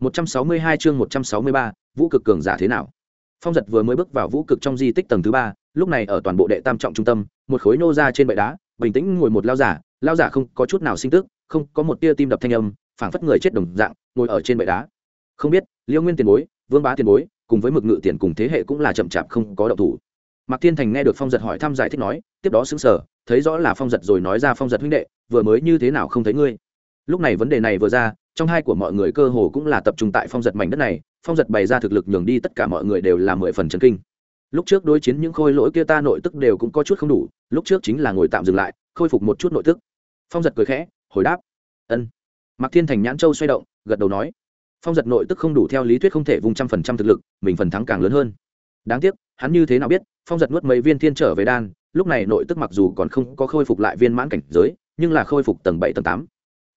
162 chương 163, vũ cực cường giả thế nào? Phong giật vừa mới bước vào vũ cực trong di tích tầng thứ ba lúc này ở toàn bộ đệ tam trọng trung tâm một khối nô ra trên bệ đá bình tĩnh ngồi một lao giả lao giả không có chút nào sinh tức không có một tia tim đập thanh âm phảng phất người chết đồng dạng ngồi ở trên bệ đá. Không biết liêu nguyên tiền bối vương bá tiền bối cùng với mực ngự tiền cùng thế hệ cũng là chậm chạp không có động thủ. Mạc thiên thành nghe được phong giật hỏi thăm giải thích nói tiếp đó sững sờ, thấy rõ là phong giật rồi nói ra phong giật huynh đệ vừa mới như thế nào không thấy ngươi? Lúc này vấn đề này vừa ra trong hai của mọi người cơ hồ cũng là tập trung tại phong giật mảnh đất này, phong giật bày ra thực lực nhường đi tất cả mọi người đều là mười phần chấn kinh. Lúc trước đối chiến những khôi lỗi kia ta nội tức đều cũng có chút không đủ, lúc trước chính là ngồi tạm dừng lại, khôi phục một chút nội tức. Phong giật cười khẽ, hồi đáp, ân. Mạc thiên thành nhãn châu xoay động, gật đầu nói, phong giật nội tức không đủ theo lý thuyết không thể vùng trăm phần trăm thực lực, mình phần thắng càng lớn hơn. Đáng tiếc, hắn như thế nào biết, phong giật nuốt mấy viên thiên trở về đan, lúc này nội tức mặc dù còn không có khôi phục lại viên mãn cảnh giới, nhưng là khôi phục tầng bảy, tầng tám.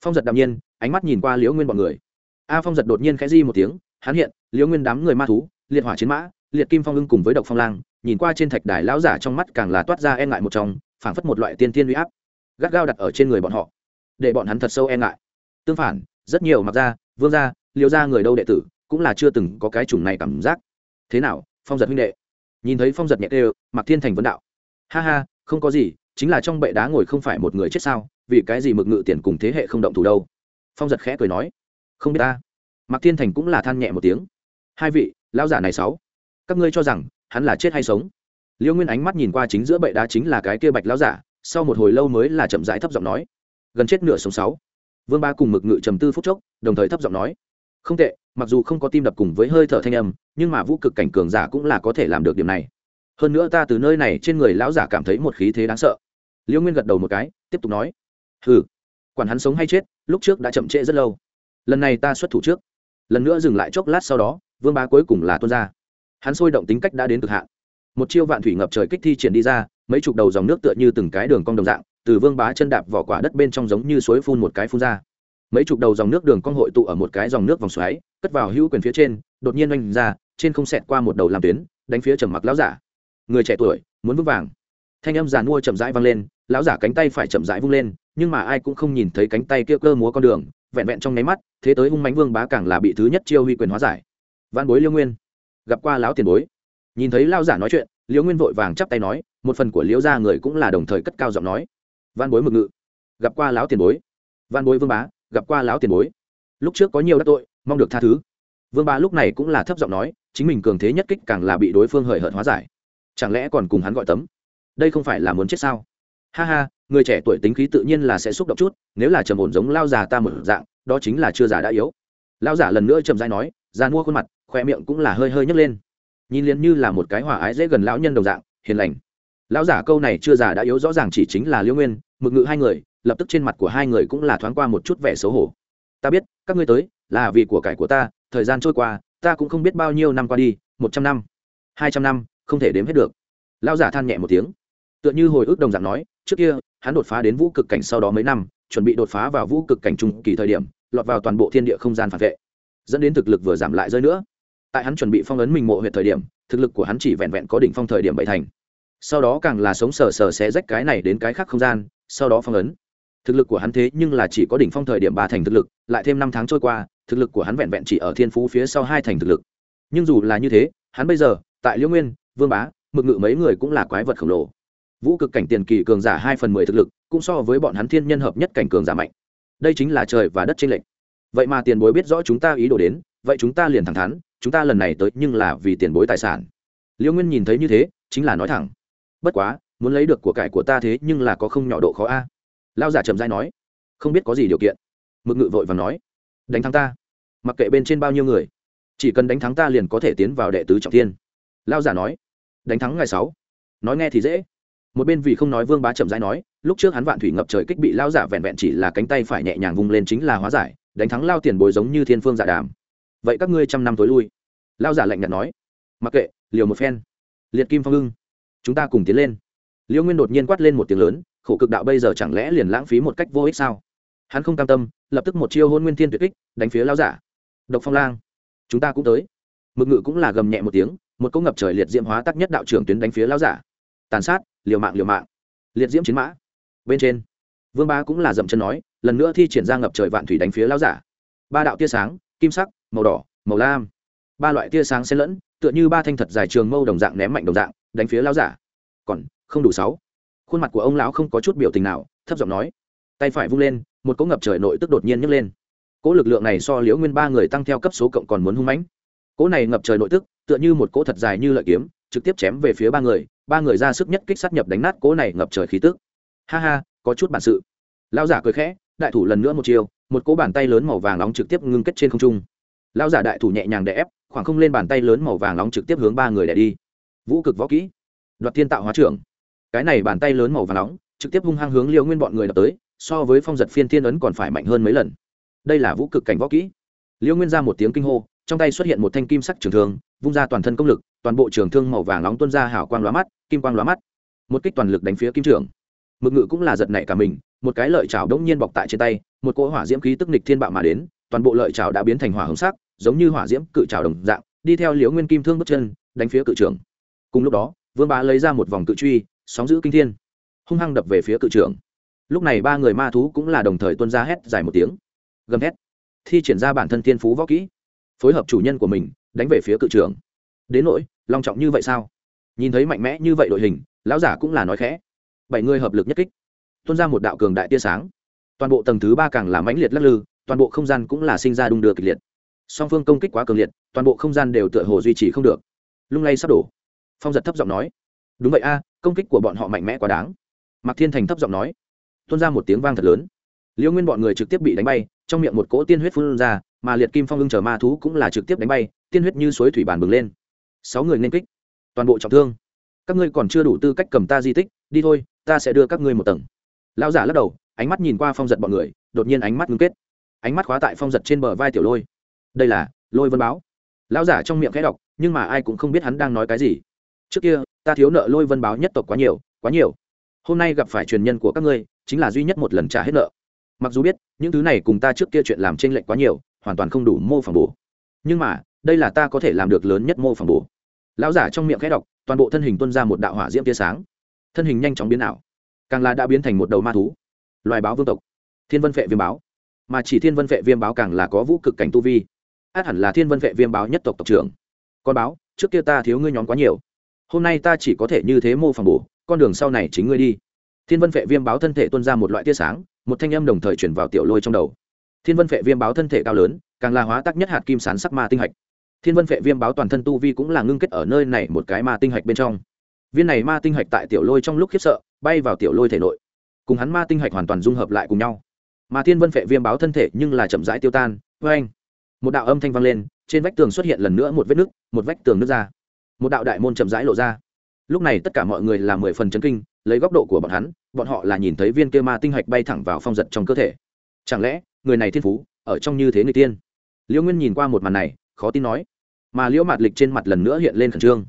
Phong giật đạm nhiên ánh mắt nhìn qua liễu nguyên bọn người. A phong giật đột nhiên khẽ di một tiếng, hắn hiện, liễu nguyên đám người ma thú, liệt hỏa chiến mã, liệt kim phong ưng cùng với độc phong lang, nhìn qua trên thạch đài lão giả trong mắt càng là toát ra e ngại một trong, phảng phất một loại tiên tiên uy áp, gắt gao đặt ở trên người bọn họ, để bọn hắn thật sâu e ngại. Tương phản, rất nhiều mặc ra vương gia, liễu gia người đâu đệ tử, cũng là chưa từng có cái chủng này cảm giác. Thế nào, phong giật huynh đệ? Nhìn thấy phong giật nhẹ đều mặc thiên thành vấn đạo. Ha ha, không có gì, chính là trong bệ đá ngồi không phải một người chết sao, vì cái gì mực ngự tiền cùng thế hệ không động thủ đâu? Phong giật khẽ cười nói, không biết ta. Mạc thiên thành cũng là than nhẹ một tiếng, hai vị, lão giả này sáu, các ngươi cho rằng hắn là chết hay sống? Liêu nguyên ánh mắt nhìn qua chính giữa bệ đá chính là cái kia bạch lão giả, sau một hồi lâu mới là chậm rãi thấp giọng nói, gần chết nửa sống sáu. Vương ba cùng mực ngự trầm tư phút chốc, đồng thời thấp giọng nói, không tệ, mặc dù không có tim đập cùng với hơi thở thanh âm, nhưng mà vũ cực cảnh cường giả cũng là có thể làm được điểm này. Hơn nữa ta từ nơi này trên người lão giả cảm thấy một khí thế đáng sợ. Liêu nguyên gật đầu một cái, tiếp tục nói, hừ, quản hắn sống hay chết lúc trước đã chậm trễ rất lâu. Lần này ta xuất thủ trước. Lần nữa dừng lại chốc lát sau đó, vương bá cuối cùng là tuôn ra. Hắn sôi động tính cách đã đến cực hạn. Một chiêu vạn thủy ngập trời kích thi triển đi ra, mấy chục đầu dòng nước tựa như từng cái đường cong đồng dạng, từ vương bá chân đạp vỏ quả đất bên trong giống như suối phun một cái phun ra. Mấy chục đầu dòng nước đường cong hội tụ ở một cái dòng nước vòng xoáy, cất vào hữu quyền phía trên, đột nhiên oanh ra, trên không xẹt qua một đầu làm tuyến, đánh phía trầm mặc lão giả. Người trẻ tuổi, muốn vững vàng. Thanh âm giàn mua chậm rãi vang lên, lão giả cánh tay phải chậm rãi vung lên nhưng mà ai cũng không nhìn thấy cánh tay kia cơ múa con đường, vẹn vẹn trong nháy mắt, thế tới hung mánh vương bá càng là bị thứ nhất chiêu huy quyền hóa giải. Văn bối liêu nguyên, gặp qua lão tiền bối. Nhìn thấy lao giả nói chuyện, liêu nguyên vội vàng chắp tay nói, một phần của liễu gia người cũng là đồng thời cất cao giọng nói. Văn bối mực ngự, gặp qua lão tiền bối. Văn bối vương bá, gặp qua lão tiền bối. Lúc trước có nhiều đắc tội, mong được tha thứ. Vương bá lúc này cũng là thấp giọng nói, chính mình cường thế nhất kích càng là bị đối phương hời hợt hóa giải. Chẳng lẽ còn cùng hắn gọi tấm? Đây không phải là muốn chết sao? Ha ha, người trẻ tuổi tính khí tự nhiên là sẽ xúc động chút, nếu là trầm ổn giống lao già ta một dạng, đó chính là chưa già đã yếu. Lao giả lần nữa trầm dai nói, già mua khuôn mặt khoe miệng cũng là hơi hơi nhấc lên. Nhìn liền như là một cái hòa ái dễ gần lão nhân đồng dạng, hiền lành. Lão giả câu này chưa già đã yếu rõ ràng chỉ chính là liễu nguyên, mực ngự hai người, lập tức trên mặt của hai người cũng là thoáng qua một chút vẻ xấu hổ. Ta biết, các ngươi tới, là vì của cải của ta, thời gian trôi qua, ta cũng không biết bao nhiêu năm qua đi, một trăm năm, hai trăm năm, không thể đếm hết được. Lão giả than nhẹ một tiếng tựa như hồi ức đồng dạng nói, trước kia, hắn đột phá đến vũ cực cảnh sau đó mấy năm, chuẩn bị đột phá vào vũ cực cảnh trung kỳ thời điểm, lọt vào toàn bộ thiên địa không gian phản vệ, dẫn đến thực lực vừa giảm lại rơi nữa. Tại hắn chuẩn bị phong ấn mình mộ huyện thời điểm, thực lực của hắn chỉ vẹn vẹn có đỉnh phong thời điểm bảy thành. Sau đó càng là sống sờ sờ xé rách cái này đến cái khác không gian, sau đó phong ấn. Thực lực của hắn thế nhưng là chỉ có đỉnh phong thời điểm ba thành thực lực, lại thêm năm tháng trôi qua, thực lực của hắn vẹn vẹn chỉ ở thiên phú phía sau hai thành thực lực. Nhưng dù là như thế, hắn bây giờ, tại liễu nguyên, vương bá, mực ngự mấy người cũng là quái vật khổng lồ vũ cực cảnh tiền kỳ cường giả hai phần mười thực lực, cũng so với bọn hắn thiên nhân hợp nhất cảnh cường giả mạnh. Đây chính là trời và đất trên lệnh vậy mà tiền bối biết rõ chúng ta ý đồ đến, vậy chúng ta liền thẳng thắn, chúng ta lần này tới nhưng là vì tiền bối tài sản. Liễu nguyên nhìn thấy như thế, chính là nói thẳng. Bất quá, muốn lấy được của cải của ta thế nhưng là có không nhỏ độ khó a. Lao giả trầm dai nói. Không biết có gì điều kiện. Mực ngự vội và nói. Đánh thắng ta. Mặc kệ bên trên bao nhiêu người. Chỉ cần đánh thắng ta liền có thể tiến vào đệ tứ trọng thiên. Lao giả nói. Đánh thắng ngày sáu. Nói nghe thì dễ một bên vì không nói vương bá chậm rãi nói, lúc trước hắn vạn thủy ngập trời kích bị lao giả vẹn vẹn chỉ là cánh tay phải nhẹ nhàng vung lên chính là hóa giải, đánh thắng lao tiền bồi giống như thiên phương giả dạ đàm. Vậy các ngươi trăm năm tối lui. Lao giả lạnh nhạt nói, mặc kệ, liều một phen. Liệt kim phong ưng, chúng ta cùng tiến lên. Liêu nguyên đột nhiên quát lên một tiếng lớn, khổ cực đạo bây giờ chẳng lẽ liền lãng phí một cách vô ích sao? Hắn không cam tâm, lập tức một chiêu hôn nguyên thiên tuyệt kích, đánh phía lao giả. Độc phong lang, chúng ta cũng tới. Mực ngự cũng là gầm nhẹ một tiếng, một cỗ ngập trời liệt diễm hóa tắc nhất đạo trưởng tuyến đánh phía lao giả tàn sát, liều mạng liều mạng. Liệt diễm chiến mã. Bên trên, vương bá cũng là dậm chân nói, lần nữa thi triển ra ngập trời vạn thủy đánh phía lao giả. Ba đạo tia sáng, kim sắc, màu đỏ, màu lam. Ba loại tia sáng xen lẫn, tựa như ba thanh thật dài trường mâu đồng dạng ném mạnh đồng dạng, đánh phía lão giả. Còn, không đủ sáu. Khuôn mặt của ông lão không có chút biểu tình nào, thấp giọng nói. Tay phải vung lên, một cỗ ngập trời nội tức đột nhiên nhấc lên. Cỗ lực lượng này so liễu nguyên ba người tăng theo cấp số cộng còn muốn hung mãnh. Cỗ này ngập trời nội tức, tựa như một cỗ thật dài như lợi kiếm trực tiếp chém về phía ba người ba người ra sức nhất kích sát nhập đánh nát cỗ này ngập trời khí tức. Ha ha, có chút bản sự. Lão giả cười khẽ, đại thủ lần nữa một chiều một cỗ bàn tay lớn màu vàng nóng trực tiếp ngưng kết trên không trung. Lão giả đại thủ nhẹ nhàng đè ép, khoảng không lên bàn tay lớn màu vàng nóng trực tiếp hướng ba người đè đi. Vũ cực võ kỹ, đoạt thiên tạo hóa trưởng. Cái này bàn tay lớn màu vàng nóng, trực tiếp hung hăng hướng liêu nguyên bọn người đập tới, so với phong giật phiên thiên ấn còn phải mạnh hơn mấy lần. Đây là vũ cực cảnh võ kỹ. Liêu nguyên ra một tiếng kinh hô, trong tay xuất hiện một thanh kim sắc trường thường vung ra toàn thân công lực, toàn bộ trường thương màu vàng nóng tuôn ra hào quang lóa mắt, kim quang lóa mắt. Một kích toàn lực đánh phía kim trưởng mực ngự cũng là giật nảy cả mình, một cái lợi chảo đống nhiên bọc tại trên tay, một cỗ hỏa diễm khí tức nịch thiên bạo mà đến, toàn bộ lợi chảo đã biến thành hỏa hồng sắc, giống như hỏa diễm cự chảo đồng dạng, đi theo liễu nguyên kim thương bước chân, đánh phía cự trưởng. Cùng lúc đó, vương bá lấy ra một vòng cự truy, sóng giữ kinh thiên, hung hăng đập về phía cự trưởng. Lúc này ba người ma thú cũng là đồng thời tuân ra hét dài một tiếng. Gầm hét thi triển ra bản thân thiên phú võ kỹ, phối hợp chủ nhân của mình đánh về phía cự trưởng. Đến nỗi, long trọng như vậy sao? Nhìn thấy mạnh mẽ như vậy đội hình, lão giả cũng là nói khẽ. Bảy người hợp lực nhất kích, tuôn ra một đạo cường đại tia sáng. Toàn bộ tầng thứ ba càng là mãnh liệt lắc lư, toàn bộ không gian cũng là sinh ra đung đưa kịch liệt. Song phương công kích quá cường liệt, toàn bộ không gian đều tựa hồ duy trì không được. Lung lay sắp đổ. Phong giật thấp giọng nói, đúng vậy a, công kích của bọn họ mạnh mẽ quá đáng. Mạc thiên thành thấp giọng nói, tuôn ra một tiếng vang thật lớn. Liễu nguyên bọn người trực tiếp bị đánh bay, trong miệng một cỗ tiên huyết phun ra mà liệt kim phong ưng chờ ma thú cũng là trực tiếp đánh bay, tiên huyết như suối thủy bàn bừng lên. Sáu người nên kích. Toàn bộ trọng thương. Các ngươi còn chưa đủ tư cách cầm ta di tích, đi thôi, ta sẽ đưa các ngươi một tầng. Lão giả lắc đầu, ánh mắt nhìn qua phong giật bọn người, đột nhiên ánh mắt ngưng kết. Ánh mắt khóa tại phong giật trên bờ vai tiểu lôi. Đây là lôi vân báo. Lão giả trong miệng khẽ đọc, nhưng mà ai cũng không biết hắn đang nói cái gì. Trước kia, ta thiếu nợ lôi vân báo nhất tộc quá nhiều quá nhiều. Hôm nay gặp phải truyền nhân của các ngươi, chính là duy nhất một lần trả hết nợ. Mặc dù biết, những thứ này cùng ta trước kia chuyện làm t r ê n lệch quá nhiều hoàn toàn không đủ mô phỏng bổ. Nhưng mà, đây là ta có thể làm được lớn nhất mô phỏng bổ. Lão giả trong miệng khẽ đọc, toàn bộ thân hình tuân ra một đạo hỏa diễm tia sáng. Thân hình nhanh chóng biến ảo, càng là đã biến thành một đầu ma thú. Loài báo vương tộc, thiên vân vệ viêm báo. Mà chỉ thiên vân vệ viêm báo càng là có vũ cực cảnh tu vi. Át hẳn là thiên vân vệ viêm báo nhất tộc tộc trưởng. Con báo, trước kia ta thiếu ngươi nhóm quá nhiều. Hôm nay ta chỉ có thể như thế mô phỏng bổ, con đường sau này chính ngươi đi. Thiên vân vệ viêm báo thân thể tuân ra một loại tia sáng, một thanh âm đồng thời chuyển vào tiểu lôi trong đầu thiên vân Phệ viêm báo thân thể cao lớn, càng là hóa tác nhất hạt kim sán sắc ma tinh hạch. Thiên vân Phệ viêm báo toàn thân tu vi cũng là ngưng kết ở nơi này một cái ma tinh hạch bên trong. Viên này ma tinh hạch tại tiểu lôi trong lúc khiếp sợ, bay vào tiểu lôi thể nội. Cùng hắn ma tinh hạch hoàn toàn dung hợp lại cùng nhau. Mà thiên vân Phệ viêm báo thân thể nhưng là chậm rãi tiêu tan vê anh một đạo âm thanh vang lên, trên vách tường xuất hiện lần nữa một vết nứt, một vách tường nứt ra. Một đạo đại môn chậm rãi lộ ra. Lúc này tất cả mọi người là mười phần chấn kinh, lấy góc độ của bọn hắn, bọn họ là nhìn thấy viên kia ma tinh hạch bay thẳng vào phong giật trong cơ thể. Chẳng lẽ người này thiên phú, ở trong như thế người tiên. Liễu nguyên nhìn qua một màn này, khó tin nói, mà liễu mạt lịch trên mặt lần nữa hiện lên khẩn trương.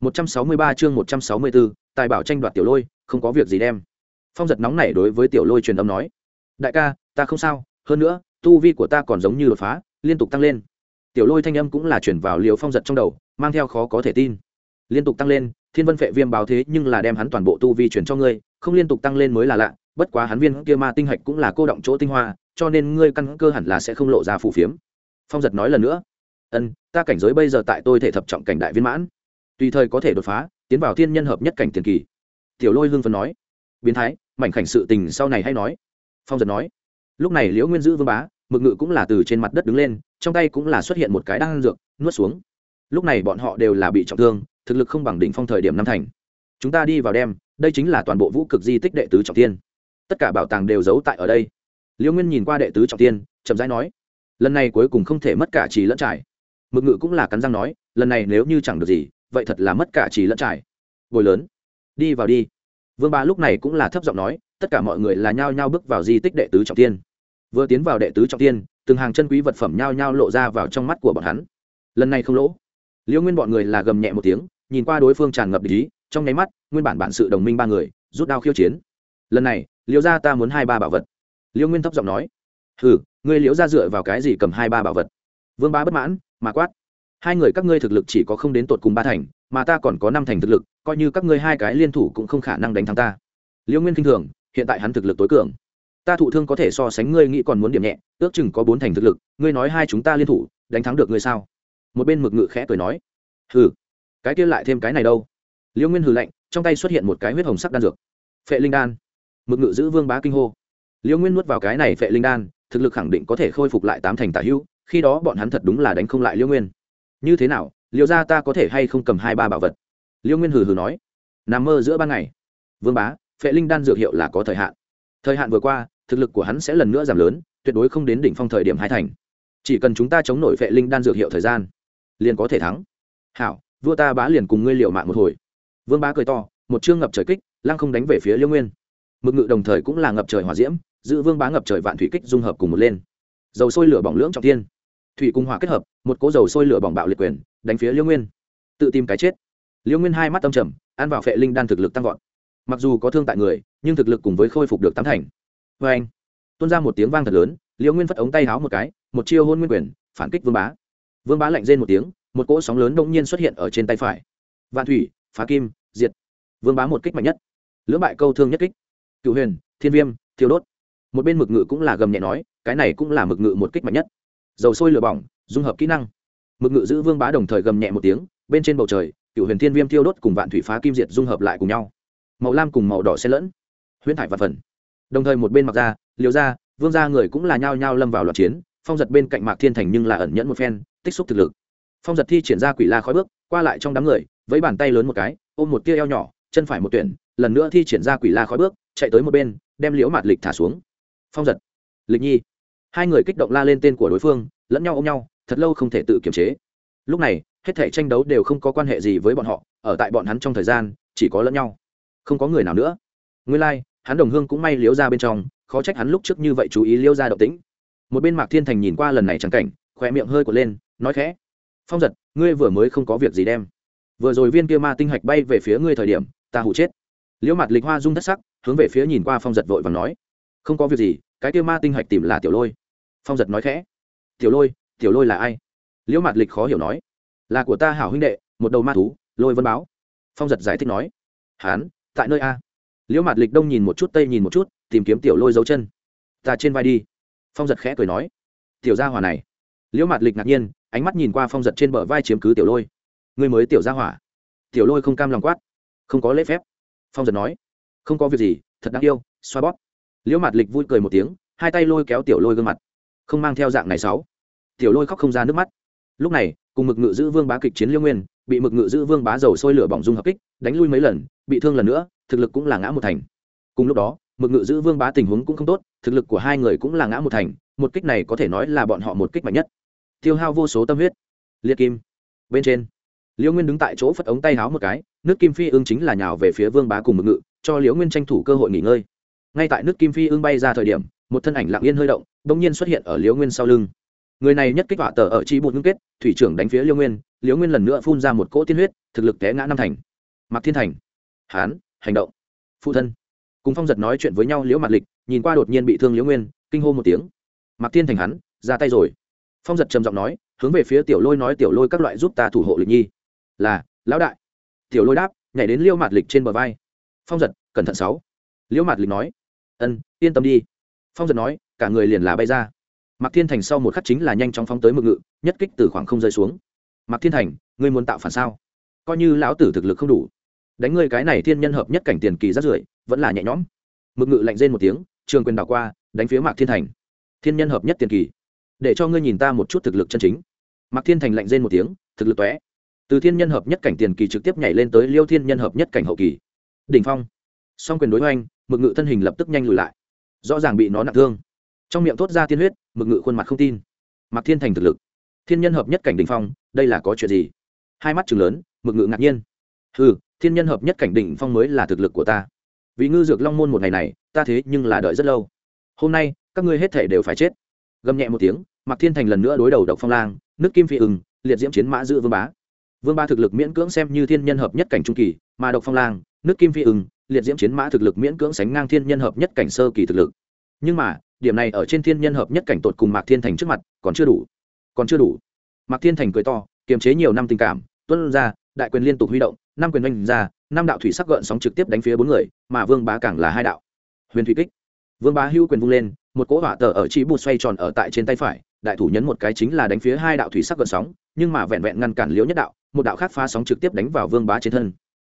Một trăm sáu mươi ba chương một trăm sáu mươi bốn tài bảo tranh đoạt tiểu lôi, không có việc gì đem. Phong giật nóng nảy đối với tiểu lôi truyền âm nói, đại ca, ta không sao, hơn nữa, tu vi của ta còn giống như đột phá, liên tục tăng lên. Tiểu lôi thanh âm cũng là chuyển vào liều phong giật trong đầu, mang theo khó có thể tin. Liên tục tăng lên, thiên vân phệ viêm báo thế nhưng là đem hắn toàn bộ tu vi chuyển cho ngươi, không liên tục tăng lên mới là lạ, bất quá hắn viên kia ma tinh hạch cũng là cô động chỗ tinh hoa cho nên ngươi căn cơ hẳn là sẽ không lộ ra phù phiếm. Phong giật nói lần nữa. Ân, ta cảnh giới bây giờ tại tôi thể thập trọng cảnh đại viên mãn. Tùy thời có thể đột phá, tiến vào thiên nhân hợp nhất cảnh tiền kỳ. Tiểu lôi hương phấn nói. Biến thái, mảnh khảnh sự tình sau này hay nói. Phong giật nói. Lúc này liễu nguyên giữ vương bá, mực ngự cũng là từ trên mặt đất đứng lên, trong tay cũng là xuất hiện một cái đan dược, nuốt xuống. Lúc này bọn họ đều là bị trọng thương, thực lực không bằng đỉnh phong thời điểm năm thành. Chúng ta đi vào đem, đây chính là toàn bộ vũ cực di tích đệ tứ trọng tiên tất cả bảo tàng đều giấu tại ở đây liễu nguyên nhìn qua đệ tứ trọng tiên, chậm rãi nói, lần này cuối cùng không thể mất cả trì lẫn trải. Mực ngự cũng là cắn răng nói, lần này nếu như chẳng được gì, vậy thật là mất cả trì lẫn trải. Bồi lớn, đi vào đi. Vương ba lúc này cũng là thấp giọng nói, tất cả mọi người là nhao nhao bước vào di tích đệ tứ trọng tiên. Vừa tiến vào đệ tứ trọng tiên, từng hàng chân quý vật phẩm nhao nhao lộ ra vào trong mắt của bọn hắn. Lần này không lỗ. Liễu nguyên bọn người là gầm nhẹ một tiếng, nhìn qua đối phương tràn ngập ý, trong nháy mắt, nguyên bản bản sự đồng minh ba người, rút đao khiêu chiến. Lần này liễu gia ta muốn hai ba bảo vật liễu nguyên thấp giọng nói, hừ, ngươi liễu gia dựa vào cái gì cầm hai ba bảo vật? Vương ba bất mãn, mà quát, hai người các ngươi thực lực chỉ có không đến tột cùng ba thành, mà ta còn có năm thành thực lực, coi như các ngươi hai cái liên thủ cũng không khả năng đánh thắng ta. Liễu nguyên k i n h thường, hiện tại hắn thực lực tối cường. Ta thụ thương có thể so sánh ngươi nghĩ còn muốn điểm nhẹ, ước chừng có bốn thành thực lực, ngươi nói hai chúng ta liên thủ, đánh thắng được ngươi sao? Một bên mực ngự khẽ cười nói, hừ, cái kia lại thêm cái này đâu? Liễu nguyên hừ lạnh, trong tay xuất hiện một cái huyết hồng sắc đan dược. Phệ linh đan. Mực ngự giữ vương bá kinh hô liêu nguyên nuốt vào cái này phệ linh đan, thực lực khẳng định có thể khôi phục lại tám thành tả hữu, khi đó bọn hắn thật đúng là đánh không lại liêu nguyên. Như thế nào, liêu ra ta có thể hay không cầm hai ba bảo vật? Liêu nguyên hừ hừ nói. Nằm mơ giữa ban ngày. Vương bá, phệ linh đan dược hiệu là có thời hạn. Thời hạn vừa qua, thực lực của hắn sẽ lần nữa giảm lớn, tuyệt đối không đến đỉnh phong thời điểm hai thành. Chỉ cần chúng ta chống nổi phệ linh đan dược hiệu thời gian, liền có thể thắng. Hảo, vua ta bá liền cùng ngươi liệu mạng một hồi. Vương bá cười to, một chương ngập trời kích, lăng không đánh về phía liêu nguyên. Mực ngự đồng thời cũng là ngập trời hỏa diễm giữ vương bá ngập trời vạn thủy kích dung hợp cùng một lên. Dầu sôi lửa bỏng lưỡng trọng thiên. Thủy cung hỏa kết hợp, một cỗ dầu sôi lửa bỏng bạo liệt quyền, đánh phía liêu nguyên. Tự tìm cái chết. Liêu nguyên hai mắt tâm trầm, ăn vào phệ linh đan thực lực tăng vọt. Mặc dù có thương tại người, nhưng thực lực cùng với khôi phục được tám thành. Vê anh, tuôn ra một tiếng vang thật lớn, liêu nguyên phất ống tay háo một cái, một chiêu hôn nguyên quyền, phản kích vương bá. Vương bá lạnh rên một tiếng, một cỗ sóng lớn đông nhiên xuất hiện ở trên tay phải. Vạn thủy, phá kim, diệt. Vương bá một kích mạnh nhất. Lưỡng bại câu thương nhất kích. Cựu huyền, thiên viêm, thiêu đốt một bên mực ngự cũng là gầm nhẹ nói, cái này cũng là mực ngự một kích mạnh nhất. Dầu sôi lửa bỏng, dung hợp kỹ năng. Mực ngự giữ vương bá đồng thời gầm nhẹ một tiếng, bên trên bầu trời, cựu huyền thiên viêm thiêu đốt cùng vạn thủy phá kim diệt dung hợp lại cùng nhau. Màu lam cùng màu đỏ xen lẫn. Huyễn thải vật phần. Đồng thời một bên mặc ra, liều ra, vương ra người cũng là nhao nhao lâm vào loạt chiến, phong giật bên cạnh mạc thiên thành nhưng là ẩn nhẫn một phen, tích xúc thực lực. Phong giật thi triển ra quỷ la khói bước, qua lại trong đám người với bàn tay lớn một cái, ôm một tia eo nhỏ, chân phải một tuyển, lần nữa thi triển ra quỷ la khói bước, chạy tới một bên, đem liễu mạt lịch thả xuống phong giật lịch nhi. Hai người kích động la lên tên của đối phương lẫn nhau ôm nhau thật lâu không thể tự kiềm chế. Lúc này hết thể tranh đấu đều không có quan hệ gì với bọn họ ở tại bọn hắn trong thời gian chỉ có lẫn nhau. Không có người nào nữa. Nguyên lai、like, hắn đồng hương cũng may liếu ra bên trong khó trách hắn lúc trước như vậy chú ý liêu ra động tĩnh. Một bên mạc thiên thành nhìn qua lần này trắng cảnh khỏe miệng hơi của lên nói khẽ. Phong giật ngươi vừa mới không có việc gì đem. Vừa rồi viên kia ma tinh hạch bay về phía ngươi thời điểm ta hụ chết. Liễu mặt lịch hoa rung thất sắc hướng về phía nhìn qua phong giật vội và nói không có việc gì, cái kia ma tinh hạch tìm là tiểu lôi. Phong giật nói khẽ. Tiểu lôi tiểu lôi là ai? Liễu Mạt lịch khó hiểu nói. Là của ta hảo huynh đệ, một đầu ma thú, lôi vân báo. Phong giật giải thích nói. Hán, tại nơi a. Liễu Mạt lịch đông nhìn một chút, tây nhìn một chút, tìm kiếm tiểu lôi dấu chân. Ta trên vai đi. Phong giật khẽ cười nói. Tiểu gia hỏa này. Liễu Mạt lịch ngạc nhiên, ánh mắt nhìn qua phong giật trên bờ vai chiếm cứ tiểu lôi. Người mới tiểu gia hỏa. Tiểu lôi không cam lòng quát. Không có lễ phép. Phong giật nói. Không có việc gì, thật đáng yêu, xoa bóp liễu mặt lịch vui cười một tiếng, hai tay lôi kéo tiểu lôi gương mặt. Không mang theo dạng này sáu. Tiểu lôi khóc không ra nước mắt. Lúc này, cùng mực ngự giữ vương bá kịch chiến liêu nguyên, bị mực ngự giữ vương bá dầu sôi lửa bỏng dung hợp kích, đánh lui mấy lần, bị thương lần nữa, thực lực cũng là ngã một thành. Cùng lúc đó, mực ngự giữ vương bá tình huống cũng không tốt, thực lực của hai người cũng là ngã một thành, một kích này có thể nói là bọn họ một kích mạnh nhất. Tiêu hao vô số tâm huyết. Liệt kim, bên trên, liễu nguyên đứng tại chỗ phất ống tay háo một cái, nước kim phi ương chính là nhào về phía vương bá cùng mực ngự, cho liễu nguyên tranh thủ cơ hội nghỉ ngơi ngay tại nước kim phi ương bay ra thời điểm, một thân ảnh lặng yên hơi động đ ỗ n g nhiên xuất hiện ở liễu nguyên sau lưng. Người này nhất kích họa tờ ở chi bụt ngưng kết, thủy trưởng đánh phía liễu nguyên liễu nguyên lần nữa phun ra một cỗ tiên huyết, thực lực té ngã năm thành. Mặc thiên thành, hán, hành động. Phụ thân. Cùng phong giật nói chuyện với nhau liễu mặt lịch, nhìn qua đột nhiên bị thương liễu nguyên, kinh hô một tiếng. Mặc thiên thành hắn, ra tay rồi. Phong giật trầm giọng nói, hướng về phía tiểu lôi nói, tiểu lôi các loại giúp ta thủ hộ lịch nhi. Là, lão đại. Tiểu lôi đáp, nhảy đến liêu mạt lịch trên bờ vai. Phong giật, cẩn thận sáu. Liễu mạt lịch nói ân, yên tâm đi. Phong giật nói, cả người liền là bay ra. Mạc thiên thành sau một khắc chính là nhanh chóng phóng tới mực ngự, nhất kích từ khoảng không rơi xuống. Mạc thiên thành, ngươi muốn tạo phản sao? Coi như lão tử thực lực không đủ. Đánh ngươi cái này thiên nhân hợp nhất cảnh tiền kỳ rất rưởi, vẫn là nhẹ nhõm. Mực ngự lạnh rên một tiếng, trường quyền đảo qua, đánh phía mạc thiên thành. Thiên nhân hợp nhất tiền kỳ. Để cho ngươi nhìn ta một chút thực lực chân chính. Mạc thiên thành lạnh rên một tiếng, thực lực tóe. Từ thiên nhân hợp nhất cảnh tiền kỳ trực tiếp nhảy lên tới liêu thiên nhân hợp nhất cảnh hậu kỳ. Đỉnh phong. Song quyền đối hoành mực ngự thân hình lập tức nhanh lùi lại. Rõ ràng bị nó nặng thương. Trong miệng thốt ra tiên huyết, mực ngự khuôn mặt không tin. Mặc thiên thành thực lực. Thiên nhân hợp nhất cảnh đỉnh phong, đây là có chuyện gì? Hai mắt chừng lớn, mực ngự ngạc nhiên. Ừ thiên nhân hợp nhất cảnh đỉnh phong mới là thực lực của ta. Vì ngư dược long môn một ngày này, ta thế nhưng là đợi rất lâu. Hôm nay, các ngươi hết thể đều phải chết. Gầm nhẹ một tiếng, mạc thiên thành lần nữa đối đầu độc phong lang, nước kim phi ưng, liệt diễm chiến mã giữ vương bá. Vương ba thực lực miễn cưỡng xem như thiên nhân hợp nhất cảnh trung kỳ, mà độc phong lang, nước kim phi ưng liệt diễm chiến mã thực lực miễn cưỡng sánh ngang thiên nhân hợp nhất cảnh sơ kỳ thực lực. Nhưng mà, điểm này ở trên thiên nhân hợp nhất cảnh tột cùng mạc thiên thành trước mặt còn chưa đủ. Còn chưa đủ. Mạc thiên thành cười to, kiềm chế nhiều năm tình cảm, tuân ra, đại quyền liên tục huy động, năm quyền oanh ra, năm đạo thủy sắc gợn sóng trực tiếp đánh phía bốn người, mà vương bá càng là hai đạo. Huyền thủy kích. Vương bá hưu quyền vung lên, một cỗ hỏa tờ ở chi bụt xoay tròn ở tại trên tay phải, đại thủ nhấn một cái chính là đánh phía hai đạo thủy sắc gợn sóng, nhưng mà vẹn vẹn ngăn cản liễu nhất đạo, một đạo khác phá sóng trực tiếp đánh vào vương bá trên thân.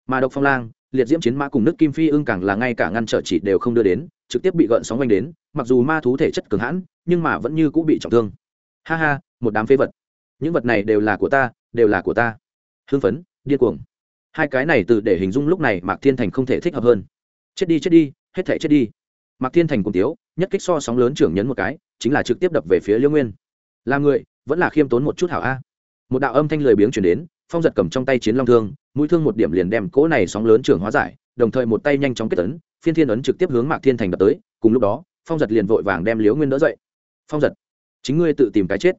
Mà độc phong lang liệt diễm chiến mã cùng nước kim phi ưng càng là ngay cả ngăn trở chỉ đều không đưa đến, trực tiếp bị gợn sóng oanh đến, mặc dù ma thú thể chất cường hãn, nhưng mà vẫn như cũng bị trọng thương. Ha ha, một đám phế vật. Những vật này đều là của ta, đều là của ta. Hưng phấn, điên cuồng. Hai cái này từ để hình dung lúc này mạc thiên thành không thể thích hợp hơn. Chết đi chết đi, hết thể chết đi. Mạc thiên thành cùng tiếu, nhất kích so sóng lớn trưởng nhấn một cái, chính là trực tiếp đập về phía liêu nguyên. Là người, vẫn là khiêm tốn một chút hảo a. Một đạo âm thanh lười biếng chuyển đến, phong giật cầm trong tay chiến long thương mũi thương một điểm liền đem cỗ này sóng lớn trưởng hóa giải, đồng thời một tay nhanh chóng kết tấn phiên thiên ấn trực tiếp hướng mạc thiên thành đập tới, cùng lúc đó, phong giật liền vội vàng đem liếu nguyên đỡ dậy. Phong giật, chính ngươi tự tìm cái chết.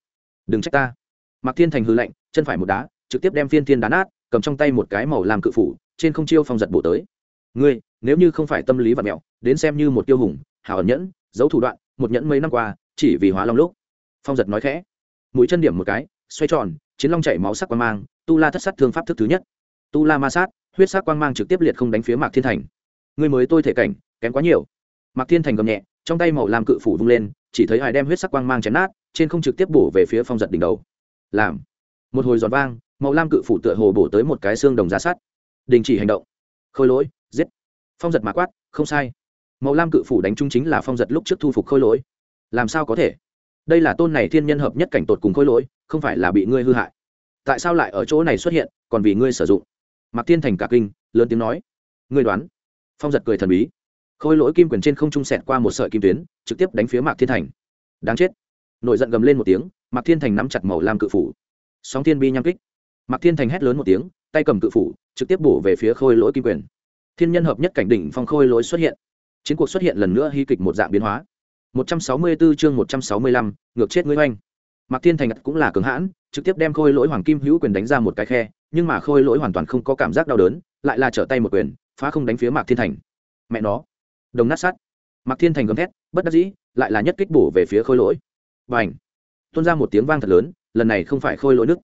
Đừng trách ta. Mạc thiên thành hư lạnh, chân phải một đá, trực tiếp đem phiên thiên đá nát, cầm trong tay một cái màu làm cự phủ, trên không chiêu phong giật bổ tới. Ngươi, nếu như không phải tâm lý và mẹo, đến xem như một tiêu hùng hào ẩn nhẫn, giấu thủ đoạn, một nhẫn mấy năm qua, chỉ vì hóa long lúc. Phong giật nói khẽ. Mũi chân điểm một cái, xoay tròn, chiến long chảy máu sắc quang mang, tu la thất sát thương pháp thức thứ nhất tu la ma sát, huyết sắc quang mang trực tiếp liệt không đánh phía mạc thiên thành. Ngươi mới tôi thể cảnh, kém quá nhiều. Mạc thiên thành gầm nhẹ, trong tay màu làm cự phủ vung lên, chỉ thấy hải đem huyết sắc quang mang chém nát, trên không trực tiếp bổ về phía phong giật đỉnh đầu. Làm. Một hồi giòn vang, màu lam cự phủ tựa hồ bổ tới một cái xương đồng giá sắt. Đình chỉ hành động. Khôi lỗi, giết. Phong giật mà quát, không sai. Màu lam cự phủ đánh trung chính là phong giật lúc trước thu phục khôi lỗi. Làm sao có thể? Đây là tôn này thiên nhân hợp nhất cảnh tột cùng khôi lỗi, không phải là bị ngươi hư hại. Tại sao lại ở chỗ này xuất hiện, còn vì ngươi sử dụng? Mạc thiên thành cả kinh lớn tiếng nói ngươi đoán? Phong giật cười thần bí. Khôi lỗi kim quyền trên không trung sẹt qua một sợi kim tuyến trực tiếp đánh phía mạc thiên thành. Đáng chết. Nổi giận gầm lên một tiếng mạc thiên thành nắm chặt màu lam cự phủ. Sóng thiên bi nham kích. Mạc thiên thành hét lớn một tiếng tay cầm cự phủ trực tiếp bổ về phía khôi lỗi kim quyền. Thiên nhân hợp nhất cảnh đỉnh phong khôi lỗi xuất hiện. Chiến cuộc xuất hiện lần nữa hy kịch một dạng biến hóa. 164 chương 165, ngược chết ngươi oanh. Mạc thiên thành cũng là cường hãn trực tiếp đem khôi lỗi hoàng kim hữu quyền đánh ra một cái khe, nhưng mà khôi lỗi hoàn toàn không có cảm giác đau đớn, lại là trở tay một quyền, phá không đánh phía mạc thiên thành. Mẹ nó. Đồng nát sắt mạc thiên thành gầm thét, bất đắc dĩ, lại là nhất kích bổ về phía khôi lỗi. Và ảnh tuôn ra một tiếng vang thật lớn, lần này không phải khôi lỗi nứt,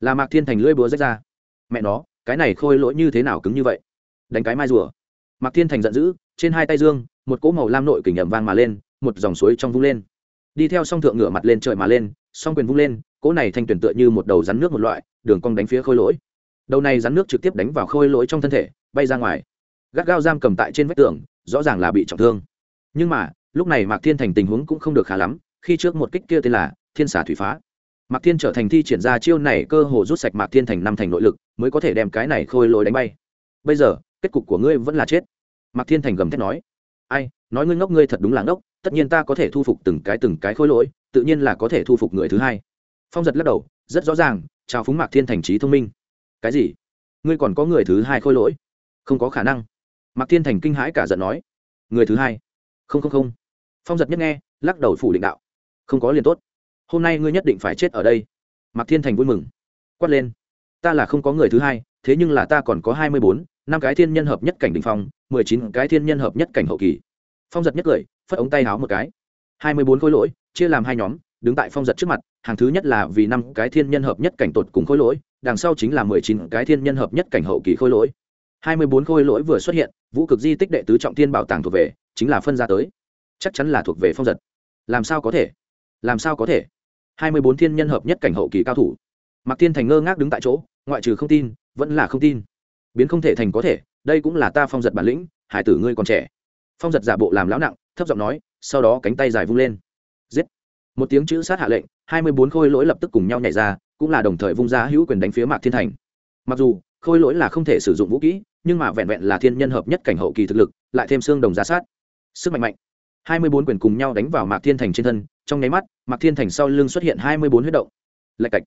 là mạc thiên thành lưỡi búa rách ra. Mẹ nó, cái này khôi lỗi như thế nào cứng như vậy? Đánh cái mai rùa. Mạc thiên thành giận dữ, trên hai tay dương, một cỗ màu lam nội kình ẩm vang mà lên, một dòng suối trong vung lên. Đi theo song thượng ngửa mặt lên trời mà lên, song quyền vung lên cỗ này thanh tuyển tựa như một đầu rắn nước một loại, đường cong đánh phía khôi lỗi. Đầu này rắn nước trực tiếp đánh vào khôi lỗi trong thân thể, bay ra ngoài. Gắt gao giam cầm tại trên vách tường, rõ ràng là bị trọng thương. Nhưng mà, lúc này mạc thiên thành tình huống cũng không được khá lắm, khi trước một kích kia tên là thiên xả thủy phá. Mạc thiên trở thành thi triển ra chiêu này cơ hồ rút sạch mạc thiên thành năm thành nội lực, mới có thể đem cái này khôi lỗi đánh bay. Bây giờ, kết cục của ngươi vẫn là chết. Mạc thiên thành gầm thét nói. Ai, nói ngươi ngốc ngươi thật đúng là ngốc, tất nhiên ta có thể thu phục từng cái từng cái khôi lỗi, tự nhiên là có thể thu phục người thứ hai phong giật lắc đầu, rất rõ ràng, chào phúng mạc thiên thành trí thông minh. Cái gì? Ngươi còn có người thứ hai khôi lỗi? Không có khả năng. Mạc thiên thành kinh hãi cả giận nói. Người thứ hai? Không không không. Phong giật nhất nghe, lắc đầu phủ định đạo. Không có liền tốt. Hôm nay ngươi nhất định phải chết ở đây. Mạc thiên thành vui mừng. Quát lên. Ta là không có người thứ hai, thế nhưng là ta còn có hai mươi bốn, năm cái thiên nhân hợp nhất cảnh đình phong, mười chín cái thiên nhân hợp nhất cảnh hậu kỳ. Phong giật nhất cười, phất ống tay háo một cái. Hai mươi bốn khối lỗi, chia làm hai nhóm đứng tại phong giật trước mặt, hàng thứ nhất là vì năm cái thiên nhân hợp nhất cảnh tột cùng khối lỗi, đằng sau chính là mười chín cái thiên nhân hợp nhất cảnh hậu kỳ khối lỗi. Hai mươi bốn khối lỗi vừa xuất hiện, vũ cực di tích đệ tứ trọng thiên bảo tàng thuộc về, chính là phân ra tới. Chắc chắn là thuộc về phong giật. Làm sao có thể? Làm sao có thể? Hai mươi bốn thiên nhân hợp nhất cảnh hậu kỳ cao thủ. Mạc thiên thành ngơ ngác đứng tại chỗ, ngoại trừ không tin, vẫn là không tin. Biến không thể thành có thể, đây cũng là ta phong giật bản lĩnh, hải tử ngươi còn trẻ. Phong giật giả bộ làm lão nặng, thấp giọng nói, sau đó cánh tay dài vung lên. Giết! Một tiếng chữ sát hạ lệnh, hai mươi bốn khôi lỗi lập tức cùng nhau nhảy ra, cũng là đồng thời vung ra hữu quyền đánh phía mạc thiên thành. Mặc dù, khôi lỗi là không thể sử dụng vũ kỹ, nhưng mà vẹn vẹn là thiên nhân hợp nhất cảnh hậu kỳ thực lực, lại thêm xương đồng giá sát. Sức mạnh mạnh. Hai mươi bốn quyền cùng nhau đánh vào mạc thiên thành trên thân, trong nháy mắt, mạc thiên thành sau lưng xuất hiện hai mươi bốn huyết động. Lạch cạch.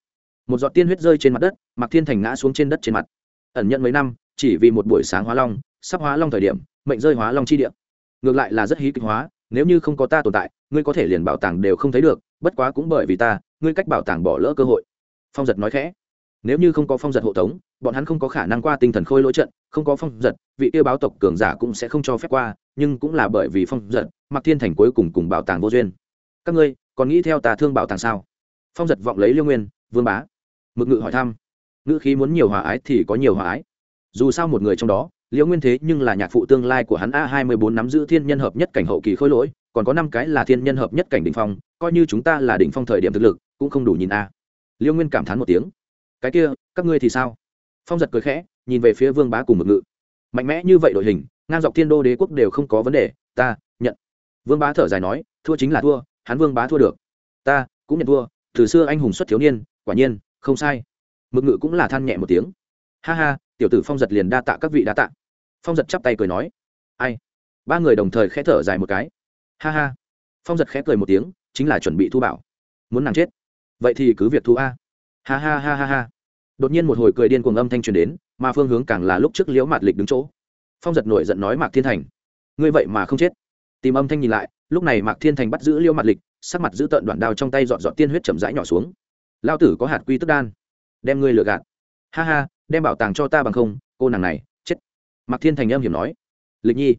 Một giọt tiên huyết rơi trên mặt đất, mạc thiên thành ngã xuống trên đất trên mặt. Ẩn nhận mấy năm, chỉ vì một buổi sáng hóa long, sắp hóa long thời điểm, mệnh rơi hóa long chi địa. Ngược lại là rất hí kịch hóa nếu như không có ta tồn tại, ngươi có thể liền bảo tàng đều không thấy được, bất quá cũng bởi vì ta, ngươi cách bảo tàng bỏ lỡ cơ hội. Phong giật nói khẽ. Nếu như không có phong giật hộ tống, bọn hắn không có khả năng qua tinh thần khôi lỗi trận, không có phong giật, vị tiêu báo tộc cường giả cũng sẽ không cho phép qua, nhưng cũng là bởi vì phong giật mặc thiên thành cuối cùng cùng bảo tàng vô duyên. Các ngươi, còn nghĩ theo tà thương bảo tàng sao? Phong giật vọng lấy liêu nguyên, vương bá. Mực ngự hỏi thăm. Ngữ khí muốn nhiều hòa ái thì có nhiều hòa ái dù sao một người trong đó, liễu nguyên thế nhưng là nhạc phụ tương lai của hắn a hai mươi bốn nắm giữ thiên nhân hợp nhất cảnh hậu kỳ khôi lỗi, còn có năm cái là thiên nhân hợp nhất cảnh đỉnh phong, coi như chúng ta là đỉnh phong thời điểm thực lực, cũng không đủ nhìn a. Liễu nguyên cảm thán một tiếng. Cái kia, các ngươi thì sao? Phong giật cười khẽ, nhìn về phía vương bá cùng mực ngự. Mạnh mẽ như vậy đội hình, ngang dọc thiên đô đế quốc đều không có vấn đề, ta, nhận. Vương bá thở dài nói, thua chính là thua, hắn vương bá thua được. Ta, cũng nhận thua, từ xưa anh hùng xuất thiếu niên, quả nhiên, không sai. Mực ngự cũng là than nhẹ một tiếng. Ha ha tiểu tử phong giật liền đa tạ các vị đa tạ. Phong giật chắp tay cười nói, ai? Ba người đồng thời khẽ thở dài một cái. Ha ha. Phong giật khẽ cười một tiếng, chính là chuẩn bị thu bảo. Muốn nàng chết, vậy thì cứ việc thu a. Ha ha ha ha ha. Đột nhiên một hồi cười điên cuồng âm thanh truyền đến, mà phương hướng càng là lúc trước liễu mạt lịch đứng chỗ. Phong giật nổi giận nói, mạc thiên thành, ngươi vậy mà không chết. Tìm âm thanh nhìn lại, lúc này mạc thiên thành bắt giữ liễu mạt lịch, sắc mặt giữ tợn đoạn đao trong tay dọn dọn tiên huyết chậm rãi nhỏ xuống. Lao tử có hạt quy tức đan, đem ngươi lừa gạt ha ha, đem bảo tàng cho ta bằng không, cô nàng này, chết. Mạc thiên thành âm hiểm nói. Lịch nhi,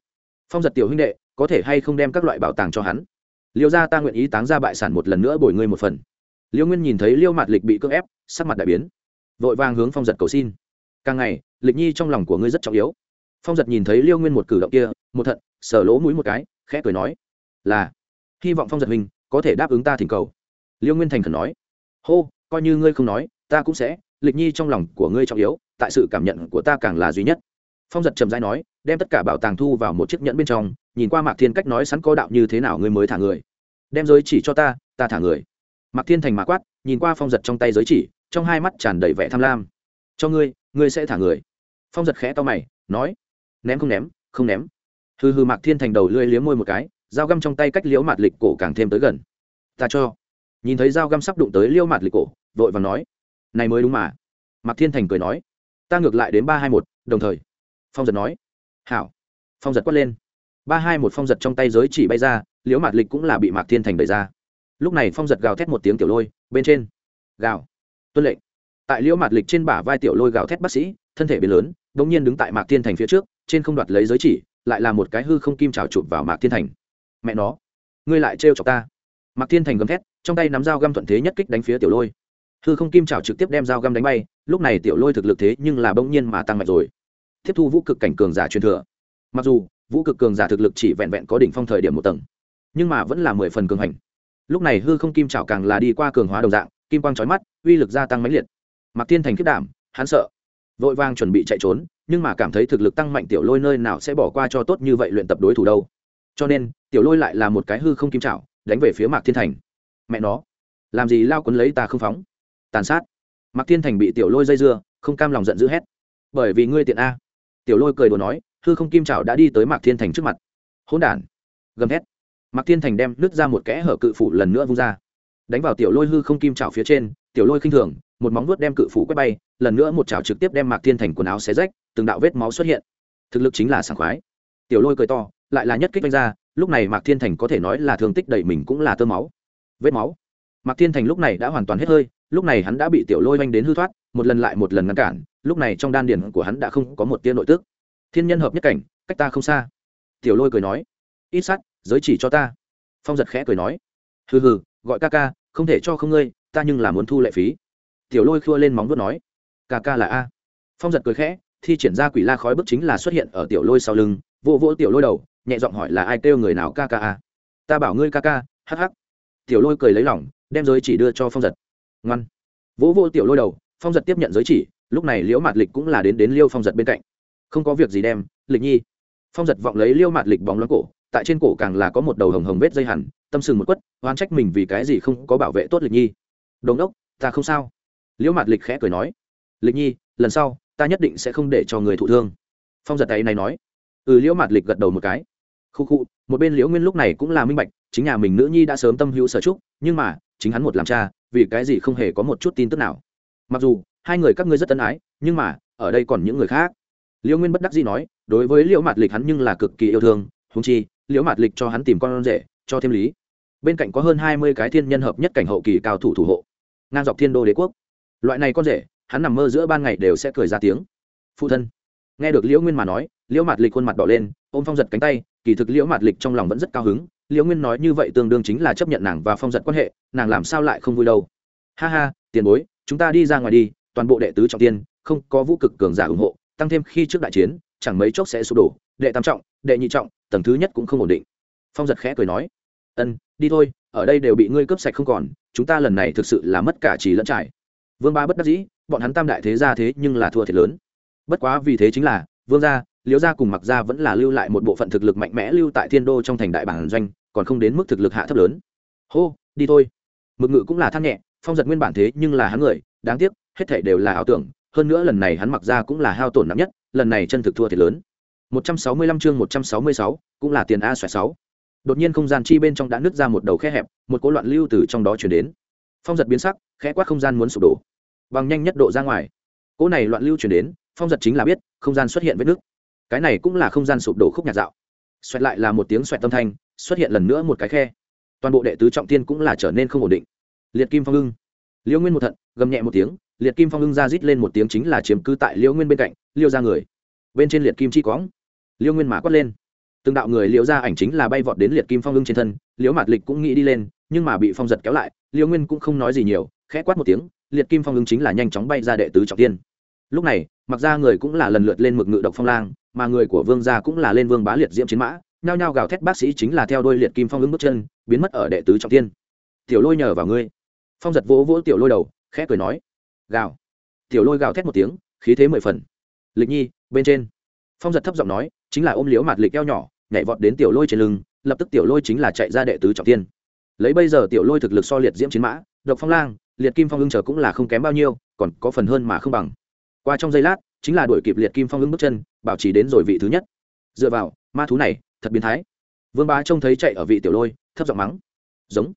phong giật tiểu huynh đệ, có thể hay không đem các loại bảo tàng cho hắn? Liêu ra ta nguyện ý táng ra bại sản một lần nữa bồi ngươi một phần. Liêu nguyên nhìn thấy liêu mạt lịch bị cưỡng ép, sắc mặt đại biến. Vội vàng hướng phong giật cầu xin. Càng ngày, lịch nhi trong lòng của ngươi rất trọng yếu. Phong giật nhìn thấy liêu nguyên một cử động kia, một thận, sờ lỗ mũi một cái, khẽ cười nói. Là, hy vọng phong giật mình có thể đáp ứng ta thỉnh cầu. Liêu nguyên thành khẩn nói. Hô, coi như ngươi không nói, ta cũng sẽ lịch nhi trong lòng của ngươi trọng yếu, tại sự cảm nhận của ta càng là duy nhất. Phong giật trầm dai nói, đem tất cả bảo tàng thu vào một chiếc nhẫn bên trong, nhìn qua mạc thiên cách nói sẵn có đạo như thế nào ngươi mới thả người. Đem giới chỉ cho ta ta thả người. Mạc thiên thành mạc quát, nhìn qua phong giật trong tay giới chỉ, trong hai mắt tràn đầy vẻ tham lam. Cho ngươi ngươi sẽ thả người. Phong giật khẽ to mày, nói, ném không ném không ném. Hừ hừ mạc thiên thành đầu lưỡi liếm môi một cái, dao găm trong tay cách liễu mạt lịch cổ càng thêm tới gần. Ta cho. Nhìn thấy dao găm sắp đụng tới liễu mạt lịch cổ, vội và nói này mới đúng mà. Mạc thiên thành cười nói, ta ngược lại đến ba hai một, đồng thời. Phong giật nói, hảo. Phong giật quát lên. ba hai một phong giật trong tay giới chỉ bay ra, liễu mạt lịch cũng là bị mạc thiên thành đẩy ra. Lúc này phong giật gào thét một tiếng tiểu lôi, bên trên. Gào. Tuân lệnh. Tại liễu mạt lịch trên bả vai tiểu lôi gào thét bác sĩ, thân thể biến lớn đ ỗ n g nhiên đứng tại mạc thiên thành phía trước, trên không đoạt lấy giới chỉ, lại là một cái hư không kim trào chụp vào mạc thiên thành. Mẹ nó, ngươi lại trêu chọc ta. Mạc thiên thành gầm thét, trong tay nắm dao găm thuận thế nhất kích đánh phía tiểu lôi hư không kim trào trực tiếp đem dao găm đánh bay, lúc này tiểu lôi thực lực thế nhưng là bỗng nhiên mà tăng mạnh rồi. Tiếp thu vũ cực cảnh cường giả truyền thừa. Mặc dù, vũ cực cường giả thực lực chỉ vẹn vẹn có đỉnh phong thời điểm một tầng, nhưng mà vẫn là mười phần cường hành. Lúc này hư không kim trào càng là đi qua cường hóa đồng dạng, kim quang trói mắt, uy lực gia tăng mãnh liệt. Mặc thiên thành kết đảm, hắn sợ, vội vàng chuẩn bị chạy trốn, nhưng mà cảm thấy thực lực tăng mạnh tiểu lôi nơi nào sẽ bỏ qua cho tốt như vậy luyện tập đối thủ đâu. Cho nên, tiểu lôi lại là một cái hư không kim trào đánh về phía mạc thiên thành. Mẹ nó, làm gì lao quấn lấy ta không phóng? Tàn sát. Mạc thiên thành bị tiểu lôi dây dưa, không cam lòng giận dữ hét. Bởi vì ngươi tiện a. Tiểu lôi cười đồ nói, hư không kim trào đã đi tới mạc thiên thành trước mặt. Hỗn đản. Gầm hét mạc thiên thành đem nứt ra một kẽ hở cự phủ lần nữa vung ra. Đánh vào tiểu lôi hư không kim trào phía trên, tiểu lôi khinh thường, một móng vuốt đem cự phủ quét bay, lần nữa một chảo trực tiếp đem mạc thiên thành quần áo xé rách, từng đạo vết máu xuất hiện. Thực lực chính là sảng khoái. Tiểu lôi cười to, lại là nhất kích đánh ra, lúc này mạc thiên thành có thể nói là thương tích đầy mình cũng là tơ máu. Vết máu. Mạc thiên thành lúc này đã hoàn toàn hết hơi lúc này hắn đã bị tiểu lôi oanh đến hư thoát, một lần lại một lần ngăn cản, lúc này trong đan điển của hắn đã không có một tia nội tức. Thiên nhân hợp nhất cảnh, cách ta không xa. Tiểu lôi cười nói, ít sắt giới chỉ cho ta. Phong giật khẽ cười nói, hừ hừ, gọi ca ca, không thể cho không ngươi, ta nhưng là muốn thu lệ phí. Tiểu lôi khua lên móng vuốt nói, ca ca là a. Phong giật cười khẽ, thi triển ra quỷ la khói bức chính là xuất hiện ở tiểu lôi sau lưng vô vỗ tiểu lôi đầu, nhẹ giọng hỏi là ai kêu người nào ca ca a? Ta bảo ngươi ca ca, hắc hắc. Tiểu lôi cười lấy lỏng đem giới chỉ đưa cho phong giật ngoan. Vỗ vô tiểu lôi đầu, phong giật tiếp nhận giới chỉ, lúc này liễu mạt lịch cũng là đến đến liêu phong giật bên cạnh. Không có việc gì đem, lịch nhi. Phong giật vọng lấy liêu mạt lịch bóng loáng cổ, tại trên cổ càng là có một đầu hồng hồng vết dây hẳn, tâm sừng một quất oan trách mình vì cái gì không có bảo vệ tốt lịch nhi. Đồn đốc, ta không sao. Liễu mạt lịch khẽ cười nói. Lịch nhi, lần sau, ta nhất định sẽ không để cho người thụ thương. Phong giật tay này nói. Ừ liễu mạt lịch gật đầu một cái. Khu khu, một bên liễu nguyên lúc này cũng là minh bạch, chính nhà mình nữ nhi đã sớm tâm hữu sở trúc, nhưng mà, chính hắn một làm cha vì cái gì không hề có một chút tin tức nào. Mặc dù, hai người các ngươi rất tân ái, nhưng mà, ở đây còn những người khác. Liễu nguyên bất đắc dĩ nói, đối với liễu mạt lịch hắn nhưng là cực kỳ yêu thương húng chi, liễu mạt lịch cho hắn tìm con rể, cho thêm lý. Bên cạnh có hơn hai mươi cái thiên nhân hợp nhất cảnh hậu kỳ cao thủ thủ hộ. Ngang dọc thiên đô đế quốc. Loại này con rể, hắn nằm mơ giữa ban ngày đều sẽ cười ra tiếng. Phụ thân. Nghe được liễu nguyên mà nói, liễu mạt lịch khuôn mặt đỏ lên, ôm phong giật cánh tay, kỳ thực liễu mạt lịch trong lòng vẫn rất cao hứng liễu nguyên nói như vậy tương đương chính là chấp nhận nàng và phong giật quan hệ, nàng làm sao lại không vui đâu. Ha ha, tiền bối, chúng ta đi ra ngoài đi, toàn bộ đệ tứ trọng tiên, không có vũ cực cường giả ủng hộ, tăng thêm khi trước đại chiến, chẳng mấy chốc sẽ sụp đổ, đệ tam trọng, đệ nhị trọng, tầng thứ nhất cũng không ổn định. Phong giật khẽ cười nói, ân, đi thôi, ở đây đều bị ngươi cướp sạch không còn, chúng ta lần này thực sự là mất cả trí lẫn trải. Vương ba bất đắc dĩ, bọn hắn tam đại thế gia thế nhưng là thua thiệt lớn. Bất quá vì thế chính là, vương gia liễu gia cùng mặc gia vẫn là lưu lại một bộ phận thực lực mạnh mẽ lưu tại thiên đô trong thành đại bản doanh còn không đến mức thực lực hạ thấp lớn. Hô đi thôi. Mực ngự cũng là than nhẹ phong giật nguyên bản thế nhưng là hắn người đáng tiếc hết thảy đều là ảo tưởng hơn nữa lần này hắn mặc ra cũng là hao tổn nặng nhất lần này chân thực thua thiệt lớn. 165 chương 166, cũng là tiền a xoẹt 6. đột nhiên không gian chi bên trong đã nứt ra một đầu khe hẹp một cỗ loạn lưu từ trong đó chuyển đến. Phong giật biến sắc khẽ quát không gian muốn sụp đổ. Bằng nhanh nhất độ ra ngoài. Cỗ này loạn lưu chuyển đến phong giật chính là biết không gian xuất hiện vết nước cái này cũng là không gian sụp đổ khúc nhạc dạo. Xoẹt lại là một tiếng xoẹt tâm thanh, xuất hiện lần nữa một cái khe. Toàn bộ đệ tứ trọng tiên cũng là trở nên không ổn định. Liệt kim phong ưng. Liễu nguyên một thận, gầm nhẹ một tiếng, liệt kim phong ưng ra rít lên một tiếng chính là chiếm cứ tại liễu nguyên bên cạnh, liêu ra người. Bên trên liệt kim chi quõng liêu nguyên mã quát lên. Từng đạo người liễu ra ảnh chính là bay vọt đến liệt kim phong ưng trên thân liễu mạt lịch cũng nghĩ đi lên, nhưng mà bị phong giật kéo lại liễu nguyên cũng không nói gì nhiều, khẽ quát một tiếng, liệt kim phong ưng chính là nhanh chóng bay ra đệ tứ trọng tiên lúc này, mặc ra người cũng là lần lượt lên mực ngự độc phong lang, mà người của vương gia cũng là lên vương bá liệt diễm chiến mã, nhao nhao gào thét bác sĩ chính là theo đôi liệt kim phong ứng bước chân, biến mất ở đệ tứ trọng tiên tiểu lôi nhờ vào ngươi. Phong giật vỗ vỗ tiểu lôi đầu, khẽ cười nói. Gào. Tiểu lôi gào thét một tiếng, khí thế mười phần. Lịch nhi, bên trên. Phong giật thấp giọng nói, chính là ôm liễu mặt lịch eo nhỏ, nhảy vọt đến tiểu lôi trên lưng, lập tức tiểu lôi chính là chạy ra đệ tứ trọng tiên lấy bây giờ tiểu lôi thực lực so liệt diễm chiến mã, độc phong lang, liệt kim phong ưng chờ cũng là không kém bao nhiêu, còn có phần hơn mà không bằng qua trong giây lát, chính là đuổi kịp liệt kim phong ứng bước chân, bảo trì đến rồi vị thứ nhất. Dựa vào, ma thú này, thật biến thái. Vương bá trông thấy chạy ở vị tiểu lôi, thấp giọng mắng. Giống.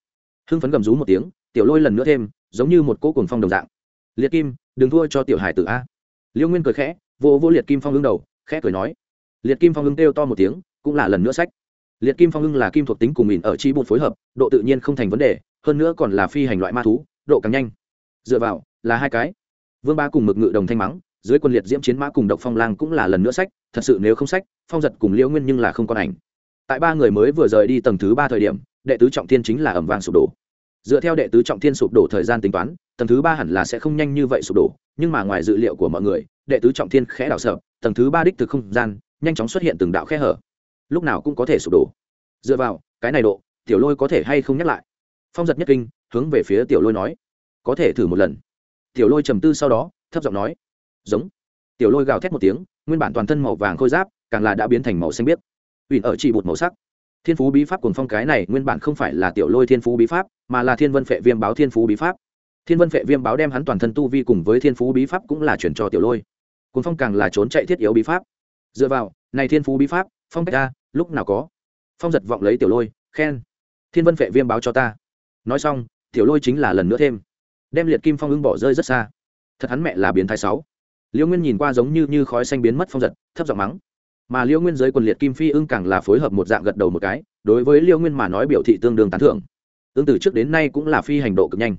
Hưng phấn gầm rú một tiếng, tiểu lôi lần nữa thêm, giống như một cỗ cồn phong đồng dạng. Liệt kim, đừng thua cho tiểu hải tử a. Liêu nguyên cười khẽ, vô vô liệt kim phong ưng đầu, khẽ cười nói. Liệt kim phong ưng kêu to một tiếng, cũng là lần nữa sách. Liệt kim phong ưng là kim thuộc tính cùng mìn ở chi bột phối hợp, độ tự nhiên không thành vấn đề, hơn nữa còn là phi hành loại ma thú, độ càng nhanh. Dựa vào, là hai cái vương ba cùng mực ngự đồng thanh mắng, dưới quân liệt diễm chiến mã cùng độc phong lang cũng là lần nữa sách, thật sự nếu không sách, phong giật cùng liễu nguyên nhưng là không còn ảnh. Tại ba người mới vừa rời đi tầng thứ ba thời điểm, đệ tứ trọng thiên chính là ẩm vàng sụp đổ. Dựa theo đệ tứ trọng thiên sụp đổ thời gian tính toán, tầng thứ ba hẳn là sẽ không nhanh như vậy sụp đổ, nhưng mà ngoài dự liệu của mọi người, đệ tứ trọng thiên khẽ đảo sợ, tầng thứ ba đích từ không gian, nhanh chóng xuất hiện từng đạo khe hở. Lúc nào cũng có thể sụp đổ. Dựa vào, cái này độ, tiểu lôi có thể hay không nhắc lại? Phong giật nhất kinh, hướng về phía tiểu lôi nói, có thể thử một lần tiểu lôi trầm tư sau đó, thấp giọng nói, giống. Tiểu lôi gào thét một tiếng, nguyên bản toàn thân màu vàng khôi giáp, càng là đã biến thành màu xanh biếc. Ủy ở chỉ bột màu sắc. Thiên phú bí pháp cùng phong cái này nguyên bản không phải là tiểu lôi thiên phú bí pháp, mà là thiên vân phệ viêm báo thiên phú bí pháp. Thiên vân phệ viêm báo đem hắn toàn thân tu vi cùng với thiên phú bí pháp cũng là chuyển cho tiểu lôi. Cùng phong càng là trốn chạy thiết yếu bí pháp. Dựa vào, này thiên phú bí pháp, phong cách ta, lúc nào có. Phong giật vọng lấy tiểu lôi, khen, thiên vân phệ viêm báo cho ta. Nói xong, tiểu lôi chính là lần nữa thêm đem liệt kim phong ưng bỏ rơi rất xa. Thật hắn mẹ là biến thái sáu. Liễu nguyên nhìn qua giống như như khói xanh biến mất phong giật, thấp giọng mắng. Mà liễu nguyên giới quần liệt kim phi ưng càng là phối hợp một dạng gật đầu một cái, đối với liễu nguyên mà nói biểu thị tương đương tán thưởng. Tương từ trước đến nay cũng là phi hành độ cực nhanh.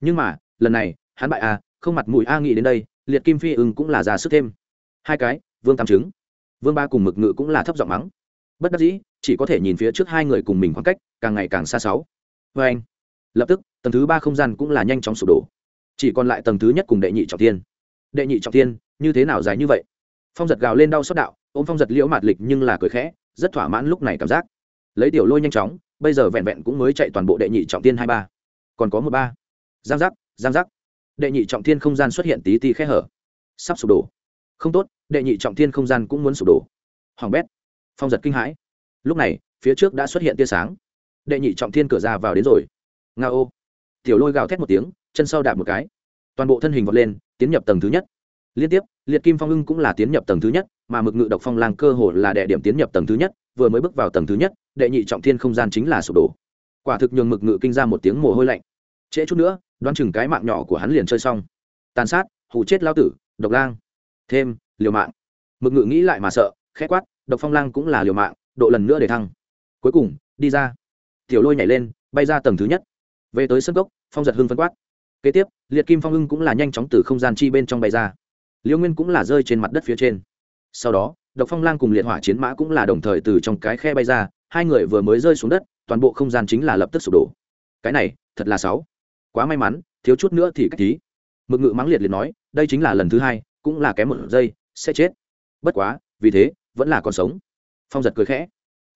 Nhưng mà, lần này, hắn bại a không mặt mũi a nghĩ đến đây, liệt kim phi ưng cũng là ra sức thêm. Hai cái, vương tam trứng vương ba cùng mực ngự cũng là thấp giọng mắng. Bất đắc dĩ, chỉ có thể nhìn phía trước hai người cùng mình khoảng cách, càng ngày càng xa sáu. Vê anh lập tức, tầng thứ ba không gian cũng là nhanh chóng sụp đổ. Chỉ còn lại tầng thứ nhất cùng đệ nhị trọng tiên đệ nhị trọng tiên như thế nào dài như vậy? Phong giật gào lên đau xót đạo, ôm phong giật liễu mạt lịch nhưng là cười khẽ, rất thỏa mãn lúc này cảm giác. Lấy tiểu lôi nhanh chóng, bây giờ vẹn vẹn cũng mới chạy toàn bộ đệ nhị trọng tiên hai ba. Còn có một ba. Giang giác giang giác. Đệ nhị trọng thiên không gian xuất hiện tí tí khe hở. Sắp sụp đổ. Không tốt, đệ nhị trọng thiên không gian cũng muốn sụp đổ. Hoàng bét. Phong giật kinh hãi. Lúc này, phía trước đã xuất hiện tia sáng. Đệ nhị trọng thiên cửa ra vào đến rồi nga ô tiểu lôi gào thét một tiếng, chân sau đạp một cái. Toàn bộ thân hình vọt lên, tiến nhập tầng thứ nhất. Liên tiếp, liệt kim phong ưng cũng là tiến nhập tầng thứ nhất, mà mực ngự độc phong lang cơ hồ là đệ điểm tiến nhập tầng thứ nhất, vừa mới bước vào tầng thứ nhất, đệ nhị trọng thiên không gian chính là sụp đổ. Quả thực nhường mực ngự kinh ra một tiếng mồ hôi lạnh. Trễ chút nữa, đoán chừng cái mạng nhỏ của hắn liền chơi xong. Tàn sát hụ chết lao tử, độc lang. Thêm, liều mạng. Mực ngự nghĩ lại mà sợ, khẽ quát, độc phong lang cũng là liều mạng, độ lần nữa để thăng. Cuối cùng, đi ra. Tiểu lôi nhảy lên, bay ra tầng thứ nhất về tới sân gốc phong giật hưng phân quát. Kế tiếp, liệt kim phong hưng cũng là nhanh chóng từ không gian chi bên trong bay ra. Liêu nguyên cũng là rơi trên mặt đất phía trên. Sau đó, độc phong lang cùng liệt hỏa chiến mã cũng là đồng thời từ trong cái khe bay ra, hai người vừa mới rơi xuống đất, toàn bộ không gian chính là lập tức sụp đổ. Cái này, thật là sáu quá may mắn, thiếu chút nữa thì cách tí. Mực ngự mắng liệt liệt nói, đây chính là lần thứ hai, cũng là kém một giây, sẽ chết. Bất quá, vì thế, vẫn là còn sống. Phong giật cười khẽ.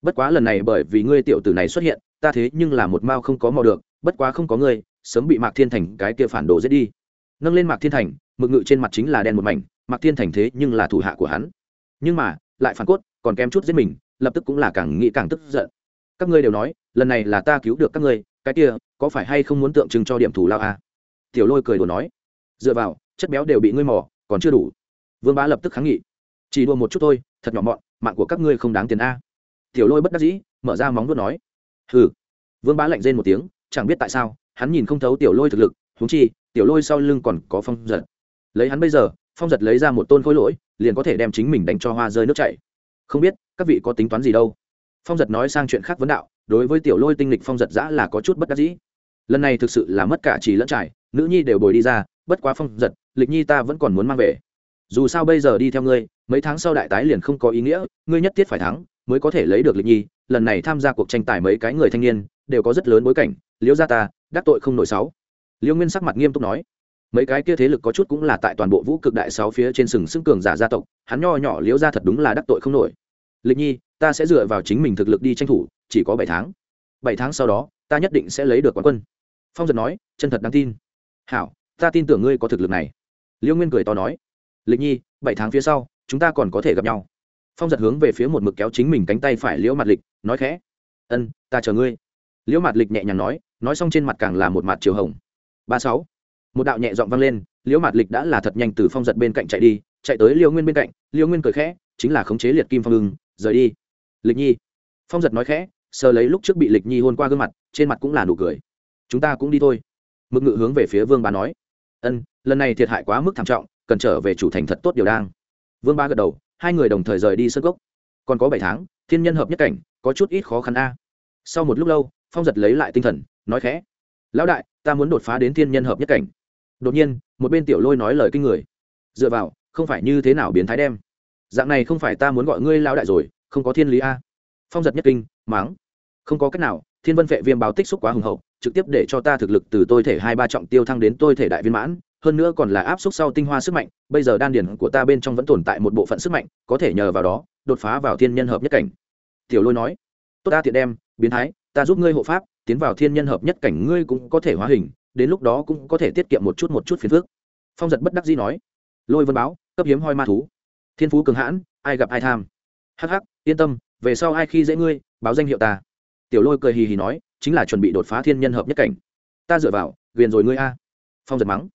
Bất quá lần này bởi vì ngươi tiểu tử này xuất hiện ta thế nhưng là một mao không có mò được, bất quá không có ngươi, sớm bị mạc thiên thành cái kia phản đồ giết đi. Nâng lên mạc thiên thành, mực ngự trên mặt chính là đen một mảnh, mạc thiên thành thế nhưng là thủ hạ của hắn. Nhưng mà, lại phản cốt, còn kém chút giết mình, lập tức cũng là càng nghĩ càng tức giận. Các ngươi đều nói, lần này là ta cứu được các ngươi, cái kia, có phải hay không muốn tượng trưng cho điểm thủ lao à? tiểu lôi cười đồ nói. Dựa vào, chất béo đều bị ngươi mò, còn chưa đủ. Vương bá lập tức kháng nghị. Chỉ đua một chút thôi, thật nhỏ mọn, mạng của các ngươi không đáng tiền a. Tiểu lôi bất đắc dĩ, mở ra móng vuốt nói hừ. Vương bá lạnh rên một tiếng, chẳng biết tại sao, hắn nhìn không thấu tiểu lôi thực lực húng chi, tiểu lôi sau lưng còn có phong giật. Lấy hắn bây giờ, phong giật lấy ra một tôn khối lỗi, liền có thể đem chính mình đánh cho hoa rơi nước chảy. Không biết, các vị có tính toán gì đâu. Phong giật nói sang chuyện khác vấn đạo, đối với tiểu lôi tinh lịch phong giật giã là có chút bất đắc dĩ. Lần này thực sự là mất cả chỉ lẫn trải, nữ nhi đều bồi đi ra, bất quá phong giật, lịch nhi ta vẫn còn muốn mang về. Dù sao bây giờ đi theo ngươi, mấy tháng sau đại tái liền không có ý nghĩa, ngươi nhất thiết phải thắng, mới có thể lấy được lịch nhi lần này tham gia cuộc tranh tài mấy cái người thanh niên, đều có rất lớn bối cảnh. Liễu gia ta, đắc tội không nổi sáu. Liễu nguyên sắc mặt nghiêm túc nói. Mấy cái kia thế lực có chút cũng là tại toàn bộ vũ cực đại sáu phía trên sừng sững cường giả gia tộc, hắn nho nhỏ liễu gia thật đúng là đắc tội không nổi. Lịch nhi, ta sẽ dựa vào chính mình thực lực đi tranh thủ, chỉ có bảy tháng. Bảy tháng sau đó, ta nhất định sẽ lấy được quán quân. Phong giật nói, chân thật đáng tin. Hảo, ta tin tưởng ngươi có thực lực này. Liễu nguyên cười to nói. Lịch nhi, bảy tháng phía sau, chúng ta còn có thể gặp nhau phong giật hướng về phía một mực kéo chính mình cánh tay phải liễu mặt lịch, nói khẽ, ân, ta chờ ngươi. Liễu mặt lịch nhẹ nhàng nói nói xong trên mặt càng là một mặt chiều hồng. Ba sáu, một đạo nhẹ giọng vang lên, liễu mặt lịch đã là thật nhanh từ phong giật bên cạnh chạy đi, chạy tới liễu nguyên bên cạnh, liễu nguyên cười khẽ, chính là khống chế liệt kim phong ưng, rời đi. Lịch nhi, phong giật nói khẽ, sờ lấy lúc trước bị lịch nhi hôn qua gương mặt, trên mặt cũng là nụ cười. Chúng ta cũng đi thôi. Mực ngự hướng về phía vương bá nói, ân, lần này thiệt hại quá mức thảm trọng, cần trở về chủ thành thật tốt điều đang. Vương ba gật đầu hai người đồng thời rời đi sân gốc. Còn có bảy tháng, thiên nhân hợp nhất cảnh, có chút ít khó khăn a. Sau một lúc lâu, phong giật lấy lại tinh thần, nói khẽ. Lão đại, ta muốn đột phá đến thiên nhân hợp nhất cảnh. Đột nhiên, một bên tiểu lôi nói lời kinh người. Dựa vào, không phải như thế nào biến thái đem. Dạng này không phải ta muốn gọi ngươi lão đại rồi, không có thiên lý a. Phong giật nhất kinh máng không có cách nào, thiên vân vệ viêm báo tích xúc quá hùng hậu, trực tiếp để cho ta thực lực từ tôi thể hai ba trọng tiêu thăng đến tôi thể đại viên mãn hơn nữa còn là áp suất sau tinh hoa sức mạnh, bây giờ đan điển của ta bên trong vẫn tồn tại một bộ phận sức mạnh, có thể nhờ vào đó, đột phá vào thiên nhân hợp nhất cảnh. Tiểu lôi nói. Tốt ta tiện đem, biến thái, ta giúp ngươi hộ pháp, tiến vào thiên nhân hợp nhất cảnh ngươi cũng có thể hóa hình, đến lúc đó cũng có thể tiết kiệm một chút một chút phiền phức. Phong giật bất đắc dĩ nói. Lôi vân báo, cấp hiếm hoi ma thú. Thiên phú cường hãn, ai gặp ai tham. Hắc hắc, yên tâm, về sau ai khi dễ ngươi, báo danh hiệu ta. Tiểu lôi cười hì hì nói, chính là chuẩn bị đột phá thiên nhân hợp nhất cảnh. Ta dựa vào viền rồi ngươi a. Phong giật mắng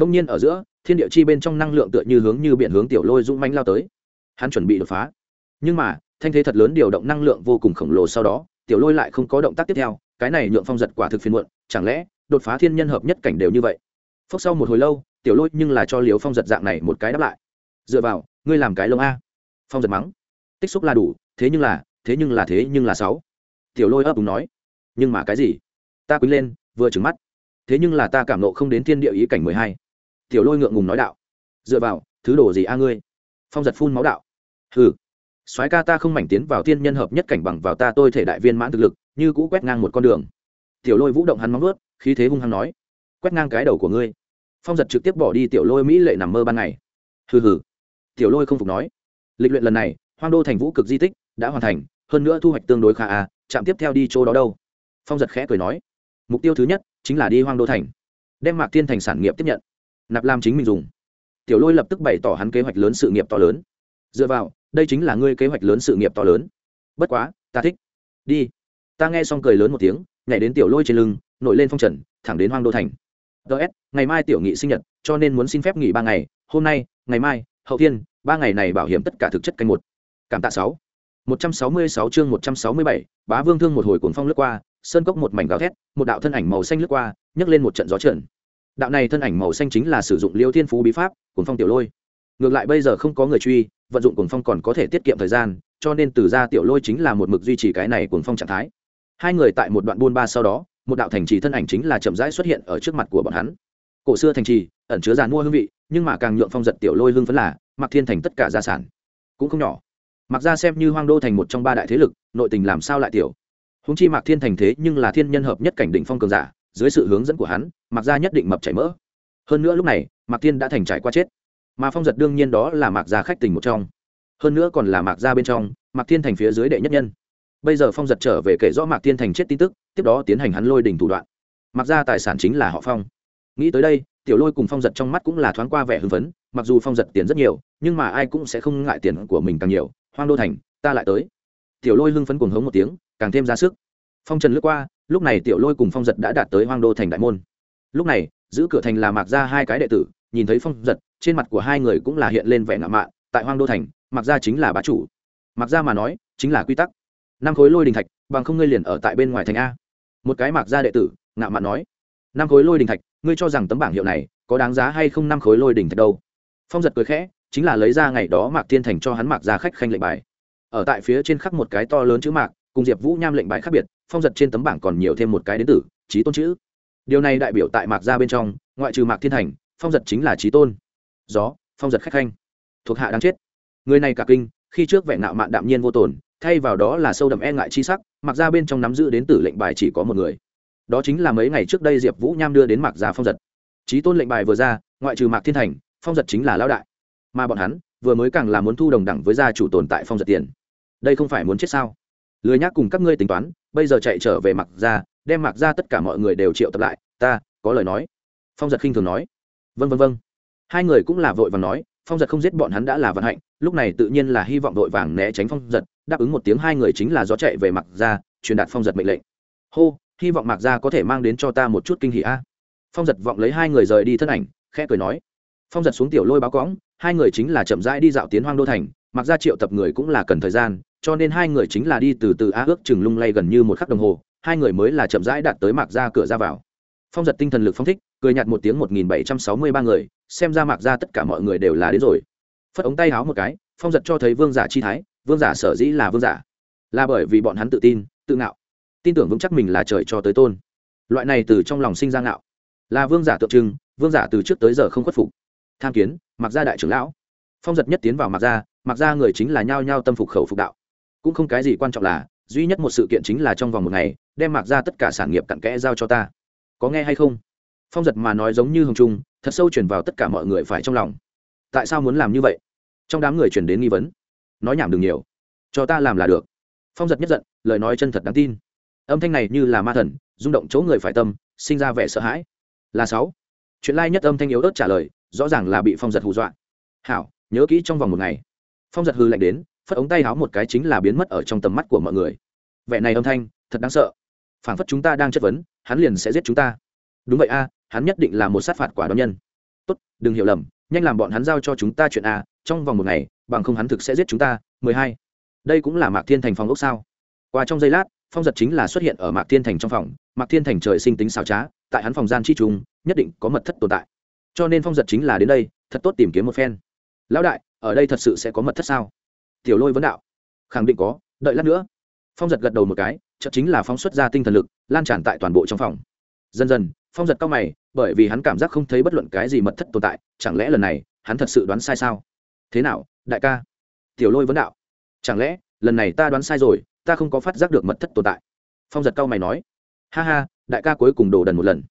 đông nhiên ở giữa, thiên địa chi bên trong năng lượng tựa như hướng như biển hướng tiểu lôi dũng manh lao tới. Hắn chuẩn bị đột phá. Nhưng mà, thanh thế thật lớn điều động năng lượng vô cùng khổng lồ sau đó, tiểu lôi lại không có động tác tiếp theo. Cái này nhượng phong giật quả thực phiền muộn, chẳng lẽ đột phá thiên nhân hợp nhất cảnh đều như vậy? Phốc sau một hồi lâu, tiểu lôi nhưng là cho Liễu phong giật dạng này một cái đáp lại. Dựa vào, ngươi làm cái lông a. Phong giật mắng. Tích xúc là đủ, thế nhưng là, thế nhưng là thế nhưng là sáu. Tiểu lôi ấp úng nói. Nhưng mà cái gì? Ta quýnh lên, vừa trừng mắt. Thế nhưng là ta cảm nộ không đến thiên địa ý cảnh mười hai tiểu lôi ngượng ngùng nói đạo. Dựa vào, thứ đồ gì a ngươi? Phong giật phun máu đạo. Hừ. Soái ca ta không mảnh tiến vào thiên nhân hợp nhất cảnh bằng vào ta tôi thể đại viên mãn thực lực, như cũ quét ngang một con đường. Tiểu lôi vũ động hắn móng ướt khí thế hung hăng nói, quét ngang cái đầu của ngươi. Phong giật trực tiếp bỏ đi tiểu lôi mỹ lệ nằm mơ ban ngày. Hừ hừ. Tiểu lôi không phục nói, lịch luyện lần này, hoang đô thành vũ cực di tích đã hoàn thành, hơn nữa thu hoạch tương đối khá à chạm tiếp theo đi chỗ đó đâu. Phong giật khẽ cười nói, mục tiêu thứ nhất chính là đi hoang đô thành, đem mạc thiên thành sản nghiệp tiếp nhận nạp làm chính mình dùng. Tiểu lôi lập tức bày tỏ hắn kế hoạch lớn sự nghiệp to lớn. Dựa vào, đây chính là ngươi kế hoạch lớn sự nghiệp to lớn. Bất quá, ta thích. Đi. Ta nghe xong cười lớn một tiếng, nhảy đến tiểu lôi trên lưng, nổi lên phong trần, thẳng đến hoang đô thành. Ts ngày mai tiểu nghị sinh nhật, cho nên muốn xin phép nghỉ ba ngày. Hôm nay, ngày mai, hậu thiên, ba ngày này bảo hiểm tất cả thực chất canh một. Cảm tạ sáu. Một trăm sáu mươi sáu chương một trăm sáu mươi bảy, bá vương thương một hồi cuồng phong lướt qua, sơn cốc một mảnh gào thét, một đạo thân ảnh màu xanh lướt qua, nhấc lên một trận gió trượn đạo này thân ảnh màu xanh chính là sử dụng liêu thiên phú bí pháp, cuồng phong tiểu lôi. Ngược lại bây giờ không có người truy, vận dụng cuồng phong còn có thể tiết kiệm thời gian, cho nên từ ra tiểu lôi chính là một mực duy trì cái này cuồng phong trạng thái. Hai người tại một đoạn buôn ba sau đó, một đạo thành trì thân ảnh chính là chậm rãi xuất hiện ở trước mặt của bọn hắn. Cổ xưa thành trì, ẩn chứa giàn mua hương vị, nhưng mà càng nhượng phong giật tiểu lôi hương phấn là mặc thiên thành tất cả gia sản cũng không nhỏ. Mặc ra xem như hoang đô thành một trong ba đại thế lực, nội tình làm sao lại tiểu? Húng chi mạc thiên thành thế nhưng là thiên nhân hợp nhất cảnh đỉnh phong cường giả dưới sự hướng dẫn của hắn mặc ra nhất định mập chảy mỡ. Hơn nữa lúc này, mạc thiên đã thành trải qua chết. Mà phong giật đương nhiên đó là mạc gia khách tình một trong. Hơn nữa còn là mạc gia bên trong, mạc thiên thành phía dưới đệ nhất nhân. Bây giờ phong giật trở về kể rõ mạc thiên thành chết tin tức, tiếp đó tiến hành hắn lôi đỉnh thủ đoạn. Mặc ra tài sản chính là họ phong. Nghĩ tới đây, tiểu lôi cùng phong giật trong mắt cũng là thoáng qua vẻ hưng phấn, mặc dù phong giật tiền rất nhiều, nhưng mà ai cũng sẽ không ngại tiền của mình càng nhiều. Hoang đô thành, ta lại tới. Tiểu lôi hưng phấn cuồng hống một tiếng, càng thêm ra sức. Phong trần lướt qua lúc này tiểu lôi cùng phong giật đã đạt tới hoang đô thành đại môn. Lúc này, giữ cửa thành là mạc ra hai cái đệ tử, nhìn thấy phong giật, trên mặt của hai người cũng là hiện lên vẻ ngạo mạn, tại hoang đô thành, mạc ra chính là bá chủ. Mạc ra mà nói, chính là quy tắc. Năm khối lôi đình thạch, bằng không ngươi liền ở tại bên ngoài thành a. Một cái mạc ra đệ tử, ngạo mạn nói, năm khối lôi đình thạch, ngươi cho rằng tấm bảng hiệu này có đáng giá hay không năm khối lôi đình thạch đâu? Phong giật cười khẽ, chính là lấy ra ngày đó mạc thiên thành cho hắn mạc ra khách khanh lệnh bài. Ở tại phía trên khắc một cái to lớn chữ mạc, cùng diệp vũ nham lệnh bài khác biệt phong giật trên tấm bảng còn nhiều thêm một cái đến tử trí tôn chữ. Điều này đại biểu tại mạc gia bên trong, ngoại trừ mạc thiên thành, phong giật chính là trí tôn. Gió, phong giật khách khanh. Thuộc hạ đáng chết. Người này cả kinh, khi trước vẻ nạo mạn đạm nhiên vô tồn, thay vào đó là sâu đậm e ngại chi sắc mặc ra bên trong nắm giữ đến tử lệnh bài chỉ có một người. Đó chính là mấy ngày trước đây diệp vũ nham đưa đến mạc gia phong giật. Trí tôn lệnh bài vừa ra, ngoại trừ mạc thiên thành, phong giật chính là lão đại. Mà bọn hắn, vừa mới càng là muốn thu đồng đẳng với gia chủ tồn tại phong giật tiền. Đây không phải muốn chết sao? Lười nhác cùng các ngươi tính toán, bây giờ chạy trở về mặc ra, đem mặc ra tất cả mọi người đều triệu tập lại, ta, có lời nói. Phong giật khinh thường nói. Vân vân vân hai người cũng là vội và nói, phong giật không giết bọn hắn đã là vận hạnh, lúc này tự nhiên là hy vọng vội vàng né tránh phong giật, đáp ứng một tiếng hai người chính là gió chạy về mặc ra, truyền đạt phong giật mệnh lệnh. Hô, hy vọng mặc ra có thể mang đến cho ta một chút kinh hỷ a. Phong giật vọng lấy hai người rời đi thân ảnh, khẽ cười nói. Phong giật xuống tiểu lôi báo cõng, hai người chính là chậm rãi đi dạo tiến hoang đô thành, mặc ra triệu tập người cũng là cần thời gian cho nên hai người chính là đi từ từ á ước chừng lung lay gần như một khắc đồng hồ, hai người mới là chậm rãi đạt tới mạc ra cửa ra vào. Phong giật tinh thần lực phong thích, cười nhạt một tiếng một nghìn bảy trăm sáu mươi ba người, xem ra mạc ra tất cả mọi người đều là đến rồi. Phất ống tay háo một cái, phong giật cho thấy vương giả chi thái, vương giả sở dĩ là vương giả. Là bởi vì bọn hắn tự tin, tự ngạo. Tin tưởng vững chắc mình là trời cho tới tôn. Loại này từ trong lòng sinh ra ngạo. Là vương giả tượng trưng, vương giả từ trước tới giờ không khuất phục. Tham kiến mặc gia đại trưởng lão. Phong giật nhất tiến vào mặc gia mặc gia người chính là nhao nhao tâm phục khẩu phục đạo cũng không cái gì quan trọng là, duy nhất một sự kiện chính là trong vòng một ngày, đem mặc ra tất cả sản nghiệp cặn kẽ giao cho ta. Có nghe hay không? Phong giật mà nói giống như hồng trung, thật sâu chuyển vào tất cả mọi người phải trong lòng. Tại sao muốn làm như vậy? Trong đám người chuyển đến nghi vấn. Nói nhảm đừng nhiều. Cho ta làm là được. Phong giật nhất giận, lời nói chân thật đáng tin. Âm thanh này như là ma thần, rung động chỗ người phải tâm, sinh ra vẻ sợ hãi. Là sáu. Chuyện lai nhất âm thanh yếu ớt trả lời, rõ ràng là bị phong giật hù dọa. Hảo, nhớ kỹ trong vòng một ngày. Phong giật hư lạnh đến phất ống tay háo một cái chính là biến mất ở trong tầm mắt của mọi người. Vẻ này âm thanh, thật đáng sợ. Phảng phất chúng ta đang chất vấn, hắn liền sẽ giết chúng ta. Đúng vậy a, hắn nhất định là một sát phạt quả đón nhân. Tốt, đừng hiểu lầm, nhanh làm bọn hắn giao cho chúng ta chuyện a, trong vòng một ngày, bằng không hắn thực sẽ giết chúng ta. Mười hai. Đây cũng là mạc thiên thành phòng ốc sao? Qua trong giây lát, phong giật chính là xuất hiện ở mạc thiên thành trong phòng. Mạc thiên thành trời sinh tính xảo trá, tại hắn phòng gian chi trùng, nhất định có mật thất tồn tại. Cho nên phong giật chính là đến đây, thật tốt tìm kiếm một phen. Lão đại, ở đây thật sự sẽ có mật thất sao? Tiểu lôi vấn đạo. Khẳng định có, đợi lát nữa. Phong giật gật đầu một cái, chợt chính là phóng xuất ra tinh thần lực, lan tràn tại toàn bộ trong phòng. Dần dần, phong giật cao mày, bởi vì hắn cảm giác không thấy bất luận cái gì mật thất tồn tại, chẳng lẽ lần này, hắn thật sự đoán sai sao? Thế nào, đại ca? Tiểu lôi vấn đạo. Chẳng lẽ, lần này ta đoán sai rồi, ta không có phát giác được mật thất tồn tại? Phong giật cao mày nói. Ha ha, đại ca cuối cùng đổ đần một lần.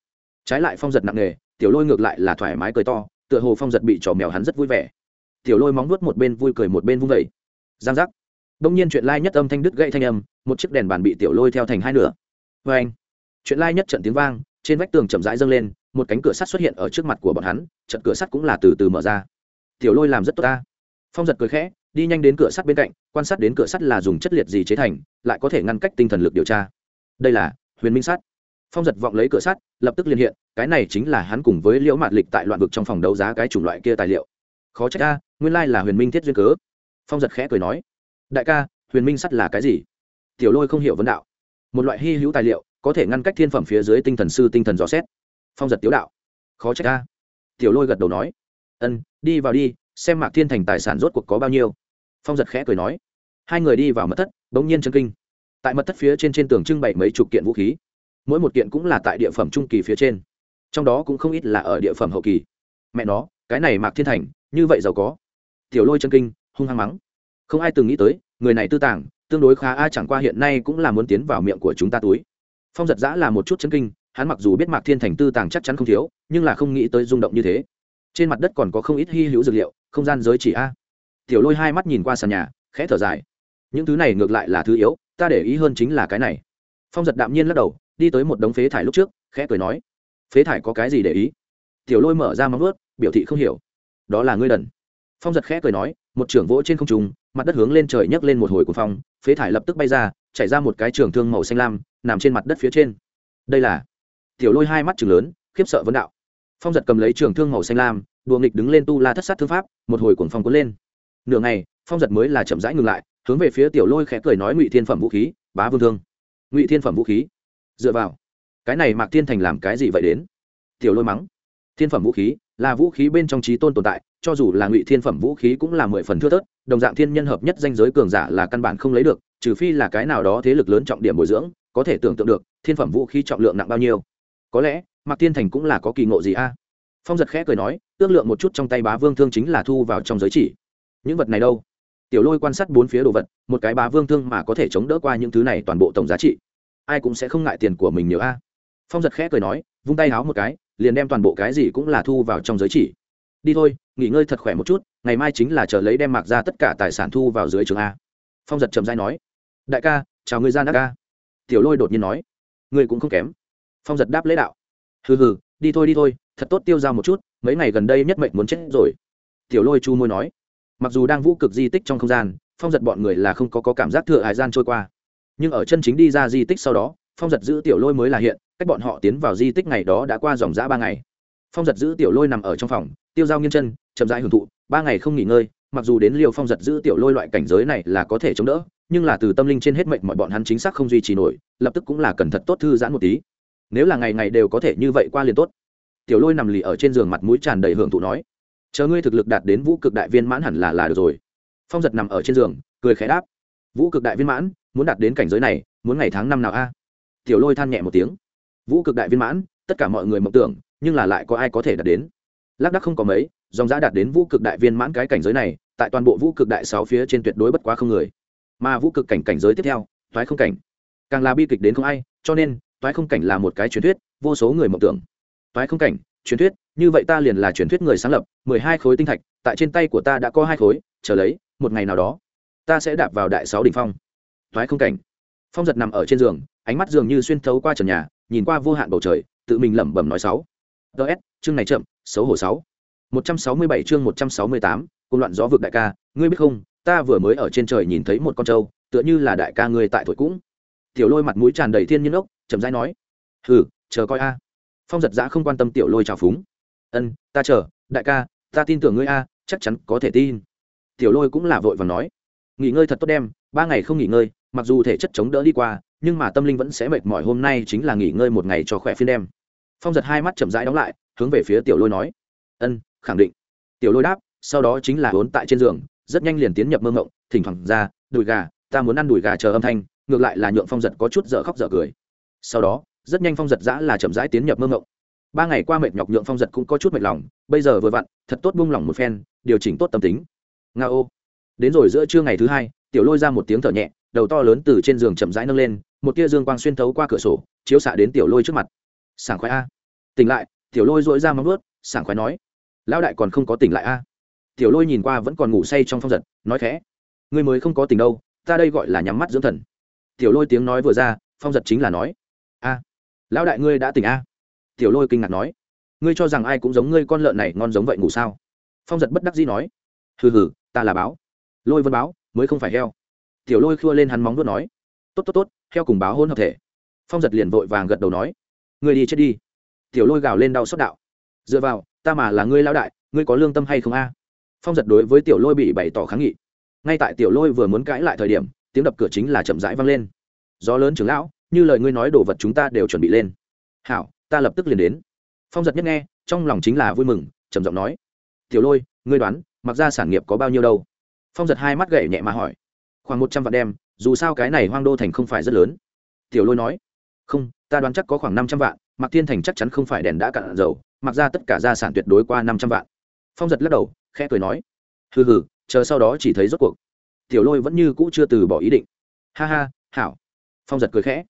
Trái lại phong giật nặng nề, tiểu lôi ngược lại là thoải mái cười to, tựa hồ phong giật bị trò mèo hắn rất vui vẻ. Tiểu lôi móng nuốt một bên vui cười một bên vung vẩy giang giác. Đông nhiên chuyện lai nhất âm thanh đứt gãy thanh âm, một chiếc đèn bàn bị tiểu lôi theo thành hai nửa. Vê anh, chuyện lai nhất trận tiếng vang, trên vách tường chậm rãi dâng lên, một cánh cửa sắt xuất hiện ở trước mặt của bọn hắn, trận cửa sắt cũng là từ từ mở ra. Tiểu lôi làm rất tốt ta. Phong giật cười khẽ, đi nhanh đến cửa sắt bên cạnh, quan sát đến cửa sắt là dùng chất liệt gì chế thành, lại có thể ngăn cách tinh thần lực điều tra. Đây là huyền minh sắt. Phong giật vọng lấy cửa sắt, lập tức liên hiện, cái này chính là hắn cùng với liễu mạt lịch tại loạn vực trong phòng đấu giá cái chủng loại kia tài liệu. Khó trách a nguyên lai là huyền minh thiết duyên cớ phong giật khẽ cười nói, đại ca, huyền minh sắt là cái gì? Tiểu lôi không hiểu vấn đạo. Một loại hy hữu tài liệu, có thể ngăn cách thiên phẩm phía dưới tinh thần sư tinh thần dò xét. Phong giật tiếu đạo. Khó trách ca tiểu lôi gật đầu nói, ân, đi vào đi, xem mạc thiên thành tài sản rốt cuộc có bao nhiêu. Phong giật khẽ cười nói, hai người đi vào mật thất, bỗng nhiên chân kinh. Tại mật thất phía trên trên tường trưng bày mấy chục kiện vũ khí, mỗi một kiện cũng là tại địa phẩm trung kỳ phía trên, trong đó cũng không ít là ở địa phẩm hậu kỳ. Mẹ nó, cái này mạc thiên thành, như vậy giàu có. Tiểu lôi chân kinh hung hăng mắng. Không ai từng nghĩ tới, người này tư tàng, tương đối khá a, chẳng qua hiện nay cũng là muốn tiến vào miệng của chúng ta túi. Phong giật giã là một chút chân kinh, hắn mặc dù biết mạc thiên thành tư tàng chắc chắn không thiếu, nhưng là không nghĩ tới rung động như thế. Trên mặt đất còn có không ít hy hữu dược liệu, không gian giới chỉ a. Tiểu lôi hai mắt nhìn qua sàn nhà, khẽ thở dài. Những thứ này ngược lại là thứ yếu, ta để ý hơn chính là cái này. Phong giật đạm nhiên lắc đầu, đi tới một đống phế thải lúc trước, khẽ cười nói. Phế thải có cái gì để ý? Tiểu lôi mở ra móng ướt biểu thị không hiểu. Đó là ngươi đần phong giật khẽ cười nói một trưởng vỗ trên không trung, mặt đất hướng lên trời nhấc lên một hồi của phong, phế thải lập tức bay ra, chảy ra một cái trường thương màu xanh lam, nằm trên mặt đất phía trên. Đây là tiểu lôi hai mắt chừng lớn, khiếp sợ vấn đạo. Phong giật cầm lấy trường thương màu xanh lam, đùa nghịch đứng lên tu la thất sát thương pháp, một hồi cuồng phong cuốn lên. Nửa ngày, phong giật mới là chậm rãi ngừng lại, hướng về phía tiểu lôi khẽ cười nói ngụy thiên phẩm vũ khí, bá vương thương. Ngụy thiên phẩm vũ khí. Dựa vào. Cái này mạc thiên thành làm cái gì vậy đến? Tiểu lôi mắng. Thiên phẩm vũ khí là vũ khí bên trong trí tôn tồn tại cho dù là ngụy thiên phẩm vũ khí cũng là mười phần thưa thớt, đồng dạng thiên nhân hợp nhất danh giới cường giả là căn bản không lấy được, trừ phi là cái nào đó thế lực lớn trọng điểm bồi dưỡng, có thể tưởng tượng được, thiên phẩm vũ khí trọng lượng nặng bao nhiêu. Có lẽ, mạc thiên thành cũng là có kỳ ngộ gì a? Phong giật khẽ cười nói, ước lượng một chút trong tay bá vương thương chính là thu vào trong giới chỉ. Những vật này đâu? Tiểu lôi quan sát bốn phía đồ vật, một cái bá vương thương mà có thể chống đỡ qua những thứ này toàn bộ tổng giá trị. Ai cũng sẽ không ngại tiền của mình nhiều a. Phong giật khẽ cười nói, vung tay háo một cái, liền đem toàn bộ cái gì cũng là thu vào trong giới chỉ đi thôi nghỉ ngơi thật khỏe một chút ngày mai chính là chờ lấy đem mặc ra tất cả tài sản thu vào dưới trường a. Phong giật trầm dai nói. Đại ca chào ngươi gian đắc ca. Tiểu lôi đột nhiên nói. Ngươi cũng không kém. Phong giật đáp lễ đạo. Hừ hừ đi thôi đi thôi thật tốt tiêu dao một chút mấy ngày gần đây nhất mệnh muốn chết rồi. Tiểu lôi chu môi nói. Mặc dù đang vũ cực di tích trong không gian phong giật bọn người là không có, có cảm giác thừa hải gian trôi qua. Nhưng ở chân chính đi ra di tích sau đó phong giật giữ tiểu lôi mới là hiện cách bọn họ tiến vào di tích ngày đó đã qua dòng g ba ngày. Phong giật giữ tiểu lôi nằm ở trong phòng tiêu dao nghiêng chân, chậm rãi hưởng thụ, ba ngày không nghỉ ngơi, mặc dù đến liều phong giật giữ tiểu lôi loại cảnh giới này là có thể chống đỡ, nhưng là từ tâm linh trên hết mệnh mọi bọn hắn chính xác không duy trì nổi, lập tức cũng là cần thật tốt thư giãn một tí. Nếu là ngày ngày đều có thể như vậy qua liền tốt. Tiểu lôi nằm lì ở trên giường mặt mũi tràn đầy hưởng thụ nói, chờ ngươi thực lực đạt đến vũ cực đại viên mãn hẳn là là được rồi. Phong giật nằm ở trên giường, cười khẽ đáp, vũ cực đại viên mãn, muốn đạt đến cảnh giới này, muốn ngày tháng năm nào a? Tiểu lôi than nhẹ một tiếng, vũ cực đại viên mãn, tất cả mọi người mộng tưởng, nhưng là lại có ai có thể đạt đến? Lác đắc không có mấy, dòng giã đạt đến vũ cực đại viên mãn cái cảnh giới này, tại toàn bộ vũ cực đại sáu phía trên tuyệt đối bất quá không người. Mà vũ cực cảnh cảnh giới tiếp theo thoái không cảnh. Càng là bi kịch đến không ai, cho nên thoái không cảnh là một cái truyền thuyết, vô số người mộng tưởng. Thoái không cảnh, truyền thuyết, như vậy ta liền là truyền thuyết người sáng lập, mười hai khối tinh thạch, tại trên tay của ta đã có hai khối, chờ lấy, một ngày nào đó, ta sẽ đạp vào đại sáu đỉnh phong. Thoái không cảnh. Phong giật nằm ở trên giường, ánh mắt dường như xuyên thấu qua trần nhà, nhìn qua vô hạn bầu trời, tự mình lẩm bẩm nói sáu. Ts chương này chậm, xấu hổ sáu. Một trăm sáu mươi bảy chương một trăm sáu mươi tám côn loạn gió vực đại ca, ngươi biết không, ta vừa mới ở trên trời nhìn thấy một con trâu, tựa như là đại ca ngươi tại thổi cũng. Tiểu lôi mặt mũi tràn đầy thiên nhiên ốc, chậm rãi nói, hừ, chờ coi a. Phong giật giã không quan tâm tiểu lôi trào phúng. Ân, ta chờ, đại ca, ta tin tưởng ngươi a, chắc chắn có thể tin. Tiểu lôi cũng là vội và nói, nghỉ ngơi thật tốt đem, ba ngày không nghỉ ngơi, mặc dù thể chất chống đỡ đi qua, nhưng mà tâm linh vẫn sẽ mệt mỏi, hôm nay chính là nghỉ ngơi một ngày cho khỏe phiên đem. Phong giật hai mắt chậm rãi đóng lại hướng về phía tiểu lôi nói. Ân, khẳng định. Tiểu lôi đáp, sau đó chính là hốn tại trên giường, rất nhanh liền tiến nhập mơ ngộng thỉnh thoảng ra, đùi gà, ta muốn ăn đùi gà chờ âm thanh, ngược lại là nhượng phong giật có chút dở khóc dở cười. Sau đó, rất nhanh phong giật giã là chậm rãi tiến nhập mơ ngộng ba ngày qua mệt nhọc nhượng phong giật cũng có chút mệt lòng, bây giờ vừa vặn, thật tốt buông lỏng một phen, điều chỉnh tốt tâm tính. Nga ô. Đến rồi giữa trưa ngày thứ hai, tiểu lôi ra một tiếng thở nhẹ, đầu to lớn từ trên giường chậm rãi nâng lên, một tia dương quang xuyên thấu qua cửa sổ, chiếu xạ đến tiểu lôi trước mặt. Sảng khoái a. Tỉnh lại tiểu lôi dội ra móng ướt sảng khoái nói, lão đại còn không có tỉnh lại a? Tiểu lôi nhìn qua vẫn còn ngủ say trong phong giật, nói khẽ người mới không có tỉnh đâu, ta đây gọi là nhắm mắt dưỡng thần. Tiểu lôi tiếng nói vừa ra, phong giật chính là nói, a, lão đại ngươi đã tỉnh a? Tiểu lôi kinh ngạc nói, ngươi cho rằng ai cũng giống ngươi con lợn này ngon giống vậy ngủ sao? Phong giật bất đắc dĩ nói, hừ hừ, ta là báo. Lôi vân báo, mới không phải heo. Tiểu lôi khua lên hắn móng vuốt nói, tốt tốt tốt, heo cùng báo hôn hợp thể. Phong giật liền vội vàng gật đầu nói, ngươi đi chết đi tiểu lôi gào lên đau xót đạo. Dựa vào, ta mà là ngươi lão đại, ngươi có lương tâm hay không a? Phong giật đối với tiểu lôi bị bày tỏ kháng nghị. Ngay tại tiểu lôi vừa muốn cãi lại thời điểm, tiếng đập cửa chính là chậm rãi vang lên. Gió lớn trưởng lão, như lời ngươi nói đồ vật chúng ta đều chuẩn bị lên. Hảo, ta lập tức liền đến. Phong giật nhất nghe, trong lòng chính là vui mừng, trầm giọng nói. Tiểu lôi, ngươi đoán, mặc ra sản nghiệp có bao nhiêu đâu? Phong giật hai mắt gậy nhẹ mà hỏi. Khoảng một trăm vạn đem, dù sao cái này hoang đô thành không phải rất lớn. Tiểu lôi nói. Không, ta đoán chắc có khoảng năm trăm vạn Mạc thiên thành chắc chắn không phải đèn đã cạn dầu, mặc ra tất cả gia sản tuyệt đối qua năm trăm vạn. Phong giật lắc đầu, khẽ cười nói, hừ hừ, chờ sau đó chỉ thấy rốt cuộc. Tiểu lôi vẫn như cũ chưa từ bỏ ý định. Ha ha, hảo. Phong giật cười khẽ.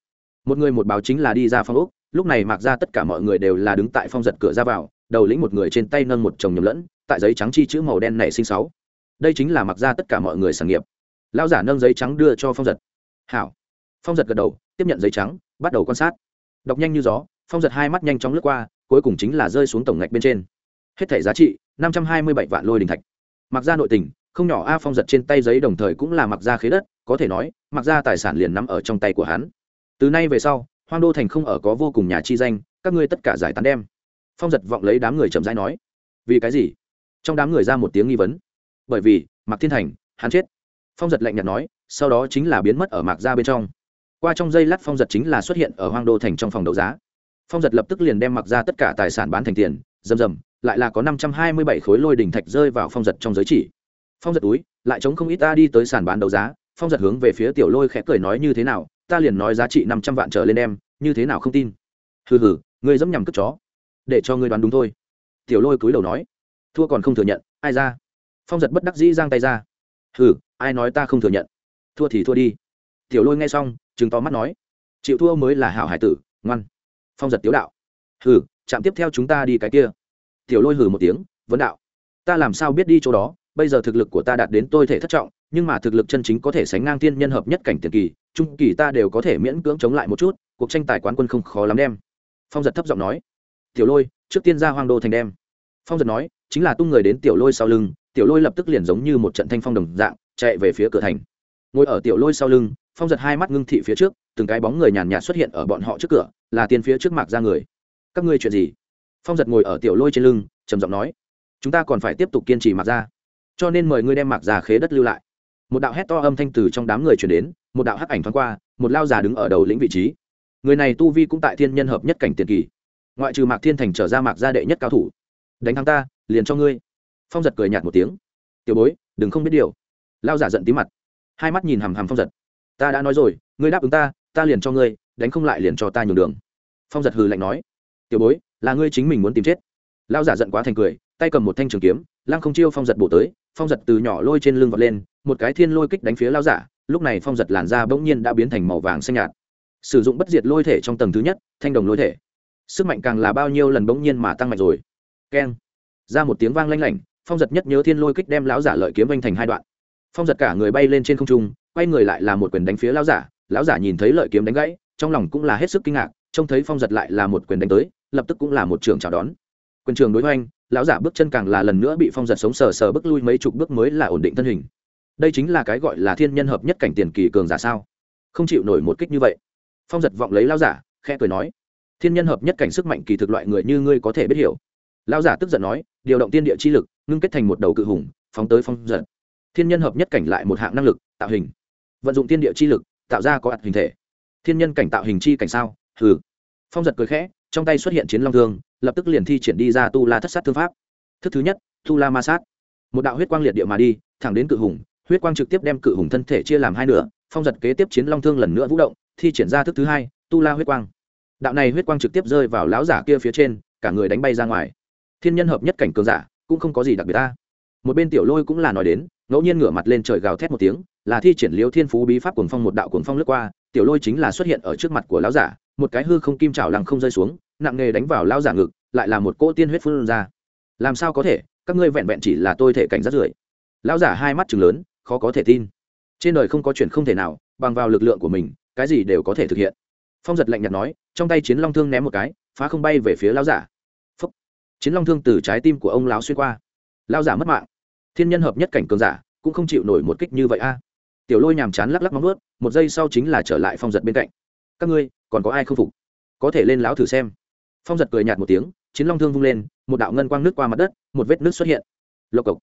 Một người một báo chính là đi ra phong úc lúc này mặc ra tất cả mọi người đều là đứng tại phong giật cửa ra vào, đầu lĩnh một người trên tay nâng một chồng nhầm lẫn, tại giấy trắng chi chữ màu đen này sinh sáu. Đây chính là mặc ra tất cả mọi người sản nghiệp. Lao giả nâng giấy trắng đưa cho phong giật. Hảo. Phong giật gật đầu, tiếp nhận giấy trắng, bắt đầu quan sát. Đọc nhanh như gió phong giật hai mắt nhanh chóng lướt qua, cuối cùng chính là rơi xuống tổng ngạch bên trên. Hết thẻ giá trị, năm trăm hai mươi bảy vạn lôi đình thạch. Mặc ra nội tình, không nhỏ a phong giật trên tay giấy đồng thời cũng là mặc ra khế đất, có thể nói, mặc ra tài sản liền nằm ở trong tay của hắn. Từ nay về sau, hoang đô thành không ở có vô cùng nhà chi danh, các ngươi tất cả giải tán đem. Phong giật vọng lấy đám người chậm rãi nói. Vì cái gì? Trong đám người ra một tiếng nghi vấn. Bởi vì, mạc thiên thành, hắn chết. Phong giật lạnh nhạt nói, sau đó chính là biến mất ở mạc ra bên trong. Qua trong giây lát phong giật chính là xuất hiện ở hoang đô thành trong phòng đấu giá phong giật lập tức liền đem mặc ra tất cả tài sản bán thành tiền, rầm rầm, lại là có năm trăm hai mươi bảy khối lôi đỉnh thạch rơi vào phong giật trong giới chỉ. Phong giật túi, lại chống không ít ta đi tới sàn bán đấu giá, phong giật hướng về phía tiểu lôi khẽ cười nói như thế nào, ta liền nói giá trị năm trăm vạn trở lên em, như thế nào không tin. Hừ hừ, ngươi dẫm nhằm cất chó. Để cho ngươi đoán đúng thôi. Tiểu lôi cúi đầu nói. Thua còn không thừa nhận, ai ra? Phong giật bất đắc dĩ giang tay ra. Hừ, ai nói ta không thừa nhận? Thua thì thua đi. Tiểu lôi nghe xong chứng to mắt nói. Chịu thua mới là hảo hải tử, ngoan phong giật tiếu đạo. Hừ, chạm tiếp theo chúng ta đi cái kia. Tiểu lôi hừ một tiếng, vấn đạo, ta làm sao biết đi chỗ đó? Bây giờ thực lực của ta đạt đến tôi thể thất trọng, nhưng mà thực lực chân chính có thể sánh ngang thiên nhân hợp nhất cảnh tiền kỳ, trung kỳ ta đều có thể miễn cưỡng chống lại một chút, cuộc tranh tài quán quân không khó lắm đem. Phong giật thấp giọng nói. Tiểu lôi, trước tiên ra hoang đô thành đem. Phong giật nói, chính là tung người đến tiểu lôi sau lưng, tiểu lôi lập tức liền giống như một trận thanh phong đồng dạng, chạy về phía cửa thành. Ngồi ở tiểu lôi sau lưng, phong giật hai mắt ngưng thị phía trước, từng cái bóng người nhàn nhạt xuất hiện ở bọn họ trước cửa là tiền phía trước mặt ra người. Các ngươi chuyện gì? Phong giật ngồi ở tiểu lôi trên lưng, trầm giọng nói. Chúng ta còn phải tiếp tục kiên trì mặc ra. Cho nên mời ngươi đem mặc ra khế đất lưu lại. Một đạo hét to âm thanh từ trong đám người chuyển đến, một đạo hắc ảnh thoáng qua, một lao già đứng ở đầu lĩnh vị trí. Người này tu vi cũng tại thiên nhân hợp nhất cảnh tiền kỳ. Ngoại trừ mạc thiên thành trở ra mạc gia đệ nhất cao thủ. Đánh thắng ta, liền cho ngươi. Phong giật cười nhạt một tiếng. Tiểu bối, đừng không biết điều. Lao giả giận tí mặt. Hai mắt nhìn hằm hằm phong giật. Ta đã nói rồi, ngươi đáp ứng ta ta liền cho ngươi đánh không lại liền cho ta nhường đường. Phong giật hừ lạnh nói, tiểu bối, là ngươi chính mình muốn tìm chết. Lao giả giận quá thành cười, tay cầm một thanh trường kiếm, lăng không chiêu phong giật bổ tới, phong giật từ nhỏ lôi trên lưng vật lên, một cái thiên lôi kích đánh phía lao giả, lúc này phong giật làn da bỗng nhiên đã biến thành màu vàng xanh nhạt. Sử dụng bất diệt lôi thể trong tầng thứ nhất, thanh đồng lôi thể. Sức mạnh càng là bao nhiêu lần bỗng nhiên mà tăng mạnh rồi. Keng. Ra một tiếng vang lanh lảnh, phong giật nhất nhớ thiên lôi kích đem lão giả lợi kiếm anh thành hai đoạn. Phong giật cả người bay lên trên không trung, quay người lại là một quyền đánh phía lão giả lão giả nhìn thấy lợi kiếm đánh gãy trong lòng cũng là hết sức kinh ngạc, trông thấy phong giật lại là một quyền đánh tới, lập tức cũng là một trường chào đón. Quyền trường đối hoành, lão giả bước chân càng là lần nữa bị phong giật sống sờ sờ bước lui mấy chục bước mới là ổn định thân hình. Đây chính là cái gọi là thiên nhân hợp nhất cảnh tiền kỳ cường giả sao? Không chịu nổi một kích như vậy. Phong giật vọng lấy lão giả, khẽ cười nói, thiên nhân hợp nhất cảnh sức mạnh kỳ thực loại người như ngươi có thể biết hiểu. Lão giả tức giận nói, điều động tiên địa chi lực, ngưng kết thành một đầu cự hùng, phóng tới phong giật. Thiên nhân hợp nhất cảnh lại một hạng năng lực, tạo hình. Vận dụng tiên địa chi lực, tạo ra có ạt hình thể thiên nhân cảnh tạo hình chi cảnh sao? Hừ. Phong giật cười khẽ, trong tay xuất hiện chiến long thương, lập tức liền thi triển đi ra tu la thất sát thương pháp. Thức thứ nhất, tu la ma sát. Một đạo huyết quang liệt địa mà đi, thẳng đến cự hùng, huyết quang trực tiếp đem cự hùng thân thể chia làm hai nửa, phong giật kế tiếp chiến long thương lần nữa vũ động, thi triển ra thức thứ hai, tu la huyết quang. Đạo này huyết quang trực tiếp rơi vào láo giả kia phía trên, cả người đánh bay ra ngoài. Thiên nhân hợp nhất cảnh cường giả, cũng không có gì đặc biệt ta. Một bên tiểu lôi cũng là nói đến, ngẫu nhiên ngửa mặt lên trời gào thét một tiếng, là thi triển liêu thiên phú bí pháp cuồng phong một đạo cuồng phong lướt qua tiểu lôi chính là xuất hiện ở trước mặt của lão giả, một cái hư không kim trào lăng không rơi xuống, nặng nghề đánh vào lão giả ngực, lại là một cỗ tiên huyết phun ra. Làm sao có thể, các ngươi vẹn vẹn chỉ là tôi thể cảnh rất rưởi. Lão giả hai mắt chừng lớn, khó có thể tin. Trên đời không có chuyện không thể nào, bằng vào lực lượng của mình, cái gì đều có thể thực hiện. Phong giật lạnh nhạt nói, trong tay chiến long thương ném một cái, phá không bay về phía lão giả. Phúc. chiến long thương từ trái tim của ông lão xuyên qua. Lão giả mất mạng. Thiên nhân hợp nhất cảnh cường giả, cũng không chịu nổi một kích như vậy a tiểu lôi nhàm chán lắc lắc móng ướt một giây sau chính là trở lại phong giật bên cạnh. Các ngươi, còn có ai không phục? Có thể lên láo thử xem. Phong giật cười nhạt một tiếng, chiến long thương vung lên, một đạo ngân quang nước qua mặt đất, một vết nước xuất hiện. Lộc cộc.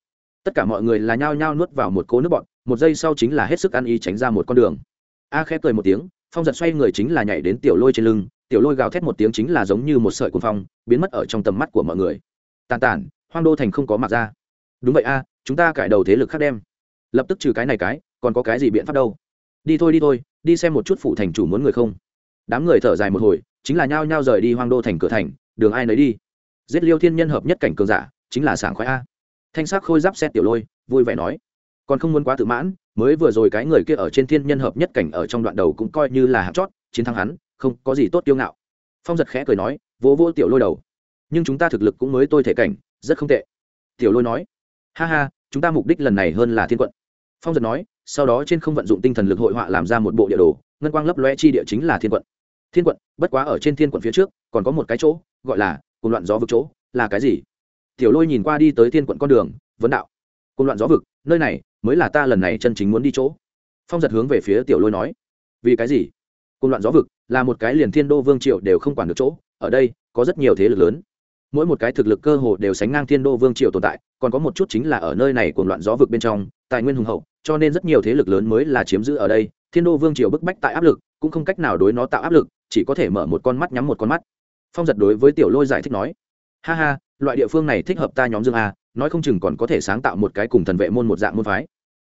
Tất cả mọi người là nhao nhao nuốt vào một cố nước bọn một giây sau chính là hết sức ăn ý tránh ra một con đường. A khẽ cười một tiếng, phong giật xoay người chính là nhảy đến tiểu lôi trên lưng, tiểu lôi gào thét một tiếng chính là giống như một sợi cuồng phong, biến mất ở trong tầm mắt của mọi người. Tàn tản hoang đô thành không có mặt ra. Đúng vậy a, chúng ta cải đầu thế lực khác đem. Lập tức trừ cái này cái còn có cái gì biện pháp đâu? Đi thôi đi thôi, đi xem một chút phụ thành chủ muốn người không. Đám người thở dài một hồi, chính là nhao nhao rời đi hoang đô thành cửa thành, đường ai nấy đi. Giết liêu thiên nhân hợp nhất cảnh cường giả, chính là sảng khoái a. Thanh sắc khôi giáp xét tiểu lôi, vui vẻ nói. Còn không muốn quá tự mãn, mới vừa rồi cái người kia ở trên thiên nhân hợp nhất cảnh ở trong đoạn đầu cũng coi như là hạt chót, chiến thắng hắn, không có gì tốt tiêu ngạo. Phong giật khẽ cười nói, vỗ vỗ tiểu lôi đầu. Nhưng chúng ta thực lực cũng mới tôi thể cảnh, rất không tệ. Tiểu lôi nói, ha ha, chúng ta mục đích lần này hơn là thiên quận. Phong giật nói sau đó trên không vận dụng tinh thần lực hội họa làm ra một bộ địa đồ, ngân quang lấp loe chi địa chính là thiên quận. Thiên quận, bất quá ở trên thiên quận phía trước, còn có một cái chỗ, gọi là cùng loạn gió vực chỗ, là cái gì? Tiểu lôi nhìn qua đi tới thiên quận con đường, vấn đạo. Cùng loạn gió vực, nơi này mới là ta lần này chân chính muốn đi chỗ. Phong giật hướng về phía tiểu lôi nói. Vì cái gì? Cùng loạn gió vực là một cái liền thiên đô vương triệu đều không quản được chỗ, ở đây có rất nhiều thế lực lớn. Mỗi một cái thực lực cơ hồ đều sánh ngang thiên đô vương triều tồn tại, còn có một chút chính là ở nơi này cùng loạn gió vực bên trong, tài nguyên hùng hậu cho nên rất nhiều thế lực lớn mới là chiếm giữ ở đây, thiên đô vương triều bức bách tại áp lực, cũng không cách nào đối nó tạo áp lực, chỉ có thể mở một con mắt nhắm một con mắt. Phong giật đối với tiểu lôi giải thích nói, ha ha, loại địa phương này thích hợp ta nhóm dương a, nói không chừng còn có thể sáng tạo một cái cùng thần vệ môn một dạng môn phái.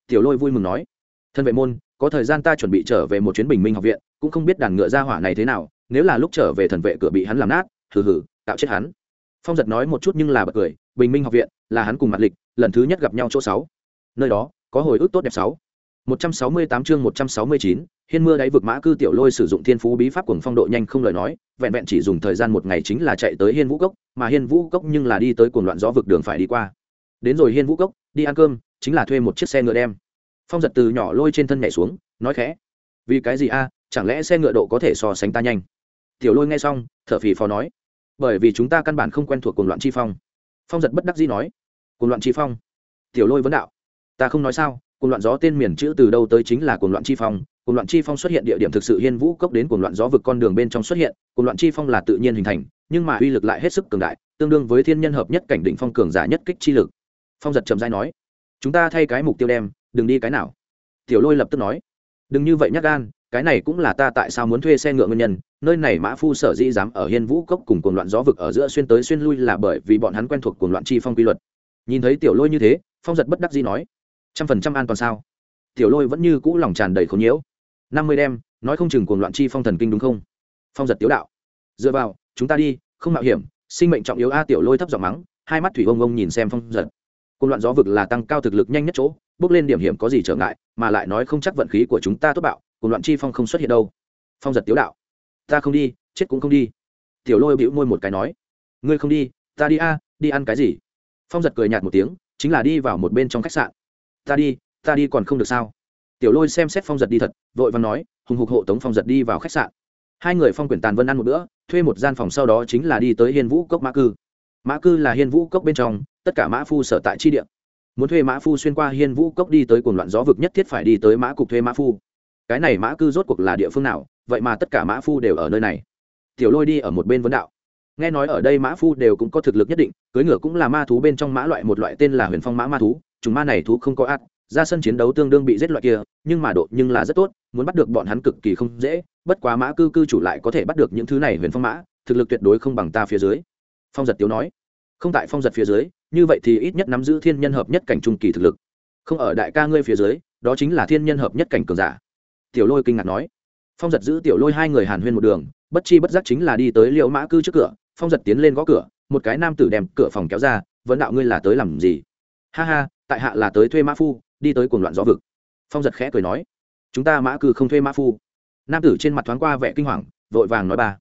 Tiểu lôi vui mừng nói, thần vệ môn, có thời gian ta chuẩn bị trở về một chuyến bình minh học viện, cũng không biết đàn ngựa ra hỏa này thế nào, nếu là lúc trở về thần vệ cửa bị hắn làm nát, hừ hừ, tạo chết hắn. Phong giật nói một chút nhưng là bật cười, bình minh học viện, là hắn cùng mặt lịch, lần thứ nhất gặp nhau chỗ sáu. Nơi đó có hồi ức tốt đẹp sáu. một trăm sáu mươi tám chương một trăm sáu mươi chín, hiên mưa đáy vực mã cư tiểu lôi sử dụng thiên phú bí pháp cuồng phong độ nhanh không lời nói, vẹn vẹn chỉ dùng thời gian một ngày chính là chạy tới hiên vũ cốc, mà hiên vũ cốc nhưng là đi tới cuồng loạn gió vực đường phải đi qua. Đến rồi hiên vũ cốc, đi ăn cơm, chính là thuê một chiếc xe ngựa đem. Phong giật từ nhỏ lôi trên thân nhảy xuống, nói khẽ, vì cái gì a, chẳng lẽ xe ngựa độ có thể so sánh ta nhanh? Tiểu lôi nghe xong, thở phì phò nói, bởi vì chúng ta căn bản không quen thuộc cuồng loạn chi phong. Phong giật bất đắc dĩ nói, cuồng loạn chi phong? Tiểu lôi vấn đạo ta không nói sao, cuồng loạn gió tên miền chữ từ đâu tới chính là cuồng loạn chi phong, cuồng loạn chi phong xuất hiện địa điểm thực sự hiên vũ cốc đến cuồng loạn gió vực con đường bên trong xuất hiện, cuồng loạn chi phong là tự nhiên hình thành, nhưng mà uy lực lại hết sức cường đại, tương đương với thiên nhân hợp nhất cảnh định phong cường giả nhất kích chi lực. Phong giật trầm dai nói, chúng ta thay cái mục tiêu đem, đừng đi cái nào. Tiểu lôi lập tức nói, đừng như vậy nhắc gan, cái này cũng là ta tại sao muốn thuê xe ngựa nguyên nhân, nơi này mã phu sở dĩ dám ở hiên vũ cốc cùng cuồng loạn gió vực ở giữa xuyên tới xuyên lui là bởi vì bọn hắn quen thuộc cuồng loạn chi phong quy luật. Nhìn thấy tiểu lôi như thế, phong giật bất đắc dĩ nói trăm phần trăm an toàn sao? Tiểu lôi vẫn như cũ lòng tràn đầy khốn nhiễu. Năm mươi đem nói không chừng cuồng loạn chi phong thần kinh đúng không? Phong giật tiếu đạo. Dựa vào, chúng ta đi, không mạo hiểm, sinh mệnh trọng yếu a, tiểu lôi thấp giọng mắng, hai mắt thủy ông ông nhìn xem phong giật. Cuồng loạn gió vực là tăng cao thực lực nhanh nhất chỗ, bước lên điểm hiểm có gì trở ngại, mà lại nói không chắc vận khí của chúng ta tốt bạo, cuồng loạn chi phong không xuất hiện đâu. Phong giật tiếu đạo. Ta không đi, chết cũng không đi. Tiểu lôi bĩu môi một cái nói. Ngươi không đi, ta đi a, đi ăn cái gì? Phong giật cười nhạt một tiếng, chính là đi vào một bên trong khách sạn ta đi ta đi còn không được sao? Tiểu lôi xem xét phong giật đi thật, vội và nói, hùng hục hộ tống phong giật đi vào khách sạn. Hai người phong quyển tàn vân ăn một bữa, thuê một gian phòng sau đó chính là đi tới hiên vũ cốc mã cư. Mã cư là hiên vũ cốc bên trong, tất cả mã phu sở tại chi địa. Muốn thuê mã phu xuyên qua hiên vũ cốc đi tới cuồng loạn gió vực nhất thiết phải đi tới mã cục thuê mã phu. Cái này mã cư rốt cuộc là địa phương nào, vậy mà tất cả mã phu đều ở nơi này. Tiểu lôi đi ở một bên vấn đạo. Nghe nói ở đây mã phu đều cũng có thực lực nhất định cưới ngựa cũng là ma thú bên trong mã loại, một loại tên là huyền phong mã ma thú chúng ma này thú không có ác, ra sân chiến đấu tương đương bị giết loại kia, nhưng mà độ nhưng là rất tốt, muốn bắt được bọn hắn cực kỳ không dễ, bất quá mã cư cư chủ lại có thể bắt được những thứ này huyền phong mã, thực lực tuyệt đối không bằng ta phía dưới. Phong giật tiếu nói. Không tại phong giật phía dưới, như vậy thì ít nhất nắm giữ thiên nhân hợp nhất cảnh trung kỳ thực lực. Không ở đại ca ngươi phía dưới, đó chính là thiên nhân hợp nhất cảnh cường giả. Tiểu lôi kinh ngạc nói. Phong giật giữ tiểu lôi hai người hàn huyên một đường, bất chi bất giác chính là đi tới liệu mã cư trước cửa, phong giật tiến lên gõ cửa, một cái nam tử đem cửa phòng kéo ra, vấn đạo ngươi là tới làm gì? Ha ha, tại hạ là tới thuê mã phu, đi tới cuồng loạn gió vực. Phong giật khẽ cười nói, chúng ta mã cư không thuê mã phu. Nam tử trên mặt thoáng qua vẻ kinh hoàng, vội vàng nói ba,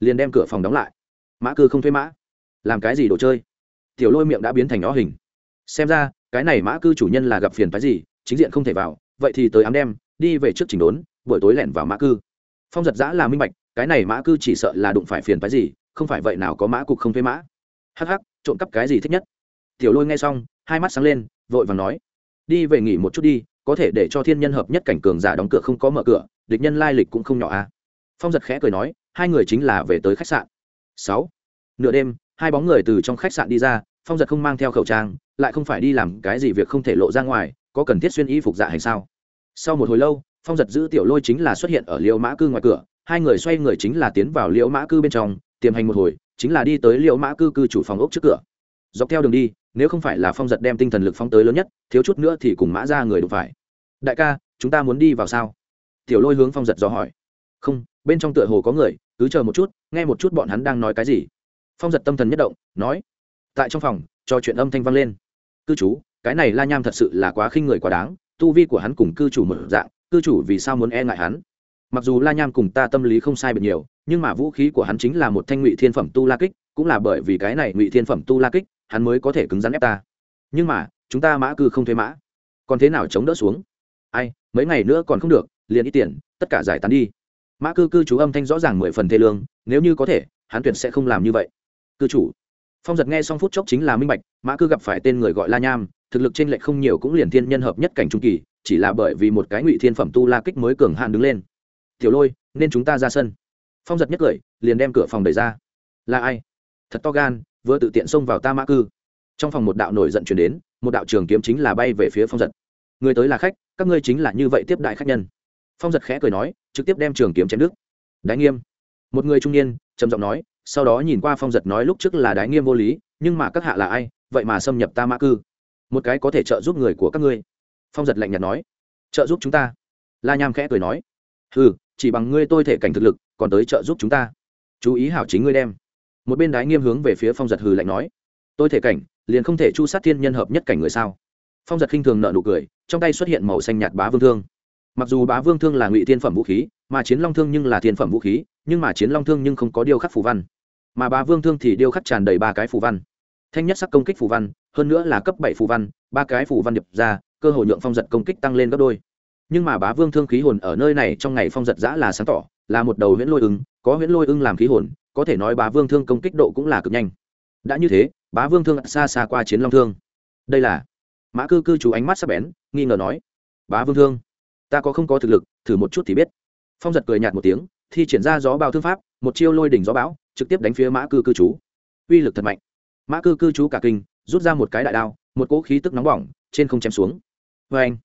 liền đem cửa phòng đóng lại. Mã cư không thuê mã. Làm cái gì đồ chơi? Tiểu lôi miệng đã biến thành nó hình. Xem ra, cái này mã cư chủ nhân là gặp phiền phái gì, chính diện không thể vào, vậy thì tới ám đem, đi về trước chỉnh đốn, buổi tối lẻn vào mã cư. Phong giật giã là minh bạch, cái này mã cư chỉ sợ là đụng phải phiền phái gì, không phải vậy nào có mã cục không thuê mã. Hắc hắc, trộm cắp cái gì thích nhất? Tiểu lôi nghe xong hai mắt sáng lên, vội và nói, đi về nghỉ một chút đi, có thể để cho thiên nhân hợp nhất cảnh cường giả đóng cửa không có mở cửa, địch nhân lai lịch cũng không nhỏ à. Phong giật khẽ cười nói, hai người chính là về tới khách sạn. Sáu. Nửa đêm, hai bóng người từ trong khách sạn đi ra, phong giật không mang theo khẩu trang, lại không phải đi làm cái gì việc không thể lộ ra ngoài, có cần thiết xuyên y phục dạ hay sao? Sau một hồi lâu, phong giật giữ tiểu lôi chính là xuất hiện ở liễu mã cư ngoài cửa, hai người xoay người chính là tiến vào liễu mã cư bên trong, tiềm hành một hồi, chính là đi tới liễu mã cư cư chủ phòng ốc trước cửa dọc theo đường đi, nếu không phải là phong giật đem tinh thần lực phóng tới lớn nhất, thiếu chút nữa thì cùng mã ra người đụng phải. Đại ca, chúng ta muốn đi vào sao? Tiểu lôi hướng phong giật dò hỏi. Không, bên trong tựa hồ có người, cứ chờ một chút, nghe một chút bọn hắn đang nói cái gì. Phong giật tâm thần nhất động, nói. Tại trong phòng cho chuyện âm thanh vang lên. Cư chú, cái này la nham thật sự là quá khinh người quá đáng, tu vi của hắn cùng cư chủ một dạng, cư chủ vì sao muốn e ngại hắn? Mặc dù la nham cùng ta tâm lý không sai biệt nhiều, nhưng mà vũ khí của hắn chính là một thanh ngụy thiên phẩm tu la kích, cũng là bởi vì cái này ngụy thiên phẩm tu la kích hắn mới có thể cứng rắn ép ta. Nhưng mà, chúng ta mã cư không thuế mã. Còn thế nào chống đỡ xuống? Ai, mấy ngày nữa còn không được, liền ít tiền, tất cả giải tán đi. Mã cư cư chú âm thanh rõ ràng mười phần thê lương, nếu như có thể, hắn tuyệt sẽ không làm như vậy. Cư chủ. Phong giật nghe xong phút chốc chính là minh bạch, mã cư gặp phải tên người gọi la nham, thực lực trên lệch không nhiều cũng liền thiên nhân hợp nhất cảnh trung kỳ, chỉ là bởi vì một cái ngụy thiên phẩm tu la kích mới cường hạn đứng lên. Tiểu lôi, nên chúng ta ra sân. Phong giật nhất cười, liền đem cửa phòng đẩy ra. Là ai? Thật to gan vừa tự tiện xông vào ta mã cư. Trong phòng một đạo nổi giận chuyển đến, một đạo trường kiếm chính là bay về phía phong giật. Người tới là khách, các ngươi chính là như vậy tiếp đại khách nhân. Phong giật khẽ cười nói, trực tiếp đem trường kiếm chém nước đái nghiêm. Một người trung niên, trầm giọng nói, sau đó nhìn qua phong giật nói lúc trước là đái nghiêm vô lý, nhưng mà các hạ là ai, vậy mà xâm nhập ta mã cư. Một cái có thể trợ giúp người của các ngươi. Phong giật lạnh nhạt nói, trợ giúp chúng ta. La nham khẽ cười nói ừ chỉ bằng ngươi tôi thể cảnh thực lực, còn tới trợ giúp chúng ta. Chú ý hảo chính ngươi đem một bên đái nghiêm hướng về phía phong giật hừ lạnh nói, tôi thể cảnh, liền không thể chu sát thiên nhân hợp nhất cảnh người sao? Phong giật khinh thường nợ nụ cười, trong tay xuất hiện màu xanh nhạt bá vương thương. Mặc dù bá vương thương là ngụy thiên phẩm vũ khí, mà chiến long thương nhưng là thiên phẩm vũ khí, nhưng mà chiến long thương nhưng không có điêu khắc phù văn. Mà bá vương thương thì điêu khắc tràn đầy ba cái phù văn. Thanh nhất sắc công kích phù văn, hơn nữa là cấp bảy phù văn, ba cái phù văn điệp ra, cơ hội nhượng phong giật công kích tăng lên gấp đôi. Nhưng mà bá vương thương khí hồn ở nơi này trong ngày phong giật giã là sáng tỏ, là một đầu huyễn lôi ưng, có huyễn lôi ưng làm khí hồn có thể nói bá vương thương công kích độ cũng là cực nhanh. Đã như thế, bá vương thương xa xa qua chiến long thương. Đây là, mã cư cư chú ánh mắt sắp bén, nghi ngờ nói, bá vương thương, ta có không có thực lực, thử một chút thì biết. Phong giật cười nhạt một tiếng, thi triển ra gió bao thương pháp, một chiêu lôi đỉnh gió bão, trực tiếp đánh phía mã cư cư chú. Uy lực thật mạnh. Mã cư cư chú cả kinh, rút ra một cái đại đao, một cỗ khí tức nóng bỏng, trên không chém xuống. Vê anh,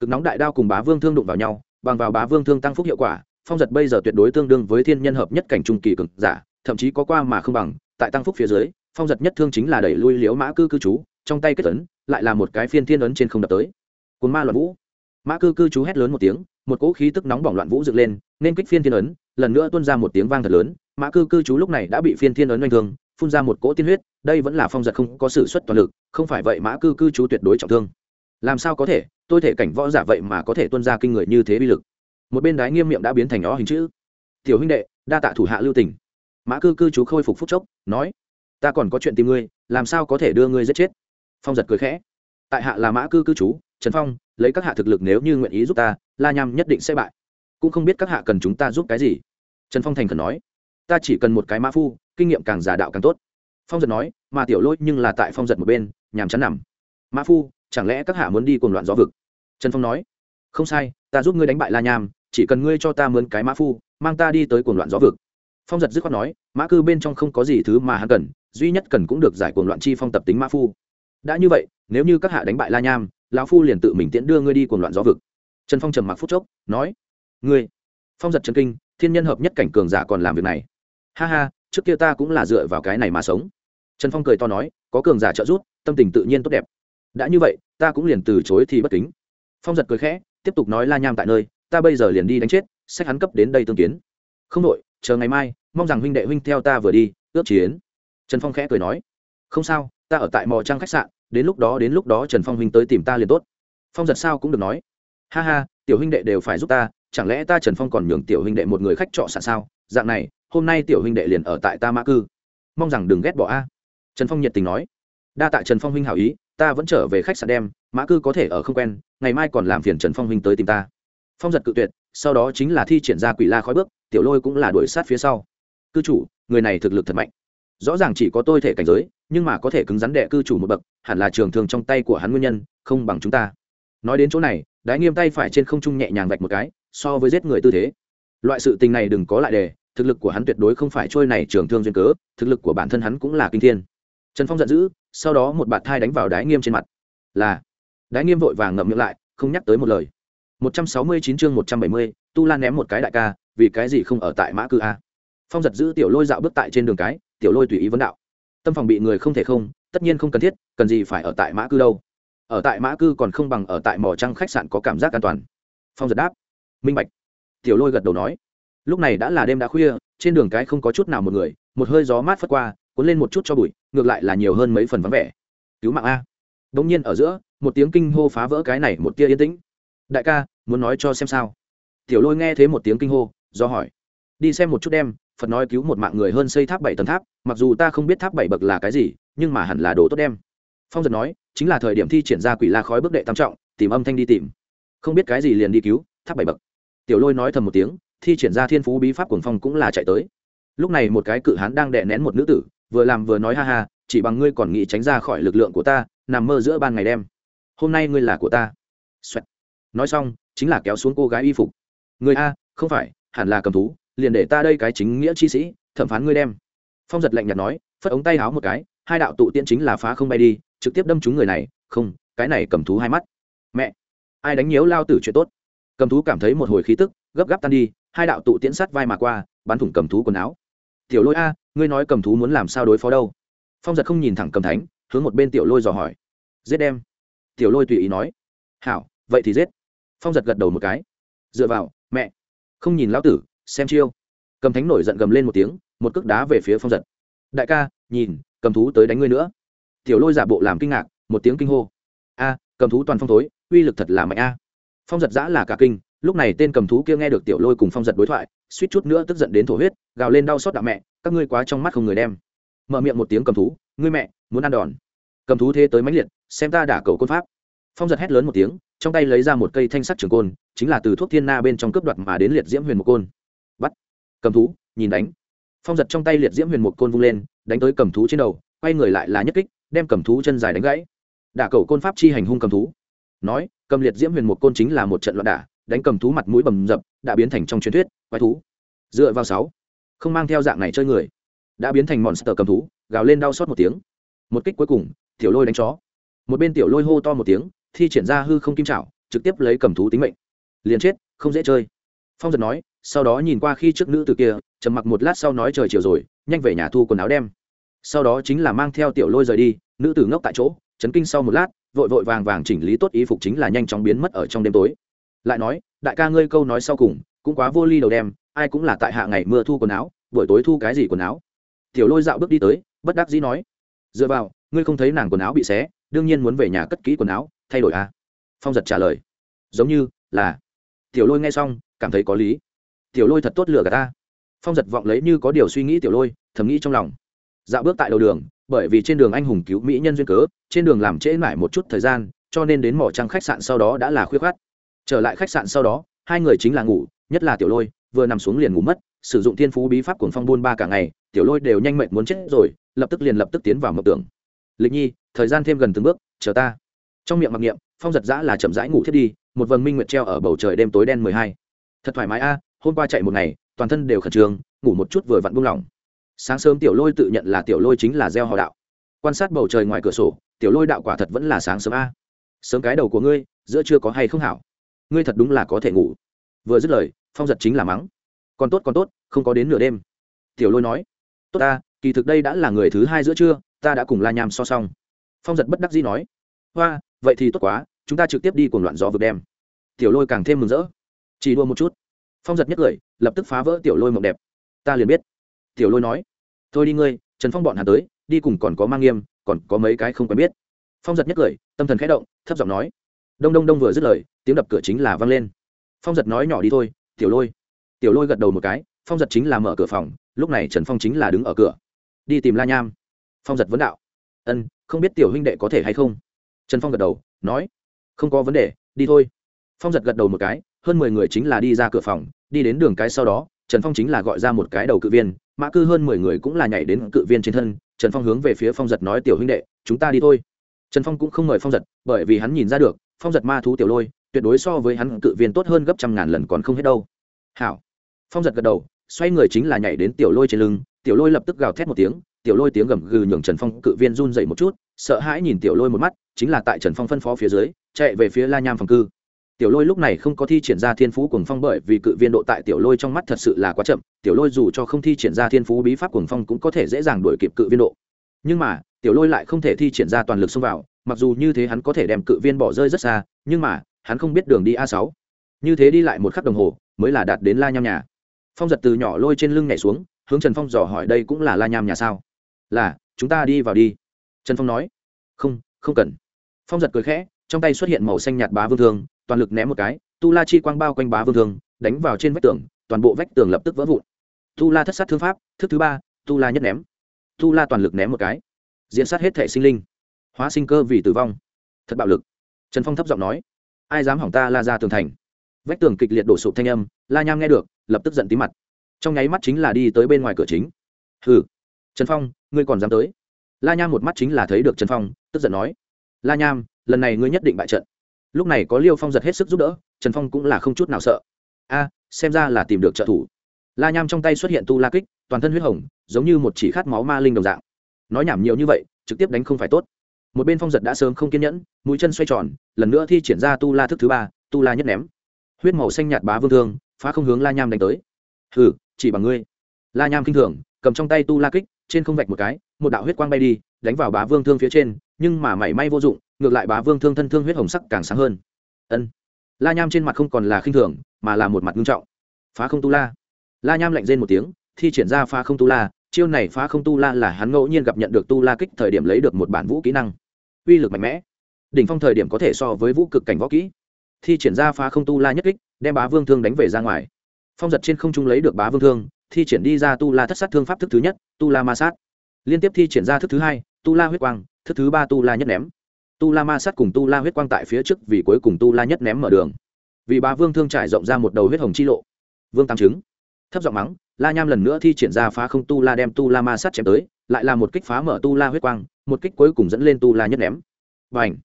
cực nóng đại đao cùng bá vương thương đụng vào nhau, bằng vào bá vương thương tăng phúc hiệu quả, phong giật bây giờ tuyệt đối tương đương với thiên nhân hợp nhất cảnh trung kỳ cực giả thậm chí có qua mà không bằng, tại tăng phúc phía dưới, phong giật nhất thương chính là đẩy lui liếu mã cư cư chú, trong tay kết ấn, lại là một cái phiên thiên ấn trên không đập tới. Cồn ma loạn vũ. Mã cư cư chú hét lớn một tiếng, một cỗ khí tức nóng bỏng loạn vũ dựng lên, nên kích phiên thiên ấn, lần nữa tuôn ra một tiếng vang thật lớn. Mã cư cư chú lúc này đã bị phiên thiên ấn oanh thương, phun ra một cỗ tiên huyết, đây vẫn là phong giật không có sự xuất toàn lực, không phải vậy mã cư cư chú tuyệt đối trọng thương. Làm sao có thể, tôi thể cảnh võ giả vậy mà có thể tuân ra kinh người như thế bi lực? Một bên đái nghiêm miệng đã biến thành ó hình chữ. Tiểu huynh đệ, đa tạ thủ hạ lưu tình mã cư cư chú khôi phục phúc chốc, nói, ta còn có chuyện tìm ngươi, làm sao có thể đưa ngươi giết chết? Phong giật cười khẽ, tại hạ là mã cư cư chú, trần phong, lấy các hạ thực lực nếu như nguyện ý giúp ta, la nham nhất định sẽ bại. Cũng không biết các hạ cần chúng ta giúp cái gì. Trần phong thành khẩn nói, ta chỉ cần một cái mã phu, kinh nghiệm càng giả đạo càng tốt. Phong giật nói, mà tiểu lôi nhưng là tại phong giật một bên, nhàm chán nằm. Mã phu, chẳng lẽ các hạ muốn đi cùng loạn gió vực? Trần phong nói, không sai, ta giúp ngươi đánh bại la nham, chỉ cần ngươi cho ta mướn cái mã phu, mang ta đi tới cuồng loạn gió vực phong giật dứt khoát nói, mã cư bên trong không có gì thứ mà hắn cần, duy nhất cần cũng được giải cuồng loạn chi phong tập tính mã phu. Đã như vậy, nếu như các hạ đánh bại la nham, lão phu liền tự mình tiễn đưa ngươi đi cuồng loạn gió vực. Trần phong trầm mặc phút chốc, nói, ngươi. Phong giật trần kinh, thiên nhân hợp nhất cảnh cường giả còn làm việc này. Ha ha, trước kia ta cũng là dựa vào cái này mà sống. Trần phong cười to nói, có cường giả trợ giúp, tâm tình tự nhiên tốt đẹp. Đã như vậy, ta cũng liền từ chối thì bất kính. Phong giật cười khẽ, tiếp tục nói la nham tại nơi, ta bây giờ liền đi đánh chết, sách hắn cấp đến đây tương kiến. Không đội chờ ngày mai, mong rằng huynh đệ huynh theo ta vừa đi, ước chiến. Trần phong khẽ cười nói. Không sao, ta ở tại mò trang khách sạn, đến lúc đó, đến lúc đó trần phong huynh tới tìm ta liền tốt. Phong giật sao cũng được nói. Ha ha, tiểu huynh đệ đều phải giúp ta, chẳng lẽ ta trần phong còn nhường tiểu huynh đệ một người khách trọ sạn sao? Dạng này, hôm nay tiểu huynh đệ liền ở tại ta mã cư. Mong rằng đừng ghét bỏ a. Trần phong nhiệt tình nói. Đa tạ trần phong huynh hảo ý, ta vẫn trở về khách sạn đem, mã cư có thể ở không quen, ngày mai còn làm phiền trần phong huynh tới tìm ta. Phong giật cự tuyệt, sau đó chính là thi triển ra quỷ la khói bước tiểu lôi cũng là đuổi sát phía sau. Cư chủ người này thực lực thật mạnh. Rõ ràng chỉ có tôi thể cảnh giới nhưng mà có thể cứng rắn đệ cư chủ một bậc hẳn là trường thường trong tay của hắn nguyên nhân không bằng chúng ta. Nói đến chỗ này đái nghiêm tay phải trên không trung nhẹ nhàng vạch một cái so với giết người tư thế. Loại sự tình này đừng có lại đề thực lực của hắn tuyệt đối không phải trôi này trường thương duyên cớ thực lực của bản thân hắn cũng là kinh thiên. Trần phong giận dữ sau đó một bạt thai đánh vào đái nghiêm trên mặt. Là đái nghiêm vội vàng ngậm miệng lại không nhắc tới một lời. 169 chương 170, tu lan ném một cái đại ca vì cái gì không ở tại mã cư a? Phong giật giữ tiểu lôi dạo bước tại trên đường cái, tiểu lôi tùy ý vấn đạo. Tâm phòng bị người không thể không, tất nhiên không cần thiết, cần gì phải ở tại mã cư đâu. Ở tại mã cư còn không bằng ở tại mỏ trăng khách sạn có cảm giác an toàn. Phong giật đáp. Minh bạch. Tiểu lôi gật đầu nói. Lúc này đã là đêm đã khuya, trên đường cái không có chút nào một người, một hơi gió mát phất qua, cuốn lên một chút cho bụi, ngược lại là nhiều hơn mấy phần vắng vẻ. Cứu mạng a. Đ ỗ n g nhiên ở giữa, một tiếng kinh hô phá vỡ cái này một tia yên tĩnh. Đại ca, muốn nói cho xem sao. Tiểu lôi nghe thấy một tiếng kinh hô do hỏi. Đi xem một chút đem, phật nói cứu một mạng người hơn xây tháp bảy tầng tháp, mặc dù ta không biết tháp bảy bậc là cái gì, nhưng mà hẳn là đồ tốt đem. Phong giật nói, chính là thời điểm thi triển ra quỷ la khói bước đệ tam trọng, tìm âm thanh đi tìm. Không biết cái gì liền đi cứu, tháp bảy bậc. Tiểu lôi nói thầm một tiếng, thi triển ra thiên phú bí pháp cuồng phong cũng là chạy tới. Lúc này một cái cự hán đang đè nén một nữ tử, vừa làm vừa nói ha ha, chỉ bằng ngươi còn nghĩ tránh ra khỏi lực lượng của ta, nằm mơ giữa ban ngày đêm hôm nay ngươi là của ta. Xoẹt. nói xong, chính là kéo xuống cô gái y phục. Người a, không phải hẳn là cầm thú, liền để ta đây cái chính nghĩa chi sĩ, thẩm phán ngươi đem. Phong giật lạnh nhạt nói, phất ống tay háo một cái, hai đạo tụ tiễn chính là phá không bay đi, trực tiếp đâm trúng người này, không, cái này cầm thú hai mắt. Mẹ, ai đánh nhiễu lao tử chuyện tốt? Cầm thú cảm thấy một hồi khí tức, gấp gáp tan đi, hai đạo tụ tiễn sát vai mà qua, bắn thủng cầm thú quần áo. Tiểu lôi a, ngươi nói cầm thú muốn làm sao đối phó đâu? Phong giật không nhìn thẳng cầm thánh, hướng một bên tiểu lôi dò hỏi. Giết đem. Tiểu lôi tùy ý nói. Hảo, vậy thì giết. Phong giật gật đầu một cái. Dựa vào, mẹ không nhìn lão tử, xem chiêu. Cầm thánh nổi giận gầm lên một tiếng, một cước đá về phía phong giật. Đại ca, nhìn, cầm thú tới đánh ngươi nữa. Tiểu lôi giả bộ làm kinh ngạc, một tiếng kinh hô. A, cầm thú toàn phong thối, uy lực thật là mạnh a. Phong giật giã là cả kinh, lúc này tên cầm thú kia nghe được tiểu lôi cùng phong giật đối thoại, suýt chút nữa tức giận đến thổ huyết, gào lên đau xót đạo mẹ, các ngươi quá trong mắt không người đem. Mở miệng một tiếng cầm thú, ngươi mẹ, muốn ăn đòn. Cầm thú thế tới mãnh liệt, xem ta đả cầu côn pháp. Phong giật hét lớn một tiếng trong tay lấy ra một cây thanh sắt trường côn, chính là từ thuốc thiên na bên trong cướp đoạt mà đến liệt diễm huyền một côn. Bắt. Cầm thú, nhìn đánh. Phong giật trong tay liệt diễm huyền một côn vung lên, đánh tới cầm thú trên đầu, quay người lại là nhất kích, đem cầm thú chân dài đánh gãy. Đả cầu côn pháp chi hành hung cầm thú. Nói, cầm liệt diễm huyền một côn chính là một trận loạn đả, đánh cầm thú mặt mũi bầm dập, đã biến thành trong truyền thuyết, quái thú. Dựa vào sáu, không mang theo dạng này chơi người, đã biến thành monster cầm thú, gào lên đau xót một tiếng. Một kích cuối cùng, tiểu lôi đánh chó. Một bên tiểu lôi hô to một tiếng thi triển ra hư không kim trảo, trực tiếp lấy cầm thú tính mệnh. Liền chết, không dễ chơi. Phong giật nói, sau đó nhìn qua khi trước nữ từ kia, trầm mặc một lát sau nói trời chiều rồi, nhanh về nhà thu quần áo đem. Sau đó chính là mang theo tiểu lôi rời đi, nữ tử ngốc tại chỗ, chấn kinh sau một lát, vội vội vàng vàng chỉnh lý tốt ý phục chính là nhanh chóng biến mất ở trong đêm tối. Lại nói, đại ca ngươi câu nói sau cùng, cũng quá vô ly đầu đem, ai cũng là tại hạ ngày mưa thu quần áo, buổi tối thu cái gì quần áo? Tiểu lôi dạo bước đi tới, bất đắc dĩ nói, dựa vào, ngươi không thấy nàng quần áo bị xé, đương nhiên muốn về nhà cất kỹ quần áo thay đổi à? Phong giật trả lời. Giống như là, tiểu lôi nghe xong, cảm thấy có lý. Tiểu lôi thật tốt lửa cả ta. Phong giật vọng lấy như có điều suy nghĩ tiểu lôi, thầm nghĩ trong lòng. Dạo bước tại đầu đường, bởi vì trên đường anh hùng cứu mỹ nhân duyên cớ, trên đường làm trễ mãi một chút thời gian, cho nên đến mỏ trăng khách sạn sau đó đã là khuya khát trở lại khách sạn sau đó, hai người chính là ngủ, nhất là tiểu lôi, vừa nằm xuống liền ngủ mất, sử dụng thiên phú bí pháp cuồng phong buôn ba cả ngày, tiểu lôi đều nhanh mệnh muốn chết rồi, lập tức liền lập tức tiến vào mộng tưởng. Lịch nhi, thời gian thêm gần từng bước, chờ ta trong miệng mặc niệm, phong giật giã là chậm rãi ngủ thiết đi, một vầng minh nguyệt treo ở bầu trời đêm tối đen mười hai. Thật thoải mái a, hôm qua chạy một ngày, toàn thân đều khẩn trương, ngủ một chút vừa vặn buông lỏng. Sáng sớm tiểu lôi tự nhận là tiểu lôi chính là gieo họ đạo. Quan sát bầu trời ngoài cửa sổ, tiểu lôi đạo quả thật vẫn là sáng sớm a. Sớm cái đầu của ngươi, giữa chưa có hay không hảo? Ngươi thật đúng là có thể ngủ. Vừa dứt lời, phong giật chính là mắng. Còn tốt còn tốt, không có đến nửa đêm. Tiểu lôi nói. Tốt ta, kỳ thực đây đã là người thứ hai giữa trưa, ta đã cùng la nham so xong. Phong giật bất đắc dĩ nói. Hoa vậy thì tốt quá, chúng ta trực tiếp đi cùng loạn gió vực đem. Tiểu lôi càng thêm mừng rỡ. Chỉ đua một chút. Phong giật nhất cười lập tức phá vỡ tiểu lôi mộng đẹp. Ta liền biết. Tiểu lôi nói. Thôi đi ngươi, trần phong bọn hà tới, đi cùng còn có mang nghiêm, còn có mấy cái không quen biết. Phong giật nhất cười tâm thần khẽ động, thấp giọng nói. Đông đông đông vừa dứt lời, tiếng đập cửa chính là vang lên. Phong giật nói nhỏ đi thôi, tiểu lôi. Tiểu lôi gật đầu một cái, phong giật chính là mở cửa phòng, lúc này trần phong chính là đứng ở cửa. Đi tìm la nham. Phong giật vấn đạo. Ân, không biết tiểu huynh đệ có thể hay không? Trần phong gật đầu, nói, không có vấn đề, đi thôi. Phong giật gật đầu một cái, hơn mười người chính là đi ra cửa phòng, đi đến đường cái sau đó, trần phong chính là gọi ra một cái đầu cự viên, mã cư hơn mười người cũng là nhảy đến cự viên trên thân, trần phong hướng về phía phong giật nói, tiểu huynh đệ, chúng ta đi thôi. Trần phong cũng không mời phong giật, bởi vì hắn nhìn ra được, phong giật ma thú tiểu lôi, tuyệt đối so với hắn cự viên tốt hơn gấp trăm ngàn lần còn không hết đâu. Hảo. Phong giật gật đầu, xoay người chính là nhảy đến tiểu lôi trên lưng, tiểu lôi lập tức gào thét một tiếng, tiểu lôi tiếng gầm gừ nhường trần phong cự viên run dậy một chút, sợ hãi nhìn tiểu lôi một mắt chính là tại trần phong phân phó phía dưới, chạy về phía la nham phòng cư. Tiểu lôi lúc này không có thi triển ra thiên phú cuồng phong bởi vì cự viên độ tại tiểu lôi trong mắt thật sự là quá chậm, tiểu lôi dù cho không thi triển ra thiên phú bí pháp cuồng phong cũng có thể dễ dàng đuổi kịp cự viên độ. Nhưng mà, tiểu lôi lại không thể thi triển ra toàn lực xông vào, mặc dù như thế hắn có thể đem cự viên bỏ rơi rất xa, nhưng mà, hắn không biết đường đi a sáu. Như thế đi lại một khắc đồng hồ, mới là đạt đến la nham nhà. Phong giật từ nhỏ lôi trên lưng nhảy xuống, hướng trần phong dò hỏi đây cũng là la nham nhà sao? Là, chúng ta đi vào đi. Trần phong nói. Không không cần phong giật cười khẽ, trong tay xuất hiện màu xanh nhạt bá vương thương, toàn lực ném một cái, tu la chi quang bao quanh bá vương thương, đánh vào trên vách tường, toàn bộ vách tường lập tức vỡ vụn. Tu la thất sát thương pháp, thức thứ ba, tu la nhất ném. Tu la toàn lực ném một cái. Diễn sát hết thể sinh linh. Hóa sinh cơ vì tử vong. Thật bạo lực. Trần phong thấp giọng nói, ai dám hỏng ta la ra tường thành? Vách tường kịch liệt đổ sụp thanh âm, la nham nghe được, lập tức giận tí mặt. Trong nháy mắt chính là đi tới bên ngoài cửa chính. Hừ, trần phong, ngươi còn dám tới? La nham một mắt chính là thấy được trần phong, tức giận nói la nham, lần này ngươi nhất định bại trận. Lúc này có liêu phong giật hết sức giúp đỡ, trần phong cũng là không chút nào sợ. A, xem ra là tìm được trợ thủ. La nham trong tay xuất hiện tu la kích, toàn thân huyết hồng, giống như một chỉ khát máu ma linh đồng dạng. Nói nhảm nhiều như vậy, trực tiếp đánh không phải tốt. Một bên phong giật đã sớm không kiên nhẫn, mũi chân xoay tròn, lần nữa thi triển ra tu la thức thứ ba, tu la nhất ném. Huyết màu xanh nhạt bá vương thương, phá không hướng la nham đánh tới. Hừ, chỉ bằng ngươi. La nham k i n h thường, cầm trong tay tu la kích, trên không vạch một cái, một đạo huyết quang bay đi, đánh vào bá vương thương phía trên nhưng mà mảy may vô dụng, ngược lại bá vương thương thân thương huyết hồng sắc càng sáng hơn. Ân. La nham trên mặt không còn là khinh thường, mà là một mặt nghiêm trọng. Phá không tu la. La nham lạnh rên một tiếng, thi triển ra phá không tu la, chiêu này phá không tu la là hắn ngẫu nhiên gặp nhận được tu la kích thời điểm lấy được một bản vũ kỹ năng. Uy lực mạnh mẽ. Đỉnh phong thời điểm có thể so với vũ cực cảnh võ kỹ. Thi triển ra phá không tu la nhất kích, đem bá vương thương đánh về ra ngoài. Phong giật trên không trung lấy được bá vương thương, thi triển đi ra tu la thất sát thương pháp thức thứ nhất, tu la ma sát. Liên tiếp thi triển ra thức thứ hai, tu la huyết quang thức thứ ba tu la nhất ném. Tu la ma sát cùng tu la huyết quang tại phía trước vì cuối cùng tu la nhất ném mở đường. Vì bá vương thương trải rộng ra một đầu huyết hồng chi lộ. Vương tam chứng. Thấp giọng mắng, la nham lần nữa thi triển ra phá không tu la đem tu la ma sát chém tới, lại là một kích phá mở tu la huyết quang, một kích cuối cùng dẫn lên tu la nhất ném. Và ảnh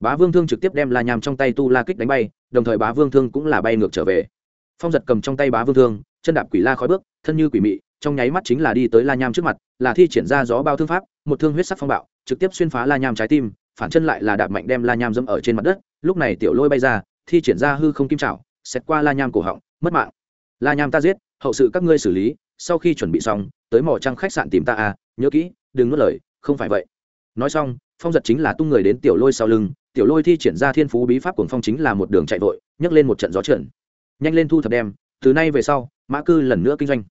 bá vương thương trực tiếp đem la nham trong tay tu la kích đánh bay, đồng thời bá vương thương cũng là bay ngược trở về. Phong giật cầm trong tay bá vương thương chân đạp quỷ la khói bước, thân như quỷ mị, trong nháy mắt chính là đi tới la nham trước mặt, là thi triển ra gió bao thương pháp, một thương huyết sắc phong bạo, trực tiếp xuyên phá la nham trái tim, phản chân lại là đạp mạnh đem la nham dẫm ở trên mặt đất, lúc này tiểu lôi bay ra, thi triển ra hư không kim trảo xét qua la nham cổ họng, mất mạng. La nham ta giết, hậu sự các ngươi xử lý, sau khi chuẩn bị xong, tới mỏ trăng khách sạn tìm ta à nhớ kỹ, đừng nuốt lời, không phải vậy. Nói xong, phong giật chính là tung người đến tiểu lôi sau lưng, tiểu lôi thi triển ra thiên phú bí pháp của phong chính là một đường chạy vội, nhấc lên một trận gió trượn. Nhanh lên thu thập đem, từ nay về sau mã cư lần nữa kinh doanh.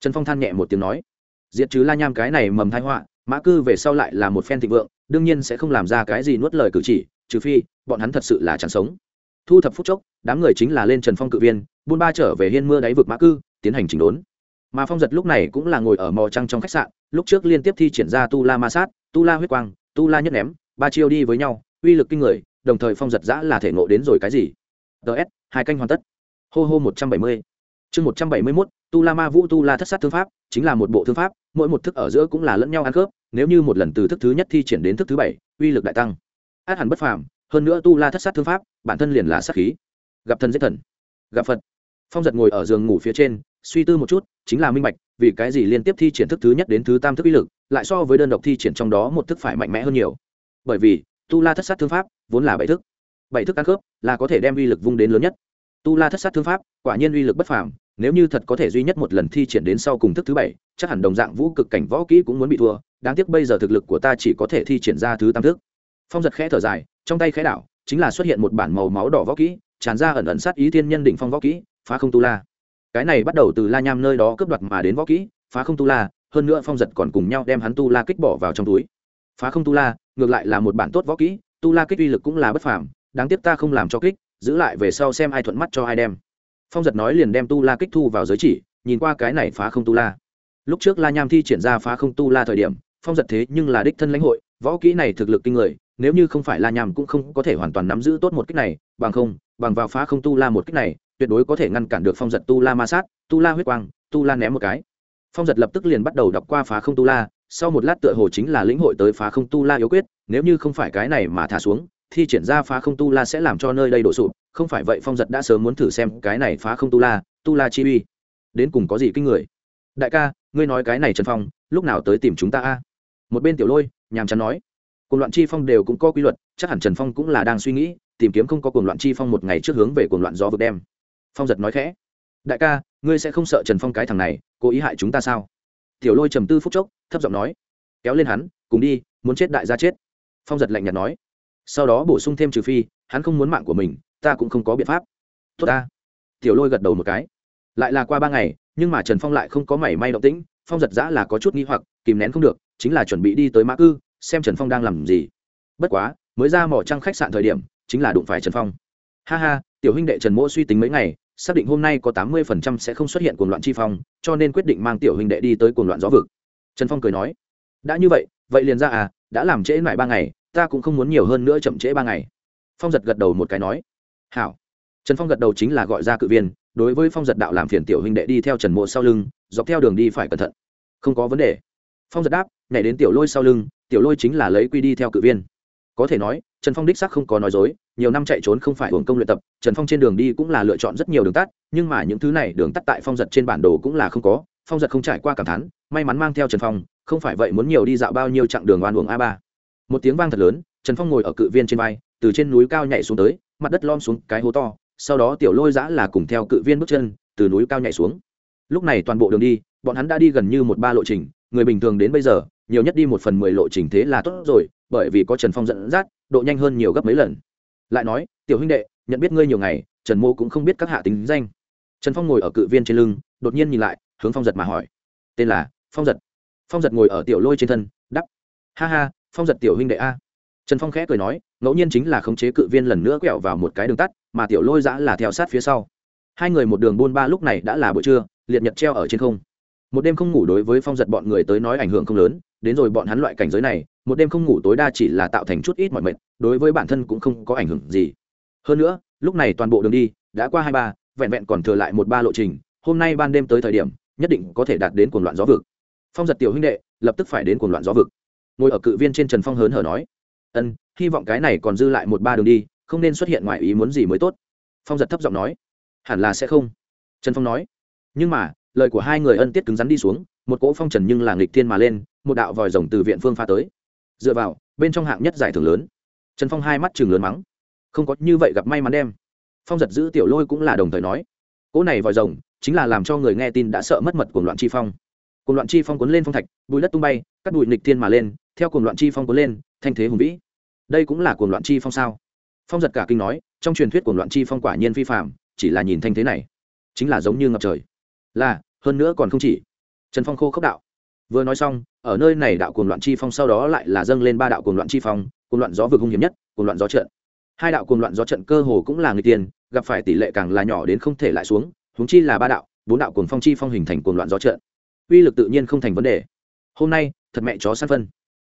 Trần phong than nhẹ một tiếng nói, diệt trừ la nham cái này mầm thái họa, mã cư về sau lại là một phen thịnh vượng, đương nhiên sẽ không làm ra cái gì nuốt lời cử chỉ, trừ phi bọn hắn thật sự là chẳng sống. Thu thập phút chốc, đám người chính là lên trần phong cự viên, buôn ba trở về hiên mưa đáy vực mã cư, tiến hành chỉnh đốn. Mà phong giật lúc này cũng là ngồi ở mò trăng trong khách sạn, lúc trước liên tiếp thi triển ra tu la ma sát, tu la huyết quang, tu la nhất ném, ba chiêu đi với nhau, uy lực kinh người, đồng thời phong giật giã là thể ngộ đến rồi cái gì? Ts hai canh hoàn tất. Hô hô một trăm bảy mươi chương một trăm bảy mươi mốt, tu la ma vũ tu la thất sát thương pháp, chính là một bộ thương pháp, mỗi một thức ở giữa cũng là lẫn nhau ăn khớp, nếu như một lần từ thức thứ nhất thi triển đến thức thứ bảy, uy lực đại tăng. Át hẳn bất phàm, hơn nữa tu la thất sát thương pháp, bản thân liền là sát khí. Gặp thần giết thần, gặp phật. Phong giật ngồi ở giường ngủ phía trên, suy tư một chút, chính là minh bạch, vì cái gì liên tiếp thi triển thức thứ nhất đến thứ tam thức uy lực, lại so với đơn độc thi triển trong đó một thức phải mạnh mẽ hơn nhiều. Bởi vì, tu la thất sát thương pháp vốn là bảy thức. Bảy thức ăn khớp là có thể đem uy lực vung đến lớn nhất. Tu la thất sát thương pháp, quả nhiên uy lực bất phàm nếu như thật có thể duy nhất một lần thi triển đến sau cùng thức thứ bảy, chắc hẳn đồng dạng vũ cực cảnh võ kỹ cũng muốn bị thua. Đáng tiếc bây giờ thực lực của ta chỉ có thể thi triển ra thứ tam thức. Phong giật khẽ thở dài, trong tay khẽ đảo, chính là xuất hiện một bản màu máu đỏ võ kỹ, tràn ra ẩn ẩn sát ý thiên nhân đỉnh phong võ kỹ, phá không tu la. Cái này bắt đầu từ la nham nơi đó cướp đoạt mà đến võ kỹ, phá không tu la, hơn nữa phong giật còn cùng nhau đem hắn tu la kích bỏ vào trong túi. Phá không tu la, ngược lại là một bản tốt võ kỹ, tu la kích uy lực cũng là bất phàm, đáng tiếc ta không làm cho kích, giữ lại về sau xem ai thuận mắt cho ai đem phong giật nói liền đem tu la kích thu vào giới chỉ, nhìn qua cái này phá không tu la. Lúc trước la nham thi triển ra phá không tu la thời điểm, phong giật thế nhưng là đích thân lãnh hội, võ kỹ này thực lực kinh người, nếu như không phải la nham cũng không có thể hoàn toàn nắm giữ tốt một kích này, bằng không, bằng vào phá không tu la một kích này, tuyệt đối có thể ngăn cản được phong giật tu la ma sát, tu la huyết quang, tu la ném một cái. Phong giật lập tức liền bắt đầu đọc qua phá không tu la, sau một lát tựa hồ chính là lĩnh hội tới phá không tu la yếu quyết, nếu như không phải cái này mà thả xuống thi triển ra phá không tu la sẽ làm cho nơi đây đổ sụp, không phải vậy phong giật đã sớm muốn thử xem cái này phá không tu la tu la chi uy. Đến cùng có gì kinh người? Đại ca, ngươi nói cái này trần phong, lúc nào tới tìm chúng ta a? Một bên tiểu lôi, nhàm chán nói. Cuồng loạn chi phong đều cũng có quy luật, chắc hẳn trần phong cũng là đang suy nghĩ, tìm kiếm không có cuồng loạn chi phong một ngày trước hướng về cuồng loạn gió vực đem. Phong giật nói khẽ. Đại ca, ngươi sẽ không sợ trần phong cái thằng này, cố ý hại chúng ta sao? Tiểu lôi trầm tư phút chốc, thấp giọng nói. Kéo lên hắn, cùng đi, muốn chết đại gia chết. Phong giật lạnh nhạt nói sau đó bổ sung thêm trừ phi, hắn không muốn mạng của mình, ta cũng không có biện pháp. Tốt ta. Tiểu lôi gật đầu một cái. Lại là qua ba ngày, nhưng mà trần phong lại không có mảy may động tĩnh, phong giật giã là có chút nghi hoặc, kìm nén không được, chính là chuẩn bị đi tới mã cư, xem trần phong đang làm gì. Bất quá, mới ra mỏ trăng khách sạn thời điểm, chính là đụng phải trần phong. Ha ha, tiểu huynh đệ trần mỗ suy tính mấy ngày, xác định hôm nay có tám mươi phần trăm sẽ không xuất hiện cuồng loạn chi phong, cho nên quyết định mang tiểu huynh đệ đi tới cuồng loạn gió vực. Trần phong cười nói, đã như vậy vậy liền ra à đã làm trễ lại ba ngày ta cũng không muốn nhiều hơn nữa chậm trễ ba ngày. Phong giật gật đầu một cái nói, hảo. Trần phong gật đầu chính là gọi ra cự viên, đối với phong giật đạo làm phiền tiểu huynh đệ đi theo trần mộ sau lưng, dọc theo đường đi phải cẩn thận. Không có vấn đề. Phong giật đáp, nhảy đến tiểu lôi sau lưng, tiểu lôi chính là lấy quy đi theo cự viên. Có thể nói, trần phong đích sắc không có nói dối, nhiều năm chạy trốn không phải hưởng công luyện tập, trần phong trên đường đi cũng là lựa chọn rất nhiều đường tắt, nhưng mà những thứ này đường tắt tại phong giật trên bản đồ cũng là không có, phong giật không trải qua cảm thán, may mắn mang theo trần phong, không phải vậy muốn nhiều đi dạo bao nhiêu chặng đường oan uổng a ba một tiếng vang thật lớn, trần phong ngồi ở cự viên trên vai, từ trên núi cao nhảy xuống tới, mặt đất lom xuống cái hố to, sau đó tiểu lôi giã là cùng theo cự viên bước chân, từ núi cao nhảy xuống. Lúc này toàn bộ đường đi, bọn hắn đã đi gần như một ba lộ trình, người bình thường đến bây giờ, nhiều nhất đi một phần mười lộ trình thế là tốt rồi, bởi vì có trần phong dẫn dắt, độ nhanh hơn nhiều gấp mấy lần. Lại nói, tiểu huynh đệ, nhận biết ngươi nhiều ngày, trần mô cũng không biết các hạ tính danh. Trần phong ngồi ở cự viên trên lưng, đột nhiên nhìn lại, hướng phong giật mà hỏi. Tên là phong giật. Phong giật ngồi ở tiểu lôi trên thân đắp ha ha phong giật tiểu huynh đệ a. Trần phong khẽ cười nói, ngẫu nhiên chính là khống chế cự viên lần nữa quẹo vào một cái đường tắt, mà tiểu lôi giã là theo sát phía sau. Hai người một đường buôn ba lúc này đã là buổi trưa, liệt nhật treo ở trên không. Một đêm không ngủ đối với phong giật bọn người tới nói ảnh hưởng không lớn, đến rồi bọn hắn loại cảnh giới này, một đêm không ngủ tối đa chỉ là tạo thành chút ít mọi mệt, đối với bản thân cũng không có ảnh hưởng gì. Hơn nữa, lúc này toàn bộ đường đi đã qua hai ba, vẹn vẹn còn thừa lại một ba lộ trình, hôm nay ban đêm tới thời điểm, nhất định có thể đạt đến cuồng loạn gió vực. Phong giật tiểu huynh đệ, lập tức phải đến cuồng loạn gió vực ngồi ở cự viên trên trần phong hớn hở nói, ân, hy vọng cái này còn dư lại một ba đường đi, không nên xuất hiện ngoài ý muốn gì mới tốt. Phong giật thấp giọng nói, hẳn là sẽ không. Trần phong nói, nhưng mà, lời của hai người ân tiết cứng rắn đi xuống, một cỗ phong trần nhưng là nghịch thiên mà lên, một đạo vòi rồng từ viện phương pha tới. Dựa vào, bên trong hạng nhất giải thưởng lớn. Trần phong hai mắt chừng lớn mắng, không có như vậy gặp may mắn đem. Phong giật giữ tiểu lôi cũng là đồng thời nói, cỗ này vòi rồng chính là làm cho người nghe tin đã sợ mất mật của loạn chi phong. Cùng loạn chi phong cuốn lên phong thạch, bùi đất tung bay, cắt bụi nịch thiên mà lên theo cuồng loạn chi phong cuốn lên, thanh thế hùng vĩ. Đây cũng là cuồng loạn chi phong sao? Phong giật cả kinh nói, trong truyền thuyết cuồng loạn chi phong quả nhiên phi phạm chỉ là nhìn thanh thế này, chính là giống như ngập trời. Là, hơn nữa còn không chỉ. Trần phong khô khốc đạo. Vừa nói xong, ở nơi này đạo cuồng loạn chi phong sau đó lại là dâng lên ba đạo cuồng loạn chi phong, cuồng loạn gió vực hung hiểm nhất, cuồng loạn gió trận. Hai đạo cuồng loạn gió trận cơ hồ cũng là người tiền, gặp phải tỷ lệ càng là nhỏ đến không thể lại xuống húng chi là ba đạo, bốn đạo cuồng phong chi phong hình thành cuồng loạn gió trận. Uy lực tự nhiên không thành vấn đề. Hôm nay, thật mẹ chó săn phân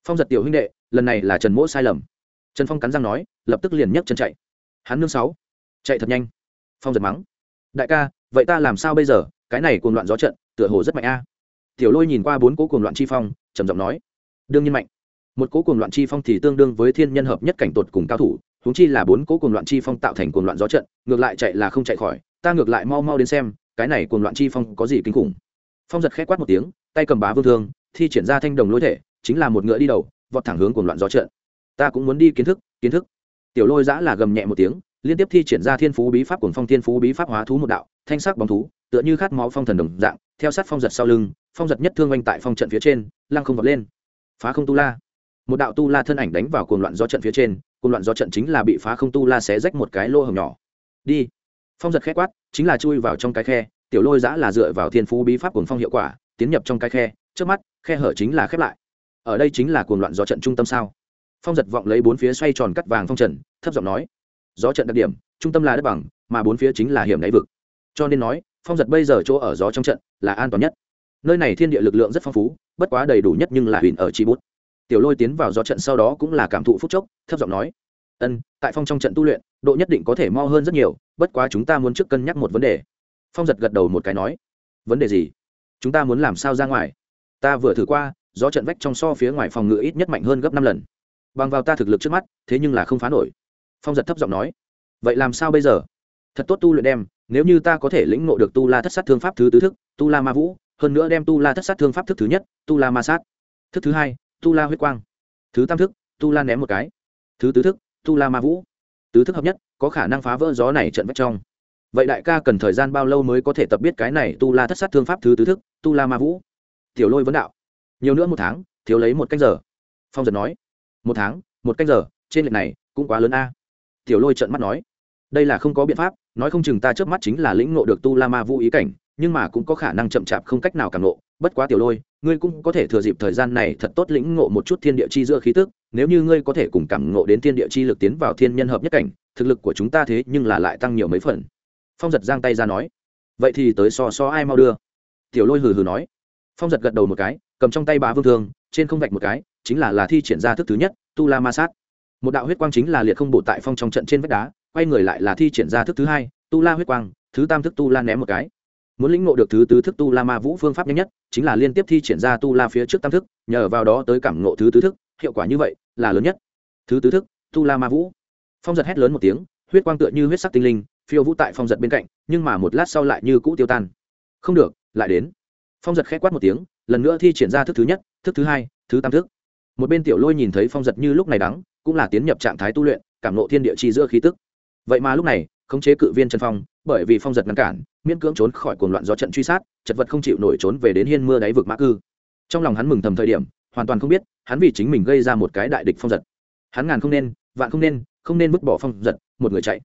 phong giật tiểu huynh đệ, lần này là trần mỗ sai lầm. Trần phong cắn răng nói, lập tức liền nhấc chân chạy. Hắn nương sáu, chạy thật nhanh. Phong giật mắng, đại ca, vậy ta làm sao bây giờ? Cái này cuồng loạn gió trận, tựa hồ rất mạnh a. Tiểu lôi nhìn qua bốn cố cuồng loạn chi phong, trầm giọng nói, đương nhiên mạnh. Một cố cuồng loạn chi phong thì tương đương với thiên nhân hợp nhất cảnh tột cùng cao thủ húng chi là bốn cố cuồng loạn chi phong tạo thành cuồng loạn gió trận, ngược lại chạy là không chạy khỏi, ta ngược lại mau mau đến xem, cái này cuồng loạn chi phong có gì kinh khủng. Phong giật khẽ quát một tiếng, tay cầm bá vương thương, thi triển ra thanh đồng lôi thể chính là một ngựa đi đầu, vọt thẳng hướng cuồng loạn gió trận. Ta cũng muốn đi kiến thức kiến thức. Tiểu lôi giã là gầm nhẹ một tiếng, liên tiếp thi triển ra thiên phú bí pháp cuồng phong, thiên phú bí pháp hóa thú một đạo, thanh sắc bóng thú, tựa như khát máu phong thần đồng dạng, theo sát phong giật sau lưng, phong giật nhất thương oanh tại phong trận phía trên, lăng không vọt lên. Phá không tu la. Một đạo tu la thân ảnh đánh vào cuồng loạn gió trận phía trên, cuồng loạn gió trận chính là bị phá không tu la xé rách một cái lô hồng nhỏ. Đi. Phong giật khét quát, chính là chui vào trong cái khe, tiểu lôi giã là dựa vào thiên phú bí pháp cuồng phong hiệu quả, tiến nhập trong cái khe, trước mắt, khe hở chính là khép lại ở đây chính là cuồng loạn gió trận trung tâm sao? Phong giật vọng lấy bốn phía xoay tròn cắt vàng phong trần, thấp giọng nói, gió trận đặc điểm, trung tâm là đất bằng, mà bốn phía chính là hiểm đáy vực. Cho nên nói, phong giật bây giờ chỗ ở gió trong trận là an toàn nhất. Nơi này thiên địa lực lượng rất phong phú, bất quá đầy đủ nhất nhưng là huyền ở chi bút. Tiểu lôi tiến vào gió trận sau đó cũng là cảm thụ phúc chốc, thấp giọng nói, ân, tại phong trong trận tu luyện, độ nhất định có thể mo hơn rất nhiều, bất quá chúng ta muốn trước cân nhắc một vấn đề. Phong giật gật đầu một cái nói, vấn đề gì? Chúng ta muốn làm sao ra ngoài? Ta vừa thử qua gió trận vách trong so phía ngoài phòng ngự ít nhất mạnh hơn gấp năm lần. Bằng vào ta thực lực trước mắt, thế nhưng là không phá nổi. Phong giật thấp giọng nói, vậy làm sao bây giờ? Thật tốt tu luyện đem, nếu như ta có thể lĩnh ngộ được tu la thất sát thương pháp thứ tứ thức, tu la ma vũ, hơn nữa đem tu la thất sát thương pháp thức thứ nhất, tu la ma sát, thức thứ hai, tu la huyết quang, thứ tam thức, tu la ném một cái, thứ tứ thức, tu la ma vũ. Tứ thức hợp nhất, có khả năng phá vỡ gió này trận vách trong. Vậy đại ca cần thời gian bao lâu mới có thể tập biết cái này tu la thất sát thương pháp thứ tứ thức, tu la ma vũ? Tiểu lôi vấn đạo nhiều nữa một tháng, thiếu lấy một canh giờ. Phong giật nói, một tháng, một canh giờ, trên lệch này cũng quá lớn a. Tiểu lôi trợn mắt nói, đây là không có biện pháp, nói không chừng ta trước mắt chính là lĩnh ngộ được tu la ma vũ ý cảnh, nhưng mà cũng có khả năng chậm chạp không cách nào cảm ngộ. Bất quá tiểu lôi, ngươi cũng có thể thừa dịp thời gian này thật tốt lĩnh ngộ một chút thiên địa chi giữa khí tức, nếu như ngươi có thể cùng cảm ngộ đến thiên địa chi lực tiến vào thiên nhân hợp nhất cảnh, thực lực của chúng ta thế nhưng là lại tăng nhiều mấy phần. Phong giật giang tay ra nói, vậy thì tới so so ai mau đưa. Tiểu lôi hừ hừ nói phong giật gật đầu một cái, cầm trong tay bá vương thương, trên không vạch một cái, chính là là thi triển ra thức thứ nhất, tu la ma sát. Một đạo huyết quang chính là liệt không bổ tại phong trong trận trên vách đá, quay người lại là thi triển ra thức thứ hai, tu la huyết quang, thứ tam thức tu la ném một cái. Muốn lĩnh ngộ được thứ tứ thức tu la ma vũ phương pháp nhanh nhất, chính là liên tiếp thi triển ra tu la phía trước tam thức, nhờ vào đó tới cảm ngộ thứ tứ thức, hiệu quả như vậy là lớn nhất. Thứ tứ thức, tu la ma vũ. Phong giật hét lớn một tiếng, huyết quang tựa như huyết sắc tinh linh, phiêu vũ tại phong giật bên cạnh, nhưng mà một lát sau lại như cũ tiêu tan. Không được, lại đến phong giật k h ẽ quát một tiếng lần nữa thi triển ra thức thứ nhất thức thứ hai thứ tam thức. Một bên tiểu lôi nhìn thấy phong giật như lúc này đắng cũng là tiến nhập trạng thái tu luyện cảm nộ thiên địa chi giữa khí tức. Vậy mà lúc này khống chế cự viên chân phong bởi vì phong giật ngăn cản miễn cưỡng trốn khỏi cuồng loạn do trận truy sát chật vật không chịu nổi trốn về đến hiên mưa đáy vực mã cư. Trong lòng hắn mừng thầm thời điểm hoàn toàn không biết hắn vì chính mình gây ra một cái đại địch phong giật. Hắn ngàn không nên vạn không nên không nên vứt bỏ phong giật một người chạy.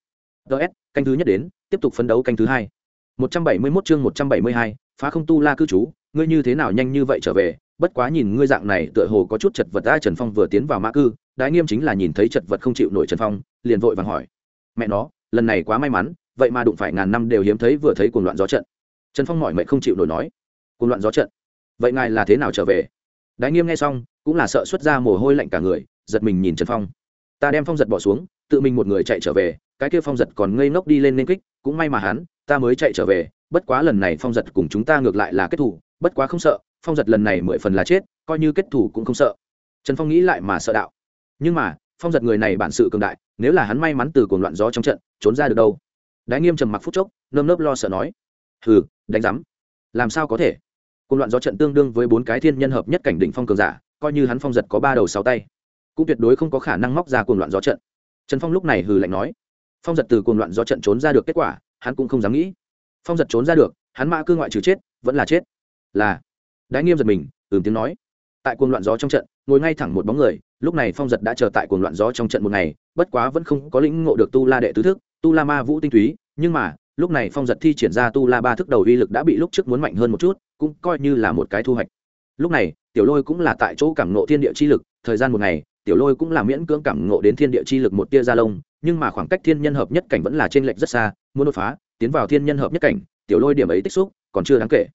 Ts canh thứ nhất đến tiếp tục phấn đấu canh thứ hai. 171 chương 172, phá không tu la cư trú, ngươi như thế nào nhanh như vậy trở về? Bất quá nhìn ngươi dạng này, tựa hồ có chút chật vật, ai trần phong vừa tiến vào mã cư, đái nghiêm chính là nhìn thấy chật vật không chịu nổi trần phong, liền vội vàng hỏi. Mẹ nó, lần này quá may mắn, vậy mà đụng phải ngàn năm đều hiếm thấy vừa thấy cuồng loạn gió trận. Trần phong mỏi mệt không chịu nổi nói. Cuồng loạn gió trận? Vậy ngài là thế nào trở về? Đái nghiêm nghe xong, cũng là sợ xuất ra mồ hôi lạnh cả người, giật mình nhìn trần phong. Ta đem phong giật bỏ xuống, tự mình một người chạy trở về, cái kia phong giật còn ngây ngốc đi lên nên kích, cũng may mà hắn ta mới chạy trở về, bất quá lần này phong giật cùng chúng ta ngược lại là kết thủ bất quá không sợ, phong giật lần này mười phần là chết, coi như kết thủ cũng không sợ. Trần phong nghĩ lại mà sợ đạo. Nhưng mà, phong giật người này bản sự cường đại, nếu là hắn may mắn từ cuồng loạn gió trong trận, trốn ra được đâu? Đái nghiêm trầm mặc phút chốc, nơm nớp lo sợ nói. Hừ, đánh rắm làm sao có thể? Cuồng loạn gió trận tương đương với bốn cái thiên nhân hợp nhất cảnh đỉnh phong cường giả, coi như hắn phong giật có ba đầu sáu tay, cũng tuyệt đối không có khả năng móc ra cuồng loạn gió trận. Trần phong lúc này hừ lạnh nói. Phong giật từ cuồng loạn gió trận trốn ra được kết quả hắn cũng không dám nghĩ. Phong giật trốn ra được, hắn mã cư ngoại trừ chết, vẫn là chết. Là, đái nghiêm giật mình, ừm tiếng nói. Tại cuồng loạn gió trong trận, ngồi ngay thẳng một bóng người, lúc này phong giật đã chờ tại cuồng loạn gió trong trận một ngày, bất quá vẫn không có lĩnh ngộ được tu la đệ tứ thức, tu la ma vũ tinh túy, nhưng mà, lúc này phong giật thi triển ra tu la ba thức đầu uy lực đã bị lúc trước muốn mạnh hơn một chút, cũng coi như là một cái thu hoạch. Lúc này, tiểu lôi cũng là tại chỗ cảm ngộ thiên địa chi lực, thời gian một ngày, tiểu lôi cũng là miễn cưỡng cảm ngộ đến thiên địa chi lực một tia gia lông, nhưng mà khoảng cách thiên nhân hợp nhất cảnh vẫn là trên lệch rất xa muốn đột phá, tiến vào thiên nhân hợp nhất cảnh, tiểu lôi điểm ấy tích xúc, còn chưa đáng kể.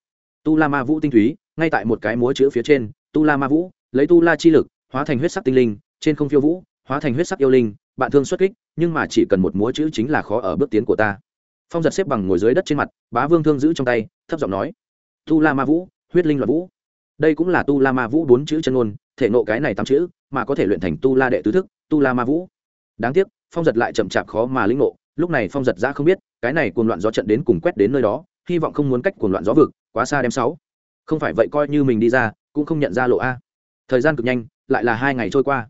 Tu la ma vũ tinh túy, ngay tại một cái múa chữ phía trên, tu la ma vũ, lấy tu la chi lực, hóa thành huyết sắc tinh linh, trên không phiêu vũ, hóa thành huyết sắc yêu linh, bạn thương xuất kích, nhưng mà chỉ cần một múa chữ chính là khó ở bước tiến của ta. Phong giật xếp bằng ngồi dưới đất trên mặt, bá vương thương giữ trong tay, thấp giọng nói, tu la ma vũ, huyết linh loạn vũ. Đây cũng là tu la ma vũ bốn chữ chân ngôn, thể nộ cái này tám chữ, mà có thể luyện thành tu la đệ tứ thức, tu la ma vũ. Đáng tiếc, phong giật lại chậm chạp khó mà lĩnh nộ lúc này phong giật ra không biết, cái này cuồng loạn gió trận đến cùng quét đến nơi đó, hy vọng không muốn cách cuồng loạn gió vực quá xa đem sáu. Không phải vậy coi như mình đi ra, cũng không nhận ra lộ a. Thời gian cực nhanh, lại là hai ngày trôi qua.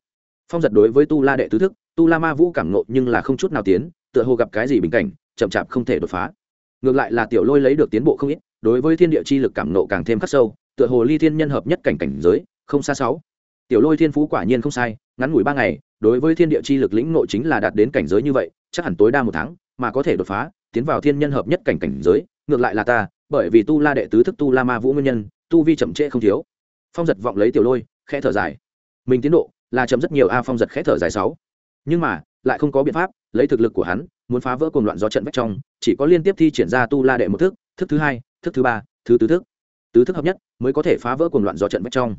Phong giật đối với tu la đệ tứ thức, tu la ma vũ cảm nộ nhưng là không chút nào tiến, tựa hồ gặp cái gì bình cảnh, chậm chạp không thể đột phá. Ngược lại là tiểu lôi lấy được tiến bộ không ít, đối với thiên địa chi lực cảm nộ càng thêm khắc sâu, tựa hồ ly thiên nhân hợp nhất cảnh cảnh giới, không xa sáu. Tiểu lôi thiên phú quả nhiên không sai, ngắn ngủi ba ngày, đối với thiên địa chi lực lĩnh nộ chính là đạt đến cảnh giới như vậy chắc hẳn tối đa một tháng, mà có thể đột phá, tiến vào thiên nhân hợp nhất cảnh cảnh giới, ngược lại là ta, bởi vì tu la đệ tứ thức tu la ma vũ nguyên nhân, tu vi chậm trễ không thiếu. Phong giật vọng lấy tiểu lôi, khẽ thở dài. Mình tiến độ là chậm rất nhiều, a, phong giật khẽ thở dài sáu. Nhưng mà, lại không có biện pháp, lấy thực lực của hắn, muốn phá vỡ cuồng loạn gió trận vách trong, chỉ có liên tiếp thi triển ra tu la đệ một thức thức thứ hai, thức thứ ba, thứ tứ thức. Tứ thức hợp nhất mới có thể phá vỡ cuồng loạn gió trận vách trong.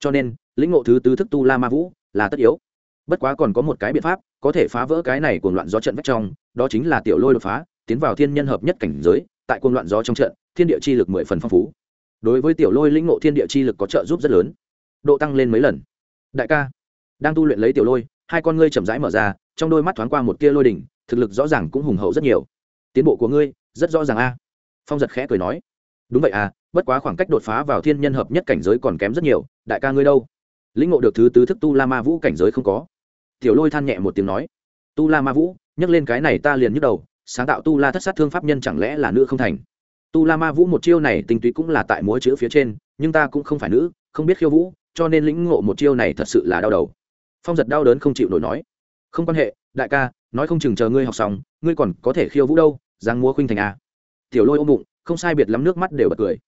Cho nên, lĩnh ngộ thứ tứ thức tu la ma vũ là tất yếu. Bất quá còn có một cái biện pháp có thể phá vỡ cái này cuồng loạn gió trận vách trong, đó chính là tiểu lôi đột phá, tiến vào thiên nhân hợp nhất cảnh giới, tại cuồng loạn gió trong trận, thiên địa chi lực mười phần phong phú. Đối với tiểu lôi lĩnh ngộ thiên địa chi lực có trợ giúp rất lớn. Độ tăng lên mấy lần. Đại ca, đang tu luyện lấy tiểu lôi, hai con ngươi chậm rãi mở ra, trong đôi mắt thoáng qua một tia lôi đỉnh, thực lực rõ ràng cũng hùng hậu rất nhiều. Tiến bộ của ngươi, rất rõ ràng a. Phong giật khẽ cười nói. Đúng vậy à bất quá khoảng cách đột phá vào thiên nhân hợp nhất cảnh giới còn kém rất nhiều, đại ca ngươi đâu? Lĩnh ngộ được thứ tứ thức tu la ma vũ cảnh giới không có tiểu lôi than nhẹ một tiếng nói, tu la ma vũ nhắc lên cái này ta liền nhức đầu, sáng tạo tu la thất sát thương pháp nhân chẳng lẽ là nữ không thành? Tu la ma vũ một chiêu này tinh túy cũng là tại múa chữ phía trên, nhưng ta cũng không phải nữ, không biết khiêu vũ, cho nên lĩnh ngộ một chiêu này thật sự là đau đầu. Phong giật đau đớn không chịu nổi nói, không quan hệ, đại ca, nói không chừng chờ ngươi học xong, ngươi còn có thể khiêu vũ đâu giang múa khuynh thành a. Tiểu lôi ôm bụng, không sai biệt lắm nước mắt đều bật cười.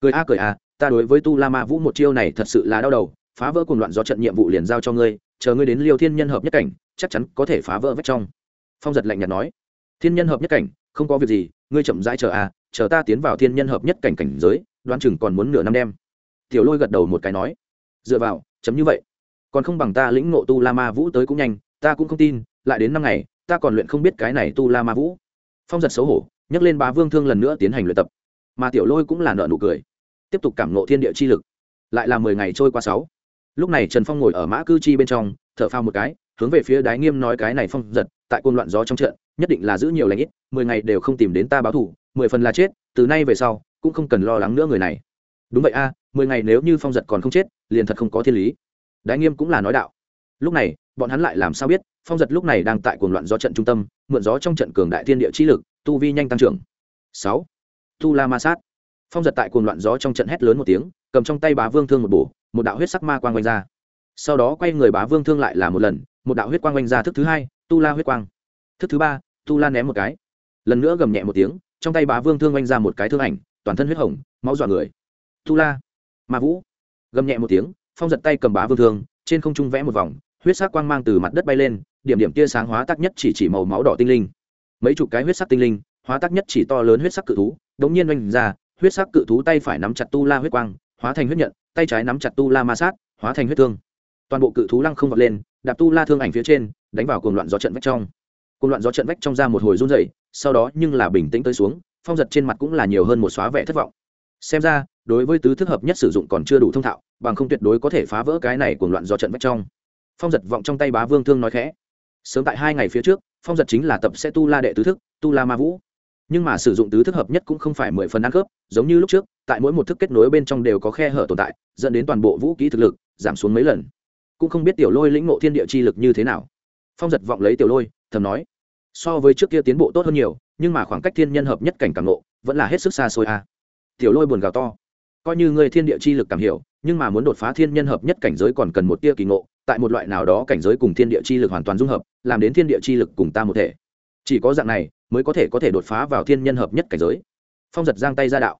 Cười a cười a, ta đối với tu la ma vũ một chiêu này thật sự là đau đầu, phá vỡ cuồng loạn do trận nhiệm vụ liền giao cho ngươi chờ ngươi đến liêu thiên nhân hợp nhất cảnh, chắc chắn có thể phá vỡ vách trong. Phong giật lạnh nhạt nói. Thiên nhân hợp nhất cảnh, không có việc gì, ngươi chậm rãi chờ a chờ ta tiến vào thiên nhân hợp nhất cảnh cảnh giới đoan chừng còn muốn nửa năm đêm. Tiểu lôi gật đầu một cái nói. Dựa vào, chấm như vậy. Còn không bằng ta lĩnh ngộ tu la ma vũ tới cũng nhanh, ta cũng không tin, lại đến năm ngày, ta còn luyện không biết cái này tu la ma vũ. Phong giật xấu hổ, nhấc lên bá vương thương lần nữa tiến hành luyện tập. Mà tiểu lôi cũng là nợ nụ cười. Tiếp tục cảm nộ thiên địa chi lực. Lại là mười ngày trôi qua sáu lúc này trần phong ngồi ở mã cư chi bên trong, thở phao một cái, hướng về phía đái nghiêm nói cái này phong giật, tại côn loạn gió trong trận, nhất định là giữ nhiều lãnh ít, mười ngày đều không tìm đến ta báo thủ, mười phần là chết, từ nay về sau, cũng không cần lo lắng nữa người này. Đúng vậy a, mười ngày nếu như phong giật còn không chết, liền thật không có thiên lý. Đái nghiêm cũng là nói đạo. Lúc này, bọn hắn lại làm sao biết, phong giật lúc này đang tại cuồng loạn gió trận trung tâm, mượn gió trong trận cường đại thiên địa chi lực, tu vi nhanh tăng trưởng. Sáu. Tu la ma sát. Phong giật tại cuồng loạn gió trong trận hét lớn một tiếng, cầm trong tay bá vương thương một bổ một đạo huyết sắc ma quang quanh ra. Sau đó quay người bá vương thương lại là một lần, một đạo huyết quang quanh ra thức thứ hai, tu la huyết quang. Thức thứ ba, tu la ném một cái. Lần nữa gầm nhẹ một tiếng, trong tay bá vương thương quanh ra một cái thương ảnh, toàn thân huyết hồng, máu dọa người. Tu la, ma vũ. Gầm nhẹ một tiếng, phong giật tay cầm bá vương thương, trên không trung vẽ một vòng, huyết sắc quang mang từ mặt đất bay lên, điểm điểm tia sáng hóa tác nhất chỉ chỉ màu máu đỏ tinh linh. Mấy chục cái huyết sắc tinh linh, hóa tác nhất chỉ to lớn huyết sắc cự thú đống nhiên oanh ra, huyết sắc cự thú tay phải nắm chặt tu la huyết quang, hóa thành huyết nhận tay trái nắm chặt tu la ma sát, hóa thành huyết thương. Toàn bộ cự thú lăng không vọt lên, đạp tu la thương ảnh phía trên, đánh vào cuồng loạn gió trận vách trong. Cuồng loạn gió trận vách trong ra một hồi run rẩy, sau đó nhưng là bình tĩnh tới xuống, phong giật trên mặt cũng là nhiều hơn một xóa vẻ thất vọng. Xem ra, đối với tứ thức hợp nhất sử dụng còn chưa đủ thông thạo, bằng không tuyệt đối có thể phá vỡ cái này cuồng loạn gió trận vách trong. Phong giật vọng trong tay bá vương thương nói khẽ. Sớm tại hai ngày phía trước, phong giật chính là tập sẽ tu la đệ tứ thức, tu la ma vũ. Nhưng mà sử dụng tứ thức hợp nhất cũng không phải mười phần ăn khớp, giống như lúc trước tại mỗi một thức kết nối bên trong đều có khe hở tồn tại, dẫn đến toàn bộ vũ kỹ thực lực giảm xuống mấy lần. Cũng không biết tiểu lôi lĩnh ngộ thiên địa chi lực như thế nào. Phong giật vọng lấy tiểu lôi, thầm nói, so với trước kia tiến bộ tốt hơn nhiều, nhưng mà khoảng cách thiên nhân hợp nhất cảnh càng ngộ, vẫn là hết sức xa xôi a. À. tiểu lôi buồn gào to, coi như người thiên địa chi lực cảm hiểu, nhưng mà muốn đột phá thiên nhân hợp nhất cảnh giới còn cần một tia kỳ ngộ, tại một loại nào đó cảnh giới cùng thiên địa chi lực hoàn toàn dung hợp, làm đến thiên địa chi lực cùng ta một thể. Chỉ có dạng này, mới có thể có thể đột phá vào thiên nhân hợp nhất cảnh giới. Phong giật giang tay ra đạo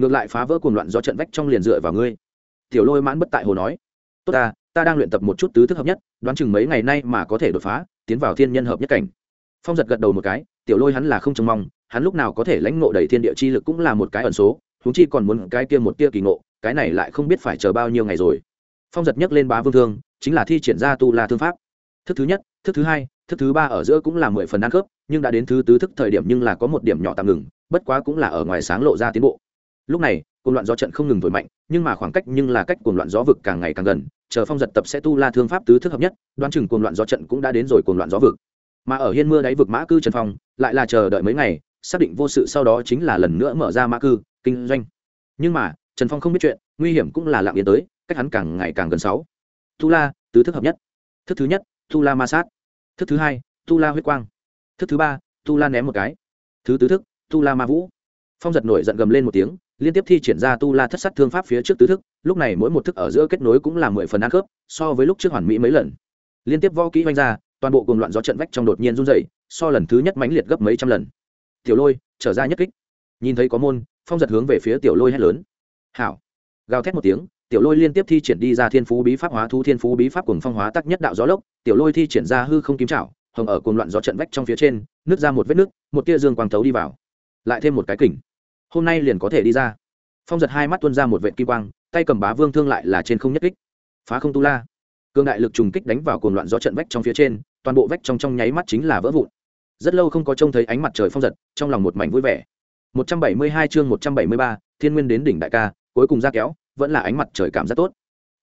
ngược lại phá vỡ cuồng loạn do trận vách trong liền dựa vào ngươi. Tiểu lôi mãn bất tại hồ nói, tốt ta ta đang luyện tập một chút tứ thức hợp nhất, đoán chừng mấy ngày nay mà có thể đột phá, tiến vào thiên nhân hợp nhất cảnh. Phong giật gật đầu một cái, tiểu lôi hắn là không trông mong, hắn lúc nào có thể lãnh ngộ đầy thiên địa chi lực cũng là một cái ẩn số, huống chi còn muốn cái kia một tia kỳ ngộ, cái này lại không biết phải chờ bao nhiêu ngày rồi. Phong giật nhấc lên bá vương thương, chính là thi triển ra tu la thương pháp. Thức thứ nhất, thức thứ hai, thức thứ ba ở giữa cũng là mười phần ăn khớp, nhưng đã đến thứ tứ thức thời điểm nhưng là có một điểm nhỏ tạm ngừng, bất quá cũng là ở ngoài sáng lộ ra tiến bộ lúc này, cuồng loạn gió trận không ngừng thổi mạnh, nhưng mà khoảng cách nhưng là cách cuồng loạn gió vực càng ngày càng gần, chờ phong giật tập sẽ tu la thương pháp tứ thức hợp nhất, đoán chừng cuồng loạn gió trận cũng đã đến rồi cuồng loạn gió vực. Mà ở hiên mưa đáy vực mã cư trần phong, lại là chờ đợi mấy ngày, xác định vô sự sau đó chính là lần nữa mở ra mã cư, kinh doanh. Nhưng mà, trần phong không biết chuyện, nguy hiểm cũng là lặng yên tới, cách hắn càng ngày càng gần sáu. Tu la, tứ thức hợp nhất. Thức thứ nhất, tu la ma sát. Thức thứ hai, tu la huyết quang. Thức thứ ba, tu la ném một cái. Thứ tứ thức, tu la ma vũ. Phong giật nổi giận gầm lên một tiếng liên tiếp thi triển ra tu la thất sát thương pháp phía trước tứ thức, lúc này mỗi một thức ở giữa kết nối cũng là mười phần ăn khớp, so với lúc trước hoàn mỹ mấy lần. Liên tiếp võ kỹ oanh ra, toàn bộ cùng loạn gió trận vách trong đột nhiên run dày so lần thứ nhất mãnh liệt gấp mấy trăm lần. Tiểu lôi, trở ra nhất kích. Nhìn thấy có môn, phong giật hướng về phía tiểu lôi hét lớn. Hảo. Gào thét một tiếng, tiểu lôi liên tiếp thi triển đi ra thiên phú bí pháp hóa thu thiên phú bí pháp cùng phong hóa tắc nhất đạo gió lốc, tiểu lôi thi triển ra hư không kiếm trảo, hồng ở cùng loạn gió trận vách trong phía trên, nứt ra một vết nước một tia dương quang thấu đi vào. Lại thêm một cái kỉnh hôm nay liền có thể đi ra. Phong giật hai mắt tuôn ra một vệ kim quang tay cầm bá vương thương lại là trên không nhất kích. Phá không tu la. Cương đại lực trùng kích đánh vào cồn loạn gió trận vách trong phía trên toàn bộ vách trong trong nháy mắt chính là vỡ vụn. Rất lâu không có trông thấy ánh mặt trời phong giật trong lòng một mảnh vui vẻ. 172 chương 173, thiên nguyên đến đỉnh đại ca cuối cùng ra kéo vẫn là ánh mặt trời cảm giác tốt.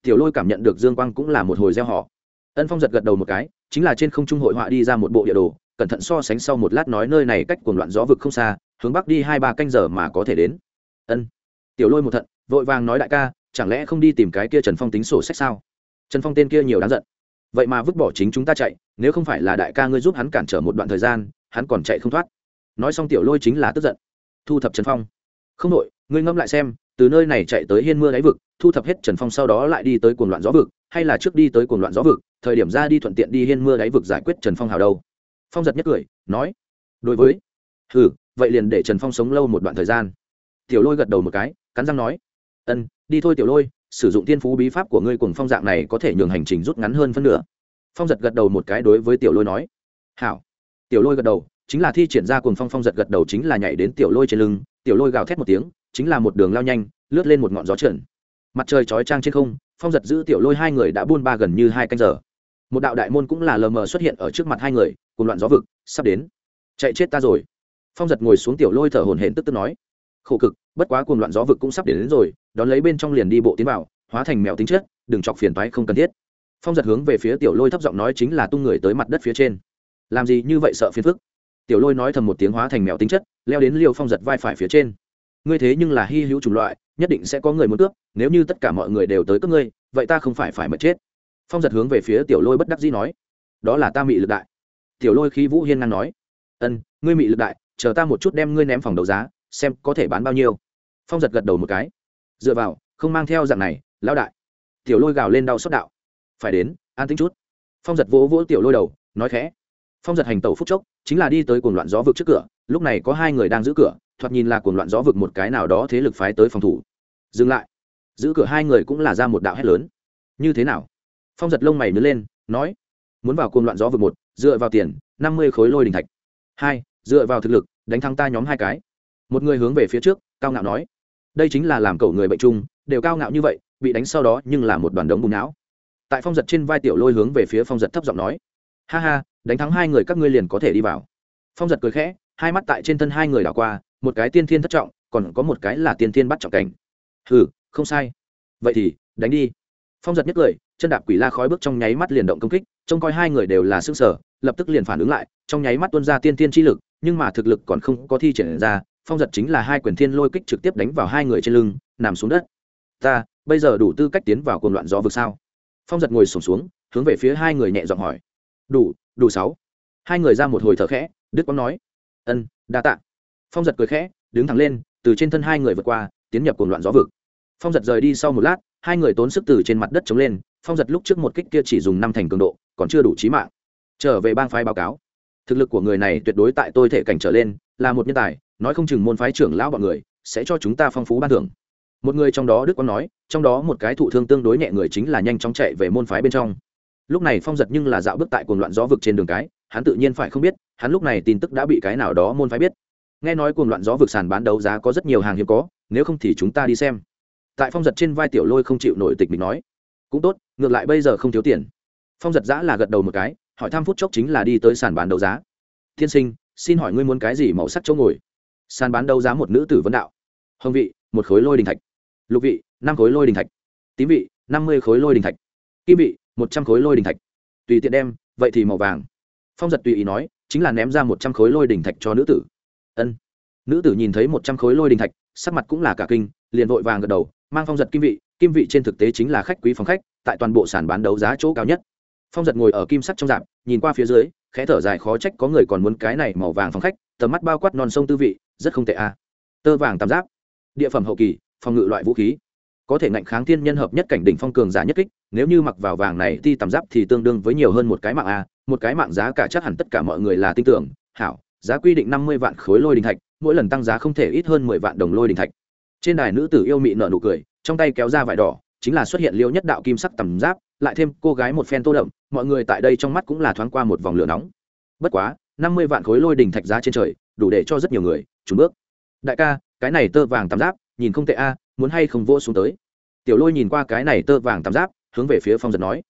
Tiểu lôi cảm nhận được dương quang cũng là một hồi gieo họ. Ân phong giật gật đầu một cái chính là trên không trung hội họa đi ra một bộ địa đồ cẩn thận so sánh sau một lát nói nơi này cách cuồng loạn gió vực không xa, hướng bắc đi hai ba canh giờ mà có thể đến. Ân. Tiểu lôi một thận, vội vàng nói đại ca, chẳng lẽ không đi tìm cái kia trần phong tính sổ sách sao? Trần phong tên kia nhiều đáng giận. Vậy mà vứt bỏ chính chúng ta chạy, nếu không phải là đại ca ngươi giúp hắn cản trở một đoạn thời gian, hắn còn chạy không thoát. Nói xong tiểu lôi chính là tức giận. Thu thập trần phong. Không đội ngươi ngâm lại xem, từ nơi này chạy tới hiên mưa đáy vực, thu thập hết trần phong sau đó lại đi tới cuồng loạn gió vực, hay là trước đi tới cuồng loạn gió vực, thời điểm ra đi thuận tiện đi hiên mưa đáy vực giải quyết trần phong hào đâu phong giật nhất cười, nói, đối với ừ vậy liền để trần phong sống lâu một đoạn thời gian. Tiểu lôi gật đầu một cái, cắn răng nói, ân, đi thôi tiểu lôi, sử dụng tiên phú bí pháp của ngươi cùng phong dạng này có thể nhường hành trình rút ngắn hơn phân nửa. Phong giật gật đầu một cái đối với tiểu lôi nói, hảo. Tiểu lôi gật đầu, chính là thi triển ra cùng phong phong giật gật đầu chính là nhảy đến tiểu lôi trên lưng, tiểu lôi gào thét một tiếng, chính là một đường lao nhanh, lướt lên một ngọn gió trượn mặt trời chói trang trên không, phong giật giữ tiểu lôi hai người đã buôn ba gần như hai canh giờ một đạo đại môn cũng là lờ mờ xuất hiện ở trước mặt hai người cùng loạn gió vực sắp đến. Chạy chết ta rồi. Phong giật ngồi xuống tiểu lôi thở hổn hển tức tức nói. Khổ cực bất quá cuồng loạn gió vực cũng sắp đến, đến rồi đón lấy bên trong liền đi bộ tiến vào hóa thành mèo tính chất đừng chọc phiền toái không cần thiết. Phong giật hướng về phía tiểu lôi thấp giọng nói chính là tung người tới mặt đất phía trên. Làm gì như vậy sợ phiền phức? Tiểu lôi nói thầm một tiếng hóa thành mèo tính chất leo đến liều phong giật vai phải phía trên. Ngươi thế nhưng là hy hữu chủng loại nhất định sẽ có người muốn cướp nếu như tất cả mọi người đều tới cướp ngươi vậy ta không phải phải mất chết phong giật hướng về phía tiểu lôi bất đắc dĩ nói, đó là ta mị lực đại. Tiểu lôi khí vũ hiên ngang nói, ân, ngươi mị lực đại, chờ ta một chút đem ngươi ném phòng đấu giá, xem có thể bán bao nhiêu. Phong giật gật đầu một cái, dựa vào, không mang theo dạng này, lão đại. Tiểu lôi gào lên đau xót đạo, phải đến, an tính chút. Phong giật vỗ vỗ tiểu lôi đầu, nói khẽ, phong giật hành tẩu phúc chốc, chính là đi tới cuồng loạn gió vực trước cửa, lúc này có hai người đang giữ cửa, thoạt nhìn là cuồng loạn gió vực một cái nào đó thế lực phái tới phòng thủ. Dừng lại. Giữ cửa hai người cũng là ra một đạo hét lớn, như thế nào? Phong giật lông mày nứt lên, nói, muốn vào côn loạn gió vực một, dựa vào tiền, năm mươi khối lôi đình thạch. Hai, dựa vào thực lực, đánh thắng ta nhóm hai cái. Một người hướng về phía trước, cao ngạo nói, đây chính là làm cậu người bệnh chung, đều cao ngạo như vậy, bị đánh sau đó nhưng là một đoàn đống bùng não. Tại phong giật trên vai tiểu lôi hướng về phía phong giật thấp giọng nói, ha ha, đánh thắng hai người các ngươi liền có thể đi vào. Phong giật cười khẽ, hai mắt tại trên thân hai người đảo qua, một cái tiên thiên thất trọng, còn có một cái là tiên thiên bắt trọng cảnh. Hừ, không sai. Vậy thì, đánh đi. Phong giật nhất cười chân đạp quỷ la khói bước trong nháy mắt liền động công kích, trông coi hai người đều là xương sở lập tức liền phản ứng lại, trong nháy mắt tuôn ra tiên tiên chi lực, nhưng mà thực lực còn không có thi triển ra, phong giật chính là hai quyền thiên lôi kích trực tiếp đánh vào hai người trên lưng, nằm xuống đất. Ta, bây giờ đủ tư cách tiến vào cuồng loạn gió vực sao? Phong giật ngồi sổm xuống, hướng về phía hai người nhẹ giọng hỏi. Đủ đủ sáu. Hai người ra một hồi thở khẽ, đức quang nói. Ân, đa tạ. Phong giật cười khẽ, đứng thẳng lên, từ trên thân hai người vượt qua, tiến nhập cuồng loạn gió vực. Phong giật rời đi sau một lát, hai người tốn sức từ trên mặt đất chống lên phong giật lúc trước một kích kia chỉ dùng năm thành cường độ, còn chưa đủ trí mạng. Trở về bang phái báo cáo. Thực lực của người này tuyệt đối tại tôi thể cảnh trở lên, là một nhân tài, nói không chừng môn phái trưởng lão bọn người sẽ cho chúng ta phong phú ban thưởng. Một người trong đó đức quang nói, trong đó một cái thụ thương tương đối nhẹ người chính là nhanh chóng chạy về môn phái bên trong. Lúc này phong giật nhưng là dạo bước tại cuồng loạn gió vực trên đường cái, hắn tự nhiên phải không biết, hắn lúc này tin tức đã bị cái nào đó môn phái biết. Nghe nói cuồng loạn gió vực sàn bán đấu giá có rất nhiều hàng hiếm có, nếu không thì chúng ta đi xem. Tại phong giật trên vai tiểu lôi không chịu nổi tịch mình nói cũng tốt, ngược lại bây giờ không thiếu tiền. Phong giật giã là gật đầu một cái, hỏi thăm phút chốc chính là đi tới sàn bán đấu giá. Tiên sinh, xin hỏi ngươi muốn cái gì màu sắc chỗ ngồi? Sàn bán đấu giá một nữ tử vấn đạo. Hồng vị, một khối lôi đình thạch. Lục vị, năm khối lôi đình thạch. Tím vị, năm mươi khối lôi đình thạch. Kim vị, một trăm khối lôi đình thạch. Tùy tiện đem, vậy thì màu vàng. Phong giật tùy ý nói, chính là ném ra một trăm khối lôi đình thạch cho nữ tử. Ân. Nữ tử nhìn thấy một trăm khối lôi đình thạch, sắc mặt cũng là cả kinh, liền vội vàng gật đầu, mang phong giật kim vị kim vị trên thực tế chính là khách quý phòng khách, tại toàn bộ sàn bán đấu giá chỗ cao nhất. Phong giật ngồi ở kim sắc trong dạp, nhìn qua phía dưới, khẽ thở dài khó trách có người còn muốn cái này màu vàng phòng khách, tầm mắt bao quát non sông tư vị, rất không tệ a. Tơ vàng tam giáp. Địa phẩm hậu kỳ, phòng ngự loại vũ khí. Có thể ngạnh kháng thiên nhân hợp nhất cảnh đỉnh phong cường giả nhất kích, nếu như mặc vào vàng này ti tầm giáp thì tương đương với nhiều hơn một cái mạng a, một cái mạng giá cả chắc hẳn tất cả mọi người là tin tưởng. Hảo, giá quy định năm mươi vạn khối lôi đình thạch, mỗi lần tăng giá không thể ít hơn mười vạn đồng lôi đình thạch trên đài nữ tử yêu mị nở nụ cười, trong tay kéo ra vải đỏ, chính là xuất hiện liêu nhất đạo kim sắc tầm giáp, lại thêm cô gái một phen tô đậm, mọi người tại đây trong mắt cũng là thoáng qua một vòng lửa nóng. Bất quá, năm mươi vạn khối lôi đình thạch giá trên trời, đủ để cho rất nhiều người trùn bước. Đại ca, cái này tơ vàng tầm giáp, nhìn không tệ a, muốn hay không vô xuống tới? Tiểu lôi nhìn qua cái này tơ vàng tầm giáp, hướng về phía phong giật nói.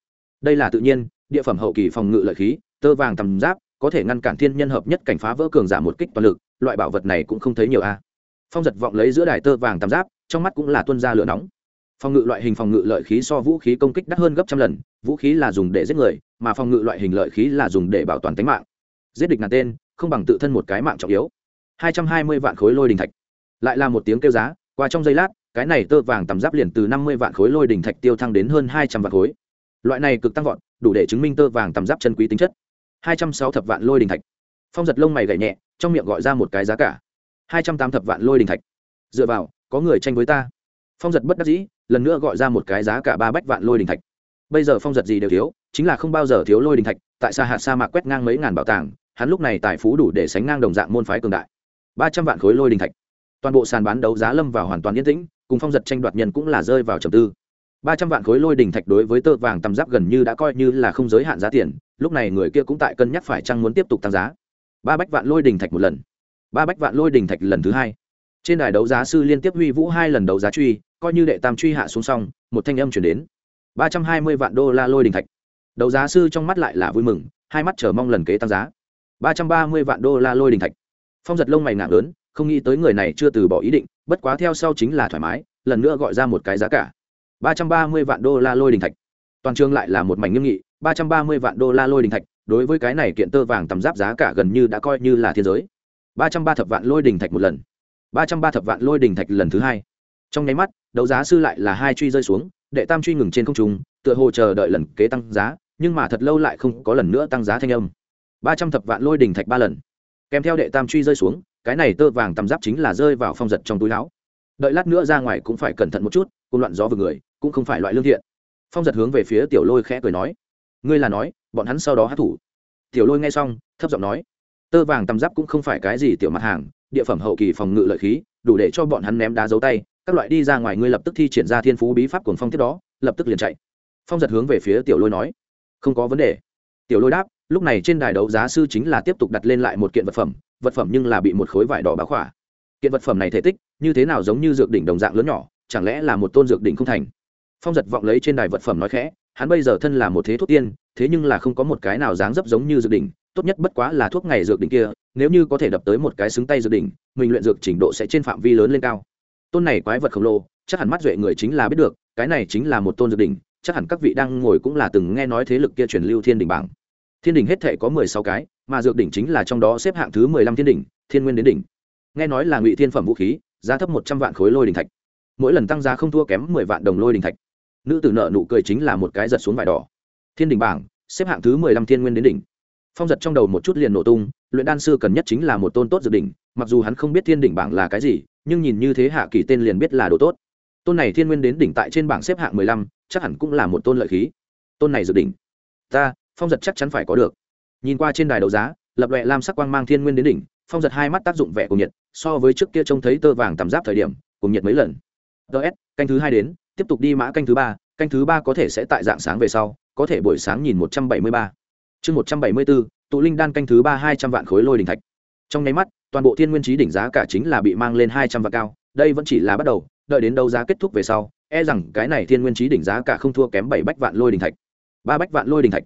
Đây là tự nhiên, địa phẩm hậu kỳ phòng ngự lợi khí, tơ vàng tầm giáp, có thể ngăn cản thiên nhân hợp nhất cảnh phá vỡ cường giả một kích toàn lực, loại bảo vật này cũng không thấy nhiều a phong giật vọng lấy giữa đài tơ vàng tầm giáp, trong mắt cũng là tuân ra lửa nóng. Phòng ngự loại hình phòng ngự lợi khí so vũ khí công kích đắt hơn gấp trăm lần, vũ khí là dùng để giết người, mà phòng ngự loại hình lợi khí là dùng để bảo toàn tính mạng. Giết địch ngàn tên, không bằng tự thân một cái mạng trọng yếu. Hai trăm hai mươi vạn khối lôi đình thạch. Lại là một tiếng kêu giá, qua trong giây lát, cái này tơ vàng tầm giáp liền từ năm mươi vạn khối lôi đình thạch tiêu thăng đến hơn hai trăm vạn khối. Loại này cực tăng vọt, đủ để chứng minh tơ vàng tầm giáp chân quý tính chất. Hai trăm sáu thập vạn lôi đình thạch. Phong giật lông mày gậy nhẹ, trong miệng gọi ra một cái giá cả hai trăm tám thập vạn lôi đình thạch. Dựa vào, có người tranh với ta. Phong giật bất đắc dĩ, lần nữa gọi ra một cái giá cả ba bách vạn lôi đình thạch. Bây giờ phong giật gì đều thiếu, chính là không bao giờ thiếu lôi đình thạch, tại xa hạt sa mạc quét ngang mấy ngàn bảo tàng, hắn lúc này tài phú đủ để sánh ngang đồng dạng môn phái cường đại. ba trăm vạn khối lôi đình thạch. Toàn bộ sàn bán đấu giá lâm vào hoàn toàn yên tĩnh, cùng phong giật tranh đoạt nhân cũng là rơi vào trầm tư. ba trăm vạn khối lôi đình thạch đối với tơ vàng tầm giáp gần như đã coi như là không giới hạn giá tiền, lúc này người kia cũng tại cân nhắc phải chăng muốn tiếp tục tăng giá. ba bách vạn lôi đình thạch một lần ba bách vạn lôi đình thạch lần thứ hai. Trên đài đấu giá sư liên tiếp huy vũ hai lần đấu giá truy, coi như đệ tam truy hạ xuống xong, một thanh âm chuyển đến. ba trăm hai mươi vạn đô la lôi đình thạch. Đấu giá sư trong mắt lại là vui mừng, hai mắt chờ mong lần kế tăng giá. ba trăm ba mươi vạn đô la lôi đình thạch. Phong giật lông mày nặng lớn, không nghĩ tới người này chưa từ bỏ ý định, bất quá theo sau chính là thoải mái, lần nữa gọi ra một cái giá cả. ba trăm ba mươi vạn đô la lôi đình thạch. Toàn trường lại là một mảnh nghiêm nghị, ba trăm ba mươi vạn đô la lôi đình thạch, đối với cái này kiện tơ vàng tầm giáp giá cả gần như đã coi như là thiên giới ba trăm ba thập vạn lôi đình thạch một lần. Ba trăm ba thập vạn lôi đình thạch lần thứ hai. Trong nháy mắt, đấu giá sư lại là hai truy rơi xuống, đệ tam truy ngừng trên không trung, tựa hồ chờ đợi lần kế tăng giá, nhưng mà thật lâu lại không có lần nữa tăng giá thanh âm. Ba trăm thập vạn lôi đình thạch ba lần. Kèm theo đệ tam truy rơi xuống, cái này tơ vàng tầm giáp chính là rơi vào phong giật trong túi áo. Đợi lát nữa ra ngoài cũng phải cẩn thận một chút, cùng loạn gió vừa người, cũng không phải loại lương thiện. Phong giật hướng về phía tiểu lôi khẽ cười nói. Ngươi là nói, bọn hắn sau đó hát thủ. Tiểu lôi nghe xong, thấp giọng nói tơ vàng tam giáp cũng không phải cái gì tiểu mặt hàng, địa phẩm hậu kỳ phòng ngự lợi khí, đủ để cho bọn hắn ném đá dấu tay, các loại đi ra ngoài ngươi lập tức thi triển ra thiên phú bí pháp cuồng phong tiếp đó, lập tức liền chạy. Phong giật hướng về phía tiểu lôi nói, không có vấn đề. Tiểu lôi đáp, lúc này trên đài đấu giá sư chính là tiếp tục đặt lên lại một kiện vật phẩm vật phẩm nhưng là bị một khối vải đỏ bá khỏa. Kiện vật phẩm này thể tích, như thế nào giống như dược đỉnh đồng dạng lớn nhỏ, chẳng lẽ là một tôn dược đỉnh không thành? Phong giật vọng lấy trên đài vật phẩm nói khẽ, hắn bây giờ thân là một thế thuốc tiên, thế nhưng là không có một cái nào dáng dấp giống như dược đỉnh tốt nhất bất quá là thuốc ngày dược đỉnh kia, nếu như có thể đập tới một cái xứng tay dược đỉnh, mình luyện dược trình độ sẽ trên phạm vi lớn lên cao. Tôn này quái vật khổng lồ, chắc hẳn mắt duệ người chính là biết được, cái này chính là một tôn dược đỉnh, chắc hẳn các vị đang ngồi cũng là từng nghe nói thế lực kia truyền lưu thiên đỉnh bảng. Thiên đỉnh hết thể có mười sáu cái, mà dược đỉnh chính là trong đó xếp hạng thứ mười lăm thiên đỉnh, thiên nguyên đến đỉnh. Nghe nói là ngụy thiên phẩm vũ khí, giá thấp một trăm vạn khối lôi đình thạch. Mỗi lần tăng giá không thua kém mười vạn đồng lôi đình thạch. Nữ tử nợ nụ cười chính là một cái giật xuống vải đỏ. Thiên đỉnh bảng, xếp hạng thứ mười lăm thiên nguyên đến đỉnh phong giật trong đầu một chút liền nổ tung, luyện đan sư cần nhất chính là một tôn tốt dự đỉnh, mặc dù hắn không biết thiên đỉnh bảng là cái gì, nhưng nhìn như thế hạ kỳ tên liền biết là đồ tốt. Tôn này thiên nguyên đến đỉnh tại trên bảng xếp hạng mười lăm, chắc hẳn cũng là một tôn lợi khí. Tôn này dự đỉnh, ta, phong giật chắc chắn phải có được. Nhìn qua trên đài đấu giá, lập lệ lam sắc quang mang thiên nguyên đến đỉnh, phong giật hai mắt tác dụng vẻ cùng nhiệt, so với trước kia trông thấy tơ vàng tầm giáp thời điểm cùng nhiệt mấy lần. Ts canh thứ hai đến, tiếp tục đi mã canh thứ ba, canh thứ ba có thể sẽ tại dạng sáng về sau, có thể buổi sáng nhìn một trăm bảy mươi ba chương một trăm bảy mươi bốn, tụ linh đan canh thứ ba hai trăm vạn khối lôi đình thạch. Trong nháy mắt, toàn bộ thiên nguyên trí đỉnh giá cả chính là bị mang lên hai trăm vạn cao, đây vẫn chỉ là bắt đầu, đợi đến đấu giá kết thúc về sau e rằng cái này thiên nguyên trí đỉnh giá cả không thua kém bảy bách vạn lôi đình thạch. Ba bách vạn lôi đình thạch.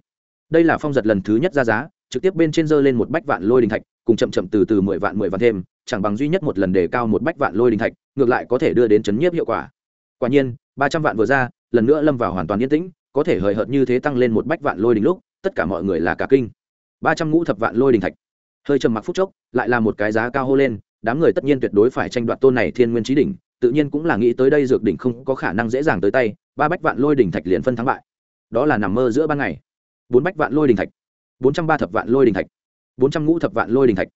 Đây là phong giật lần thứ nhất ra giá, trực tiếp bên trên dơ lên một bách vạn lôi đình thạch, cùng chậm chậm từ từ mười vạn mười vạn thêm, chẳng bằng duy nhất một lần đề cao một bách vạn lôi đình thạch, ngược lại có thể đưa đến chấn nhiếp hiệu quả. Quả nhiên, ba trăm vạn vừa ra, lần nữa lâm vào hoàn toàn yên tĩnh, có thể hời hợt như thế tăng lên một bách vạn lôi đình lúc tất cả mọi người là cả kinh. Ba trăm ngũ thập vạn lôi đình thạch. Hơi trầm mặc phút chốc, lại là một cái giá cao hô lên, đám người tất nhiên tuyệt đối phải tranh đoạt tôn này thiên nguyên trí đỉnh, tự nhiên cũng là nghĩ tới đây dược đỉnh không có khả năng dễ dàng tới tay, ba bách vạn lôi đỉnh thạch liền phân thắng bại. Đó là nằm mơ giữa ban ngày. Bốn bách vạn lôi đỉnh thạch. Bốn trăm ba thập vạn lôi đỉnh thạch. Bốn trăm ngũ thập vạn lôi đỉnh thạch.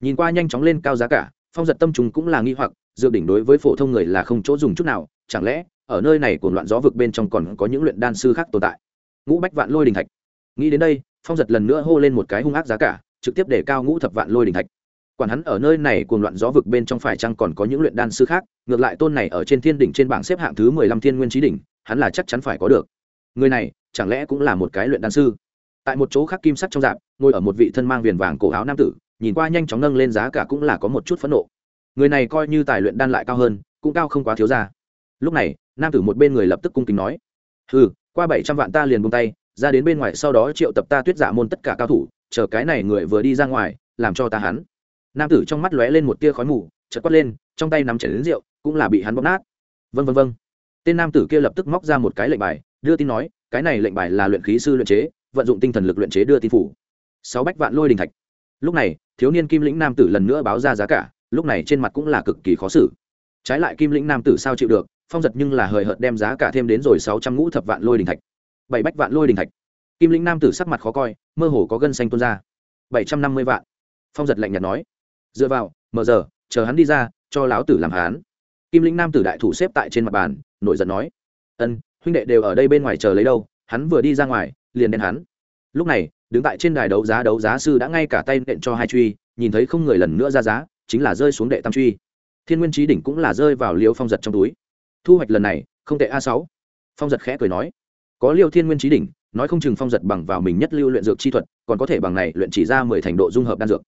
Nhìn qua nhanh chóng lên cao giá cả, phong giật tâm trùng cũng là nghi hoặc, dược đỉnh đối với phổ thông người là không chỗ dùng chút nào, chẳng lẽ, ở nơi này của loạn gió vực bên trong còn có những luyện đan sư khác tồn tại? Ngũ bách vạn lôi đỉnh thạch nghĩ đến đây, phong giật lần nữa hô lên một cái hung ác giá cả, trực tiếp để cao ngũ thập vạn lôi đỉnh thạch. Quản hắn ở nơi này cuồng loạn gió vực bên trong phải chăng còn có những luyện đan sư khác, ngược lại tôn này ở trên thiên đỉnh trên bảng xếp hạng thứ mười lăm thiên nguyên trí đỉnh, hắn là chắc chắn phải có được. Người này, chẳng lẽ cũng là một cái luyện đan sư? Tại một chỗ khác kim sắc trong dạp, ngồi ở một vị thân mang viền vàng cổ áo nam tử, nhìn qua nhanh chóng nâng lên giá cả cũng là có một chút phẫn nộ. Người này coi như tài luyện đan lại cao hơn, cũng cao không quá thiếu ra. Lúc này, nam tử một bên người lập tức cung kính nói ừ qua bảy trăm vạn ta liền buông tay ra đến bên ngoài sau đó triệu tập ta tuyết giả môn tất cả cao thủ, chờ cái này người vừa đi ra ngoài, làm cho ta hắn. Nam tử trong mắt lóe lên một tia khói mù, chợt quát lên, trong tay nắm chảy đến rượu, cũng là bị hắn bóp nát. Vân vân vân tên nam tử kia lập tức móc ra một cái lệnh bài, đưa tin nói, cái này lệnh bài là luyện khí sư luyện chế, vận dụng tinh thần lực luyện chế đưa tin phủ. Sáu bách vạn lôi đình thạch. Lúc này, thiếu niên kim lĩnh nam tử lần nữa báo ra giá cả, lúc này trên mặt cũng là cực kỳ khó xử. Trái lại kim lĩnh nam tử sao chịu được, phong giật nhưng là hời hợt đem giá cả thêm đến rồi sáu trăm ngũ thập vạn lôi đình thạch bảy bách vạn lôi đình thạch. Kim lĩnh nam tử sắc mặt khó coi, mơ hồ có gân xanh tuôn ra. Bảy trăm năm mươi vạn. Phong giật lạnh nhạt nói. Dựa vào, mở giờ, chờ hắn đi ra, cho láo tử làm hán. Kim lĩnh nam tử đại thủ xếp tại trên mặt bàn, nổi giận nói. Ân, huynh đệ đều ở đây bên ngoài chờ lấy đâu, hắn vừa đi ra ngoài, liền đen hắn. Lúc này, đứng tại trên đài đấu giá đấu giá sư đã ngay cả tay nện cho hai truy, nhìn thấy không người lần nữa ra giá, chính là rơi xuống đệ tam truy. Thiên nguyên trí đỉnh cũng là rơi vào liêu phong giật trong túi. Thu hoạch lần này, không tệ a sáu. Phong giật khẽ cười nói có liêu thiên nguyên trí đỉnh, nói không chừng phong giật bằng vào mình nhất lưu luyện dược chi thuật, còn có thể bằng này luyện chỉ ra mười thành độ dung hợp đan dược.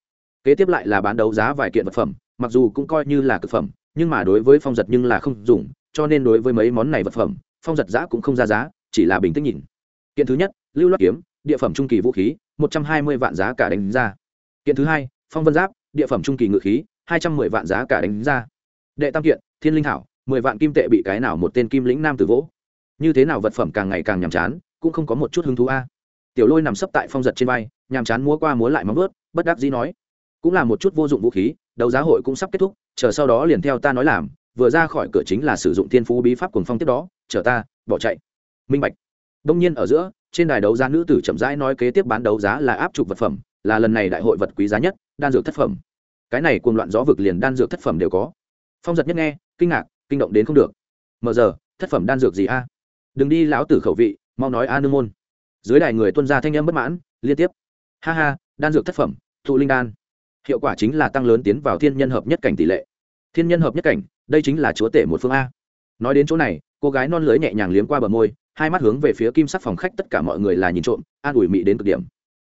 Kế tiếp lại là bán đấu giá vài kiện vật phẩm, mặc dù cũng coi như là cực phẩm, nhưng mà đối với phong giật nhưng là không dùng, cho nên đối với mấy món này vật phẩm, phong giật giã cũng không ra giá, chỉ là bình tĩnh nhìn. Kiện thứ nhất, lưu loát kiếm, địa phẩm trung kỳ vũ khí, một trăm hai mươi vạn giá cả đánh ra. Kiện thứ hai, phong vân giáp, địa phẩm trung kỳ ngự khí, hai trăm mười vạn giá cả đánh ra. Đệ tam kiện, thiên linh thảo mười vạn kim tệ bị cái nào một tên kim lĩnh nam tử vỗ như thế nào vật phẩm càng ngày càng nhàm chán, cũng không có một chút hứng thú a. Tiểu lôi nằm sấp tại phong giật trên vai, nhàm chán múa qua múa lại móng vớt bất đắc dĩ nói. Cũng là một chút vô dụng vũ khí, đấu giá hội cũng sắp kết thúc, chờ sau đó liền theo ta nói làm, vừa ra khỏi cửa chính là sử dụng thiên phú bí pháp cùng phong tiếp đó, chờ ta, bỏ chạy. Minh bạch. Đông nhiên ở giữa, trên đài đấu giá nữ tử chậm rãi nói kế tiếp bán đấu giá là áp trục vật phẩm, là lần này đại hội vật quý giá nhất, đan dược thất phẩm. Cái này cùng loạn gió vực liền đan dược thất phẩm đều có. Phong giật nhất nghe, kinh ngạc, kinh động đến không được. Mờ giờ, thất phẩm đan dược gì a? Đừng đi lão tử khẩu vị, mau nói a nương môn. Dưới đài người tuân gia thanh âm bất mãn, liên tiếp. Ha ha, đan dược thất phẩm, thụ linh đan. Hiệu quả chính là tăng lớn tiến vào thiên nhân hợp nhất cảnh tỷ lệ. Thiên nhân hợp nhất cảnh, đây chính là chúa tể một phương a. Nói đến chỗ này, cô gái non lưới nhẹ nhàng liếm qua bờ môi, hai mắt hướng về phía kim sắc phòng khách tất cả mọi người là nhìn trộm, an ủi mị đến cực điểm.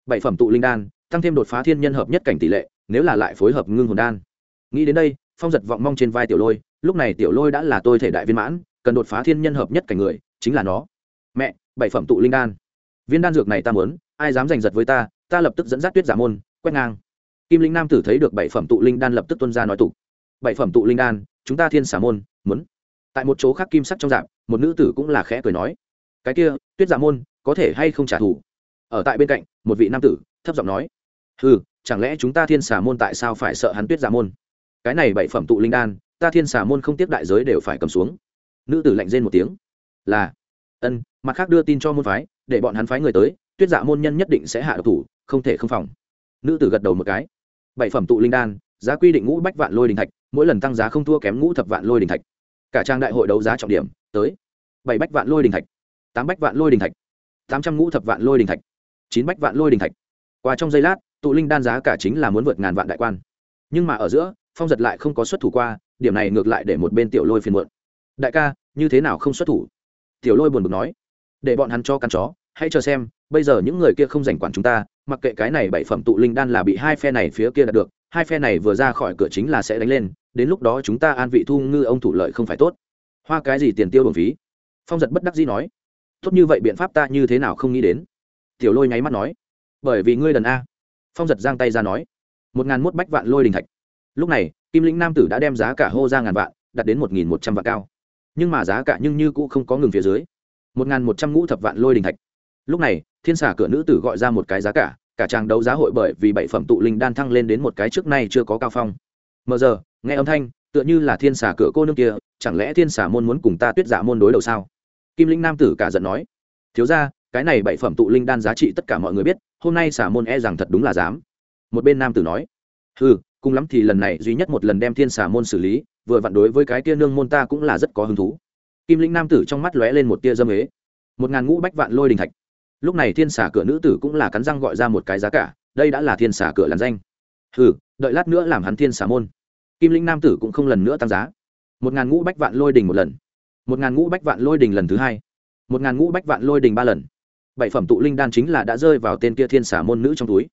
Bảy phẩm tụ linh đan, tăng thêm đột phá thiên nhân hợp nhất cảnh tỷ lệ, nếu là lại phối hợp ngưng hồn đan. Nghĩ đến đây, phong giật vọng mong trên vai tiểu lôi, lúc này tiểu lôi đã là tôi thể đại viên mãn, cần đột phá thiên nhân hợp nhất cảnh người chính là nó. Mẹ, bảy phẩm tụ linh đan. Viên đan dược này ta muốn, ai dám giành giật với ta ta lập tức dẫn dắt tuyết giả môn, quét ngang. Kim linh nam tử thấy được bảy phẩm tụ linh đan lập tức tuân ra nói tục bảy phẩm tụ linh đan, chúng ta thiên xả môn, muốn. Tại một chỗ khác kim sắc trong dạng, một nữ tử cũng là khẽ cười nói. Cái kia, tuyết giả môn, có thể hay không trả thù? Ở tại bên cạnh, một vị nam tử, thấp giọng nói. Ừ chẳng lẽ chúng ta thiên xả môn tại sao phải sợ hắn tuyết giả môn? Cái này bảy phẩm tụ linh đan, ta thiên xả môn không tiếp đại giới đều phải cầm xuống. Nữ tử lạnh rên một tiếng là, ân, mặt khác đưa tin cho môn phái, để bọn hắn phái người tới, tuyết dạ môn nhân nhất định sẽ hạ độc thủ, không thể không phòng. Nữ tử gật đầu một cái. Bảy phẩm tụ linh đan, giá quy định ngũ bách vạn lôi đình thạch, mỗi lần tăng giá không thua kém ngũ thập vạn lôi đình thạch. Cả trang đại hội đấu giá trọng điểm, tới. Bảy bách vạn lôi đình thạch, tám bách vạn lôi đình thạch, tám trăm ngũ thập vạn lôi đình thạch, chín bách vạn lôi đình thạch. Qua trong giây lát, tụ linh đan giá cả chính là muốn vượt ngàn vạn đại quan. Nhưng mà ở giữa, phong giật lại không có xuất thủ qua, điểm này ngược lại để một bên tiểu lôi phiền muộn. Đại ca, như thế nào không xuất thủ? Tiểu lôi buồn bực nói, để bọn hắn cho căn chó, hãy chờ xem, bây giờ những người kia không rảnh quản chúng ta, mặc kệ cái này bảy phẩm tụ linh đan là bị hai phe này phía kia đạt được, hai phe này vừa ra khỏi cửa chính là sẽ đánh lên, đến lúc đó chúng ta an vị thu ngư ông thủ lợi không phải tốt. Hoa cái gì tiền tiêu bổng phí? Phong giật bất đắc dĩ nói, tốt như vậy biện pháp ta như thế nào không nghĩ đến. Tiểu lôi nháy mắt nói, bởi vì ngươi đần a. Phong giật giang tay ra nói, một ngàn mốt bách vạn lôi đình thạch. Lúc này, kim lĩnh nam tử đã đem giá cả hô ra ngàn vạn đặt đến một nghìn một trăm vạn cao nhưng mà giá cả nhưng như cũng không có ngừng phía dưới. Một ngàn một trăm ngũ thập vạn lôi đình thạch. Lúc này, thiên xả cửa nữ tử gọi ra một cái giá cả cả chàng đấu giá hội bởi vì bảy phẩm tụ linh đan thăng lên đến một cái trước nay chưa có cao phong. Mờ giờ, nghe âm thanh, tựa như là thiên xả cửa cô nương kia, chẳng lẽ thiên xả môn muốn cùng ta tuyết giả môn đối đầu sao? Kim linh nam tử cả giận nói. Thiếu ra cái này bảy phẩm tụ linh đan giá trị tất cả mọi người biết, hôm nay xả môn e rằng thật đúng là dám. Một bên nam tử nói. Ừ cùng lắm thì lần này duy nhất một lần đem thiên xả môn xử lý vừa vặn đối với cái tia nương môn ta cũng là rất có hứng thú. Kim linh nam tử trong mắt lóe lên một tia dâm ế. Một ngàn ngũ bách vạn lôi đình thạch. Lúc này thiên xả cửa nữ tử cũng là cắn răng gọi ra một cái giá cả, đây đã là thiên xả cửa làn danh. Hừ, đợi lát nữa làm hắn thiên xả môn. Kim linh nam tử cũng không lần nữa tăng giá. Một ngàn ngũ bách vạn lôi đình một lần. Một ngàn ngũ bách vạn lôi đình lần thứ hai. Một ngàn ngũ bách vạn lôi đình ba lần. Bảy phẩm tụ linh đan chính là đã rơi vào tên kia thiên xả môn nữ trong túi.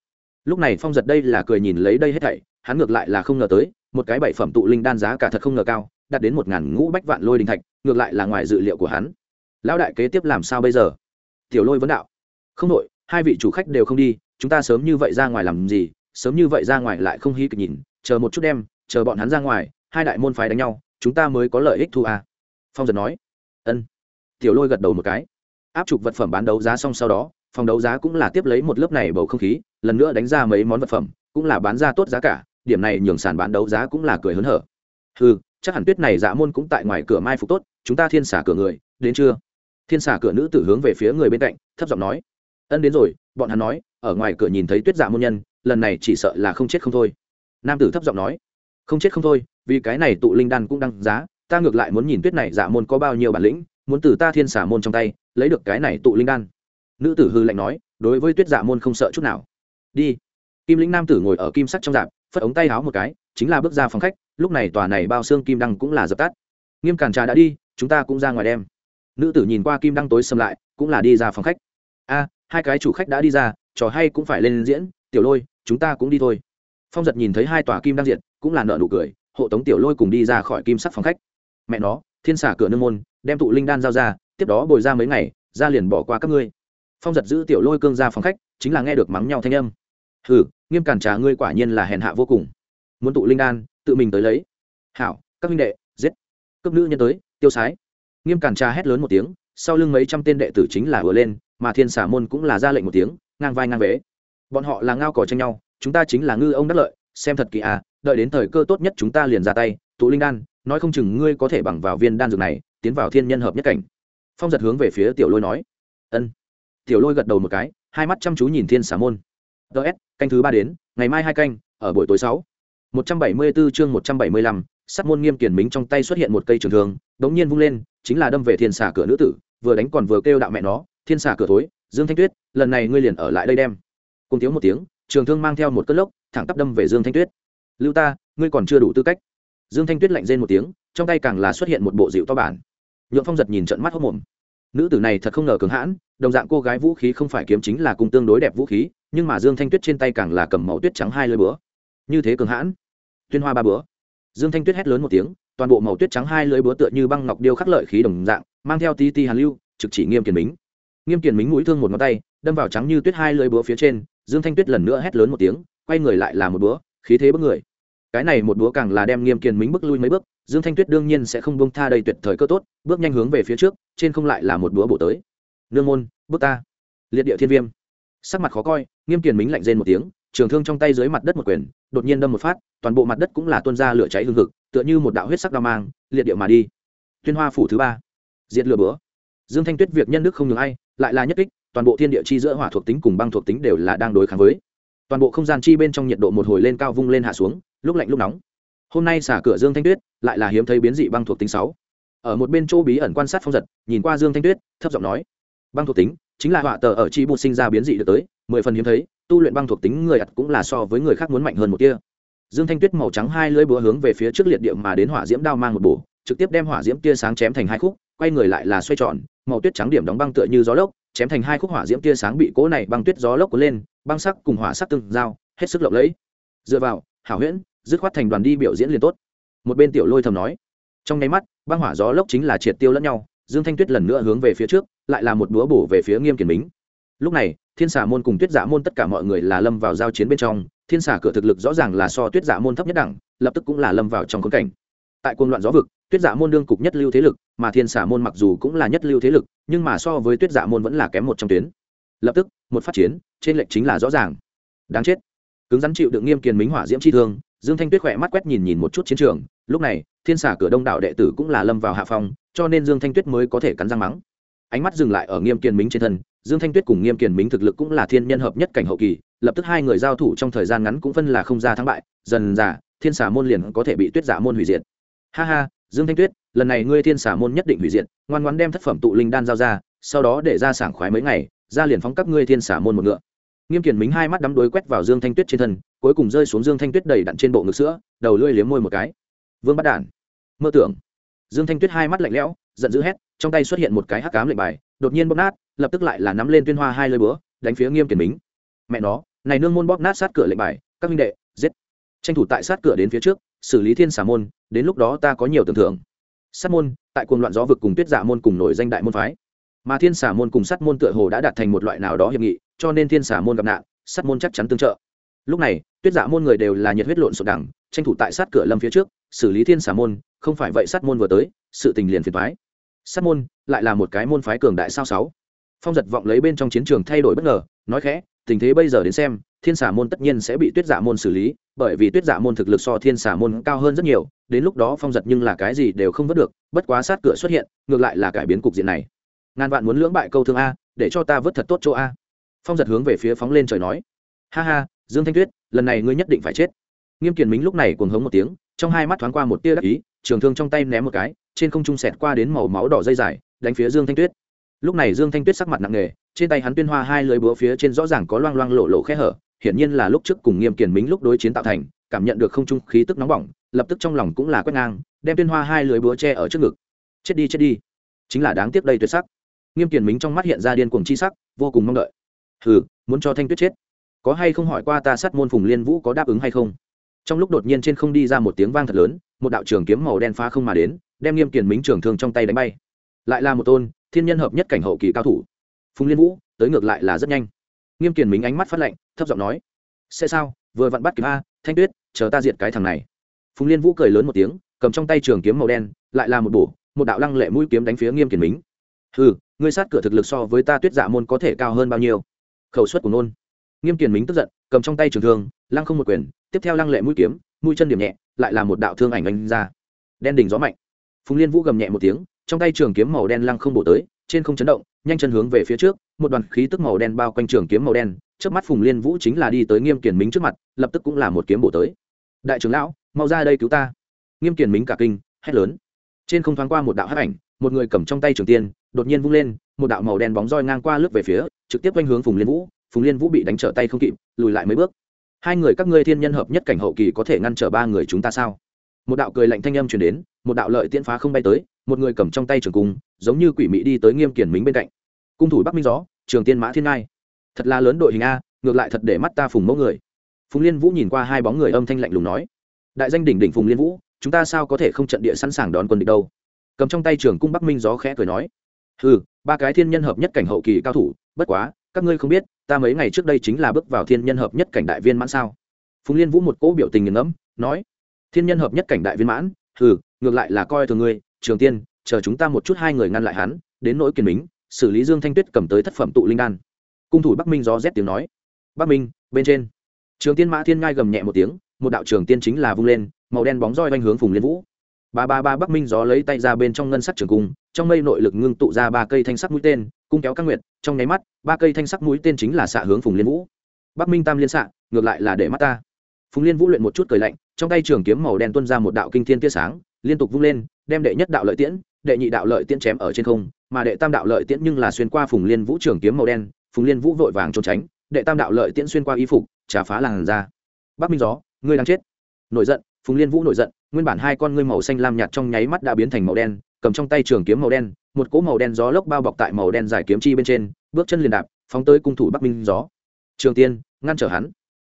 Lúc này phong giật đây là cười nhìn lấy đây hết thảy, hắn ngược lại là không ngờ tới một cái bảy phẩm tụ linh đan giá cả thật không ngờ cao, đạt đến một ngàn ngũ bách vạn lôi đình thạch, ngược lại là ngoài dự liệu của hắn. Lão đại kế tiếp làm sao bây giờ? Tiểu lôi vấn đạo. Không đội, hai vị chủ khách đều không đi, chúng ta sớm như vậy ra ngoài làm gì? Sớm như vậy ra ngoài lại không hy kịch nhìn, chờ một chút đêm chờ bọn hắn ra ngoài, hai đại môn phái đánh nhau, chúng ta mới có lợi ích thu à. phong giật nói. Ân. Tiểu lôi gật đầu một cái. Áp chụp vật phẩm bán đấu giá xong sau đó, phòng đấu giá cũng là tiếp lấy một lớp này bầu không khí, lần nữa đánh ra mấy món vật phẩm, cũng là bán ra tốt giá cả điểm này nhường sàn bán đấu giá cũng là cười hớn hở. Ừ chắc hẳn tuyết này dạ môn cũng tại ngoài cửa mai phục tốt, chúng ta thiên xả cửa người, đến chưa? Thiên xả cửa nữ tử hướng về phía người bên cạnh, thấp giọng nói. Ân đến rồi, bọn hắn nói, ở ngoài cửa nhìn thấy tuyết dạ môn nhân, lần này chỉ sợ là không chết không thôi. Nam tử thấp giọng nói. Không chết không thôi, vì cái này tụ linh đan cũng đăng giá, ta ngược lại muốn nhìn tuyết này dạ môn có bao nhiêu bản lĩnh, muốn từ ta thiên xả môn trong tay, lấy được cái này tụ linh đan. Nữ tử hư lạnh nói, đối với tuyết dạ môn không sợ chút nào. Đi. Kim lĩnh nam tử ngồi ở kim sắc trong dạp phất ống tay háo một cái, chính là bước ra phòng khách, lúc này tòa này bao xương kim đăng cũng là dập tắt. Nghiêm cản trà đã đi, chúng ta cũng ra ngoài đem. Nữ tử nhìn qua kim đăng tối xâm lại, cũng là đi ra phòng khách. A, hai cái chủ khách đã đi ra, trò hay cũng phải lên diễn, tiểu lôi, chúng ta cũng đi thôi. Phong giật nhìn thấy hai tòa kim đăng diện, cũng là nợ nụ cười, hộ tống tiểu lôi cùng đi ra khỏi kim sắc phòng khách. Mẹ nó, thiên xả cửa nương môn, đem tụ linh đan giao ra, tiếp đó bồi ra mấy ngày, ra liền bỏ qua các ngươi. Phong giật giữ tiểu lôi cương ra phòng khách, chính là nghe được mắng nhau thanh âm hừ, nghiêm cản trà ngươi quả nhiên là hèn hạ vô cùng. Muốn tụ linh đan, tự mình tới lấy. Hảo, các huynh đệ, giết. Cấp nữ nhân tới, tiêu sái. Nghiêm cản tra hét lớn một tiếng, sau lưng mấy trăm tên đệ tử chính là vừa lên, mà thiên xả môn cũng là ra lệnh một tiếng, ngang vai ngang vế. Bọn họ là ngao cỏ tranh nhau, chúng ta chính là ngư ông đắc lợi, xem thật kỳ à đợi đến thời cơ tốt nhất chúng ta liền ra tay, tụ linh đan, nói không chừng ngươi có thể bằng vào viên đan dược này, tiến vào thiên nhân hợp nhất cảnh. Phong giật hướng về phía tiểu lôi nói. Ân. Tiểu lôi gật đầu một cái, hai mắt chăm chú nhìn thiên xả môn ts canh thứ ba đến, ngày mai hai canh, ở buổi tối sáu. một trăm bảy mươi 174 chương một trăm bảy mươi lăm, sắt môn nghiêm kiền mính trong tay xuất hiện một cây trường thương, đống nhiên vung lên, chính là đâm về thiên xà cửa nữ tử, vừa đánh còn vừa kêu đạo mẹ nó, thiên xà cửa thối, dương thanh tuyết, lần này ngươi liền ở lại đây đem. Cùng tiếng một tiếng, trường thương mang theo một cất lốc, thẳng tắp đâm về dương thanh tuyết. Lưu ta, ngươi còn chưa đủ tư cách. Dương thanh tuyết lạnh rên một tiếng, trong tay càng là xuất hiện một bộ dịu to bản. Nhượng phong giật nhìn trận mắt hốc mồm. Nữ tử này thật không ngờ cứng hãn, đồng dạng cô gái vũ khí không phải kiếm chính là cùng tương đối đẹp vũ khí nhưng mà dương thanh tuyết trên tay càng là cầm màu tuyết trắng hai lơi bữa như thế cường hãn. Tuyên hoa ba bữa dương thanh tuyết hét lớn một tiếng, toàn bộ màu tuyết trắng hai lưỡi búa tựa như băng ngọc điêu khắc lợi khí đồng dạng, mang theo tí ti hàn lưu, trực chỉ nghiêm kiền mính. Nghiêm kiền mính mũi thương một ngón tay, đâm vào trắng như tuyết hai lưỡi búa phía trên, dương thanh tuyết lần nữa hét lớn một tiếng, quay người lại là một búa, khí thế bức người. Cái này một búa càng là đem nghiêm kiền mính bước lui mấy bước, dương thanh tuyết đương nhiên sẽ không bông tha đây tuyệt thời cơ tốt, bước nhanh hướng về phía trước, trên không lại là một búa bổ tới. Nương môn, bước ta. Liệt địa thiên viêm. Sắc mặt khó coi nghiêm kiền mính lạnh rên một tiếng, trường thương trong tay dưới mặt đất một quyền, đột nhiên đâm một phát, toàn bộ mặt đất cũng là tuôn ra lửa cháy hương thực tựa như một đạo huyết sắc đao mang, liệt địa mà đi. Tuyên hoa phủ thứ ba. Diệt lửa bữa. Dương thanh tuyết việc nhân đức không ngừng ai, lại là nhất kích, toàn bộ thiên địa chi giữa hỏa thuộc tính cùng băng thuộc tính đều là đang đối kháng với. Toàn bộ không gian chi bên trong nhiệt độ một hồi lên cao vung lên hạ xuống, lúc lạnh lúc nóng. Hôm nay xả cửa dương thanh tuyết, lại là hiếm thấy biến dị băng thuộc tính sáu. Ở một bên chỗ bí ẩn quan sát phong giật, nhìn qua dương thanh tuyết, thấp giọng nói, băng thuộc tính, chính là họa tờ ở chi bột sinh ra biến dị được tới mười phần hiếm thấy, tu luyện băng thuộc tính người ặt cũng là so với người khác muốn mạnh hơn một kia dương thanh tuyết màu trắng hai lưỡi búa hướng về phía trước liệt địa mà đến hỏa diễm đao mang một bổ, trực tiếp đem hỏa diễm tia sáng chém thành hai khúc, quay người lại là xoay tròn, màu tuyết trắng điểm đóng băng tựa như gió lốc, chém thành hai khúc hỏa diễm tia sáng bị cố này băng tuyết gió lốc cuốn lên, băng sắc cùng hỏa sắc tương giao, hết sức lộng lẫy. Dựa vào, hảo huyễn, dứt khoát thành đoàn đi biểu diễn liền tốt. Một bên tiểu lôi thầm nói. Trong nháy mắt, băng hỏa gió lốc chính là triệt tiêu lẫn nhau, dương thanh tuyết lần nữa hướng về phía trước, lại là một búa bổ về phía nghiêm kiền bính. Lúc này thiên xà môn cùng tuyết giả môn tất cả mọi người là lâm vào giao chiến bên trong, thiên xà cửa thực lực rõ ràng là so tuyết giả môn thấp nhất đẳng, lập tức cũng là lâm vào trong khốn cảnh. Tại quân loạn gió vực, tuyết giả môn đương cục nhất lưu thế lực, mà thiên xà môn mặc dù cũng là nhất lưu thế lực, nhưng mà so với tuyết giả môn vẫn là kém một trong tuyến. Lập tức, một phát chiến, trên lệnh chính là rõ ràng. Đáng chết. Cứng rắn chịu đựng nghiêm kiền mính hỏa diễm chi thương, dương thanh tuyết khỏe mắt quét nhìn nhìn một chút chiến trường, lúc này, thiên xà cửa đông đảo đệ tử cũng là lâm vào hạ phong, cho nên dương thanh tuyết mới có thể cắn răng mắng. Ánh mắt dừng lại ở nghiêm Kiên mính trên thân dương thanh tuyết cùng nghiêm kiền mính thực lực cũng là thiên nhân hợp nhất cảnh hậu kỳ, lập tức hai người giao thủ trong thời gian ngắn cũng phân là không ra thắng bại, dần dà, thiên xà môn liền có thể bị tuyết giả môn hủy diệt. Ha ha, dương thanh tuyết, lần này ngươi thiên xà môn nhất định hủy diệt, ngoan ngoan đem thất phẩm tụ linh đan giao ra, sau đó để ra sảng khoái mấy ngày, ra liền phóng các ngươi thiên xà môn một ngựa. Nghiêm kiền mính hai mắt đắm đuối quét vào dương thanh tuyết trên thân, cuối cùng rơi xuống dương thanh tuyết đầy đặn trên bộ ngực sữa, đầu lưỡi liếm môi một cái. Vương bắt đản, mơ tưởng. Dương thanh tuyết hai mắt lạnh lẽo, giận dữ hét, trong tay xuất hiện một cái hắc cám lệnh bài, đột nhiên bóp nát lập tức lại là nắm lên tuyên hoa hai lơi búa, đánh phía nghiêm kiển mính. Mẹ nó, này nương môn bóp nát sát cửa lệnh bài, các minh đệ, giết. Tranh thủ tại sát cửa đến phía trước, xử lý thiên xà môn, đến lúc đó ta có nhiều tưởng thưởng. Sát môn, tại cuồng loạn gió vực cùng tuyết dạ môn cùng nổi danh đại môn phái. Mà thiên xà môn cùng sát môn tựa hồ đã đạt thành một loại nào đó hiệp nghị, cho nên thiên xà môn gặp nạn, sát môn chắc chắn tương trợ. Lúc này, tuyết dạ môn người đều là nhiệt huyết lộn sột đẳng tranh thủ tại sát cửa lâm phía trước, xử lý thiên xà môn, không phải vậy sát môn vừa tới, sự tình liền phiền phái sát môn lại là một cái môn phái cường đại sao sáu phong giật vọng lấy bên trong chiến trường thay đổi bất ngờ, nói khẽ, tình thế bây giờ đến xem, thiên xà môn tất nhiên sẽ bị tuyết giả môn xử lý, bởi vì tuyết giả môn thực lực so thiên xà môn cao hơn rất nhiều, đến lúc đó phong giật nhưng là cái gì đều không vớt được, bất quá sát cửa xuất hiện, ngược lại là cải biến cục diện này. Ngàn vạn muốn lưỡng bại câu thương a, để cho ta vớt thật tốt chỗ a. Phong giật hướng về phía phóng lên trời nói. Ha ha, dương thanh tuyết, lần này ngươi nhất định phải chết. Nghiêm kiền mính lúc này cuồng hống một tiếng, trong hai mắt thoáng qua một tia đắc ý, trường thương trong tay ném một cái, trên không trung sẹt qua đến màu máu đỏ dây dài, đánh phía dương thanh tuyết lúc này dương thanh tuyết sắc mặt nặng nề, trên tay hắn tuyên hoa hai lưới búa phía trên rõ ràng có loang loang lộ lộ khe hở, hiển nhiên là lúc trước cùng nghiêm kiền mính lúc đối chiến tạo thành, cảm nhận được không trung khí tức nóng bỏng, lập tức trong lòng cũng là quét ngang, đem tuyên hoa hai lưới búa che ở trước ngực. Chết đi chết đi. Chính là đáng tiếc đây tuyệt sắc. Nghiêm kiền mính trong mắt hiện ra điên cuồng chi sắc, vô cùng mong đợi. Hừ, muốn cho thanh tuyết chết. Có hay không hỏi qua ta sát môn phùng liên vũ có đáp ứng hay không? Trong lúc đột nhiên trên không đi ra một tiếng vang thật lớn, một đạo trường kiếm màu đen phá không mà đến, đem nghiêm kiền mính trường thương trong tay đánh bay. Lại là một tôn thiên nhân hợp nhất cảnh hậu kỳ cao thủ. Phùng liên vũ, tới ngược lại là rất nhanh. Nghiêm kiền mính ánh mắt phát lạnh, thấp giọng nói, sẽ sao? Vừa vặn bắt kịp a, thanh tuyết, chờ ta diệt cái thằng này. Phùng liên vũ cười lớn một tiếng, cầm trong tay trường kiếm màu đen, lại là một bổ, một đạo lăng lệ mũi kiếm đánh phía nghiêm kiền mính. Hừ, ngươi sát cửa thực lực so với ta tuyết dạ môn có thể cao hơn bao nhiêu? Khẩu suất của nôn. Nghiêm kiền mính tức giận, cầm trong tay trường thương, lăng không một quyền, tiếp theo lăng lệ mũi kiếm, mũi chân điểm nhẹ, lại là một đạo thương ảnh anh ra. Đen đỉnh gió mạnh. Phùng liên vũ gầm nhẹ một tiếng trong tay trường kiếm màu đen lăng không bổ tới, trên không chấn động, nhanh chân hướng về phía trước, một đoàn khí tức màu đen bao quanh trường kiếm màu đen trước mắt phùng liên vũ chính là đi tới nghiêm kiển mính trước mặt, lập tức cũng là một kiếm bổ tới. Đại trưởng lão, mau ra đây cứu ta. Nghiêm kiển mính cả kinh, hét lớn. Trên không thoáng qua một đạo hắc ảnh, một người cầm trong tay trường tiên, đột nhiên vung lên, một đạo màu đen bóng roi ngang qua lướt về phía, trực tiếp quanh hướng phùng liên vũ, phùng liên vũ bị đánh trở tay không kịp, lùi lại mấy bước. Hai người các ngươi thiên nhân hợp nhất cảnh hậu kỳ có thể ngăn trở ba người chúng ta sao? Một đạo cười lạnh thanh âm truyền đến, một đạo lợi tiễn phá không bay tới một người cầm trong tay trường cung, giống như quỷ mị đi tới nghiêm kiển mính bên cạnh. Cung thủ bắc minh gió, trường tiên mã thiên ngai. Thật là lớn đội hình a, ngược lại thật để mắt ta phùng mẫu người. Phùng liên vũ nhìn qua hai bóng người âm thanh lạnh lùng nói, đại danh đỉnh đỉnh phùng liên vũ, chúng ta sao có thể không trận địa sẵn sàng đón quân địch đâu? Cầm trong tay trường cung bắc minh gió khẽ cười nói ừ ba cái thiên nhân hợp nhất cảnh hậu kỳ cao thủ, bất quá, các ngươi không biết, ta mấy ngày trước đây chính là bước vào thiên nhân hợp nhất cảnh đại viên mãn sao? Phùng liên vũ một cỗ biểu tình nghiền ngẫm, nói, thiên nhân hợp nhất cảnh đại viên mãn? Ừ ngược lại là coi thường ngươi trường tiên, chờ chúng ta một chút hai người ngăn lại hắn, đến nỗi kiền mính, xử lý dương thanh tuyết cầm tới thất phẩm tụ linh đan. Cung thủ bắc minh gió rét tiếng nói. Bắc minh, bên trên. Trường tiên mã thiên ngai gầm nhẹ một tiếng, một đạo trường tiên chính là vung lên, màu đen bóng roi vanh hướng phùng liên vũ. Ba ba ba bắc minh gió lấy tay ra bên trong ngân sắc trường cung, trong mây nội lực ngưng tụ ra ba cây thanh sắc mũi tên, cung kéo các nguyệt, trong nháy mắt, ba cây thanh sắc mũi tên chính là xạ hướng phùng liên vũ. Bắc minh tam liên xạ, ngược lại là để mắt ta. Phùng liên vũ luyện một chút cười lạnh, trong tay trường kiếm màu đen tuôn ra một đạo kinh thiên tia sáng liên tục vung lên, đem đệ nhất đạo lợi tiễn, đệ nhị đạo lợi tiễn chém ở trên không, mà đệ tam đạo lợi tiễn nhưng là xuyên qua phùng liên vũ trường kiếm màu đen, phùng liên vũ vội vàng trốn tránh, đệ tam đạo lợi tiễn xuyên qua y phục, trà phá làn ra bắc minh gió, ngươi đang chết. Nổi giận, phùng liên vũ nổi giận, nguyên bản hai con ngươi màu xanh lam nhạt trong nháy mắt đã biến thành màu đen, cầm trong tay trường kiếm màu đen, một cỗ màu đen gió lốc bao bọc tại màu đen dài kiếm chi bên trên, bước chân liền đạp, phóng tới cung thủ bắc minh gió. Trường tiên, ngăn trở hắn.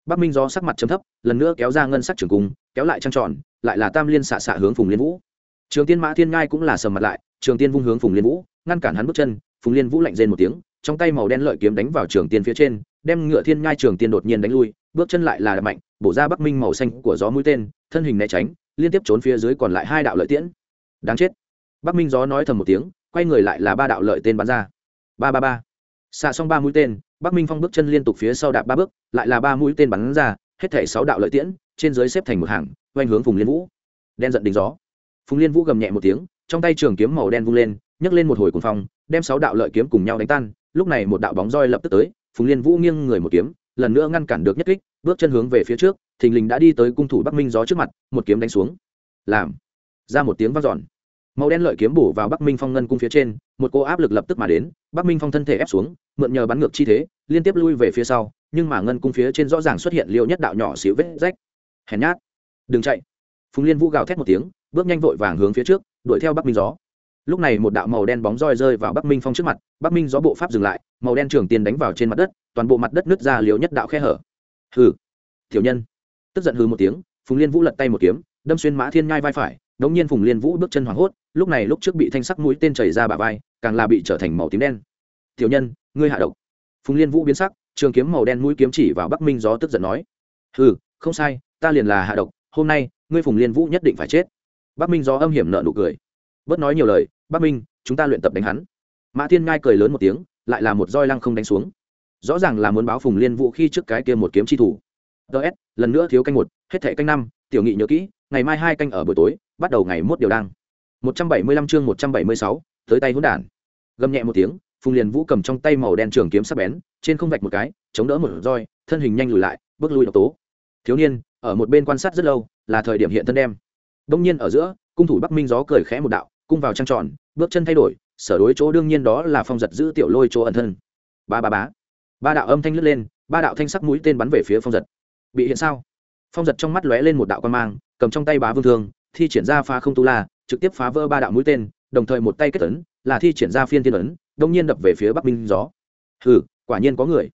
Bắc minh gió sắc mặt chấm thấp, lần nữa kéo ra ngân sắc trường cung, kéo lại trăng tròn lại là tam liên xạ xạ hướng phùng liên vũ trường tiên mã thiên ngai cũng là sầm mặt lại trường tiên vung hướng phùng liên vũ ngăn cản hắn bước chân phùng liên vũ lạnh rên một tiếng trong tay màu đen lợi kiếm đánh vào trường tiên phía trên đem ngựa thiên ngai trường tiên đột nhiên đánh lui bước chân lại là đập mạnh bổ ra bắc minh màu xanh của gió mũi tên thân hình né tránh liên tiếp trốn phía dưới còn lại hai đạo lợi tiễn đáng chết bắc minh gió nói thầm một tiếng quay người lại là ba đạo lợi tên bắn ra ba ba ba xạ xong ba mũi tên bắc minh phong bước chân liên tục phía sau đạp ba bước lại là ba mũi tên bắn ra hết thể sáu đạo lợi tiễn trên dưới xếp thành một hàng, quanh hướng phùng liên vũ. Đen giận đình gió. Phùng liên vũ gầm nhẹ một tiếng, trong tay trường kiếm màu đen vung lên, nhấc lên một hồi cuồng phong, đem sáu đạo lợi kiếm cùng nhau đánh tan. Lúc này một đạo bóng roi lập tức tới, phùng liên vũ nghiêng người một kiếm, lần nữa ngăn cản được nhất kích, bước chân hướng về phía trước, thình lình đã đi tới cung thủ bắc minh gió trước mặt, một kiếm đánh xuống. Làm. Ra một tiếng vang dọn. Màu đen lợi kiếm bổ vào bắc minh phong ngân cung phía trên, một cô áp lực lập tức mà đến, bắc minh phong thân thể ép xuống, mượn nhờ bắn ngược chi thế, liên tiếp lui về phía sau, nhưng mà ngân cung phía trên rõ ràng xuất hiện liệu nhất đạo nhỏ xíu vết rách hèn nhát. Đừng chạy. Phùng liên vũ gào thét một tiếng, bước nhanh vội vàng hướng phía trước, đuổi theo bắc minh gió. Lúc này một đạo màu đen bóng roi rơi vào bắc minh phong trước mặt, bắc minh gió bộ pháp dừng lại, màu đen trường tiền đánh vào trên mặt đất, toàn bộ mặt đất nứt ra liều nhất đạo khe hở. Hừ. Tiểu nhân. Tức giận hừ một tiếng, phùng liên vũ lật tay một kiếm, đâm xuyên mã thiên nhai vai phải, đống nhiên phùng liên vũ bước chân hoảng hốt, lúc này lúc trước bị thanh sắc mũi tên chảy ra bả vai, càng là bị trở thành màu tím đen. Tiểu nhân, ngươi hạ độc. Phùng liên vũ biến sắc, trường kiếm màu đen mũi kiếm chỉ vào bắc minh gió tức giận nói. Hừ, không sai ta liền là hạ độc, hôm nay, ngươi phùng liên vũ nhất định phải chết. Bắc minh gió âm hiểm nợ nụ cười. Bớt nói nhiều lời, bắc minh, chúng ta luyện tập đánh hắn. Mã thiên ngai cười lớn một tiếng, lại là một roi lăng không đánh xuống. Rõ ràng là muốn báo phùng liên vũ khi trước cái kia một kiếm chi thủ. Ts lần nữa thiếu canh một, hết thẻ canh năm, tiểu nghị nhớ kỹ, ngày mai hai canh ở buổi tối, bắt đầu ngày mốt điều đang một trăm bảy mươi lăm chương một trăm bảy mươi sáu, tới tay hỗn đản. Gầm nhẹ một tiếng, phùng liền vũ cầm trong tay màu đen trường kiếm sắc bén, trên không vạch một cái, chống đỡ một roi, thân hình nhanh lùi lại, bước lui độc tố. Thiếu niên ở một bên quan sát rất lâu, là thời điểm hiện thân đem. Đông nhiên ở giữa, cung thủ bắc minh gió cười khẽ một đạo, cung vào trăng tròn, bước chân thay đổi, sở đối chỗ đương nhiên đó là phong giật giữ tiểu lôi chỗ ẩn thân. Ba ba bá ba đạo âm thanh lướt lên, ba đạo thanh sắc mũi tên bắn về phía phong giật. Bị hiện sao? Phong giật trong mắt lóe lên một đạo quan mang, cầm trong tay bá vương thương, thi triển ra phá không tu la, trực tiếp phá vỡ ba đạo mũi tên, đồng thời một tay kết ấn, là thi triển ra phiên thiên ấn, đông nhiên đập về phía bắc minh gió. Hừ, quả nhiên có người.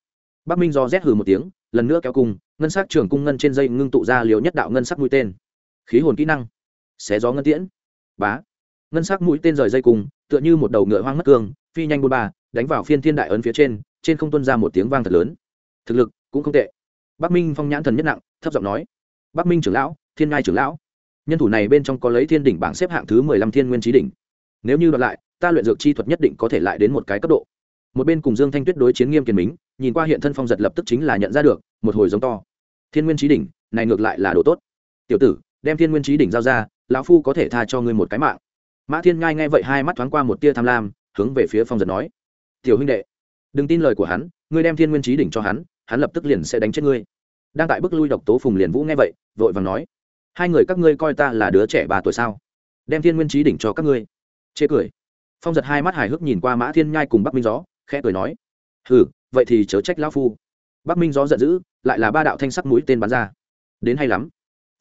Bắc minh gió rét hừ một tiếng, lần nữa kéo cung ngân sắc trường cung ngân trên dây ngưng tụ ra liều nhất đạo ngân sắc mũi tên. Khí hồn kỹ năng. Xé gió ngân tiễn. Bá. Ngân sắc mũi tên rời dây cùng, tựa như một đầu ngựa hoang mất cương phi nhanh bôn ba đánh vào phiên thiên đại ấn phía trên trên không tuân ra một tiếng vang thật lớn. Thực lực cũng không tệ. Bắc minh phong nhãn thần nhất nặng thấp giọng nói. Bắc minh trưởng lão thiên ngai trưởng lão. Nhân thủ này bên trong có lấy thiên đỉnh bảng xếp hạng thứ mười lăm thiên nguyên trí đỉnh. Nếu như đoạt lại ta luyện dược chi thuật nhất định có thể lại đến một cái cấp độ. Một bên cùng dương thanh tuyết đối chiến nghiêm kiền mính nhìn qua hiện thân phong giật lập tức chính là nhận ra được một hồi giống to. Thiên nguyên trí đỉnh, này ngược lại là đồ tốt. Tiểu tử, đem thiên nguyên trí đỉnh giao ra, lão phu có thể tha cho ngươi một cái mạng. Mã thiên ngai nghe vậy hai mắt thoáng qua một tia tham lam, hướng về phía phong giật nói, tiểu huynh đệ, đừng tin lời của hắn, ngươi đem thiên nguyên trí đỉnh cho hắn hắn lập tức liền sẽ đánh chết ngươi. Đang tại bức lui độc tố phùng liền vũ nghe vậy, vội vàng nói, hai người các ngươi coi ta là đứa trẻ ba tuổi sao? Đem thiên nguyên trí đỉnh cho các ngươi. Chê cười. Phong giật hai mắt hài hước nhìn qua mã thiên nhai cùng bắc minh gió, khẽ cười nói, hừ, vậy thì chớ trách lão phu bắc minh gió giận dữ, lại là ba đạo thanh sắc mũi tên bắn ra. Đến hay lắm.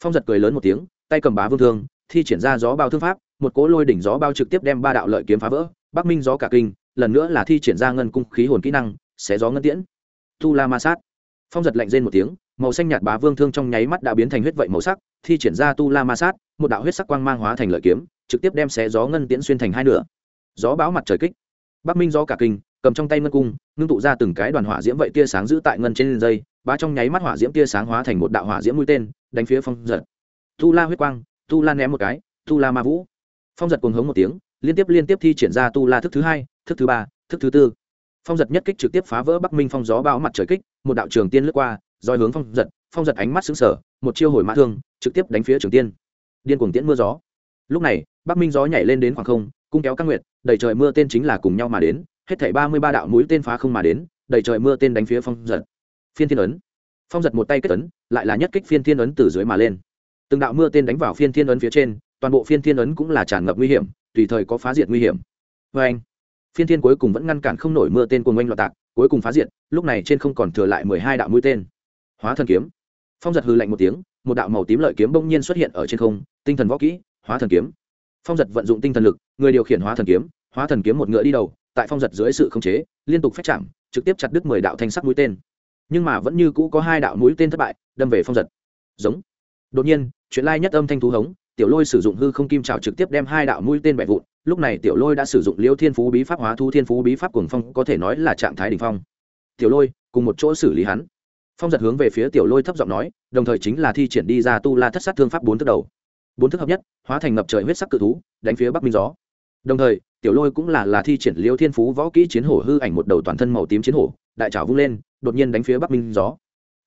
Phong giật cười lớn một tiếng, tay cầm bá vương thương, thi triển ra gió bao thương pháp, một cỗ lôi đỉnh gió bao trực tiếp đem ba đạo lợi kiếm phá vỡ. Bắc minh gió cả kinh, lần nữa là thi triển ra ngân cung khí hồn kỹ năng, xé gió ngân tiễn. Tu la ma sát. Phong giật lạnh rên một tiếng, màu xanh nhạt bá vương thương trong nháy mắt đã biến thành huyết vậy màu sắc, thi triển ra tu la ma sát, một đạo huyết sắc quang mang hóa thành lợi kiếm, trực tiếp đem xé gió ngân tiễn xuyên thành hai nửa. Gió báo mặt trời kích. Bắc minh gió cả kinh cầm trong tay ngân cung, ngưng tụ ra từng cái đoàn hỏa diễm vậy tia sáng giữ tại ngân trên dây, bá trong nháy mắt hỏa diễm tia sáng hóa thành một đạo hỏa diễm mũi tên, đánh phía phong giật. Tu la huyết quang, tu la ném một cái, tu la ma vũ. Phong giật cuồng hống một tiếng, liên tiếp liên tiếp thi triển ra tu la thức thứ hai, thức thứ ba, thức thứ tư. Phong giật nhất kích trực tiếp phá vỡ bắc minh phong gió bão mặt trời kích, một đạo trường tiên lướt qua doi hướng phong giật phong giật ánh mắt xứng sở một chiêu hồi mã thương, trực tiếp đánh phía trường tiên. Điên cuồng tiễn mưa gió. Lúc này, bắc minh gió nhảy lên đến khoảng không, cung kéo các nguyệt, đầy trời mưa tên chính là cùng nhau mà đến hết thảy ba mươi ba đạo mũi tên phá không mà đến, đầy trời mưa tên đánh phía phong giật. Phiên thiên ấn. Phong giật một tay kết ấn, lại là nhất kích phiên thiên ấn từ dưới mà lên. Từng đạo mưa tên đánh vào phiên thiên ấn phía trên, toàn bộ phiên thiên ấn cũng là tràn ngập nguy hiểm, tùy thời có phá diệt nguy hiểm. Vê anh, phiên thiên cuối cùng vẫn ngăn cản không nổi mưa tên cuồng oanh loạt tạc, cuối cùng phá diệt, lúc này trên không còn thừa lại mười hai đạo mũi tên. Hóa thần kiếm. Phong giật hư lạnh một tiếng, một đạo màu tím lợi kiếm bỗng nhiên xuất hiện ở trên không, tinh thần võ kỹ, hóa thần kiếm. Phong giật vận dụng tinh thần lực, người điều khiển hóa thần kiếm, hóa thần kiếm một ngựa đi đầu tại phong giật dưới sự khống chế, liên tục phép chạm, trực tiếp chặt đứt mười đạo thanh sắc mũi tên. Nhưng mà vẫn như cũ có hai đạo mũi tên thất bại, đâm về phong giật. Giống. Đột nhiên, chuyện lai nhất âm thanh thú hống, tiểu lôi sử dụng hư không kim trào trực tiếp đem hai đạo mũi tên bẻ vụn, lúc này tiểu lôi đã sử dụng liêu thiên phú bí pháp hóa thu thiên phú bí pháp cuồng phong, có thể nói là trạng thái đ ỉ n h phong. Tiểu lôi, cùng một chỗ xử lý hắn. Phong giật hướng về phía tiểu lôi thấp giọng nói, đồng thời chính là thi triển đi ra tu la thất sát thương pháp bốn thức đầu. Bốn thức hợp nhất, hóa thành ngập trời huyết sắc cự thú, đánh phía bắc minh gió. Đồng thời tiểu lôi cũng là là thi triển liêu thiên phú võ kỹ chiến hổ hư ảnh một đầu toàn thân màu tím chiến hổ, đại trào vung lên, đột nhiên đánh phía bắc minh gió.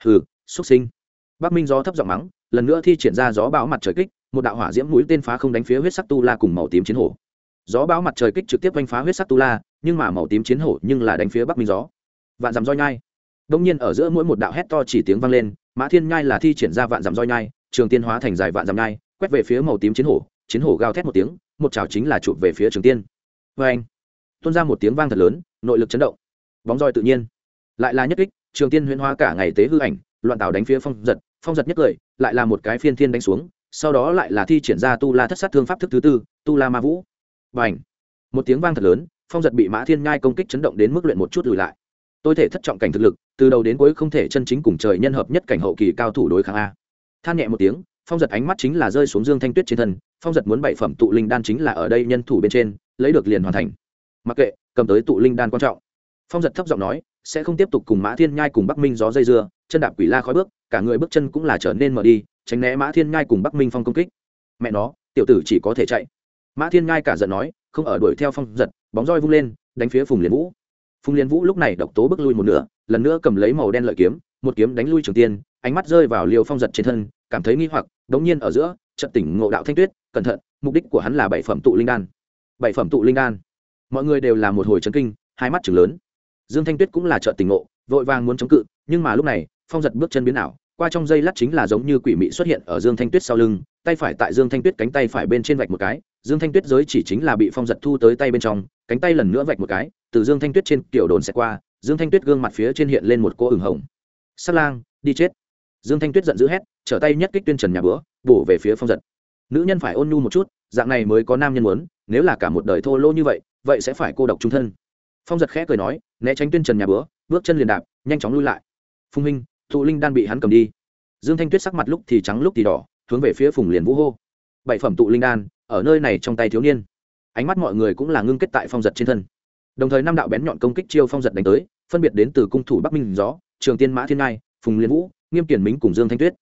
Hừ xuất sinh. Bắc minh gió thấp giọng mắng, lần nữa thi triển ra gió bão mặt trời kích, một đạo hỏa diễm mũi tên phá không đánh phía huyết sắc tu la cùng màu tím chiến hổ. Gió bão mặt trời kích trực tiếp đánh phá huyết sắc tu la, nhưng mà màu tím chiến hổ nhưng là đánh phía bắc minh gió. Vạn dằm roi nhai. Đông nhiên ở giữa mỗi một đạo hét to chỉ tiếng vang lên, mã thiên nhai là thi triển ra vạn dằm roi nhai, trường tiên hóa thành dài vạn dằm nhai, quét về phía màu tím chiến hổ chiến hổ gào thét một tiếng, một chảo chính là chụp về phía trường tiên vê anh. Tuôn ra một tiếng vang thật lớn, nội lực chấn động. Bóng roi tự nhiên. Lại là nhất kích, trường tiên huyễn hóa cả ngày tế hư ảnh, loạn tảo đánh phía phong giật phong giật nhất cười, lại là một cái phiên thiên đánh xuống, sau đó lại là thi triển ra tu la thất sát thương pháp thức thứ tư, tu la ma vũ. Và ảnh một tiếng vang thật lớn, phong giật bị mã thiên nhai công kích chấn động đến mức luyện một chút lùi lại. Tôi thể thất trọng cảnh thực lực, từ đầu đến cuối không thể chân chính cùng trời nhân hợp nhất cảnh hậu kỳ cao thủ đối kháng a. Than nhẹ một tiếng, phong giật ánh mắt chính là rơi xuống dương thanh tuyết trên thân, phong giật muốn bảy phẩm tụ linh đan chính là ở đây nhân thủ bên trên lấy được liền hoàn thành. Mặc kệ, cầm tới tụ linh đan quan trọng. Phong giật thấp giọng nói, sẽ không tiếp tục cùng mã thiên nhai cùng bắc minh gió dây dưa, chân đạp quỷ la khói bước, cả người bước chân cũng là trở nên mở đi, tránh né mã thiên nhai cùng bắc minh phong công kích. Mẹ nó, tiểu tử chỉ có thể chạy. Mã thiên nhai cả giận nói, không ở đuổi theo phong giật, bóng roi vung lên, đánh phía phùng liên vũ. Phùng liên vũ lúc này độc tố bước lui một nửa, lần nữa cầm lấy màu đen lợi kiếm, một kiếm đánh lui trường tiên, ánh mắt rơi vào liều phong giật trên thân, cảm thấy nghi hoặc, đống nhiên ở giữa trận tỉnh ngộ đạo thanh tuyết, cẩn thận, mục đích của hắn là bảy phẩm tụ linh đan bảy phẩm tụ linh đan. Mọi người đều là một hồi chấn kinh, hai mắt chừng lớn. Dương thanh tuyết cũng là trận tỉnh ngộ, vội vàng muốn chống cự, nhưng mà lúc này, phong giật bước chân biến ảo, qua trong dây lát chính là giống như quỷ mị xuất hiện ở dương thanh tuyết sau lưng, tay phải tại dương thanh tuyết cánh tay phải bên trên vạch một cái, dương thanh tuyết giới chỉ chính là bị phong giật thu tới tay bên trong, cánh tay lần nữa vạch một cái, từ dương thanh tuyết trên kiểu đồn sẽ qua, dương thanh tuyết gương mặt phía trên hiện lên một cô ửng hồng. Sắt lang, đi chết. Dương thanh tuyết giận dữ hét, trở tay nhất kích tuyên trần nhà bữa, bổ về phía phong giật. Nữ nhân phải ôn nhu một chút, dạng này mới có nam nhân muốn nếu là cả một đời thô lỗ như vậy vậy sẽ phải cô độc trung thân. Phong giật khẽ cười nói, né tránh tuyên trần nhà bữa, bước chân liền đạp, nhanh chóng lui lại. Phùng minh thụ linh đan bị hắn cầm đi. Dương thanh tuyết sắc mặt lúc thì trắng lúc thì đỏ, hướng về phía phùng liền vũ hô. Bảy phẩm tụ linh đan, ở nơi này trong tay thiếu niên. Ánh mắt mọi người cũng là ngưng kết tại phong giật trên thân. Đồng thời năm đạo bén nhọn công kích chiêu phong giật đánh tới, phân biệt đến từ cung thủ bắc minh gió, trường tiên mã thiên ngai, phùng liên vũ, nghiêm kiển mính cùng dương thanh tuyết.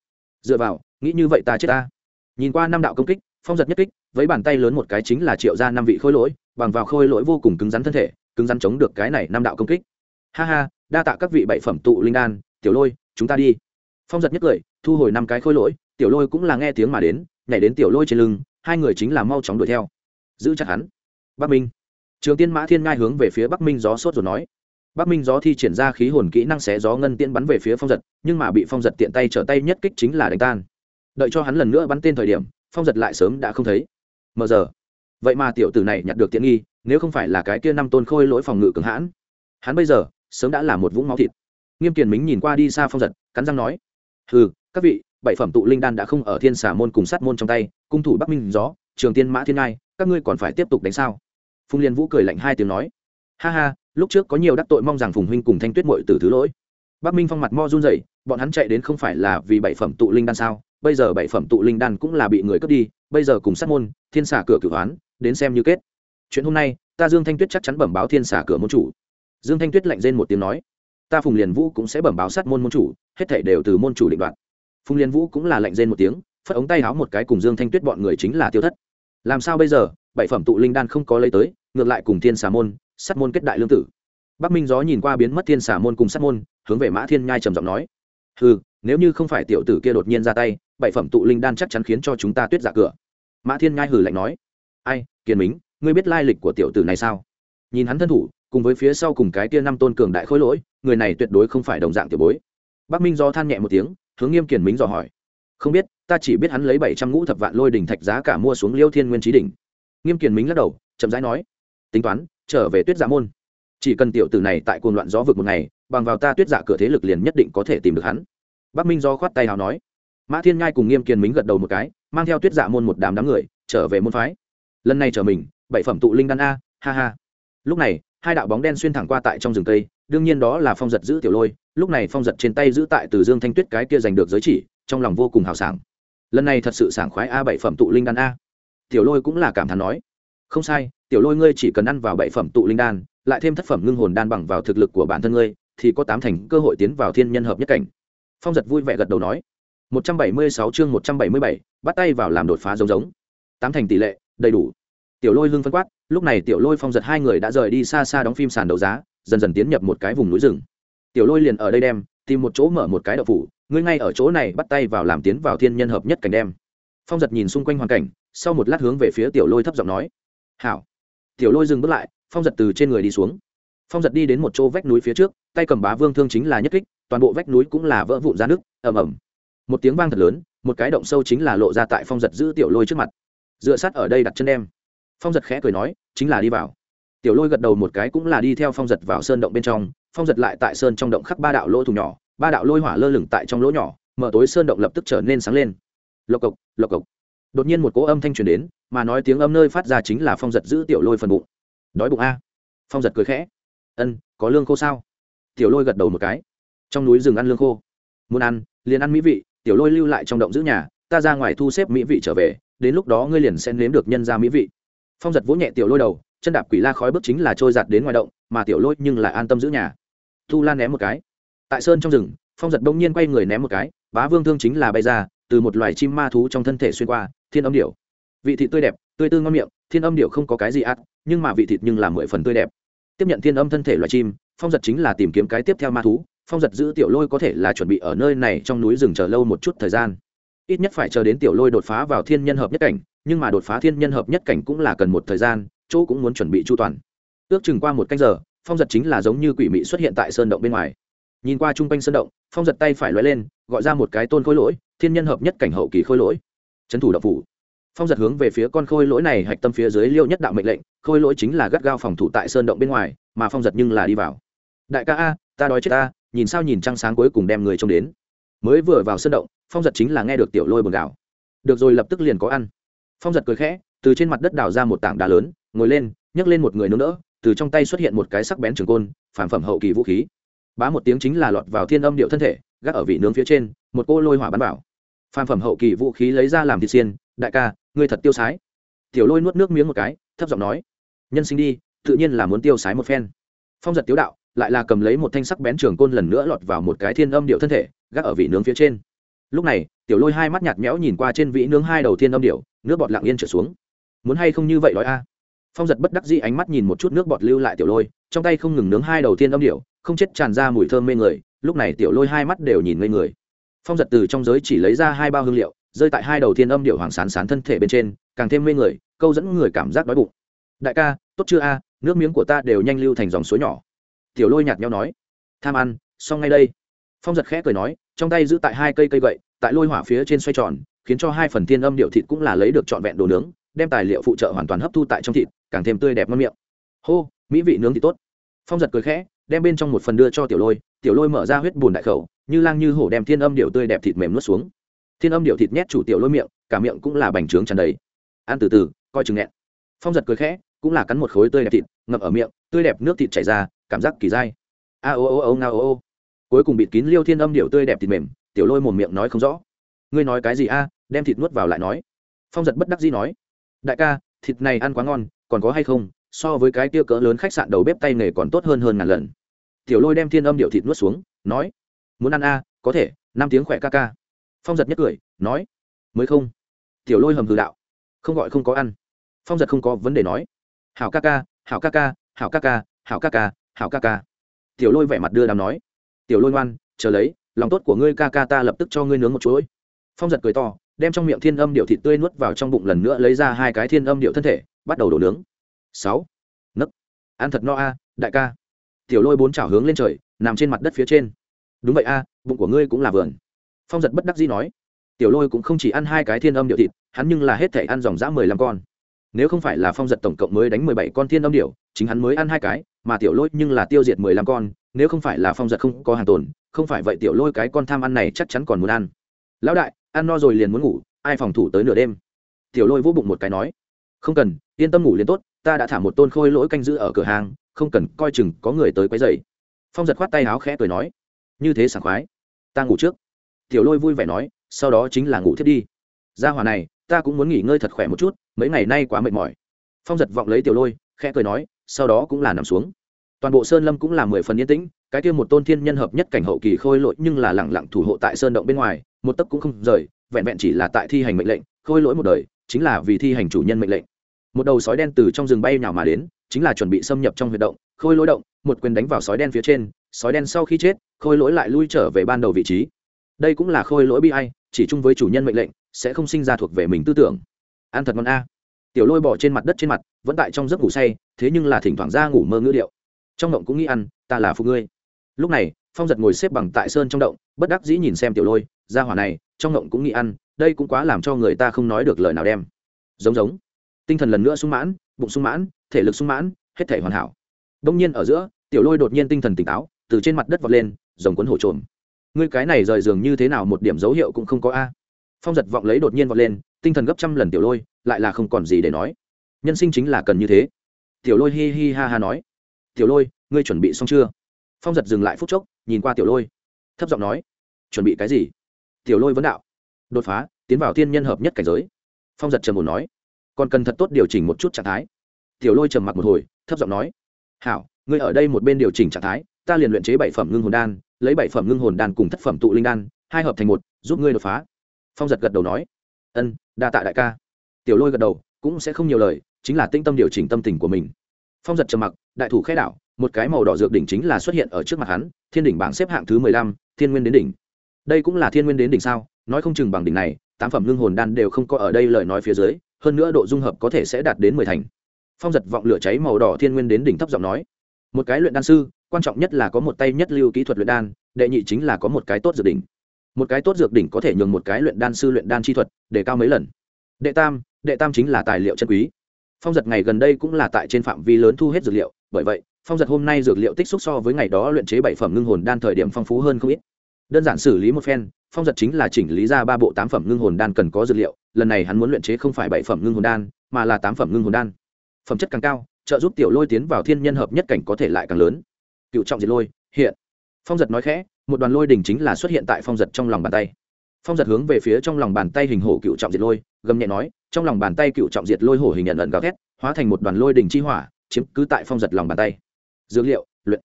Dựa vào, nghĩ như vậy ta chết ta. Nhìn qua năm đạo công kích, phong giật nhất kích với bàn tay lớn một cái chính là triệu ra năm vị khôi lỗi, bằng vào khôi lỗi vô cùng cứng rắn thân thể, cứng rắn chống được cái này năm đạo công kích. Ha ha, đa tạ các vị bảy phẩm tụ linh đan, tiểu lôi, chúng ta đi. Phong giật nhất cười thu hồi năm cái khôi lỗi, tiểu lôi cũng là nghe tiếng mà đến, nhảy đến tiểu lôi trên lưng, hai người chính là mau chóng đuổi theo. Giữ chặt hắn. Bắc minh. Trường tiên mã thiên ngai hướng về phía bắc minh gió sốt rồi nói. Bắc minh gió thi triển ra khí hồn kỹ năng xé gió ngân tiễn bắn về phía phong giật, nhưng mà bị phong giật tiện tay trở tay nhất kích chính là đánh tan. Đợi cho hắn lần nữa bắn tên thời điểm, phong giật lại sớm đã không thấy mờ giờ. Vậy mà tiểu tử này nhặt được tiện nghi, nếu không phải là cái kia năm tôn khôi lỗi phòng ngự cường hãn. Hắn bây giờ, sớm đã là một vũng máu thịt. Nghiêm kiền mính nhìn qua đi xa phong giật, cắn răng nói ừ các vị, bảy phẩm tụ linh đan đã không ở thiên xà môn cùng sát môn trong tay, cung thủ bắc minh gió, trường tiên mã thiên ngai, các ngươi còn phải tiếp tục đánh sao? Phùng liên vũ cười lạnh hai tiếng nói, ha ha, lúc trước có nhiều đắc tội mong rằng phùng huynh cùng thanh tuyết mội từ thứ lỗi. Bắc minh phong mặt mo run rẩy, bọn hắn chạy đến không phải là vì bảy phẩm tụ linh đan sao? Bây giờ bảy phẩm tụ linh đan cũng là bị người cướp đi bây giờ cùng sát môn, thiên xả cửa cửu hoán, đến xem như kết. Chuyện hôm nay, ta dương thanh tuyết chắc chắn bẩm báo thiên xả cửa môn chủ. Dương thanh tuyết lạnh rên một tiếng nói, ta phùng liền vũ cũng sẽ bẩm báo sát môn môn chủ, hết thảy đều từ môn chủ định đoạt. Phùng liền vũ cũng là lạnh rên một tiếng, phất ống tay háo một cái cùng dương thanh tuyết bọn người chính là tiêu thất. Làm sao bây giờ, bảy phẩm tụ linh đan không có lấy tới, ngược lại cùng thiên xà môn, sát môn kết đại lương tử. Bắc minh gió nhìn qua biến mất thiên xà môn cùng sát môn, hướng về mã thiên nhai trầm giọng nói ừ nếu như không phải tiểu tử kia đột nhiên ra tay, bảy phẩm tụ linh đan chắc chắn khiến cho chúng ta tuyết giả cửa mã thiên nhai hừ lạnh nói, ai kiên mính, ngươi biết lai lịch của tiểu tử này sao? Nhìn hắn thân thủ, cùng với phía sau cùng cái tia năm tôn cường đại khối lỗi, người này tuyệt đối không phải đồng dạng tiểu bối. Bắc minh do than nhẹ một tiếng, hướng nghiêm kiền mính dò hỏi, không biết, ta chỉ biết hắn lấy bảy trăm ngũ thập vạn lôi đỉnh thạch giá cả mua xuống liêu thiên nguyên trí đỉnh. Nghiêm kiền mính lắc đầu, chậm rãi nói, tính toán, trở về tuyết giả môn. Chỉ cần tiểu tử này tại cuồng loạn gió vực một ngày, bằng vào ta tuyết giả cửa thế lực liền nhất định có thể tìm được hắn. Bắc minh do khoát tay nào nói. Mã thiên ngai cùng nghiêm kiền mính gật đầu một cái mang theo tuyết dạ môn một đám đám người trở về môn phái. Lần này trở mình bảy phẩm tụ linh đan a ha ha. Lúc này hai đạo bóng đen xuyên thẳng qua tại trong rừng cây đương nhiên đó là phong giật giữ tiểu lôi lúc này phong giật trên tay giữ tại từ dương thanh tuyết cái kia giành được giới chỉ trong lòng vô cùng hào sảng. Lần này thật sự sảng khoái a bảy phẩm tụ linh đan a. Tiểu lôi cũng là cảm thán nói không sai tiểu lôi ngươi chỉ cần ăn vào bảy phẩm tụ linh đan lại thêm thất phẩm ngưng hồn đan bằng vào thực lực của bản thân ngươi thì có tám thành cơ hội tiến vào thiên nhân hợp nhất cảnh. Phong giật vui vẻ gật đầu nói 176 chương 177, bắt tay vào làm đột phá giống giống. Tám thành tỷ lệ, đầy đủ. Tiểu lôi hưng phân quát, lúc này tiểu lôi phong giật hai người đã rời đi xa xa đóng phim sàn đấu giá, dần dần tiến nhập một cái vùng núi rừng. Tiểu lôi liền ở đây đem, tìm một chỗ mở một cái đậu phủ, ngươi ngay ở chỗ này bắt tay vào làm tiến vào thiên nhân hợp nhất cảnh đem. Phong giật nhìn xung quanh hoàn cảnh, sau một lát hướng về phía tiểu lôi thấp giọng nói, hảo. Tiểu lôi dừng bước lại, phong giật từ trên người đi xuống. Phong giật đi đến một chỗ vách núi phía trước, tay cầm bá vương thương chính là nhất kích, toàn bộ vách núi cũng là vỡ vụn ra nước, ầm ầm một tiếng vang thật lớn, một cái động sâu chính là lộ ra tại phong giật giữ tiểu lôi trước mặt. Dựa sát ở đây đặt chân đem. Phong giật khẽ cười nói, chính là đi vào. Tiểu lôi gật đầu một cái cũng là đi theo phong giật vào sơn động bên trong, phong giật lại tại sơn trong động khắc ba đạo lỗ thùng nhỏ, ba đạo lôi hỏa lơ lửng tại trong lỗ nhỏ, mở tối sơn động lập tức trở nên sáng lên. Lộc cộc lộc cộc. Đột nhiên một cỗ âm thanh truyền đến, mà nói tiếng âm nơi phát ra chính là phong giật giữ tiểu lôi phần bụng. Đói bụng a. Phong giật cười khẽ. Ân, có lương khô sao? Tiểu lôi gật đầu một cái. Trong núi rừng ăn lương khô. Muốn ăn, liền ăn mỹ vị tiểu lôi lưu lại trong động giữ nhà, ta ra ngoài thu xếp mỹ vị trở về, đến lúc đó ngươi liền sẽ nếm được nhân ra mỹ vị. Phong giật vỗ nhẹ tiểu lôi đầu, chân đạp quỷ la khói bước chính là trôi giặt đến ngoài động, mà tiểu lôi nhưng lại an tâm giữ nhà. Thu lan ném một cái. Tại sơn trong rừng, phong giật đông nhiên quay người ném một cái, bá vương thương chính là bay ra, từ một loài chim ma thú trong thân thể xuyên qua, thiên âm điệu vị thị tươi đẹp, tươi tư ngon miệng, thiên âm điệu không có cái gì ác, nhưng mà vị thịt nhưng là mười phần tươi đẹp. Tiếp nhận thiên âm thân thể loài chim, phong giật chính là tìm kiếm cái tiếp theo ma thú phong giật giữ tiểu lôi có thể là chuẩn bị ở nơi này trong núi rừng chờ lâu một chút thời gian. Ít nhất phải chờ đến tiểu lôi đột phá vào thiên nhân hợp nhất cảnh, nhưng mà đột phá thiên nhân hợp nhất cảnh cũng là cần một thời gian, chỗ cũng muốn chuẩn bị chu toàn. Ước chừng qua một canh giờ, phong giật chính là giống như quỷ mị xuất hiện tại sơn động bên ngoài. Nhìn qua chung quanh sơn động, phong giật tay phải lóe lên, gọi ra một cái tôn khôi lỗi, thiên nhân hợp nhất cảnh hậu kỳ khôi lỗi. Trấn thủ đậu phủ. Phong giật hướng về phía con khôi lỗi này hạch tâm phía dưới liêu nhất đạo mệnh lệnh, khôi lỗi chính là gắt gao phòng thủ tại sơn động bên ngoài, mà phong giật nhưng là đi vào. Đại ca a, ta đói chết ta nhìn sao nhìn trăng sáng cuối cùng đem người trông đến. Mới vừa vào sân động, phong giật chính là nghe được tiểu lôi buồn gạo được rồi, lập tức liền có ăn. Phong giật cười khẽ, từ trên mặt đất đào ra một tảng đá lớn, ngồi lên, nhấc lên một người nướng đỡ, từ trong tay xuất hiện một cái sắc bén trường côn, phản phẩm hậu kỳ vũ khí. Bá một tiếng chính là lọt vào thiên âm điệu thân thể, gác ở vị nướng phía trên, một cô lôi hỏa bắn vào. Phản phẩm hậu kỳ vũ khí lấy ra làm thịt xiên, đại ca, ngươi thật tiêu sái. Tiểu lôi nuốt nước miếng một cái, thấp giọng nói, nhân sinh đi, tự nhiên là muốn tiêu sái một phen. Phong giật tiếu đạo lại là cầm lấy một thanh sắc bén trường côn lần nữa lọt vào một cái thiên âm điệu thân thể, gác ở vị nướng phía trên. Lúc này, tiểu lôi hai mắt nhạt nhẽo nhìn qua trên vị nướng hai đầu thiên âm điệu, nước bọt lặng yên trở xuống. Muốn hay không như vậy nói a? Phong giật bất đắc dĩ ánh mắt nhìn một chút nước bọt lưu lại tiểu lôi, trong tay không ngừng nướng hai đầu thiên âm điệu, không chết tràn ra mùi thơm mê người, lúc này tiểu lôi hai mắt đều nhìn ngây người. Phong giật từ trong giới chỉ lấy ra hai bao hương liệu, rơi tại hai đầu thiên âm điệu hoàng sán sán thân thể bên trên, càng thêm mê người, câu dẫn người cảm giác đói bụng. Đại ca, tốt chưa a? Nước miếng của ta đều nhanh lưu thành dòng suối nhỏ tiểu lôi nhạt nhau nói, tham ăn, xong ngay đây. Phong giật khẽ cười nói, trong tay giữ tại hai cây cây gậy, tại lôi hỏa phía trên xoay tròn, khiến cho hai phần thiên âm điệu thịt cũng là lấy được trọn vẹn đồ nướng, đem tài liệu phụ trợ hoàn toàn hấp thu tại trong thịt, càng thêm tươi đẹp ngon miệng. Hô, mỹ vị nướng thì tốt. Phong giật cười khẽ, đem bên trong một phần đưa cho tiểu lôi tiểu lôi mở ra huyết bùn đại khẩu, như lang như hổ đem thiên âm điệu tươi đẹp thịt mềm nuốt xuống. Thiên âm điệu thịt nhét chủ tiểu lôi miệng, cả miệng cũng là bành trướng tràn đầy. Ăn từ từ, coi chừng nghẹn. Phong giật cười khẽ, cũng là cắn một khối tươi đẹp thịt ngập ở miệng, tươi đẹp nước thịt chảy ra cảm giác kỳ dai. A ô ô ô nga ô ô. Cuối cùng bịt kín liêu thiên âm điệu tươi đẹp thịt mềm, tiểu lôi mồm miệng nói không rõ. Ngươi nói cái gì a? Đem thịt nuốt vào lại nói. Phong giật bất đắc dĩ nói. Đại ca, thịt này ăn quá ngon, còn có hay không? So với cái tia cỡ lớn khách sạn đầu bếp tay nghề còn tốt hơn hơn ngàn lần. Tiểu lôi đem thiên âm điệu thịt nuốt xuống, nói. Muốn ăn a? Có thể, năm tiếng khỏe ca ca. Phong giật nhất cười, nói. Mới không. Tiểu lôi hầm hừ đạo. Không gọi không có ăn. Phong giật không có vấn đề nói. Hảo ca ca, hảo ca ca, hảo ca ca, hảo ca ca hảo ca ca. Tiểu lôi vẻ mặt đưa đàm nói. Tiểu lôi ngoan, chờ lấy, lòng tốt của ngươi ca ca ta lập tức cho ngươi nướng một chuỗi. Phong giật cười to, đem trong miệng thiên âm điệu thịt tươi nuốt vào trong bụng lần nữa lấy ra hai cái thiên âm điệu thân thể, bắt đầu đổ nướng. Sáu. Nấc. Ăn thật no a, đại ca. Tiểu lôi bốn chảo hướng lên trời, nằm trên mặt đất phía trên. Đúng vậy a, bụng của ngươi cũng là vườn. Phong giật bất đắc dĩ nói. Tiểu lôi cũng không chỉ ăn hai cái thiên âm điệu thịt, hắn nhưng là hết thể ăn dòng dã mười lăm con. Nếu không phải là phong giật tổng cộng mới đánh mười bảy con thiên âm điệu chính hắn mới ăn hai cái, mà tiểu lôi nhưng là tiêu diệt mười lăm con, nếu không phải là phong giật không có hàng tồn, không phải vậy tiểu lôi cái con tham ăn này chắc chắn còn muốn ăn. Lão đại, ăn no rồi liền muốn ngủ, ai phòng thủ tới nửa đêm? Tiểu lôi vỗ bụng một cái nói, không cần, yên tâm ngủ liền tốt, ta đã thả một tôn khôi lỗi canh giữ ở cửa hàng, không cần, coi chừng có người tới quấy dày phong giật khoát tay áo khẽ cười nói, như thế sảng khoái, ta ngủ trước. Tiểu lôi vui vẻ nói, sau đó chính là ngủ thiết đi. Ra hòa này, ta cũng muốn nghỉ ngơi thật khỏe một chút, mấy ngày nay quá mệt mỏi. Phong giật vọng lấy tiểu lôi, khẽ cười nói sau đó cũng là nằm xuống. Toàn bộ sơn lâm cũng là mười phần yên tĩnh, cái kia một tôn thiên nhân hợp nhất cảnh hậu kỳ khôi lỗi nhưng là lẳng lặng thủ hộ tại sơn động bên ngoài, một tấc cũng không rời, vẹn vẹn chỉ là tại thi hành mệnh lệnh, khôi lỗi một đời, chính là vì thi hành chủ nhân mệnh lệnh. Một đầu sói đen từ trong rừng bay nhào mà đến, chính là chuẩn bị xâm nhập trong huyệt động, khôi lỗi động, một quyền đánh vào sói đen phía trên, sói đen sau khi chết, khôi lỗi lại lui trở về ban đầu vị trí. Đây cũng là khôi lỗi bi ai, chỉ chung với chủ nhân mệnh lệnh, sẽ không sinh ra thuộc về mình tư tưởng. Ăn thật ngon a. Tiểu lôi bỏ trên mặt đất trên mặt, vẫn tại trong giấc ngủ say thế nhưng là thỉnh thoảng ra ngủ mơ ngữ điệu. Trong động cũng nghĩ ăn, ta là phụ ngươi. Lúc này, phong giật ngồi xếp bằng tại sơn trong động, bất đắc dĩ nhìn xem tiểu lôi, ra hỏa này, trong động cũng nghĩ ăn, đây cũng quá làm cho người ta không nói được lời nào đem. Giống giống. Tinh thần lần nữa sung mãn, bụng sung mãn, thể lực sung mãn, hết thể hoàn hảo. Đông nhiên ở giữa, tiểu lôi đột nhiên tinh thần tỉnh táo, từ trên mặt đất vọt lên dòng cuốn hổ trộm. Ngươi cái này rời giường như thế nào một điểm dấu hiệu cũng không có a. Phong giật vọng lấy đột nhiên vọt lên, tinh thần gấp trăm lần tiểu lôi, lại là không còn gì để nói. Nhân sinh chính là cần như thế tiểu lôi hi hi ha ha nói, tiểu lôi, ngươi chuẩn bị xong chưa? Phong giật dừng lại phút chốc, nhìn qua tiểu lôi, thấp giọng nói, chuẩn bị cái gì? Tiểu lôi vấn đạo, đột phá, tiến vào thiên nhân hợp nhất cảnh giới. Phong giật trầm một nói, còn cần thật tốt điều chỉnh một chút trạng thái. Tiểu lôi trầm mặc một hồi, thấp giọng nói, hảo, ngươi ở đây một bên điều chỉnh trạng thái, ta liền luyện chế bảy phẩm ngưng hồn đan, lấy bảy phẩm ngưng hồn đan cùng thất phẩm tụ linh đan, hai hợp thành một, giúp ngươi đột phá. Phong giật gật đầu nói, ân, đa tạ đại ca. Tiểu lôi gật đầu, cũng sẽ không nhiều lời chính là tinh tâm điều chỉnh tâm tình của mình. Phong giật trầm mặc, đại thủ khai đảo, một cái màu đỏ dược đỉnh chính là xuất hiện ở trước mặt hắn, thiên đỉnh bảng xếp hạng thứ mười lăm, thiên nguyên đến đỉnh. Đây cũng là thiên nguyên đến đỉnh sao? Nói không chừng bằng đỉnh này, tám phẩm lương hồn đan đều không có ở đây lời nói phía dưới, hơn nữa độ dung hợp có thể sẽ đạt đến mười thành. Phong giật vọng lửa cháy màu đỏ thiên nguyên đến đỉnh thấp giọng nói. Một cái luyện đan sư, quan trọng nhất là có một tay nhất lưu kỹ thuật luyện đan, đệ nhị chính là có một cái tốt dược đỉnh. Một cái tốt dược đỉnh có thể nhường một cái luyện đan sư luyện đan chi thuật để cao mấy lần. Đệ tam đệ tam chính là tài liệu chân quý phong giật ngày gần đây cũng là tại trên phạm vi lớn thu hết dược liệu, bởi vậy, phong giật hôm nay dược liệu tích xúc so với ngày đó luyện chế bảy phẩm ngưng hồn đan thời điểm phong phú hơn không ít. Đơn giản xử lý một phen, phong giật chính là chỉnh lý ra ba bộ tám phẩm ngưng hồn đan cần có dược liệu, lần này hắn muốn luyện chế không phải bảy phẩm ngưng hồn đan, mà là tám phẩm ngưng hồn đan. Phẩm chất càng cao, trợ giúp tiểu lôi tiến vào thiên nhân hợp nhất cảnh có thể lại càng lớn. Cựu trọng diệt lôi, hiện. Phong giật nói khẽ, một đoàn lôi đỉnh chính là xuất hiện tại phong giật trong lòng bàn tay phong giật hướng về phía trong lòng bàn tay hình hổ cựu trọng diệt lôi, gầm nhẹ nói, trong lòng bàn tay cựu trọng diệt lôi hổ hình nhận ẩn gào thét, hóa thành một đoàn lôi đỉnh chi hỏa, chiếm cứ tại phong giật lòng bàn tay. Dược liệu, luyện.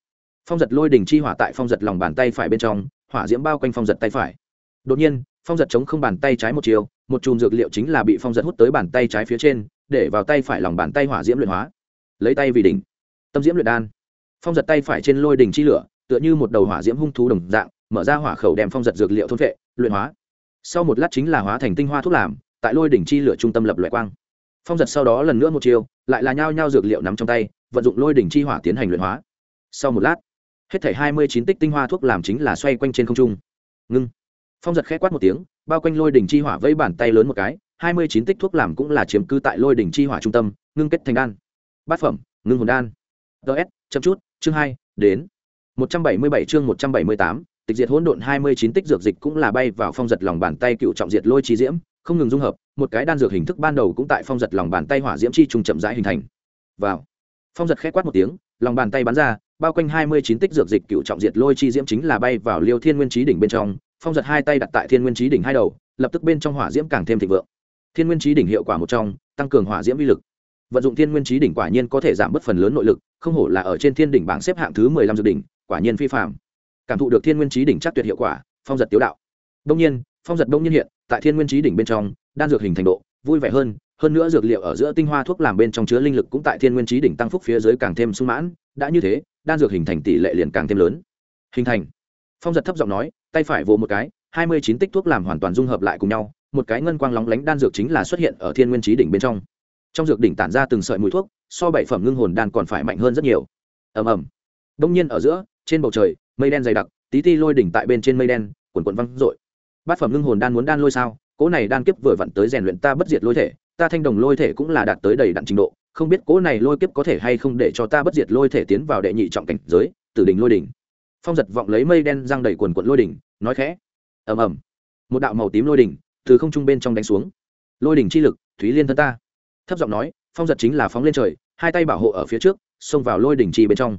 Phong giật lôi đỉnh chi hỏa tại phong giật lòng bàn tay phải bên trong, hỏa diễm bao quanh phong giật tay phải. Đột nhiên, phong giật chống không bàn tay trái một chiều, một chùm dược liệu chính là bị phong giật hút tới bàn tay trái phía trên, để vào tay phải lòng bàn tay hỏa diễm luyện hóa. Lấy tay vì đỉnh. Tâm diễm luyện đan. Phong giật tay phải trên lôi đỉnh chi lửa, tựa như một đầu hỏa diễm hung thú đồng dạng, mở ra hỏa khẩu đem phong giật dược liệu thôn vệ luyện hóa sau một lát chính là hóa thành tinh hoa thuốc làm, tại lôi đỉnh chi lửa trung tâm lập loại quang. Phong giật sau đó lần nữa một chiều lại là nhao nhao dược liệu nắm trong tay, vận dụng lôi đỉnh chi hỏa tiến hành luyện hóa. Sau một lát, hết thảy hai mươi chín tích tinh hoa thuốc làm chính là xoay quanh trên không trung. Ngưng. Phong giật khẽ quát một tiếng, bao quanh lôi đỉnh chi hỏa vây bàn tay lớn một cái, hai mươi chín tích thuốc làm cũng là chiếm cư tại lôi đỉnh chi hỏa trung tâm, ngưng kết thành đan. Bát phẩm, ngưng hồn đan. Ts chậm chút, chương hai, đến. Một trăm bảy mươi bảy chương một trăm bảy mươi tám tịch diệt hỗn độn hai mươi chín tích dược dịch cũng là bay vào phong giật lòng bàn tay cựu trọng diệt lôi chi diễm, không ngừng dung hợp, một cái đan dược hình thức ban đầu cũng tại phong giật lòng bàn tay hỏa diễm chi trùng chậm rãi hình thành. Vào. Phong giật khẽ quát một tiếng, lòng bàn tay bắn ra, bao quanh hai mươi chín tích dược dịch cựu trọng diệt lôi chi diễm chính là bay vào liêu thiên nguyên trí đỉnh bên trong, phong giật hai tay đặt tại thiên nguyên trí đỉnh hai đầu, lập tức bên trong hỏa diễm càng thêm thịnh vượng. Thiên nguyên trí đỉnh hiệu quả một trong, tăng cường hỏa diễm vi lực. Vận dụng thiên nguyên trí đỉnh quả nhiên có thể giảm bớt phần lớn nội lực, không hổ là ở trên thiên đỉnh bảng xếp hạng thứ mười lăm dược đỉnh, quả nhiên phi phàm cảm thụ được thiên nguyên trí đỉnh chắc tuyệt hiệu quả, phong giật tiếu đạo. Đông nhiên, phong giật đông nhiên hiện tại thiên nguyên trí đỉnh bên trong, đan dược hình thành độ, vui vẻ hơn hơn nữa dược liệu ở giữa tinh hoa thuốc làm bên trong chứa linh lực cũng tại thiên nguyên trí đỉnh tăng phúc phía dưới càng thêm sung mãn, đã như thế, đan dược hình thành tỷ lệ liền càng thêm lớn. Hình thành. Phong giật thấp giọng nói, tay phải vỗ một cái, hai mươi chín tích thuốc làm hoàn toàn dung hợp lại cùng nhau, một cái ngân quang lóng lánh đan dược chính là xuất hiện ở thiên nguyên trí đỉnh bên trong. Trong dược đỉnh tản ra từng sợi mùi thuốc, so bảy phẩm ngưng hồn đan còn phải mạnh hơn rất nhiều. Ầm ầm. Đông nhiên ở giữa trên bầu trời, mây đen dày đặc, tí ti lôi đỉnh tại bên trên mây đen quần quần văng dội bát phẩm ngưng hồn đan muốn đan lôi sao? Cỗ này đan kiếp vừa vặn tới rèn luyện ta bất diệt lôi thể, ta thanh đồng lôi thể cũng là đạt tới đầy đặn trình độ, không biết cỗ này lôi kiếp có thể hay không để cho ta bất diệt lôi thể tiến vào đệ nhị trọng cảnh giới, tử đỉnh lôi đỉnh. Phong giật vọng lấy mây đen răng đầy quần quận lôi đỉnh, nói khẽ. Ầm ầm. Một đạo màu tím lôi đỉnh từ không trung bên trong đánh xuống. Lôi đỉnh chi lực, thúy liên thân ta. Thấp giọng nói, phong giật chính là phóng lên trời, hai tay bảo hộ ở phía trước, xông vào lôi đỉnh chi bên trong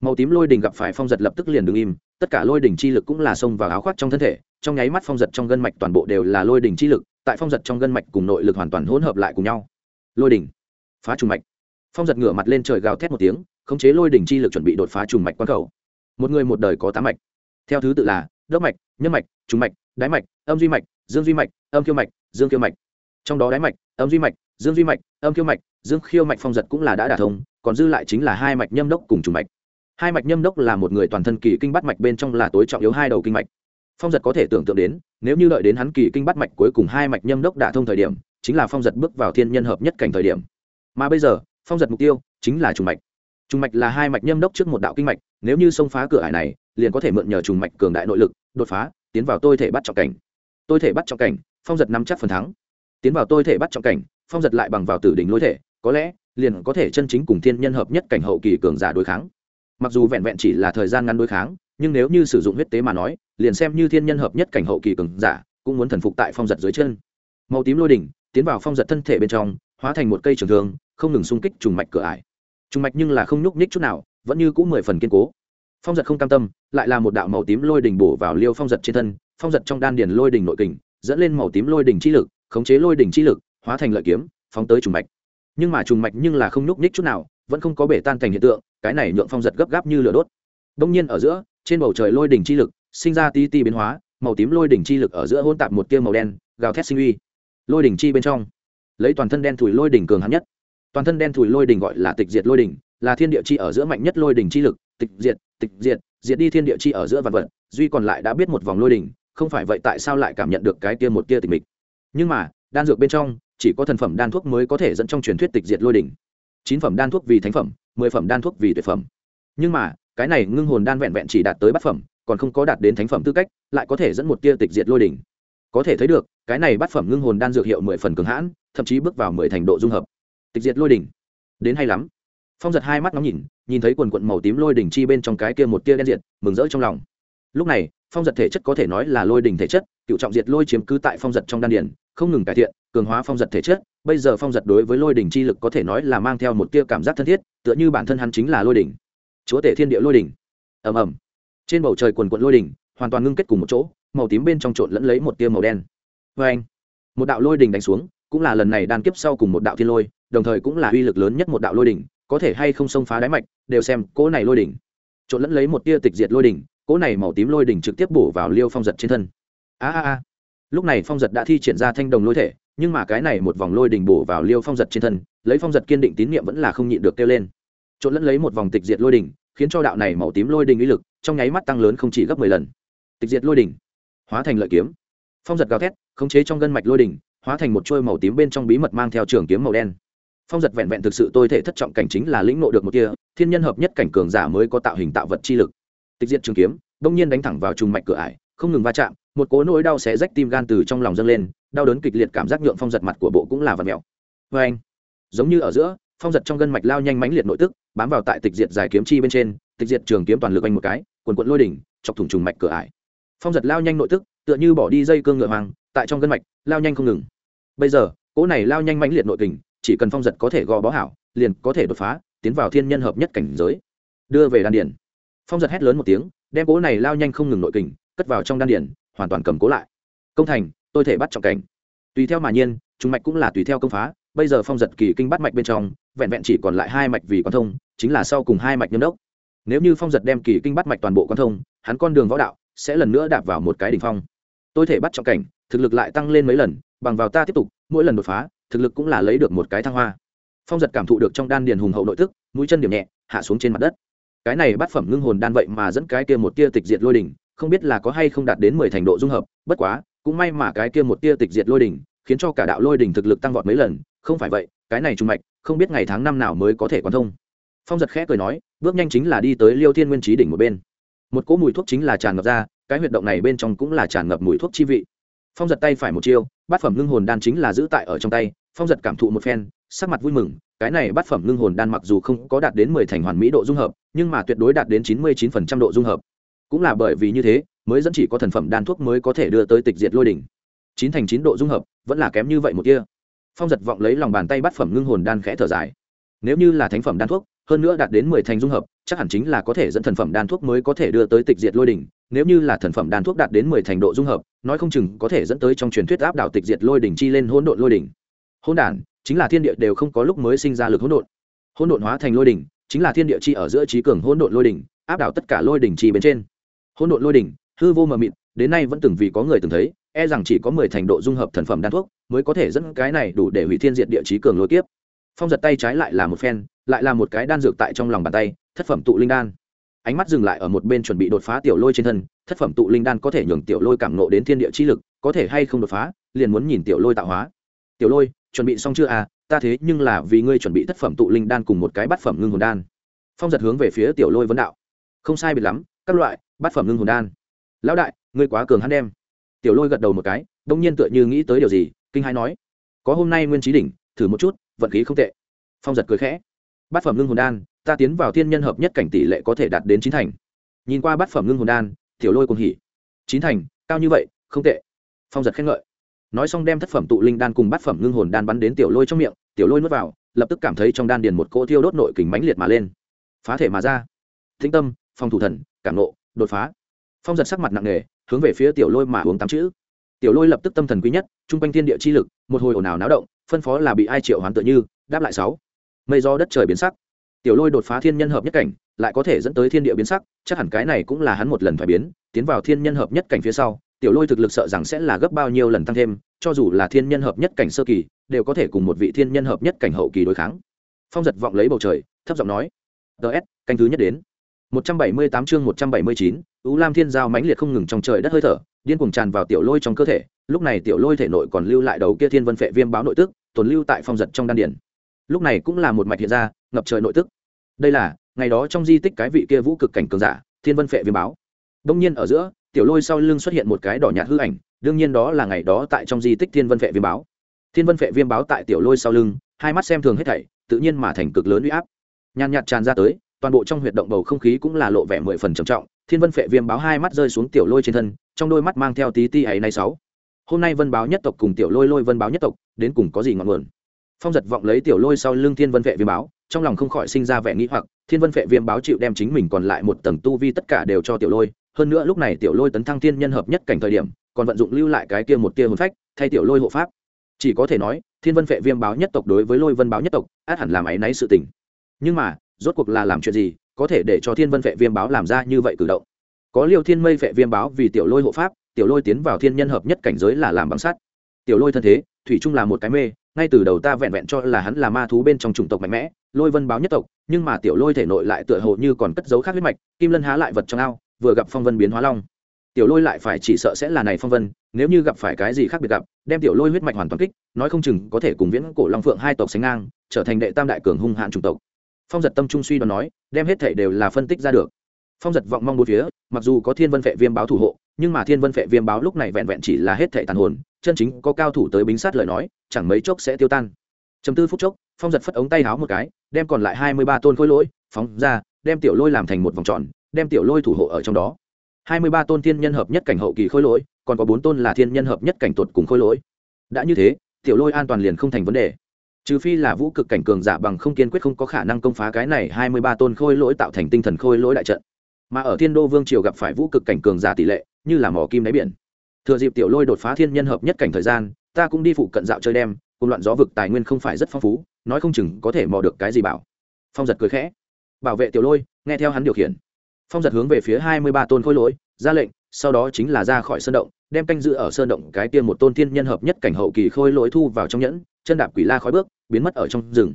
màu tím lôi đỉnh gặp phải phong giật lập tức liền đứng im, tất cả lôi đỉnh chi lực cũng là xông vào áo khoác trong thân thể, trong nháy mắt phong giật trong gân mạch toàn bộ đều là lôi đỉnh chi lực, tại phong giật trong gân mạch cùng nội lực hoàn toàn hỗn hợp lại cùng nhau. Lôi đỉnh, phá trùng mạch. Phong giật ngửa mặt lên trời gào thét một tiếng, khống chế lôi đỉnh chi lực chuẩn bị đột phá trùng mạch quan cầu. một người một đời có tám mạch. Theo thứ tự là đốc mạch, nhân mạch, trùng mạch đáy mạch, âm duy mạch, dương duy mạch, âm kiêu mạch, dương kiêu mạch. Trong đó đáy mạch, âm duy mạch, dương duy mạch, âm kiêu mạch, dương khiêu mạch phong giật cũng là đã đả thông, còn dư lại chính là hai mạch nhâm đốc cùng trùng mạch hai mạch nhâm đốc là một người toàn thân kỳ kinh bắt mạch bên trong là tối trọng yếu hai đầu kinh mạch. Phong giật có thể tưởng tượng đến, nếu như đợi đến hắn kỳ kinh bắt mạch cuối cùng hai mạch nhâm đốc đả thông thời điểm, chính là phong giật bước vào thiên nhân hợp nhất cảnh thời điểm. Mà bây giờ, phong giật mục tiêu chính là trùng mạch. Trùng mạch là hai mạch nhâm đốc trước một đạo kinh mạch, nếu như xông phá cửa ải này, liền có thể mượn nhờ trùng mạch cường đại nội lực, đột phá, tiến vào tôi thể bắt trọng cảnh. Tôi thể bắt trọng cảnh, phong giật nắm chắc phần thắng. Tiến vào tôi thể bắt trọng cảnh, phong giật lại bằng vào tử đỉnh lối thể, có lẽ liền có thể chân chính cùng thiên nhân hợp nhất cảnh hậu kỳ cường giả đối kháng mặc dù vẹn vẹn chỉ là thời gian ngắn đối kháng, nhưng nếu như sử dụng huyết tế mà nói, liền xem như thiên nhân hợp nhất cảnh hậu kỳ cường giả, cũng muốn thần phục tại phong giật dưới chân. Màu tím lôi đỉnh, tiến vào phong giật thân thể bên trong, hóa thành một cây trường thương, không ngừng xung kích trùng mạch cửa ải. Trùng mạch nhưng là không nhúc nhích chút nào, vẫn như cũng mười phần kiên cố. Phong giật không cam tâm, lại là một đạo màu tím lôi đỉnh bổ vào liêu phong giật trên thân, phong giật trong đan điền lôi đỉnh nội kình, dẫn lên màu tím lôi đỉnh chi lực, khống chế lôi đỉnh chi lực, hóa thành lợi kiếm, phóng tới trùng mạch. Nhưng mà trùng mạch nhưng là không nhúc nhích chút nào vẫn không có bể tan thành hiện tượng, cái này nhượng phong giật gấp gáp như lửa đốt. Đông nhiên ở giữa, trên bầu trời lôi đỉnh chi lực sinh ra tí ti biến hóa, màu tím lôi đỉnh chi lực ở giữa hôn tạp một tia màu đen, gào thét sinh uy. Lôi đỉnh chi bên trong, lấy toàn thân đen thùi lôi đỉnh cường hắn nhất. Toàn thân đen thùi lôi đỉnh gọi là tịch diệt lôi đỉnh, là thiên địa chi ở giữa mạnh nhất lôi đỉnh chi lực, tịch diệt tịch diệt diệt đi thiên địa chi ở giữa vạn vật, duy còn lại đã biết một vòng lôi đỉnh, không phải vậy tại sao lại cảm nhận được cái kia một tia tịch mịch. Nhưng mà, đan dược bên trong, chỉ có thần phẩm đan thuốc mới có thể dẫn trong truyền thuyết tịch diệt lôi đỉnh chín phẩm đan thuốc vì thánh phẩm, mười phẩm đan thuốc vì tuyệt phẩm. Nhưng mà, cái này ngưng hồn đan vẹn vẹn chỉ đạt tới bát phẩm, còn không có đạt đến thánh phẩm tư cách, lại có thể dẫn một tia tịch diệt lôi đỉnh. Có thể thấy được, cái này bát phẩm ngưng hồn đan dược hiệu mười phần cường hãn, thậm chí bước vào mười thành độ dung hợp. Tịch diệt lôi đỉnh. Đến hay lắm. Phong giật hai mắt ngóng nhìn nhìn thấy quần quận màu tím lôi đỉnh chi bên trong cái kia một tia đen diệt, mừng rỡ trong lòng. Lúc này, phong giật thể chất có thể nói là lôi đỉnh thể chất, cựu trọng diệt lôi chiếm cứ tại phong giật trong đan điển không ngừng cải thiện, cường hóa phong giật thể chất bây giờ phong giật đối với lôi đỉnh chi lực có thể nói là mang theo một tia cảm giác thân thiết, tựa như bản thân hắn chính là lôi đỉnh. Chúa tể thiên địa lôi đỉnh. Ầm ầm. Trên bầu trời quần quận lôi đỉnh, hoàn toàn ngưng kết cùng một chỗ, màu tím bên trong trộn lẫn lấy một tia màu đen. Vê anh, một đạo lôi đỉnh đánh xuống, cũng là lần này đan kiếp sau cùng một đạo thiên lôi, đồng thời cũng là uy lực lớn nhất một đạo lôi đỉnh, có thể hay không xông phá đáy mạch, đều xem cỗ này lôi đỉnh. Trộn lẫn lấy một tia tịch diệt lôi đỉnh, cỗ này màu tím lôi đỉnh trực tiếp bổ vào liêu phong giật trên thân. A a a. Lúc này phong giật đã thi triển ra thanh đồng lôi thể nhưng mà cái này một vòng lôi đỉnh bổ vào liêu phong giật trên thân, lấy phong giật kiên định tín nhiệm vẫn là không nhịn được kêu lên. Trộn lẫn lấy một vòng tịch diệt lôi đỉnh khiến cho đạo này màu tím lôi đỉnh uy lực trong nháy mắt tăng lớn không chỉ gấp mười lần. Tịch diệt lôi đỉnh hóa thành lợi kiếm. Phong giật gào thét, khống chế trong gân mạch lôi đỉnh hóa thành một chuôi màu tím bên trong bí mật mang theo trường kiếm màu đen. Phong giật vẹn vẹn thực sự tôi thể thất trọng cảnh chính là lĩnh nộ được một kia thiên nhân hợp nhất cảnh cường giả mới có tạo hình tạo vật chi lực. Tịch diệt trường kiếm đông nhiên đánh thẳng vào trùng mạch cửa ải, không ngừng va chạm, một cố nỗi đau sẽ rách tim gan từ trong lòng dâng lên đau đớn kịch liệt cảm giác nhượng phong giật mặt của bộ cũng là vật mèo vê vâng anh. Giống như ở giữa, phong giật trong gân mạch lao nhanh mãnh liệt nội tức, bám vào tại tịch diệt dài kiếm chi bên trên, tịch diệt trường kiếm toàn lực anh một cái, quần quận lôi đỉnh, chọc thủng trùng mạch cửa ải. Phong giật lao nhanh nội tức, tựa như bỏ đi dây cương ngựa hoàng tại trong gân mạch, lao nhanh không ngừng. Bây giờ, cỗ này lao nhanh mãnh liệt nội kình, chỉ cần phong giật có thể gò bó hảo, liền có thể đột phá, tiến vào thiên nhân hợp nhất cảnh giới. Đưa về đan điển phong giật hét lớn một tiếng, đem cỗ này lao nhanh không ngừng nội kình, cất vào trong đan điển hoàn toàn cầm cố lại. Công thành tôi thể bắt trọng cảnh. Tùy theo mà nhiên, chúng mạch cũng là tùy theo công phá. Bây giờ phong giật kỳ kinh bắt mạch bên trong, vẹn vẹn chỉ còn lại hai mạch vì quan thông, chính là sau cùng hai mạch nhâm đốc. Nếu như phong giật đem kỳ kinh bắt mạch toàn bộ quan thông, hắn con đường võ đạo sẽ lần nữa đạp vào một cái đỉnh phong. Tôi thể bắt trọng cảnh, thực lực lại tăng lên mấy lần, bằng vào ta tiếp tục, mỗi lần đột phá, thực lực cũng là lấy được một cái thăng hoa. Phong giật cảm thụ được trong đan điền hùng hậu nội tức, mũi chân điểm nhẹ, hạ xuống trên mặt đất. Cái này bắt phẩm ngưng hồn đan vậy mà dẫn cái kia một tia tịch diệt lôi đỉnh, không biết là có hay không đạt đến mười thành độ dung hợp, bất quá cũng may mà cái kia một tia tịch diệt lôi đỉnh khiến cho cả đạo lôi đỉnh thực lực tăng vọt mấy lần, không phải vậy, cái này trùng mạch, không biết ngày tháng năm nào mới có thể quan thông. Phong giật khẽ cười nói, bước nhanh chính là đi tới liêu thiên nguyên trí đỉnh một bên. Một cỗ mùi thuốc chính là tràn ngập ra, cái huyệt động này bên trong cũng là tràn ngập mùi thuốc chi vị. Phong giật tay phải một chiêu, bát phẩm ngưng hồn đan chính là giữ tại ở trong tay, phong giật cảm thụ một phen, sắc mặt vui mừng, cái này bát phẩm ngưng hồn đan mặc dù không có đạt đến mười thành hoàn mỹ độ dung hợp, nhưng mà tuyệt đối đạt đến chín mươi chín phần trăm độ dung hợp. Cũng là bởi vì như thế mới dẫn chỉ có thần phẩm đan thuốc mới có thể đưa tới tịch diệt lôi đỉnh. Chín thành chín độ dung hợp, vẫn là kém như vậy một kia phong giật vọng lấy lòng bàn tay bát phẩm ngưng hồn đan khẽ thở dài. Nếu như là thánh phẩm đan thuốc, hơn nữa đạt đến mười thành dung hợp, chắc hẳn chính là có thể dẫn thần phẩm đan thuốc mới có thể đưa tới tịch diệt lôi đỉnh. Nếu như là thần phẩm đan thuốc đạt đến mười thành độ dung hợp, nói không chừng có thể dẫn tới trong truyền thuyết áp đảo tịch diệt lôi đỉnh chi lên hỗn độn lôi đỉnh. Hỗn đản, chính là thiên địa đều không có lúc mới sinh ra lực hỗn độn. Hỗn độn hóa thành lôi đỉnh, chính là thiên địa chi ở giữa trí cường hỗn độn lôi đỉnh, áp đảo tất cả lôi đỉnh chi bên trên. Hỗn độn lôi đỉnh hư vô mờ mịt, đến nay vẫn từng vì có người từng thấy e rằng chỉ có mười thành độ dung hợp thần phẩm đan thuốc mới có thể dẫn cái này đủ để hủy thiên diệt địa chí cường lôi kiếp. Phong giật tay trái lại là một phen, lại là một cái đan dược tại trong lòng bàn tay, thất phẩm tụ linh đan. Ánh mắt dừng lại ở một bên chuẩn bị đột phá tiểu lôi trên thân, thất phẩm tụ linh đan có thể nhường tiểu lôi cảm nộ đến thiên địa chi lực, có thể hay không đột phá, liền muốn nhìn tiểu lôi tạo hóa. Tiểu lôi, chuẩn bị xong chưa à? Ta thế nhưng là vì ngươi chuẩn bị thất phẩm tụ linh đan cùng một cái bát phẩm ngưng hồn đan. Phong giật hướng về phía tiểu lôi vấn đạo. Không sai biệt lắm, các loại, bát phẩm ngưng hồn đan lão đại, ngươi quá cường hắn đem. Tiểu lôi gật đầu một cái, đông nhiên tựa như nghĩ tới điều gì, kinh hai nói, có hôm nay nguyên trí đỉnh, thử một chút, vận khí không tệ. Phong giật cười khẽ, bát phẩm ngưng hồn đan, ta tiến vào thiên nhân hợp nhất cảnh tỷ lệ có thể đạt đến chín thành. Nhìn qua bát phẩm ngưng hồn đan, tiểu lôi cùng hỉ, chín thành, cao như vậy, không tệ. Phong giật khen ngợi, nói xong đem thất phẩm tụ linh đan cùng bát phẩm ngưng hồn đan bắn đến tiểu lôi trong miệng, tiểu lôi nuốt vào, lập tức cảm thấy trong đan điền một cỗ thiêu đốt nội kình mãnh liệt mà lên, phá thể mà ra. Thính tâm phong thủ thần, cảm nộ, đột phá phong giật sắc mặt nặng nề hướng về phía tiểu lôi mà uống tám chữ. Tiểu lôi lập tức tâm thần quý nhất trung quanh thiên địa chi lực một hồi ồn ào náo động phân phó là bị ai triệu hoán tự như đáp lại sáu. Mây do đất trời biến sắc. Tiểu lôi đột phá thiên nhân hợp nhất cảnh lại có thể dẫn tới thiên địa biến sắc chắc hẳn cái này cũng là hắn một lần phải biến tiến vào thiên nhân hợp nhất cảnh phía sau tiểu lôi thực lực sợ rằng sẽ là gấp bao nhiêu lần tăng thêm cho dù là thiên nhân hợp nhất cảnh sơ kỳ đều có thể cùng một vị thiên nhân hợp nhất cảnh hậu kỳ đối kháng. Phong giật vọng lấy bầu trời thấp giọng nói ts canh thứ nhất đến. 178 chương 179, U Lam Thiên Giao mãnh liệt không ngừng trong trời đất hơi thở, điên cuồng tràn vào tiểu lôi trong cơ thể, lúc này tiểu lôi thể nội còn lưu lại đầu kia Thiên Vân Phệ Viêm báo nội tức, tồn lưu tại phong giật trong đan điền. Lúc này cũng là một mạch hiện ra, ngập trời nội tức. Đây là, ngày đó trong di tích cái vị kia vũ cực cảnh cường giả, Thiên Vân Phệ Viêm báo. Đông nhiên ở giữa, tiểu lôi sau lưng xuất hiện một cái đỏ nhạt hư ảnh, đương nhiên đó là ngày đó tại trong di tích Thiên Vân Phệ Viêm báo. Thiên Vân Phệ Viêm báo tại tiểu lôi sau lưng, hai mắt xem thường hết thảy, tự nhiên mà thành cực lớn uy áp. Nhàn nhạt tràn ra tới, toàn bộ trong huyệt động bầu không khí cũng là lộ vẻ mười phần trầm trọng thiên vân phệ viêm báo hai mắt rơi xuống tiểu lôi trên thân, trong đôi mắt mang theo tí ti ấy nay sáu. Hôm nay vân báo nhất tộc cùng tiểu lôi lôi vân báo nhất tộc, đến cùng có gì ngọn nguồn? Phong giật vọng lấy tiểu lôi sau lưng thiên vân phệ viêm báo, trong lòng không khỏi sinh ra vẻ nghĩ hoặc, thiên vân phệ viêm báo chịu đem chính mình còn lại một tầng tu vi tất cả đều cho tiểu lôi, hơn nữa lúc này tiểu lôi tấn thăng thiên nhân hợp nhất cảnh thời điểm, còn vận dụng lưu lại cái kia một tia hồn phách, thay tiểu lôi hộ pháp. Chỉ có thể nói, thiên vân phệ viêm báo nhất tộc đối với lôi vân báo nhất tộc, át hẳn làm áy náy sự tình. Nhưng mà, rốt cuộc là làm chuyện gì có thể để cho thiên vân vệ viêm báo làm ra như vậy cử động. Có liêu thiên mây vệ viêm báo vì tiểu lôi hộ pháp, tiểu lôi tiến vào thiên nhân hợp nhất cảnh giới là làm bằng sắt. Tiểu lôi thân thế, thủy chung là một cái mê, ngay từ đầu ta vẹn vẹn cho là hắn là ma thú bên trong chủng tộc mạnh mẽ, lôi vân báo nhất tộc, nhưng mà tiểu lôi thể nội lại tựa hồ như còn cất dấu khác huyết mạch, kim lân há lại vật trong ao, vừa gặp phong vân biến hóa long. Tiểu lôi lại phải chỉ sợ sẽ là này phong vân, nếu như gặp phải cái gì khác biệt gặp, đem tiểu lôi huyết mạch hoàn toàn kích, nói không chừng có thể cùng viễn cổ long phượng hai tộc sánh ngang, trở thành đệ tam đại cường hung hãn chủng tộc phong giật tâm trung suy đoán nói, đem hết thể đều là phân tích ra được. Phong giật vọng mong bốn phía, mặc dù có thiên vân phệ viêm báo thủ hộ, nhưng mà thiên vân phệ viêm báo lúc này vẹn vẹn chỉ là hết thể tàn hồn, chân chính có cao thủ tới bính sát lời nói, chẳng mấy chốc sẽ tiêu tan. Chấm tư phút chốc, phong giật phất ống tay háo một cái, đem còn lại hai mươi ba tôn khối lỗi, phóng ra, đem tiểu lôi làm thành một vòng tròn, đem tiểu lôi thủ hộ ở trong đó. Hai mươi ba tôn thiên nhân hợp nhất cảnh hậu kỳ khối lỗi, còn có bốn tôn là thiên nhân hợp nhất cảnh tuột cùng khối lỗi. Đã như thế, tiểu lôi an toàn liền không thành vấn đề trừ phi là vũ cực cảnh cường giả bằng không kiên quyết không có khả năng công phá cái này hai mươi ba tôn khôi lỗi tạo thành tinh thần khôi lỗi đại trận. Mà ở thiên đô vương triều gặp phải vũ cực cảnh cường giả tỷ lệ như là mỏ kim đáy biển. Thừa dịp tiểu lôi đột phá thiên nhân hợp nhất cảnh thời gian, ta cũng đi phụ cận dạo chơi đem, cùng loạn gió vực tài nguyên không phải rất phong phú, nói không chừng có thể mò được cái gì bảo. Phong giật cười khẽ. Bảo vệ tiểu lôi, nghe theo hắn điều khiển. Phong giật hướng về phía hai mươi ba tôn khôi lỗi, ra lệnh, sau đó chính là ra khỏi sơn động đem canh giữ ở sơn động cái tiên một tôn thiên nhân hợp nhất cảnh hậu kỳ khôi lỗi thu vào trong nhẫn, chân đạp quỷ la khói bước, biến mất ở trong rừng.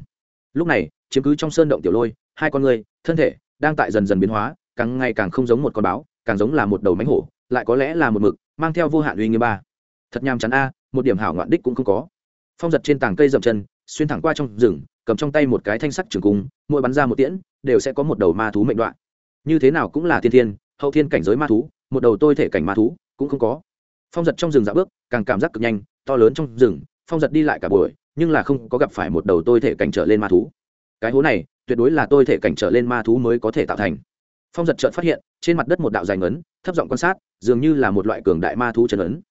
Lúc này, chiếm cứ trong sơn động tiểu lôi, hai con người, thân thể đang tại dần dần biến hóa, càng ngày càng không giống một con báo, càng giống là một đầu mánh hổ, lại có lẽ là một mực, mang theo vô hạn uy nghiêm ba. Thật nhàm chán a, một điểm hảo ngoạn đích cũng không có. Phong giật trên tảng cây dậm chân, xuyên thẳng qua trong rừng, cầm trong tay một cái thanh sắc trường cung, mỗi bắn ra một tiễn, đều sẽ có một đầu ma thú mệnh đoạn. Như thế nào cũng là thiên thiên, hậu thiên cảnh giới ma thú, một đầu tôi thể cảnh ma thú, cũng không có phong giật trong rừng dạo bước, càng cảm giác cực nhanh, to lớn trong rừng, phong giật đi lại cả buổi, nhưng là không có gặp phải một đầu tôi thể cảnh trở lên ma thú. Cái hố này, tuyệt đối là tôi thể cảnh trở lên ma thú mới có thể tạo thành. Phong giật chợt phát hiện, trên mặt đất một đạo dài ngấn, thấp giọng quan sát, dường như là một loại cường đại ma thú trần ấn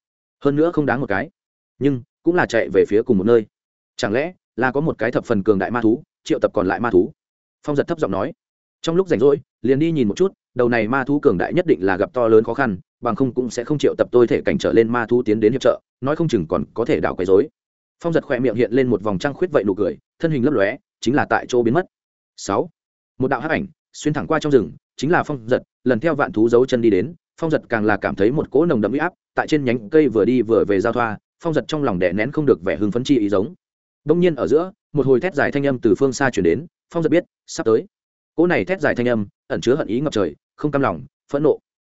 hơn nữa không đáng một cái, nhưng cũng là chạy về phía cùng một nơi. Chẳng lẽ là có một cái thập phần cường đại ma thú, triệu tập còn lại ma thú? Phong giật thấp giọng nói. Trong lúc rảnh rỗi, liền đi nhìn một chút, đầu này ma thú cường đại nhất định là gặp to lớn khó khăn bằng không cũng sẽ không triệu tập tôi thể cảnh trở lên ma thu tiến đến hiệp trợ, nói không chừng còn có thể đảo quấy dối phong giật khỏe miệng hiện lên một vòng trăng khuyết vậy nụ cười, thân hình lấp lóe, chính là tại chỗ biến mất. Sáu. Một đạo hắc ảnh xuyên thẳng qua trong rừng, chính là phong giật, lần theo vạn thú dấu chân đi đến, phong giật càng là cảm thấy một cỗ nồng đậm huy áp, tại trên nhánh cây vừa đi vừa về giao thoa, phong giật trong lòng đè nén không được vẻ hưng phấn chi ý giống. Đông nhiên ở giữa, một hồi thét dài thanh âm từ phương xa chuyển đến, phong giật biết, sắp tới. Cỗ này thét dài thanh âm, ẩn chứa hận ý ngập trời, không cam lòng, phẫn nộ,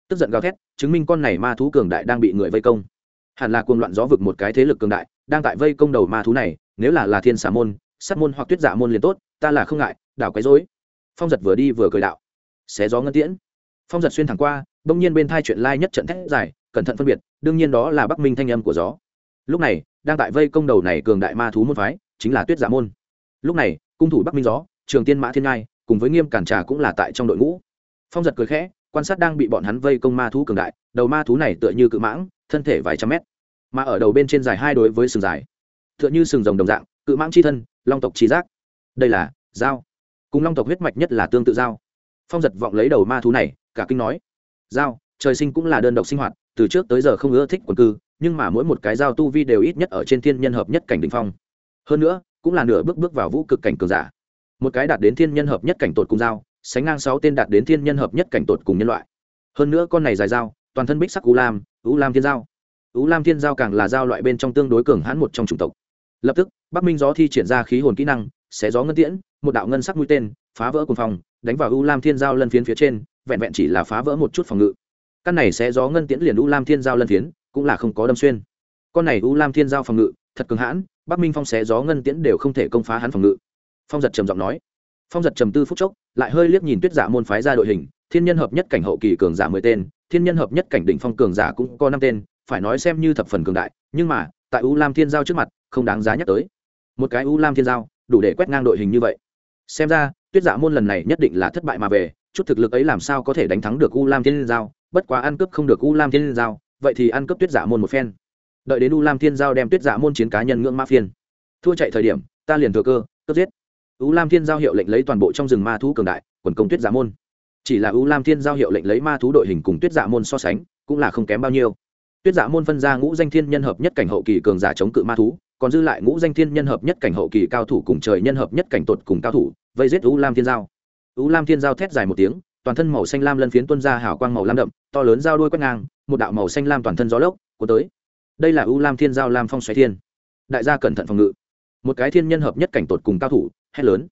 tức giận gào thét chứng minh con này ma thú cường đại đang bị người vây công. Hẳn là cuồng loạn gió vực một cái thế lực cường đại, đang tại vây công đầu ma thú này, nếu là là thiên xà môn sắt môn hoặc tuyết giả dạ môn liền tốt, ta là không ngại, đảo cái dối phong giật vừa đi vừa cười đạo. Xé gió ngân tiễn. Phong giật xuyên thẳng qua, bỗng nhiên bên thai chuyện lai nhất trận thét dài, cẩn thận phân biệt, đương nhiên đó là bắc minh thanh âm của gió. Lúc này, đang tại vây công đầu này cường đại ma thú môn phái, chính là tuyết giả môn. Lúc này, cung thủ bắc minh gió, trường tiên mã thiên ngai, cùng với nghiêm cản trà cũng là tại trong đội ngũ. Phong giật cười khẽ quan sát đang bị bọn hắn vây công ma thú cường đại, đầu ma thú này tựa như cự mãng, thân thể vài trăm mét, mà ở đầu bên trên dài hai đối với sừng dài, tựa như sừng rồng đồng dạng, cự mãng c h i thân, long tộc trí giác. Đây là dao. Cùng long tộc huyết mạch nhất là tương tự dao. Phong giật vọng lấy đầu ma thú này, cả kinh nói, dao, trời sinh cũng là đơn độc sinh hoạt, từ trước tới giờ không ưa thích quần cư, nhưng mà mỗi một cái dao tu vi đều ít nhất ở trên thiên nhân hợp nhất cảnh đ ỉ n h phong. Hơn nữa, cũng là nửa bước bước vào vũ cực cảnh cường giả. Một cái đạt đến thiên nhân hợp nhất cảnh tột cùng dao sánh ngang sáu tên đạt đến thiên nhân hợp nhất cảnh tột cùng nhân loại. Hơn nữa con này dài dao, toàn thân bích sắc u lam u lam thiên dao. U lam thiên dao càng là dao loại bên trong tương đối cường hãn một trong chủng tộc. Lập tức, bắc minh gió thi triển ra khí hồn kỹ năng, xé gió ngân tiễn, một đạo ngân sắc mũi tên, phá vỡ cùng phòng đánh vào u lam thiên dao lân phiến phía trên, vẹn vẹn chỉ là phá vỡ một chút phòng ngự. Căn này sẽ gió ngân tiễn liền u lam thiên dao lân phiến, cũng là không có đâm xuyên. Con này u lam thiên dao phòng ngự, thật cường hãn, bắc minh phong xé gió ngân tiễn đều không thể công phá hắn phòng ngự. Phong giật trầm giọng nói phong giật trầm tư phút chốc, lại hơi liếc nhìn tuyết giả môn phái ra đội hình, thiên nhân hợp nhất cảnh hậu kỳ cường giả mười tên, thiên nhân hợp nhất cảnh đỉnh phong cường giả cũng có năm tên, phải nói xem như thập phần cường đại, nhưng mà, tại u lam thiên giao trước mặt, không đáng giá nhắc tới. Một cái u lam thiên giao, đủ để quét ngang đội hình như vậy. Xem ra, tuyết giả môn lần này nhất định là thất bại mà về, chút thực lực ấy làm sao có thể đánh thắng được u lam thiên giao, bất quá ăn cướp không được u lam thiên giao, vậy thì ăn cướp tuyết giả môn một phen. Đợi đến u lam thiên giao đem tuyết giả môn chiến cá nhân ngưỡng ma phiên. Thua chạy thời điểm, ta liền thừa cơ, cướp giết u lam thiên giao hiệu lệnh lấy toàn bộ trong rừng ma thú cường đại, quần công tuyết dạ môn. Chỉ là u lam thiên giao hiệu lệnh lấy ma thú đội hình cùng tuyết dạ môn so sánh, cũng là không kém bao nhiêu. Tuyết dạ môn phân ra ngũ danh thiên nhân hợp nhất cảnh hậu kỳ cường giả chống cự ma thú, còn dư lại ngũ danh thiên nhân hợp nhất cảnh hậu kỳ cao thủ cùng trời nhân hợp nhất cảnh tột cùng cao thủ, vây giết u lam thiên giao. U lam thiên giao thét dài một tiếng, toàn thân màu xanh lam lân phiến tuôn ra hào quang màu lam đậm, to lớn giao đuôi quét ngang, một đạo màu xanh lam toàn thân gió lốc cuốn tới. Đây là u lam thiên giao lam phong xoáy thiên. Đại gia cẩn thận phòng ngự. Một cái thiên nhân hợp nhất cảnh tột cùng cao thủ hét lớn.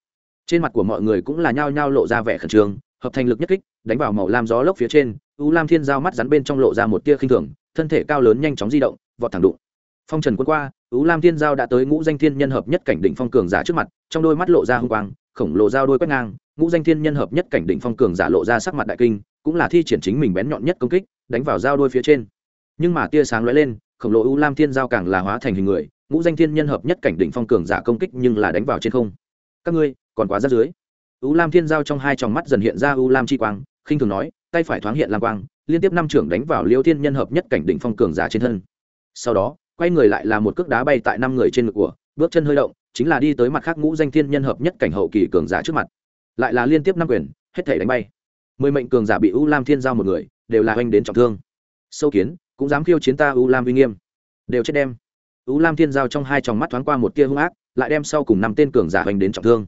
Trên mặt của mọi người cũng là nhao nhao lộ ra vẻ khẩn trương, hợp thành lực nhất kích, đánh vào màu lam gió lốc phía trên, u lam thiên giao mắt rắn bên trong lộ ra một tia khinh thường, thân thể cao lớn nhanh chóng di động, vọt thẳng đụng. Phong trần quân qua, u lam thiên giao đã tới ngũ danh thiên nhân hợp nhất cảnh đỉnh phong cường giả trước mặt, trong đôi mắt lộ ra hung quang, khổng lồ dao đôi quét ngang, ngũ danh thiên nhân hợp nhất cảnh đỉnh phong cường giả lộ ra sắc mặt đại kinh, cũng là thi triển chính mình bén nhọn nhất công kích, đánh vào dao đôi phía trên. Nhưng mà tia sáng lóe lên, khổng lồ u lam thiên giao càng là hóa thành hình người, ngũ danh thiên nhân hợp nhất cảnh đỉnh phong cường giả công kích nhưng là đánh vào trên không các ngươi, còn quá ra dưới. U lam thiên giao trong hai tròng mắt dần hiện ra u lam chi quang, khinh thường nói, tay phải thoáng hiện lam quang, liên tiếp năm trưởng đánh vào liêu thiên nhân hợp nhất cảnh đỉnh phong cường giả trên thân. Sau đó, quay người lại là một cước đá bay tại năm người trên ngực của, bước chân hơi động, chính là đi tới mặt khác ngũ danh thiên nhân hợp nhất cảnh hậu kỳ cường giả trước mặt. Lại là liên tiếp năm quyền, hết thể đánh bay. Mười mệnh cường giả bị u lam thiên giao một người, đều là oanh đến trọng thương. Sâu kiến, cũng dám khiêu chiến ta u lam uy nghiêm. Đều chết đem. U lam thiên giao trong hai tròng mắt thoáng qua một tia hung ác lại đem sau cùng năm tên cường giả oanh đến trọng thương.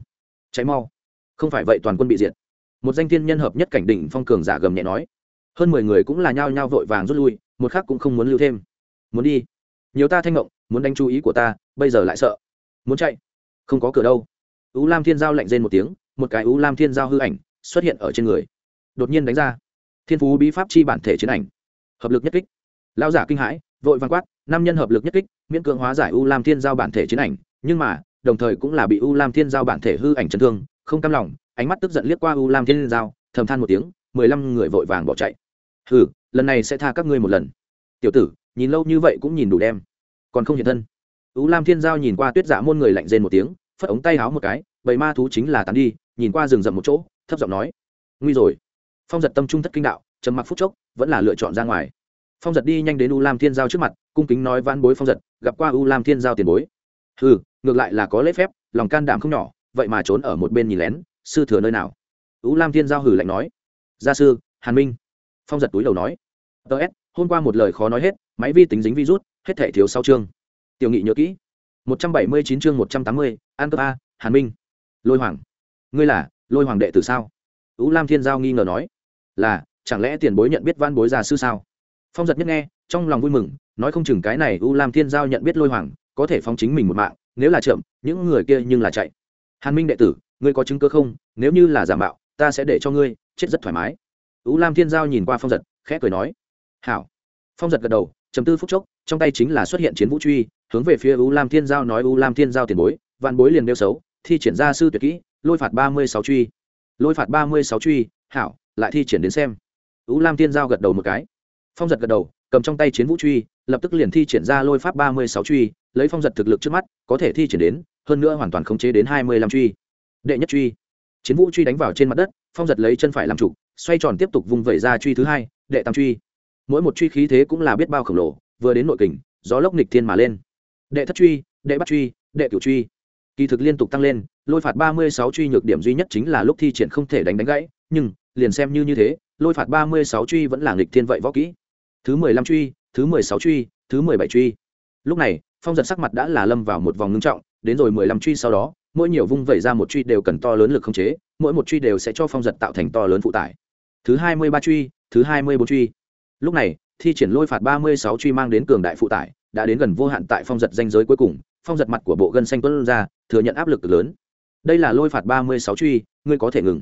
Cháy mau. Không phải vậy toàn quân bị diệt. Một danh thiên nhân hợp nhất cảnh đỉnh phong cường giả gầm nhẹ nói. Hơn mười người cũng là nhao nhao vội vàng rút lui, một khác cũng không muốn lưu thêm. Muốn đi. Nhiều ta thanh ngộng, muốn đánh chú ý của ta, bây giờ lại sợ. Muốn chạy. Không có cửa đâu. U lam thiên giao lạnh rên một tiếng, một cái u lam thiên giao hư ảnh xuất hiện ở trên người. Đột nhiên đánh ra. Thiên phú bí pháp chi bản thể chiến ảnh. Hợp lực nhất kích. Lao giả kinh hãi, vội vàng quát, năm nhân hợp lực nhất kích, miễn cưỡng hóa giải u lam thiên giao bản thể chiến ảnh nhưng mà, đồng thời cũng là bị u lam thiên giao bản thể hư ảnh chấn thương, không cam lòng, ánh mắt tức giận liếc qua u lam thiên giao, thầm than một tiếng, mười lăm người vội vàng bỏ chạy. Hừ, lần này sẽ tha các ngươi một lần. Tiểu tử, nhìn lâu như vậy cũng nhìn đủ đem. Còn không hiện thân. U lam thiên giao nhìn qua tuyết giả môn người lạnh rên một tiếng, phất ống tay háo một cái, bầy ma thú chính là tán đi, nhìn qua rừng rậm một chỗ, thấp giọng nói. Nguy rồi. Phong giật tâm trung thất kinh đạo, trầm mặc phút chốc, vẫn là lựa chọn ra ngoài. Phong giật đi nhanh đến u lam thiên giao trước mặt, cung kính nói van bối phong giật, gặp qua u lam thiên giao tiền bối ừ ngược lại là có lễ phép, lòng can đảm không nhỏ, vậy mà trốn ở một bên nhìn lén, sư thừa nơi nào? U lam thiên giao hử lạnh nói. Gia sư, hàn minh. Phong giật túi đầu nói. Ts hôm qua một lời khó nói hết, máy vi tính dính virus, hết thể thiếu sau chương. Tiểu nghị nhớ kỹ. Một trăm bảy mươi chín chương một trăm tám mươi an cơ a, hàn minh. Lôi hoàng. Ngươi là, lôi hoàng đệ tử sao? Ú lam thiên giao nghi ngờ nói. Là, chẳng lẽ tiền bối nhận biết van bối gia sư sao? Phong giật nhất nghe, trong lòng vui mừng, nói không chừng cái này u lam thiên giao nhận biết lôi hoàng có thể phóng chính mình một mạng, nếu là chậm, những người kia nhưng là chạy. Hàn minh đệ tử, ngươi có chứng cơ không? Nếu như là giả mạo, ta sẽ để cho ngươi chết rất thoải mái. U lam thiên giao nhìn qua phong giật, khẽ cười nói, hảo. Phong giật gật đầu chấm tư phút chốc, trong tay chính là xuất hiện chiến vũ truy, hướng về phía u lam thiên giao nói, u lam thiên giao tiền bối, vạn bối liền đeo xấu, thi triển ra sư tuyệt kỹ, lôi phạt ba mươi sáu truy. Lôi phạt ba mươi sáu truy, hảo, lại thi triển đến xem. U lam thiên giao gật đầu một cái phong giật gật đầu, cầm trong tay chiến vũ truy, lập tức liền thi triển ra lôi pháp ba mươi sáu truy, lấy phong giật thực lực trước mắt, có thể thi triển đến, hơn nữa hoàn toàn khống chế đến hai mươi lăm truy. Đệ nhất truy. Chiến vũ truy đánh vào trên mặt đất, phong giật lấy chân phải làm trục xoay tròn tiếp tục vùng vẩy ra truy thứ hai, đệ tam truy. Mỗi một truy khí thế cũng là biết bao khổng lồ, vừa đến nội kình, gió lốc nịch thiên mà lên. Đệ thất truy, đệ bắt truy, đệ cửu truy. Kỳ thực liên tục tăng lên, lôi phạt ba mươi sáu truy nhược điểm duy nhất chính là lúc thi triển không thể đánh đánh gãy, nhưng, liền xem như như thế, lôi phạt ba mươi sáu truy vẫn là nghịch thiên vậy võ kỹ thứ mười lăm truy, thứ mười sáu truy, thứ mười bảy truy. Lúc này, phong giật sắc mặt đã là lâm vào một vòng ngưng trọng, đến rồi mười lăm truy sau đó, mỗi nhiều vung vẩy ra một truy đều cần to lớn lực không chế, mỗi một truy đều sẽ cho phong giật tạo thành to lớn phụ tải. Thứ hai mươi ba truy, thứ hai mươi bốn truy. Lúc này, thi triển lôi phạt ba mươi sáu truy mang đến cường đại phụ tải, đã đến gần vô hạn tại phong giật danh giới cuối cùng, phong giật mặt của bộ gân xanh tuấn ra, thừa nhận áp lực cực lớn. Đây là lôi phạt ba mươi sáu truy, ngươi có thể ngừng.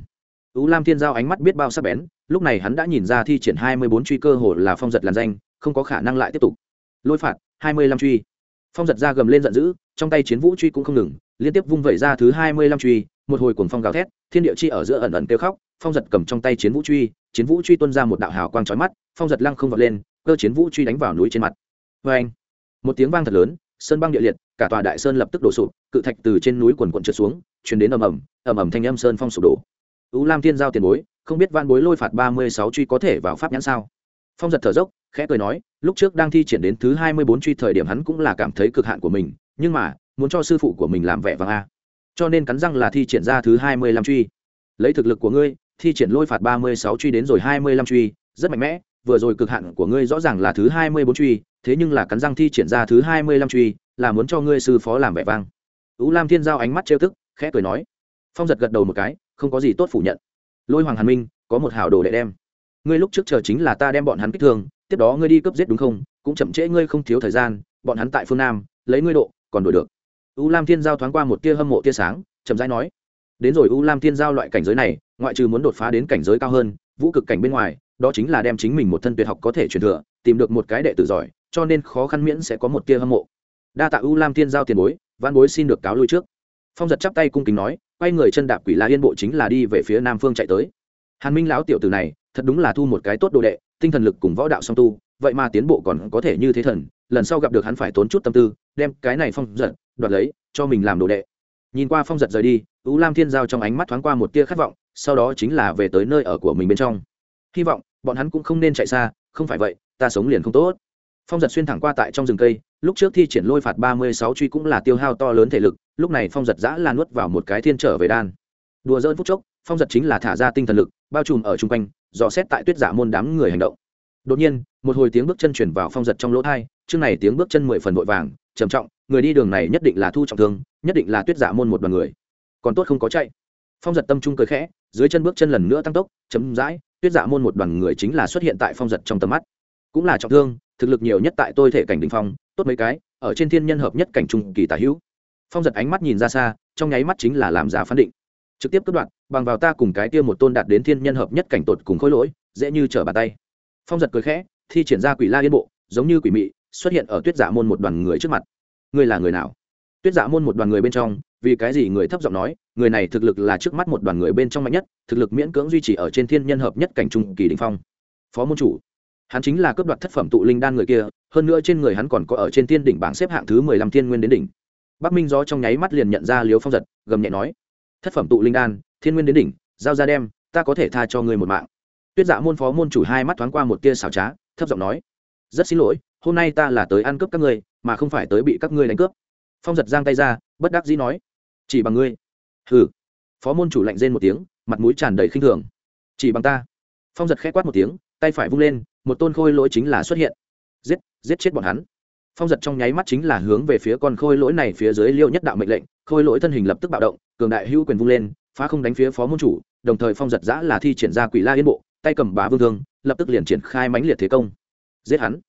U lam thiên giao ánh mắt biết bao sắc bén lúc này hắn đã nhìn ra thi triển hai mươi bốn truy cơ hồ là phong giật làn danh, không có khả năng lại tiếp tục. Lôi phạt, hai mươi lăm truy. Phong giật ra gầm lên giận dữ, trong tay chiến vũ truy cũng không ngừng, liên tiếp vung vẩy ra thứ hai mươi lăm truy, một hồi cuồng phong gào thét, thiên địa chi ở giữa ẩn ẩn kêu khóc, phong giật cầm trong tay chiến vũ truy, chiến vũ truy tuân ra một đạo hào quang trói mắt, phong giật lăng không vọt lên, cơ chiến vũ truy đánh vào núi trên mặt. Vê anh. Một tiếng vang thật lớn, sơn băng địa liệt, cả tòa đại sơn lập tức đổ sụp, cự thạch từ trên núi quần quận trượt xuống chuyển đến ầm ầm ầm ầm thanh âm sơn phong sụp đổ. U lam thiên giao tiền bối không biết van bối lôi phạt ba mươi sáu truy có thể vào pháp nhãn sao? Phong giật thở dốc, khẽ cười nói, lúc trước đang thi triển đến thứ hai mươi bốn truy thời điểm hắn cũng là cảm thấy cực hạn của mình, nhưng mà, muốn cho sư phụ của mình làm vẻ vàng a. Cho nên cắn răng là thi triển ra thứ hai mươi lăm truy. Lấy thực lực của ngươi, thi triển lôi phạt ba mươi sáu truy đến rồi hai mươi lăm truy, rất mạnh mẽ, vừa rồi cực hạn của ngươi rõ ràng là thứ hai mươi bốn truy, thế nhưng là cắn răng thi triển ra thứ hai mươi lăm truy, là muốn cho ngươi sư phó làm vẻ vang. Ú lam thiên giao ánh mắt trêu tức, khẽ cười nói. Phong giật gật đầu một cái, không có gì tốt phủ nhận lôi hoàng hàn minh, có một hảo đồ đệ đem. Ngươi lúc trước chờ chính là ta đem bọn hắn kích thương, tiếp đó ngươi đi cướp giết đúng không? Cũng chậm trễ ngươi không thiếu thời gian, bọn hắn tại phương nam, lấy ngươi độ, còn đổi được. U lam thiên giao thoáng qua một tia hâm mộ tia sáng, chậm rãi nói, đến rồi u lam thiên giao loại cảnh giới này, ngoại trừ muốn đột phá đến cảnh giới cao hơn, vũ cực cảnh bên ngoài, đó chính là đem chính mình một thân tuyệt học có thể truyền thừa, tìm được một cái đệ tử giỏi, cho nên khó khăn miễn sẽ có một tia hâm mộ. Đa tạ u lam thiên giao tiền bối văn bối xin được cáo lui trước phong giật chắp tay cung kính nói quay người chân đạp quỷ la yên bộ chính là đi về phía nam phương chạy tới hàn minh lão tiểu tử này thật đúng là thu một cái tốt đồ đệ tinh thần lực cùng võ đạo song tu vậy mà tiến bộ còn có thể như thế thần lần sau gặp được hắn phải tốn chút tâm tư đem cái này phong giật đoạt lấy cho mình làm đồ đệ nhìn qua phong giật rời đi u lam thiên giao trong ánh mắt thoáng qua một tia khát vọng sau đó chính là về tới nơi ở của mình bên trong hy vọng bọn hắn cũng không nên chạy xa không phải vậy ta sống liền không tốt phong giật xuyên thẳng qua tại trong rừng cây lúc trước thi triển lôi phạt ba mươi sáu truy cũng là tiêu hao to lớn thể lực lúc này phong giật giã là nuốt vào một cái thiên trở về đan. Đùa dỡn phút chốc, phong giật chính là thả ra tinh thần lực, bao trùm ở chung quanh, dò xét tại tuyết giả môn đám người hành động. Đột nhiên, một hồi tiếng bước chân chuyển vào phong giật trong lỗ thai, chương này tiếng bước chân mười phần vội vàng, trầm trọng, người đi đường này nhất định là thu trọng thương, nhất định là tuyết giả môn một đoàn người. Còn tốt không có chạy. Phong giật tâm trung cười khẽ, dưới chân bước chân lần nữa tăng tốc chấm dãi tuyết giả môn một đoàn người chính là xuất hiện tại phong giật trong tầm mắt. Cũng là trọng thương, thực lực nhiều nhất tại tôi thể cảnh đình phong, tốt mấy cái, ở trên thiên nhân hợp nhất cảnh trung kỳ tả hữu phong giật ánh mắt nhìn ra xa, trong nháy mắt chính là làm giá phán định. Trực tiếp cất đoạn bằng vào ta cùng cái kia một tôn đạt đến thiên nhân hợp nhất cảnh tột cùng khối lỗi, dễ như trở bàn tay. Phong giật cười khẽ, thi triển ra quỷ la yên bộ, giống như quỷ mị, xuất hiện ở tuyết dạ môn một đoàn người trước mặt. Ngươi là người nào? Tuyết dạ môn một đoàn người bên trong, vì cái gì người thấp giọng nói, người này thực lực là trước mắt một đoàn người bên trong mạnh nhất, thực lực miễn cưỡng duy trì ở trên thiên nhân hợp nhất cảnh trung kỳ đình phong. Phó môn chủ. Hắn chính là cấp đoạt thất phẩm tụ linh đan người kia, hơn nữa trên người hắn còn có ở trên thiên đỉnh bảng xếp hạng thứ mười lăm thiên nguyên đến đỉnh bắc minh gió trong nháy mắt liền nhận ra liếu phong giật, gầm nhẹ nói, thất phẩm tụ linh đan, thiên nguyên đến đỉnh, giao ra đem, ta có thể tha cho người một mạng. Tuyết dạ môn phó môn chủ hai mắt thoáng qua một tia xào trá, thấp giọng nói, rất xin lỗi, hôm nay ta là tới ăn cướp các ngươi, mà không phải tới bị các ngươi đánh cướp. Phong giật giang tay ra, bất đắc dĩ nói, chỉ bằng ngươi. Hừ. Phó môn chủ lạnh rên một tiếng, mặt mũi tràn đầy khinh thường, chỉ bằng ta. Phong giật k h ẽ quát một tiếng, tay phải vung lên, một tôn khôi lỗi chính là xuất hiện. Giết giết chết bọn hắn phong giật trong nháy mắt chính là hướng về phía con khôi lỗi này phía dưới liêu nhất đạo mệnh lệnh, khôi lỗi thân hình lập tức bạo động, cường đại hữu quyền vung lên, phá không đánh phía phó môn chủ, đồng thời phong giật giã là thi triển ra quỷ la yên bộ, tay cầm bá vương thương, lập tức liền triển khai mãnh liệt thế công. Giết hắn.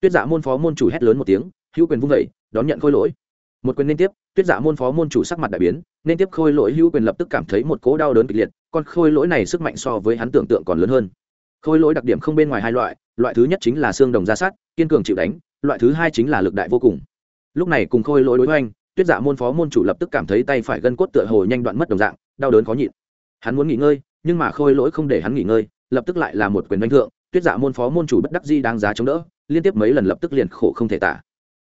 Tuyết dạ môn phó môn chủ hét lớn một tiếng, hữu quyền vung vẩy đón nhận khôi lỗi. Một quyền liên tiếp, tuyết dạ môn phó môn chủ sắc mặt đại biến nên tiếp khôi lỗi hữu quyền lập tức cảm thấy một cố đau đớn kịch liệt, con khôi lỗi này sức mạnh so với hắn tưởng tượng còn lớn hơn khôi lỗi đặc điểm không bên ngoài hai loại loại thứ nhất chính là xương đồng ra sát, kiên cường chịu đánh, loại thứ hai chính là lực đại vô cùng. Lúc này cùng khôi lỗi đối hoành, tuyết dạ môn phó môn chủ lập tức cảm thấy tay phải gân cốt tựa hồ nhanh đoạn mất đồng dạng, đau đớn khó nhịn. Hắn muốn nghỉ ngơi, nhưng mà khôi lỗi không để hắn nghỉ ngơi, lập tức lại là một quyền đánh thượng, tuyết dạ môn phó môn chủ bất đắc di đáng giá chống đỡ, liên tiếp mấy lần lập tức liền khổ không thể tả.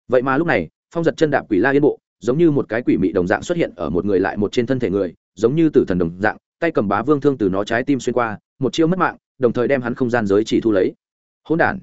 Vậy mà lúc này, phong giật chân đạp quỷ la yên bộ, giống như một cái quỷ mị đồng dạng xuất hiện ở một người lại một trên thân thể người, giống như tử thần đồng dạng, tay cầm bá vương thương từ nó trái tim xuyên qua, một chiêu mất mạng đồng thời đem hắn không gian giới chỉ thu lấy. Hỗn đản.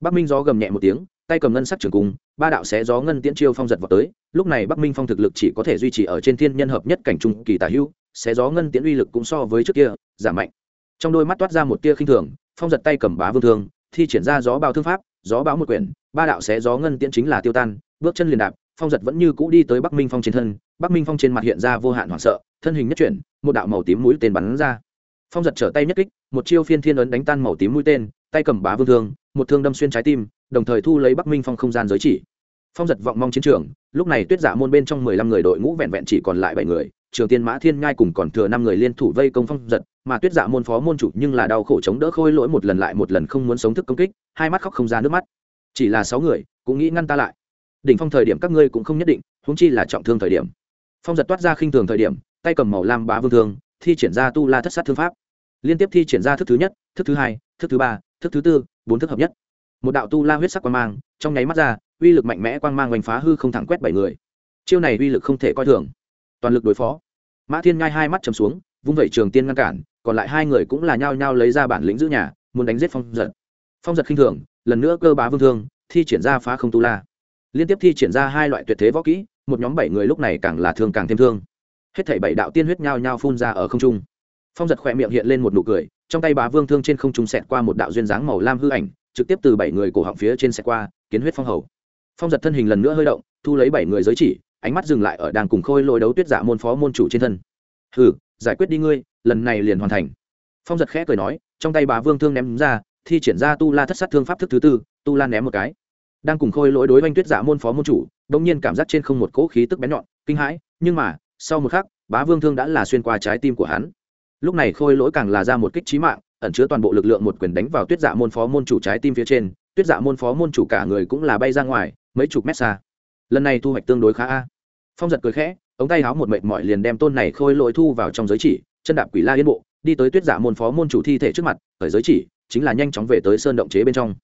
Bắc minh gió gầm nhẹ một tiếng, tay cầm ngân sắc trường cung, ba đạo xé gió ngân tiễn chiêu phong giật vào tới, lúc này bắc minh phong thực lực chỉ có thể duy trì ở trên thiên nhân hợp nhất cảnh trung kỳ tả hữu, xé gió ngân tiễn uy lực cũng so với trước kia, giảm mạnh. Trong đôi mắt toát ra một tia khinh thường, phong giật tay cầm bá vương thương, thi triển ra gió bao thương pháp, gió báo một quyển, ba đạo xé gió ngân tiễn chính là tiêu tan, bước chân liền đạp, phong giật vẫn như cũ đi tới bắc minh phong trên thân, bắc minh phong trên mặt hiện ra vô hạn hoảng sợ, thân hình nhất chuyển, một đạo màu tím mũi tên bắn ra phong giật trở tay nhất kích, một chiêu phiên thiên ấn đánh tan màu tím mũi tên, tay cầm bá vương thương, một thương đâm xuyên trái tim, đồng thời thu lấy bắc minh phong không gian giới chỉ. Phong giật vọng mong chiến trường, lúc này tuyết giả môn bên trong mười lăm người đội ngũ vẹn vẹn chỉ còn lại bảy người, trường tiên mã thiên ngai cùng còn thừa năm người liên thủ vây công phong giật, mà tuyết giả môn phó môn chủ nhưng là đau khổ chống đỡ khôi lỗi một lần lại một lần không muốn sống thức công kích, hai mắt khóc không ra nước mắt. Chỉ là sáu người, cũng nghĩ ngăn ta lại. Đỉnh phong thời điểm các ngươi cũng không nhất định, huống chi là trọng thương thời điểm. Phong giật toát ra khinh thường thời điểm, tay cầm màu lam bá vương thương thi triển ra tu la thất sát thương pháp. Liên tiếp thi triển ra thức thứ nhất, thức thứ hai, thức thứ ba, thức thứ tư, bốn thức hợp nhất. Một đạo tu la huyết sắc quang mang, trong nháy mắt ra, uy lực mạnh mẽ quang mang oanh phá hư không thẳng quét bảy người. Chiêu này uy lực không thể coi thường. Toàn lực đối phó. Mã thiên ngai hai mắt chầm xuống, vung vẩy trường tiên ngăn cản, còn lại hai người cũng là nhao nhao lấy ra bản lĩnh giữ nhà, muốn đánh giết phong giật. Phong giật khinh thường, lần nữa cơ bá vương thương, thi triển ra phá không tu la. Liên tiếp thi triển ra hai loại tuyệt thế võ kỹ, một nhóm bảy người lúc này càng là thương càng thêm thương hết thảy bảy đạo tiên huyết nhao nhao phun ra ở không trung. Phong giật khỏe miệng hiện lên một nụ cười, trong tay bá vương thương trên không trung xẹt qua một đạo duyên dáng màu lam hư ảnh, trực tiếp từ bảy người cổ họng phía trên xẹt qua, kiến huyết phong hầu. Phong giật thân hình lần nữa hơi động, thu lấy bảy người giới chỉ, ánh mắt dừng lại ở đàng cùng khôi lôi đấu tuyết dạ môn phó môn chủ trên thân. Hừ, giải quyết đi ngươi, lần này liền hoàn thành. Phong giật khẽ cười nói, trong tay bà vương thương ném ra, thi triển ra tu la thất sát thương pháp thức thứ tư, tu la ném một cái. Đang cùng khôi lỗi đối oanh tuyết dạ môn phó môn chủ đông nhiên cảm giác trên không một cỗ khí tức bén nhọn, kinh hãi, nhưng mà sau một khắc, bá vương thương đã là xuyên qua trái tim của hắn. Lúc này khôi lỗi càng là ra một kích trí mạng, ẩn chứa toàn bộ lực lượng một quyền đánh vào tuyết dạ môn phó môn chủ trái tim phía trên, tuyết dạ môn phó môn chủ cả người cũng là bay ra ngoài, mấy chục mét xa. Lần này thu hoạch tương đối khá a. Phong giật cười khẽ, ống tay háo một mệt mỏi liền đem tôn này khôi lỗi thu vào trong giới chỉ, chân đạp quỷ la yên bộ, đi tới tuyết dạ môn phó môn chủ thi thể trước mặt ở giới chỉ, chính là nhanh chóng về tới sơn động chế bên trong.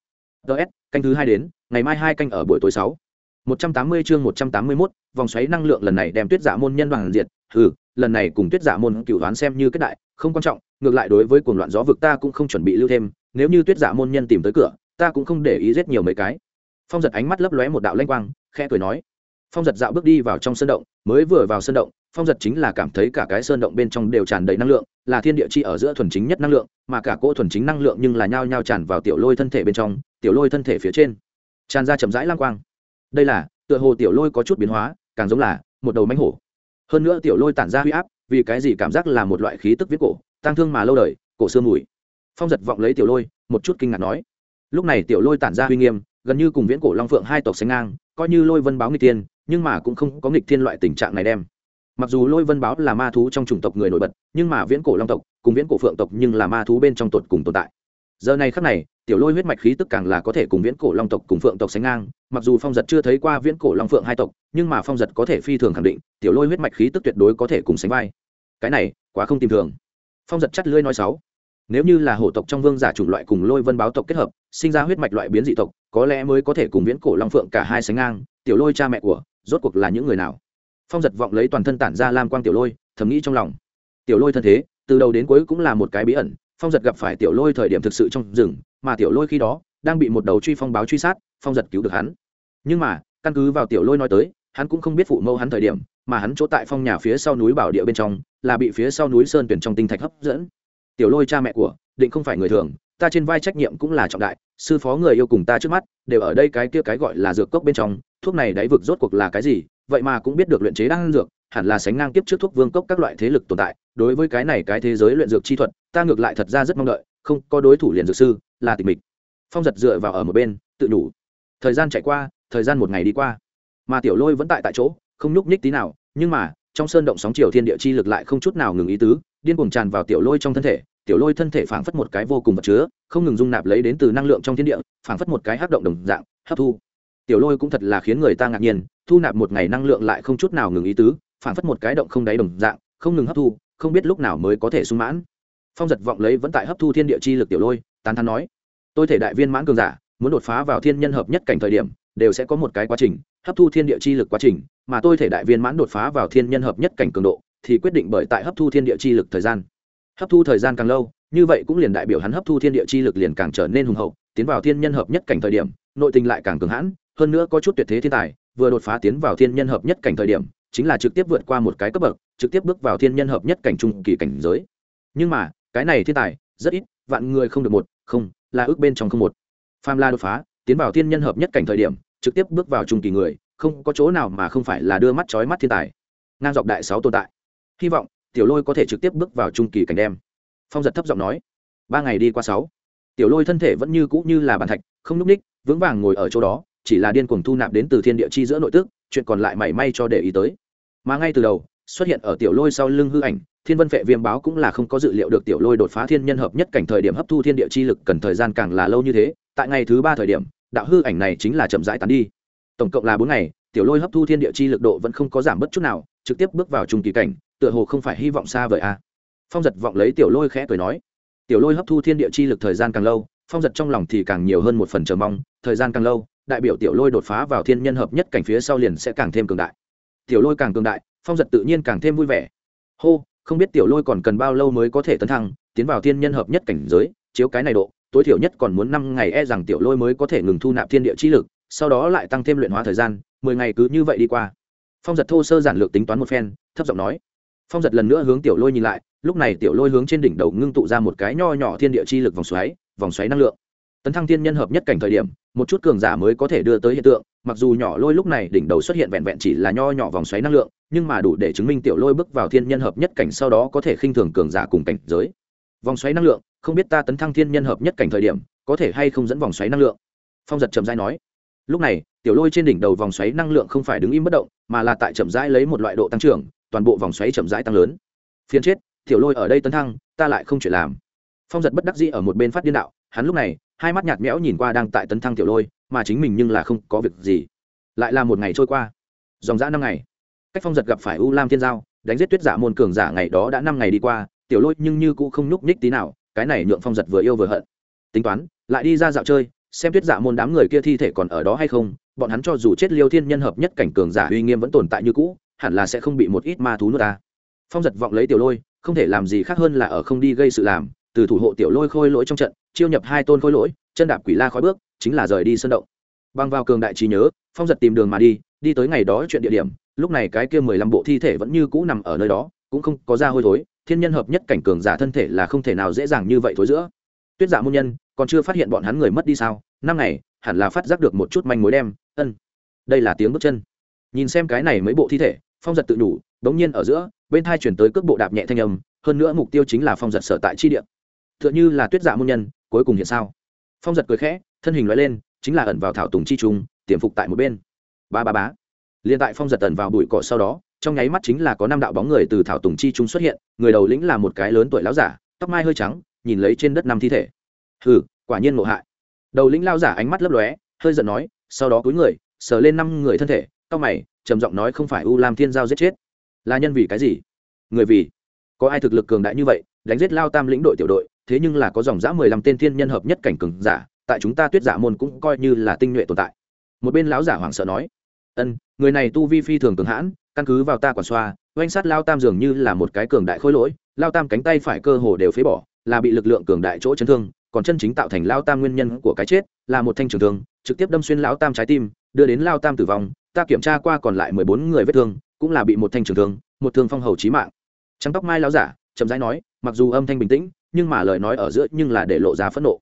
Ts canh thứ hai đến, ngày mai hai canh ở buổi tối sáu một trăm tám mươi chương 181, vòng xoáy năng lượng lần này đem tuyết dạ môn nhân đoàn diệt. Hừ, lần này cùng tuyết dạ môn cửu đoán xem như kết đại không quan trọng ngược lại đối với cuồng loạn gió vực ta cũng không chuẩn bị lưu thêm nếu như tuyết dạ môn nhân tìm tới cửa ta cũng không để ý giết nhiều mấy cái. Phong giật ánh mắt lấp lóe một đạo lanh quang khẽ cười nói. Phong giật dạo bước đi vào trong sơn động mới vừa vào sơn động phong giật chính là cảm thấy cả cái sơn động bên trong đều tràn đầy năng lượng là thiên địa chi ở giữa thuần chính nhất năng lượng mà cả cỗ thuần chính năng lượng nhưng là nhao nhao tràn vào tiểu lôi thân thể bên trong tiểu lôi thân thể phía trên. Tràn ra chậm rãi lang quang đây là, tựa hồ tiểu lôi có chút biến hóa, càng giống là, một đầu mánh hổ. Hơn nữa tiểu lôi tản ra huy áp, vì cái gì cảm giác là một loại khí tức viết cổ tăng thương mà lâu đời, cổ xương mùi. Phong giật vọng lấy tiểu lôi, một chút kinh ngạc nói. Lúc này tiểu lôi tản ra huy nghiêm, gần như cùng viễn cổ long phượng hai tộc sánh ngang, coi như lôi vân báo nghịch tiên nhưng mà cũng không có nghịch thiên loại tình trạng này đem. Mặc dù lôi vân báo là ma thú trong chủng tộc người nổi bật, nhưng mà viễn cổ long tộc cùng viễn cổ phượng tộc nhưng là ma thú bên trong tột cùng tồn tại. Giờ này khắc này tiểu lôi huyết mạch khí tức càng là có thể cùng viễn cổ long tộc cùng phượng tộc sánh ngang, mặc dù phong giật chưa thấy qua viễn cổ long phượng hai tộc, nhưng mà phong giật có thể phi thường khẳng định, tiểu lôi huyết mạch khí tức tuyệt đối có thể cùng sánh vai. Cái này, quá không tìm thường. Phong giật chắt lưỡi nói sáu. Nếu như là hổ tộc trong vương giả chủng loại cùng lôi vân báo tộc kết hợp, sinh ra huyết mạch loại biến dị tộc, có lẽ mới có thể cùng viễn cổ long phượng cả hai sánh ngang, tiểu lôi cha mẹ của, rốt cuộc là những người nào? Phong giật vọng lấy toàn thân tản ra lam quang tiểu lôi, thầm nghĩ trong lòng. Tiểu lôi thân thế, từ đầu đến cuối cũng là một cái bí ẩn, phong giật gặp phải tiểu lôi thời điểm thực sự trong rừng mà tiểu lôi khi đó đang bị một đầu truy phong báo truy sát, phong giật cứu được hắn. Nhưng mà, căn cứ vào tiểu lôi nói tới, hắn cũng không biết phụ mẫu hắn thời điểm, mà hắn chỗ tại phong nhà phía sau núi bảo địa bên trong, là bị phía sau núi sơn tuyển trong tinh thạch hấp dẫn. Tiểu lôi cha mẹ của, định không phải người thường, ta trên vai trách nhiệm cũng là trọng đại, sư phó người yêu cùng ta trước mắt, đều ở đây cái kia cái gọi là dược cốc bên trong, thuốc này đáy vực rốt cuộc là cái gì, vậy mà cũng biết được luyện chế đan dược, hẳn là sánh ngang tiếp trước thuốc vương cốc các loại thế lực tồn tại, đối với cái này cái thế giới luyện dược chi thuật, ta ngược lại thật ra rất mong đợi không có đối thủ liền dược sư, là tịch mịch. Phong giật dựa vào ở một bên, tự đủ. Thời gian chạy qua, thời gian một ngày đi qua. Mà tiểu lôi vẫn tại tại chỗ, không nhúc nhích tí nào, nhưng mà, trong sơn động sóng chiều thiên địa chi lực lại không chút nào ngừng ý tứ, điên cuồng tràn vào tiểu lôi trong thân thể, tiểu lôi thân thể phảng phất một cái vô cùng vật chứa, không ngừng dung nạp lấy đến từ năng lượng trong thiên địa, phảng phất một cái hắc động đồng dạng, hấp thu. Tiểu lôi cũng thật là khiến người ta ngạc nhiên, thu nạp một ngày năng lượng lại không chút nào ngừng ý tứ, phảng phất một cái động không đáy đồng dạng, không ngừng hấp thu, không biết lúc nào mới có thể sung mãn phong giật vọng lấy vẫn tại hấp thu thiên địa chi lực tiểu lôi, tán thán nói, tôi thể đại viên mãn cường giả, muốn đột phá vào thiên nhân hợp nhất cảnh thời điểm, đều sẽ có một cái quá trình, hấp thu thiên địa chi lực quá trình, mà tôi thể đại viên mãn đột phá vào thiên nhân hợp nhất cảnh cường độ, thì quyết định bởi tại hấp thu thiên địa chi lực thời gian. Hấp thu thời gian càng lâu, như vậy cũng liền đại biểu hắn hấp thu thiên địa chi lực liền càng trở nên hùng hậu, tiến vào thiên nhân hợp nhất cảnh thời điểm, nội tình lại càng cường hãn, hơn nữa có chút tuyệt thế thiên tài, vừa đột phá tiến vào thiên nhân hợp nhất cảnh thời điểm, chính là trực tiếp vượt qua một cái cấp bậc, trực tiếp bước vào thiên nhân hợp nhất cảnh trung kỳ cảnh giới. Nhưng mà cái này thiên tài, rất ít, vạn người không được một, không, là ước bên trong không một. Pham la đột phá, tiến vào thiên nhân hợp nhất cảnh thời điểm, trực tiếp bước vào trung kỳ người, không có chỗ nào mà không phải là đưa mắt chói mắt thiên tài. Ngang dọc đại sáu tồn tại. Hy vọng, tiểu lôi có thể trực tiếp bước vào trung kỳ cảnh đem. Phong giật thấp giọng nói, ba ngày đi qua sáu. Tiểu lôi thân thể vẫn như cũ như là bàn thạch, không núp ních, vững vàng ngồi ở chỗ đó, chỉ là điên cuồng thu nạp đến từ thiên địa chi giữa nội tức, chuyện còn lại mảy may cho để ý tới. Mà ngay từ đầu, xuất hiện ở tiểu lôi sau lưng hư ảnh thiên vân vệ viêm báo cũng là không có dự liệu được tiểu lôi đột phá thiên nhân hợp nhất cảnh thời điểm hấp thu thiên địa chi lực cần thời gian càng là lâu như thế, tại ngày thứ ba thời điểm, đạo hư ảnh này chính là chậm rãi tán đi. Tổng cộng là bốn ngày, tiểu lôi hấp thu thiên địa chi lực độ vẫn không có giảm bất chút nào, trực tiếp bước vào trung kỳ cảnh, tựa hồ không phải hy vọng xa vời a à. phong giật vọng lấy tiểu lôi khẽ cười nói, tiểu lôi hấp thu thiên địa chi lực thời gian càng lâu, phong giật trong lòng thì càng nhiều hơn một phần chờ mong, thời gian càng lâu, đại biểu tiểu lôi đột phá vào thiên nhân hợp nhất cảnh phía sau liền sẽ càng thêm cường đại. Tiểu lôi càng cường đại, phong giật tự nhiên càng thêm vui vẻ. Hô không biết tiểu lôi còn cần bao lâu mới có thể tấn thăng, tiến vào thiên nhân hợp nhất cảnh giới, chiếu cái này độ, tối thiểu nhất còn muốn năm ngày e rằng tiểu lôi mới có thể ngừng thu nạp thiên địa chi lực, sau đó lại tăng thêm luyện hóa thời gian, mười ngày cứ như vậy đi qua. Phong giật thô sơ giản lược tính toán một phen, thấp giọng nói. Phong giật lần nữa hướng tiểu lôi nhìn lại, lúc này tiểu lôi hướng trên đỉnh đầu ngưng tụ ra một cái nho nhỏ thiên địa chi lực vòng xoáy vòng xoáy năng lượng. Tấn thăng thiên nhân hợp nhất cảnh thời điểm, một chút cường giả mới có thể đưa tới hiện tượng, mặc dù nhỏ lôi lúc này đỉnh đầu xuất hiện vẹn vẹn chỉ là nho nhỏ vòng xoáy năng lượng nhưng mà đủ để chứng minh tiểu lôi bước vào thiên nhân hợp nhất cảnh sau đó có thể khinh thường cường giả cùng cảnh giới. Vòng xoáy năng lượng, không biết ta tấn thăng thiên nhân hợp nhất cảnh thời điểm, có thể hay không dẫn vòng xoáy năng lượng? Phong giật chậm rãi nói. Lúc này, tiểu lôi trên đỉnh đầu vòng xoáy năng lượng không phải đứng im bất động, mà là tại chậm rãi lấy một loại độ tăng trưởng, toàn bộ vòng xoáy chậm rãi tăng lớn. Phiền chết, tiểu lôi ở đây tấn thăng, ta lại không chuyện làm. Phong giật bất đắc dĩ ở một bên phát điên đạo, hắn lúc này, hai mắt nhạt nhẽo nhìn qua đang tại tấn thăng tiểu lôi, mà chính mình nhưng là không có việc gì. Lại là một ngày trôi qua. Dòng dã năm ngày cách phong giật gặp phải u lam thiên giao, đánh giết tuyết giả môn cường giả ngày đó đã năm ngày đi qua, tiểu lôi nhưng như cũng không nhúc nhích tí nào, cái này nhượng phong giật vừa yêu vừa hận. Tính toán, lại đi ra dạo chơi, xem tuyết giả môn đám người kia thi thể còn ở đó hay không, bọn hắn cho dù chết liêu thiên nhân hợp nhất cảnh cường giả uy nghiêm vẫn tồn tại như cũ, hẳn là sẽ không bị một ít ma thú nuốt ta. Phong giật vọng lấy tiểu lôi, không thể làm gì khác hơn là ở không đi gây sự làm, từ thủ hộ tiểu lôi khôi lỗi trong trận, chiêu nhập hai tôn khôi lỗi, chân đạp quỷ la khói bước, chính là rời đi sân động. Băng vào cường đại trí nhớ, phong giật tìm đường mà đi đi tới ngày đó chuyện địa điểm lúc này cái kia mười lăm bộ thi thể vẫn như cũ nằm ở nơi đó, cũng không có ra hôi thối, thiên nhân hợp nhất cảnh cường giả thân thể là không thể nào dễ dàng như vậy thối giữa. Tuyết giả môn nhân, còn chưa phát hiện bọn hắn người mất đi sao? Năm ngày, hẳn là phát giác được một chút manh mối đem, ân. Đây là tiếng bước chân. Nhìn xem cái này mấy bộ thi thể, phong giật tự đủ, đống nhiên ở giữa, bên thai chuyển tới cước bộ đạp nhẹ thanh âm, hơn nữa mục tiêu chính là phong giật sở tại chi địa. Tựa như là tuyết dạ môn nhân, cuối cùng hiện sao? Phong giật cười khẽ, thân hình loại lên, chính là ẩn vào thảo tùng chi trung, tiềm phục tại một bên. Ba ba bá liền tại phong giật tần vào bụi cỏ sau đó, trong nháy mắt chính là có năm đạo bóng người từ thảo tùng chi trung xuất hiện, người đầu lĩnh là một cái lớn tuổi lão giả, tóc mai hơi trắng, nhìn lấy trên đất năm thi thể. Hừ, quả nhiên ngộ hại. Đầu lĩnh lao giả ánh mắt lấp lóe, hơi giận nói, sau đó cúi người, sờ lên năm người thân thể tóc mày, trầm giọng nói không phải u lam thiên giao giết chết. Là nhân vì cái gì? Người vì? Có ai thực lực cường đại như vậy, đánh giết lao tam lĩnh đội tiểu đội, thế nhưng là có dòng dã mười lăm tên thiên nhân hợp nhất cảnh cường giả, tại chúng ta tuyết giả môn cũng coi như là tinh nhuệ tồn tại. Một bên lão giả hoảng sợ nói ân, người này tu vi phi thường cường hãn, căn cứ vào ta quản xoa, oanh sát lao tam dường như là một cái cường đại khối lỗi, lao tam cánh tay phải cơ hồ đều phế bỏ, là bị lực lượng cường đại chỗ chấn thương, còn chân chính tạo thành lao tam nguyên nhân của cái chết, là một thanh trường thương, trực tiếp đâm xuyên lão tam trái tim, đưa đến lao tam tử vong, ta kiểm tra qua còn lại mười bốn người vết thương, cũng là bị một thanh trường thương, một thương phong hầu chí mạng. Trắng tóc mai lao giả, chậm rãi nói, mặc dù âm thanh bình tĩnh, nhưng mà lời nói ở giữa nhưng là để lộ ra phẫn nộ.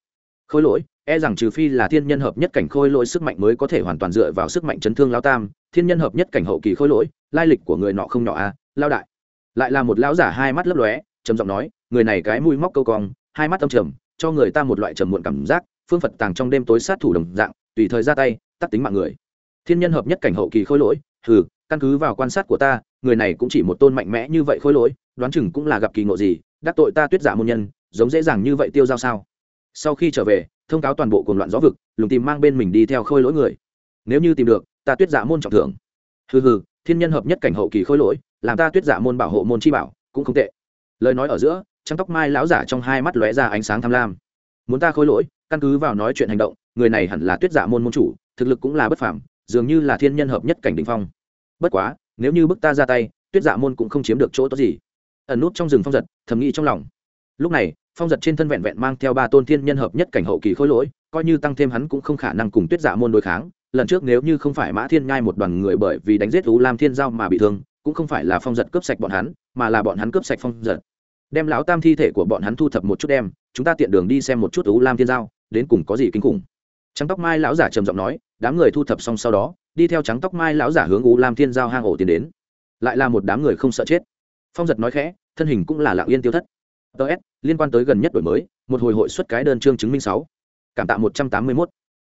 Khối lỗi e rằng trừ phi là thiên nhân hợp nhất cảnh khôi lỗi sức mạnh mới có thể hoàn toàn dựa vào sức mạnh chấn thương lao tam, thiên nhân hợp nhất cảnh hậu kỳ khôi lỗi, lai lịch của người nọ không nhỏ à lao đại. Lại là một lão giả hai mắt lấp lóe, trầm giọng nói, người này cái mũi móc câu cong, hai mắt âm trầm, cho người ta một loại trầm muộn cảm giác, phương phật tàng trong đêm tối sát thủ đồng dạng, tùy thời ra tay, tắt tính mạng người. Thiên nhân hợp nhất cảnh hậu kỳ khôi lỗi, hừ, căn cứ vào quan sát của ta, người này cũng chỉ một tôn mạnh mẽ như vậy khôi lỗi, đoán chừng cũng là gặp kỳ ngộ gì, đắc tội ta tuyết giả môn nhân, giống dễ dàng như vậy tiêu giao sao? Sau khi trở về thông cáo toàn bộ cuồng loạn gió vực, lùng tìm mang bên mình đi theo khôi lỗi người. Nếu như tìm được, ta tuyết giả môn trọng thưởng. Hừ hừ, thiên nhân hợp nhất cảnh hậu kỳ khôi lỗi, làm ta tuyết giả môn bảo hộ môn chi bảo, cũng không tệ. Lời nói ở giữa, trắng tóc mai lão giả trong hai mắt lóe ra ánh sáng tham lam. Muốn ta khôi lỗi, căn cứ vào nói chuyện hành động, người này hẳn là tuyết giả môn môn chủ, thực lực cũng là bất phàm, dường như là thiên nhân hợp nhất cảnh đ ỉ n h phong. Bất quá, nếu như bức ta ra tay, tuyết dạ môn cũng không chiếm được chỗ tốt gì. Ẩn nút trong rừng phong giật, thầm nghĩ trong lòng. Lúc này phong giật trên thân vẹn vẹn mang theo ba tôn thiên nhân hợp nhất cảnh hậu kỳ khôi lỗi, coi như tăng thêm hắn cũng không khả năng cùng tuyết dạ môn đối kháng. Lần trước nếu như không phải mã thiên nhai một đoàn người bởi vì đánh giết u lam thiên giao mà bị thương, cũng không phải là phong giật cướp sạch bọn hắn, mà là bọn hắn cướp sạch phong giật. Đem lão tam thi thể của bọn hắn thu thập một chút đem, chúng ta tiện đường đi xem một chút u lam thiên giao, đến cùng có gì kinh khủng. Trắng tóc mai lão giả trầm giọng nói, đám người thu thập xong sau đó, đi theo trắng tóc mai lão giả hướng u lam thiên giao hang ổ tiến đến. Lại là một đám người không sợ chết. Phong giật nói khẽ, thân hình cũng là lạng yên tiêu thất ts liên quan tới gần nhất đổi mới, một hồi hội xuất cái đơn chương chứng minh sáu. Cảm tạ một trăm tám mươi mốt.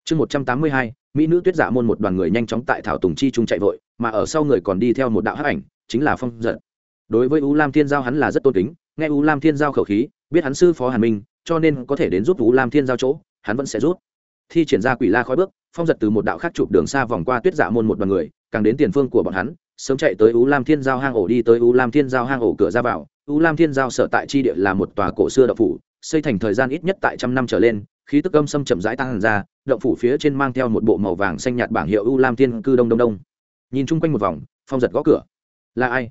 Chương một trăm tám mươi hai, mỹ nữ tuyết giả môn một đoàn người nhanh chóng tại thảo tùng chi trung chạy vội, mà ở sau người còn đi theo một đạo hắc ảnh, chính là phong giật. Đối với u lam thiên giao hắn là rất tôn kính, nghe u lam thiên giao khẩu khí, biết hắn sư phó hàn minh, cho nên có thể đến giúp u lam thiên giao chỗ, hắn vẫn sẽ rút thi triển ra quỷ la khói bước, phong giật từ một đạo khác chụp đường xa vòng qua tuyết dạ môn một đoàn người, càng đến tiền phương của bọn hắn, sớm chạy tới u lam thiên giao hang ổ đi tới u lam thiên giao hang ổ cửa ra vào u lam thiên giao sở tại chi địa là một tòa cổ xưa đậu phủ, xây thành thời gian ít nhất tại trăm năm trở lên, khí tức âm xâm chậm rãi tăng ra, động phủ phía trên mang theo một bộ màu vàng xanh nhạt bảng hiệu u lam thiên cư đông đông đông. Nhìn chung quanh một vòng, phong giật gõ cửa. Là ai?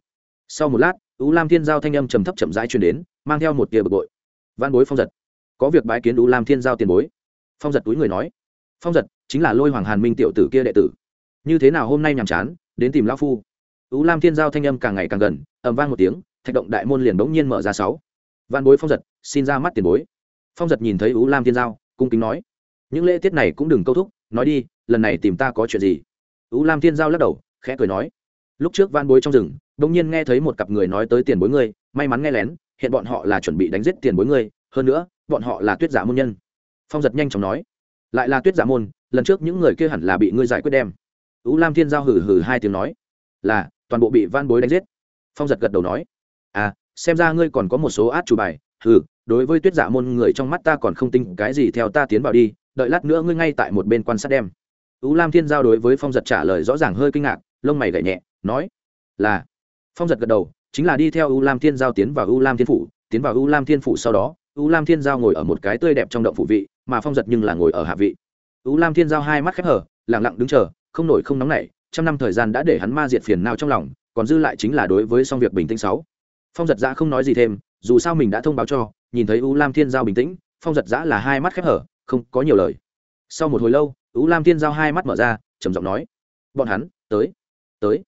Sau một lát, u lam thiên giao thanh âm trầm thấp chậm rãi truyền đến, mang theo một tia bực bội. Văn bối phong giật. Có việc bái kiến u lam thiên giao tiền bối. Phong giật túi người nói. Phong giật, chính là lôi hoàng hàn minh tiểu tử kia đệ tử. Như thế nào hôm nay nhàm chán, đến tìm lão phu. U lam thiên giao thanh âm càng ngày càng gần ẩm vang một tiếng thạch động đại môn liền bỗng nhiên mở ra sáu. Văn bối phong giật, xin ra mắt tiền bối. Phong giật nhìn thấy ú lam thiên giao, cung kính nói, những lễ tiết này cũng đừng câu thúc, nói đi, lần này tìm ta có chuyện gì? Ú lam thiên giao lắc đầu, khẽ cười nói, lúc trước van bối trong rừng, bỗng nhiên nghe thấy một cặp người nói tới tiền bối ngươi, may mắn nghe lén, hiện bọn họ là chuẩn bị đánh giết tiền bối ngươi, hơn nữa, bọn họ là tuyết giả môn nhân. Phong giật nhanh chóng nói, lại là tuyết giả môn, lần trước những người kia hẳn là bị ngươi giải quyết đem. Ú lam thiên giao hử hử hai tiếng nói, là, toàn bộ bị van bối đánh giết. Phong giật gật đầu nói à xem ra ngươi còn có một số át chủ bài. Ừ đối với tuyết giả môn người trong mắt ta còn không tin, cái gì theo ta tiến vào đi, đợi lát nữa ngươi ngay tại một bên quan sát đem. Ú lam thiên giao đối với phong giật trả lời rõ ràng hơi kinh ngạc, lông mày gảy nhẹ, nói, là. Phong giật gật đầu, chính là đi theo u lam thiên giao tiến vào u lam thiên phủ, tiến vào u lam thiên phủ sau đó u lam thiên giao ngồi ở một cái tươi đẹp trong động phủ vị, mà phong giật nhưng là ngồi ở hạ vị. U lam thiên giao hai mắt khép hở lẳng lặng đứng chờ, không nổi không nóng nảy, trăm năm thời gian đã để hắn ma diệt phiền nào trong lòng, còn dư lại chính là đối với xong việc bình tĩnh sáu phong giật giã không nói gì thêm, dù sao mình đã thông báo cho, nhìn thấy u lam thiên giao bình tĩnh, phong giật giã là hai mắt khép hở, không có nhiều lời. Sau một hồi lâu, u lam thiên giao hai mắt mở ra, trầm giọng nói, bọn hắn, tới tới.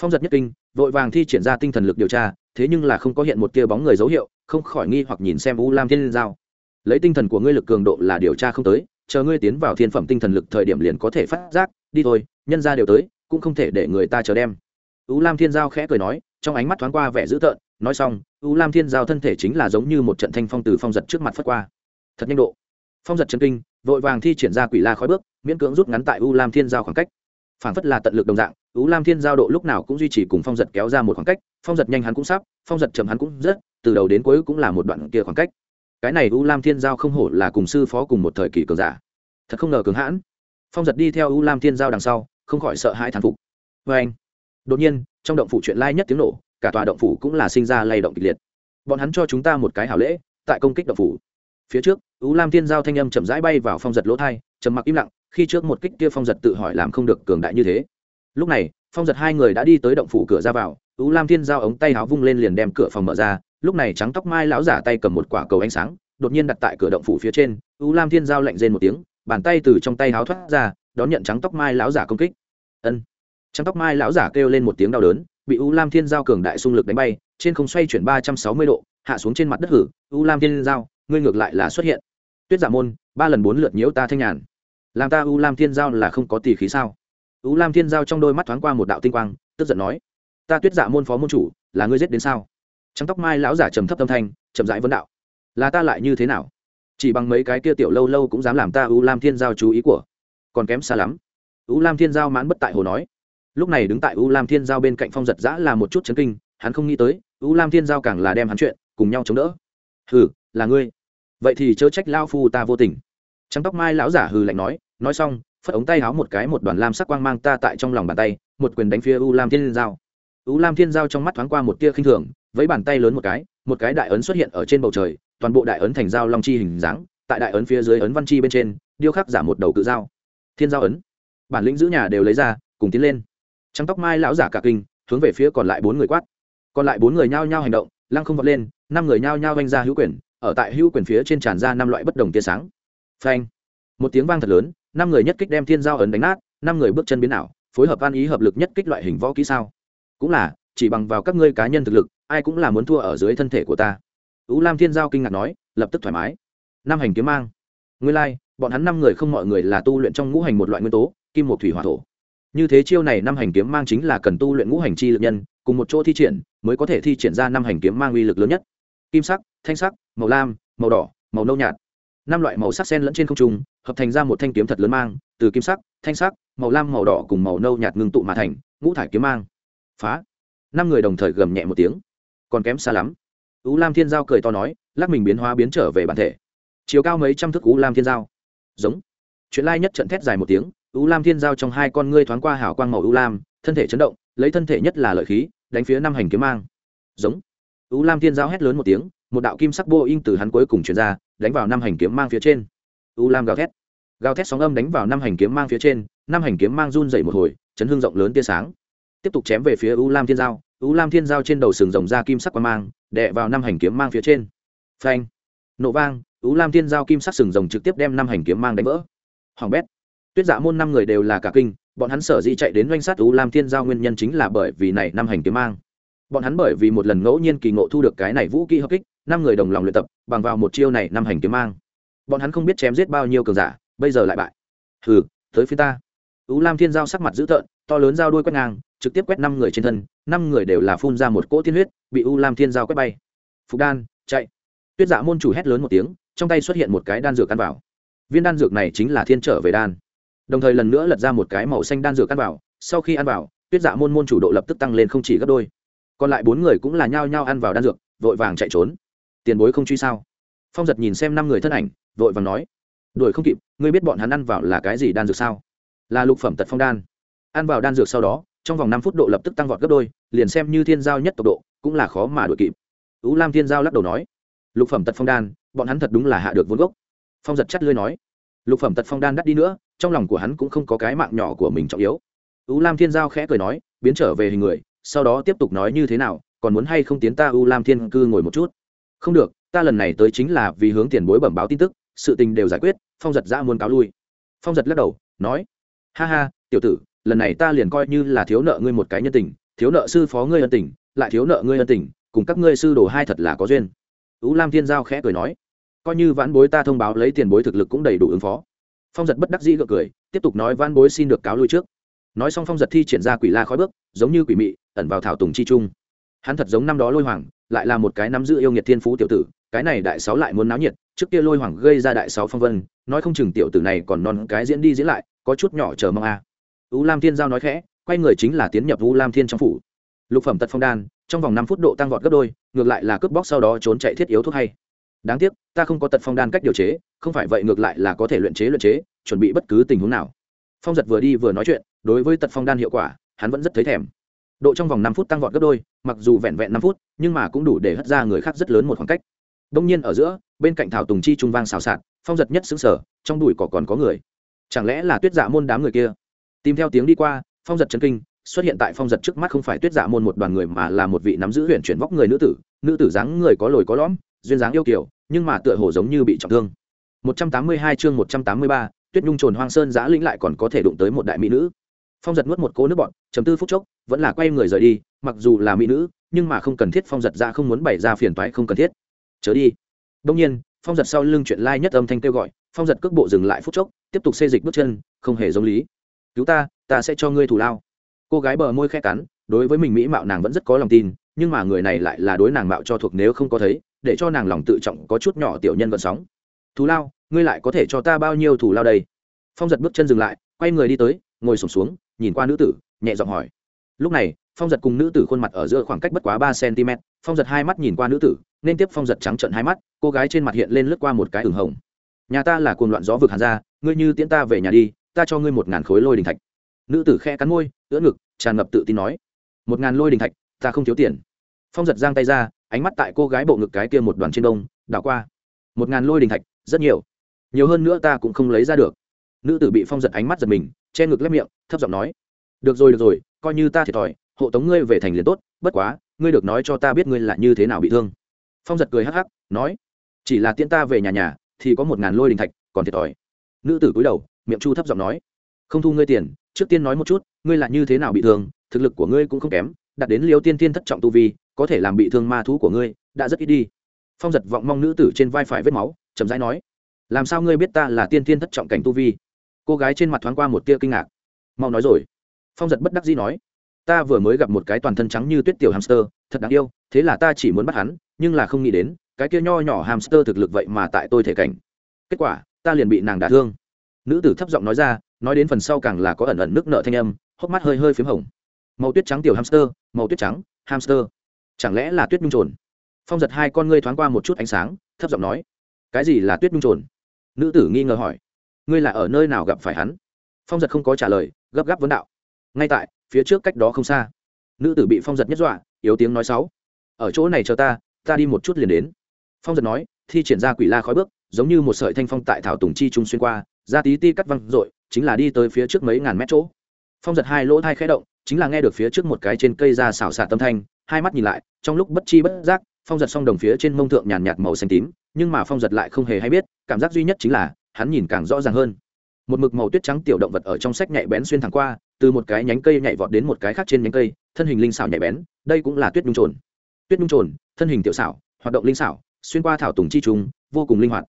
Phong giật nhất kinh, vội vàng thi triển ra tinh thần lực điều tra, thế nhưng là không có hiện một tia bóng người dấu hiệu, không khỏi nghi hoặc nhìn xem u lam thiên giao. Lấy tinh thần của ngươi lực cường độ là điều tra không tới, chờ ngươi tiến vào thiên phẩm tinh thần lực thời điểm liền có thể phát giác, đi thôi, nhân ra đều tới, cũng không thể để người ta chờ đem. U lam thiên giao khẽ cười nói, trong ánh mắt thoáng qua vẻ dữ tợn nói xong, u lam thiên giao thân thể chính là giống như một trận thanh phong từ phong giật trước mặt phất qua. Thật nhanh độ. Phong giật chân kinh, vội vàng thi triển ra quỷ la khói bước, miễn cưỡng rút ngắn tại u lam thiên giao khoảng cách. Phản phất là tận lực đồng dạng, u lam thiên giao độ lúc nào cũng duy trì cùng phong giật kéo ra một khoảng cách, phong giật nhanh hắn cũng sắp, phong giật chậm hắn cũng rất từ đầu đến cuối cũng là một đoạn kia khoảng cách. Cái này u lam thiên giao không hổ là cùng sư phó cùng một thời kỳ cường giả. Thật không ngờ cường hãn. Phong giật đi theo u lam thiên giao đằng sau, không khỏi sợ hãi thán phục. Vê anh đột nhiên, trong động phủ chuyện lai nhất tiếng nổ cả tòa động phủ cũng là sinh ra lay động kịch liệt. Bọn hắn cho chúng ta một cái hảo lễ, tại công kích động phủ. Phía trước, u lam thiên giao thanh âm chậm rãi bay vào phong giật lỗ thai, trầm mặc im lặng, khi trước một kích kia phong giật tự hỏi làm không được cường đại như thế. Lúc này, phong giật hai người đã đi tới động phủ cửa ra vào, u lam thiên giao ống tay áo vung lên liền đem cửa phòng mở ra, lúc này trắng tóc mai lão giả tay cầm một quả cầu ánh sáng, đột nhiên đặt tại cửa động phủ phía trên, u lam thiên giao lạnh rên một tiếng, bàn tay từ trong tay áo thoát ra, đón nhận trắng tóc mai lão giả công kích. Ân. Trắng tóc mai lão giả kêu lên một tiếng đau đớn bị u lam thiên giao cường đại xung lực đánh bay, trên không xoay chuyển ba trăm sáu mươi độ, hạ xuống trên mặt đất hử, u lam thiên giao, ngươi ngược lại là xuất hiện. Tuyết giả môn, ba lần bốn lượt nhiễu ta thanh nhàn. Làm ta u lam thiên giao là không có tỷ khí sao? U lam thiên giao trong đôi mắt thoáng qua một đạo tinh quang, tức giận nói, ta tuyết giả môn phó môn chủ, là ngươi giết đến sao? Trắng tóc mai lão giả trầm thấp tâm thanh, chậm rãi vấn đạo, là ta lại như thế nào? Chỉ bằng mấy cái kia tiểu lâu lâu cũng dám làm ta u lam thiên giao chú ý của, còn kém xa lắm. U lam thiên giao mãn bất tại hồ nói lúc này đứng tại u lam thiên giao bên cạnh phong giật giã là một chút chấn kinh, hắn không nghĩ tới, u lam thiên giao càng là đem hắn chuyện, cùng nhau chống đỡ. Hừ, là ngươi. Vậy thì chớ trách lao phu ta vô tình. Trắng tóc mai lão giả hừ lạnh nói nói xong, phất ống tay háo một cái một đoàn lam sắc quang mang ta tại trong lòng bàn tay, một quyền đánh phía u lam thiên giao. U lam thiên giao trong mắt thoáng qua một tia khinh thường với bàn tay lớn một cái một cái đại ấn xuất hiện ở trên bầu trời, toàn bộ đại ấn thành dao long chi hình dáng, tại đại ấn phía dưới ấn văn chi bên trên, điêu khắc giả một đầu cự dao thiên giao ấn. Bản lĩnh giữ nhà đều lấy ra, cùng tiến lên trắng tóc mai lão giả cả kinh hướng về phía còn lại bốn người quát. Còn lại bốn người nhao nhao hành động lăng không vọt lên năm người nhao nhao vanh ra hữu quyền ở tại hữu quyền phía trên tràn ra năm loại bất đồng tia sáng. Phanh! Một tiếng vang thật lớn năm người nhất kích đem thiên giao ấn đánh nát năm người bước chân biến ảo phối hợp an ý hợp lực nhất kích loại hình võ kỹ sao. Cũng là chỉ bằng vào các ngươi cá nhân thực lực ai cũng là muốn thua ở dưới thân thể của ta. Ú lam thiên giao kinh ngạc nói lập tức thoải mái. Năm hành kiếm mang. Nguyên lai、like, bọn hắn năm người không mọi người là tu luyện trong ngũ hành một loại nguyên tố kim một thủy hỏa thổ như thế chiêu này năm hành kiếm mang chính là cần tu luyện ngũ hành chi lực nhân, cùng một chỗ thi triển, mới có thể thi triển ra năm hành kiếm mang uy lực lớn nhất. Kim sắc, thanh sắc, màu lam, màu đỏ, màu nâu nhạt. Năm loại màu sắc sen lẫn trên không trung, hợp thành ra một thanh kiếm thật lớn mang, từ kim sắc, thanh sắc, màu lam, màu đỏ cùng màu nâu nhạt ngưng tụ mà thành, ngũ thải kiếm mang. Phá. Năm người đồng thời gầm nhẹ một tiếng. Còn kém xa lắm. Ú lam thiên giao cười to nói, lắc mình biến hóa biến trở về bản thể. Chiều cao mấy trăm thước ú lam thiên giao. Giống. Chuyện lai nhất trận thét dài một tiếng U lam thiên giao trong hai con ngươi thoáng qua hào quang màu U lam, thân thể chấn động, lấy thân thể nhất là lợi khí, đánh phía năm hành kiếm mang. Giống. U lam thiên giao hét lớn một tiếng, một đạo kim sắc bô in từ hắn cuối cùng truyền ra, đánh vào năm hành kiếm mang phía trên. U lam gào thét. Gào thét sóng âm đánh vào năm hành kiếm mang phía trên, năm hành kiếm mang run dậy một hồi, chấn hương rộng lớn tia sáng. Tiếp tục chém về phía u lam thiên giao, u lam thiên giao trên đầu sừng rồng ra kim sắc quang mang, đè vào năm hành kiếm mang phía trên. Phanh. Nổ vang, u lam thiên giao kim sắc sừng rồng trực tiếp đem năm hành kiếm mang đánh vỡ. Hoàng bét tuyết dạ môn năm người đều là cả kinh, bọn hắn sở di chạy đến doanh sát u lam thiên giao nguyên nhân chính là bởi vì này năm hành kiếm mang. Bọn hắn bởi vì một lần ngẫu nhiên kỳ ngộ thu được cái này vũ kỹ hợp kích, năm người đồng lòng luyện tập, bằng vào một chiêu này năm hành kiếm mang. Bọn hắn không biết chém giết bao nhiêu cường giả, bây giờ lại bại. Hừ, tới phía ta. U lam thiên giao sắc mặt dữ tợn, to lớn giao đuôi quét ngang, trực tiếp quét năm người trên thân, năm người đều là phun ra một cỗ tiên huyết, bị u lam thiên giao quét bay. Phục đan, chạy. Tuyết dạ môn chủ hét lớn một tiếng, trong tay xuất hiện một cái đan dược ăn vào. Viên đan dược này chính là thiên trở về đan đồng thời lần nữa lật ra một cái màu xanh đan dược ăn vào, sau khi ăn vào, tuyết dạ môn môn chủ độ lập tức tăng lên không chỉ gấp đôi. Còn lại bốn người cũng là nhao nhao ăn vào đan dược, vội vàng chạy trốn. Tiền bối không truy sao? Phong giật nhìn xem năm người thân ảnh, vội vàng nói, đuổi không kịp, ngươi biết bọn hắn ăn vào là cái gì đan dược sao? Là lục phẩm tật phong đan. Ăn vào đan dược sau đó, trong vòng năm phút độ lập tức tăng vọt gấp đôi, liền xem như thiên giao nhất tốc độ, cũng là khó mà đuổi kịp. Ú lam thiên giao lắc đầu nói, lục phẩm tật phong đan, bọn hắn thật đúng là hạ được vốn gốc. Phong giật chắt lưới nói lục phẩm tật phong đan đắt đi nữa, trong lòng của hắn cũng không có cái mạng nhỏ của mình trọng yếu. U lam thiên giao khẽ cười nói, biến trở về hình người, sau đó tiếp tục nói như thế nào, còn muốn hay không tiến ta U lam thiên cư ngồi một chút? Không được, ta lần này tới chính là vì hướng tiền bối bẩm báo tin tức, sự tình đều giải quyết, phong giật ra muốn cáo lui. Phong giật lắc đầu, nói, ha ha, tiểu tử, lần này ta liền coi như là thiếu nợ ngươi một cái nhân tình, thiếu nợ sư phó ngươi ân tình, lại thiếu nợ ngươi ân tình, cùng các ngươi sư đồ hai thật là có duyên. U lam thiên giao khẽ cười nói coi như vãn bối ta thông báo lấy tiền bối thực lực cũng đầy đủ ứng phó. Phong giật bất đắc dĩ gượng cười, tiếp tục nói vãn bối xin được cáo lui trước. Nói xong phong giật thi triển ra quỷ la khói bước, giống như quỷ mị, ẩn vào thảo tùng chi trung. Hắn thật giống năm đó lôi hoàng, lại là một cái nắm giữ yêu nghiệt thiên phú tiểu tử, cái này đại sáu lại muốn náo nhiệt, trước kia lôi hoàng gây ra đại sáu phong vân, nói không chừng tiểu tử này còn non cái diễn đi diễn lại, có chút nhỏ chờ mong a. À. u lam thiên giao nói khẽ, quay người chính là tiến nhập u lam thiên trong phủ. Lục phẩm tật phong đan, trong vòng năm phút độ tăng vọt gấp đôi, ngược lại là cướp bóc sau đó trốn chạy thiết yếu thuốc hay đáng tiếc, ta không có tật phong đan cách điều chế, không phải vậy ngược lại là có thể luyện chế luyện chế, chuẩn bị bất cứ tình huống nào. Phong giật vừa đi vừa nói chuyện, đối với tật phong đan hiệu quả, hắn vẫn rất thấy thèm. Độ trong vòng năm phút tăng vọt gấp đôi, mặc dù vẹn vẹn năm phút, nhưng mà cũng đủ để hất ra người khác rất lớn một khoảng cách. Đông nhiên ở giữa, bên cạnh thảo tùng chi trung vang xào xạc, phong giật nhất xứng sở trong đùi cỏ còn có người. Chẳng lẽ là tuyết dạ môn đám người kia? Tìm theo tiếng đi qua, phong giật chân kinh, xuất hiện tại phong giật trước mắt không phải tuyết dạ môn một đoàn người mà là một vị nắm giữ huyện chuyển vóc người nữ tử. Nữ tử dáng người có lồi có lõm, duyên dáng yêu kiểu nhưng mà tựa hồ giống như bị trọng thương. 182 chương 183, tuyết nhung trồn hoang sơn giã lĩnh lại còn có thể đụng tới một đại mỹ nữ. Phong giật nuốt một cô nước bọn chấm tư phút chốc vẫn là quay người rời đi mặc dù là mỹ nữ nhưng mà không cần thiết phong giật ra không muốn bày ra phiền toái không cần thiết. Chớ đi. Đông nhiên phong giật sau lưng chuyện lai nhất âm thanh kêu gọi phong giật cước bộ dừng lại phút chốc tiếp tục xê dịch bước chân không hề giống lý. Cứu ta ta sẽ cho ngươi thủ lao. Cô gái bờ môi khẽ cắn đối với mình mỹ mạo nàng vẫn rất có lòng tin nhưng mà người này lại là đối nàng mạo cho thuộc nếu không có thấy để cho nàng lòng tự trọng có chút nhỏ tiểu nhân vận sóng. Thù lao ngươi lại có thể cho ta bao nhiêu thù lao đây? Phong giật bước chân dừng lại quay người đi tới ngồi sổm xuống, xuống nhìn qua nữ tử nhẹ giọng hỏi. Lúc này phong giật cùng nữ tử khuôn mặt ở giữa khoảng cách bất quá ba cm phong giật hai mắt nhìn qua nữ tử nên tiếp phong giật trắng trận hai mắt cô gái trên mặt hiện lên lướt qua một cái ửng hồng. Nhà ta là cồn loạn gió vực hàn ra ngươi như tiễn ta về nhà đi ta cho ngươi một ngàn khối lôi đình thạch. Nữ tử khe cắn môi ưỡn ngực tràn ngập tự tin nói. Một ngàn lôi đình thạch ta không thiếu tiền. Phong giật giang tay ra ánh mắt tại cô gái bộ ngực cái kia một đoàn trên đông, đảo qua. Một ngàn lôi đình thạch, rất nhiều. Nhiều hơn nữa ta cũng không lấy ra được. Nữ tử bị phong giật ánh mắt giật mình, che ngực lép miệng, thấp giọng nói, được rồi được rồi, coi như ta thiệt thòi, hộ tống ngươi về thành liền tốt, bất quá, ngươi được nói cho ta biết ngươi là như thế nào bị thương. Phong giật cười hắc hắc, nói, chỉ là tiễn ta về nhà nhà, thì có một ngàn lôi đình thạch, còn thiệt thòi. Nữ tử cúi đầu, miệng chu thấp giọng nói, không thu ngươi tiền, trước tiên nói một chút, ngươi là như thế nào bị thương, thực lực của ngươi cũng không kém đặt đến liêu tiên tiên thất trọng tu vi có thể làm bị thương ma thú của ngươi, đã rất ít đi. Phong giật vọng mong nữ tử trên vai phải vết máu, chậm rãi nói, làm sao ngươi biết ta là tiên tiên thất trọng cảnh tu vi? Cô gái trên mặt thoáng qua một tia kinh ngạc. Mau nói rồi. Phong giật bất đắc dĩ nói, ta vừa mới gặp một cái toàn thân trắng như tuyết tiểu hamster, thật đáng yêu, thế là ta chỉ muốn bắt hắn, nhưng là không nghĩ đến, cái kia nho nhỏ hamster thực lực vậy mà tại tôi thể cảnh. Kết quả, ta liền bị nàng đả thương. Nữ tử thấp giọng nói ra, nói đến phần sau càng là có ẩn ẩn nước nợ thanh âm, hốc mắt hơi hơi p h í m hồng. Màu tuyết trắng tiểu hamster, màu tuyết trắng, hamster chẳng lẽ là tuyết nhung trồn? Phong giật hai con ngươi thoáng qua một chút ánh sáng, thấp giọng nói. Cái gì là tuyết nhung trồn? Nữ tử nghi ngờ hỏi. Ngươi là ở nơi nào gặp phải hắn? Phong giật không có trả lời, gấp gáp vấn đạo. Ngay tại, phía trước cách đó không xa. Nữ tử bị phong giật nhất dọa, yếu tiếng nói sáu ở chỗ này chờ ta ta đi một chút liền đến. Phong giật nói, thi triển ra quỷ la khói bước, giống như một sợi thanh phong tại thảo tùng chi trung xuyên qua, ra tí ti cắt văng r ộ i chính là đi tới phía trước mấy ngàn mét chỗ. Phong giật hai lỗ thai khẽ động, chính là nghe được phía trước một cái trên cây ra xào xạc tâm thanh hai mắt nhìn lại, trong lúc bất chi bất giác, phong giật xong đồng phía trên mông thượng nhàn nhạt màu xanh tím, nhưng mà phong giật lại không hề hay biết, cảm giác duy nhất chính là, hắn nhìn càng rõ ràng hơn. Một mực màu tuyết trắng tiểu động vật ở trong sách nhạy bén xuyên thẳng qua, từ một cái nhánh cây nhảy vọt đến một cái khác trên nhánh cây, thân hình linh xảo nhạy bén, đây cũng là tuyết nhung trồn. Tuyết nhung trồn, thân hình tiểu xảo, hoạt động linh xảo, xuyên qua thảo tùng chi trùng, vô cùng linh hoạt.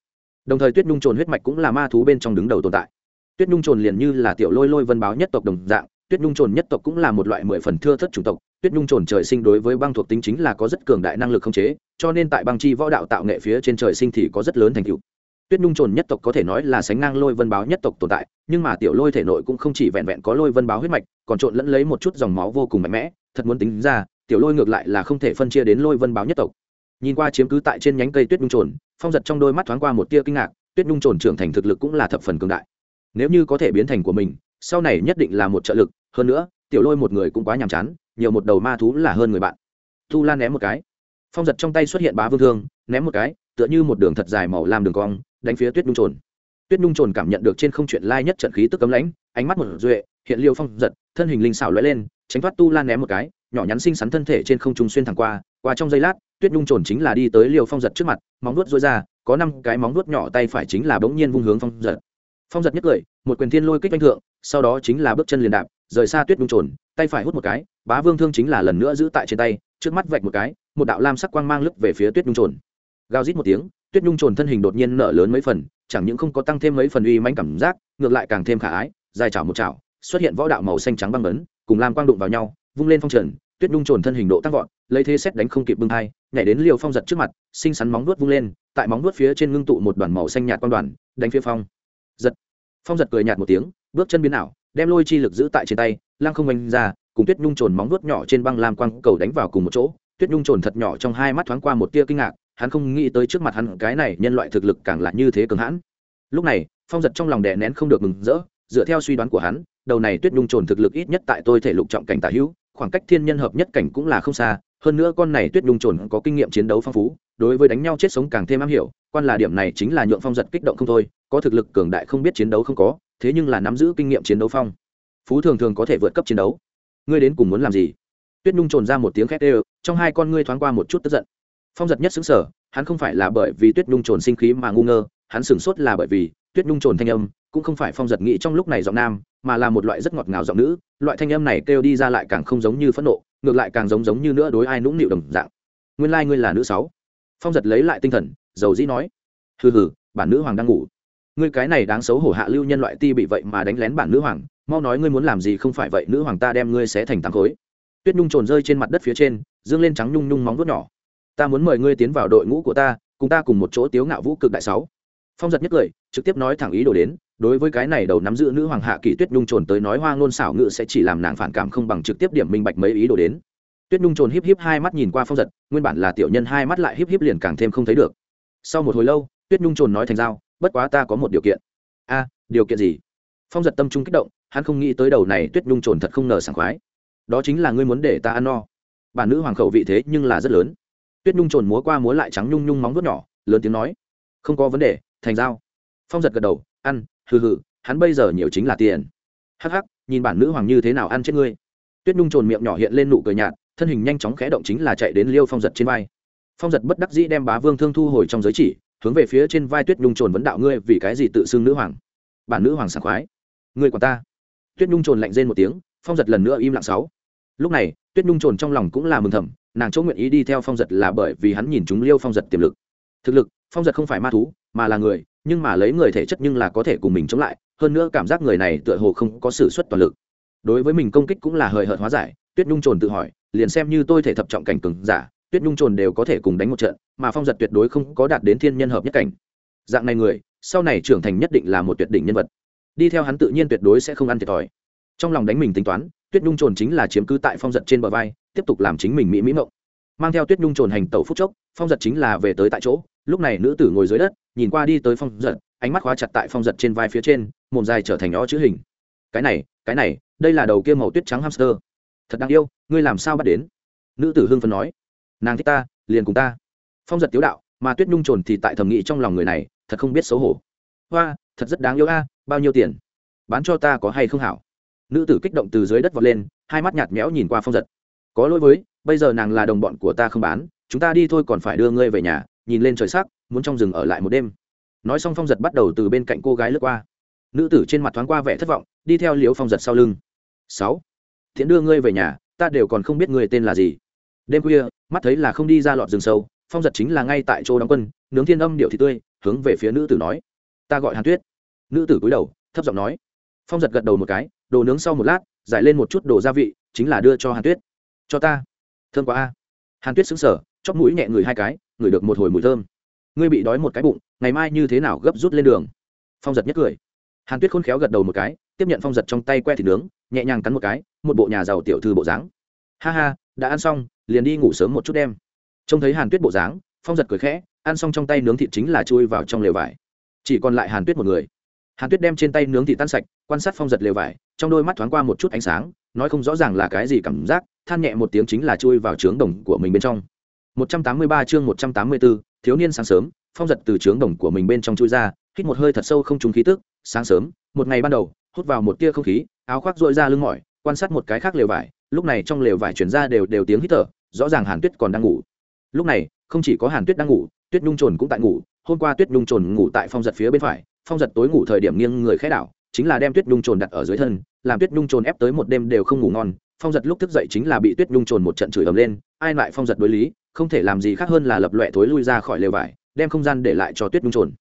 Đồng thời tuyết nhung trồn huyết mạch cũng là ma thú bên trong đứng đầu tồn tại. Tuyết nhung trồn liền như là tiểu lôi lôi vân báo nhất tộc đồng dạng, tuyết nhung trồn nhất tộc cũng là một loại mười phần thưa thất chủng tộc tuyết nhung trồn trời sinh đối với băng thuộc tính chính là có rất cường đại năng lực không chế, cho nên tại băng chi võ đạo tạo nghệ phía trên trời sinh thì có rất lớn thành tựu. Tuyết nhung trồn nhất tộc có thể nói là sánh ngang lôi vân báo nhất tộc tồn tại, nhưng mà tiểu lôi thể nội cũng không chỉ vẹn vẹn có lôi vân báo huyết mạch, còn trộn lẫn lấy một chút dòng máu vô cùng mạnh mẽ, thật muốn tính ra, tiểu lôi ngược lại là không thể phân chia đến lôi vân báo nhất tộc. Nhìn qua chiếm cứ tại trên nhánh cây tuyết nhung trồn, phong giật trong đôi mắt thoáng qua một tia kinh ngạc, tuyết nhung trồn trưởng thành thực lực cũng là thập phần cường đại. Nếu như có thể biến thành của mình, sau này nhất định là một trợ lực, hơn nữa, tiểu lôi một người cũng quá nhàm chán nhiều một đầu ma thú là hơn người bạn. Thu lan ném một cái. Phong giật trong tay xuất hiện bá vương thương, ném một cái, tựa như một đường thật dài màu làm đường cong, đánh phía tuyết nhung trồn. Tuyết nhung trồn cảm nhận được trên không chuyện lai nhất trận khí tức cấm lãnh, ánh mắt một duệ, hiện liêu phong giật, thân hình linh xảo lóe lên, tránh thoát tu lan ném một cái, nhỏ nhắn xinh xắn thân thể trên không trung xuyên thẳng qua qua trong giây lát, tuyết nhung trồn chính là đi tới liêu phong giật trước mặt, móng vuốt dối ra, có năm cái móng vuốt nhỏ tay phải chính là bỗng nhiên vung hướng phong giật. Phong giật nhất cười, một quyền thiên lôi kích anh thượng, sau đó chính là bước chân liền đạp, rời xa tuyết nhung trồn, tay phải hút một cái bá vương thương chính là lần nữa giữ tại trên tay, trước mắt vạch một cái, một đạo lam sắc quang mang lướt về phía tuyết nhung trồn. Gào rít một tiếng, tuyết nhung trồn thân hình đột nhiên nở lớn mấy phần, chẳng những không có tăng thêm mấy phần uy manh cảm giác, ngược lại càng thêm khả ái, dài chảo một chảo, xuất hiện võ đạo màu xanh trắng băng ấn, cùng lam quang đụng vào nhau, vung lên phong trần, tuyết nhung trồn thân hình độ tăng vọt, lấy thế xét đánh không kịp bưng hai nhảy đến liều phong giật trước mặt, xinh xắn móng nuốt vung lên, tại móng nuốt phía trên ngưng tụ một đoàn màu xanh nhạt quang đoàn, đánh phía phong. Giật. Phong giật cười nhạt một tiếng, bước chân biến ảo, đem lôi chi lực giữ tại trên tay lang không oanh ra cùng tuyết nhung trồn móng vuốt nhỏ trên băng lam quang cầu đánh vào cùng một chỗ. Tuyết nhung trồn thật nhỏ trong hai mắt thoáng qua một tia kinh ngạc, hắn không nghĩ tới trước mặt hắn cái này nhân loại thực lực càng là như thế cường hãn. Lúc này, phong giật trong lòng đè nén không được mừng rỡ, dựa theo suy đoán của hắn, đầu này tuyết nhung trồn thực lực ít nhất tại tôi thể lục trọng cảnh tả hữu, khoảng cách thiên nhân hợp nhất cảnh cũng là không xa, hơn nữa con này tuyết nhung trồn có kinh nghiệm chiến đấu phong phú, đối với đánh nhau chết sống càng thêm am hiểu, quan là điểm này chính là nhượng phong giật kích động không thôi, có thực lực cường đại không biết chiến đấu không có, thế nhưng là nắm giữ kinh nghiệm chiến đấu phong. Phú thường thường có thể vượt cấp chiến đấu ngươi đến cùng muốn làm gì? Tuyết nhung trồn ra một tiếng khét ê trong hai con ngươi thoáng qua một chút tức giận. Phong giật nhất xứng sở hắn không phải là bởi vì tuyết nhung trồn sinh khí mà ngu ngơ, hắn sửng sốt là bởi vì tuyết nhung trồn thanh âm cũng không phải phong giật nghĩ trong lúc này giọng nam, mà là một loại rất ngọt ngào giọng nữ, loại thanh âm này kêu đi ra lại càng không giống như phẫn nộ, ngược lại càng giống giống như nữa đối ai nũng nịu đồng dạng. Nguyên lai、like、ngươi là nữ sáu. Phong giật lấy lại tinh thần, dầu dĩ nói, hừ hừ, bản nữ hoàng đang ngủ. Ngươi cái này đáng xấu hổ hạ lưu nhân loại ti bị vậy mà đánh lén bản nữ hoàng mau nói ngươi muốn làm gì không phải vậy, nữ hoàng ta đem ngươi xé thành tám khối. Tuyết nhung trồn rơi trên mặt đất phía trên, dương lên trắng nhung nhung móng vuốt nhỏ. Ta muốn mời ngươi tiến vào đội ngũ của ta, cùng ta cùng một chỗ tiếu ngạo vũ cực đại sáu. Phong giật nhất cười trực tiếp nói thẳng ý đồ đến, đối với cái này đầu nắm giữ nữ hoàng hạ kỳ tuyết nhung trồn tới nói hoa ngôn xảo ngự sẽ chỉ làm nàng phản cảm không bằng trực tiếp điểm minh bạch mấy ý đồ đến. Tuyết nhung trồn híp híp hai mắt nhìn qua phong giật, nguyên bản là tiểu nhân hai mắt lại híp híp liền càng thêm không thấy được. Sau một hồi lâu, tuyết nhung trồn nói thành dao bất quá ta có một điều kiện. A, điều kiện gì? Phong giật tâm trung kích động, hắn không nghĩ tới đầu này tuyết nhung trồn thật không ngờ sảng khoái. Đó chính là ngươi muốn để ta ăn no. Bản nữ hoàng khẩu vị thế nhưng là rất lớn. Tuyết nhung trồn múa qua múa lại trắng nhung nhung móng vuốt nhỏ, lớn tiếng nói, không có vấn đề, thành dao phong giật gật đầu, ăn, hừ hừ, hắn bây giờ nhiều chính là tiền. Hắc hắc, nhìn bản nữ hoàng như thế nào ăn chết ngươi. Tuyết nhung trồn miệng nhỏ hiện lên nụ cười nhạt, thân hình nhanh chóng khẽ động chính là chạy đến liêu phong giật trên vai. Phong giật bất đắc dĩ đem bá vương thương thu hồi trong giới chỉ, hướng về phía trên vai tuyết nhung trồn vấn đạo, ngươi vì cái gì tự xưng nữ hoàng? Bản nữ hoàng sảng khoái ngươi còn ta. Tuyết nhung trồn lạnh rên một tiếng, phong giật lần nữa im lặng sáu. Lúc này, tuyết nhung trồn trong lòng cũng là mừng thầm, nàng chỗ nguyện ý đi theo phong giật là bởi vì hắn nhìn chúng liêu phong giật tiềm lực. Thực lực, phong giật không phải ma thú, mà là người, nhưng mà lấy người thể chất nhưng là có thể cùng mình chống lại, hơn nữa cảm giác người này tựa hồ không có s ử suất toàn lực. Đối với mình công kích cũng là hời hợt hóa giải, tuyết nhung trồn tự hỏi, liền xem như tôi thể thập trọng cảnh cừng giả, tuyết nhung trồn đều có thể cùng đánh một trận, mà phong giật tuyệt đối không có đạt đến thiên nhân hợp nhất cảnh. Dạng này người, sau này trưởng thành nhất định là một tuyệt đỉnh nhân vật đi theo hắn tự nhiên tuyệt đối sẽ không ăn thiệt thòi. Trong lòng đánh mình tính toán, tuyết nhung trồn chính là chiếm cứ tại phong giật trên bờ vai, tiếp tục làm chính mình mỹ mỹ mộng. Mang theo tuyết nhung trồn hành tẩu phút chốc, phong giật chính là về tới tại chỗ, lúc này nữ tử ngồi dưới đất, nhìn qua đi tới phong giật, ánh mắt khóa chặt tại phong giật trên vai phía trên, mồm dài trở thành ó chữ hình. Cái này cái này, đây là đầu kia màu tuyết trắng hamster. Thật đáng yêu, ngươi làm sao bắt đến? Nữ tử hưng phấn nói. Nàng thích ta, liền cùng ta. Phong giật tiếu đạo, mà tuyết nhung trồn thì tại thầm nghĩ trong lòng người này, thật không biết xấu hổ. Hoa thật rất đáng yêu a, bao nhiêu tiền? Bán cho ta có hay không hảo? Nữ tử kích động từ dưới đất vọt lên, hai mắt nhạt méo nhìn qua phong giật. Có lỗi với, bây giờ nàng là đồng bọn của ta không bán, chúng ta đi thôi còn phải đưa ngươi về nhà, nhìn lên trời sắc, muốn trong rừng ở lại một đêm. Nói xong phong giật bắt đầu từ bên cạnh cô gái lướt qua. Nữ tử trên mặt thoáng qua vẻ thất vọng, đi theo liễu phong giật sau lưng. Sáu, thiện đưa ngươi về nhà, ta đều còn không biết ngươi tên là gì. Đêm khuya, mắt thấy là không đi ra lọt rừng sâu, phong giật chính là ngay tại chỗ đóng quân, nướng thiên âm điệu thì tươi, hướng về phía nữ tử nói ta gọi hàn tuyết nữ tử cúi đầu, thấp giọng nói. phong giật gật đầu một cái, đồ nướng sau một lát, giải lên một chút đồ gia vị, chính là đưa cho hàn tuyết. cho ta. thơm quá a. hàn tuyết xứng sở chóp mũi nhẹ người hai cái ngửi được một hồi mùi thơm. ngươi bị đói một cái bụng, ngày mai như thế nào gấp rút lên đường? phong giật nhất cười. hàn tuyết khôn khéo gật đầu một cái, tiếp nhận phong giật trong tay que thịt nướng, nhẹ nhàng cắn một cái, một bộ nhà giàu tiểu thư bộ dáng. ha ha, đã ăn xong, liền đi ngủ sớm một chút đêm trông thấy hàn tuyết bộ dáng, phong giật cười khẽ, ăn xong trong tay nướng thịt chính là chui vào trong lều vải chỉ còn lại hàn tuyết một người. Hàn tuyết đem trên tay nướng thịt tan sạch quan sát phong giật lều vải trong đôi mắt thoáng qua một chút ánh sáng nói không rõ ràng là cái gì cảm giác than nhẹ một tiếng chính là chui vào trướng đồng của mình bên trong. 183 chương 184, thiếu niên sáng sớm phong giật từ trướng đồng của mình bên trong chui ra hít một hơi thật sâu không trúng khí tức sáng sớm một ngày ban đầu hút vào một tia không khí áo khoác dội ra lưng mỏi quan sát một cái khác lều vải lúc này trong lều vải chuyển ra đều đều tiếng hít thở rõ ràng hàn tuyết còn đang ngủ. Lúc này không chỉ có hàn tuyết đang ngủ tuyết nhung trồn cũng tại ngủ hôm qua tuyết nhung trồn ngủ tại phong giật phía bên phải, phong giật tối ngủ thời điểm nghiêng người khẽ đảo, chính là đem tuyết nhung trồn đặt ở dưới thân, làm tuyết nhung trồn ép tới một đêm đều không ngủ ngon, phong giật lúc thức dậy chính là bị tuyết nhung trồn một trận chửi ầm lên, ai lại phong giật đối lý, không thể làm gì khác hơn là lập loẹ thối lui ra khỏi lều vải, đem không gian để lại cho tuyết nhung trồn.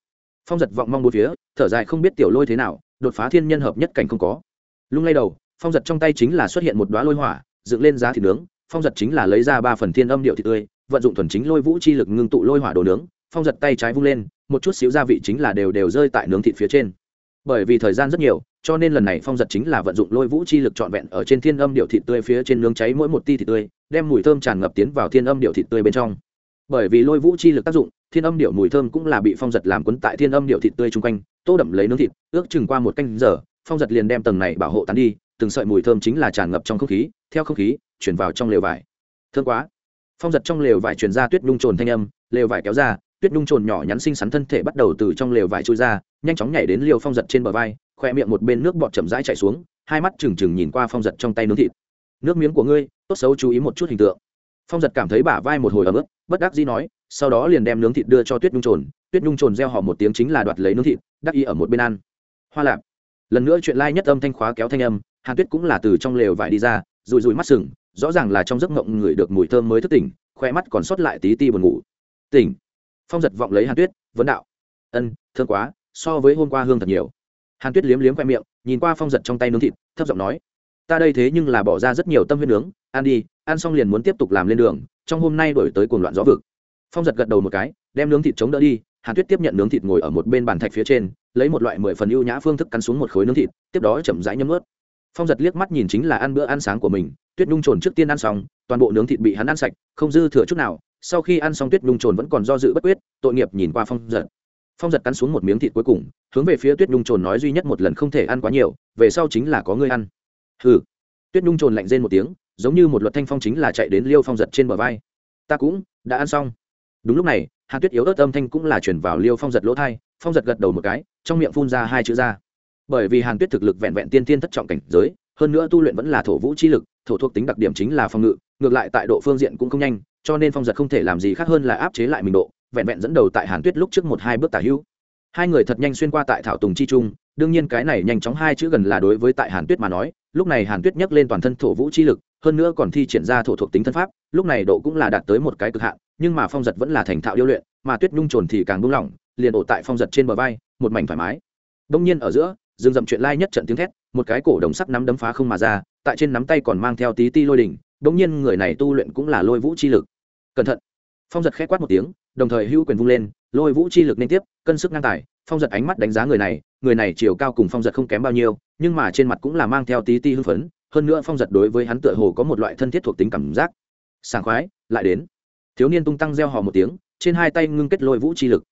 Phong giật vọng mong một phía, thở dài không biết tiểu lôi thế nào, đột phá thiên nhân hợp nhất cảnh không có. Lung lay đầu, phong giật trong tay chính là xuất hiện một đoá lôi hỏa, dựng lên giá thịt nướng, phong giật chính là lấy ra ba phần thiên âm điệu thịt tươi, vận dụng thuần chính lôi vũ chi lực ngưng tụ lôi hỏa đồ nướng phong giật tay trái vung lên, một chút xíu gia vị chính là đều đều rơi tại nướng thịt phía trên. Bởi vì thời gian rất nhiều, cho nên lần này phong giật chính là vận dụng lôi vũ chi lực trọn vẹn ở trên thiên âm điệu thịt tươi phía trên nướng cháy mỗi một ti thịt tươi, đem mùi thơm tràn ngập tiến vào thiên âm điệu thịt tươi bên trong. Bởi vì lôi vũ chi lực tác dụng, thiên âm điệu mùi thơm cũng là bị phong giật làm quấn tại thiên âm điệu thịt tươi chung quanh, tô đậm lấy nướng thịt, ước chừng qua một canh giờ, phong giật liền đem tầng này bảo hộ tán đi, từng sợi mùi thơm chính là tràn ngập trong không khí, theo không khí, chuyển vào trong lều vải. Thơm quá. Phong giật trong lều vải truyền ra tuyết nhung trồn thanh âm, lều vải kéo ra tuyết nhung trồn nhỏ nhắn xinh xắn thân thể bắt đầu từ trong lều vải trôi ra, nhanh chóng nhảy đến liều phong giật trên bờ vai, khoe miệng một bên nước bọt chậm rãi chạy xuống, hai mắt trừng trừng nhìn qua phong giật trong tay nướng thịt. Nước miếng của ngươi, tốt xấu chú ý một chút hình tượng. Phong giật cảm thấy bả vai một hồi ấm ức, bất đắc dĩ nói, sau đó liền đem nướng thịt đưa cho tuyết nhung trồn. Tuyết nhung trồn gieo họ một tiếng chính là đoạt lấy nướng thịt, đắc ý ở một bên ăn. Hoa lạp. Lần nữa chuyện lai nhất âm thanh khóa kéo thanh âm, hàn tuyết cũng là từ trong lều vải đi ra, rùi rùi mắt sừng, rõ ràng là trong giấc mộng người được mùi thơm mới thức tỉnh, khoe mắt còn sót lại tí ti buồn ngủ. Tỉnh phong giật vọng lấy hàn tuyết, vấn đạo. Ân, thương quá, so với hôm qua hương thật nhiều. Hàn tuyết liếm liếm khoe miệng, nhìn qua phong giật trong tay nướng thịt, thấp giọng nói, ta đây thế nhưng là bỏ ra rất nhiều tâm huyết nướng, ăn đi, ăn xong liền muốn tiếp tục làm lên đường, trong hôm nay đổi tới cuồng loạn gió vực. Phong giật gật đầu một cái, đem nướng thịt chống đỡ đi, hàn tuyết tiếp nhận nướng thịt ngồi ở một bên bàn thạch phía trên, lấy một loại mười phần ưu nhã phương thức cắn xuống một khối nướng thịt, tiếp đó chậm rãi nhấm ướt phong giật liếc mắt nhìn chính là ăn bữa ăn sáng của mình, tuyết nhung trồn trước tiên ăn xong, toàn bộ nướng thịt bị hắn ăn sạch, không dư thừa chút nào sau khi ăn xong tuyết nhung trồn vẫn còn do dự bất quyết, tội nghiệp nhìn qua phong giật. Phong giật cắn xuống một miếng thịt cuối cùng, hướng về phía tuyết nhung trồn nói duy nhất một lần không thể ăn quá nhiều, về sau chính là có người ăn. Hừ. Tuyết nhung trồn lạnh rên một tiếng, giống như một luật thanh phong chính là chạy đến liêu phong giật trên bờ vai. Ta cũng đã ăn xong. Đúng lúc này hàn tuyết yếu ớt âm thanh cũng là chuyển vào liêu phong giật lỗ thai phong giật gật đầu một cái, trong miệng phun ra hai chữ ra. Bởi vì hàn tuyết thực lực vẹn vẹn tiên tiên thất trọng cảnh giới, hơn nữa tu luyện vẫn là thổ vũ chi lực, thổ thuộc tính đặc điểm chính là phòng ngự, ngược lại tại độ phương diện cũng không nhanh cho nên phong giật không thể làm gì khác hơn là áp chế lại mình độ, vẹn vẹn dẫn đầu tại hàn tuyết lúc trước một hai bước tả hữu. Hai người thật nhanh xuyên qua tại thảo tùng chi trung, đương nhiên cái này nhanh chóng hai chữ gần là đối với tại hàn tuyết mà nói, lúc này hàn tuyết nhấc lên toàn thân thổ vũ chi lực, hơn nữa còn thi triển ra thổ thuộc tính thân pháp, lúc này độ cũng là đạt tới một cái cực hạn, nhưng mà phong giật vẫn là thành thạo điêu luyện, mà tuyết nhung trồn thì càng buông lỏng, liền ổ tại phong giật trên bờ vai, một mảnh thoải mái. Đông nhiên ở giữa dương dậm chuyện lai nhất trận tiếng thét, một cái cổ đồng sắt nắm đấm phá không mà ra, tại trên nắm tay còn mang theo tí ti lôi đỉnh đông nhiên người này tu luyện cũng là lôi vũ chi lực. Cẩn thận. Phong giật khẽ quát một tiếng, đồng thời hưu quyền vung lên, lôi vũ chi lực liên tiếp, cân sức ngang tài, phong giật ánh mắt đánh giá người này người này chiều cao cùng phong giật không kém bao nhiêu, nhưng mà trên mặt cũng là mang theo tí ti hưng phấn, hơn nữa phong giật đối với hắn tựa hồ có một loại thân thiết thuộc tính cảm giác. Sảng khoái, lại đến. Thiếu niên tung tăng gieo hò một tiếng, trên hai tay ngưng kết lôi vũ chi lực.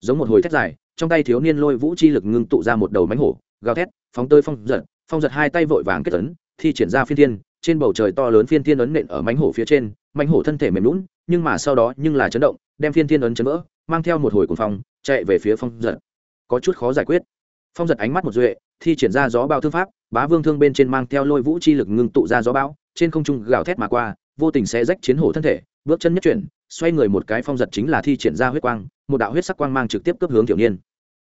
Giống một hồi thét dài, trong tay thiếu niên lôi vũ chi lực ngưng tụ ra một đầu mánh hổ, gào thét, phóng tơi phong giật phong giật hai tay vội vàng kết tấn thi triển ra phiên thiên trên bầu trời to lớn phiên thiên ấn nện ở mánh hổ phía trên, mánh hổ thân thể mềm lún nhưng mà sau đó nhưng là chấn động, đem phiên thiên ấn chấn vỡ, mang theo một hồi cuồng phong, chạy về phía phong giật. Có chút khó giải quyết. Phong giật ánh mắt một duệ, thi triển ra gió bao thương pháp, bá vương thương bên trên mang theo lôi vũ chi lực ngưng tụ ra gió bão, trên không trung gào thét mà qua, vô tình sẽ rách chiến hổ thân thể, bước chân nhất chuyển, xoay người một cái phong giật chính là thi triển ra huyết quang, một đạo huyết sắc quang mang trực tiếp cấp hướng thiếu niên.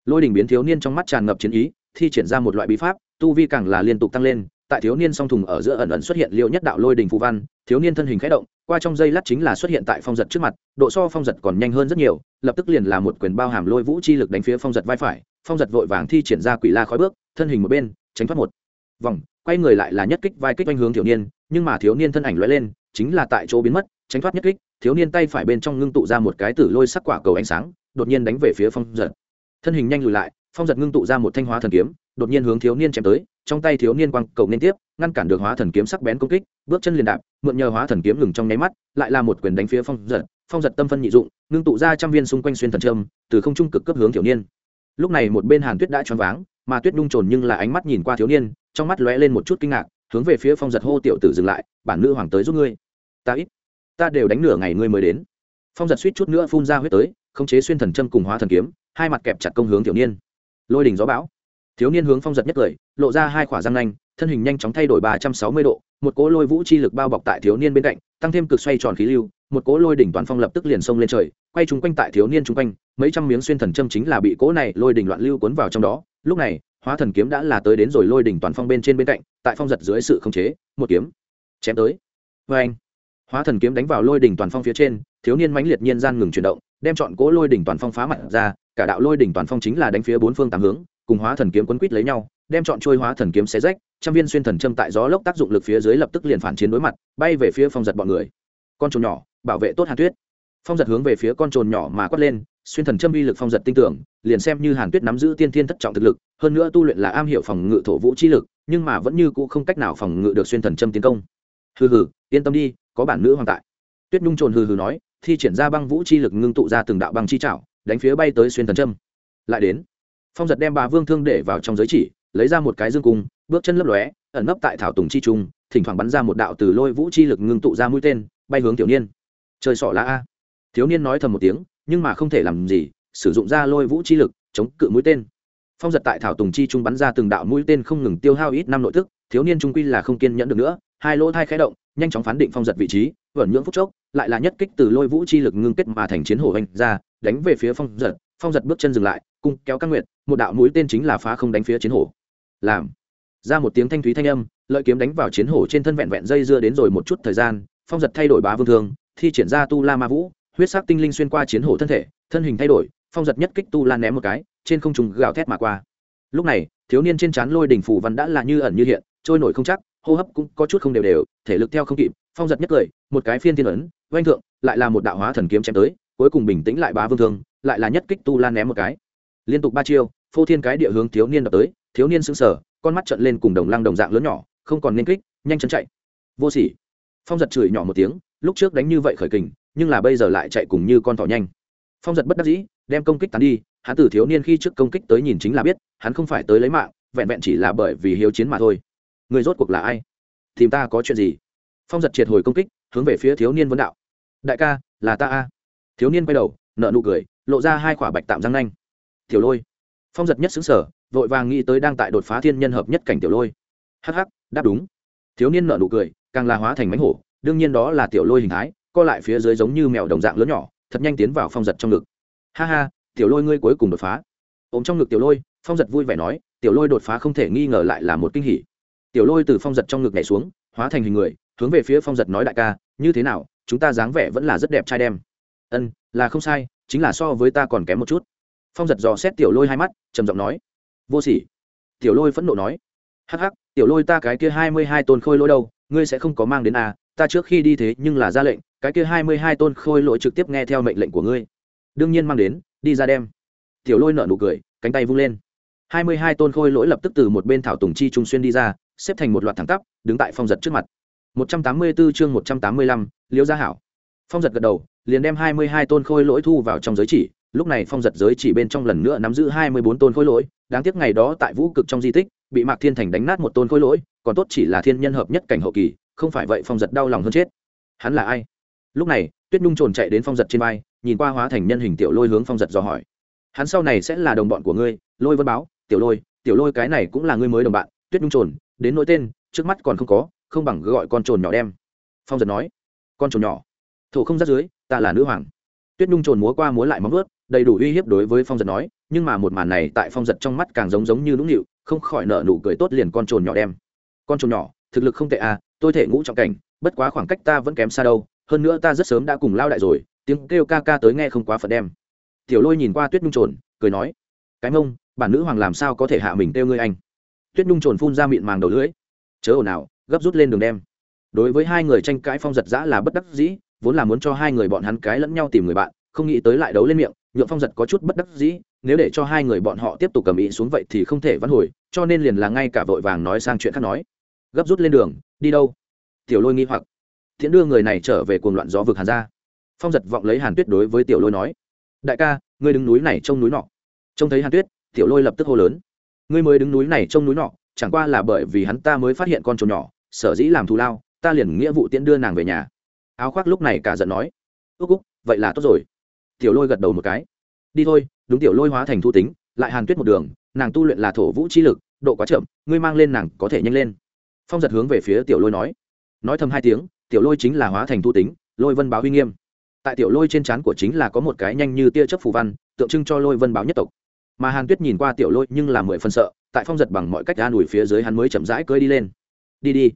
Lôi đỉnh biến thiếu niên trong mắt tràn ngập chiến ý, thi triển ra một loại bí pháp, tu vi càng là liên tục tăng lên tại thiếu niên song thùng ở giữa ẩn ẩn xuất hiện liệu nhất đạo lôi đỉnh phù văn, thiếu niên thân hình khẽ động, qua trong dây lát chính là xuất hiện tại phong giật trước mặt, độ so phong giật còn nhanh hơn rất nhiều, lập tức liền là một quyền bao hàm lôi vũ chi lực đánh phía phong giật vai phải, phong giật vội vàng thi triển ra quỷ la khói bước, thân hình một bên, tránh thoát một vòng, quay người lại là nhất kích vai kích quanh hướng thiếu niên, nhưng mà thiếu niên thân ảnh lóe lên, chính là tại chỗ biến mất, tránh thoát nhất kích, thiếu niên tay phải bên trong ngưng tụ ra một cái tử lôi sắc quả cầu ánh sáng, đột nhiên đánh về phía phong giật. Thân hình nhanh lùi lại, phong giật ngưng tụ ra một thanh hóa thần kiếm, đột nhiên hướng thiếu niên chém tới trong tay thiếu niên quang cầu liên tiếp, ngăn cản được hóa thần kiếm sắc bén công kích, bước chân liền đạp, mượn nhờ hóa thần kiếm ngừng trong nháy mắt, lại là một quyền đánh phía phong giật phong giật tâm phân nhị dụng, ngưng tụ ra trăm viên xung quanh xuyên thần trâm từ không trung cực cấp hướng thiếu niên. Lúc này một bên hàn tuyết đã choáng váng, mà tuyết đung trồn nhưng là ánh mắt nhìn qua thiếu niên, trong mắt lóe lên một chút kinh ngạc, hướng về phía phong giật hô tiểu tử dừng lại, bản nữ hoàng tới giúp ngươi. Ta ít, ta đều đánh nửa ngày ngươi mới đến. Phong giật suýt chút nữa phun ra huyết tới, khống chế xuyên thần châm cùng hóa thần kiếm, hai mặt kẹp chặt công hướng thiếu niên. Lôi đình gió bão thiếu niên hướng phong giật nhất cười, lộ ra hai khỏa răng nanh, thân hình nhanh chóng thay đổi ba trăm sáu mươi độ, một cỗ lôi vũ chi lực bao bọc tại thiếu niên bên cạnh, tăng thêm cực xoay tròn khí lưu, một cỗ lôi đỉnh toàn phong lập tức liền xông lên trời, quay trúng quanh tại thiếu niên chung quanh, mấy trăm miếng xuyên thần châm chính là bị cỗ này lôi đỉnh loạn lưu cuốn vào trong đó. Lúc này, hóa thần kiếm đã là tới đến rồi lôi đỉnh toàn phong bên trên bên cạnh, tại phong giật dưới sự khống chế, một kiếm chém tới. Vê anh, hóa thần kiếm đánh vào lôi đỉnh toàn phong phía trên, thiếu niên mãnh liệt nhiên gian ngừng chuyển động, đem chọn cỗ lôi đỉnh toàn phong phá mặt ra, cả đạo lôi đỉnh toàn phong chính là đánh phía bốn phương tám hướng cùng hóa thần kiếm quấn quýt lấy nhau, đem chọn trôi hóa thần kiếm xé rách, trăm viên xuyên thần châm tại gió lốc tác dụng lực phía dưới lập tức liền phản chiến đối mặt, bay về phía phong giật bọn người. Con trồn nhỏ, bảo vệ tốt hàn tuyết. Phong giật hướng về phía con trồn nhỏ mà quát lên, xuyên thần châm uy lực phong giật tinh tưởng, liền xem như hàn tuyết nắm giữ tiên thiên thất trọng thực lực, hơn nữa tu luyện là am hiểu phòng ngự thổ vũ chi lực, nhưng mà vẫn như cũ không cách nào phòng ngự được xuyên thần châm tiến công. Hừ hừ, yên tâm đi, có bản nữ hoàng tại. Tuyết nhung trồn hừ hừ nói, thi triển ra băng vũ chi lực ngưng tụ ra từng đạo băng chi trảo, đánh phía bay tới xuyên thần châm. Lại đến phong giật đem bà vương thương để vào trong giới chỉ, lấy ra một cái dương cung, bước chân lấp lóe, ẩn nấp tại thảo tùng chi trung, thỉnh thoảng bắn ra một đạo từ lôi vũ chi lực ngưng tụ ra mũi tên, bay hướng tiểu niên. Chơi sọ lá a. Thiếu niên nói thầm một tiếng, nhưng mà không thể làm gì, sử dụng ra lôi vũ chi lực, chống cự mũi tên. Phong giật tại thảo tùng chi trung bắn ra từng đạo mũi tên không ngừng tiêu hao ít năm nội tức thiếu niên trung quy là không kiên nhẫn được nữa, hai lỗ thai khẽ động, nhanh chóng phán định phong giật vị trí, vẩn nhưỡng phúc chốc, lại là nhất kích từ lôi vũ chi lực ngưng kết mà thành chiến hổ hành ra, đánh về phía phong giật phong giật bước chân dừng lại cung kéo các nguyện một đạo mũi tên chính là phá không đánh phía chiến hổ. Làm. Ra một tiếng thanh thúy thanh âm, lợi kiếm đánh vào chiến hổ trên thân vẹn vẹn dây dưa đến rồi một chút thời gian, phong giật thay đổi bá vương thương, thi triển ra tu la ma vũ, huyết sắc tinh linh xuyên qua chiến hổ thân thể, thân hình thay đổi, phong giật nhất kích tu la ném một cái, trên không trùng gào thét mà qua. Lúc này, thiếu niên trên trán lôi đỉnh phủ văn đã là như ẩn như hiện, trôi nổi không chắc, hô hấp cũng có chút không đều đều, thể lực theo không kịp, phong giật nhất cười, một cái phiên thiên ấn, oanh thượng, lại là một đạo hóa thần kiếm chém tới, cuối cùng bình tĩnh lại bá vương thương, lại là nhất kích tu la ném một cái liên tục ba chiêu, phô thiên cái địa hướng thiếu niên đập tới, thiếu niên sững sờ, con mắt trận lên cùng đồng lăng đồng dạng lớn nhỏ, không còn nên kích, nhanh chân chạy. Vô sỉ. Phong giật chửi nhỏ một tiếng, lúc trước đánh như vậy khởi kình, nhưng là bây giờ lại chạy cùng như con thỏ nhanh. Phong giật bất đắc dĩ, đem công kích tán đi, hắn từ thiếu niên khi trước công kích tới nhìn chính là biết, hắn không phải tới lấy mạng, vẹn vẹn chỉ là bởi vì hiếu chiến mà thôi. Người rốt cuộc là ai? Tìm ta có chuyện gì? Phong giật triệt hồi công kích, hướng về phía thiếu niên vấn đạo. Đại ca, là ta a. Thiếu niên quay đầu nợ nụ cười, lộ ra hai quả bạch tạm răng nanh tiểu lôi. Phong giật nhất xứng sở vội vàng nghĩ tới đang tại đột phá thiên nhân hợp nhất cảnh tiểu lôi. Hh đáp đúng. Thiếu niên nợ nụ cười, càng là hóa thành mánh hổ, đương nhiên đó là tiểu lôi hình thái, co lại phía dưới giống như mèo đồng dạng lớn nhỏ, thật nhanh tiến vào phong giật trong ngực. Ha ha, tiểu lôi ngươi cuối cùng đột phá. Ôm trong ngực tiểu lôi, phong giật vui vẻ nói, tiểu lôi đột phá không thể nghi ngờ lại là một kinh hỉ. Tiểu lôi từ phong giật trong ngực nhảy xuống, hóa thành hình người, hướng về phía phong giật nói đại ca, như thế nào, chúng ta dáng vẻ vẫn là rất đẹp trai đem. Ân, là không sai, chính là so với ta còn kém một chút phong giật dò xét tiểu lôi hai mắt trầm giọng nói vô sỉ. Tiểu lôi phẫn nộ nói hắc hắc tiểu lôi ta cái kia hai mươi hai tôn khôi lỗi đâu ngươi sẽ không có mang đến à ta trước khi đi thế nhưng là ra lệnh cái kia hai mươi hai tôn khôi lỗi trực tiếp nghe theo mệnh lệnh của ngươi. Đương nhiên mang đến đi ra đem. Tiểu lôi nở nụ cười cánh tay vung lên. hai mươi hai tôn khôi lỗi lập tức từ một bên thảo tùng chi trung xuyên đi ra xếp thành một loạt thẳng tắp đứng tại phong giật trước mặt. một trăm tám mươi 184 chương một trăm tám mươi lăm, liễu gia hảo. Phong giật gật đầu liền đem hai mươi hai tôn khôi lỗi thu vào trong giới chỉ lúc này phong giật giới chỉ bên trong lần nữa nắm giữ hai mươi bốn tôn khối lỗi, đáng tiếc ngày đó tại vũ cực trong di tích, bị mạc thiên thành đánh nát một tôn khối lỗi, còn tốt chỉ là thiên nhân hợp nhất cảnh hậu kỳ, không phải vậy phong giật đau lòng hơn chết. Hắn là ai? Lúc này, tuyết nhung trồn chạy đến phong giật trên vai, nhìn qua hóa thành nhân hình tiểu lôi hướng phong giật dò hỏi. Hắn sau này sẽ là đồng bọn của ngươi, lôi vân báo, tiểu lôi tiểu lôi cái này cũng là ngươi mới đồng bạn, tuyết nhung trồn, đến nỗi tên, trước mắt còn không có, không bằng gọi con trồn nhỏ đem. Phong giật nói. Con trồn nhỏ. Thủ không rắt dưới ta là nữ hoàng. Tuyết nhung trồn múa qua múa lại móng vớt đầy đủ uy hiếp đối với phong giật nói, nhưng mà một màn này tại phong giật trong mắt càng giống giống như nũng nịu, không khỏi nợ nụ cười tốt liền con trồn nhỏ đem. Con trồn nhỏ, thực lực không tệ à tôi thể ngũ trọng cảnh, bất quá khoảng cách ta vẫn kém xa đâu, hơn nữa ta rất sớm đã cùng lao đại rồi, tiếng kêu ca ca tới nghe không quá phật đem. Tiểu lôi nhìn qua tuyết nhung trồn, cười nói, cái mông, bản nữ hoàng làm sao có thể hạ mình kêu ngươi anh? Tuyết nhung trồn phun ra miệng màng đầu lưỡi, chớ ồn nào gấp rút lên đường đem. Đối với hai người tranh cãi phong giật giã là bất đắc dĩ, vốn là muốn cho hai người bọn hắn cái lẫn nhau tìm người bạn, không nghĩ tới lại đấu lên miệng nhượng phong giật có chút bất đắc dĩ, nếu để cho hai người bọn họ tiếp tục cầm ý xuống vậy thì không thể vãn hồi, cho nên liền là ngay cả vội vàng nói sang chuyện khác nói. Gấp rút lên đường, đi đâu? Tiểu lôi nghi hoặc. Thiện đưa người này trở về cuồng loạn gió vực hàn ra phong giật vọng lấy hàn tuyết đối với tiểu lôi nói. Đại ca, ngươi đứng núi này trông núi nọ. Trông thấy hàn tuyết, tiểu lôi lập tức hô lớn. Ngươi mới đứng núi này trông núi nọ, chẳng qua là bởi vì hắn ta mới phát hiện con trồn nhỏ, sở dĩ làm thù lao, ta liền nghĩa vụ tiễn đưa nàng về nhà. Áo khoác lúc này cả giận nói. Ước úc, vậy là tốt rồi tiểu lôi gật đầu một cái. Đi thôi, đúng tiểu lôi hóa thành thu tính, lại hàn tuyết một đường, nàng tu luyện là thổ vũ chi lực, độ quá chậm, ngươi mang lên nàng có thể nhanh lên. Phong giật hướng về phía tiểu lôi nói. Nói thầm hai tiếng, tiểu lôi chính là hóa thành thu tính, lôi vân báo huy nghiêm. Tại tiểu lôi trên trán của chính là có một cái nhanh như tia chớp phù văn, tượng trưng cho lôi vân báo nhất tộc. Mà hàn tuyết nhìn qua tiểu lôi nhưng là mười phân sợ, tại phong giật bằng mọi cách an ủi phía dưới hắn mới chậm rãi cơi đi lên. Đi đi.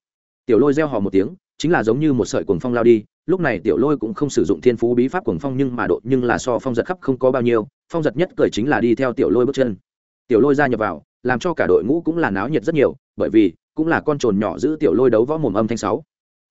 Tiểu lôi reo hò một tiếng, chính là giống như một sợi cuồng phong lao đi lúc này tiểu lôi cũng không sử dụng thiên phú bí pháp cuồng phong nhưng mà độ nhưng là so phong giật khắp không có bao nhiêu, phong giật nhất cười chính là đi theo tiểu lôi bước chân. Tiểu lôi ra nhập vào, làm cho cả đội ngũ cũng là náo nhiệt rất nhiều, bởi vì cũng là con trồn nhỏ giữ tiểu lôi đấu võ mồm âm thanh sáu.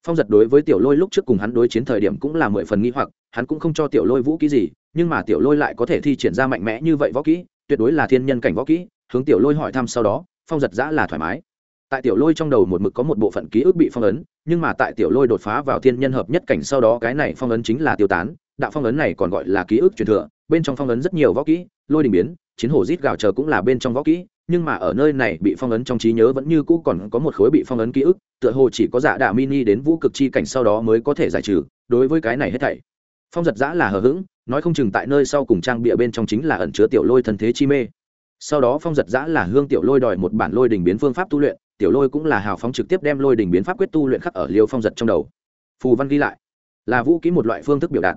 Phong giật đối với tiểu lôi lúc trước cùng hắn đối chiến thời điểm cũng là mười phần nghi hoặc, hắn cũng không cho tiểu lôi vũ kỹ gì, nhưng mà tiểu lôi lại có thể thi triển ra mạnh mẽ như vậy võ kỹ, tuyệt đối là thiên nhân cảnh võ kỹ, hướng tiểu lôi hỏi thăm sau đó, phong giật giã là thoải mái tại tiểu lôi trong đầu một mực có một bộ phận ký ức bị phong ấn, nhưng mà tại tiểu lôi đột phá vào thiên nhân hợp nhất cảnh sau đó cái này phong ấn chính là tiêu tán, đạo phong ấn này còn gọi là ký ức truyền thừa, bên trong phong ấn rất nhiều võ kỹ, lôi đình biến, chiến hổ rít gào chờ cũng là bên trong võ kỹ, nhưng mà ở nơi này bị phong ấn trong trí nhớ vẫn như cũ còn có một khối bị phong ấn ký ức, tựa hồ chỉ có giả đạ mini đến vũ cực chi cảnh sau đó mới có thể giải trừ, đối với cái này hết thảy. Phong giật giã là hờ hững, nói không chừng tại nơi sau cùng trang bịa bên trong chính là ẩn chứa tiểu lôi thân thế chi mê. Sau đó phong giật giã là hương tiểu lôi đòi một bản lôi đình biến phương pháp tu luyện tiểu lôi cũng là hào phóng trực tiếp đem lôi đình biến pháp quyết tu luyện khắc ở liêu phong giật trong đầu phù văn ghi lại là vũ kỹ một loại phương thức biểu đạt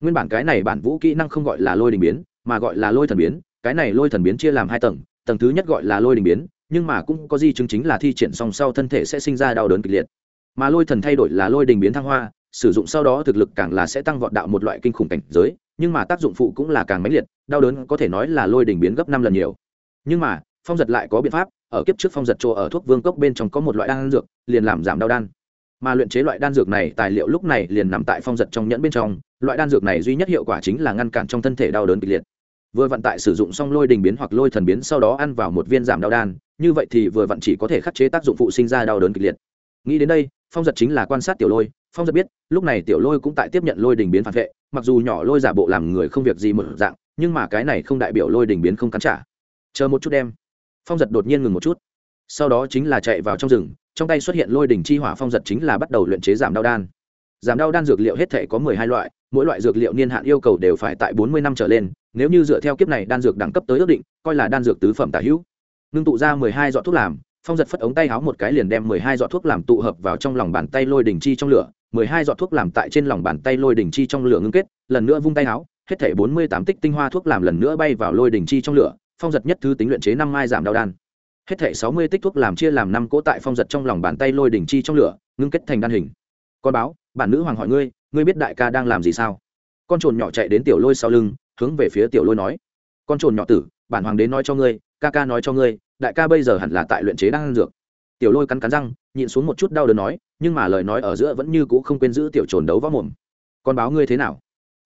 nguyên bản cái này bản vũ kỹ năng không gọi là lôi đình biến mà gọi là lôi thần biến cái này lôi thần biến chia làm hai tầng tầng thứ nhất gọi là lôi đình biến nhưng mà cũng có di chứng chính là thi triển song sau thân thể sẽ sinh ra đau đớn kịch liệt mà lôi thần thay đổi là lôi đình biến thăng hoa sử dụng sau đó thực lực càng là sẽ tăng vọt đạo một loại kinh khủng cảnh giới nhưng mà tác dụng phụ cũng là càng mãnh liệt đau đớn có thể nói là lôi đình biến gấp năm lần nhiều nhưng mà phong giật lại có biện pháp ở kiếp trước phong giật chỗ ở thuốc vương cốc bên trong có một loại đan dược, liền làm giảm đau đan. Mà luyện chế loại đan dược này, tài liệu lúc này liền nằm tại phong giật trong nhẫn bên trong, loại đan dược này duy nhất hiệu quả chính là ngăn cản trong thân thể đau đớn kịch liệt. Vừa vận tại sử dụng xong lôi đình biến hoặc lôi thần biến sau đó ăn vào một viên giảm đau đan, như vậy thì vừa vận chỉ có thể khắc chế tác dụng phụ sinh ra đau đớn kịch liệt. Nghĩ đến đây, phong giật chính là quan sát tiểu lôi, phong giật biết, lúc này tiểu lôi cũng tại tiếp nhận lôi đình biến phản vệ, mặc dù nhỏ lôi giả bộ làm người không việc gì một dạng, nhưng mà cái này không đại biểu lôi đình biến không cắn trả. Chờ một chút đem phong giật đột nhiên ngừng một chút. Sau đó chính là chạy vào trong rừng, trong tay xuất hiện lôi đỉnh chi hỏa phong giật chính là bắt đầu luyện chế giảm đau đan. Giảm đau đan dược liệu hết thể có mười hai loại, mỗi loại dược liệu niên hạn yêu cầu đều phải tại bốn mươi năm trở lên, nếu như dựa theo kiếp này đan dược đẳng cấp tới ước định, coi là đan dược tứ phẩm tả hữu. Ngưng tụ ra mười hai giọt thuốc làm, phong giật phất ống tay háo một cái liền đem mười hai giọt thuốc làm tụ hợp vào trong lòng bàn tay lôi đỉnh chi trong lửa, mười hai giọt thuốc làm tại trên lòng bàn tay lôi đỉnh chi trong lửa ngưng kết, lần nữa vung tay háo, hết thể bốn mươi tám tích tinh hoa thuốc làm lần nữa bay vào lôi đỉnh chi trong lửa phong giật nhất thứ tính luyện chế năm mai giảm đau đan. Hết thể sáu mươi tích thuốc làm chia làm năm cỗ tại phong giật trong lòng bàn tay lôi đỉnh chi trong lửa, ngưng kết thành đan hình. Con báo, bản nữ hoàng hỏi ngươi ngươi biết đại ca đang làm gì sao? Con trồn nhỏ chạy đến tiểu lôi sau lưng, hướng về phía tiểu lôi nói. Con trồn nhỏ tử, bản hoàng đến nói cho ngươi, ca ca nói cho ngươi, đại ca bây giờ hẳn là tại luyện chế đan dược. Tiểu lôi cắn cắn răng, nhịn xuống một chút đau đớn nói, nhưng mà lời nói ở giữa vẫn như cũ không quên giữ tiểu trồn đấu võ mồm. Con báo ngươi thế nào?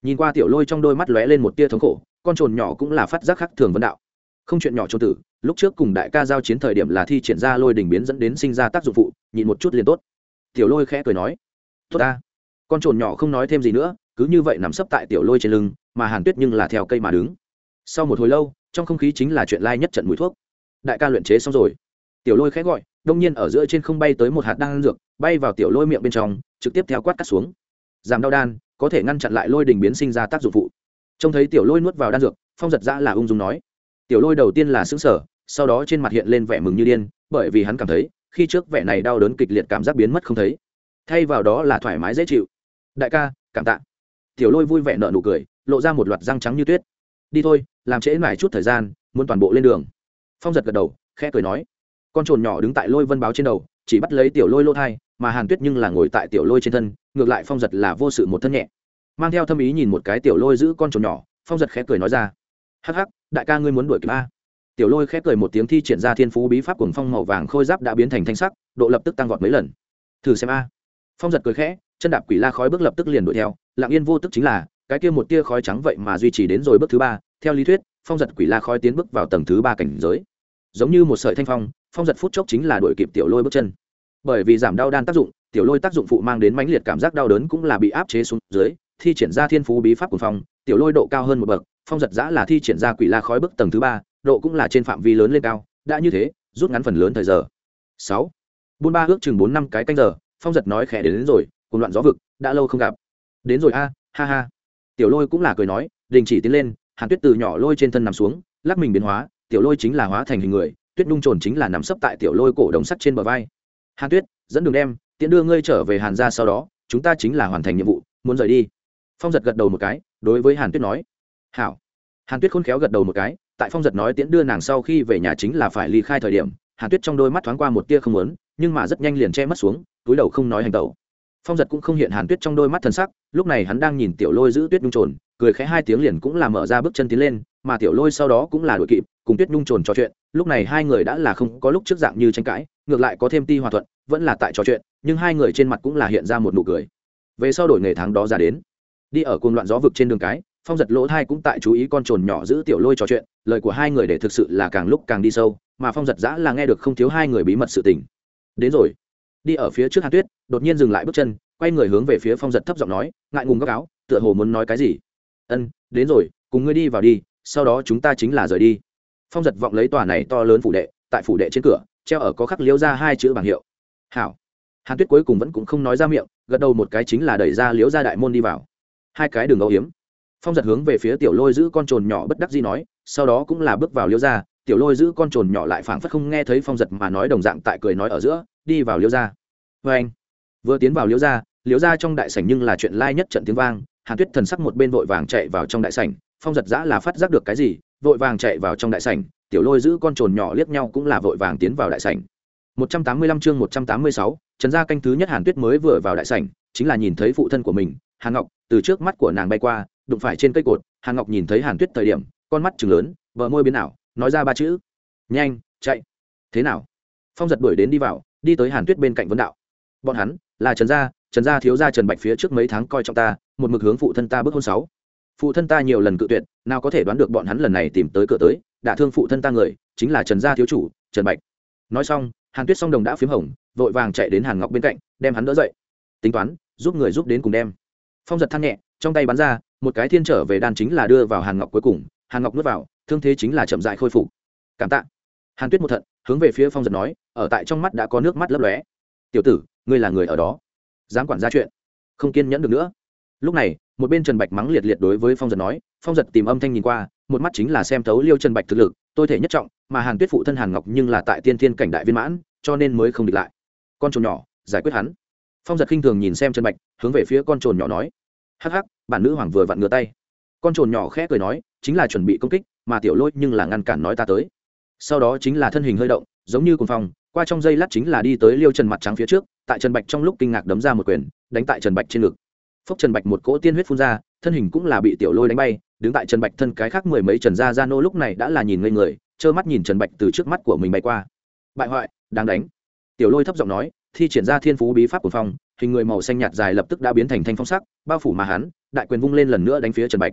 Nhìn qua tiểu lôi trong đôi mắt lóe lên một tia thống khổ, con trồn nhỏ cũng là phát giác khắc thường vấn đạo không chuyện nhỏ cho tử, lúc trước cùng đại ca giao chiến thời điểm là thi triển ra lôi đình biến dẫn đến sinh ra tác dụng phụ, nhịn một chút liền tốt. Tiểu lôi khẽ cười nói, tốt ta. Con trồn nhỏ không nói thêm gì nữa, cứ như vậy nằm sấp tại tiểu lôi trên lưng, mà hàn tuyết nhưng là theo cây mà đứng. Sau một hồi lâu, trong không khí chính là chuyện lai nhất trận mùi thuốc. Đại ca luyện chế xong rồi. Tiểu lôi khẽ gọi, đông nhiên ở giữa trên không bay tới một hạt đan dược, bay vào tiểu lôi miệng bên trong, trực tiếp theo quát cắt xuống. Giảm đau đan, có thể ngăn chặn lại lôi đình biến sinh ra tác dụng phụ. Trông thấy tiểu lôi nuốt vào đan dược, phong giật ra là ung dung nói tiểu lôi đầu tiên là xứng sở sau đó trên mặt hiện lên vẻ mừng như điên, bởi vì hắn cảm thấy, khi trước vẻ này đau đớn kịch liệt cảm giác biến mất không thấy. Thay vào đó là thoải mái dễ chịu. Đại ca, cảm tạ. Tiểu lôi vui vẻ nợ nụ cười, lộ ra một loạt răng trắng như tuyết. Đi thôi, làm trễ mải chút thời gian, muốn toàn bộ lên đường. Phong giật gật đầu, khẽ cười nói. Con trồn nhỏ đứng tại lôi vân báo trên đầu, chỉ bắt lấy tiểu lôi lô thai, mà hàn tuyết nhưng là ngồi tại tiểu lôi trên thân, ngược lại phong giật là vô sự một thân nhẹ. Mang theo thâm ý nhìn một cái tiểu lôi giữ con trồn nhỏ, phong giật khẽ cười nói ra. Hắc hắc đại ca ngươi muốn đuổi kịp a? Tiểu lôi khẽ cười một tiếng thi triển ra thiên phú bí pháp cuồng phong màu vàng khôi giáp đã biến thành thanh sắc, độ lập tức tăng vọt mấy lần. Thử xem a. Phong giật cười khẽ, chân đạp quỷ la khói bước lập tức liền đuổi theo, lặng yên vô tức chính là, cái kia một tia khói trắng vậy mà duy trì đến rồi bước thứ ba, theo lý thuyết, phong giật quỷ la khói tiến bước vào tầng thứ ba cảnh giới. Giống như một sợi thanh phong phong giật phút chốc chính là đuổi kịp tiểu lôi bước chân. Bởi vì giảm đau đan tác dụng, tiểu lôi tác dụng phụ mang đến mãnh liệt cảm giác đau đớn cũng là bị áp chế xuống dưới, thi triển ra thiên phú bí pháp của phong, tiểu lôi độ cao hơn một bậc phong giật giã là thi triển ra quỷ la khói bước tầng thứ ba độ cũng là trên phạm vi lớn lên cao đã như thế rút ngắn phần lớn thời giờ. Sáu. Buôn ba ước chừng bốn năm cái canh giờ phong giật nói khẽ đến, đến rồi cùng loạn gió vực đã lâu không gặp. Đến rồi a ha ha. Tiểu lôi cũng là cười nói đình chỉ tiến lên hàn tuyết từ nhỏ lôi trên thân nằm xuống lắc mình biến hóa tiểu lôi chính là hóa thành hình người tuyết nung trồn chính là nằm sấp tại tiểu lôi cổ đồng sắt trên bờ vai. Hàn tuyết dẫn đường đem tiễn đưa ngươi trở về hàn ra sau đó chúng ta chính là hoàn thành nhiệm vụ muốn rời đi. Phong giật gật đầu một cái đối với hàn tuyết nói hảo. Hàn tuyết khôn khéo gật đầu một cái, tại phong giật nói tiễn đưa nàng sau khi về nhà chính là phải ly khai thời điểm, hàn tuyết trong đôi mắt thoáng qua một tia không lớn nhưng mà rất nhanh liền che mất xuống, túi đầu không nói hành tẩu. Phong giật cũng không hiện hàn tuyết trong đôi mắt thần sắc, lúc này hắn đang nhìn tiểu lôi giữ tuyết nhung trồn, cười khẽ hai tiếng liền cũng là mở ra bước chân tiến lên, mà tiểu lôi sau đó cũng là đội kịp, cùng tuyết nhung trồn trò chuyện, lúc này hai người đã là không có lúc trước dạng như tranh cãi, ngược lại có thêm ti hòa thuận, vẫn là tại trò chuyện, nhưng hai người trên mặt cũng là hiện ra một nụ cười. Về sau đổi nghề tháng đó ra đến, đi ở cùng loạn gió vực trên đường cái phong giật lỗ thai cũng tại chú ý con trồn nhỏ giữ tiểu lôi trò chuyện, lời của hai người để thực sự là càng lúc càng đi sâu, mà phong giật giã là nghe được không thiếu hai người bí mật sự tình. Đến rồi. Đi ở phía trước hàn tuyết, đột nhiên dừng lại bước chân, quay người hướng về phía phong giật thấp giọng nói, ngại ngùng góc áo tựa hồ muốn nói cái gì? Ân, đến rồi, cùng ngươi đi vào đi, sau đó chúng ta chính là rời đi. Phong giật vọng lấy tòa này to lớn phủ đệ, tại phủ đệ trên cửa, treo ở có khắc liếu ra hai chữ bảng hiệu. Hảo. Hàn tuyết cuối cùng vẫn cũng không nói ra miệng, gật đầu một cái chính là đẩy ra liếu ra đại môn đi vào. Hai cái đường âu hiếm phong giật hướng về phía tiểu lôi giữ con trồn nhỏ bất đắc dĩ nói sau đó cũng là bước vào liêu ra tiểu lôi giữ con trồn nhỏ lại phảng phất không nghe thấy phong giật mà nói đồng dạng tại cười nói ở giữa đi vào liêu ra vê anh vừa tiến vào liêu ra liêu ra trong đại sảnh nhưng là chuyện lai nhất trận tiếng vang hàn tuyết thần sắc một bên vội vàng chạy vào trong đại sảnh phong giật giã là phát giác được cái gì vội vàng chạy vào trong đại sảnh tiểu lôi giữ con trồn nhỏ liếc nhau cũng là vội vàng tiến vào đại sảnh. 185 chương 186, trần gia canh thứ nhất hàn tuyết mới vừa vào đại sảnh chính là nhìn thấy phụ thân của mình hàn ngọc từ trước mắt của nàng bay qua đụng phải trên cây cột hàn ngọc nhìn thấy hàn tuyết thời điểm, con mắt chừng lớn vợ môi biến ảo, nói ra ba chữ. Nhanh, chạy. Thế nào? Phong giật đuổi đến đi vào, đi tới hàn tuyết bên cạnh vấn đạo. Bọn hắn, là trần gia trần gia thiếu gia trần bạch phía trước mấy tháng coi trọng ta, một mực hướng phụ thân ta bước hôn sáu. Phụ thân ta nhiều lần cự tuyệt, nào có thể đoán được bọn hắn lần này tìm tới cửa tới, đã thương phụ thân ta người, chính là trần gia thiếu chủ, trần bạch. Nói xong, hàn tuyết song đồng đã p h í m hồng, vội vàng chạy đến hàn ngọc bên cạnh, đem hắn đỡ dậy. Tính toán, giúp người giúp đến cùng đem. Phong giật than nhẹ trong tay bắn ra, một cái thiên trở về đan chính là đưa vào hàn ngọc cuối cùng, hàn ngọc nuốt vào, thương thế chính là chậm dại khôi phục. Cảm tạ. Hàn tuyết một thận, hướng về phía phong giật nói, ở tại trong mắt đã có nước mắt lấp lóe. Tiểu tử, ngươi là người ở đó. Dám quản ra chuyện. Không kiên nhẫn được nữa. Lúc này, một bên trần bạch mắng liệt liệt đối với phong giật nói, phong giật tìm âm thanh nhìn qua, một mắt chính là xem thấu liêu trần bạch thực lực, tôi thể nhất trọng, mà hàn tuyết phụ thân hàn ngọc nhưng là tại tiên thiên cảnh đại viên mãn, cho nên mới không địch lại. Con trồn nhỏ, giải quyết hắn. Phong giật khinh thường nhìn xem trần bạch, hướng về phía con trồn nhỏ nói hắc hắc, bản nữ hoàng vừa vặn ngửa tay. Con trồn nhỏ khẽ cười nói, chính là chuẩn bị công kích, mà tiểu lôi nhưng là ngăn cản nói ta tới. Sau đó chính là thân hình hơi động, giống như cùng phong, qua trong dây lát chính là đi tới liêu trần mặt trắng phía trước, tại trần bạch trong lúc kinh ngạc đấm ra một quyền, đánh tại trần bạch trên ngực. Phốc trần bạch một cỗ tiên huyết phun ra, thân hình cũng là bị tiểu lôi đánh bay, đứng tại trần bạch thân cái khác mười mấy trần gia gia nô lúc này đã là nhìn ngây người, trơ mắt nhìn trần bạch từ trước mắt của mình bay qua. Bại hoại, đáng đánh. Tiểu lôi thấp giọng nói, thi triển ra thiên phú bí pháp của phong hình người màu xanh nhạt dài lập tức đã biến thành thanh phong sắc, bao phủ mà hắn, đại quyền vung lên lần nữa đánh phía trần bạch.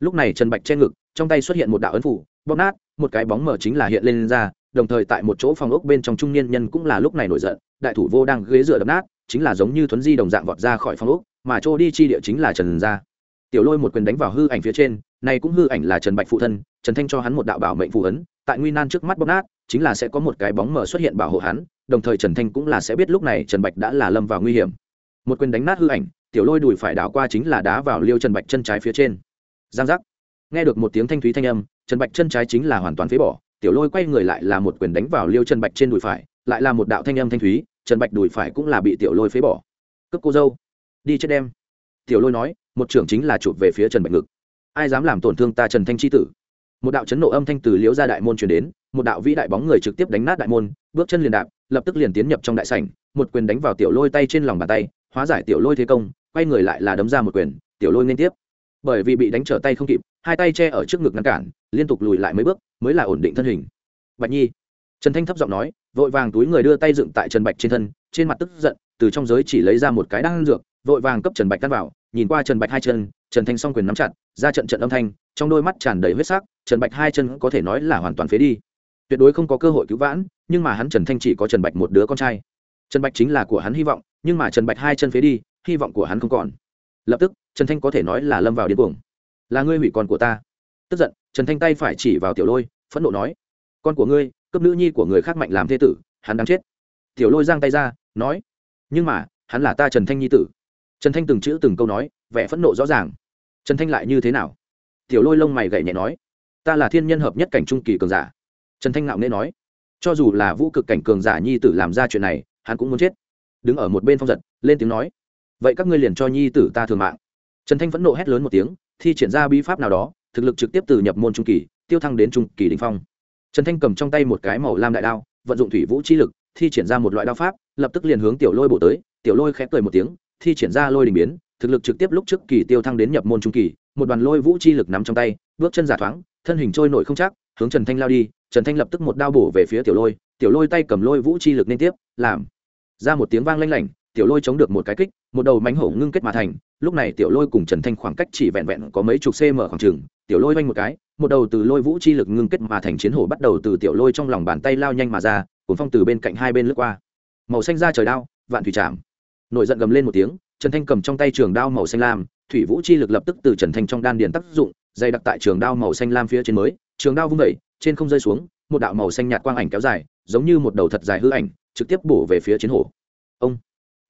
Lúc này trần bạch che ngực, trong tay xuất hiện một đạo ấn phủ, bóp nát, một cái bóng mở chính là hiện lên ra, đồng thời tại một chỗ phòng ốc bên trong trung niên nhân cũng là lúc này nổi giận, đại thủ vô đang ghế dựa đập nát, chính là giống như thuấn di đồng dạng vọt ra khỏi phòng ốc, mà chỗ đi chi địa chính là trần gia. Tiểu lôi một quyền đánh vào hư ảnh phía trên, này cũng hư ảnh là trần bạch phụ thân, trần thanh cho hắn một đạo bảo mệnh phụ ấn, tại nguy nan trước mắt bóp nát, chính là sẽ có một cái bóng mở xuất hiện bảo hộ hắn, đồng thời trần thanh cũng là sẽ biết lúc này trần bạch đã là lâm vào nguy hiểm một quyền đánh nát hư ảnh, tiểu lôi đùi phải đảo qua chính là đá vào liêu trần bạch chân trái phía trên. Giang giác. Nghe được một tiếng thanh thúy thanh âm, trần bạch chân trái chính là hoàn toàn phế bỏ, tiểu lôi quay người lại là một quyền đánh vào liêu trần bạch trên đùi phải, lại là một đạo thanh âm thanh thúy, trần bạch đùi phải cũng là bị tiểu lôi phế bỏ. Cướp cô dâu, đi chết đem. Tiểu lôi nói, một trưởng chính là chụp về phía trần bạch ngực. Ai dám làm tổn thương ta trần thanh c h i tử? Một đạo chấn nộ âm thanh từ liễu ra đại môn chuyển đến, một đạo vĩ đại bóng người trực tiếp đánh nát đại môn, bước chân liền đạp, lập tức liền tiến nhập trong đại sảnh, một quyền đánh vào tiểu lôi tay trên lòng bàn tay hóa giải tiểu lôi thế công, quay người lại là đấm ra một quyền, tiểu lôi liên tiếp. Bởi vì bị đánh trở tay không kịp, hai tay che ở trước ngực ngăn cản, liên tục lùi lại mấy bước, mới là ổn định thân hình. Bạch nhi. Trần thanh thấp giọng nói, vội vàng túi người đưa tay dựng tại trần bạch trên thân, trên mặt tức giận, từ trong giới chỉ lấy ra một cái đan dược, vội vàng cấp trần bạch tan vào, nhìn qua trần bạch hai chân, trần thanh s o n g quyền nắm chặt, ra trận trận âm thanh, trong đôi mắt tràn đầy huyết sắc, trần bạch hai chân có thể nói là hoàn toàn phế đi. Tuyệt đối không có cơ hội cứu vãn, nhưng mà hắn trần thanh chỉ có trần bạch một đứa con trai. Trần bạch chính là của hắn hy vọng nhưng mà trần bạch hai chân phế đi, hy vọng của hắn không còn. Lập tức, trần thanh có thể nói là lâm vào điên cuồng. Là ngươi hủy con của ta. Tức giận, trần thanh tay phải chỉ vào tiểu lôi, phẫn nộ nói, con của ngươi cấp nữ nhi của người khác mạnh làm thê tử, hắn đang chết. Tiểu lôi giang tay ra, nói, nhưng mà, hắn là ta trần thanh nhi tử. Trần thanh từng chữ từng câu nói, vẻ phẫn nộ rõ ràng. Trần thanh lại như thế nào? Tiểu lôi lông mày gậy nhẹ nói, ta là thiên nhân hợp nhất cảnh trung kỳ cường giả. Trần thanh ngạo nghê nói, cho dù là vũ cực cảnh cường giả nhi tử làm ra chuyện này, hắn cũng muốn chết đứng ở một bên phong giật, lên tiếng nói, vậy các ngươi liền cho nhi tử ta thường mạng. Trần thanh vẫn nộ hét lớn một tiếng, thi triển ra bi pháp nào đó, thực lực trực tiếp từ nhập môn trung kỳ, tiêu thăng đến trung kỳ đình phong. Trần thanh cầm trong tay một cái màu lam đại đao, vận dụng thủy vũ chi lực, thi triển ra một loại đao pháp, lập tức liền hướng tiểu lôi bổ tới, tiểu lôi khẽ cười một tiếng, thi triển ra lôi đình biến, thực lực trực tiếp lúc trước kỳ tiêu thăng đến nhập môn trung kỳ, một đoàn lôi vũ chi lực nắm trong tay, bước chân giả thoáng, thân hình trôi nổi không chắc, hướng trần thanh lao đi, trần thanh lập tức một đao bổ về phía tiểu lôi tiểu lôi tay cầm lôi vũ chi lực liên tiếp, làm ra một tiếng vang lanh lảnh tiểu lôi chống được một cái kích một đầu mánh hổ ngưng kết mà thành lúc này tiểu lôi cùng trần thanh khoảng cách chỉ vẹn vẹn có mấy chục cm khoảng trường. tiểu lôi vanh một cái một đầu từ lôi vũ chi lực ngưng kết mà thành chiến hổ bắt đầu từ tiểu lôi trong lòng bàn tay lao nhanh mà ra cuốn phong từ bên cạnh hai bên lướt qua màu xanh ra trời đao vạn thủy chạm, nổi giận gầm lên một tiếng trần thanh cầm trong tay trường đao màu xanh lam thủy vũ chi lực lập tức từ trần thanh trong đan điền tác dụng dày đặc tại trường đao màu xanh lam phía trên mới trường đao vung vẩy trên không rơi xuống một đạo màu xanh nhạt quang ảnh kéo dài giống như một đầu thật dài hư ảnh trực tiếp bổ về phía chiến hổ. Ông.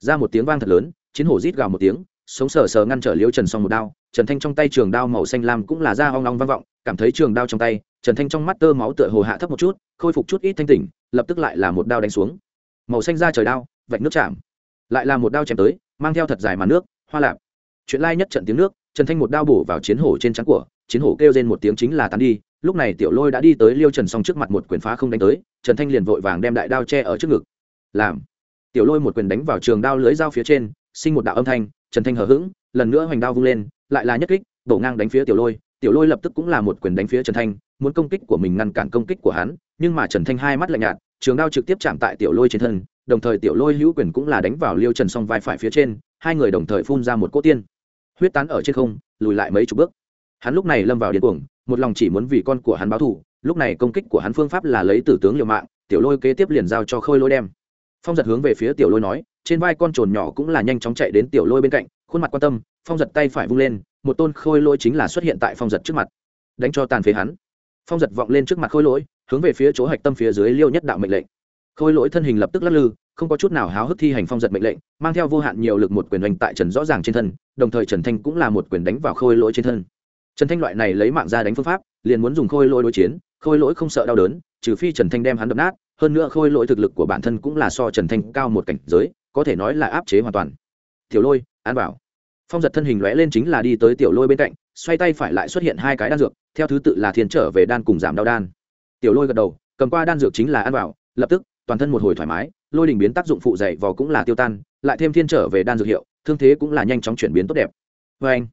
Ra một tiếng vang thật lớn, chiến hổ rít gào một tiếng, sống sờ sờ ngăn trở liễu trần xong một đao, trần thanh trong tay trường đao màu xanh lam cũng là da hoang long vang vọng, cảm thấy trường đao trong tay, trần thanh trong mắt tơ máu tựa hồ hạ thấp một chút, khôi phục chút ít thanh tỉnh, lập tức lại là một đao đánh xuống. Màu xanh ra trời đao, vạch nước chạm. Lại là một đao chém tới, mang theo thật dài mà nước, hoa lạp. Chuyện lai nhất trận tiếng nước, trần thanh một đao bổ vào chiến hổ trên trắng của, chiến hổ kêu lên một tiếng chính là tán đi, lúc này tiểu lôi đã đi tới liêu trần xong trước mặt một quyền phá không đánh tới, trần thanh liền vội vàng đem đại đao che ở trước ngực làm. Tiểu lôi một quyền đánh vào trường đao lưới dao phía trên, sinh một đạo âm thanh, trần thanh hờ hững, lần nữa hoành đao vung lên, lại là nhất kích, đổ ngang đánh phía tiểu lôi. Tiểu lôi lập tức cũng là một quyền đánh phía trần thanh, muốn công kích của mình ngăn cản công kích của hắn, nhưng mà trần thanh hai mắt lạnh nhạt, trường đao trực tiếp chạm tại tiểu lôi trên thân, đồng thời tiểu lôi hữu quyền cũng là đánh vào liêu trần song vai phải phía trên, hai người đồng thời phun ra một cỗ tiên. Huyết tán ở trên không, lùi lại mấy chục bước. Hắn lúc này lâm vào điên cuồng, một lòng chỉ muốn vì con của hắn báo thù, lúc này công kích của hắn phương pháp là lấy tử tướng liều mạng, tiểu lôi kế tiếp liền giao cho khôi lôi đem phong giật hướng về phía tiểu lôi nói, trên vai con trồn nhỏ cũng là nhanh chóng chạy đến tiểu lôi bên cạnh, khuôn mặt quan tâm, phong giật tay phải vung lên, một tôn khôi lôi chính là xuất hiện tại phong giật trước mặt. Đánh cho tàn phế hắn. Phong giật vọng lên trước mặt khôi lỗi, hướng về phía chỗ hạch tâm phía dưới liêu nhất đạo mệnh lệnh. Khôi lỗi thân hình lập tức lắc lư, không có chút nào háo hức thi hành phong giật mệnh lệnh, mang theo vô hạn nhiều lực một quyền oanh tại trần rõ ràng trên thân, đồng thời trần thanh cũng là một quyền đánh vào khôi lỗi trên thân. Trần thanh loại này lấy mạng ra đánh phương pháp, liền muốn dùng khôi lỗi đối chiến, khôi lỗi không sợ đau đớn, trừ phi trần thanh đem hắn đập nát hơn nữa khôi lỗi thực lực của bản thân cũng là so trần thanh cao một cảnh giới, có thể nói là áp chế hoàn toàn. Tiểu lôi an bảo phong giật thân hình lóe lên chính là đi tới tiểu lôi bên cạnh, xoay tay phải lại xuất hiện hai cái đan dược, theo thứ tự là thiên trở về đan cùng giảm đau đan. Tiểu lôi gật đầu, cầm qua đan dược chính là An bảo lập tức, toàn thân một hồi thoải mái, lôi đình biến tác dụng phụ dày vò cũng là tiêu tan, lại thêm thiên trở về đan dược hiệu, thương thế cũng là nhanh chóng chuyển biến tốt đẹp. Vê anh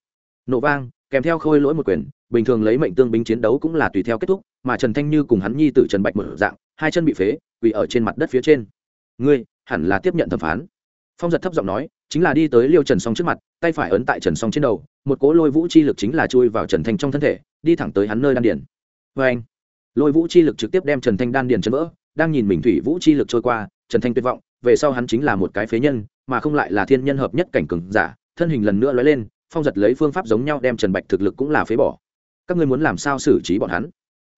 nổ vang, kèm theo khôi lỗi một quyền, bình thường lấy mệnh tương binh chiến đấu cũng là tùy theo kết thúc, mà trần thanh như cùng hắn nhi tử trần bạch một dạng hai chân bị phế, quỳ ở trên mặt đất phía trên. Ngươi, hẳn là tiếp nhận thẩm phán. Phong giật thấp giọng nói, chính là đi tới liêu trần song trước mặt, tay phải ấn tại trần song trên đầu, một cỗ lôi vũ chi lực chính là chui vào trần thanh trong thân thể, đi thẳng tới hắn nơi đan điền. Vê anh, lôi vũ chi lực trực tiếp đem trần thanh đan điền chấn vỡ, đang nhìn mình thủy vũ chi lực trôi qua, trần thanh tuyệt vọng, về sau hắn chính là một cái phế nhân, mà không lại là thiên nhân hợp nhất cảnh cường giả, thân hình lần nữa lói lên, phong giật lấy phương pháp giống nhau đem trần bạch thực lực cũng là phế bỏ. Các ngươi muốn làm sao xử trí bọn hắn?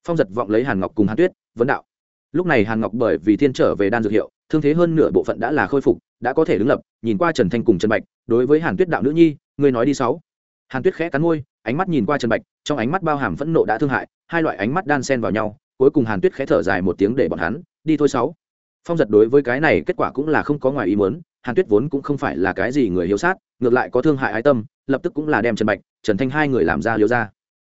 Phong giật vọng lấy hàn ngọc cùng hàn tuyết, vấn đạo lúc này hàn ngọc bởi vì thiên trở về đan dược hiệu, thương thế hơn nửa bộ phận đã là khôi phục, đã có thể đứng lập, nhìn qua trần thanh cùng trần bạch, đối với hàn tuyết đạo nữ nhi, ngươi nói đi sáu. Hàn tuyết khẽ cắn môi, ánh mắt nhìn qua trần bạch, trong ánh mắt bao hàm phẫn nộ đã thương hại, hai loại ánh mắt đan xen vào nhau, cuối cùng hàn tuyết khẽ thở dài một tiếng để bọn hắn, đi thôi sáu. Phong giật đối với cái này kết quả cũng là không có ngoài ý muốn, hàn tuyết vốn cũng không phải là cái gì người hiếu sát, ngược lại có thương hại ái tâm, lập tức cũng là đem trần bạch, trần thanh hai người làm ra liều ra.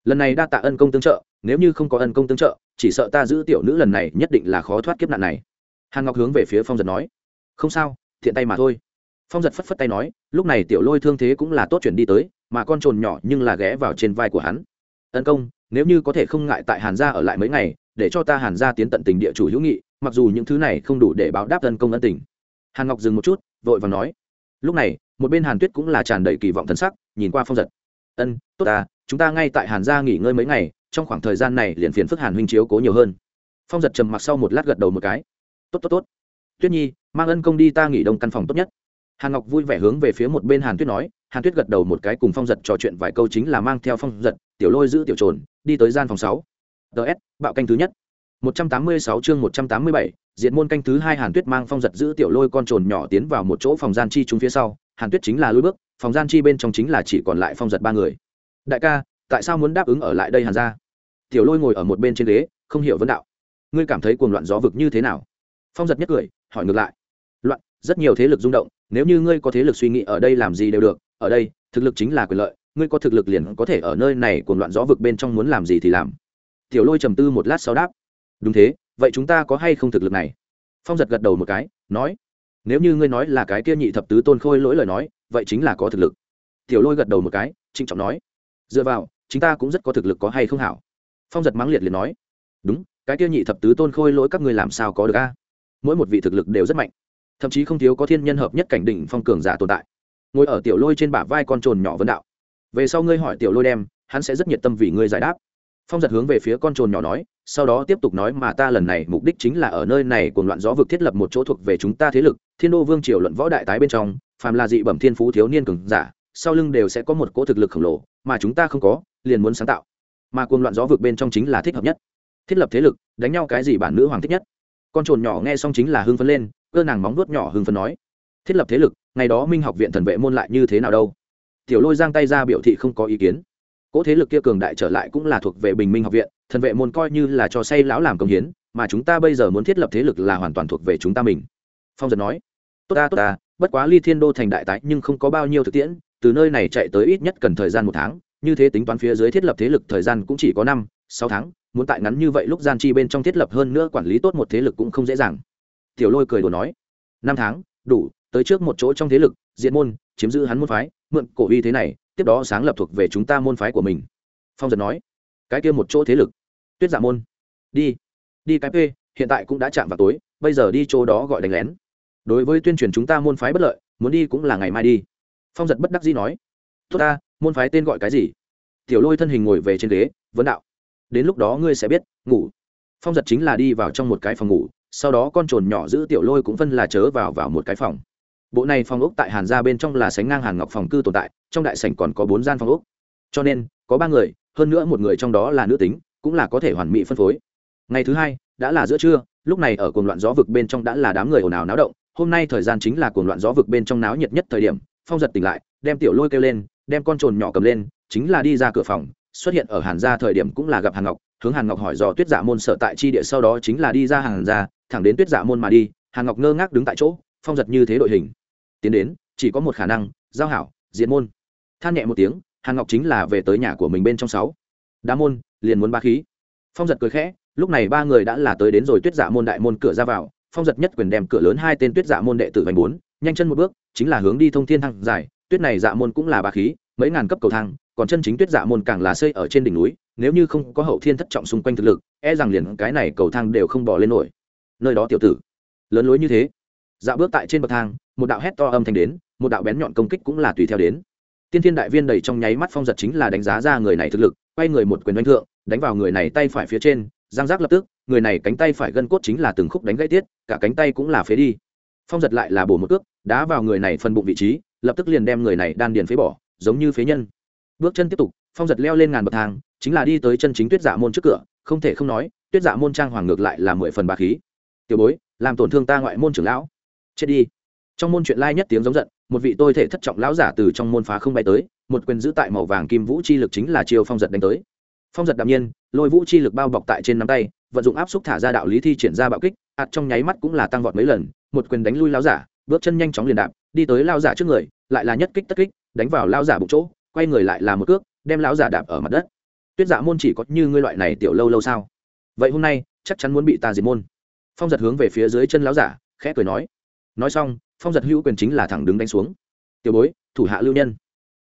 Lần này đa tạ ân công tương trợ nếu như không có ân công tương trợ, chỉ sợ ta giữ tiểu nữ lần này nhất định là khó thoát kiếp nạn này. Hàn ngọc hướng về phía phong giật nói. Không sao, thiện tay mà thôi. Phong giật phất phất tay nói, lúc này tiểu lôi thương thế cũng là tốt chuyển đi tới, mà con trồn nhỏ nhưng là ghé vào trên vai của hắn. Ân công, nếu như có thể không ngại tại hàn gia ở lại mấy ngày, để cho ta hàn gia tiến tận tình địa chủ hữu nghị, mặc dù những thứ này không đủ để báo đáp ân công ân tình. Hàn ngọc dừng một chút, vội và nói, lúc này, một bên hàn tuyết cũng là tràn đầy kỳ vọng thân sắc, nhìn qua phong giật. Ân, tốt à chúng ta ngay tại hàn gia nghỉ ngơi mấy ngày trong khoảng thời gian này liền phiền phức hàn huynh chiếu cố nhiều hơn. Phong giật trầm mặc sau một lát gật đầu một cái. Tốt tốt tốt. Tuyết nhi mang ân công đi ta nghỉ đông căn phòng tốt nhất. Hàn ngọc vui vẻ hướng về phía một bên hàn tuyết nói. Hàn tuyết gật đầu một cái cùng phong giật trò chuyện vài câu chính là mang theo phong giật tiểu lôi giữ tiểu trồn đi tới gian phòng sáu. Ts bạo canh thứ nhất. 186 chương 187, diện môn canh thứ hai Hàn Tuyết mang phong giật giữ tiểu lôi con trồn nhỏ tiến vào một chỗ phòng gian chi chúng phía sau, Hàn Tuyết chính là lối bước, phòng gian chi bên trong chính là chỉ còn lại phong giật ba người. Đại ca, tại sao muốn đáp ứng ở lại đây Hàn gia? Tiểu lôi ngồi ở một bên trên ghế, không hiểu vấn đạo. Ngươi cảm thấy cuồng loạn gió vực như thế nào? Phong giật nhất cười, hỏi ngược lại. Loạn, rất nhiều thế lực rung động, nếu như ngươi có thế lực suy nghĩ ở đây làm gì đều được, ở đây, thực lực chính là quyền lợi, ngươi có thực lực liền có thể ở nơi này cuồng loạn gió vực bên trong muốn làm gì thì làm. Tiểu lôi trầm tư một lát sau đáp đúng thế vậy chúng ta có hay không thực lực này phong giật gật đầu một cái nói nếu như ngươi nói là cái kia nhị thập tứ tôn khôi lỗi lời nói vậy chính là có thực lực tiểu lôi gật đầu một cái trịnh trọng nói dựa vào chúng ta cũng rất có thực lực có hay không hảo phong giật mắng liệt liền nói, đúng, cái kia nhị thập tứ tôn khôi lỗi các ngươi làm sao có được a? Mỗi một vị thực lực đều rất mạnh, thậm chí không thiếu có thiên nhân hợp nhất cảnh đỉnh phong cường giả tồn tại. Ngồi ở tiểu lôi trên bả vai con trồn nhỏ vấn đạo, về sau ngươi hỏi tiểu lôi đem, hắn sẽ rất nhiệt tâm vì ngươi giải đáp. Phong giật hướng về phía con trồn nhỏ nói, sau đó tiếp tục nói, mà ta lần này mục đích chính là ở nơi này cùng loạn gió vực thiết lập một chỗ thuộc về chúng ta thế lực, thiên đô vương triều luận võ đại tái bên trong, phàm là dị bẩm thiên phú thiếu niên cường giả, sau lưng đều sẽ có một cỗ thực lực khổng lồ, mà chúng ta không có, liền muốn sáng tạo mà cuồng loạn gió vực bên trong chính là thích hợp nhất. Thiết lập thế lực, đánh nhau cái gì bản nữ hoàng thích nhất. Con trồn nhỏ nghe xong chính là hưng phấn lên, cơ nàng móng vuốt nhỏ hưng phấn nói. Thiết lập thế lực, ngày đó minh học viện thần vệ môn lại như thế nào đâu? Tiểu lôi giang tay ra biểu thị không có ý kiến. Cỗ thế lực kia cường đại trở lại cũng là thuộc về bình minh học viện, thần vệ môn coi như là cho say lão làm công hiến, mà chúng ta bây giờ muốn thiết lập thế lực là hoàn toàn thuộc về chúng ta mình. Phong giật nói. Tốt ta tốt ta, bất quá ly thiên đô thành đại tái nhưng không có bao nhiêu thực tiễn, từ nơi này chạy tới ít nhất cần thời gian một tháng như thế tính toán phía dưới thiết lập thế lực thời gian cũng chỉ có năm, sáu tháng, muốn tại ngắn như vậy lúc gian chi bên trong thiết lập hơn nữa quản lý tốt một thế lực cũng không dễ dàng. Tiểu lôi cười đùa nói, năm tháng, đủ, tới trước một chỗ trong thế lực, diện môn, chiếm giữ hắn môn phái, mượn cổ uy thế này, tiếp đó sáng lập thuộc về chúng ta môn phái của mình. Phong giật nói, cái kia một chỗ thế lực, tuyết dạ môn. Đi đi cái p hiện tại cũng đã chạm vào tối, bây giờ đi chỗ đó gọi đánh lén. Đối với tuyên truyền chúng ta môn phái bất lợi, muốn đi cũng là ngày mai đi. Phong giật bất đắc dĩ nói, tốt ta môn phái tên gọi cái gì? Tiểu lôi thân hình ngồi về trên ghế, vấn đạo, đến lúc đó ngươi sẽ biết, ngủ. Phong giật chính là đi vào trong một cái phòng ngủ, sau đó con trồn nhỏ giữ tiểu lôi cũng phân là chớ vào vào một cái phòng. Bộ này phòng ốc tại hàn gia bên trong là sánh ngang hàn ngọc phòng cư tồn tại, trong đại sảnh còn có bốn gian phòng ốc. Cho nên, có ba người, hơn nữa một người trong đó là nữ tính, cũng là có thể hoàn mỹ phân phối. Ngày thứ hai, đã là giữa trưa, lúc này ở cuồng loạn gió vực bên trong đã là đám người ồn ào náo động, hôm nay thời gian chính là cuồng loạn gió vực bên trong náo nhiệt nhất thời điểm. Phong giật tỉnh lại, đem tiểu lôi kêu lên đem con trồn nhỏ cầm lên, chính là đi ra cửa phòng, xuất hiện ở hàn gia thời điểm cũng là gặp hàn ngọc, hướng hàn ngọc hỏi dò tuyết dạ môn sở tại chi địa sau đó chính là đi ra hàn gia, thẳng đến tuyết dạ môn mà đi, hàn ngọc ngơ ngác đứng tại chỗ, phong giật như thế đội hình. Tiến đến, chỉ có một khả năng, giao hảo diện môn. Than nhẹ một tiếng, hàn ngọc chính là về tới nhà của mình bên trong sáu. Đá môn, liền muốn ba khí. Phong giật cười khẽ, lúc này ba người đã là tới đến rồi tuyết dạ môn đại môn cửa ra vào, phong giật nhất quyền đem cửa lớn hai tên tuyết dạ môn đệ tử vành bốn, nhanh chân một bước, chính là hướng đi thông thiên thăng dài tuyết này dạ môn cũng là ba khí, mấy ngàn cấp cầu thang, còn chân chính tuyết dạ môn càng là xây ở trên đỉnh núi, nếu như không có hậu thiên thất trọng xung quanh thực lực e rằng liền cái này cầu thang đều không bỏ lên nổi. Nơi đó tiểu tử, lớn lối như thế. Dạ bước tại trên bậc thang, một đạo hét to âm thanh đến, một đạo bén nhọn công kích cũng là tùy theo đến. Tiên thiên đại viên đầy trong nháy mắt phong giật chính là đánh giá ra người này thực lực, quay người một quyền đánh thượng, đánh vào người này tay phải phía trên, giang giác lập tức, người này cánh tay phải gân cốt chính là từng khúc đánh gãy tiết, cả cánh tay cũng là phế đi. Phong giật lại là bổ một cước, đá vào người này phân bụng vị trí lập tức liền đem người này đan điền phế bỏ, giống như phế nhân. Bước chân tiếp tục, phong giật leo lên ngàn bậc thang, chính là đi tới chân chính tuyết dạ môn trước cửa, không thể không nói, tuyết dạ môn trang hoàng ngược lại là mười phần bà khí. Tiểu bối, làm tổn thương ta ngoại môn trưởng lão. Chết đi. Trong môn chuyện lai nhất tiếng giống giận, một vị tôi thể thất trọng lão giả từ trong môn phá không bay tới, một quyền giữ tại màu vàng kim vũ chi lực chính là chiều phong giật đánh tới. Phong giật đạm nhiên, lôi vũ chi lực bao bọc tại trên nắm tay, vận dụng áp xúc thả ra đạo lý thi triển ra bạo kích, ạt trong nháy mắt cũng là tăng vọt mấy lần, một quyền đánh lui lão giả, bước chân nhanh chóng liền đạp đi tới lao giả trước người, lại là nhất kích tất kích, đánh vào lao giả bụng chỗ, quay người lại là một cước, đem lao giả đạp ở mặt đất. Tuyết dạ môn chỉ có như ngươi loại này tiểu lâu lâu sao? Vậy hôm nay, chắc chắn muốn bị ta diệt môn. Phong giật hướng về phía dưới chân lao giả, khẽ cười nói. Nói xong, phong giật hữu quyền chính là thẳng đứng đánh xuống. Tiểu bối, thủ hạ lưu nhân.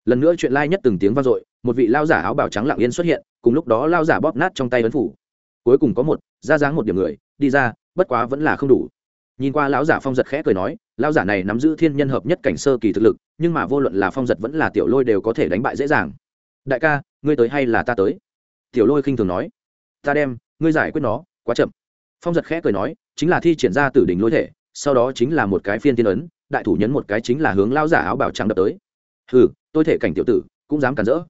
Lần nữa chuyện lai nhất từng tiếng vang dội, một vị lao giả áo bào trắng lặng yên xuất hiện, cùng lúc đó lao giả bóp nát trong tay ấn phủ. Cuối cùng có một, ra dáng một điểm người, đi ra, bất quá vẫn là không đủ nhìn qua lão giả phong giật khẽ cười nói, lão giả này nắm giữ thiên nhân hợp nhất cảnh sơ kỳ thực lực, nhưng mà vô luận là phong giật vẫn là tiểu lôi đều có thể đánh bại dễ dàng. Đại ca, ngươi tới hay là ta tới? Tiểu lôi khinh thường nói. Ta đem, ngươi giải quyết nó, quá chậm. Phong giật khẽ cười nói, chính là thi triển ra tử đỉnh lôi thể, sau đó chính là một cái phiên tiên ấn, đại thủ nhấn một cái chính là hướng lão giả áo bào trắng đập tới. Hừ, tôi thể cảnh tiểu tử, cũng dám cản rỡ.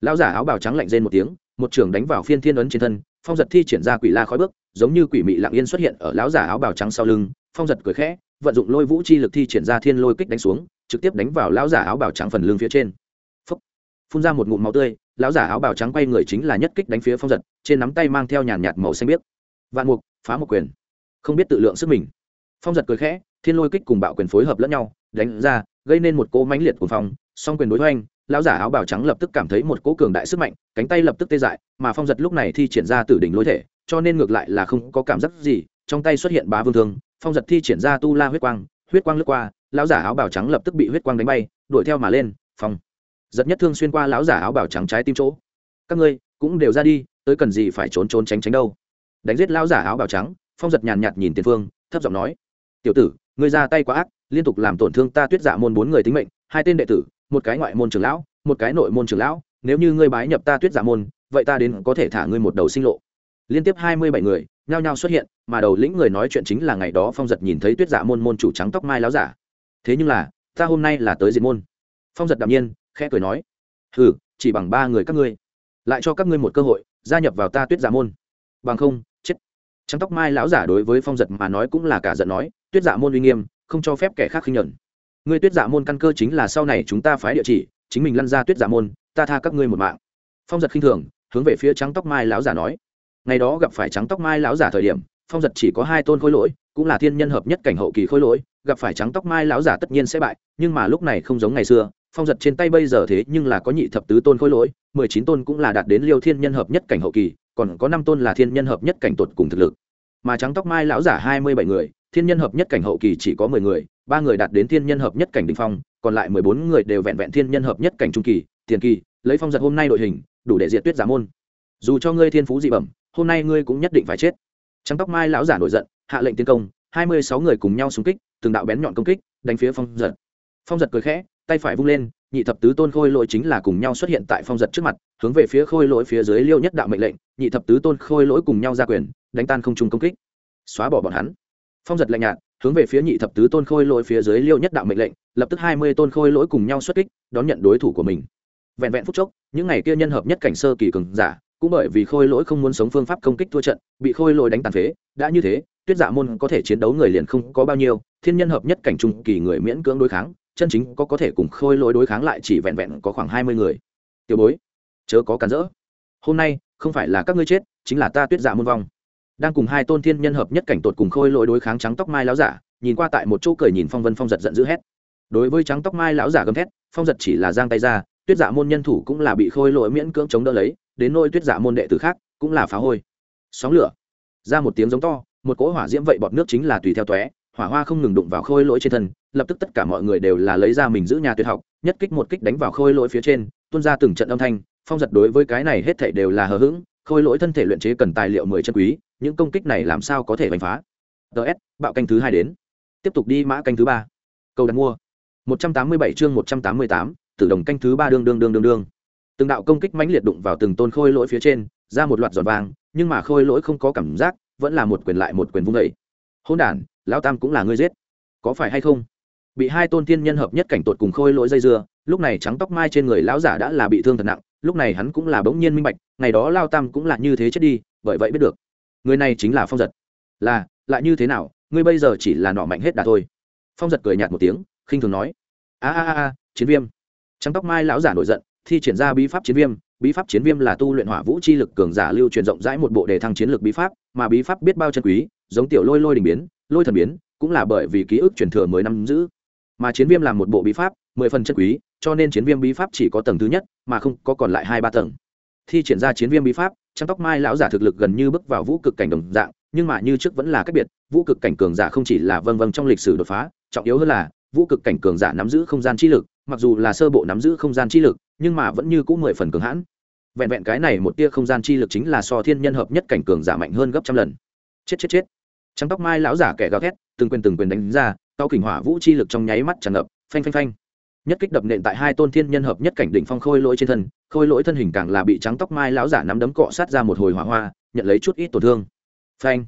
Lão giả áo bào trắng lạnh rên một tiếng, một trường đánh vào phiên thiên ấn trên thân, phong giật thi triển ra quỷ la khói bước, giống như quỷ mị lặng yên xuất hiện ở lão giả áo bào trắng sau lưng phong giật cười khẽ, vận dụng lôi vũ chi lực thi triển ra thiên lôi kích đánh xuống, trực tiếp đánh vào lão giả áo bào trắng phần lưng phía trên. Phúc. phun ra một ngụm máu tươi, lão giả áo bào trắng quay người chính là nhất kích đánh phía phong giật, trên nắm tay mang theo nhàn nhạt màu xanh biếc. Vạn mục, phá một quyền. Không biết tự lượng sức mình. Phong giật cười khẽ, thiên lôi kích cùng bạo quyền phối hợp lẫn nhau, đánh ra, gây nên một cỗ mãnh liệt của phong, song quyền đối hoành, lão giả áo bào trắng lập tức cảm thấy một cỗ cường đại sức mạnh, cánh tay lập tức tê dại, mà phong giật lúc này thi triển ra tử đỉnh lôi thể, cho nên ngược lại là không có cảm giác gì, trong tay xuất hiện bá vương thương phong giật thi triển ra tu la huyết quang huyết quang lướt qua, lão giả áo bào trắng lập tức bị huyết quang đánh bay, đuổi theo mà lên, phong. Giật nhất thương xuyên qua lão giả áo bào trắng trái tim chỗ. Các ngươi cũng đều ra đi, tới cần gì phải trốn trốn tránh tránh đâu. Đánh giết lão giả áo bào trắng, phong giật nhàn nhạt nhìn tiền phương, thấp giọng nói. Tiểu tử, ngươi ra tay quá ác, liên tục làm tổn thương ta tuyết giả môn bốn người tính mệnh, hai tên đệ tử, một cái ngoại môn trưởng lão, một cái nội môn trưởng lão, nếu như ngươi bái nhập ta tuyết giả môn, vậy ta đến có thể thả ngươi một đầu sinh lộ. Liên tiếp hai mươi bảy người nhao nhao xuất hiện, mà đầu lĩnh người nói chuyện chính là ngày đó phong giật nhìn thấy tuyết dạ môn môn chủ trắng tóc mai láo giả. Thế nhưng là, ta hôm nay là tới diệt môn. Phong giật đạm nhiên, khẽ cười nói ừ chỉ bằng ba người các ngươi, lại cho các ngươi một cơ hội, gia nhập vào ta tuyết dạ môn. Bằng không, chết. Trắng tóc mai lão giả đối với phong giật mà nói cũng là cả giận nói, tuyết dạ môn uy nghiêm, không cho phép kẻ khác khinh nhuận. Ngươi tuyết dạ môn căn cơ chính là sau này chúng ta phái địa chỉ, chính mình lăn ra tuyết dạ môn, ta tha các ngươi một mạng. Phong giật khinh thường, hướng về phía trắng tóc mai lão giả nói ngày đó gặp phải trắng tóc mai lão giả thời điểm, phong giật chỉ có hai tôn khôi lỗi, cũng là thiên nhân hợp nhất cảnh hậu kỳ khôi lỗi, gặp phải trắng tóc mai lão giả tất nhiên sẽ bại, nhưng mà lúc này không giống ngày xưa, phong giật trên tay bây giờ thế nhưng là có nhị thập tứ tôn khôi lỗi, mười chín tôn cũng là đạt đến liêu thiên nhân hợp nhất cảnh hậu kỳ, còn có năm tôn là thiên nhân hợp nhất cảnh tột cùng thực lực. Mà trắng tóc mai lão giả hai mươi bảy người, thiên nhân hợp nhất cảnh hậu kỳ chỉ có mười người, ba người đạt đến thiên nhân hợp nhất cảnh đ ỉ n h phong, còn lại mười bốn người đều vẹn vẹn thiên nhân hợp nhất cảnh trung kỳ, tiền kỳ, lấy phong giật hôm nay đội hình, đủ để diệt tuyết giả môn. Dù cho ngươi thiên phú dị bẩm hôm nay ngươi cũng nhất định phải chết. Trắng tóc mai lão giả nổi giận, hạ lệnh tiến công, hai mươi sáu người cùng nhau xung kích, từng đạo bén nhọn công kích, đánh phía phong giật. Phong giật cười khẽ, tay phải vung lên, nhị thập tứ tôn khôi lỗi chính là cùng nhau xuất hiện tại phong giật trước mặt, hướng về phía khôi lỗi phía dưới liêu nhất đạo mệnh lệnh, nhị thập tứ tôn khôi lỗi cùng nhau ra quyền, đánh tan không trung công kích. Xóa bỏ bọn hắn. Phong giật lạnh nhạt, hướng về phía nhị thập tứ tôn khôi lỗi phía dưới liêu nhất đạo mệnh lệnh, lập tức hai mươi tôn khôi lỗi cùng nhau xuất kích, đón nhận đối thủ của mình. Vẹn vẹn phút chốc, những ngày kia nhân hợp nhất cảnh sơ kỳ cường giả cũng bởi vì khôi lỗi không muốn sống phương pháp công kích thua trận, bị khôi lỗi đánh tàn phế, đã như thế, tuyết dạ môn có thể chiến đấu người liền không có bao nhiêu, thiên nhân hợp nhất cảnh trung kỳ người miễn cưỡng đối kháng, chân chính có có thể cùng khôi lỗi đối kháng lại chỉ vẹn vẹn có khoảng hai mươi người. Tiểu bối, chớ có cản rỡ. Hôm nay, không phải là các ngươi chết, chính là ta tuyết dạ môn vong. Đang cùng hai tôn thiên nhân hợp nhất cảnh tột cùng khôi lỗi đối kháng trắng tóc mai láo giả, nhìn qua tại một chỗ cười nhìn phong vân phong giật giận dữ hét. Đối với trắng tóc mai lão giả gầm thét, phong giật chỉ là giang tay ra tuyết dạ môn nhân thủ cũng là bị khôi lỗi miễn cưỡng chống đỡ lấy đến nôi tuyết dạ môn đệ tử khác cũng là phá hôi. Sóng lửa ra một tiếng giống to một cỗ hỏa diễm vậy bọt nước chính là tùy theo tóe hỏa hoa không ngừng đụng vào khôi lỗi trên thân lập tức tất cả mọi người đều là lấy ra mình giữ nhà tuyệt học nhất kích một kích đánh vào khôi lỗi phía trên tuôn ra từng trận âm thanh phong giật đối với cái này hết thảy đều là hờ hững khôi lỗi thân thể luyện chế cần tài liệu mười chân quý những công kích này làm sao có thể đánh phá? Ts bạo canh thứ hai đến. Tiếp tục đi mã canh thứ ba. Câu đặt mua. 187 chương 188, tử đồng canh thứ ba đương đương đương đương đương. Từng đạo công kích mãnh liệt đụng vào từng tôn khôi lỗi phía trên, ra một loạt giọt vàng nhưng mà khôi lỗi không có cảm giác, vẫn là một quyền lại một quyền vung đầy hôn đản, lão tam cũng là ngươi giết. Có phải hay không? Bị hai tôn thiên nhân hợp nhất cảnh tột cùng khôi lỗi dây dưa, lúc này trắng tóc mai trên người lão giả đã là bị thương thật nặng, lúc này hắn cũng là bỗng nhiên minh bạch, ngày đó lao tam cũng là như thế chết đi, bởi vậy biết được. Người này chính là phong giật. Là, lại như thế nào, ngươi bây giờ chỉ là nọ mạnh hết đà thôi. Phong giật cười nhạt một tiếng, khinh thường nói. A a a, chiến viêm trắng tóc mai lão giả nổi giận, thi triển ra bí pháp chiến viêm, bí pháp chiến viêm là tu luyện hỏa vũ chi lực cường giả lưu truyền rộng rãi một bộ đề thăng chiến lược bí pháp, mà bí pháp biết bao chân quý, giống tiểu lôi lôi đình biến, lôi thần biến, cũng là bởi vì ký ức truyền thừa mới năm giữ. Mà chiến viêm là một bộ bí pháp, mười phần chân quý, cho nên chiến viêm bí pháp chỉ có tầng thứ nhất, mà không có còn lại hai ba tầng. Thi triển ra chiến viêm bí pháp, trắng tóc mai lão giả thực lực gần như bước vào vũ cực cảnh đồng dạng, nhưng mà như trước vẫn là cách biệt, vũ cực cảnh cường giả không chỉ là vâng vâng trong lịch sử đột phá, trọng yếu hơn là, vũ cực cảnh cường giả nắm giữ không gian chi lực mặc dù là sơ bộ nắm giữ không gian chi lực, nhưng mà vẫn như c ũ mười phần cường hãn. Vẹn vẹn cái này một tia không gian chi lực chính là so thiên nhân hợp nhất cảnh cường giả mạnh hơn gấp trăm lần. Chết chết chết. Trắng tóc mai lão giả kẻ gào thét, từng quyền từng quyền đánh ra cao kình hỏa vũ chi lực trong nháy mắt tràn ngập, phanh phanh phanh. Nhất kích đập nện tại hai tôn thiên nhân hợp nhất cảnh đỉnh phong khôi lỗi trên thân, khôi lỗi thân hình càng là bị trắng tóc mai lão giả nắm đấm cọ sát ra một hồi hỏa hoa, nhận lấy chút ít tổn thương. Phanh.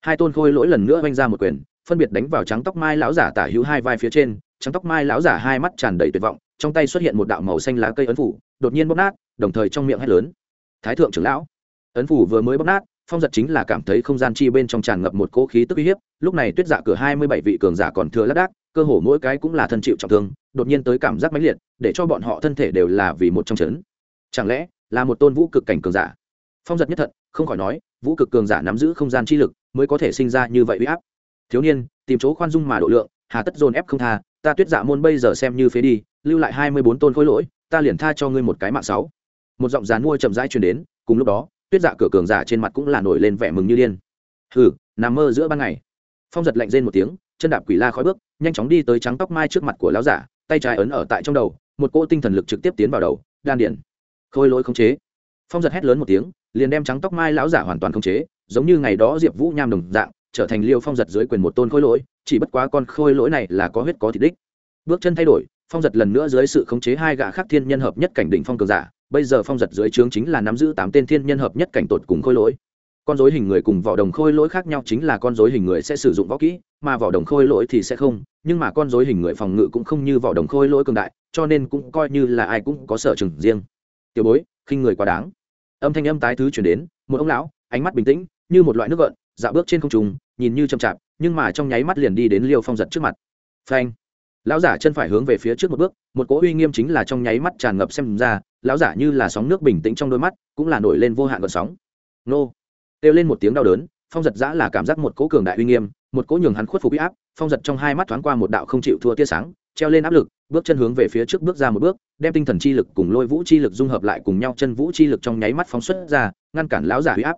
Hai tôn khôi lỗi lần nữa oanh ra một quyền, phân biệt đánh vào trắng tóc mai lão giả tả hữu hai vai phía trên trắng tóc mai lão giả hai mắt tràn đầy tuyệt vọng, trong tay xuất hiện một đạo màu xanh lá cây ấn phủ, đột nhiên bóp nát, đồng thời trong miệng hét lớn. Thái thượng trưởng lão! Ấn phủ vừa mới bóp nát, phong giật chính là cảm thấy không gian chi bên trong tràn ngập một cỗ khí tức uy hiếp, lúc này tuyết dạ cửa hai mươi bảy vị cường giả còn thừa lác đác, cơ hồ mỗi cái cũng là thân chịu trọng thương, đột nhiên tới cảm giác mãnh liệt, để cho bọn họ thân thể đều là vì một trong chấn. Chẳng lẽ là một tôn vũ cực cảnh cường giả? Phong giật nhất thận, không khỏi nói, vũ cực cường giả nắm giữ không gian chi lực, mới có thể sinh ra như vậy uy áp. Thiếu niên, tìm chỗ khoan dung mà độ lượng, hà tất dồn ép không tha ta tuyết dạ môn bây giờ xem như phế đi, lưu lại hai mươi bốn tôn khối lỗi, ta liền tha cho ngươi một cái mạng sáu. Một giọng dán mua chậm rãi truyền đến, cùng lúc đó, tuyết dạ cửa cường giả trên mặt cũng là nổi lên vẻ mừng như điên. Hừ, nằm mơ giữa ban ngày. Phong giật lạnh rên một tiếng, chân đạp quỷ la khói bước, nhanh chóng đi tới trắng tóc mai trước mặt của lão giả, tay trái ấn ở tại trong đầu, một cỗ tinh thần lực trực tiếp tiến vào đầu, đan điển. Khôi lỗi khống chế. Phong giật hét lớn một tiếng, liền đem trắng tóc mai lão giả hoàn toàn khống chế, giống như ngày đó diệp vũ nham đồng dạng trở thành liêu phong giật dưới quyền một tôn khôi lỗi, chỉ bất quá con khôi lỗi này là có huyết có thịt đích. Bước chân thay đổi, phong giật lần nữa dưới sự khống chế hai gã khác thiên nhân hợp nhất cảnh đỉnh phong cường giả, bây giờ phong giật dưới trướng chính là nắm giữ tám tên thiên nhân hợp nhất cảnh tột cùng khôi lỗi. Con dối hình người cùng vỏ đồng khôi lỗi khác nhau chính là con dối hình người sẽ sử dụng võ kỹ, mà vỏ đồng khôi lỗi thì sẽ không, nhưng mà con dối hình người phòng ngự cũng không như vỏ đồng khôi lỗi cường đại, cho nên cũng coi như là ai cũng có sở trường riêng. Tiểu bối, khinh người quá đáng. Âm thanh âm tái thứ chuyển đến, một ông lão, ánh mắt bình tĩnh, như một loại nước gợn dạo bước trên không trung, nhìn như chậm chạp nhưng mà trong nháy mắt liền đi đến liêu phong giật trước mặt. Phanh! Lão giả chân phải hướng về phía trước một bước một cỗ uy nghiêm chính là trong nháy mắt tràn ngập xem ra lão giả như là sóng nước bình tĩnh trong đôi mắt cũng là nổi lên vô hạn gợn sóng. Nô! Kêu lên một tiếng đau đớn phong giật giã là cảm giác một cỗ cường đại uy nghiêm một cỗ nhường hắn khuất phục uy áp phong giật trong hai mắt thoáng qua một đạo không chịu thua tia sáng treo lên áp lực bước chân hướng về phía trước bước ra một bước đem tinh thần chi lực cùng lôi vũ chi lực dung hợp lại cùng nhau chân vũ chi lực trong nháy mắt phóng xuất ra ngăn cản lão giả uy áp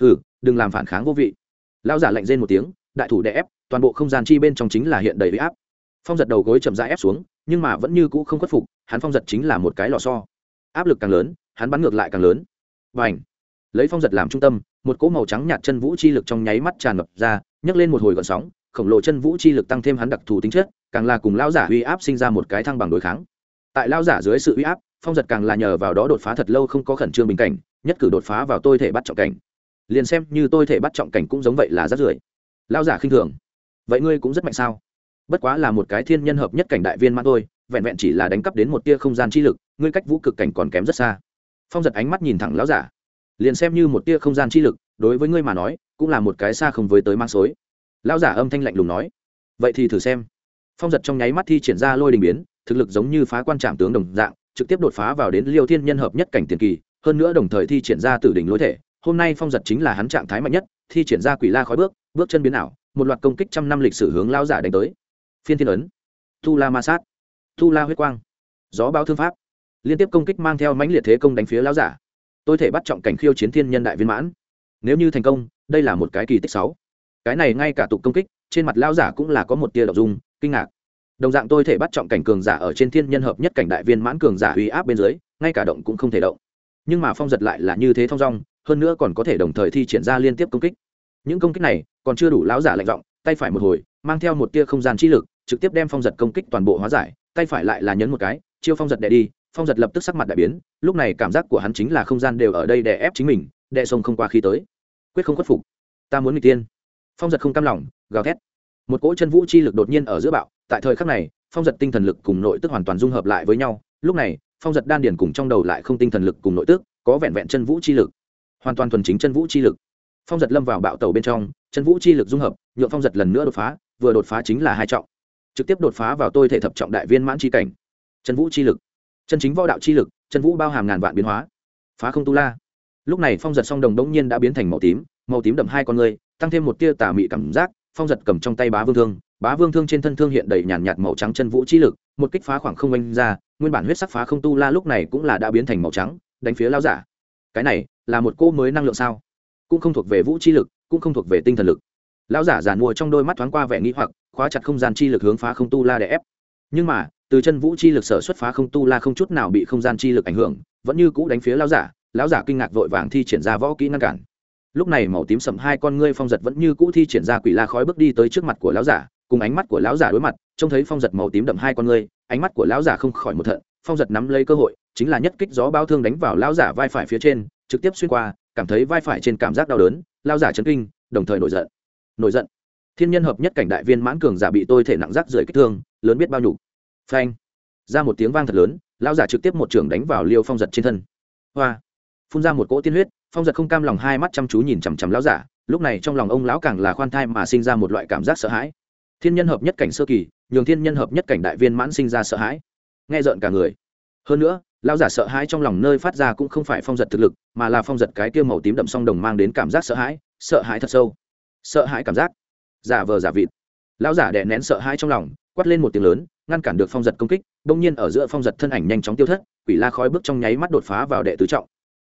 hừ, đừng làm phản kháng vô vị. Lão giả lạnh rên một tiếng, đại thủ đè ép, toàn bộ không gian chi bên trong chính là hiện đầy uy áp. Phong giật đầu gối chậm rãi ép xuống, nhưng mà vẫn như cũ không khuất phục, hắn phong giật chính là một cái lò so áp lực càng lớn, hắn bắn ngược lại càng lớn. Và ảnh lấy phong giật làm trung tâm, một cỗ màu trắng nhạt chân vũ chi lực trong nháy mắt tràn ngập ra, nhấc lên một hồi gọn sóng, khổng lồ chân vũ chi lực tăng thêm hắn đặc thù tính chất, càng là cùng lao giả uy áp sinh ra một cái thăng bằng đối kháng. Tại lao giả dưới sự uy áp, phong giật càng là nhờ vào đó đột phá thật lâu không có khẩn trương bình cảnh, nhất cử đột phá vào tôi thể bắt trọng cảnh liền xem như tôi thể bắt trọng cảnh cũng giống vậy là rất rưởi. Lao giả khinh thường. Vậy ngươi cũng rất mạnh sao? Bất quá là một cái thiên nhân hợp nhất cảnh đại viên mà thôi, vẹn vẹn chỉ là đánh cắp đến một tia không gian chi lực, ngươi cách vũ cực cảnh còn kém rất xa. Phong giật ánh mắt nhìn thẳng lão giả. Liền xem như một tia không gian chi lực, đối với ngươi mà nói, cũng là một cái xa không với tới mang xối. Lão giả âm thanh lạnh lùng nói. Vậy thì thử xem. Phong giật trong nháy mắt thi triển ra lôi đình biến, thực lực giống như phá quan trạm tướng đồng dạng, trực tiếp đột phá vào đến liêu thiên nhân hợp nhất cảnh tiền kỳ, hơn nữa đồng thời thi triển ra tử đỉnh lối thể hôm nay phong giật chính là hắn trạng thái mạnh nhất, thi triển ra quỷ la khói bước bước chân biến ảo, một loạt công kích trăm năm lịch sử hướng lao giả đánh tới. Phiên thiên ấn. Tu la ma sát. Tu la huyết quang. Gió bao thương pháp. Liên tiếp công kích mang theo mãnh liệt thế công đánh phía lao giả. Tôi thể bắt trọng cảnh khiêu chiến thiên nhân đại viên mãn. Nếu như thành công, đây là một cái kỳ tích sáu. Cái này ngay cả tục công kích, trên mặt lao giả cũng là có một tia đ dung, kinh ngạc. Đồng dạng tôi thể bắt trọng cảnh cường giả ở trên thiên nhân hợp nhất cảnh đại viên mãn cường giả uy áp bên dưới, ngay cả động cũng không thể động. Nhưng mà phong giật lại là như thế thong dong hơn nữa còn có thể đồng thời thi triển ra liên tiếp công kích. Những công kích này còn chưa đủ lão giả lạnh giọng, tay phải một hồi, mang theo một tia không gian chi lực, trực tiếp đem phong giật công kích toàn bộ hóa giải, tay phải lại là nhấn một cái, chiêu phong giật đè đi, phong giật lập tức sắc mặt đại biến, lúc này cảm giác của hắn chính là không gian đều ở đây đè ép chính mình, đè sông không qua khi tới. Quyết không khuất phục. Ta muốn người tiên. Phong giật không cam lòng, gào thét. Một cỗ chân vũ chi lực đột nhiên ở giữa bạo, tại thời khắc này, phong giật tinh thần lực cùng nội tức hoàn toàn dung hợp lại với nhau, lúc này, phong giật đan điển cùng trong đầu lại không tinh thần lực cùng nội tức, có vẹn vẹn chân vũ chi lực hoàn toàn thuần chính chân vũ chi lực. Phong giật lâm vào bạo tàu bên trong, chân vũ chi lực dung hợp, nhượng phong giật lần nữa đột phá, vừa đột phá chính là hai trọng. Trực tiếp đột phá vào tôi thể thập trọng đại viên mãn chi cảnh. Chân vũ chi lực, chân chính võ đạo chi lực, chân vũ bao hàm ngàn vạn biến hóa. Phá không tu la. Lúc này phong giật song đồng đống nhiên đã biến thành màu tím màu tím đậm hai con người, tăng thêm một tia tà mị cảm giác, phong giật cầm trong tay bá vương thương, bá vương thương trên thân thương hiện đầy nhàn nhạt màu trắng chân vũ chi lực, một kích phá khoảng không oanh ra, nguyên bản huyết sắc phá không tu la lúc này cũng là đã biến thành màu trắng, đánh phía lao giả cái này là một cô mới năng lượng sao? Cũng không thuộc về vũ chi lực, cũng không thuộc về tinh thần lực. Lão giả giàn mua trong đôi mắt thoáng qua vẻ nghĩ hoặc, khóa chặt không gian chi lực hướng phá không tu la để ép. Nhưng mà, từ chân vũ chi lực sở xuất phá không tu la không chút nào bị không gian chi lực ảnh hưởng, vẫn như cũ đánh phía lão giả lão giả kinh ngạc vội vàng thi triển ra võ kỹ ngăn cản. Lúc này màu tím sầm hai con ngươi phong giật vẫn như cũ thi triển ra quỷ la khói bước đi tới trước mặt của lão giả, cùng ánh mắt của lão giả đối mặt, trông thấy phong giật màu tím đậm hai con ngươi, ánh mắt của lão giả không khỏi một thận phong giật nắm lấy cơ hội, chính là nhất kích gió bao thương đánh vào lao giả vai phải phía trên, trực tiếp xuyên qua, cảm thấy vai phải trên cảm giác đau đớn lao giả chấn kinh, đồng thời nổi giận. Nổi giận. Thiên nhân hợp nhất cảnh đại viên mãn cường giả bị tôi thể nặng rác rưởi kích thương, lớn biết bao nhục. Phanh. Ra một tiếng vang thật lớn lao giả trực tiếp một trường đánh vào liêu phong giật trên thân. Hoa. Phun ra một cỗ tiên huyết, phong giật không cam lòng hai mắt chăm chú nhìn chằm chằm lao giả, lúc này trong lòng ông lão càng là khoan thai mà sinh ra một loại cảm giác sợ hãi. Thiên nhân hợp nhất cảnh sơ kỳ, nhường thiên nhân hợp nhất cảnh đại viên mãn sinh ra sợ hãi nghe rợn cả người. Hơn nữa, lão giả sợ hãi trong lòng nơi phát ra cũng không phải phong giật thực lực, mà là phong giật cái kia màu tím đậm song đồng mang đến cảm giác sợ hãi sợ hãi thật sâu. Sợ hãi cảm giác. Giả vờ giả vịt. Lão giả đè nén sợ hãi trong lòng, quát lên một tiếng lớn, ngăn cản được phong giật công kích đông nhiên ở giữa phong giật thân ảnh nhanh chóng tiêu thất, quỷ la khói bước trong nháy mắt đột phá vào đệ tứ trọng.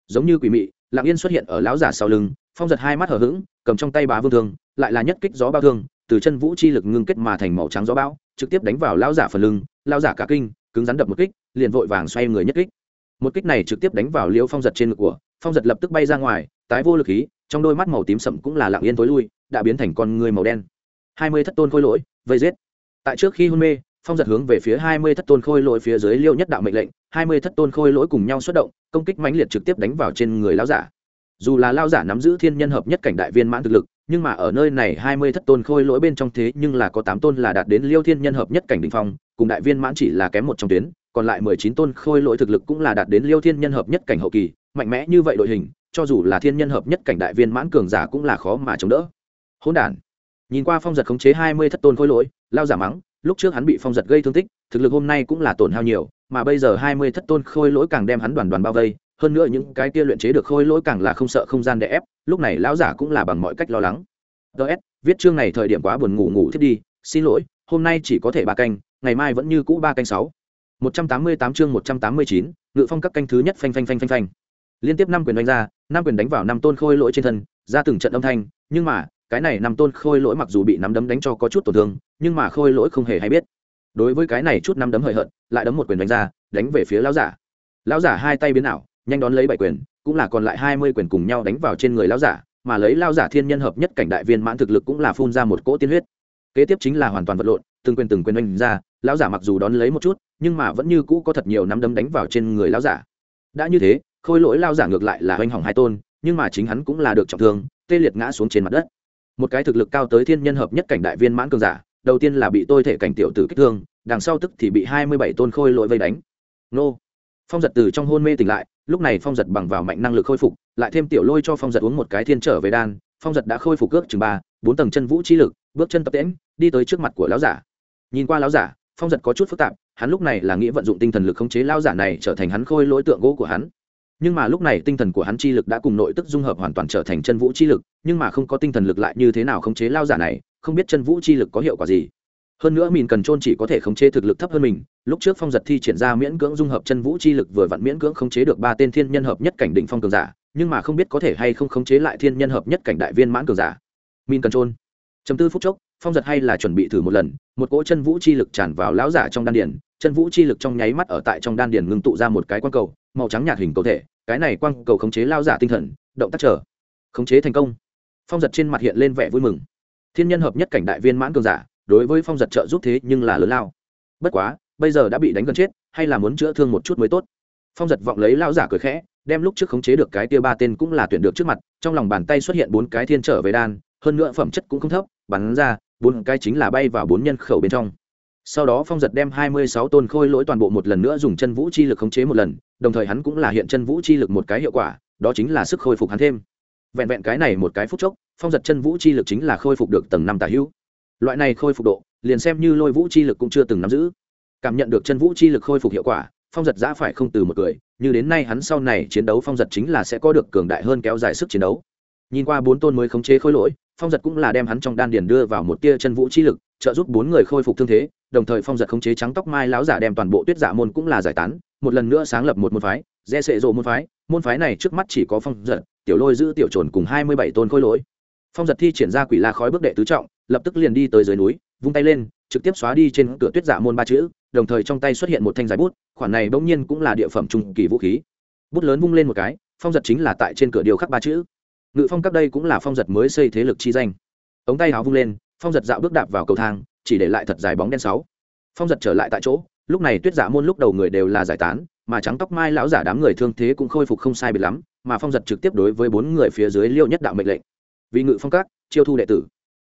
Giống như quỷ mị, lặng yên xuất hiện ở lão giả sau lưng, phong giật hai mắt hở h ữ g cầm trong tay bá vương thương, lại là nhất kích gió bao thương, từ chân vũ chi lực ngưng kết mà thành màu trắng gió bão, trực tiếp đánh vào lão giả phần lưng, lão giả cả kinh cứng rắn đập một kích, liền vội vàng xoay người nhất kích. Một kích này trực tiếp đánh vào liễu phong giật trên ngực của, phong giật lập tức bay ra ngoài, tái vô lực khí, trong đôi mắt màu tím sậm cũng là lặng yên tối lui, đã biến thành con người màu đen. Hai mươi thất tôn khôi lỗi, vây giết. Tại trước khi hôn mê, phong giật hướng về phía hai mươi thất tôn khôi lỗi phía dưới liêu nhất đạo mệnh lệnh, hai mươi thất tôn khôi lỗi cùng nhau xuất động, công kích mãnh liệt trực tiếp đánh vào trên người lão giả. Dù là lao giả nắm giữ thiên nhân hợp nhất cảnh đại viên mãn thực lực, nhưng mà ở nơi này hai mươi thất tôn khôi lỗi bên trong thế nhưng là có tám tôn là đạt đến liêu thiên nhân hợp nhất cảnh đ ỉ n h phong cùng đại viên mãn chỉ là kém một trong tuyến, còn lại mười chín tôn khôi lỗi thực lực cũng là đạt đến liêu thiên nhân hợp nhất cảnh hậu kỳ, mạnh mẽ như vậy đội hình, cho dù là thiên nhân hợp nhất cảnh đại viên mãn cường giả cũng là khó mà chống đỡ. Hỗn đản. Nhìn qua phong giật khống chế hai mươi thất tôn khôi lỗi, lao giả mắng, lúc trước hắn bị phong giật gây thương tích, thực lực hôm nay cũng là tổn hao nhiều, mà bây giờ hai mươi thất tôn khôi lỗi càng đem hắn đoàn đoàn bao vây, hơn nữa những cái kia luyện chế được khôi lỗi càng là không sợ không gian đè ép, lúc này lão giả cũng là bằng mọi cách lo lắng. Ts viết chương này thời điểm quá buồn ngủ ngủ thiết đi, xin lỗi, hôm nay chỉ có thể ba canh ngày mai vẫn như cũ ba canh sáu. Một trăm tám mươi tám chương một trăm tám mươi chín, ngự phong các canh thứ nhất phanh phanh phanh phanh phanh. Liên tiếp năm quyền đánh ra, năm quyền đánh vào năm tôn khôi lỗi trên thân, ra từng trận âm thanh, nhưng mà, cái này năm tôn khôi lỗi mặc dù bị nắm đấm đánh cho có chút tổn thương, nhưng mà khôi lỗi không hề hay biết. Đối với cái này chút năm đấm hời hợt, lại đấm một quyền đánh ra, đánh về phía lão giả. Lão giả hai tay biến ảo, nhanh đón lấy bảy quyền, cũng là còn lại hai mươi quyền cùng nhau đánh vào trên người lão giả, mà lấy lão giả thiên nhân hợp nhất cảnh đại viên mãn thực lực cũng là phun ra một cỗ tiên huyết. Kế tiếp chính là hoàn toàn vật lộn, từng quyền từng quyền đánh ra lão giả mặc dù đón lấy một chút, nhưng mà vẫn như cũ có thật nhiều nắm đấm đánh vào trên người lão giả. Đã như thế, khôi lỗi lao giả ngược lại là hoành hỏng hai tôn, nhưng mà chính hắn cũng là được trọng thương, tê liệt ngã xuống trên mặt đất. Một cái thực lực cao tới thiên nhân hợp nhất cảnh đại viên mãn cường giả, đầu tiên là bị tôi thể cảnh tiểu tử kích thương, đằng sau tức thì bị hai mươi bảy tôn khôi lỗi vây đánh. Nô. Phong giật từ trong hôn mê tỉnh lại, lúc này phong giật bằng vào mạnh năng lực khôi phục, lại thêm tiểu lôi cho phong giật uống một cái thiên trở về đan, phong giật đã khôi phục ước chừng ba, bốn tầng chân vũ trí lực, bước chân tập tễm đi tới trước mặt của lão giả. Nhìn qua lão giả phong giật có chút phức tạp, hắn lúc này là nghĩ vận dụng tinh thần lực khống chế lao giả này trở thành hắn khôi lỗi tượng gỗ của hắn. Nhưng mà lúc này tinh thần của hắn chi lực đã cùng nội tức dung hợp hoàn toàn trở thành chân vũ chi lực, nhưng mà không có tinh thần lực lại như thế nào khống chế lao giả này, không biết chân vũ chi lực có hiệu quả gì. Hơn nữa mình cần trôn chỉ có thể khống chế thực lực thấp hơn mình, lúc trước phong giật thi triển ra miễn cưỡng dung hợp chân vũ chi lực vừa vặn miễn cưỡng khống chế được ba tên thiên nhân hợp nhất cảnh Đỉnh phong cường giả, nhưng mà không biết có thể hay không khống chế lại thiên nhân hợp nhất cảnh đại viên mãn cường giả. Min cần trôn chấm tư phút chốc phong giật hay là chuẩn bị thử một lần, một cỗ chân vũ chi lực tràn vào lão giả trong đan điền, chân vũ chi lực trong nháy mắt ở tại trong đan điền ngưng tụ ra một cái quang cầu, màu trắng nhạt hình cầu thể, cái này quang cầu khống chế lao giả tinh thần, động tác trở khống chế thành công. Phong giật trên mặt hiện lên vẻ vui mừng. Thiên nhân hợp nhất cảnh đại viên mãn cường giả, đối với phong giật trợ giúp thế nhưng là lớn lao. Bất quá, bây giờ đã bị đánh gần chết, hay là muốn chữa thương một chút mới tốt. Phong giật vọng lấy lao giả cười khẽ, đem lúc trước khống chế được cái tia ba tên cũng là tuyển được trước mặt, trong lòng bàn tay xuất hiện bốn cái thiên trở về đan, hơn nữa phẩm chất cũng không thấp, bắn ra bốn cái chính là bay vào bốn nhân khẩu bên trong. Sau đó phong giật đem hai mươi sáu tôn khôi lỗi toàn bộ một lần nữa dùng chân vũ chi lực khống chế một lần, đồng thời hắn cũng là hiện chân vũ chi lực một cái hiệu quả, đó chính là sức khôi phục hắn thêm. Vẹn vẹn cái này một cái phút chốc, phong giật chân vũ chi lực chính là khôi phục được tầng năm tả hữu. Loại này khôi phục độ, liền xem như lôi vũ chi lực cũng chưa từng nắm giữ. Cảm nhận được chân vũ chi lực khôi phục hiệu quả, phong giật giã phải không từ một cười, như đến nay hắn sau này chiến đấu phong giật chính là sẽ có được cường đại hơn kéo dài sức chiến đấu. Nhìn qua bốn tôn mới khống chế khôi lỗi phong giật cũng là đem hắn trong đan điền đưa vào một tia chân vũ chi lực, trợ giúp bốn người khôi phục thương thế, đồng thời phong giật khống chế trắng tóc mai láo giả đem toàn bộ tuyết giả môn cũng là giải tán, một lần nữa sáng lập một môn phái re sệ rộ môn phái môn phái này trước mắt chỉ có phong giật, tiểu lôi giữ tiểu trồn cùng hai mươi bảy tôn khôi lỗi. Phong giật thi triển ra quỷ la khói bước đệ tứ trọng, lập tức liền đi tới dưới núi, vung tay lên, trực tiếp xóa đi trên cửa tuyết giả môn ba chữ, đồng thời trong tay xuất hiện một thanh giải bút, khoản này bỗng nhiên cũng là địa phẩm trung kỳ vũ khí. Bút lớn vung lên một cái, phong giật chính là tại trên cửa điều khắc ba chữ ngự phong các đây cũng là phong giật mới xây thế lực chi danh. Ống tay áo vung lên, phong giật dạo bước đạp vào cầu thang, chỉ để lại thật dài bóng đen sáu. Phong giật trở lại tại chỗ, lúc này tuyết giả môn lúc đầu người đều là giải tán, mà trắng tóc mai lão giả đám người thương thế cũng khôi phục không sai biệt lắm, mà phong giật trực tiếp đối với bốn người phía dưới liêu nhất đạo mệnh lệnh. Vì ngự phong các, chiêu thu đệ tử.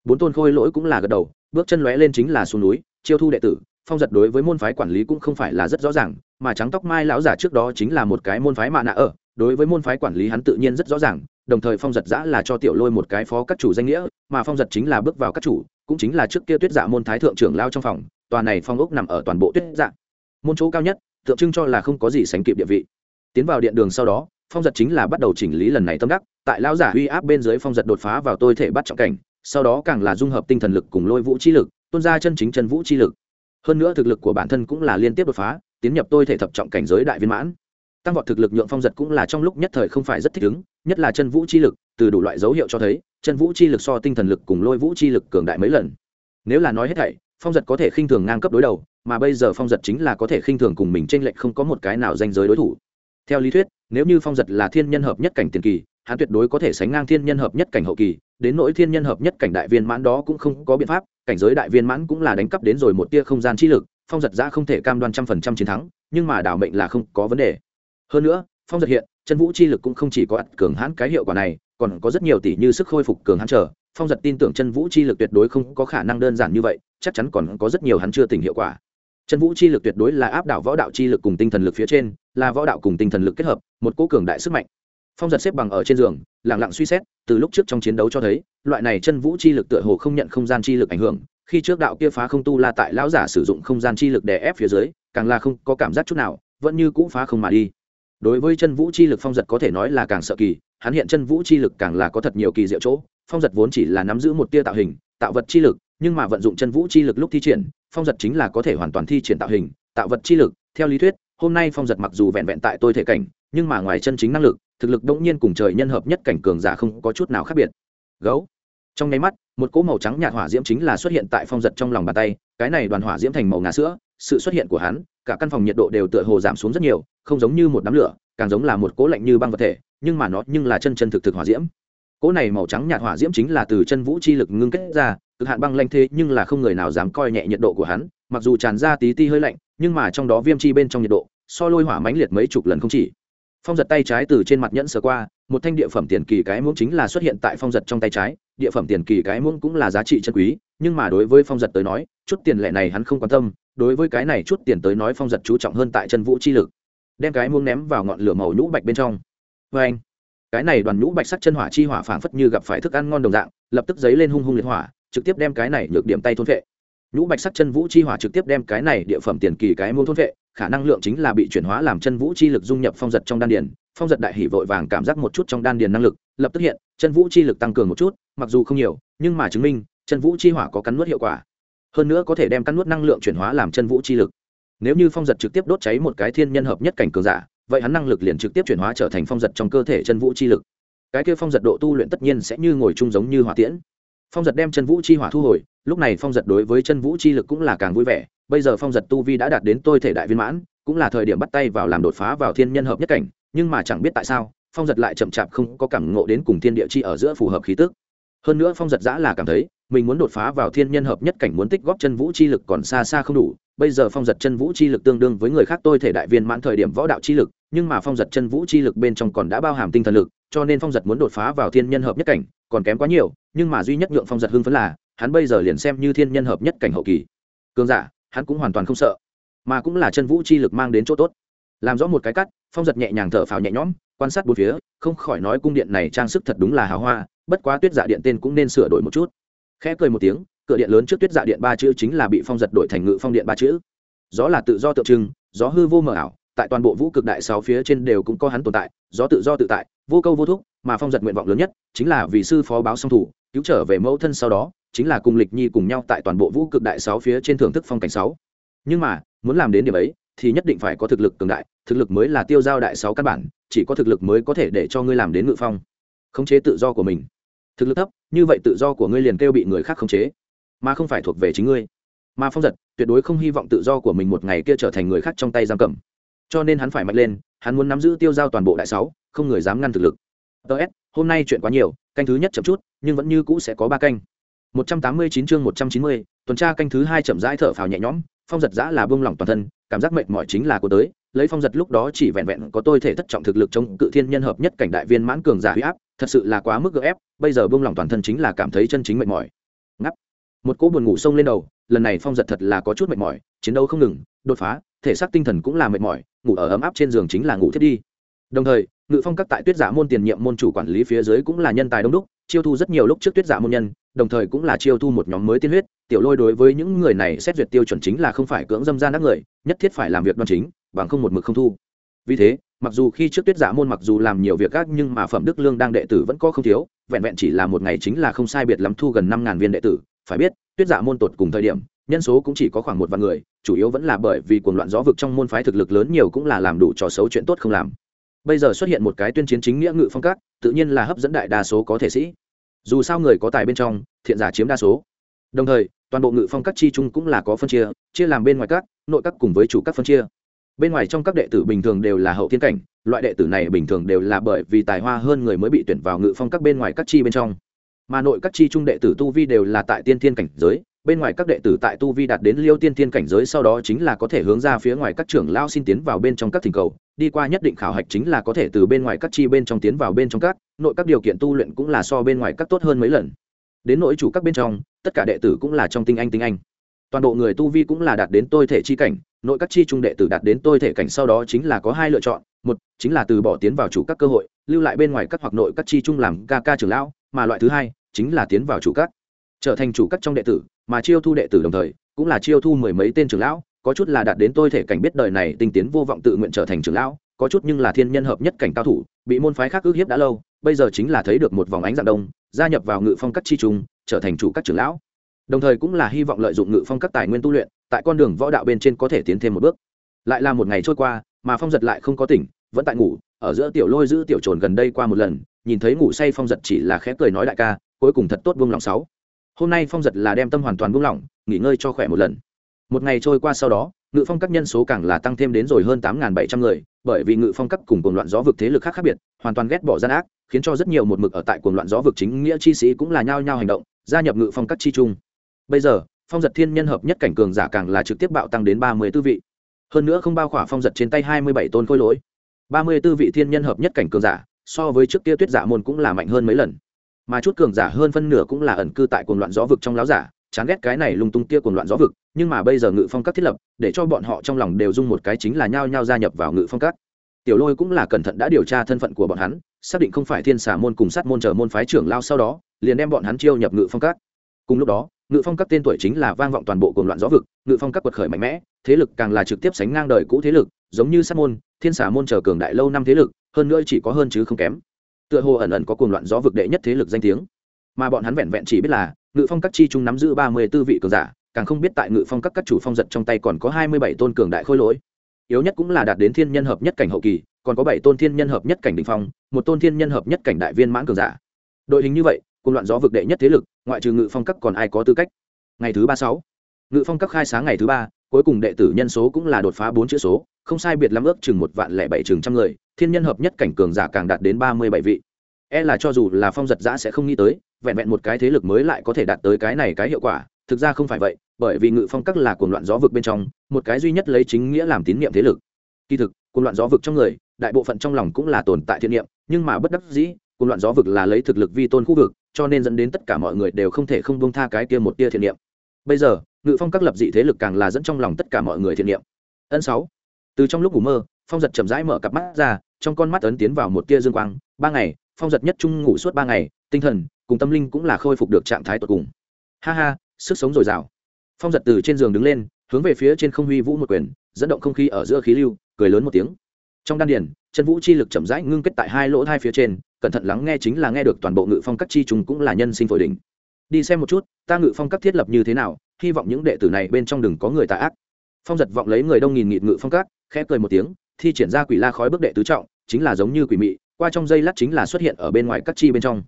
Bốn tôn khôi lỗi cũng là gật đầu, bước chân lóe lên chính là xuống núi, chiêu thu đệ tử, phong giật đối với môn phái quản lý cũng không phải là rất rõ ràng, mà trắng tóc mai lão giả trước đó chính là một cái môn phái mạ nạ ở, đối với môn phái quản lý hắn tự nhiên rất rõ ràng đồng thời phong giật giã là cho tiểu lôi một cái phó các chủ danh nghĩa, mà phong giật chính là bước vào các chủ, cũng chính là trước kia tuyết dạ môn thái thượng trưởng lao trong phòng, tòa này phong ốc nằm ở toàn bộ tuyết dạ. Môn chỗ cao nhất, tượng trưng cho là không có gì sánh kịp địa vị. Tiến vào điện đường sau đó, phong giật chính là bắt đầu chỉnh lý lần này tâm đắc, tại lao giả uy áp bên dưới phong giật đột phá vào tôi thể bắt trọng cảnh, sau đó càng là dung hợp tinh thần lực cùng lôi vũ chi lực, tuôn ra chân chính chân vũ chi lực. Hơn nữa thực lực của bản thân cũng là liên tiếp đột phá, tiến nhập tôi thể thập trọng cảnh giới đại viên mãn tăng vọt thực lực nhượng phong giật cũng là trong lúc nhất thời không phải rất thích ứng, nhất là chân vũ chi lực, từ đủ loại dấu hiệu cho thấy, chân vũ chi lực so tinh thần lực cùng lôi vũ chi lực cường đại mấy lần. Nếu là nói hết thảy, phong giật có thể khinh thường ngang cấp đối đầu, mà bây giờ phong giật chính là có thể khinh thường cùng mình t r ê n lệch không có một cái nào danh giới đối thủ. Theo lý thuyết, nếu như phong giật là thiên nhân hợp nhất cảnh tiền kỳ, hắn tuyệt đối có thể sánh ngang thiên nhân hợp nhất cảnh hậu kỳ, đến nỗi thiên nhân hợp nhất cảnh đại viên mãn đó cũng không có biện pháp, cảnh giới đại viên mãn cũng là đánh cắp đến rồi một tia không gian chi lực, phong giật ra không thể cam đoan trăm phần trăm chiến thắng, nhưng mà đảo mệnh là không có vấn đề hơn nữa, phong giật hiện, chân vũ chi lực cũng không chỉ có ắt cường hãn cái hiệu quả này, còn có rất nhiều tỷ như sức khôi phục cường hãn trở phong giật tin tưởng chân vũ chi lực tuyệt đối không có khả năng đơn giản như vậy, chắc chắn còn có rất nhiều hắn chưa tỉnh hiệu quả. Chân vũ chi lực tuyệt đối là áp đảo võ đạo chi lực cùng tinh thần lực phía trên, là võ đạo cùng tinh thần lực kết hợp, một cố cường đại sức mạnh. Phong giật xếp bằng ở trên giường lẳng lặng suy xét, từ lúc trước trong chiến đấu cho thấy, loại này chân vũ chi lực tựa hồ không nhận không gian chi lực ảnh hưởng, khi trước đạo kia phá không tu la tại lão giả sử dụng không gian chi lực đè ép phía dưới, càng là không có cảm giác chút nào, vẫn như cũ phá không mà đi đối với chân vũ chi lực phong giật có thể nói là càng sợ kỳ, hắn hiện chân vũ chi lực càng là có thật nhiều kỳ diệu chỗ. Phong giật vốn chỉ là nắm giữ một tia tạo hình, tạo vật chi lực, nhưng mà vận dụng chân vũ chi lực lúc thi triển, phong giật chính là có thể hoàn toàn thi triển tạo hình, tạo vật chi lực. Theo lý thuyết, hôm nay phong giật mặc dù vẹn vẹn tại tôi thể cảnh, nhưng mà ngoài chân chính năng lực, thực lực đỗng nhiên cùng trời nhân hợp nhất cảnh cường giả không có chút nào khác biệt. Gấu. Trong nháy mắt, một cỗ màu trắng nhạt hỏa diễm chính là xuất hiện tại phong giật trong lòng bàn tay, cái này đoàn hỏa diễm thành màu ngà sữa sự xuất hiện của hắn, cả căn phòng nhiệt độ đều tựa hồ giảm xuống rất nhiều, không giống như một đám lửa, càng giống là một cỗ lạnh như băng vật thể, nhưng mà nó nhưng là chân chân thực thực hỏa diễm. Cỗ này màu trắng nhạt hỏa diễm chính là từ chân vũ chi lực ngưng kết ra, cực hạn băng lanh thế nhưng là không người nào dám coi nhẹ nhiệt độ của hắn, mặc dù tràn ra tí ti hơi lạnh, nhưng mà trong đó viêm chi bên trong nhiệt độ, so lôi hỏa mãnh liệt mấy chục lần không chỉ. Phong giật tay trái từ trên mặt nhẫn sờ qua, một thanh địa phẩm tiền kỳ cái muỗng chính là xuất hiện tại phong giật trong tay trái, địa phẩm tiền kỳ cái muỗng cũng là giá trị chân quý, nhưng mà đối với phong giật tới nói, chút tiền lệ này hắn không quan tâm đối với cái này chút tiền tới nói phong giật chú trọng hơn tại chân vũ chi lực. Đem cái muông ném vào ngọn lửa màu nhũ bạch bên trong. Vê anh, cái này đoàn nhũ bạch sắc chân hỏa chi hỏa phảng phất như gặp phải thức ăn ngon đồng dạng, lập tức dấy lên hung hung liệt hỏa, trực tiếp đem cái này nhược điểm tay thôn vệ. Nhũ bạch sắc chân vũ chi hỏa trực tiếp đem cái này địa phẩm tiền kỳ cái muông thôn vệ, khả năng lượng chính là bị chuyển hóa làm chân vũ chi lực dung nhập phong giật trong đan điền. Phong giật đại hỉ vội vàng cảm giác một chút trong đan điền năng lực, lập tức hiện, chân vũ chi lực tăng cường một chút, mặc dù không nhiều, nhưng mà chứng minh, chân vũ chi hỏa có cắn nuốt hiệu quả hơn nữa có thể đem cắn nuốt năng lượng chuyển hóa làm chân vũ chi lực. Nếu như phong giật trực tiếp đốt cháy một cái thiên nhân hợp nhất cảnh cường giả, vậy hắn năng lực liền trực tiếp chuyển hóa trở thành phong giật trong cơ thể chân vũ chi lực. Cái kia phong giật độ tu luyện tất nhiên sẽ như ngồi chung giống như hỏa tiễn. Phong giật đem chân vũ chi hỏa thu hồi, lúc này phong giật đối với chân vũ chi lực cũng là càng vui vẻ. Bây giờ phong giật tu vi đã đạt đến tôi thể đại viên mãn, cũng là thời điểm bắt tay vào làm đột phá vào thiên nhân hợp nhất cảnh, nhưng mà chẳng biết tại sao, phong giật lại chậm chạp không có cảm ngộ đến cùng thiên địa chi ở giữa phù hợp khí tức. Hơn nữa phong giật giã là cảm thấy mình muốn đột phá vào thiên nhân hợp nhất cảnh muốn tích góp chân vũ chi lực còn xa xa không đủ. Bây giờ phong giật chân vũ chi lực tương đương với người khác tôi thể đại viên mãn thời điểm võ đạo chi lực, nhưng mà phong giật chân vũ chi lực bên trong còn đã bao hàm tinh thần lực, cho nên phong giật muốn đột phá vào thiên nhân hợp nhất cảnh còn kém quá nhiều, nhưng mà duy nhất nhượng phong giật hưng phấn là, hắn bây giờ liền xem như thiên nhân hợp nhất cảnh hậu kỳ. Cường giả, hắn cũng hoàn toàn không sợ, mà cũng là chân vũ chi lực mang đến chỗ tốt. Làm rõ một cái cắt, phong giật nhẹ nhàng thở phào nhẹ nhõm, quan sát bốn phía, không khỏi nói cung điện này trang sức thật đúng là hào hoa, bất quá tuyết dạ điện tên cũng nên sửa đổi một chút khẽ cười một tiếng, cửa điện lớn trước tuyết dạ điện ba chữ chính là bị phong giật đổi thành ngự phong điện ba chữ. Gió là tự do tượng trưng, gió hư vô mờ ảo, tại toàn bộ vũ cực đại sáu phía trên đều cũng có hắn tồn tại, gió tự do tự tại, vô câu vô thúc, mà phong giật nguyện vọng lớn nhất chính là vì sư phó báo song thủ, cứu trở về mẫu thân sau đó, chính là cùng lịch nhi cùng nhau tại toàn bộ vũ cực đại sáu phía trên thưởng thức phong cảnh sáu. Nhưng mà, muốn làm đến điểm ấy, thì nhất định phải có thực lực cường đại, thực lực mới là tiêu giao đại sáu căn bản, chỉ có thực lực mới có thể để cho ngươi làm đến ngự phong. Khống chế tự do của mình. Thực lực thấp như vậy tự do của ngươi liền kêu bị người khác khống chế mà không phải thuộc về chính ngươi. Mà phong giật tuyệt đối không hy vọng tự do của mình một ngày kia trở thành người khác trong tay giam cầm. Cho nên hắn phải mạnh lên hắn muốn nắm giữ tiêu giao toàn bộ đại sáu không người dám ngăn thực lực. Ts hôm nay chuyện quá nhiều canh thứ nhất chậm chút nhưng vẫn như cũ sẽ có ba canh. 189 chương 190, tuần tra canh thứ hai chậm rãi thở phào nhẹ nhõm phong giật giã là buông lỏng toàn thân cảm giác mệt mỏi chính là của tới lấy phong giật lúc đó chỉ vẹn vẹn có tôi thể thất trọng thực lực trong cự thiên nhân hợp nhất cảnh đại viên mãn cường giả huy áp thật sự là quá mức gợ ép, bây giờ buông lỏng toàn thân chính là cảm thấy chân chính mệt mỏi. Ngắp một cỗ buồn ngủ sông lên đầu, lần này phong giật thật là có chút mệt mỏi, chiến đấu không ngừng, đột phá, thể xác tinh thần cũng là mệt mỏi, ngủ ở ấm áp trên giường chính là ngủ thiết đi. Đồng thời, ngự phong các tại tuyết giả môn tiền nhiệm môn chủ quản lý phía dưới cũng là nhân tài đông đúc, chiêu thu rất nhiều lúc trước tuyết giả môn nhân, đồng thời cũng là chiêu thu một nhóm mới tiên huyết. Tiểu lôi đối với những người này xét duyệt tiêu chuẩn chính là không phải cưỡng dâm gian đắc người, nhất thiết phải làm việc đoan chính, bằng không một mực không thu. Vì thế mặc dù khi trước tuyết giả môn mặc dù làm nhiều việc khác nhưng mà phẩm đức lương đang đệ tử vẫn có không thiếu, vẹn vẹn chỉ là một ngày chính là không sai biệt lắm thu gần năm ngàn viên đệ tử. Phải biết, tuyết giả môn tột cùng thời điểm, nhân số cũng chỉ có khoảng một vạn người, chủ yếu vẫn là bởi vì cuồng loạn gió vực trong môn phái thực lực lớn nhiều cũng là làm đủ trò xấu chuyện tốt không làm. Bây giờ xuất hiện một cái tuyên chiến chính nghĩa ngự phong các, tự nhiên là hấp dẫn đại đa số có thể sĩ. Dù sao người có tài bên trong, thiện giả chiếm đa số. Đồng thời, toàn bộ ngự phong các chi chung cũng là có phân chia chia làm bên ngoài các, nội các cùng với chủ các phân chia bên ngoài trong các đệ tử bình thường đều là hậu thiên cảnh, loại đệ tử này bình thường đều là bởi vì tài hoa hơn người mới bị tuyển vào ngự phong các bên ngoài các chi bên trong. Mà nội các chi trung đệ tử tu vi đều là tại tiên thiên cảnh giới, bên ngoài các đệ tử tại tu vi đạt đến liêu tiên thiên cảnh giới sau đó chính là có thể hướng ra phía ngoài các trưởng lao xin tiến vào bên trong các thỉnh cầu, đi qua nhất định khảo hạch chính là có thể từ bên ngoài các chi bên trong tiến vào bên trong các, nội các điều kiện tu luyện cũng là so bên ngoài các tốt hơn mấy lần. Đến nội chủ các bên trong, tất cả đệ tử cũng là trong tinh anh tinh anh toàn bộ người tu vi cũng là đạt đến tôi thể chi cảnh, nội các chi trung đệ tử đạt đến tôi thể cảnh sau đó chính là có hai lựa chọn, một, chính là từ bỏ tiến vào chủ các cơ hội, lưu lại bên ngoài các hoặc nội các chi trung làm ca ca trưởng lão, mà loại thứ hai, chính là tiến vào chủ các. Trở thành chủ các trong đệ tử, mà chiêu thu đệ tử đồng thời, cũng là chiêu thu mười mấy tên trưởng lão, có chút là đạt đến tôi thể cảnh biết đời này tinh tiến vô vọng tự nguyện trở thành trưởng lão, có chút nhưng là thiên nhân hợp nhất cảnh cao thủ, bị môn phái khác ước hiếp đã lâu, bây giờ chính là thấy được một vòng ánh dạng đông, gia nhập vào ngự phong các chi trung, trở thành chủ các trưởng lão đồng thời cũng là hy vọng lợi dụng ngự phong các tài nguyên tu luyện, tại con đường võ đạo bên trên có thể tiến thêm một bước. Lại là một ngày trôi qua, mà phong giật lại không có tỉnh, vẫn tại ngủ, ở giữa tiểu lôi giữ tiểu trồn gần đây qua một lần, nhìn thấy ngủ say phong giật chỉ là khẽ cười nói đại ca, cuối cùng thật tốt buông lòng sáu. Hôm nay phong giật là đem tâm hoàn toàn buông lỏng, nghỉ ngơi cho khỏe một lần. Một ngày trôi qua sau đó, ngự phong các nhân số càng là tăng thêm đến rồi hơn tám bảy trăm người, bởi vì ngự phong các cùng cuồng loạn gió vực thế lực khác khác biệt, hoàn toàn ghét bỏ gian ác, khiến cho rất nhiều một mực ở tại cuồng loạn gió vực chính nghĩa chi sĩ cũng là nhao nhao hành động, gia nhập ngự phong các chi trung bây giờ, phong giật thiên nhân hợp nhất cảnh cường giả càng là trực tiếp bạo tăng đến ba mươi tư vị. Hơn nữa không bao khỏa phong giật trên tay hai mươi bảy tôn khôi lỗi. ba mươi tư vị thiên nhân hợp nhất cảnh cường giả, so với trước kia tuyết giả môn cũng là mạnh hơn mấy lần. Mà chút cường giả hơn phân nửa cũng là ẩn cư tại cuồng loạn gió vực trong láo giả, chán ghét cái này lung tung kia cuồng loạn gió vực, nhưng mà bây giờ ngự phong các thiết lập, để cho bọn họ trong lòng đều dung một cái chính là nhao nhao gia nhập vào ngự phong các. Tiểu lôi cũng là cẩn thận đã điều tra thân phận của bọn hắn, xác định không phải thiên xà môn cùng sát môn chờ môn phái trưởng lao sau đó, liền đem bọn hắn chiêu nhập ngự phong các. Cùng lúc đó ngự phong các tên tuổi chính là vang vọng toàn bộ cuồng loạn gió vực, ngự phong các quật khởi mạnh mẽ, thế lực càng là trực tiếp sánh ngang đời cũ thế lực, giống như sát môn, thiên xà môn chờ cường đại lâu năm thế lực, hơn nữa chỉ có hơn chứ không kém. Tựa hồ ẩn ẩn có cuồng loạn gió vực đệ nhất thế lực danh tiếng. Mà bọn hắn vẹn vẹn chỉ biết là, ngự phong các chi trung nắm giữ ba mươi tư vị cường giả, càng không biết tại ngự phong các các chủ phong giật trong tay còn có hai mươi bảy tôn cường đại khôi lỗi. Yếu nhất cũng là đạt đến thiên nhân hợp nhất cảnh hậu kỳ, còn có bảy tôn thiên nhân hợp nhất cảnh đ ỉ n h phong, một tôn thiên nhân hợp nhất cảnh đại viên mãn cường giả. Đội hình như vậy cùng loạn gió vực đệ nhất thế lực ngoại trừ ngự phong các còn ai có tư cách? Ngày thứ ba sáu. Ngự phong các khai sáng ngày thứ ba, cuối cùng đệ tử nhân số cũng là đột phá bốn chữ số, không sai biệt lắm ước chừng một vạn lẻ bảy chừng trăm người, thiên nhân hợp nhất cảnh cường giả càng đạt đến ba mươi bảy vị. E là cho dù là phong giật giã sẽ không nghĩ tới, vẹn vẹn một cái thế lực mới lại có thể đạt tới cái này cái hiệu quả, thực ra không phải vậy, bởi vì ngự phong các là cuồng loạn gió vực bên trong, một cái duy nhất lấy chính nghĩa làm tín nhiệm thế lực. Kỳ thực, cuồng loạn gió vực trong người, đại bộ phận trong lòng cũng là tồn tại thiện niệm, nhưng mà bất đắc dĩ cuồng loạn gió vực là lấy thực lực vi tôn khu vực, cho nên dẫn đến tất cả mọi người đều không thể không buông tha cái kia một tia thiện niệm. Bây giờ, ngự phong các lập dị thế lực càng là dẫn trong lòng tất cả mọi người thiện niệm. Ân sáu. Từ trong lúc ngủ mơ, phong giật chậm rãi mở cặp mắt ra, trong con mắt ấn tiến vào một tia dương quang, ba ngày, phong giật nhất trung ngủ suốt ba ngày, tinh thần cùng tâm linh cũng là khôi phục được trạng thái tột cùng. Ha ha, sức sống dồi dào. Phong giật từ trên giường đứng lên, hướng về phía trên không huy vũ một quyền, dẫn động không khí ở giữa khí lưu, cười lớn một tiếng. Trong đan điền, chân vũ chi lực chậm rãi ngưng kết tại hai lỗ hai phía trên cẩn thận lắng nghe chính là nghe được toàn bộ ngự phong các chi trùng cũng là nhân sinh phổi đỉnh. Đi xem một chút, ta ngự phong các thiết lập như thế nào, hy vọng những đệ tử này bên trong đừng có người tà ác. Phong giật vọng lấy người đông nghìn nghịt ngự phong các, khẽ cười một tiếng, thi triển ra quỷ la khói bước đệ tứ trọng, chính là giống như quỷ mị, qua trong dây lát chính là xuất hiện ở bên ngoài các chi bên trong.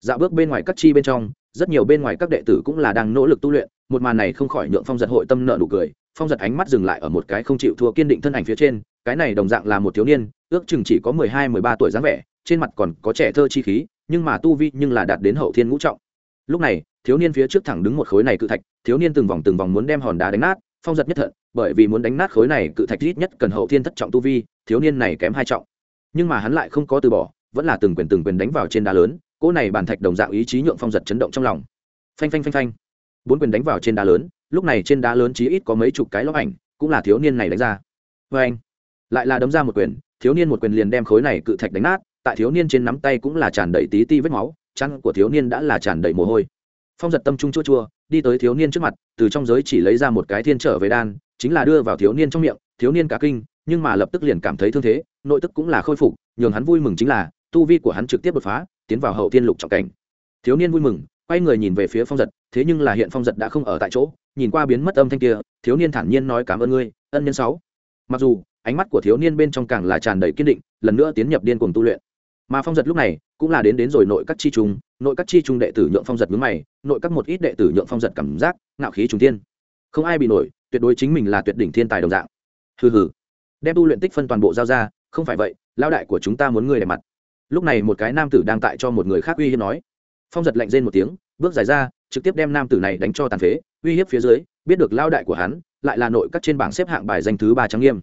Dạo bước bên ngoài các chi bên trong, rất nhiều bên ngoài các đệ tử cũng là đang nỗ lực tu luyện, một màn này không khỏi nhượng phong giật hội tâm nợ nụ cười, phong giật ánh mắt dừng lại ở một cái không chịu thua kiên định thân ảnh phía trên, cái này đồng dạng là một thiếu niên, ước chừng chỉ có mười hai, mười ba tuổi dáng vẻ trên mặt còn có trẻ thơ chi khí, nhưng mà tu vi nhưng là đạt đến hậu thiên ngũ trọng. Lúc này, thiếu niên phía trước thẳng đứng một khối này cự thạch, thiếu niên từng vòng từng vòng muốn đem hòn đá đánh nát, phong giật nhất thận, bởi vì muốn đánh nát khối này cự thạch ít nhất cần hậu thiên thất trọng tu vi, thiếu niên này kém hai trọng. Nhưng mà hắn lại không có từ bỏ, vẫn là từng quyền từng quyền đánh vào trên đá lớn, cỗ này bàn thạch đồng dạng ý chí nhượng phong giật chấn động trong lòng. Phanh phanh phanh phanh. Bốn quyền đánh vào trên đá lớn, lúc này trên đá lớn chí ít có mấy chục cái lóc ảnh, cũng là thiếu niên này đánh ra. Vê anh lại là đấm ra một quyền, thiếu niên một quyền liền đem khối này cự thạch đánh nát tại thiếu niên trên nắm tay cũng là tràn đầy tí ti vết máu, chăn của thiếu niên đã là tràn đầy mồ hôi. Phong giật tâm trung chua chua, đi tới thiếu niên trước mặt, từ trong giới chỉ lấy ra một cái thiên trở về đan, chính là đưa vào thiếu niên trong miệng, thiếu niên cả kinh, nhưng mà lập tức liền cảm thấy thương thế, nội tức cũng là khôi phục, nhường hắn vui mừng chính là, tu vi của hắn trực tiếp đột phá, tiến vào hậu thiên lục trọng cảnh. Thiếu niên vui mừng, quay người nhìn về phía phong giật, thế nhưng là hiện phong giật đã không ở tại chỗ, nhìn qua biến mất âm thanh kia, thiếu niên thản nhiên nói cảm ơn ngươi, ân nhân sáu. Mặc dù, ánh mắt của thiếu niên bên trong càng là tràn đầy kiên định, lần nữa tiến nhập điên cuồng tu luyện mà phong giật lúc này cũng là đến đến rồi nội các chi trung, nội các chi trung đệ tử nhượng phong giật mướn mày, nội các một ít đệ tử nhượng phong giật cảm giác ngạo khí trung tiên không ai bị nổi, tuyệt đối chính mình là tuyệt đỉnh thiên tài đồng dạng. Hừ hừ. Đem tu luyện tích phân toàn bộ giao ra, không phải vậy lao đại của chúng ta muốn người đẹp mặt. Lúc này một cái nam tử đang tại cho một người khác uy hiếp nói. Phong giật lạnh rên một tiếng, bước dài ra, trực tiếp đem nam tử này đánh cho tàn phế, uy hiếp phía dưới, biết được lao đại của hắn lại là nội các trên bảng xếp hạng bài danh thứ ba trang nghiêm.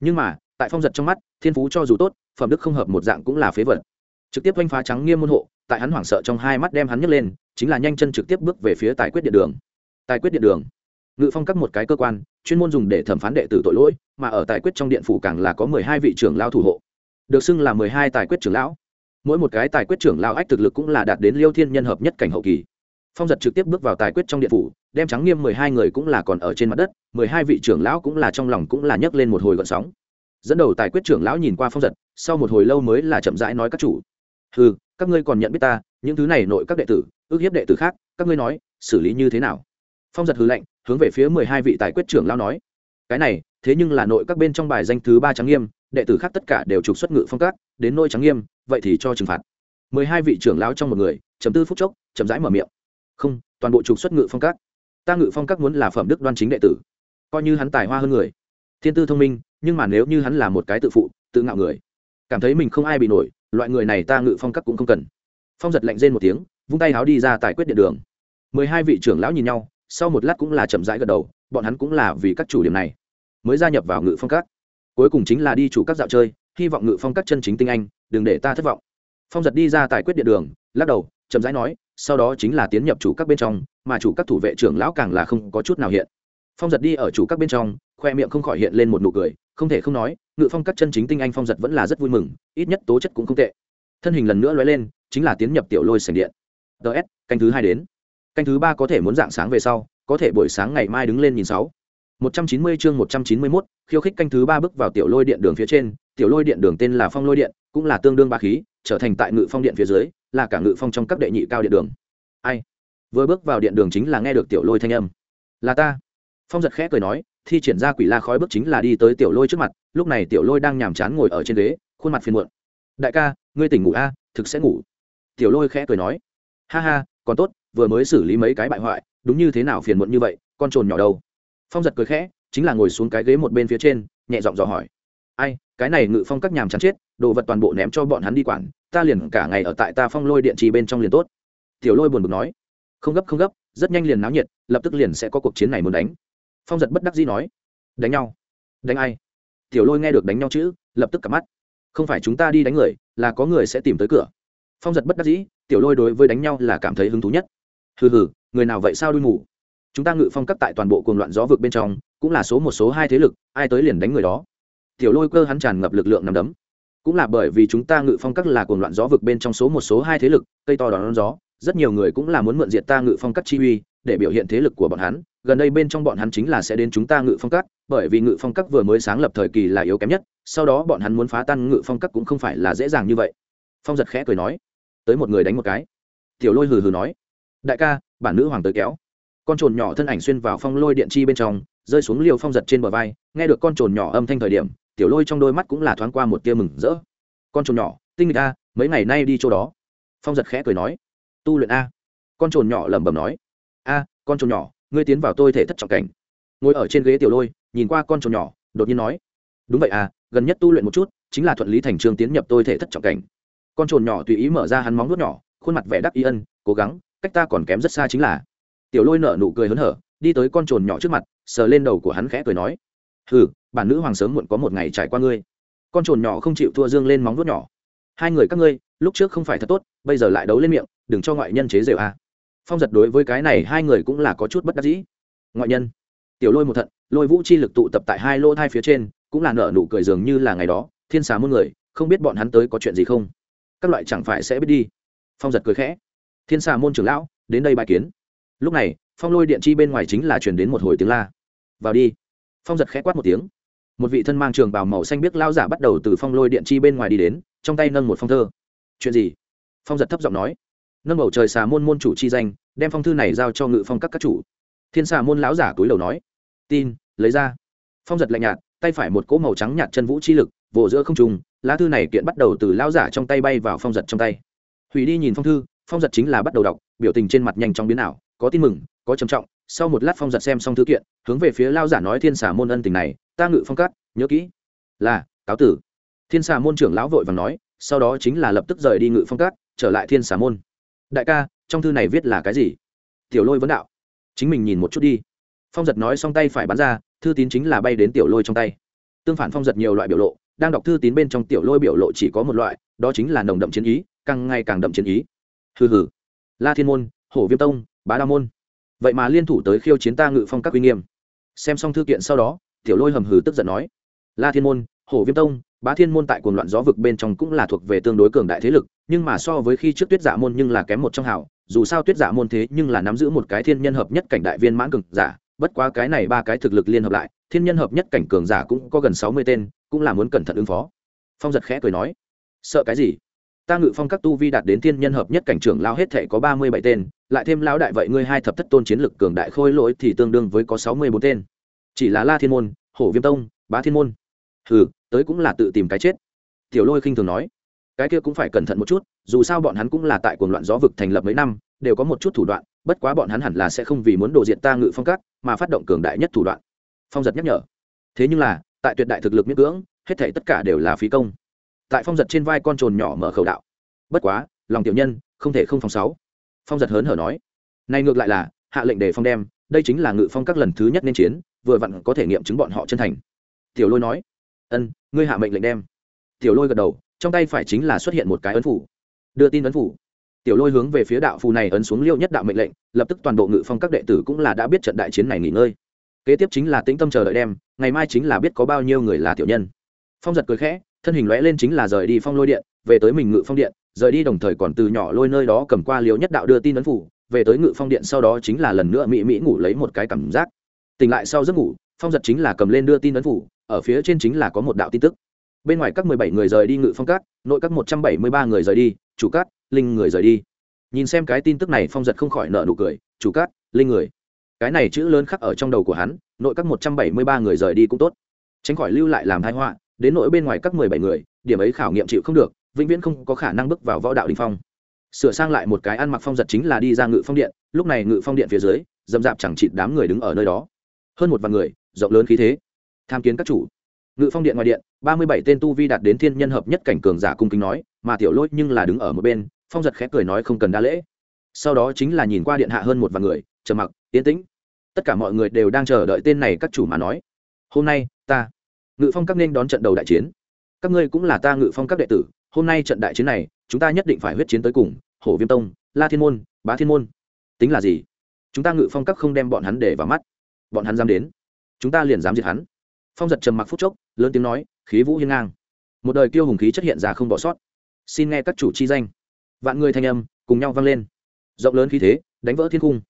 Nhưng mà tại phong giật trong mắt, thiên phú cho dù tốt, phẩm đức không hợp một dạng cũng là phế vật. Trực tiếp oanh phá trắng nghiêm môn hộ, tại hắn hoảng sợ trong hai mắt đem hắn nhấc lên, chính là nhanh chân trực tiếp bước về phía tài quyết điện đường. Tài quyết điện đường. Ngự phong các một cái cơ quan, chuyên môn dùng để thẩm phán đệ tử tội lỗi, mà ở tài quyết trong điện phủ càng là có mười hai vị trưởng lao thủ hộ. Được xưng là mười hai tài quyết trưởng lão. Mỗi một cái tài quyết trưởng lao ách thực lực cũng là đạt đến liêu thiên nhân hợp nhất cảnh hậu kỳ. Phong giật trực tiếp bước vào tài quyết trong điện phủ, đem trắng nghiêm mười hai người cũng là còn ở trên mặt đất, mười hai vị trưởng lão cũng là trong lòng cũng là nhấc lên một hồi gọn sóng dẫn đầu tài quyết trưởng lão nhìn qua phong giật, sau một hồi lâu mới là chậm rãi nói các chủ. Ừ các ngươi còn nhận biết ta, những thứ này nội các đệ tử, ước hiếp đệ tử khác, các ngươi nói, xử lý như thế nào? Phong giật hừ lệnh hướng về phía mười hai vị tài quyết trưởng lão nói. Cái này, thế nhưng là nội các bên trong bài danh thứ ba trắng nghiêm, đệ tử khác tất cả đều trục xuất ngự phong các, đến nôi trắng nghiêm, vậy thì cho trừng phạt. mười hai vị trưởng lão trong một người, chấm tư phút chốc, chậm rãi mở miệng. Không, toàn bộ trục xuất ngự phong các. Ta ngự phong các muốn là phẩm đức đoan chính đệ tử. Coi như hắn tài hoa hơn người. Thiên tư thông minh nhưng mà nếu như hắn là một cái tự phụ, tự ngạo người, cảm thấy mình không ai bị nổi, loại người này ta ngự phong các cũng không cần. Phong giật lạnh rên một tiếng, vung tay háo đi ra tại quyết điện đường. Mười hai vị trưởng lão nhìn nhau, sau một lát cũng là chậm rãi gật đầu, bọn hắn cũng là vì các chủ điểm này, mới gia nhập vào ngự phong các. Cuối cùng chính là đi chủ các dạo chơi, hy vọng ngự phong các chân chính tinh anh, đừng để ta thất vọng. Phong giật đi ra tại quyết điện đường, lắc đầu, chậm rãi nói, sau đó chính là tiến nhập chủ các bên trong, mà chủ các thủ vệ trưởng lão càng là không có chút nào hiện. Phong giật đi ở chủ các bên trong, khoe miệng không khỏi hiện lên một nụ cười không thể không nói ngự phong các chân chính tinh anh phong giật vẫn là rất vui mừng ít nhất tố chất cũng không tệ. Thân hình lần nữa lóe lên chính là tiến nhập tiểu lôi sành điện. Ts canh thứ hai đến. Canh thứ ba có thể muốn dạng sáng về sau có thể buổi sáng ngày mai đứng lên nhìn sáu. một trăm chín mươi chương một trăm chín mươi 191, khiêu khích canh thứ ba bước vào tiểu lôi điện đường phía trên. Tiểu lôi điện đường tên là phong lôi điện cũng là tương đương ba khí trở thành tại ngự phong điện phía dưới là cả ngự phong trong các đệ nhị cao điện đường. Ai? Vừa bước vào điện đường chính là nghe được tiểu lôi thanh âm. Là ta. Phong giật khẽ cười nói thi triển ra quỷ la khói bước chính là đi tới tiểu lôi trước mặt, lúc này tiểu lôi đang nhàm chán ngồi ở trên ghế, khuôn mặt phiền muộn. Đại ca, ngươi tỉnh ngủ a, thực sẽ ngủ. Tiểu lôi khẽ cười nói. Ha ha, còn tốt, vừa mới xử lý mấy cái bại hoại, đúng như thế nào phiền muộn như vậy, con trồn nhỏ đâu? Phong giật cười khẽ, chính là ngồi xuống cái ghế một bên phía trên, nhẹ giọng dò hỏi. Ai, cái này ngự phong các nhàm chán chết, đồ vật toàn bộ ném cho bọn hắn đi quản, ta liền cả ngày ở tại ta phong lôi điện trì bên trong liền tốt. Tiểu lôi buồn bực nói. Không gấp không gấp, rất nhanh liền náo nhiệt, lập tức liền sẽ có cuộc chiến này muốn đánh phong giật bất đắc dĩ nói, đánh nhau. Đánh ai? Tiểu lôi nghe được đánh nhau chữ, lập tức cặp mắt. Không phải chúng ta đi đánh người, là có người sẽ tìm tới cửa. Phong giật bất đắc dĩ, tiểu lôi đối với đánh nhau là cảm thấy hứng thú nhất. Hừ hừ, người nào vậy sao đuôi mù? Chúng ta ngự phong cấp tại toàn bộ cuồng loạn gió vực bên trong, cũng là số một số hai thế lực, ai tới liền đánh người đó. Tiểu lôi cơ hắn tràn ngập lực lượng nằm đấm. Cũng là bởi vì chúng ta ngự phong các là cuồng loạn gió vực bên trong số một số hai thế lực, cây to đón gió rất nhiều người cũng là muốn mượn diệt ta ngự phong cắt chi uy để biểu hiện thế lực của bọn hắn. Gần đây bên trong bọn hắn chính là sẽ đến chúng ta ngự phong cắt, bởi vì ngự phong cắt vừa mới sáng lập thời kỳ là yếu kém nhất, sau đó bọn hắn muốn phá tan ngự phong cắt cũng không phải là dễ dàng như vậy. Phong giật khẽ cười nói, tới một người đánh một cái. Tiểu lôi hừ hừ nói, đại ca, bản nữ hoàng tới kéo. Con trồn nhỏ thân ảnh xuyên vào phong lôi điện chi bên trong, rơi xuống liều phong giật trên bờ vai, nghe được con trồn nhỏ âm thanh thời điểm, tiểu lôi trong đôi mắt cũng là thoáng qua một tia mừng rỡ. Con trồn nhỏ, tinh nghịch a, mấy ngày nay đi chỗ đó. Phong giật khẽ cười nói tu luyện a. Con trồn nhỏ lẩm bẩm nói. A, con trồn nhỏ, ngươi tiến vào tôi thể thất trọng cảnh. Ngồi ở trên ghế tiểu lôi, nhìn qua con trồn nhỏ, đột nhiên nói. Đúng vậy à gần nhất tu luyện một chút, chính là thuận lý thành trường tiến nhập tôi thể thất trọng cảnh. Con trồn nhỏ tùy ý mở ra hắn móng nuốt nhỏ, khuôn mặt vẻ đắc ý ân, cố gắng, cách ta còn kém rất xa chính là. Tiểu lôi nở nụ cười hớn hở, đi tới con trồn nhỏ trước mặt, sờ lên đầu của hắn khẽ cười nói. Hừ, bản nữ hoàng sớm muộn có một ngày trải qua ngươi. Con trồn nhỏ không chịu thua dương lên móng nuốt nhỏ. Hai người các ngươi, lúc trước không phải thật tốt, bây giờ lại đấu lên miệng đừng cho ngoại nhân chế rượu a à. phong giật đối với cái này hai người cũng là có chút bất đắc dĩ. Ngoại nhân, tiểu lôi một thận, lôi vũ chi lực tụ tập tại hai lô thai phía trên, cũng là nở nụ cười dường như là ngày đó, thiên xà muôn người, không biết bọn hắn tới có chuyện gì không. Các loại chẳng phải sẽ biết đi. Phong giật cười khẽ. Thiên xà môn trưởng lão, đến đây bài kiến. Lúc này, phong lôi điện chi bên ngoài chính là chuyển đến một hồi tiếng la. Vào đi. Phong giật khẽ quát một tiếng. Một vị thân mang trường bào màu xanh biết lao giả bắt đầu từ phong lôi điện chi bên ngoài đi đến, trong tay nâng một phong thơ. Chuyện gì? Phong giật thấp giọng nói nâng bầu trời xà môn môn chủ chi danh, đem phong thư này giao cho ngự phong các các chủ. Thiên xà môn lão giả túi đầu nói, tin, lấy ra. Phong giật lạnh nhạt, tay phải một cỗ màu trắng nhạt chân vũ chi lực vỗ giữa không trùng lá thư này kiện bắt đầu từ lão giả trong tay bay vào phong giật trong tay. Hủy đi nhìn phong thư, phong giật chính là bắt đầu đọc, biểu tình trên mặt nhanh chóng biến ảo, có tin mừng, có trầm trọng. Sau một lát phong giật xem xong thư kiện, hướng về phía lao giả nói thiên xà môn ân tình này, ta ngự phong cát nhớ kỹ. Là, cáo tử. Thiên xà môn trưởng lão vội và nói, sau đó chính là lập tức rời đi ngự phong cát trở lại thiên xà môn đại ca, trong thư này viết là cái gì? Tiểu lôi vấn đạo. Chính mình nhìn một chút đi. Phong giật nói xong tay phải bắn ra, thư tín chính là bay đến tiểu lôi trong tay. Tương phản phong giật nhiều loại biểu lộ, đang đọc thư tín bên trong tiểu lôi biểu lộ chỉ có một loại, đó chính là nồng đậm chiến ý, càng ngày càng đậm chiến ý. Hừ hừ. La thiên môn, hổ viêm tông, bá đa môn. Vậy mà liên thủ tới khiêu chiến ta ngự phong các uy nghiêm. Xem xong thư kiện sau đó, tiểu lôi hầm hừ tức giận nói. La thiên môn, hổ viêm tông, bá thiên môn tại cuồng loạn gió vực bên trong cũng là thuộc về tương đối cường đại thế lực nhưng mà so với khi trước tuyết giả dạ môn nhưng là kém một trong hảo, dù sao tuyết giả dạ môn thế nhưng là nắm giữ một cái thiên nhân hợp nhất cảnh đại viên mãn cường giả, bất quá cái này ba cái thực lực liên hợp lại, thiên nhân hợp nhất cảnh cường giả cũng có gần sáu mươi tên, cũng là muốn cẩn thận ứng phó. Phong giật khẽ cười nói, sợ cái gì? Ta ngự phong các tu vi đạt đến thiên nhân hợp nhất cảnh trưởng lao hết thể có ba mươi bảy tên, lại thêm lão đại vậy ngươi hai thập thất tôn chiến lực cường đại khôi lỗi thì tương đương với có sáu mươi bốn tên. Chỉ là la thiên môn, hổ viêm tông, bá thiên môn. Hừ, tới cũng là tự tìm cái chết. Tiểu lôi khinh thường nói cái kia cũng phải cẩn thận một chút, dù sao bọn hắn cũng là tại cuồng loạn gió vực thành lập mấy năm, đều có một chút thủ đoạn, bất quá bọn hắn hẳn là sẽ không vì muốn đồ diện ta ngự phong các, mà phát động cường đại nhất thủ đoạn. Phong giật nhắc nhở. Thế nhưng là, tại tuyệt đại thực lực miễn cưỡng, hết thể tất cả đều là phí công. Tại phong giật trên vai con trồn nhỏ mở khẩu đạo. Bất quá, lòng tiểu nhân, không thể không phòng sáu. Phong giật hớn hở nói. Này ngược lại là, hạ lệnh để phong đem, đây chính là ngự phong các lần thứ nhất nên chiến, vừa vặn có thể nghiệm chứng bọn họ chân thành. Tiểu lôi nói. Ân, ngươi hạ mệnh lệnh đem. Tiểu lôi gật đầu trong tay phải chính là xuất hiện một cái ấn phủ. Đưa tin ấn phủ. Tiểu lôi hướng về phía đạo phù này ấn xuống liêu nhất đạo mệnh lệnh, lập tức toàn bộ ngự phong các đệ tử cũng là đã biết trận đại chiến này nghỉ ngơi. Kế tiếp chính là tĩnh tâm chờ đợi đem, ngày mai chính là biết có bao nhiêu người là tiểu nhân. Phong giật cười khẽ, thân hình lóe lên chính là rời đi phong lôi điện, về tới mình ngự phong điện, rời đi đồng thời còn từ nhỏ lôi nơi đó cầm qua liêu nhất đạo đưa tin ấn phủ, về tới ngự phong điện sau đó chính là lần nữa mỹ mỹ ngủ lấy một cái cảm giác. Tỉnh lại sau giấc ngủ, phong giật chính là cầm lên đưa tin ấn phủ, ở phía trên chính là có một đạo tin tức bên ngoài các mười bảy người rời đi ngự phong cát, nội các một trăm bảy mươi ba người rời đi, chủ cát, linh người rời đi. Nhìn xem cái tin tức này, phong giật không khỏi nợ nụ cười, chủ cát, linh người. Cái này chữ lớn khắc ở trong đầu của hắn, nội các một trăm bảy mươi ba người rời đi cũng tốt. Tránh khỏi lưu lại làm tai họa, đến nội bên ngoài các mười bảy người, điểm ấy khảo nghiệm chịu không được, vĩnh viễn không có khả năng bước vào võ đạo đình phong. Sửa sang lại một cái ăn mặc phong giật chính là đi ra ngự phong điện, lúc này ngự phong điện phía dưới, dầm dạp chẳng chịt đám người đứng ở nơi đó. Hơn một vạn người, rộng lớn khí thế. Tham kiến các chủ. Ngự phong điện ngoài điện ba mươi bảy tên tu vi đạt đến thiên nhân hợp nhất cảnh cường giả cung kính nói, mà tiểu lôi nhưng là đứng ở một bên, phong giật khẽ cười nói không cần đa lễ. Sau đó chính là nhìn qua điện hạ hơn một vạn người, trầm mặc tiến tĩnh. Tất cả mọi người đều đang chờ đợi tên này các chủ mà nói. Hôm nay, ta, ngự phong các nên đón trận đầu đại chiến. Các ngươi cũng là ta ngự phong các đệ tử, hôm nay trận đại chiến này, chúng ta nhất định phải huyết chiến tới cùng, hổ viêm tông, la thiên môn, bá thiên môn. Tính là gì? Chúng ta ngự phong các không đem bọn hắn để vào mắt. Bọn hắn dám đến, chúng ta liền dám diệt hắn. Phong giật trầm mặc phút chốc, lớn tiếng nói khí vũ hiên ngang. Một đời kiêu hùng khí chất hiện ra không bỏ sót. Xin nghe các chủ chi danh. Vạn người thanh âm cùng nhau vang lên. Rộng lớn khí thế, đánh vỡ thiên cung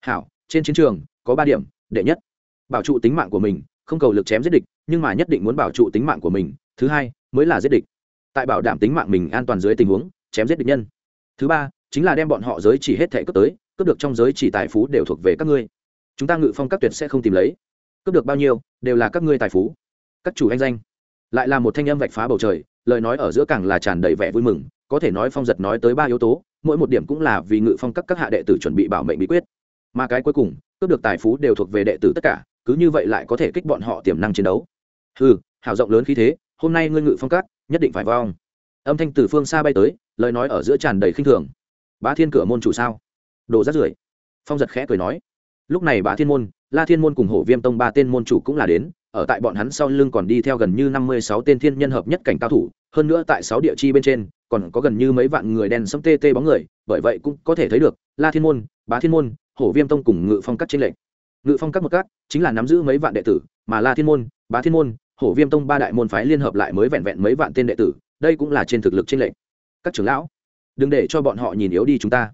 hảo, trên chiến trường, có ba điểm, đệ nhất. Bảo trụ tính mạng của mình, không cầu lực chém giết địch, nhưng mà nhất định muốn bảo trụ tính mạng của mình. Thứ hai, mới là giết địch. Tại bảo đảm tính mạng mình an toàn dưới tình huống, chém giết địch nhân. Thứ ba, chính là đem bọn họ giới chỉ hết thể cấp tới, cướp được trong giới chỉ tài phú đều thuộc về các ngươi. Chúng ta ngự phong các tuyệt sẽ không tìm lấy. Cướp được bao nhiêu, đều là các ngươi tài phú. Các chủ anh danh lại là một thanh âm vạch phá bầu trời, lời nói ở giữa càng là tràn đầy vẻ vui mừng, có thể nói phong giật nói tới ba yếu tố, mỗi một điểm cũng là vì ngự phong các các hạ đệ tử chuẩn bị bảo mệnh bí quyết. Mà cái cuối cùng, cướp được tài phú đều thuộc về đệ tử tất cả, cứ như vậy lại có thể kích bọn họ tiềm năng chiến đấu. Ừ hào rộng lớn khí thế, hôm nay ngươi ngự phong các, nhất định phải vong. Âm thanh từ phương xa bay tới, lời nói ở giữa tràn đầy khinh thường. Bá thiên cửa môn chủ sao? Đồ rát rưởi. Phong giật khẽ cười nói. Lúc này bá thiên môn, la thiên môn cùng hổ viêm tông ba tên môn chủ cũng là đến ở tại bọn hắn sau lưng còn đi theo gần như năm mươi sáu tên thiên nhân hợp nhất cảnh cao thủ, hơn nữa tại sáu địa chi bên trên, còn có gần như mấy vạn người đen sẫm tê tê bóng người, bởi vậy cũng có thể thấy được, la thiên môn, bá thiên môn, hổ viêm tông cùng ngự phong các chiến lệnh ngự phong các một các chính là nắm giữ mấy vạn đệ tử, mà la thiên môn, bá thiên môn, hổ viêm tông ba đại môn phái liên hợp lại mới vẹn vẹn mấy vạn tên đệ tử, đây cũng là trên thực lực chiến lệnh các trưởng lão, đừng để cho bọn họ nhìn yếu đi chúng ta.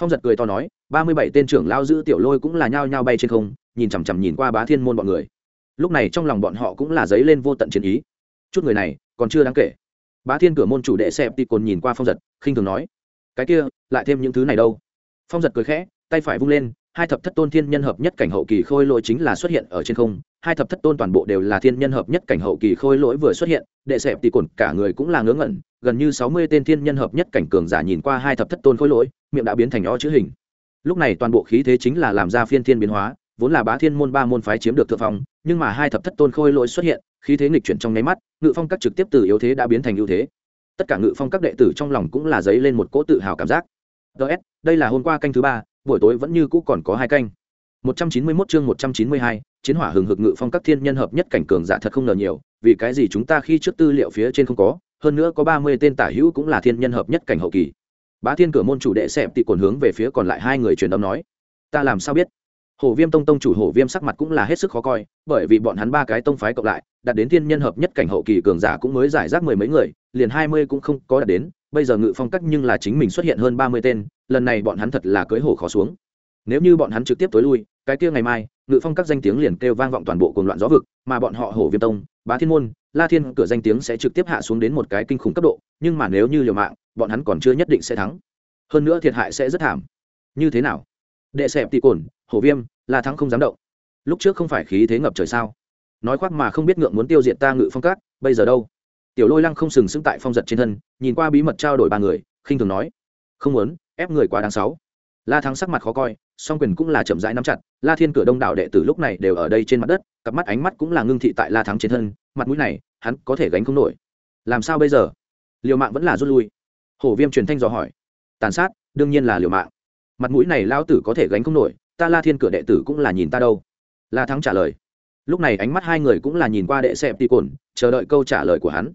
Phong giật cười to nói, ba mươi bảy tên trưởng lao giữ tiểu lôi cũng là nhao nhao bay trên không, nhìn chằm chằm nhìn qua bá thiên môn bọn người lúc này trong lòng bọn họ cũng là dấy lên vô tận chiến ý. Chút người này, còn chưa đáng kể. Bá thiên cửa môn chủ đệ xẹp tì cồn nhìn qua phong giật, khinh thường nói, cái kia, lại thêm những thứ này đâu? Phong giật cười khẽ, tay phải vung lên, hai thập thất tôn thiên nhân hợp nhất cảnh hậu kỳ khôi lỗi chính là xuất hiện ở trên không, hai thập thất tôn toàn bộ đều là thiên nhân hợp nhất cảnh hậu kỳ khôi lỗi vừa xuất hiện, đệ xẹp tì cồn cả người cũng là ngớ ngẩn, gần như sáu mươi tên thiên nhân hợp nhất cảnh cường giả nhìn qua hai thập thất tôn khôi lỗi, miệng đã biến thành o chữ hình. Lúc này toàn bộ khí thế chính là làm ra phiên thiên biến hóa vốn là bá thiên môn ba môn phái chiếm được thượng phong nhưng mà hai thập thất tôn khôi lỗi xuất hiện khí thế nghịch chuyển trong nháy mắt ngự phong các trực tiếp từ yếu thế đã biến thành ưu thế. Tất cả ngự phong các đệ tử trong lòng cũng là dấy lên một cỗ tự hào cảm giác. Ts đây là hôm qua canh thứ ba buổi tối vẫn như cũ còn có hai canh. 191 chương 192, chiến hỏa hừng hực ngự phong các thiên nhân hợp nhất cảnh cường giả thật không ngờ nhiều vì cái gì chúng ta khi trước tư liệu phía trên không có hơn nữa có 30 tên tả hữu cũng là thiên nhân hợp nhất cảnh hậu kỳ. Bá thiên cửa môn chủ đệ xẹp tị cồn hướng về phía còn lại hai người truyền âm nói ta làm sao biết? Hổ viêm tông tông chủ hổ viêm sắc mặt cũng là hết sức khó coi, bởi vì bọn hắn ba cái tông phái cộng lại, đạt đến thiên nhân hợp nhất cảnh hậu kỳ cường giả cũng mới giải rác mười mấy người, liền hai mươi cũng không có đạt đến, bây giờ ngự phong cách nhưng là chính mình xuất hiện hơn ba mươi tên, lần này bọn hắn thật là cưới hổ khó xuống. Nếu như bọn hắn trực tiếp tối lui, cái kia ngày mai, ngự phong các danh tiếng liền kêu vang vọng toàn bộ cuồng loạn gió vực, mà bọn họ hổ viêm tông, bá thiên môn, la thiên cửa danh tiếng sẽ trực tiếp hạ xuống đến một cái kinh khủng cấp độ, nhưng mà nếu như liều mạng, bọn hắn còn chưa nhất định sẽ thắng. Hơn nữa thiệt hại sẽ rất thảm. Như thế nào? Đệ xẹp tị cồn, hổ viêm, la thắng không dám động. Lúc trước không phải khí thế ngập trời sao? Nói khoác mà không biết ngượng muốn tiêu diệt ta ngự phong cát, bây giờ đâu? Tiểu lôi lăng không sừng sững tại phong giật trên thân, nhìn qua bí mật trao đổi ba người, khinh thường nói, không muốn, ép người quá đáng sáu la thắng sắc mặt khó coi, song quyền cũng là chậm rãi nắm chặt, la thiên cửa đông đảo đệ tử lúc này đều ở đây trên mặt đất, cặp mắt ánh mắt cũng là ngưng thị tại la thắng trên thân, mặt mũi này, hắn có thể gánh không nổi. Làm sao bây giờ? Liều mạng vẫn là rút lui. Hổ viêm truyền thanh dò hỏi, tàn sát, đương nhiên là liều mạng mặt mũi này lao tử có thể gánh không nổi, ta la thiên cửa đệ tử cũng là nhìn ta đâu. La thắng trả lời. Lúc này ánh mắt hai người cũng là nhìn qua đệ xẹp tì cồn chờ đợi câu trả lời của hắn.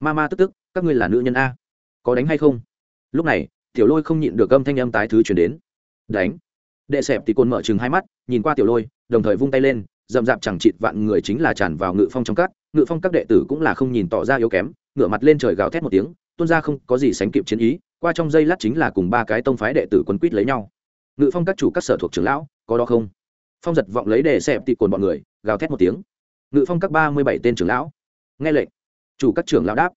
Ma ma tức tức, các ngươi là nữ nhân a. Có đánh hay không? Lúc này, tiểu lôi không nhịn được âm thanh âm tái thứ chuyển đến. Đánh. Đệ xẹp tì cồn mở chừng hai mắt, nhìn qua tiểu lôi, đồng thời vung tay lên, dậm dạp chẳng chịt vạn người chính là tràn vào ngự phong trong các ngự phong các đệ tử cũng là không nhìn tỏ ra yếu kém, ngửa mặt lên trời gào thét một tiếng, tuôn ra không có gì sánh kịp chiến ý qua trong giây lát chính là cùng ba cái tông phái đệ tử quân quýt lấy nhau. Ngự phong các chủ các sở thuộc trưởng lão, có đó không? Phong giật vọng lấy để xẹp tị cồn bọn người, gào thét một tiếng. Ngự phong các ba mươi bảy tên trưởng lão. Nghe lệnh, chủ các trưởng lão đáp.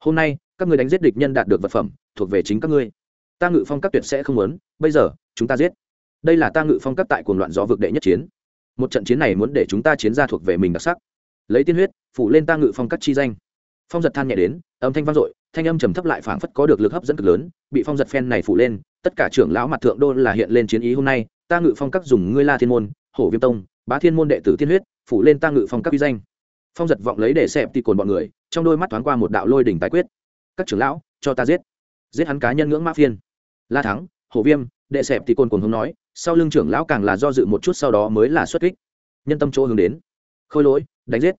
Hôm nay, các người đánh giết địch nhân đạt được vật phẩm, thuộc về chính các ngươi. Ta ngự phong các tuyệt sẽ không muốn, bây giờ, chúng ta giết. Đây là ta ngự phong các tại cuồng loạn gió vực đệ nhất chiến. Một trận chiến này muốn để chúng ta chiến ra thuộc về mình đặc sắc. Lấy tiên huyết, phủ lên ta ngự phong các chi danh. Phong giật than nhẹ đến, âm thanh vang dội thanh âm trầm thấp lại phảng phất có được lực hấp dẫn cực lớn, bị phong giật phen này phủ lên, tất cả trưởng lão mặt thượng đô là hiện lên chiến ý hôm nay, ta ngự phong các dùng ngươi la thiên môn, hổ viêm tông, bá thiên môn đệ tử tiên huyết, phủ lên ta ngự phong các uy danh. Phong giật vọng lấy để xẹp thì cồn bọn người, trong đôi mắt thoáng qua một đạo lôi đỉnh tái quyết. Các trưởng lão, cho ta giết. Giết hắn cá nhân ngưỡng mã phiên. La thắng, hổ viêm, đệ xẹp thì cồn cồn hướng nói, sau lưng trưởng lão càng là do dự một chút sau đó mới là xuất kích. Nhân tâm chỗ hướng đến. Khôi lỗi, đánh giết.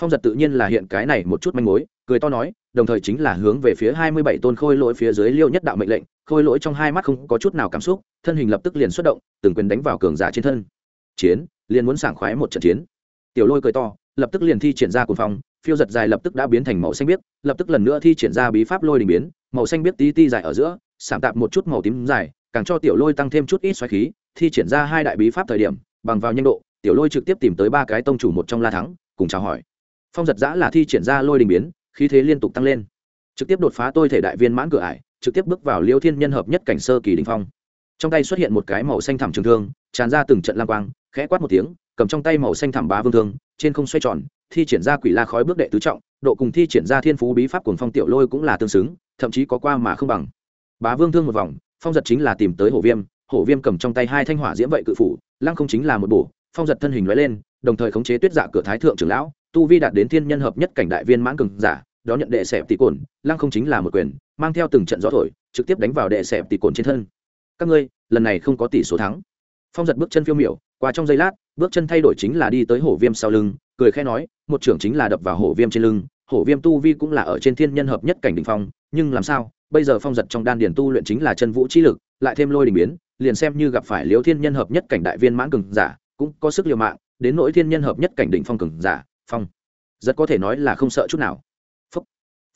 Phong giật tự nhiên là hiện cái này một chút manh mối, cười to nói đồng thời chính là hướng về phía hai mươi bảy tôn khôi lỗi phía dưới liêu nhất đạo mệnh lệnh, khôi lỗi trong hai mắt không có chút nào cảm xúc, thân hình lập tức liền xuất động, từng quyền đánh vào cường giả trên thân. Chiến, liền muốn sảng khoái một trận chiến. Tiểu lôi cười to, lập tức liền thi triển ra cuồng phong, phiêu giật dài lập tức đã biến thành màu xanh biếc, lập tức lần nữa thi triển ra bí pháp lôi đình biến, màu xanh biếc tí ti dài ở giữa sảm tạp một chút màu tím dài, càng cho tiểu lôi tăng thêm chút ít xoáy khí, thi triển ra hai đại bí pháp thời điểm, bằng vào nhanh độ, tiểu lôi trực tiếp tìm tới ba cái tông chủ một trong la thắng, cùng chào hỏi. Phong giật giã là thi triển ra lôi đình biến khí thế liên tục tăng lên. Trực tiếp đột phá tôi thể đại viên mãn cửa ải, trực tiếp bước vào liêu thiên nhân hợp nhất cảnh sơ kỳ đình phong. Trong tay xuất hiện một cái màu xanh thẳm trường thương, tràn ra từng trận lang quang, khẽ quát một tiếng, cầm trong tay màu xanh thẳm bá vương thương, trên không xoay tròn, thi triển ra quỷ la khói bước đệ tứ trọng, độ cùng thi triển ra thiên phú bí pháp cuồng phong tiểu lôi cũng là tương xứng, thậm chí có qua mà không bằng. Bá vương thương một vòng, phong giật chính là tìm tới hổ viêm hổ viêm cầm trong tay hai thanh hỏa diễm vậy cự phủ, lăng không chính là một bổ, phong giật thân hình lóe lên, đồng thời khống chế tuyết dạ cửa thái thượng trưởng lão, tu vi đạt đến thiên nhân hợp nhất cảnh đại viên mãn cường giả đón nhận đệ xẹp tỷ cồn, lăng không chính là một quyền, mang theo từng trận gió thổi, trực tiếp đánh vào đệ xẹp tỷ cồn trên thân. Các ngươi, lần này không có tỷ số thắng. Phong giật bước chân phiêu miểu, qua trong giây lát, bước chân thay đổi chính là đi tới hổ viêm sau lưng, cười khẽ nói, một trưởng chính là đập vào hổ viêm trên lưng, hổ viêm tu vi cũng là ở trên thiên nhân hợp nhất cảnh đ ỉ n h phong, nhưng làm sao, bây giờ phong giật trong đan điển tu luyện chính là chân vũ trí lực, lại thêm lôi đình biến, liền xem như gặp phải liễu thiên nhân hợp nhất cảnh đại viên mãn cường giả, cũng có sức liều mạng, đến nỗi thiên nhân hợp nhất cảnh đỉnh phong cường giả, phong. Rất có thể nói là không sợ chút nào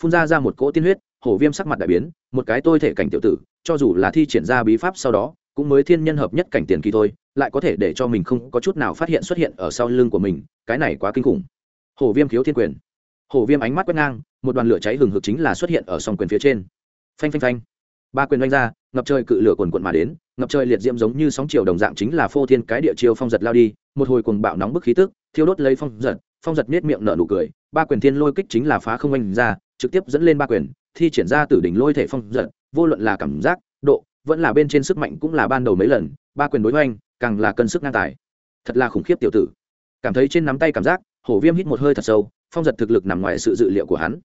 phun ra ra một cỗ tiên huyết, hổ viêm sắc mặt đại biến, một cái tôi thể cảnh tiểu tử, cho dù là thi triển ra bí pháp sau đó, cũng mới thiên nhân hợp nhất cảnh tiền kỳ thôi, lại có thể để cho mình không có chút nào phát hiện xuất hiện ở sau lưng của mình, cái này quá kinh khủng. Hổ viêm khiếu thiên quyền. Hổ viêm ánh mắt quét ngang, một đoàn lửa cháy hừng hực chính là xuất hiện ở song quyền phía trên. Phanh phanh phanh. Ba quyền đánh ra, ngập trời cự lửa quần quận mà đến, ngập trời liệt diễm giống như sóng chiều đồng dạng chính là phô thiên cái địa chiêu phong giật lao đi, một hồi cuồng bạo nóng bức khí tức, thiêu đốt lấy phong giật phong giật nết miệng nở nụ cười, ba quyền thiên lôi kích chính là phá không oanh ra trực tiếp dẫn lên ba quyền, thi triển ra từ đỉnh lôi thể phong giật, vô luận là cảm giác, độ, vẫn là bên trên sức mạnh cũng là ban đầu mấy lần, ba quyền đối hoành, càng là cân sức ngang tài. Thật là khủng khiếp tiểu tử. Cảm thấy trên nắm tay cảm giác, hổ viêm hít một hơi thật sâu, phong giật thực lực nằm ngoài sự dự liệu của hắn.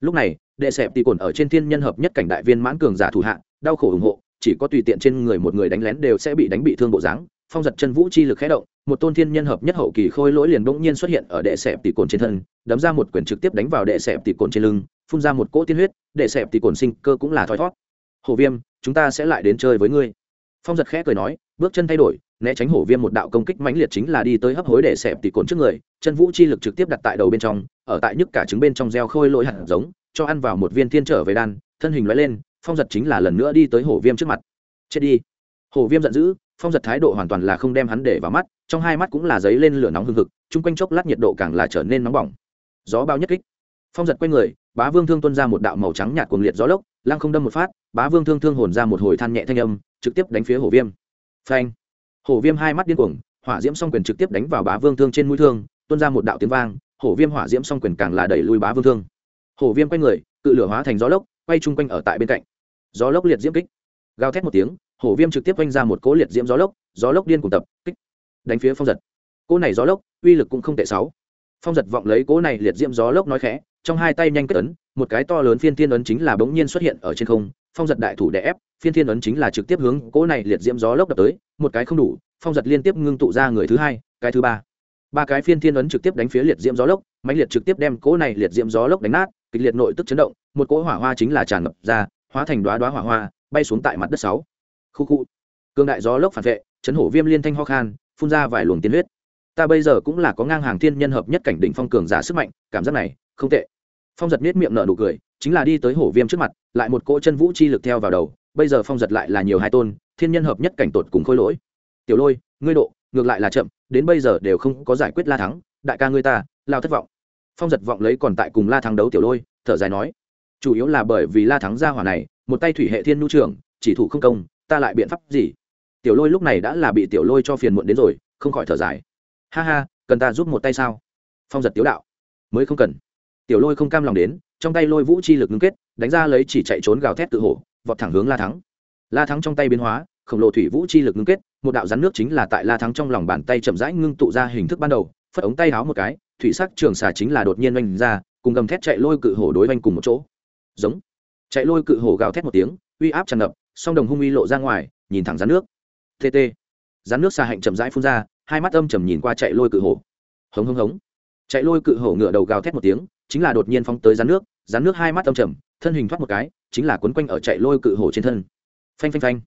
Lúc này, đệ sẹp tì cồn ở trên thiên nhân hợp nhất cảnh đại viên mãn cường giả thủ hạ, đau khổ ủng hộ, chỉ có tùy tiện trên người một người đánh lén đều sẽ bị đánh bị thương bộ dáng, phong giật chân vũ chi lực khé động, một tôn thiên nhân hợp nhất hậu kỳ khôi lỗi liền bỗng nhiên xuất hiện ở đệ sẹp tỷ cồn trên thân, đấm ra một quyền trực tiếp đánh vào đệ sẹp tỷ cồn trên lưng phun ra một cỗ tiên huyết, để sẹp thì cồn sinh cơ cũng là thoi thót. Hồ viêm, chúng ta sẽ lại đến chơi với ngươi. Phong giật khẽ cười nói, bước chân thay đổi, né tránh hổ viêm một đạo công kích mãnh liệt chính là đi tới hấp hối để xẹp tỉ cồn trước người, chân vũ chi lực trực tiếp đặt tại đầu bên trong, ở tại nhức cả trứng bên trong gieo khôi lỗi hạt giống, cho ăn vào một viên thiên trở về đan, thân hình loại lên, phong giật chính là lần nữa đi tới hổ viêm trước mặt. Chết đi. Hổ viêm giận dữ, phong giật thái độ hoàn toàn là không đem hắn để vào mắt, trong hai mắt cũng là giấy lên lửa nóng hưng hực, chung quanh chốc lát nhiệt độ càng là trở nên nóng bỏng. Gió bao nhất kích. Phong giật quay người bá vương thương tuân ra một đạo màu trắng nhạt cuồng liệt gió lốc, lăng không đâm một phát, bá vương thương thương hồn ra một hồi than nhẹ thanh âm, trực tiếp đánh phía hổ viêm. Phanh! Hổ viêm hai mắt điên cuồng, hỏa diễm song quyền trực tiếp đánh vào bá vương thương trên mũi thương, tuôn ra một đạo tiếng vang, hổ viêm hỏa diễm song quyền càng là đẩy lui bá vương thương. Hổ viêm quay người cự lửa hóa thành gió lốc, quay chung quanh ở tại bên cạnh. Gió lốc liệt diễm kích. Gào thét một tiếng, hổ viêm trực tiếp quanh ra một cỗ liệt diễm gió lốc gió lốc điên cùng tập, kích. Đánh phía phong giật. Cỗ này gió lốc, uy lực cũng không tệ sáu. Phong giật vọng lấy cỗ này liệt diễm gió lốc nói khẽ trong hai tay nhanh kết ấn, một cái to lớn phiên thiên ấn chính là bỗng nhiên xuất hiện ở trên không, phong giật đại thủ đè ép, phiên thiên ấn chính là trực tiếp hướng cỗ này liệt diễm gió lốc đập tới, một cái không đủ, phong giật liên tiếp ngưng tụ ra người thứ hai, cái thứ ba. Ba cái phiên thiên ấn trực tiếp đánh phía liệt diễm gió lốc mạnh liệt trực tiếp đem cỗ này liệt diễm gió lốc đánh nát, kịch liệt nội tức chấn động, một cỗ hỏa hoa chính là tràn ngập ra, hóa thành đoá đoá hỏa hoa, bay xuống tại mặt đất sáu. Khu khu. Cương đại gió lốc phản vệ, chấn hổ viêm liên thanh ho khan, phun ra vài luồng tiên huyết. Ta bây giờ cũng là có ngang hàng thiên nhân hợp nhất cảnh đỉnh phong cường giả sức mạnh, cảm giác này không tệ phong giật nết miệng nở nụ cười, chính là đi tới hổ viêm trước mặt, lại một cỗ chân vũ chi lực theo vào đầu, bây giờ phong giật lại là nhiều hai tôn, thiên nhân hợp nhất cảnh tột cùng khôi lỗi. Tiểu lôi, ngươi độ, ngược lại là chậm, đến bây giờ đều không có giải quyết la thắng, đại ca ngươi ta, lao thất vọng. Phong giật vọng lấy còn tại cùng la thắng đấu tiểu lôi, thở dài nói, chủ yếu là bởi vì la thắng ra hỏa này, một tay thủy hệ thiên nhu trưởng, chỉ thủ không công, ta lại biện pháp gì? Tiểu lôi lúc này đã là bị tiểu lôi cho phiền muộn đến rồi, không khỏi thở dài. Ha ha, cần ta giúp một tay sao? Phong giật tiếu đạo, mới không cần tiểu lôi không cam lòng đến, trong tay lôi vũ chi lực ngưng kết, đánh ra lấy chỉ chạy trốn gào thét tự hổ, vọt thẳng hướng la thắng. La thắng trong tay biến hóa, khổng lồ thủy vũ chi lực ngưng kết, một đạo rắn nước chính là tại la thắng trong lòng bàn tay chậm rãi ngưng tụ ra hình thức ban đầu, phất ống tay háo một cái, thủy sắc trường xà chính là đột nhiên oanh ra, cùng gầm thét chạy lôi cự hổ đối oanh cùng một chỗ. Giống. Chạy lôi cự hổ gào thét một tiếng, uy áp tràn ngập, song đồng hung uy lộ ra ngoài, nhìn thẳng rắn nước. Tt rắn nước xà hạnh chậm rãi phun ra, hai mắt âm trầm nhìn qua chạy lôi cự hổ. Hống hống hống. Chạy lôi cự hổ ngựa đầu gào thét một tiếng chính là đột nhiên phóng tới rắn nước rắn nước hai mắt âm trầm, thân hình thoát một cái, chính là quấn quanh ở chạy lôi cự hổ trên thân. Phanh phanh phanh.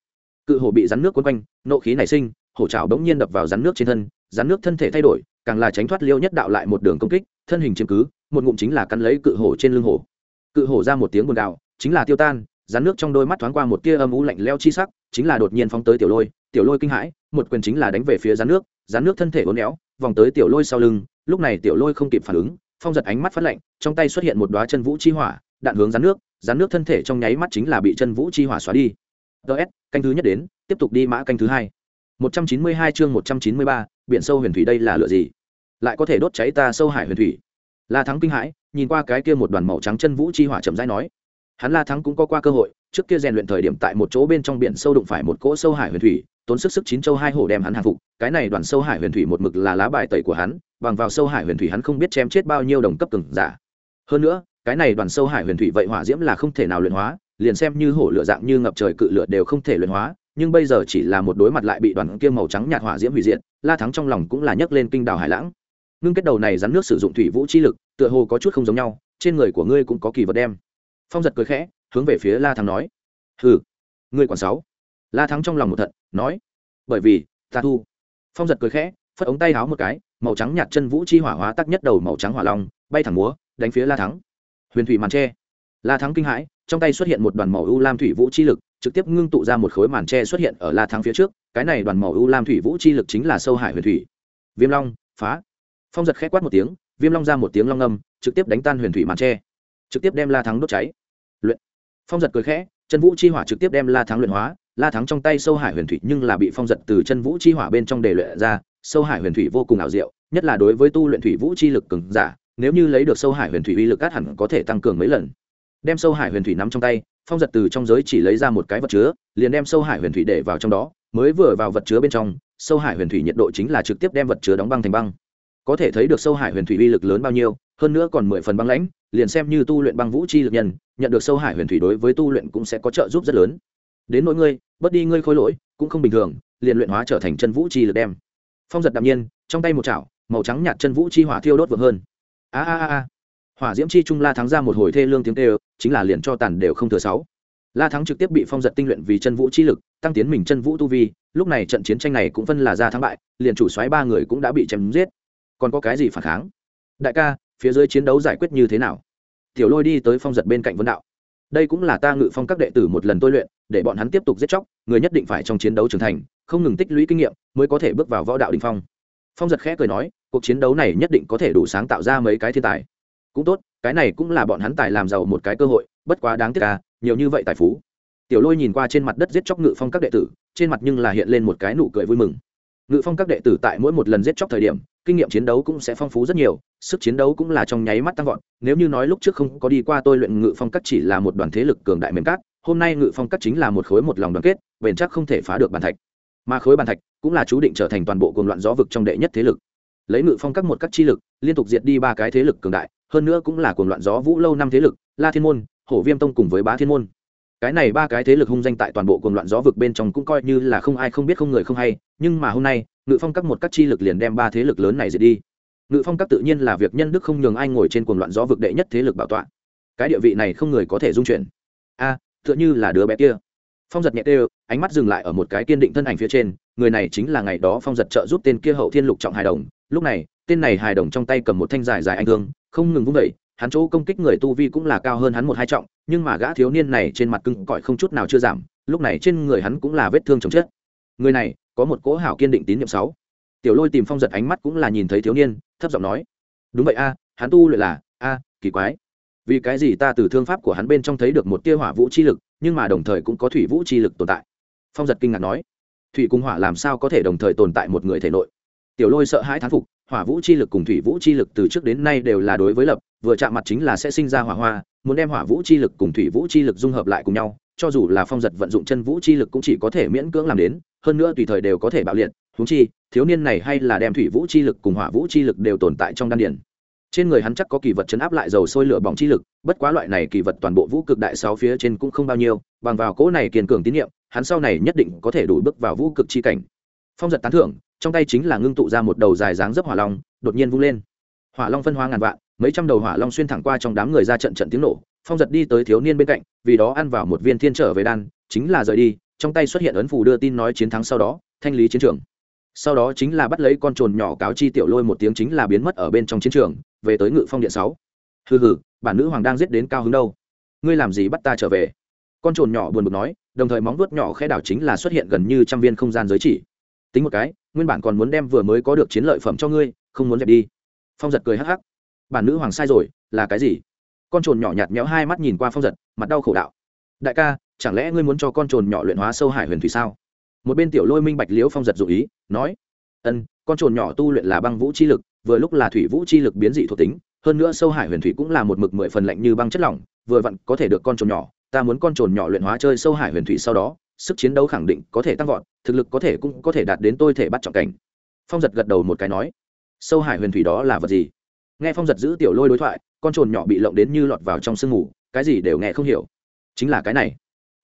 Cự hổ bị rắn nước quấn quanh, nộ khí nảy sinh, hổ trào bỗng nhiên đập vào rắn nước trên thân, rắn nước thân thể thay đổi, càng là tránh thoát liêu nhất đạo lại một đường công kích, thân hình chiếm cứ, một ngụm chính là cắn lấy cự hổ trên lưng hổ. Cự hổ ra một tiếng buồn đạo chính là tiêu tan, rắn nước trong đôi mắt thoáng qua một tia âm u lạnh leo chi sắc, chính là đột nhiên phóng tới tiểu lôi tiểu lôi kinh hãi, một quyền chính là đánh về phía rắn nước rắn nước thân thể uốn éo, vòng tới tiểu lôi sau lưng, lúc này tiểu lôi không kịp phản ứng phong giật ánh mắt phát lạnh, trong tay xuất hiện một đoá chân vũ chi hỏa, đạn hướng rắn nước rắn nước thân thể trong nháy mắt chính là bị chân vũ chi hỏa xóa đi. Ts canh thứ nhất đến, tiếp tục đi mã canh thứ hai. Một trăm chín mươi hai chương một trăm chín mươi ba, biển sâu huyền thủy đây là lựa gì? Lại có thể đốt cháy ta sâu hải huyền thủy. La thắng kinh hãi, nhìn qua cái kia một đoàn màu trắng chân vũ chi hỏa chậm rãi nói. Hắn la thắng cũng có qua cơ hội, trước kia rèn luyện thời điểm tại một chỗ bên trong biển sâu đụng phải một cỗ sâu hải huyền thủy tốn sức sức chín châu hai hổ đem hắn hàng phục, cái này đoàn sâu hải huyền thủy một mực là lá bài tẩy của hắn, bằng vào sâu hải huyền thủy hắn không biết chém chết bao nhiêu đồng cấp từng giả. Hơn nữa, cái này đoàn sâu hải huyền thủy vậy hỏa diễm là không thể nào luyện hóa, liền xem như hổ lửa dạng như ngập trời cự lửa đều không thể luyện hóa, nhưng bây giờ chỉ là một đối mặt lại bị đoàn kia màu trắng nhạt hỏa diễm hủy diệt, la thắng trong lòng cũng là nhấc lên kinh đảo hải lãng. Ngưng kết đầu này rắn nước sử dụng thủy vũ chi lực, tựa hồ có chút không giống nhau, trên người của ngươi cũng có kỳ vật đem. Phong giật cười khẽ, hướng về phía la thắng nói. Hừ, ngươi còn sáu la thắng trong lòng một thận, nói, bởi vì, ta thu. Phong giật cười khẽ, phất ống tay háo một cái, màu trắng nhạt chân vũ chi hỏa hóa tắc nhất đầu màu trắng hỏa long, bay thẳng múa, đánh phía la thắng. Huyền thủy màn tre. La thắng kinh hãi, trong tay xuất hiện một đoàn màu u lam thủy vũ chi lực, trực tiếp ngưng tụ ra một khối màn tre xuất hiện ở la thắng phía trước, cái này đoàn màu u lam thủy vũ chi lực chính là sâu hải huyền thủy. Viêm long, phá. Phong giật khẽ quát một tiếng, viêm long ra một tiếng long âm trực tiếp đánh tan huyền thủy màn tre. Trực tiếp đem la thắng đốt cháy. Luyện. Phong giật cười khẽ, chân vũ chi hỏa trực tiếp đem la thắng luyện hóa la thắng trong tay sâu hải huyền thủy nhưng là bị phong giật từ chân vũ chi hỏa bên trong đề luyện ra. Sâu hải huyền thủy vô cùng ảo diệu, nhất là đối với tu luyện thủy vũ chi lực cường giả, nếu như lấy được sâu hải huyền thủy uy lực cát hẳn có thể tăng cường mấy lần. Đem sâu hải huyền thủy nắm trong tay, phong giật từ trong giới chỉ lấy ra một cái vật chứa, liền đem sâu hải huyền thủy để vào trong đó. Mới vừa vào vật chứa bên trong, sâu hải huyền thủy nhiệt độ chính là trực tiếp đem vật chứa đóng băng thành băng. Có thể thấy được sâu hải huyền thủy uy lực lớn bao nhiêu, hơn nữa còn mười phần băng lãnh, liền xem như tu luyện băng vũ chi lực nhân, nhận được sâu hải huyền thủy đối với tu luyện cũng sẽ có trợ giúp rất lớn đến nỗi ngươi, bớt đi ngươi khôi lỗi, cũng không bình thường, liền luyện hóa trở thành chân vũ chi lực đem. Phong giật đạm nhiên, trong tay một chảo, màu trắng nhạt chân vũ chi hỏa thiêu đốt vượt hơn. A a a hỏa diễm chi trung la thắng ra một hồi thê lương tiếng tê chính là liền cho tàn đều không thừa sáu. La thắng trực tiếp bị phong giật tinh luyện vì chân vũ chi lực, tăng tiến mình chân vũ tu vi, lúc này trận chiến tranh này cũng phân là ra thắng bại, liền chủ xoáy ba người cũng đã bị chém giết. Còn có cái gì phản kháng? Đại ca, phía dưới chiến đấu giải quyết như thế nào? Tiểu lôi đi tới phong giật bên cạnh vấn đạo. Đây cũng là ta ngự phong các đệ tử một lần tôi luyện để bọn hắn tiếp tục giết chóc, người nhất định phải trong chiến đấu trưởng thành, không ngừng tích lũy kinh nghiệm mới có thể bước vào võ đạo đình phong. Phong giật khẽ cười nói, cuộc chiến đấu này nhất định có thể đủ sáng tạo ra mấy cái thiên tài. Cũng tốt, cái này cũng là bọn hắn tài làm giàu một cái cơ hội, bất quá đáng tiếc ca nhiều như vậy tài phú. Tiểu lôi nhìn qua trên mặt đất giết chóc ngự phong các đệ tử, trên mặt nhưng là hiện lên một cái nụ cười vui mừng. Ngự phong các đệ tử tại mỗi một lần giết chóc thời điểm, kinh nghiệm chiến đấu cũng sẽ phong phú rất nhiều, sức chiến đấu cũng là trong nháy mắt tăng vọt, nếu như nói lúc trước không có đi qua tôi luyện ngự phong các chỉ là một đoàn thế lực cường đại mềm cát hôm nay ngự phong Cắt chính là một khối một lòng đoàn kết bền chắc không thể phá được bàn thạch. Mà khối bàn thạch cũng là chú định trở thành toàn bộ cuồng loạn gió vực trong đệ nhất thế lực. Lấy ngự phong các một các chi lực liên tục diệt đi ba cái thế lực cường đại hơn nữa cũng là cuồng loạn gió vũ lâu năm thế lực la thiên môn hổ viêm tông cùng với bá thiên môn. Cái này ba cái thế lực hung danh tại toàn bộ cuồng loạn gió vực bên trong cũng coi như là không ai không biết không người không hay nhưng mà hôm nay ngự phong các một các chi lực liền đem ba thế lực lớn này diệt đi. Ngự phong các tự nhiên là việc nhân đức không nhường ai ngồi trên cuồng loạn gió vực đệ nhất thế lực bảo tọa. Cái địa vị này không người có thể dung chuyển. A à, tựa như là đứa bé kia. Phong giật nhẹ tê, ánh mắt dừng lại ở một cái kiên định thân ảnh phía trên, người này chính là ngày đó phong giật trợ giúp tên kia hậu thiên lục trọng hài đồng. Lúc này, tên này hài đồng trong tay cầm một thanh dài dài anh thương, không ngừng vung vẩy hắn chỗ công kích người tu vi cũng là cao hơn hắn một hai trọng, nhưng mà gã thiếu niên này trên mặt cưng cõi không chút nào chưa giảm, lúc này trên người hắn cũng là vết thương chồng chết. Người này, có một cỗ hảo kiên định tín nhiệm sáu. Tiểu lôi tìm phong giật ánh mắt cũng là nhìn thấy thiếu niên, thấp giọng nói, đúng vậy a, hắn tu luyện là, a, kỳ quái vì cái gì ta từ thương pháp của hắn bên trong thấy được một tia hỏa vũ chi lực, nhưng mà đồng thời cũng có thủy vũ chi lực tồn tại? Phong giật kinh ngạc nói. Thủy cung hỏa làm sao có thể đồng thời tồn tại một người thể nội? Tiểu lôi sợ hãi thán phục, hỏa vũ chi lực cùng thủy vũ chi lực từ trước đến nay đều là đối với lập, vừa chạm mặt chính là sẽ sinh ra hỏa hoa, muốn đem hỏa vũ chi lực cùng thủy vũ chi lực dung hợp lại cùng nhau, cho dù là phong giật vận dụng chân vũ chi lực cũng chỉ có thể miễn cưỡng làm đến, hơn nữa tùy thời đều có thể bạo liệt. Húng chi, thiếu niên này hay là đem thủy vũ chi lực cùng hỏa vũ chi lực đều tồn tại trong đan điển trên người hắn chắc có kỳ vật chấn áp lại dầu sôi lửa bỏng chi lực, bất quá loại này kỳ vật toàn bộ vũ cực đại sáu phía trên cũng không bao nhiêu, bằng vào cỗ này kiên cường tín nhiệm hắn sau này nhất định có thể đủ bước vào vũ cực chi cảnh. Phong giật tán thưởng, trong tay chính là ngưng tụ ra một đầu dài dáng dấp hỏa long, đột nhiên vung lên. Hỏa long phân hoa ngàn vạn, mấy trăm đầu hỏa long xuyên thẳng qua trong đám người ra trận trận tiếng nổ, phong giật đi tới thiếu niên bên cạnh, vì đó ăn vào một viên thiên trở về đan, chính là rời đi, trong tay xuất hiện ấn phù đưa tin nói chiến thắng sau đó, thanh lý chiến trường. Sau đó chính là bắt lấy con trồn nhỏ cáo chi tiểu lôi một tiếng chính là biến mất ở bên trong chiến trường về tới ngự phong điện sáu. Hừ hừ, bản nữ hoàng đang giết đến cao hứng đâu? Ngươi làm gì bắt ta trở về? Con trồn nhỏ buồn bực nói, đồng thời móng vuốt nhỏ khe đảo chính là xuất hiện gần như trăm viên không gian giới chỉ. Tính một cái, nguyên bản còn muốn đem vừa mới có được chiến lợi phẩm cho ngươi, không muốn dẹp đi. Phong giật cười hắc hắc. Bản nữ hoàng sai rồi, là cái gì? Con trồn nhỏ nhạt méo hai mắt nhìn qua phong giật, mặt đau khổ đạo. Đại ca, chẳng lẽ ngươi muốn cho con trồn nhỏ luyện hóa sâu hải huyền thủy sao? Một bên tiểu lôi minh bạch liễu phong giật dụ ý, nói, ân, con trồn nhỏ tu luyện là băng vũ chi lực vừa lúc là thủy vũ chi lực biến dị thuộc tính, hơn nữa sâu hải huyền thủy cũng là một mực mười phần lạnh như băng chất lỏng, vừa vặn có thể được con trồn nhỏ, ta muốn con trồn nhỏ luyện hóa chơi sâu hải huyền thủy sau đó, sức chiến đấu khẳng định có thể tăng vọt, thực lực có thể cũng có thể đạt đến tôi thể bắt trọng cảnh. Phong giật gật đầu một cái nói, sâu hải huyền thủy đó là vật gì? Nghe phong giật giữ tiểu lôi đối thoại, con trồn nhỏ bị lộng đến như lọt vào trong sương mù, cái gì đều nghe không hiểu. Chính là cái này.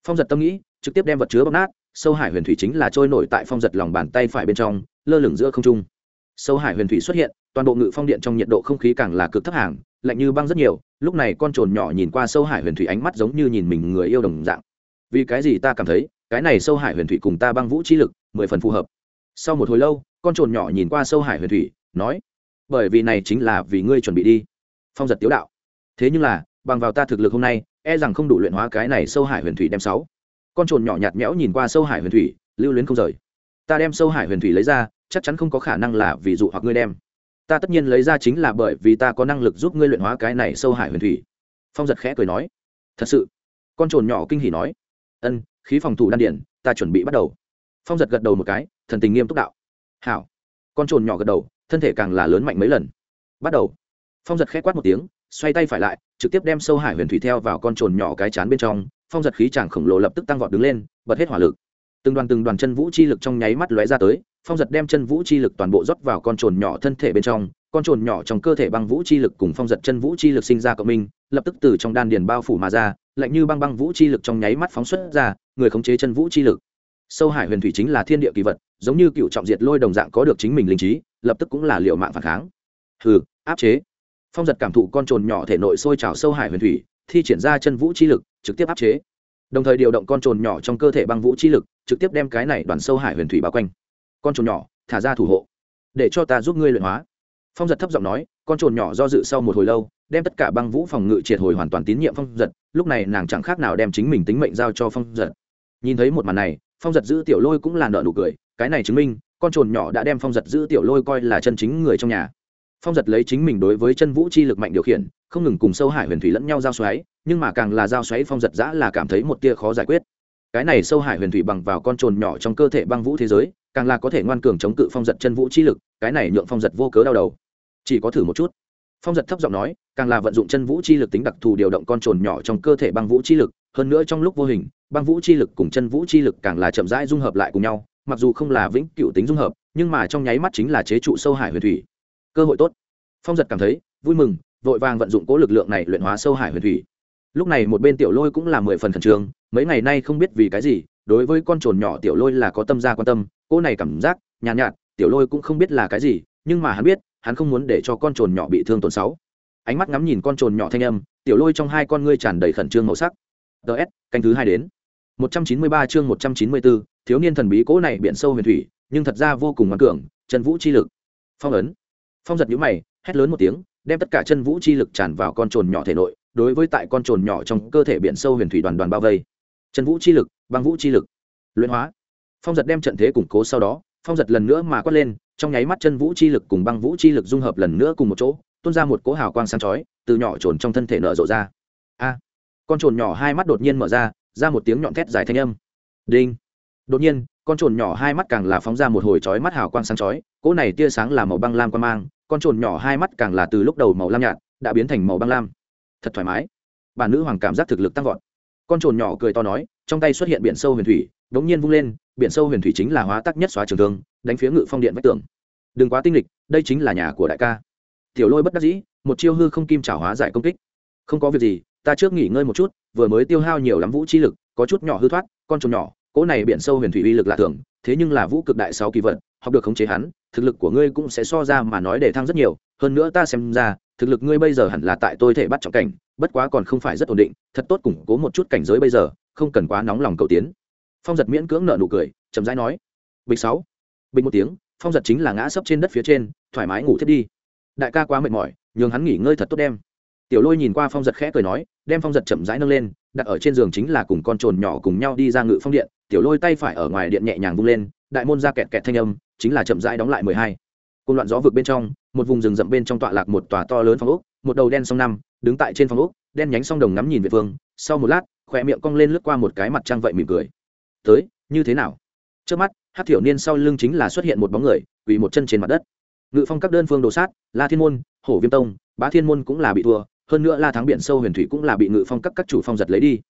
Phong giật tâm nghĩ, trực tiếp đem vật chứa bóc nát, sâu hải huyền thủy chính là trôi nổi tại phong giật lòng bàn tay phải bên trong, lơ lửng giữa không trung sâu hải huyền thủy xuất hiện, toàn bộ ngự phong điện trong nhiệt độ không khí càng là cực thấp hàng, lạnh như băng rất nhiều, lúc này con trồn nhỏ nhìn qua sâu hải huyền thủy ánh mắt giống như nhìn mình người yêu đồng dạng. Vì cái gì ta cảm thấy, cái này sâu hải huyền thủy cùng ta băng vũ chi lực, mười phần phù hợp. Sau một hồi lâu, con trồn nhỏ nhìn qua sâu hải huyền thủy, nói, bởi vì này chính là vì ngươi chuẩn bị đi, phong giật tiếu đạo. Thế nhưng là, bằng vào ta thực lực hôm nay e rằng không đủ luyện hóa cái này sâu hải huyền thủy đem sáu. Con trồn nhỏ nhạt nhẽo nhìn qua sâu hải huyền thủy, lưu luyến không rời. Ta đem sâu hải huyền thủy lấy ra chắc chắn không có khả năng là vì dụ hoặc ngươi đem. Ta tất nhiên lấy ra chính là bởi vì ta có năng lực giúp ngươi luyện hóa cái này sâu hải huyền thủy. Phong giật khẽ cười nói. Thật sự? Con trồn nhỏ kinh hỉ nói. Ân, khí phòng thủ đan điển, ta chuẩn bị bắt đầu. Phong giật gật đầu một cái, thần tình nghiêm túc đạo. Hảo. Con trồn nhỏ gật đầu, thân thể càng là lớn mạnh mấy lần. Bắt đầu. Phong giật khẽ quát một tiếng, xoay tay phải lại, trực tiếp đem sâu hải huyền thủy theo vào con trồn nhỏ cái chán bên trong. Phong giật khí chàng khổng lồ lập tức tăng vọt đứng lên, bật hết hỏa lực từng đoàn từng đoàn chân vũ chi lực trong nháy mắt lóe ra tới, phong giật đem chân vũ chi lực toàn bộ rót vào con trồn nhỏ thân thể bên trong. Con trồn nhỏ trong cơ thể băng vũ chi lực cùng phong giật chân vũ chi lực sinh ra cộng minh, lập tức từ trong đan điền bao phủ mà ra, lạnh như băng băng vũ chi lực trong nháy mắt phóng xuất ra, người khống chế chân vũ chi lực. Sâu hải huyền thủy chính là thiên địa kỳ vật, giống như cựu trọng diệt lôi đồng dạng có được chính mình linh trí, lập tức cũng là liệu mạng phản kháng. Hừ, áp chế. Phong giật cảm thụ con trồn nhỏ thể nội sôi trào sâu hải huyền thủy, thi triển ra chân vũ chi lực, trực tiếp áp chế. Đồng thời điều động con trồn nhỏ trong cơ thể băng vũ chi lực trực tiếp đem cái này đoàn sâu hải huyền thủy bao quanh. Con trồn nhỏ, thả ra thủ hộ, để cho ta giúp ngươi luyện hóa. Phong giật thấp giọng nói, con trồn nhỏ do dự sau một hồi lâu, đem tất cả băng vũ phòng ngự triệt hồi hoàn toàn tín nhiệm phong giật. Lúc này nàng chẳng khác nào đem chính mình tính mệnh giao cho phong giật. Nhìn thấy một màn này, phong giật giữ tiểu lôi cũng là nợ nụ cười, cái này chứng minh, con trồn nhỏ đã đem phong giật giữ tiểu lôi coi là chân chính người trong nhà. Phong giật lấy chính mình đối với chân vũ chi lực mạnh điều khiển, không ngừng cùng sâu hải huyền thủy lẫn nhau giao xoáy, nhưng mà càng là giao xoáy phong giật giã là cảm thấy một tia khó giải quyết cái này sâu hải huyền thủy bằng vào con trồn nhỏ trong cơ thể băng vũ thế giới, càng là có thể ngoan cường chống cự phong giật chân vũ chi lực, cái này nhượng phong giật vô cớ đau đầu. Chỉ có thử một chút. Phong giật thấp giọng nói, càng là vận dụng chân vũ chi lực tính đặc thù điều động con trồn nhỏ trong cơ thể băng vũ chi lực, hơn nữa trong lúc vô hình, băng vũ chi lực cùng chân vũ chi lực càng là chậm rãi dung hợp lại cùng nhau, mặc dù không là vĩnh cựu tính dung hợp, nhưng mà trong nháy mắt chính là chế trụ sâu hải huyền thủy. Cơ hội tốt. Phong giật cảm thấy, vui mừng, vội vàng vận dụng cố lực lượng này luyện hóa sâu hải huyền thủy lúc này một bên tiểu lôi cũng là mười phần khẩn trương mấy ngày nay không biết vì cái gì đối với con trồn nhỏ tiểu lôi là có tâm gia quan tâm cô này cảm giác nhàn nhạt, nhạt tiểu lôi cũng không biết là cái gì nhưng mà hắn biết hắn không muốn để cho con trồn nhỏ bị thương tổn sáu ánh mắt ngắm nhìn con trồn nhỏ thanh âm tiểu lôi trong hai con ngươi tràn đầy khẩn trương màu sắc. Ts canh thứ hai đến. 193 chương 194, thiếu niên thần bí cố này biển sâu huyền thủy nhưng thật ra vô cùng ngoan cường chân vũ chi lực. Phong ấn. Phong giật nhũ mày hét lớn một tiếng đem tất cả chân vũ chi lực tràn vào con trồn nhỏ thể nội đối với tại con trồn nhỏ trong cơ thể biển sâu huyền thủy đoàn đoàn bao vây. Chân vũ chi lực, băng vũ chi lực. Luyện hóa. Phong giật đem trận thế củng cố sau đó, phong giật lần nữa mà quát lên, trong nháy mắt chân vũ chi lực cùng băng vũ chi lực dung hợp lần nữa cùng một chỗ, tuôn ra một cỗ hào quang sáng chói, từ nhỏ trồn trong thân thể nở rộ ra. A. Con trồn nhỏ hai mắt đột nhiên mở ra ra một tiếng nhọn thét dài thanh âm. Đinh. Đột nhiên, con trồn nhỏ hai mắt càng là phóng ra một hồi chói mắt hào quang sáng chói, cỗ này tia sáng là màu băng lam quan mang, con trồn nhỏ hai mắt càng là từ lúc đầu màu lam nhạt, đã biến thành màu băng lam thật thoải mái. Bà nữ hoàng cảm giác thực lực tăng vọt. Con trồn nhỏ cười to nói, trong tay xuất hiện biển sâu huyền thủy đ ố n g nhiên vung lên, biển sâu huyền thủy chính là hóa tắc nhất xóa trường thương, đánh phía ngự phong điện vách tường. Đừng quá tinh lịch, đây chính là nhà của đại ca. Tiểu lôi bất đắc dĩ, một chiêu hư không kim trả hóa giải công kích. Không có việc gì, ta trước nghỉ ngơi một chút, vừa mới tiêu hao nhiều lắm vũ chi lực, có chút nhỏ hư thoát, con trồn nhỏ, cỗ này biển sâu huyền thủy uy lực lạ thường, thế nhưng là vũ cực đại sáu kỳ vật, học được khống chế hắn, thực lực của ngươi cũng sẽ so ra mà nói để thăng rất nhiều, hơn nữa ta xem ra thực lực ngươi bây giờ hẳn là tại tôi thể bắt trọng cảnh, bất quá còn không phải rất ổn định, thật tốt củng cố một chút cảnh giới bây giờ, không cần quá nóng lòng cầu tiến. Phong giật miễn cưỡng nợ nụ cười, chậm rãi nói bịch sáu. Bịch một tiếng, phong giật chính là ngã sấp trên đất phía trên, thoải mái ngủ thiết đi. Đại ca quá mệt mỏi, nhường hắn nghỉ ngơi thật tốt đem. Tiểu lôi nhìn qua phong giật khẽ cười nói, đem phong giật chậm rãi nâng lên, đặt ở trên giường chính là cùng con trồn nhỏ cùng nhau đi ra ngự phong điện, tiểu lôi tay phải ở ngoài điện nhẹ nhàng vung lên, đại môn ra kẹt kẹt thanh âm, chính là chậm rãi đóng lại mười hai. Cùng loạn gió vực bên trong một vùng rừng rậm bên trong tọa lạc một tòa to lớn phong ốc, một đầu đen song năm, đứng tại trên phong ốc, đen nhánh song đồng ngắm nhìn về phương sau một lát khỏe miệng cong lên lướt qua một cái mặt trăng vậy mỉm cười. Tới, như thế nào? Trước mắt hát thiểu niên sau lưng chính là xuất hiện một bóng người, quỳ một chân trên mặt đất. Ngự phong các đơn phương đồ sát, la thiên môn, hổ viêm tông, bá thiên môn cũng là bị thua, hơn nữa la thắng biển sâu huyền thủy cũng là bị ngự phong các các chủ phong giật lấy đi.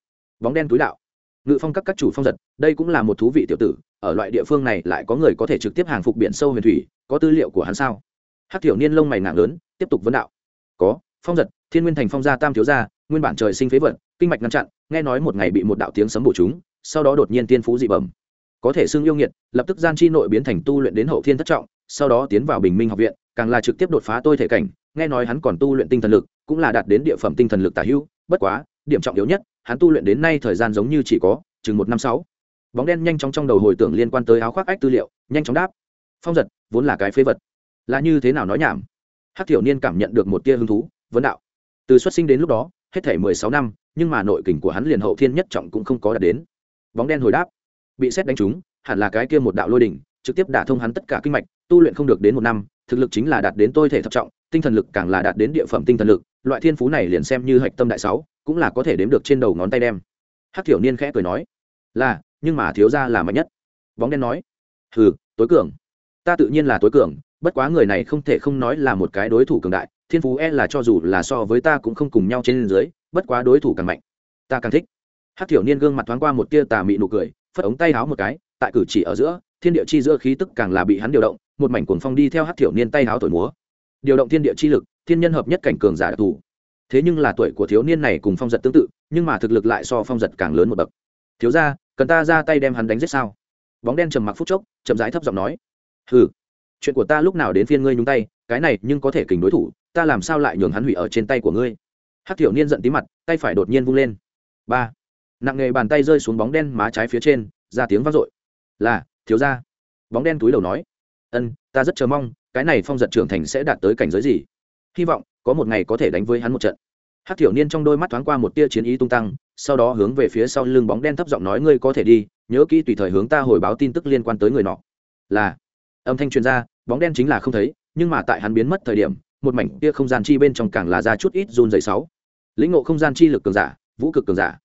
Bóng đen túi đạo. Ngự phong các các chủ phong giật, đây cũng là một thú vị tiểu tử, ở loại địa phương này lại có người có thể trực tiếp hàng phục biển sâu huyền thủy, có tư liệu của hắn sao? Hát thiểu niên lông mày nặng lớn, tiếp tục vấn đạo. Có, phong giật, thiên nguyên thành phong gia tam thiếu gia, nguyên bản trời sinh phế vật, kinh mạch ngăn chặn, nghe nói một ngày bị một đạo tiếng sấm bổ chúng, sau đó đột nhiên tiên phú dị bẩm. Có thể xưng yêu nghiệt, lập tức gian chi nội biến thành tu luyện đến hậu thiên thất trọng, sau đó tiến vào bình minh học viện, càng là trực tiếp đột phá tôi thể cảnh, nghe nói hắn còn tu luyện tinh thần lực, cũng là đạt đến địa phẩm tinh thần lực tả hữu, bất quá, điểm trọng yếu nhất, hắn tu luyện đến nay thời gian giống như chỉ có, chừng một năm sáu. Bóng đen nhanh chóng trong đầu hồi tưởng liên quan tới áo khoác ách tư liệu, nhanh chóng đáp. Phong giật, vốn là cái phế vật là như thế nào nói nhảm? Hát thiểu niên cảm nhận được một tia hứng thú, vấn đạo. Từ xuất sinh đến lúc đó, hết thể mười sáu năm, nhưng mà nội kình của hắn liền hậu thiên nhất trọng cũng không có đạt đến. Bóng đen hồi đáp. Bị xét đánh trúng, hẳn là cái kia một đạo lôi đỉnh, trực tiếp đả thông hắn tất cả kinh mạch, tu luyện không được đến một năm, thực lực chính là đạt đến tôi thể thập trọng, tinh thần lực càng là đạt đến địa phẩm tinh thần lực, loại thiên phú này liền xem như hạch tâm đại sáu, cũng là có thể đếm được trên đầu ngón tay đem. Hát thiểu niên khẽ cười nói, là, nhưng mà thiếu ra là mạnh nhất. Bóng đen nói, hừ, tối cường. Ta tự nhiên là tối cường bất quá người này không thể không nói là một cái đối thủ cường đại, thiên phú e là cho dù là so với ta cũng không cùng nhau trên dưới, bất quá đối thủ càng mạnh. Ta càng thích. Hát thiểu niên gương mặt thoáng qua một tia tà mị nụ cười, phất ống tay háo một cái, tại cử chỉ ở giữa, thiên địa chi giữa khí tức càng là bị hắn điều động, một mảnh cuồng phong đi theo hát thiểu niên tay háo thổi múa. Điều động thiên địa chi lực, thiên nhân hợp nhất cảnh cường giả đặc thù. Thế nhưng là tuổi của thiếu niên này cùng phong giật tương tự, nhưng mà thực lực lại so phong giật càng lớn một bậc. Thiếu ra cần ta ra tay đem hắn đánh giết sao? Bóng đen trầm mặc phút chốc, chậm rãi thấp giọng nói. Hừ chuyện của ta lúc nào đến phiên ngươi nhúng tay, cái này nhưng có thể kình đối thủ, ta làm sao lại nhường hắn hủy ở trên tay của ngươi? Hắc thiểu niên giận tí mặt, tay phải đột nhiên vung lên. Ba. Nặng nghề bàn tay rơi xuống bóng đen má trái phía trên, ra tiếng vang dội. Là, thiếu ra bóng đen túi đầu nói. Ân, ta rất chờ mong, cái này phong giật trưởng thành sẽ đạt tới cảnh giới gì? Hy vọng, có một ngày có thể đánh với hắn một trận. Hắc thiểu niên trong đôi mắt thoáng qua một tia chiến ý tung tăng, sau đó hướng về phía sau lưng bóng đen thấp giọng nói, ngươi có thể đi, nhớ kỹ tùy thời hướng ta hồi báo tin tức liên quan tới người nọ. Là. Âm thanh truyền ra bóng đen chính là không thấy, nhưng mà tại hắn biến mất thời điểm, một mảnh kia không gian chi bên trong càng là ra chút ít run dày sáu. Lĩnh ngộ không gian chi lực cường giả, vũ cực cường giả.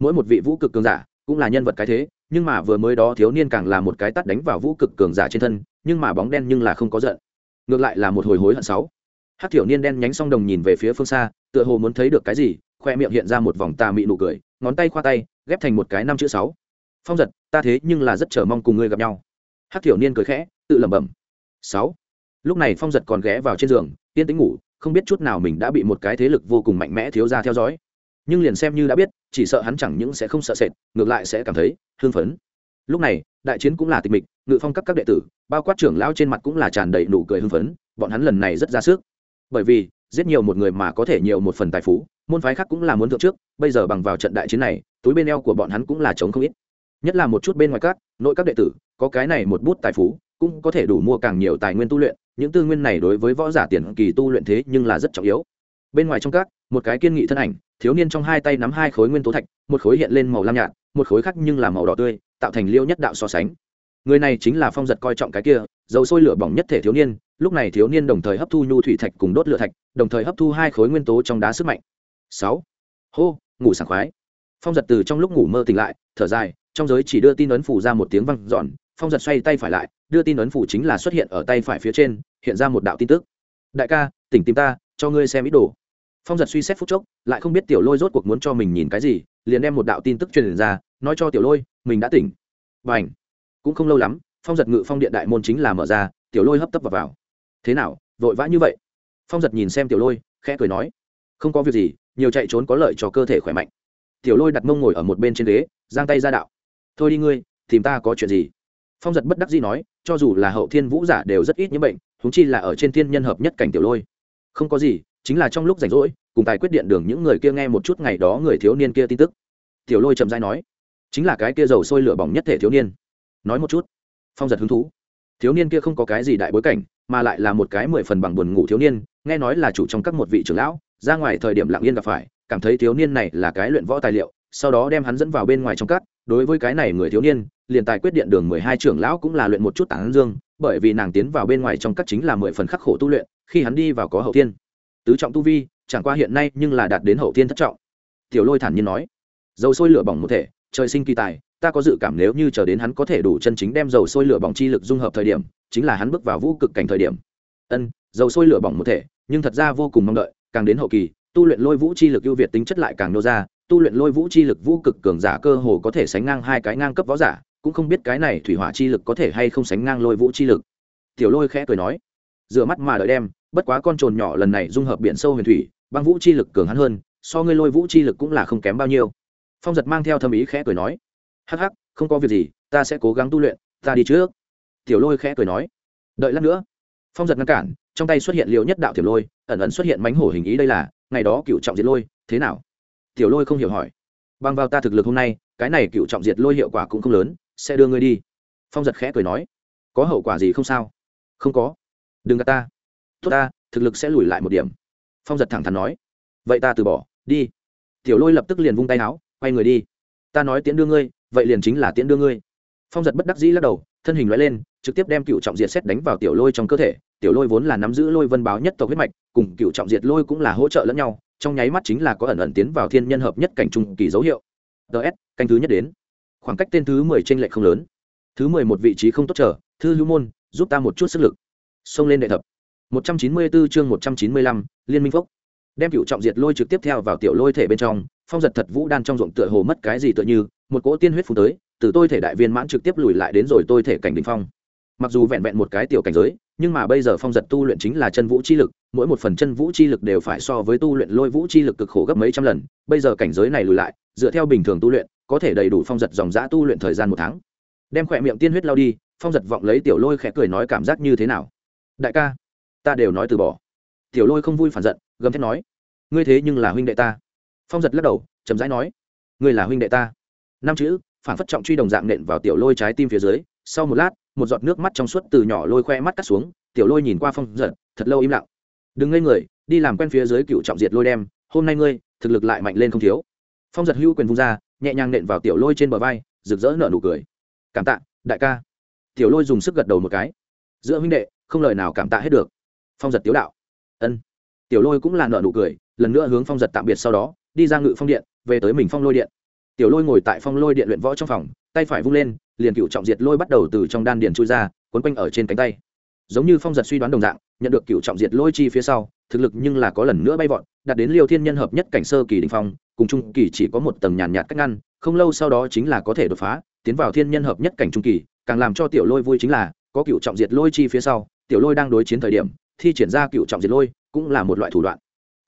Mỗi một vị vũ cực cường giả cũng là nhân vật cái thế, nhưng mà vừa mới đó thiếu niên càng là một cái tắt đánh vào vũ cực cường giả trên thân, nhưng mà bóng đen nhưng là không có giận. Ngược lại là một hồi hối hận sáu. Hát thiểu niên đen nhánh song đồng nhìn về phía phương xa, tựa hồ muốn thấy được cái gì, khoe miệng hiện ra một vòng tà mị nụ cười, ngón tay khoa tay, ghép thành một cái năm chữ sáu. Phong giật, ta thế nhưng là rất chờ mong cùng ngươi gặp nhau. Hát thiểu niên cười khẽ, tự lẩm bẩm sáu. Lúc này phong giật còn ghé vào trên giường, yên tĩnh ngủ, không biết chút nào mình đã bị một cái thế lực vô cùng mạnh mẽ thiếu ra theo dõi. Nhưng liền xem như đã biết, chỉ sợ hắn chẳng những sẽ không sợ sệt, ngược lại sẽ cảm thấy hưng phấn. Lúc này, đại chiến cũng là tịch mịch, ngự phong các các đệ tử, bao quát trưởng lão trên mặt cũng là tràn đầy nụ cười hưng phấn, bọn hắn lần này rất ra sức. Bởi vì, giết nhiều một người mà có thể nhiều một phần tài phú, môn phái khác cũng là muốn thượng trước, bây giờ bằng vào trận đại chiến này, túi bên eo của bọn hắn cũng là chống không ít. Nhất là một chút bên ngoài các, nội các đệ tử, có cái này một bút tài phú cũng có thể đủ mua càng nhiều tài nguyên tu luyện, những tư nguyên này đối với võ giả tiền kỳ tu luyện thế nhưng là rất trọng yếu. Bên ngoài trong các, một cái kiên nghị thân ảnh, thiếu niên trong hai tay nắm hai khối nguyên tố thạch, một khối hiện lên màu lam nhạt, một khối khác nhưng là màu đỏ tươi, tạo thành liêu nhất đạo so sánh. Người này chính là phong giật coi trọng cái kia, dầu sôi lửa bỏng nhất thể thiếu niên, lúc này thiếu niên đồng thời hấp thu nhu thủy thạch cùng đốt lửa thạch, đồng thời hấp thu hai khối nguyên tố trong đá sức mạnh. Sáu. Hô, ngủ sảng khoái. Phong giật từ trong lúc ngủ mơ tỉnh lại, thở dài, trong giới chỉ đưa tin ấn phủ ra một tiếng văng dọn phong giật xoay tay phải lại đưa tin ấn phủ chính là xuất hiện ở tay phải phía trên hiện ra một đạo tin tức. Đại ca tỉnh tìm ta cho ngươi xem ý đồ. Phong giật suy xét phút chốc lại không biết tiểu lôi rốt cuộc muốn cho mình nhìn cái gì liền đem một đạo tin tức truyền ra nói cho tiểu lôi mình đã tỉnh. B à n h cũng không lâu lắm phong giật ngự phong điện đại môn chính là mở ra tiểu lôi hấp tấp vào, vào. thế nào vội vã như vậy? Phong giật nhìn xem tiểu lôi khẽ cười nói. Không có việc gì nhiều chạy trốn có lợi cho cơ thể khỏe mạnh. Tiểu lôi đặt mông ngồi ở một bên trên ghế giang tay ra đạo. Thôi đi ngươi tìm ta có chuyện gì? Phong giật bất đắc dĩ nói, cho dù là hậu thiên vũ giả đều rất ít những bệnh húng chi là ở trên thiên nhân hợp nhất cảnh tiểu lôi. Không có gì, chính là trong lúc rảnh rỗi, cùng tài quyết điện đường những người kia nghe một chút ngày đó người thiếu niên kia tin tức. Tiểu lôi chậm dai nói, chính là cái kia dầu sôi lửa bỏng nhất thể thiếu niên. Nói một chút. Phong giật hứng thú. Thiếu niên kia không có cái gì đại bối cảnh, mà lại là một cái mười phần bằng buồn ngủ thiếu niên, nghe nói là chủ trong các một vị trưởng lão, ra ngoài thời điểm lặng yên gặp phải, cảm thấy thiếu niên này là cái luyện võ tài liệu, sau đó đem hắn dẫn vào bên ngoài trong các. Đối với cái này người thiếu niên liền tài quyết điện đường mười hai trưởng lão cũng là luyện một chút tảng dương, bởi vì nàng tiến vào bên ngoài trong các chính là mười phần khắc khổ tu luyện, khi hắn đi vào có hậu thiên. Tứ trọng tu vi, chẳng qua hiện nay nhưng là đạt đến hậu thiên thất trọng. Tiểu lôi thản nhiên nói, dầu sôi lửa bỏng một thể, trời sinh kỳ tài, ta có dự cảm nếu như chờ đến hắn có thể đủ chân chính đem dầu sôi lửa bỏng chi lực dung hợp thời điểm, chính là hắn bước vào vũ cực cảnh thời điểm. Ân, dầu sôi lửa bỏng một thể, nhưng thật ra vô cùng mong đợi, càng đến hậu kỳ, tu luyện lôi vũ chi lực ưu việt tính chất lại càng nô ra, tu luyện lôi vũ chi lực vũ cực cường giả cơ hồ có thể sánh ngang hai cái ngang cấp võ giả cũng không biết cái này thủy hỏa chi lực có thể hay không sánh ngang lôi vũ chi lực. Tiểu lôi khẽ cười nói, rửa mắt mà đợi đem, bất quá con trồn nhỏ lần này dung hợp biển sâu huyền thủy, băng vũ chi lực cường hắn hơn, so ngươi lôi vũ chi lực cũng là không kém bao nhiêu. Phong giật mang theo thâm ý khẽ cười nói, hắc hắc, không có việc gì, ta sẽ cố gắng tu luyện, ta đi trước. Tiểu lôi khẽ cười nói, đợi lát nữa. Phong giật ngăn cản, trong tay xuất hiện liều nhất đạo tiểu lôi, ẩn ẩn xuất hiện mánh hổ hình ý đây là, ngày đó cựu trọng diệt lôi, thế nào? Tiểu lôi không hiểu hỏi, bằng vào ta thực lực hôm nay, cái này cựu trọng diệt lôi hiệu quả cũng không lớn sẽ đưa ngươi đi. Phong giật khẽ cười nói, có hậu quả gì không sao? Không có. Đừng gạt ta. Tốt ta, thực lực sẽ lùi lại một điểm. Phong giật thẳng thắn nói, vậy ta từ bỏ, đi. Tiểu lôi lập tức liền vung tay áo, quay người đi. Ta nói tiễn đưa ngươi, vậy liền chính là tiễn đưa ngươi. Phong giật bất đắc dĩ lắc đầu, thân hình loại lên, trực tiếp đem cựu trọng diệt xét đánh vào tiểu lôi trong cơ thể. Tiểu lôi vốn là nắm giữ lôi vân báo nhất tộc huyết mạch, cùng cựu trọng diệt lôi cũng là hỗ trợ lẫn nhau, trong nháy mắt chính là có ẩn ẩn tiến vào thiên nhân hợp nhất cảnh trung kỳ dấu hiệu. Ts canh thứ nhất đến khoảng cách tên thứ mười t r ê n lệch không lớn. Thứ mười một vị trí không tốt trở thư hữu môn, giúp ta một chút sức lực. Xông lên đệ thập. Một trăm chín mươi 194 chương một trăm chín mươi lăm, liên minh phúc. Đem cựu trọng diệt lôi trực tiếp theo vào tiểu lôi thể bên trong, phong giật thật vũ đan trong ruộng tựa hồ mất cái gì tựa như, một cỗ tiên huyết phù tới, từ tôi thể đại viên mãn trực tiếp lùi lại đến rồi tôi thể cảnh đ ỉ n h phong. Mặc dù vẹn vẹn một cái tiểu cảnh giới, nhưng mà bây giờ phong giật tu luyện chính là chân vũ chi lực, mỗi một phần chân vũ chi lực đều phải so với tu luyện lôi vũ chi lực cực khổ gấp mấy trăm lần. Bây giờ cảnh giới này lùi lại, dựa theo bình thường tu luyện có thể đầy đủ phong giật dòng giã tu luyện thời gian một tháng. Đem khỏe miệng tiên huyết lao đi, phong giật vọng lấy tiểu lôi khẽ cười nói cảm giác như thế nào? Đại ca, ta đều nói từ bỏ. Tiểu lôi không vui phản giận, gầm thét nói, ngươi thế nhưng là huynh đệ ta. Phong giật lắc đầu, chậm rãi nói, ngươi là huynh đệ ta. Năm chữ, phản phất trọng truy đồng dạng nện vào tiểu lôi trái tim phía dưới, sau một lát, một giọt nước mắt trong suốt từ nhỏ lôi khoe mắt cắt xuống, tiểu lôi nhìn qua phong giật, thật lâu im lặng. Đừng ngây người, đi làm quen phía dưới cựu trọng diệt lôi đem, hôm nay ngươi, thực lực lại mạnh lên không thiếu. Phong giật hữu quyền vung ra nhẹ nhàng nện vào tiểu lôi trên bờ vai, rực rỡ nở nụ cười. Cảm tạ, đại ca. Tiểu lôi dùng sức gật đầu một cái. Giữa huynh đệ, không lời nào cảm tạ hết được. Phong giật tiếu đạo. Ân. Tiểu lôi cũng là nở nụ cười, lần nữa hướng phong giật tạm biệt sau đó, đi ra ngự phong điện, về tới mình phong lôi điện. Tiểu lôi ngồi tại phong lôi điện luyện võ trong phòng, tay phải vung lên, liền cựu trọng diệt lôi bắt đầu từ trong đan điền chui ra quấn quanh ở trên cánh tay. Giống như phong giật suy đoán đồng dạng, nhận được cựu trọng diệt lôi chi phía sau, thực lực nhưng là có lần nữa bay vọt, đạt đến liêu thiên nhân hợp nhất cảnh sơ kỳ đình phong cùng trung kỳ chỉ có một tầng nhàn nhạt cách ngăn, không lâu sau đó chính là có thể đột phá, tiến vào thiên nhân hợp nhất cảnh trung kỳ, càng làm cho tiểu lôi vui chính là, có cựu trọng diệt lôi chi phía sau, tiểu lôi đang đối chiến thời điểm, thi triển ra cựu trọng diệt lôi cũng là một loại thủ đoạn.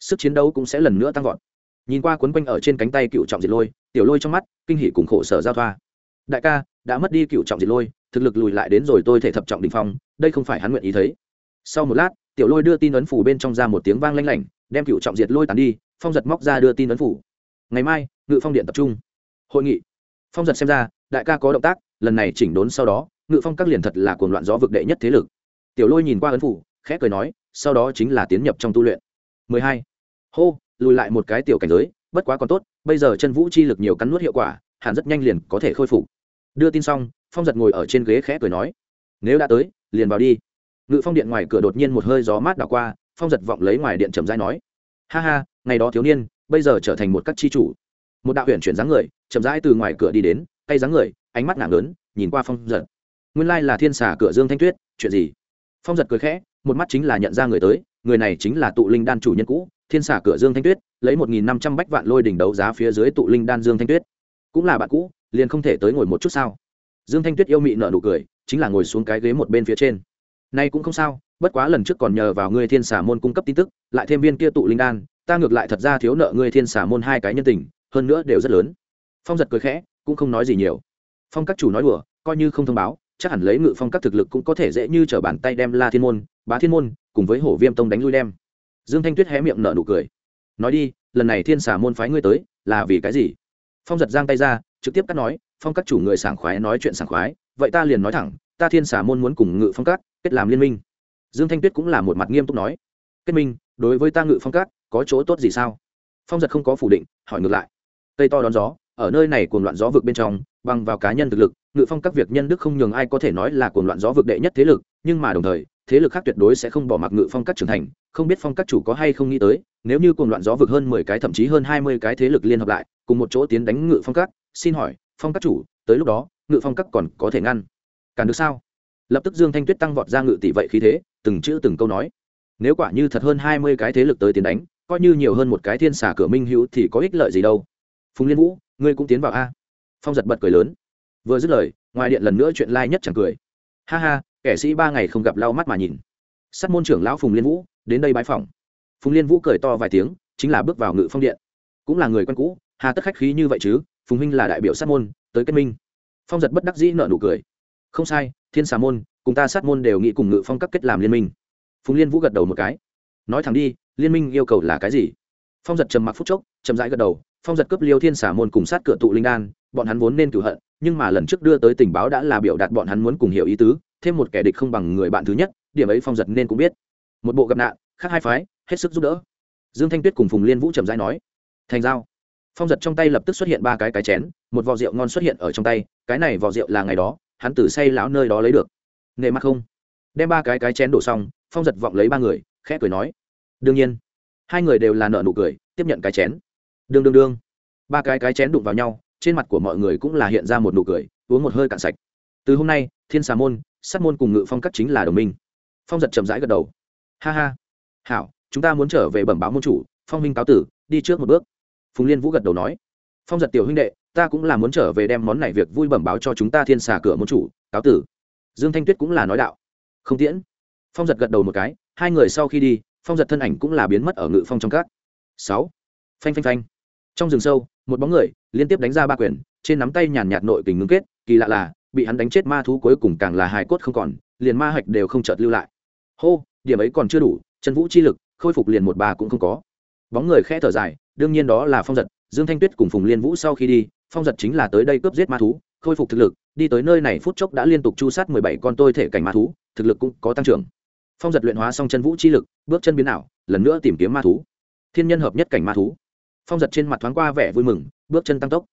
Sức chiến đấu cũng sẽ lần nữa tăng vọt. Nhìn qua quấn quanh ở trên cánh tay cựu trọng diệt lôi, tiểu lôi trong mắt, kinh hỉ cùng khổ sở giao thoa. Đại ca, đã mất đi cựu trọng diệt lôi, thực lực lùi lại đến rồi tôi thể thập trọng đình phong, đây không phải hắn nguyện ý thấy. Sau một lát, tiểu lôi đưa tin ấn phủ bên trong ra một tiếng vang lanh lảnh, đem cựu trọng diệt lôi tàn đi, phong giật móc ra đưa tin ấn phủ ngày mai, ngự phong điện tập trung. Hội nghị. Phong giật xem ra, đại ca có động tác, lần này chỉnh đốn sau đó, ngự phong các liền thật là cuồng loạn gió vực đệ nhất thế lực. Tiểu lôi nhìn qua ấn phủ, khẽ cười nói, sau đó chính là tiến nhập trong tu luyện. 12. hô, lùi lại một cái tiểu cảnh giới, bất quá còn tốt, bây giờ chân vũ chi lực nhiều cắn nuốt hiệu quả, hẳn rất nhanh liền có thể khôi phục. Đưa tin xong, phong giật ngồi ở trên ghế khẽ cười nói, nếu đã tới, liền vào đi. Ngự phong điện ngoài cửa đột nhiên một hơi gió mát đảo qua, phong giật vọng lấy ngoài điện trầm dai nói, ha ha, ngày đó thiếu niên bây giờ trở thành một các chi chủ. Một đạo huyện chuyển dáng người, chậm rãi từ ngoài cửa đi đến, tay dáng người, ánh mắt nặng lớn nhìn qua phong giật. Nguyên lai là thiên xà cửa dương thanh tuyết, chuyện gì? Phong giật cười khẽ, một mắt chính là nhận ra người tới, người này chính là tụ linh đan chủ nhân cũ, thiên xà cửa dương thanh tuyết, lấy một nghìn năm trăm bách vạn lôi đỉnh đấu giá phía dưới tụ linh đan dương thanh tuyết. Cũng là bạn cũ, liền không thể tới ngồi một chút sao? Dương thanh tuyết yêu mị nợ nụ cười, chính là ngồi xuống cái ghế một bên phía trên. Nay cũng không sao, bất quá lần trước còn nhờ vào ngươi thiên xà môn cung cấp tin tức, lại thêm viên kia tụ linh đan ta ngược lại thật ra thiếu nợ ngươi thiên xà môn hai cái nhân tình, hơn nữa đều rất lớn. Phong giật cười khẽ, cũng không nói gì nhiều. Phong các chủ nói đùa, coi như không thông báo, chắc hẳn lấy ngự phong các thực lực cũng có thể dễ như t r ở bàn tay đem la thiên môn, bá thiên môn cùng với hổ viêm tông đánh lui đem. Dương thanh tuyết hé miệng nở nụ cười. Nói đi, lần này thiên xà môn phái ngươi tới, là vì cái gì? Phong giật giang tay ra, trực tiếp cắt nói, phong các chủ người sảng khoái nói chuyện sảng khoái, vậy ta liền nói thẳng, ta thiên xà môn muốn cùng ngự phong các kết làm liên minh. Dương thanh tuyết cũng là một mặt nghiêm túc nói, kết minh, đối với ta ngự phong các có chỗ tốt gì sao? Phong giật không có phủ định, hỏi ngược lại. Cây to đón gió, ở nơi này cuồng loạn gió vực bên trong, bằng vào cá nhân thực lực, ngự phong các việc nhân đức không nhường ai có thể nói là cuồng loạn gió vực đệ nhất thế lực, nhưng mà đồng thời, thế lực khác tuyệt đối sẽ không bỏ mặc ngự phong các trưởng thành, không biết phong các chủ có hay không nghĩ tới, nếu như cuồng loạn gió vực hơn mười cái thậm chí hơn hai mươi cái thế lực liên hợp lại, cùng một chỗ tiến đánh ngự phong các, xin hỏi, phong các chủ, tới lúc đó, ngự phong các còn có thể ngăn? Cản được sao? Lập tức dương thanh tuyết tăng vọt ra ngự tỷ vậy khí thế, từng chữ từng câu nói. Nếu quả như thật hơn hai mươi cái thế lực tới tiến đánh coi như nhiều hơn một cái thiên xà cửa minh hữu thì có ích lợi gì đâu. Phùng liên vũ, ngươi cũng tiến vào a. Phong giật bật cười lớn. Vừa dứt lời, ngoài điện lần nữa chuyện lai、like、nhất nhất chẳng cười. Ha ha, kẻ sĩ ba ngày không gặp lau mắt mà nhìn. Sát môn trưởng lão phùng liên vũ, đến đây bái phỏng. Phùng liên vũ cười to vài tiếng, chính là bước vào ngự phong điện. Cũng là người quen cũ, hà tất khách khí như vậy chứ, phùng huynh là đại biểu sát môn, tới kết minh. Phong giật bất đắc dĩ nợ nụ cười. Không sai, thiên xà môn, cùng ta sát môn đều nghĩ cùng ngự phong các kết làm liên minh. Phùng liên vũ gật đầu một cái nói thẳng đi, liên minh yêu cầu là cái gì? Phong giật trầm mặc phút chốc, chậm rãi gật đầu, phong giật cướp liêu thiên xả môn cùng sát cửa tụ linh đan, bọn hắn vốn nên cửu hận, nhưng mà lần trước đưa tới tình báo đã là biểu đạt bọn hắn muốn cùng hiểu ý tứ, thêm một kẻ địch không bằng người bạn thứ nhất, điểm ấy phong giật nên cũng biết. Một bộ gặp nạn, khác hai phái, hết sức giúp đỡ. Dương thanh tuyết cùng phùng liên vũ trầm rãi nói, thành giao. Phong giật trong tay lập tức xuất hiện ba cái cái chén, một vò rượu ngon xuất hiện ở trong tay, cái này vò rượu là ngày đó, hắn tử say lão nơi đó lấy được. Nệ mặt không? Đem ba cái cái chén đổ xong, phong giật vọng lấy ba người khẽ cười nói, đương nhiên. Hai người đều là nợ nụ cười, tiếp nhận cái chén. Đương đương đương. Ba cái cái chén đụng vào nhau, trên mặt của mọi người cũng là hiện ra một nụ cười, uống một hơi cạn sạch. Từ hôm nay, thiên xà môn sắt môn cùng ngự phong cắt chính là đồng minh. Phong giật chậm rãi gật đầu. Ha ha. Hảo, chúng ta muốn trở về bẩm báo môn chủ, phong minh cáo tử, đi trước một bước. Phùng liên vũ gật đầu nói. Phong giật tiểu huynh đệ, ta cũng là muốn trở về đem món này việc vui bẩm báo cho chúng ta thiên xà cửa môn chủ, cáo tử. Dương thanh tuyết cũng là nói đạo. Không tiễn. Phong giật gật đầu một cái hai người sau khi đi, phong giật thân ảnh cũng là biến mất ở ngự phong trong các. Sáu. Phanh phanh phanh. Trong rừng sâu, một bóng người liên tiếp đánh ra ba quyền, trên nắm tay nhàn nhạt nội tình ngưng kết, kỳ lạ là, bị hắn đánh chết ma thú cuối cùng càng là hài cốt không còn, liền ma hạch đều không chợt lưu lại. Hô, điểm ấy còn chưa đủ, chân vũ chi lực, khôi phục liền một bà cũng không có. Bóng người khẽ thở dài, đương nhiên đó là phong giật, dương thanh tuyết cùng phùng liên vũ sau khi đi, phong giật chính là tới đây cướp giết ma thú, khôi phục thực lực, đi tới nơi này phút chốc đã liên tục chu sát mười bảy con tôi thể cảnh ma thú, thực lực cũng có tăng trưởng phong giật luyện hóa xong chân vũ chi lực, bước chân biến ảo, lần nữa tìm kiếm ma thú. Thiên nhân hợp nhất cảnh ma thú. Phong giật trên mặt thoáng qua vẻ vui mừng, bước chân tăng tốc.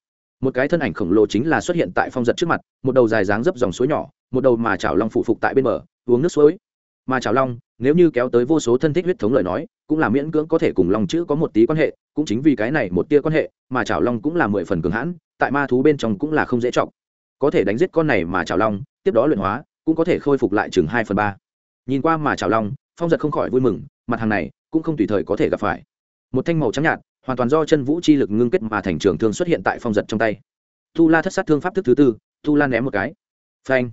Một cái thân ảnh khổng lồ chính là xuất hiện tại phong giật trước mặt, một đầu dài dáng dấp dòng suối nhỏ, một đầu mà chảo long phụ phục tại bên bờ, uống nước suối. Mà chảo long, nếu như kéo tới vô số thân thích huyết thống lời nói, cũng là miễn cưỡng có thể cùng long chữ có một tí quan hệ, cũng chính vì cái này một tia quan hệ, mà chảo long cũng là mười phần cường hãn, tại ma thú bên trong cũng là không dễ trọng có thể đánh giết con này mà chảo long, tiếp đó luyện hóa, cũng có thể khôi phục lại chừng hai phần ba nhìn qua mà chảo long phong giật không khỏi vui mừng, mặt hàng này cũng không tùy thời có thể gặp phải. Một thanh màu trắng nhạt, hoàn toàn do chân vũ chi lực ngưng kết mà thành trường thương xuất hiện tại phong giật trong tay. Tu la thất sát thương pháp thức thứ tư tu la ném một cái. Phanh!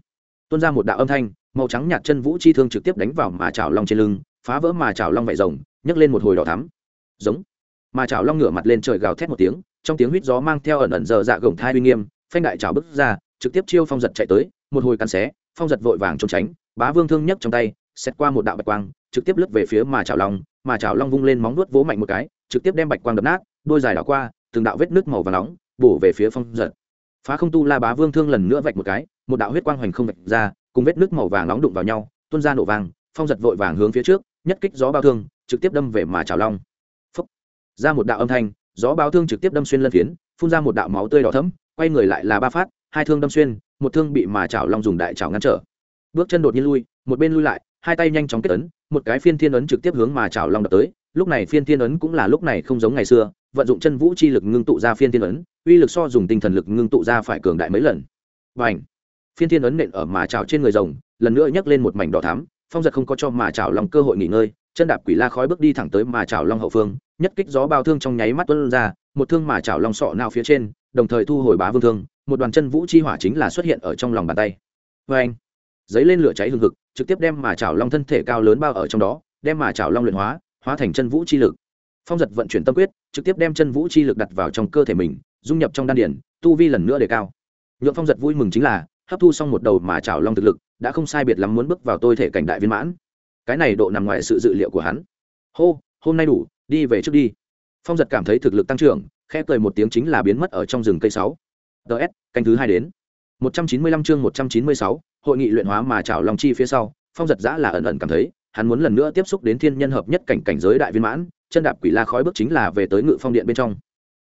Tuôn ra một đạo âm thanh, màu trắng nhạt chân vũ chi thương trực tiếp đánh vào mà chảo long trên lưng, phá vỡ mà chảo long vải rồng, nhấc lên một hồi đỏ thắm. Giống! Mà chảo long ngửa mặt lên trời gào thét một tiếng, trong tiếng huýt gió mang theo ẩn ẩn giờ dạ gồng thai uy nghiêm, phanh đại chảo bước ra, trực tiếp chiêu phong giật chạy tới, một hồi cắn xé, phong giật vội vàng trốn tránh, bá vương thương nhấc trong tay xét qua một đạo bạch quang, trực tiếp lướt về phía mà chảo long, mà chảo long vung lên móng nuốt vỗ mạnh một cái, trực tiếp đem bạch quang đập nát, đôi dài đảo qua, từng đạo vết nước màu và nóng bổ về phía phong giật. Phá không tu la bá vương thương lần nữa vạch một cái, một đạo huyết quang hoành không vạch ra, cùng vết nước màu vàng nóng đụng vào nhau, tuôn ra nổ vàng phong giật vội vàng hướng phía trước, nhất kích gió bao thương, trực tiếp đâm về mà chảo long. Phúc. ra một đạo âm thanh, gió bao thương trực tiếp đâm xuyên lân phiến, phun ra một đạo máu tươi đỏ thấm quay người lại là ba phát, hai thương đâm xuyên, một thương bị mà chảo long dùng đại chảo ngăn trở. Bước chân đột nhiên lui, một bên lui lại hai tay nhanh chóng kết ấn, một cái phiên thiên ấn trực tiếp hướng mà chảo long đập tới. Lúc này phiên thiên ấn cũng là lúc này không giống ngày xưa, vận dụng chân vũ chi lực ngưng tụ ra phiên thiên ấn, uy lực so dùng tinh thần lực ngưng tụ ra phải cường đại mấy lần. Và ảnh phiên thiên ấn nện ở mà chảo trên người rồng, lần nữa nhấc lên một mảnh đỏ thắm, phong giật không có cho mà chảo long cơ hội nghỉ ngơi, chân đạp quỷ la khói bước đi thẳng tới mà chảo long hậu phương, nhất kích gió bao thương trong nháy mắt tuân ra, một thương mà chảo long sọ nào phía trên, đồng thời thu hồi bá vương thương, một đoàn chân vũ chi hỏa chính là xuất hiện ở trong lòng bàn tay. Vê anh giấy lên lửa cháy hừng hực trực tiếp đem mà chảo long thân thể cao lớn bao ở trong đó, đem mà chảo long luyện hóa hóa thành chân vũ chi lực. Phong giật vận chuyển tâm quyết, trực tiếp đem chân vũ chi lực đặt vào trong cơ thể mình, dung nhập trong đan điển tu vi lần nữa đề cao. Nhuộm phong giật vui mừng chính là, hấp thu xong một đầu mà chảo long thực lực, đã không sai biệt lắm muốn bước vào tôi thể cảnh đại viên mãn. Cái này độ nằm ngoài sự dự liệu của hắn. Hô, hôm nay đủ, đi về trước đi. Phong giật cảm thấy thực lực tăng trưởng, khẽ cười một tiếng chính là biến mất ở trong rừng cây sáu. Ts canh thứ hai đến một trăm chín mươi lăm chương một trăm chín mươi sáu, hội nghị luyện hóa mà trảo long chi phía sau, phong giật giã là ẩn ẩn cảm thấy, hắn muốn lần nữa tiếp xúc đến thiên nhân hợp nhất cảnh cảnh giới đại viên mãn, chân đạp quỷ la khói bước chính là về tới ngự phong điện bên trong.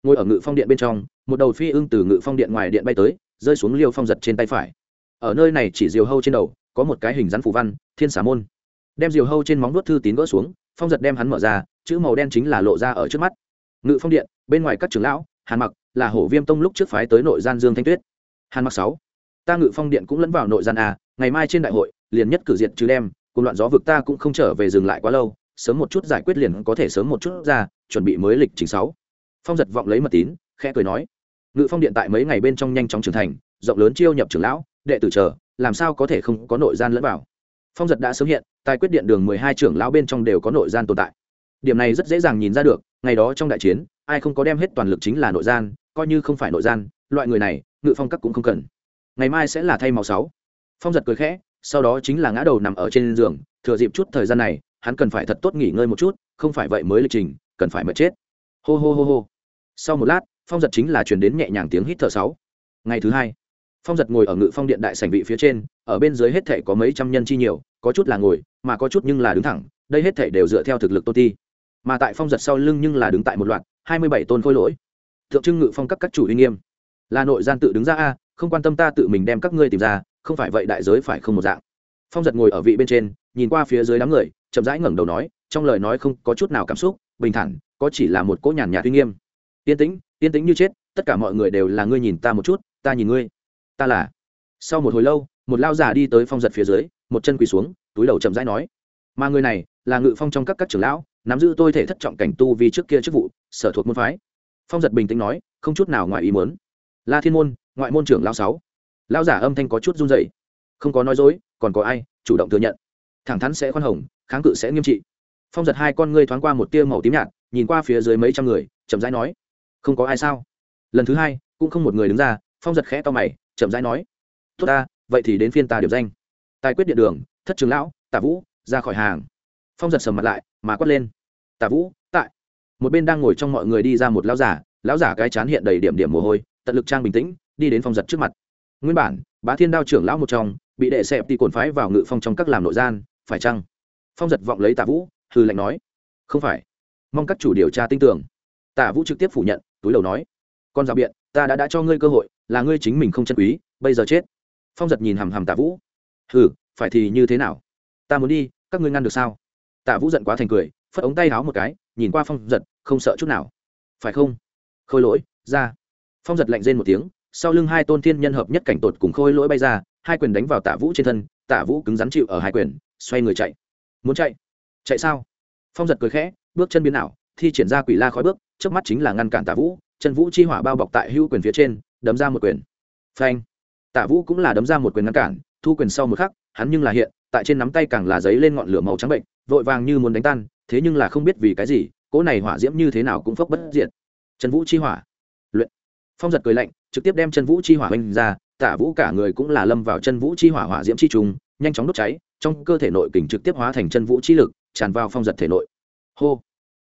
Ngồi ở ngự phong điện bên trong, một đầu phi ưng từ ngự phong điện ngoài điện bay tới, rơi xuống liêu phong giật trên tay phải. Ở nơi này chỉ diều hâu trên đầu, có một cái hình rắn phù văn, thiên xà môn. Đem diều hâu trên móng đuốt thư tín gỡ xuống, phong giật đem hắn mở ra, chữ màu đen chính là lộ ra ở trước mắt. Ngự phong điện, bên ngoài các trưởng lão, hàn mặc, là hổ viêm tông lúc trước phái tới nội gian dương thanh tuyết. Hàn mặc sáu ta ngự phong điện cũng lẫn vào nội gian à? ngày mai trên đại hội, liền nhất cử diện trừ đem, cùng loạn gió vực ta cũng không trở về dừng lại quá lâu, sớm một chút giải quyết liền có thể sớm một chút ra, chuẩn bị mới lịch trình sáu. Phong giật vọng lấy mật tín, khẽ cười nói, ngự phong điện tại mấy ngày bên trong nhanh chóng trưởng thành, rộng lớn chiêu nhập trưởng lão, đệ tử chờ, làm sao có thể không có nội gian lẫn vào. Phong giật đã sớm hiện tại quyết điện đường mười hai trưởng lão bên trong đều có nội gian tồn tại. Điểm này rất dễ dàng nhìn ra được, ngày đó trong đại chiến, ai không có đem hết toàn lực chính là nội gian, coi như không phải nội gian, loại người này, ngự phong các cũng không cần ngày mai sẽ là thay màu sáu. Phong giật cười khẽ, sau đó chính là ngã đầu nằm ở trên giường, thừa dịp chút thời gian này, hắn cần phải thật tốt nghỉ ngơi một chút, không phải vậy mới lịch trình, cần phải mệt chết. Hô hô hô hô. Sau một lát, phong giật chính là chuyển đến nhẹ nhàng tiếng hít thở sáu. Ngày thứ hai, phong giật ngồi ở ngự phong điện đại sảnh vị phía trên, ở bên dưới hết thể có mấy trăm nhân chi nhiều, có chút là ngồi, mà có chút nhưng là đứng thẳng, đây hết thể đều dựa theo thực lực tôn ti. Mà tại phong giật sau lưng nhưng là đứng tại một loạt, hai mươi bảy tôn khôi lỗi. Thượng trưng ngự phong các các chủ uy nghiêm. Là nội gian tự đứng ra a không quan tâm ta tự mình đem các ngươi tìm ra, không phải vậy đại giới phải không một dạng. Phong giật ngồi ở vị bên trên, nhìn qua phía dưới đám người, chậm rãi ngẩng đầu nói, trong lời nói không có chút nào cảm xúc, bình thản, có chỉ là một cỗ nhàn nhạt uy nghiêm. Yên tĩnh yên tĩnh như chết, tất cả mọi người đều là ngươi nhìn ta một chút, ta nhìn ngươi. Ta là. Sau một hồi lâu, một lao già đi tới phong giật phía dưới, một chân quỳ xuống, túi đầu chậm rãi nói, mà người này là ngự phong trong các các trưởng lão, nắm giữ tôi thể thất trọng cảnh tu vì trước kia chức vụ, sở thuộc môn phái. Phong giật bình tĩnh nói, không chút nào ngoài ý muốn. La thiên môn ngoại môn trưởng lao sáu. Lao giả âm thanh có chút run dậy không có nói dối, còn có ai, chủ động thừa nhận. Thẳng thắn sẽ khoan hồng, kháng cự sẽ nghiêm trị. Phong giật hai con ngươi thoáng qua một tia màu tím nhạt, nhìn qua phía dưới mấy trăm người, chậm rãi nói, không có ai sao? Lần thứ hai, cũng không một người đứng ra, phong giật khẽ to mày, chậm rãi nói, tốt ta, vậy thì đến phiên ta điểm danh. Tài quyết điện đường, thất trường lão, tả vũ, ra khỏi hàng. Phong giật sầm mặt lại, mà quát lên, tả vũ, tại. Một bên đang ngồi trong mọi người đi ra một lão giả lão giả cái chán hiện đầy điểm điểm mồ hôi, tận lực trang bình tĩnh đi đến phong giật trước mặt. Nguyên bản, bá thiên đao trưởng lão một trong, bị đệ xẹp thì cồn phái vào ngự phong trong các làm nội gian, phải chăng? Phong giật vọng lấy tả vũ hư lệnh nói. Không phải. Mong các chủ điều tra tin tưởng tả vũ trực tiếp phủ nhận, túi đầu nói. Con rào biện, ta đã đã cho ngươi cơ hội, là ngươi chính mình không chân quý, bây giờ chết. Phong giật nhìn hằm hằm tả vũ. Hừ, phải thì như thế nào? Ta muốn đi, các ngươi ngăn được sao? Tả vũ giận quá thành cười, phất ống tay háo một cái, nhìn qua phong giật, không sợ chút nào. Phải không? Khôi lỗi, ra. Phong giật lạnh rên một tiếng sau lưng hai tôn thiên nhân hợp nhất cảnh tột cùng khôi lỗi bay ra, hai quyền đánh vào tả vũ trên thân tả vũ cứng rắn chịu ở hai quyền, xoay người chạy. Muốn chạy? Chạy sao? Phong giật cười khẽ, bước chân biến ảo, thi triển ra quỷ la khói bước, trước mắt chính là ngăn cản tả vũ, chân vũ chi hỏa bao bọc tại hữu quyền phía trên, đấm ra một quyền. Phanh! Tả vũ cũng là đấm ra một quyền ngăn cản, thu quyền sau một khắc, hắn nhưng là hiện, tại trên nắm tay càng là giấy lên ngọn lửa màu trắng bệnh, vội vàng như muốn đánh tan, thế nhưng là không biết vì cái gì, cỗ này hỏa diễm như thế nào cũng phốc bất diệt. Chân vũ chi hỏa phong giật cười lạnh, trực tiếp đem chân vũ chi hỏa huynh ra, tả vũ cả người cũng là lâm vào chân vũ chi hỏa hỏa diễm chi trùng, nhanh chóng đốt cháy, trong cơ thể nội kình trực tiếp hóa thành chân vũ chi lực, tràn vào phong giật thể nội. Hô!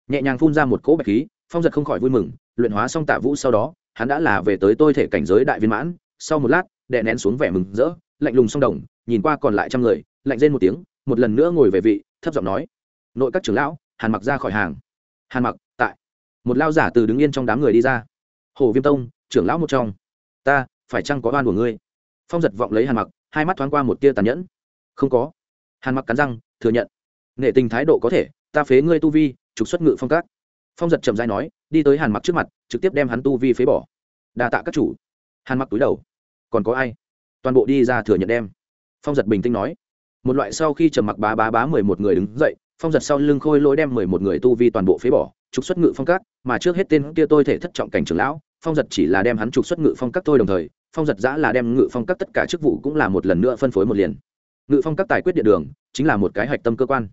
Nhẹ nhàng phun ra một cỗ bạch khí, phong giật không khỏi vui mừng, luyện hóa xong tạ vũ sau đó, hắn đã là về tới tôi thể cảnh giới đại viên mãn, sau một lát đệ nén xuống vẻ mừng rỡ, lạnh lùng song đồng, nhìn qua còn lại trăm người, lạnh rên một tiếng, một lần nữa ngồi về vị, thấp giọng nói, nội các trưởng lão, hàn mặc ra khỏi hàng. Hàn mặc, tại. Một lao giả từ đứng yên trong đám người đi ra. Hồ viêm tông trưởng lão một trong. Ta, phải chăng có oan của ngươi? Phong giật vọng lấy hàn mặc, hai mắt thoáng qua một tia tàn nhẫn. Không có. Hàn mặc cắn răng, thừa nhận. Nghệ tình thái độ có thể, ta phế ngươi tu vi, trục xuất ngự phong các. Phong giật chậm dai nói, đi tới hàn mặc trước mặt, trực tiếp đem hắn tu vi phế bỏ. Đa tạ các chủ. Hàn mặc túi đầu. Còn có ai? Toàn bộ đi ra thừa nhận đem. Phong giật bình tĩnh nói. Một loại sau khi trầm mặc bá bá bá mười một người đứng dậy, phong giật sau lưng khôi lỗi đem mười một người tu vi toàn bộ phế bỏ, trục xuất ngự phong các, mà trước hết tên kia tôi thể thất trọng cảnh trưởng lão phong giật chỉ là đem hắn trục xuất ngự phong các tôi đồng thời, phong giật giã là đem ngự phong các tất cả chức vụ cũng là một lần nữa phân phối một liền. Ngự phong các tài quyết điện đường, chính là một cái hạch tâm cơ quan.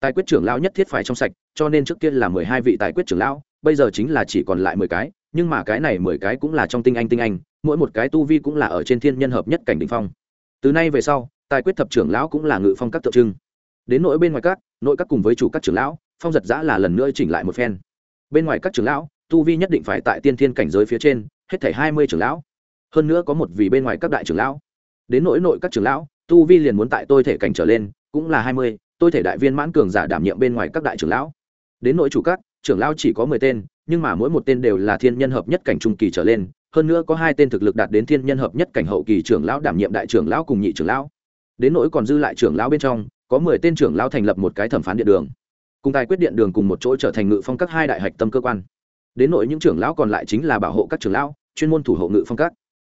Tài quyết trưởng lão nhất thiết phải trong sạch, cho nên trước kia là mười hai vị tài quyết trưởng lão, bây giờ chính là chỉ còn lại mười cái, nhưng mà cái này mười cái cũng là trong tinh anh tinh anh, mỗi một cái tu vi cũng là ở trên thiên nhân hợp nhất cảnh đ phong. Từ nay về sau, tài quyết thập trưởng lão cũng là ngự phong các tượng trưng. Đến nội bên ngoài các, nội các cùng với chủ các trưởng lão, phong giật giã là lần nữa chỉnh lại một phen. Bên ngoài các trưởng lão tu vi nhất định phải tại tiên thiên cảnh giới phía trên, hết thảy hai mươi trưởng lão. Hơn nữa có một vị bên ngoài các đại trưởng lão. Đến nỗi nội các trưởng lão, tu vi liền muốn tại tôi thể cảnh trở lên, cũng là hai mươi, tôi thể đại viên mãn cường giả đảm nhiệm bên ngoài các đại trưởng lão. Đến nội chủ các, trưởng lão chỉ có mười tên, nhưng mà mỗi một tên đều là thiên nhân hợp nhất cảnh trung kỳ trở lên, hơn nữa có hai tên thực lực đạt đến thiên nhân hợp nhất cảnh hậu kỳ trưởng lão đảm nhiệm đại trưởng lão cùng nhị trưởng lão. Đến nỗi còn dư lại trưởng lão bên trong, có mười tên trưởng lão thành lập một cái thẩm phán điện đường. Cùng tài quyết điện đường cùng một chỗ trở thành ngự phong các hai đại hạch tâm cơ quan đến nội những trưởng lão còn lại chính là bảo hộ các trưởng lão, chuyên môn thủ hộ ngự phong các.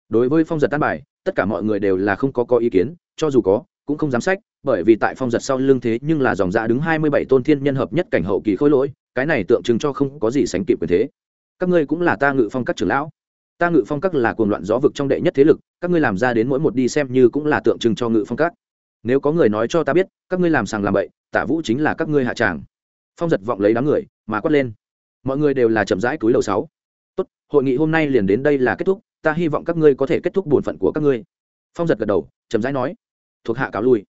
Đối với phong giật tan bài, tất cả mọi người đều là không có có ý kiến, cho dù có, cũng không dám sách, bởi vì tại phong giật sau lưng thế nhưng là dòng dạ đứng hai mươi bảy tôn thiên nhân hợp nhất cảnh hậu kỳ khôi lỗi, cái này tượng trưng cho không có gì sánh kịp quyền thế. Các ngươi cũng là ta ngự phong các trưởng lão. Ta ngự phong các là cuồng loạn gió vực trong đệ nhất thế lực, các ngươi làm ra đến mỗi một đi xem như cũng là tượng trưng cho ngự phong các. Nếu có người nói cho ta biết, các ngươi làm sàng làm bậy, tả vũ chính là các ngươi hạ tràng. Phong giật vọng lấy đám người, mà quát lên mọi người đều là chậm rãi túi đầu sáu. Tốt, hội nghị hôm nay liền đến đây là kết thúc, ta hy vọng các ngươi có thể kết thúc bổn phận của các ngươi. Phong giật gật đầu, chậm rãi nói. Thuộc hạ cáo lui.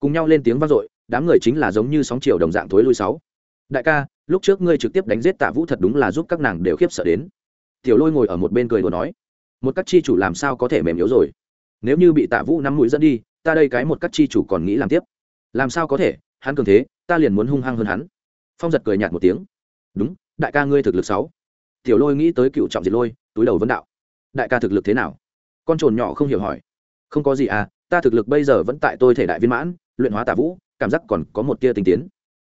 Cùng nhau lên tiếng vang dội, đám người chính là giống như sóng chiều đồng dạng thối lui sáu. Đại ca, lúc trước ngươi trực tiếp đánh giết tạ vũ thật đúng là giúp các nàng đều khiếp sợ đến. Tiểu lôi ngồi ở một bên cười đùa nói. Một các chi chủ làm sao có thể mềm yếu rồi? Nếu như bị tạ vũ nắm mũi dẫn đi, ta đây cái một các chi chủ còn nghĩ làm tiếp. Làm sao có thể? Hắn cường thế, ta liền muốn hung hăng hơn hắn. Phong giật cười nhạt một tiếng. Đúng đại ca ngươi thực lực sáu. Tiểu lôi nghĩ tới cựu trọng diệt lôi túi đầu vấn đạo. Đại ca thực lực thế nào? Con trồn nhỏ không hiểu hỏi. Không có gì à ta thực lực bây giờ vẫn tại tôi thể đại viên mãn luyện hóa tả vũ cảm giác còn có một tia tình tiến.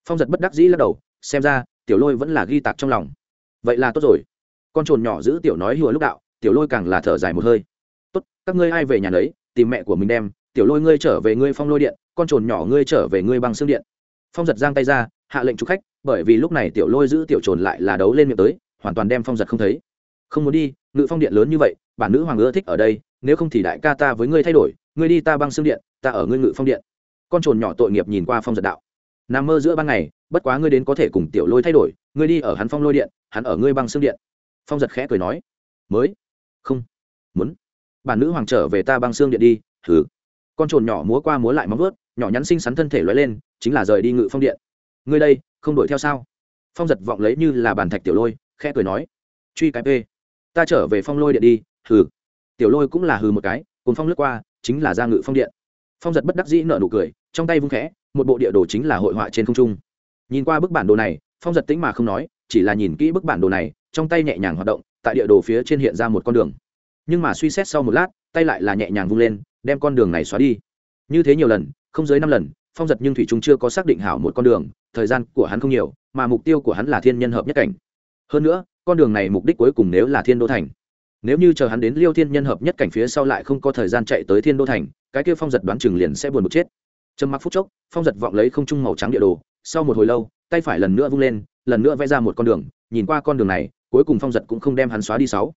Phong giật bất đắc dĩ lắc đầu xem ra tiểu lôi vẫn là ghi tạc trong lòng. Vậy là tốt rồi. Con trồn nhỏ giữ tiểu nói hùa lúc đạo tiểu lôi càng là thở dài một hơi. Tốt các ngươi ai về nhà đấy, tìm mẹ của mình đem tiểu lôi ngươi trở về ngươi phong lôi điện con trồn nhỏ ngươi trở về ngươi băng xương điện. Phong giật giang tay ra hạ lệnh chụp khách bởi vì lúc này tiểu lôi giữ tiểu trồn lại là đấu lên miệng tới, hoàn toàn đem phong giật không thấy. Không muốn đi, ngự phong điện lớn như vậy, bản nữ hoàng ưa thích ở đây, nếu không thì đại ca ta với ngươi thay đổi, ngươi đi ta băng xương điện, ta ở ngươi ngự phong điện. Con trồn nhỏ tội nghiệp nhìn qua phong giật đạo. Nằm mơ giữa ban ngày, bất quá ngươi đến có thể cùng tiểu lôi thay đổi, ngươi đi ở hắn phong lôi điện, hắn ở ngươi băng xương điện. Phong giật khẽ cười nói. Mới. Không. Muốn. Bản nữ hoàng trở về ta băng xương điện đi thử con trồn nhỏ múa qua múa lại móng vớt nhỏ nhắn xinh xắn thân thể loay lên, chính là rời đi ngự phong điện. Ngươi đây không đuổi theo sao? Phong giật vọng lấy như là bàn thạch tiểu lôi, khẽ cười nói, truy cái p, ta trở về phong lôi điện đi, hừ. Tiểu lôi cũng là hừ một cái, cùng phong lướt qua, chính là ra ngự phong điện. Phong giật bất đắc dĩ nở nụ cười, trong tay vung khẽ, một bộ địa đồ chính là hội họa trên không trung. Nhìn qua bức bản đồ này, phong giật tính mà không nói, chỉ là nhìn kỹ bức bản đồ này, trong tay nhẹ nhàng hoạt động, tại địa đồ phía trên hiện ra một con đường. Nhưng mà suy xét sau một lát, tay lại là nhẹ nhàng vung lên, đem con đường này xóa đi. Như thế nhiều lần, không dưới năm lần phong giật nhưng thủy trung chưa có xác định hảo một con đường, thời gian của hắn không nhiều, mà mục tiêu của hắn là thiên nhân hợp nhất cảnh. Hơn nữa, con đường này mục đích cuối cùng nếu là thiên đô thành. Nếu như chờ hắn đến liêu thiên nhân hợp nhất cảnh phía sau lại không có thời gian chạy tới thiên đô thành, cái kia phong giật đoán chừng liền sẽ buồn một chết. Trầm mặc phút chốc, phong giật vọng lấy không trung màu trắng địa đồ, sau một hồi lâu, tay phải lần nữa vung lên, lần nữa vẽ ra một con đường, nhìn qua con đường này, cuối cùng phong giật cũng không đem hắn xóa đi sáu.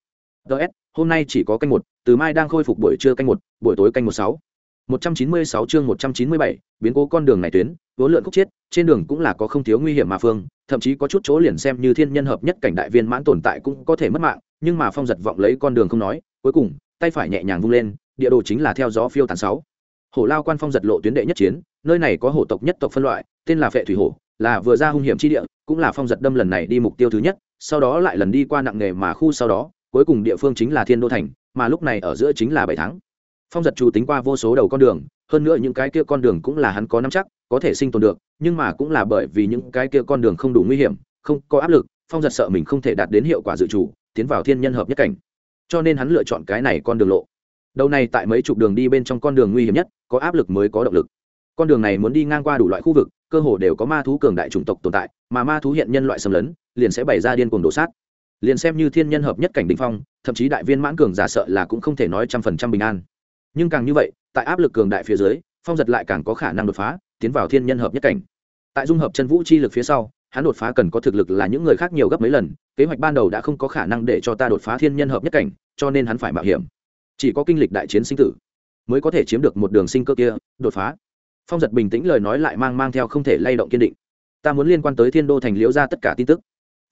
Ts hôm nay chỉ có canh một, từ mai đang khôi phục buổi trưa canh một, buổi tối canh một sáu một trăm chín mươi sáu chương một trăm chín mươi bảy, biến cố con đường này tuyến vốn lượn khúc chết, trên đường cũng là có không thiếu nguy hiểm mà phương, thậm chí có chút chỗ liền xem như thiên nhân hợp nhất cảnh đại viên mãn tồn tại cũng có thể mất mạng, nhưng mà phong giật vọng lấy con đường không nói, cuối cùng, tay phải nhẹ nhàng vung lên, địa đồ chính là theo gió phiêu tán sáu. Hổ lao quan phong giật lộ tuyến đệ nhất chiến, nơi này có hổ tộc nhất tộc phân loại, tên là phệ thủy hổ, là vừa ra hung hiểm chi địa, cũng là phong giật đâm lần này đi mục tiêu thứ nhất, sau đó lại lần đi qua nặng nghề mà khu sau đó, cuối cùng địa phương chính là thiên đô thành, mà lúc này ở giữa chính là bảy tháng phong giật chủ tính qua vô số đầu con đường, hơn nữa những cái kia con đường cũng là hắn có nắm chắc, có thể sinh tồn được, nhưng mà cũng là bởi vì những cái kia con đường không đủ nguy hiểm, không có áp lực, phong giật sợ mình không thể đạt đến hiệu quả dự chủ, tiến vào thiên nhân hợp nhất cảnh. Cho nên hắn lựa chọn cái này con đường lộ. Đầu này tại mấy chục đường đi bên trong con đường nguy hiểm nhất, có áp lực mới có động lực. Con đường này muốn đi ngang qua đủ loại khu vực, cơ hồ đều có ma thú cường đại chủng tộc tồn tại, mà ma thú hiện nhân loại xâm lấn, liền sẽ bày ra điên cuồng đổ sát. Liền xem như thiên nhân hợp nhất cảnh đ ỉ n h phong, thậm chí đại viên mãn cường giả sợ là cũng không thể nói trăm phần trăm bình an nhưng càng như vậy, tại áp lực cường đại phía dưới, phong giật lại càng có khả năng đột phá, tiến vào thiên nhân hợp nhất cảnh. Tại dung hợp chân vũ chi lực phía sau, hắn đột phá cần có thực lực là những người khác nhiều gấp mấy lần, kế hoạch ban đầu đã không có khả năng để cho ta đột phá thiên nhân hợp nhất cảnh, cho nên hắn phải mạo hiểm. Chỉ có kinh lịch đại chiến sinh tử, mới có thể chiếm được một đường sinh cơ kia, đột phá. Phong giật bình tĩnh lời nói lại mang mang theo không thể lay động kiên định. Ta muốn liên quan tới thiên đô thành liễu ra tất cả tin tức.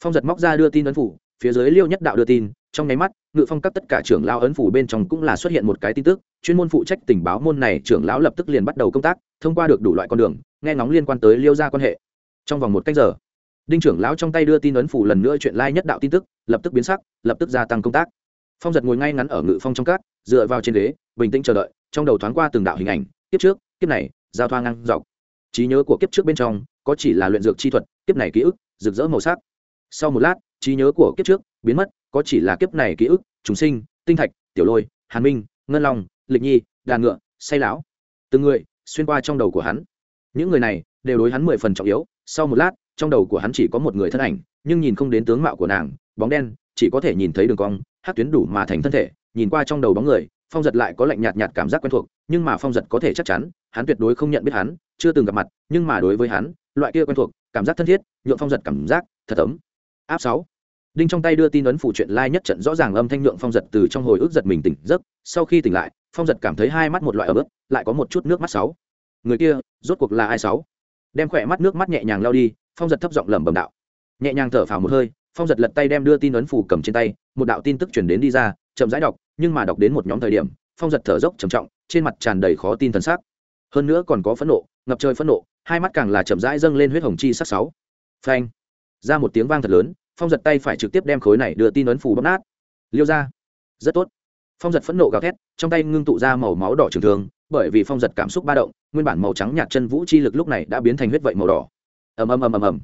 Phong giật móc ra đưa tin ấn phủ, phía dưới liêu nhất đạo đưa tin trong nháy mắt, ngự phong các tất cả trưởng lao ấn phủ bên trong cũng là xuất hiện một cái tin tức, chuyên môn phụ trách tình báo môn này, trưởng lão lập tức liền bắt đầu công tác, thông qua được đủ loại con đường, nghe ngóng liên quan tới liêu gia quan hệ. Trong vòng một cách giờ, đinh trưởng lão trong tay đưa tin ấn phủ lần nữa chuyện lai nhất đạo tin tức, lập tức biến sắc, lập tức gia tăng công tác. Phong giật ngồi ngay ngắn ở ngự phong trong cát dựa vào trên ghế, bình tĩnh chờ đợi, trong đầu thoáng qua từng đạo hình ảnh, kiếp trước, kiếp này, giao thoa ngang dọc. Trí nhớ của kiếp trước bên trong, có chỉ là luyện dược chi thuật, kiếp này ký ức, rực rỡ màu sắc. Sau một lát, trí nhớ của kiếp trước biến mất có chỉ là kiếp này ký ức chúng sinh, tinh thạch, tiểu lôi, hàn minh, ngân long, lịch nhi đàn ngựa, say lão. Từng người xuyên qua trong đầu của hắn. Những người này đều đối hắn mười phần trọng yếu. Sau một lát, trong đầu của hắn chỉ có một người thân ảnh, nhưng nhìn không đến tướng mạo của nàng, bóng đen, chỉ có thể nhìn thấy đường cong, hát tuyến đủ mà thành thân thể. Nhìn qua trong đầu bóng người, phong giật lại có lạnh nhạt nhạt cảm giác quen thuộc, nhưng mà phong giật có thể chắc chắn, hắn tuyệt đối không nhận biết hắn, chưa từng gặp mặt, nhưng mà đối với hắn, loại kia quen thuộc, cảm giác thân thiết nhuộm phong giật cảm giác thật ấm. Áp sáu đinh trong tay đưa tin ấn phụ chuyện lai、like、nhất trận rõ ràng âm thanh nhượng phong giật từ trong hồi ức giật mình tỉnh giấc, sau khi tỉnh lại, phong giật cảm thấy hai mắt một loại ấm ức lại có một chút nước mắt sáu. Người kia, rốt cuộc là ai sáu? Đem khỏe mắt nước mắt nhẹ nhàng lao đi, phong giật thấp giọng lẩm bẩm đạo. Nhẹ nhàng thở phào một hơi, phong giật lật tay đem đưa tin ấn phủ cầm trên tay, một đạo tin tức chuyển đến đi ra, chậm rãi đọc, nhưng mà đọc đến một nhóm thời điểm, phong giật thở dốc trầm trọng, trên mặt tràn đầy khó tin thần sắc. Hơn nữa còn có phẫn nộ, ngập trời phẫn nộ, hai mắt càng là chậm rãi dâng lên huyết hồng chi sắc sáu. Phanh! Ra một tiếng vang thật lớn phong giật tay phải trực tiếp đem khối này đưa tin ấn phủ bóp nát. Liêu ra. Rất tốt. Phong giật phẫn nộ gào thét, trong tay ngưng tụ ra màu máu đỏ trường thường bởi vì phong giật cảm xúc ba động, nguyên bản màu trắng nhạt chân vũ chi lực lúc này đã biến thành huyết vậy màu đỏ. Ầm ầm ầm ầm ầm.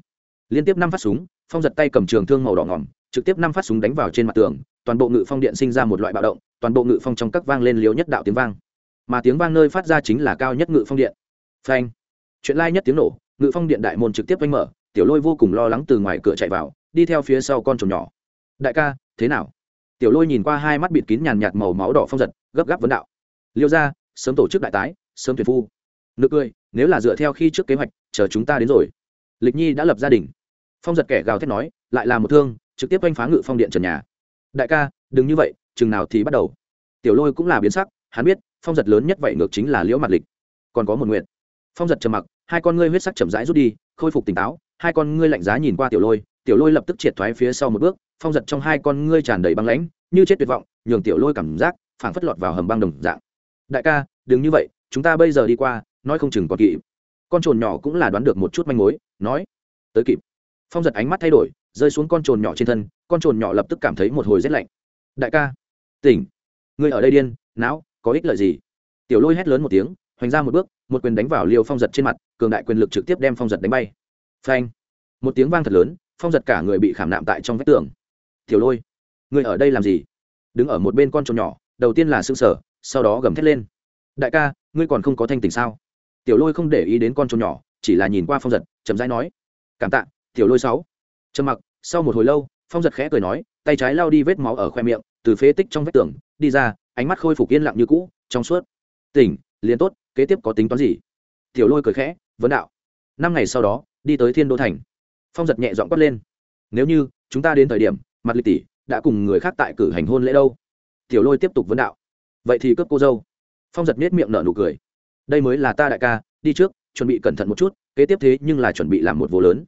Liên tiếp năm phát súng, phong giật tay cầm trường thương màu đỏ ngỏm, trực tiếp năm phát súng đánh vào trên mặt tường, toàn bộ ngự phong điện sinh ra một loại bạo động, toàn bộ ngự phong trong các vang lên liếu nhất đạo tiếng vang. Mà tiếng vang nơi phát ra chính là cao nhất ngự phong điện. Phanh. Chuyện lai nhất tiếng nổ, ngự phong điện đại môn trực tiếp vanh mở, tiểu lôi vô cùng lo lắng từ ngoài cửa chạy vào đi theo phía sau con trồn nhỏ. Đại ca, thế nào? Tiểu lôi nhìn qua hai mắt bịt kín nhàn nhạt màu máu đỏ phong giật, gấp gáp vấn đạo. Liêu ra sớm tổ chức đại tái, sớm tuyển phu. Nực cười, nếu là dựa theo khi trước kế hoạch, chờ chúng ta đến rồi. Lịch nhi đã lập gia đình. Phong giật kẻ gào thét nói, lại là một thương, trực tiếp oanh phá ngự phong điện trần nhà. Đại ca, đừng như vậy, chừng nào thì bắt đầu. Tiểu lôi cũng là biến sắc, hắn biết, phong giật lớn nhất vậy ngược chính là liễu mặt lịch. Còn có một nguyện. Phong giật trầm mặc, hai con ngươi huyết sắc chậm rãi rút đi, khôi phục tỉnh táo, hai con ngươi lạnh giá nhìn qua tiểu lôi tiểu lôi lập tức triệt thoái phía sau một bước, phong giật trong hai con ngươi tràn đầy băng lãnh, như chết tuyệt vọng, nhường tiểu lôi cảm giác phảng phất lọt vào hầm băng đồng dạng. Đại ca, đừng như vậy, chúng ta bây giờ đi qua, nói không chừng còn kịp. Con trồn nhỏ cũng là đoán được một chút manh mối, nói, tới kịp. Phong giật ánh mắt thay đổi, rơi xuống con trồn nhỏ trên thân, con trồn nhỏ lập tức cảm thấy một hồi rét lạnh. Đại ca, tỉnh. Người ở đây điên, não, có ích lợi gì? Tiểu lôi hét lớn một tiếng, hoành ra một bước, một quyền đánh vào liều phong giật trên mặt, cường đại quyền lực trực tiếp đem phong giật đánh bay. Phanh. Một tiếng vang thật lớn phong giật cả người bị khảm nạm tại trong vách tường. Tiểu lôi người ở đây làm gì? Đứng ở một bên con trồn nhỏ, đầu tiên là s ư sở sau đó gầm thét lên. Đại ca, ngươi còn không có thanh tỉnh sao? Tiểu lôi không để ý đến con trồn nhỏ, chỉ là nhìn qua phong giật chấm rãi nói, cảm tạ, tiểu lôi sáu. Trầm mặc, sau một hồi lâu, phong giật khẽ cười nói, tay trái lao đi vết máu ở khoe miệng, từ phế tích trong vách tường, đi ra, ánh mắt khôi phục yên lặng như cũ, trong suốt. Tỉnh, liền tốt, kế tiếp có tính toán gì? Tiểu lôi cười khẽ, vấn đạo. Năm ngày sau đó, đi tới thiên đô thành phong giật nhẹ dọn quát lên. Nếu như chúng ta đến thời điểm mặt lịch tỷ đã cùng người khác tại cử hành hôn lễ đâu? Tiểu lôi tiếp tục vấn đạo. Vậy thì cướp cô dâu. Phong giật nết miệng nở nụ cười. Đây mới là ta đại ca, đi trước, chuẩn bị cẩn thận một chút, kế tiếp thế nhưng là chuẩn bị làm một vô lớn.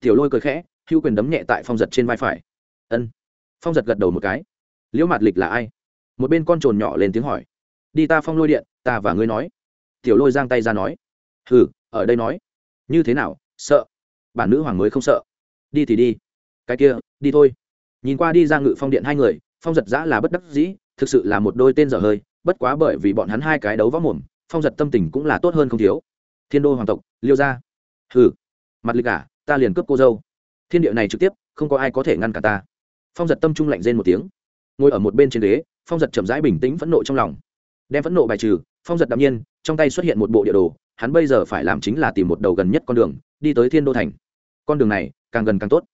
Tiểu lôi cười khẽ hữu quyền đấm nhẹ tại phong giật trên vai phải. Ân. Phong giật gật đầu một cái. Liễu mạt lịch là ai? Một bên con trồn nhỏ lên tiếng hỏi. Đi ta phong lôi điện, ta và ngươi nói. Tiểu lôi giang tay ra nói. Hừ, ở đây nói. Như thế nào, sợ? Bản nữ hoàng mới không sợ. Đi thì đi. Cái kia, đi thôi. Nhìn qua đi ra ngự phong điện hai người, phong giật giã là bất đắc dĩ, thực sự là một đôi tên dở hơi, bất quá bởi vì bọn hắn hai cái đấu võ mồm, phong giật tâm tình cũng là tốt hơn không thiếu. Thiên đô hoàng tộc, liêu ra hừ, mặt lịch cả ta liền cướp cô dâu. Thiên địa này trực tiếp, không có ai có thể ngăn cả ta. Phong giật tâm trung lạnh rên một tiếng. Ngồi ở một bên trên ghế, phong giật chậm rãi bình tĩnh phẫn nộ trong lòng. Đem phẫn nộ bài trừ, phong giật đ nhiên, trong tay xuất hiện một bộ địa đồ, hắn bây giờ phải làm chính là tìm một đầu gần nhất con đường đi tới thiên đô thành. Con đường này càng gần càng tốt.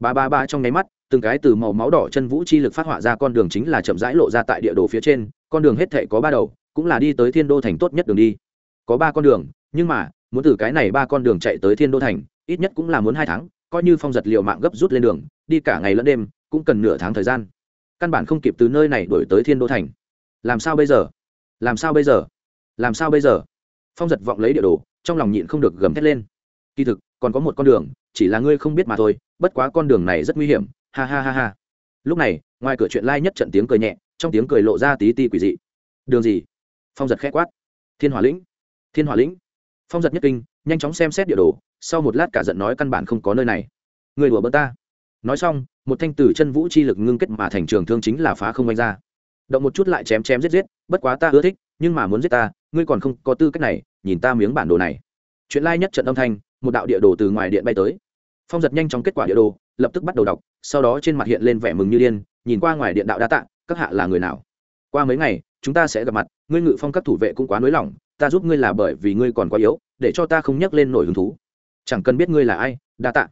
Ba ba ba trong nháy mắt, từng cái từ màu máu đỏ chân vũ chi lực phát họa ra con đường chính là chậm rãi lộ ra tại địa đồ phía trên, con đường hết thể có ba đầu, cũng là đi tới thiên đô thành tốt nhất đường đi. Có ba con đường, nhưng mà, muốn từ cái này ba con đường chạy tới thiên đô thành, ít nhất cũng là muốn hai tháng, coi như phong giật liệu mạng gấp rút lên đường, đi cả ngày lẫn đêm, cũng cần nửa tháng thời gian. Căn bản không kịp từ nơi này đổi tới thiên đô thành. Làm sao bây giờ? Làm sao bây giờ? Làm sao bây giờ? Phong giật vọng lấy địa đồ, trong lòng nhịn không được gầm thét lên kỳ thực, còn có một con đường, chỉ là ngươi không biết mà thôi, bất quá con đường này rất nguy hiểm. Ha ha ha ha. Lúc này, ngoài cửa chuyện lai、like、nhất trận tiếng cười nhẹ, trong tiếng cười lộ ra tí ti quỷ dị. Đường gì? Phong giật k h ẽ quát. Thiên hỏa lĩnh. Thiên hỏa lĩnh. Phong giật nhất kinh, nhanh chóng xem xét địa đồ, sau một lát cả giận nói căn bản không có nơi này. Người đùa bỡ ta. Nói xong, một thanh tử chân vũ chi lực ngưng kết mà thành trường thương chính là phá không oanh ra. Động một chút lại chém chém giết giết, bất quá ta ưa thích, nhưng mà muốn giết ta, ngươi còn không có tư cách này, nhìn ta miếng bản đồ này. Chuyện lai nhất trận âm thanh một đạo địa đồ từ ngoài điện bay tới. Phong giật nhanh chóng kết quả địa đồ, lập tức bắt đầu đọc, sau đó trên mặt hiện lên vẻ mừng như điên, nhìn qua ngoài điện đạo đa tạ, các hạ là người nào? Qua mấy ngày, chúng ta sẽ gặp mặt, ngươi ngự phong các thủ vệ cũng quá nới lỏng, ta giúp ngươi là bởi vì ngươi còn quá yếu, để cho ta không nhắc lên nổi hứng thú. Chẳng cần biết ngươi là ai, đa tạ.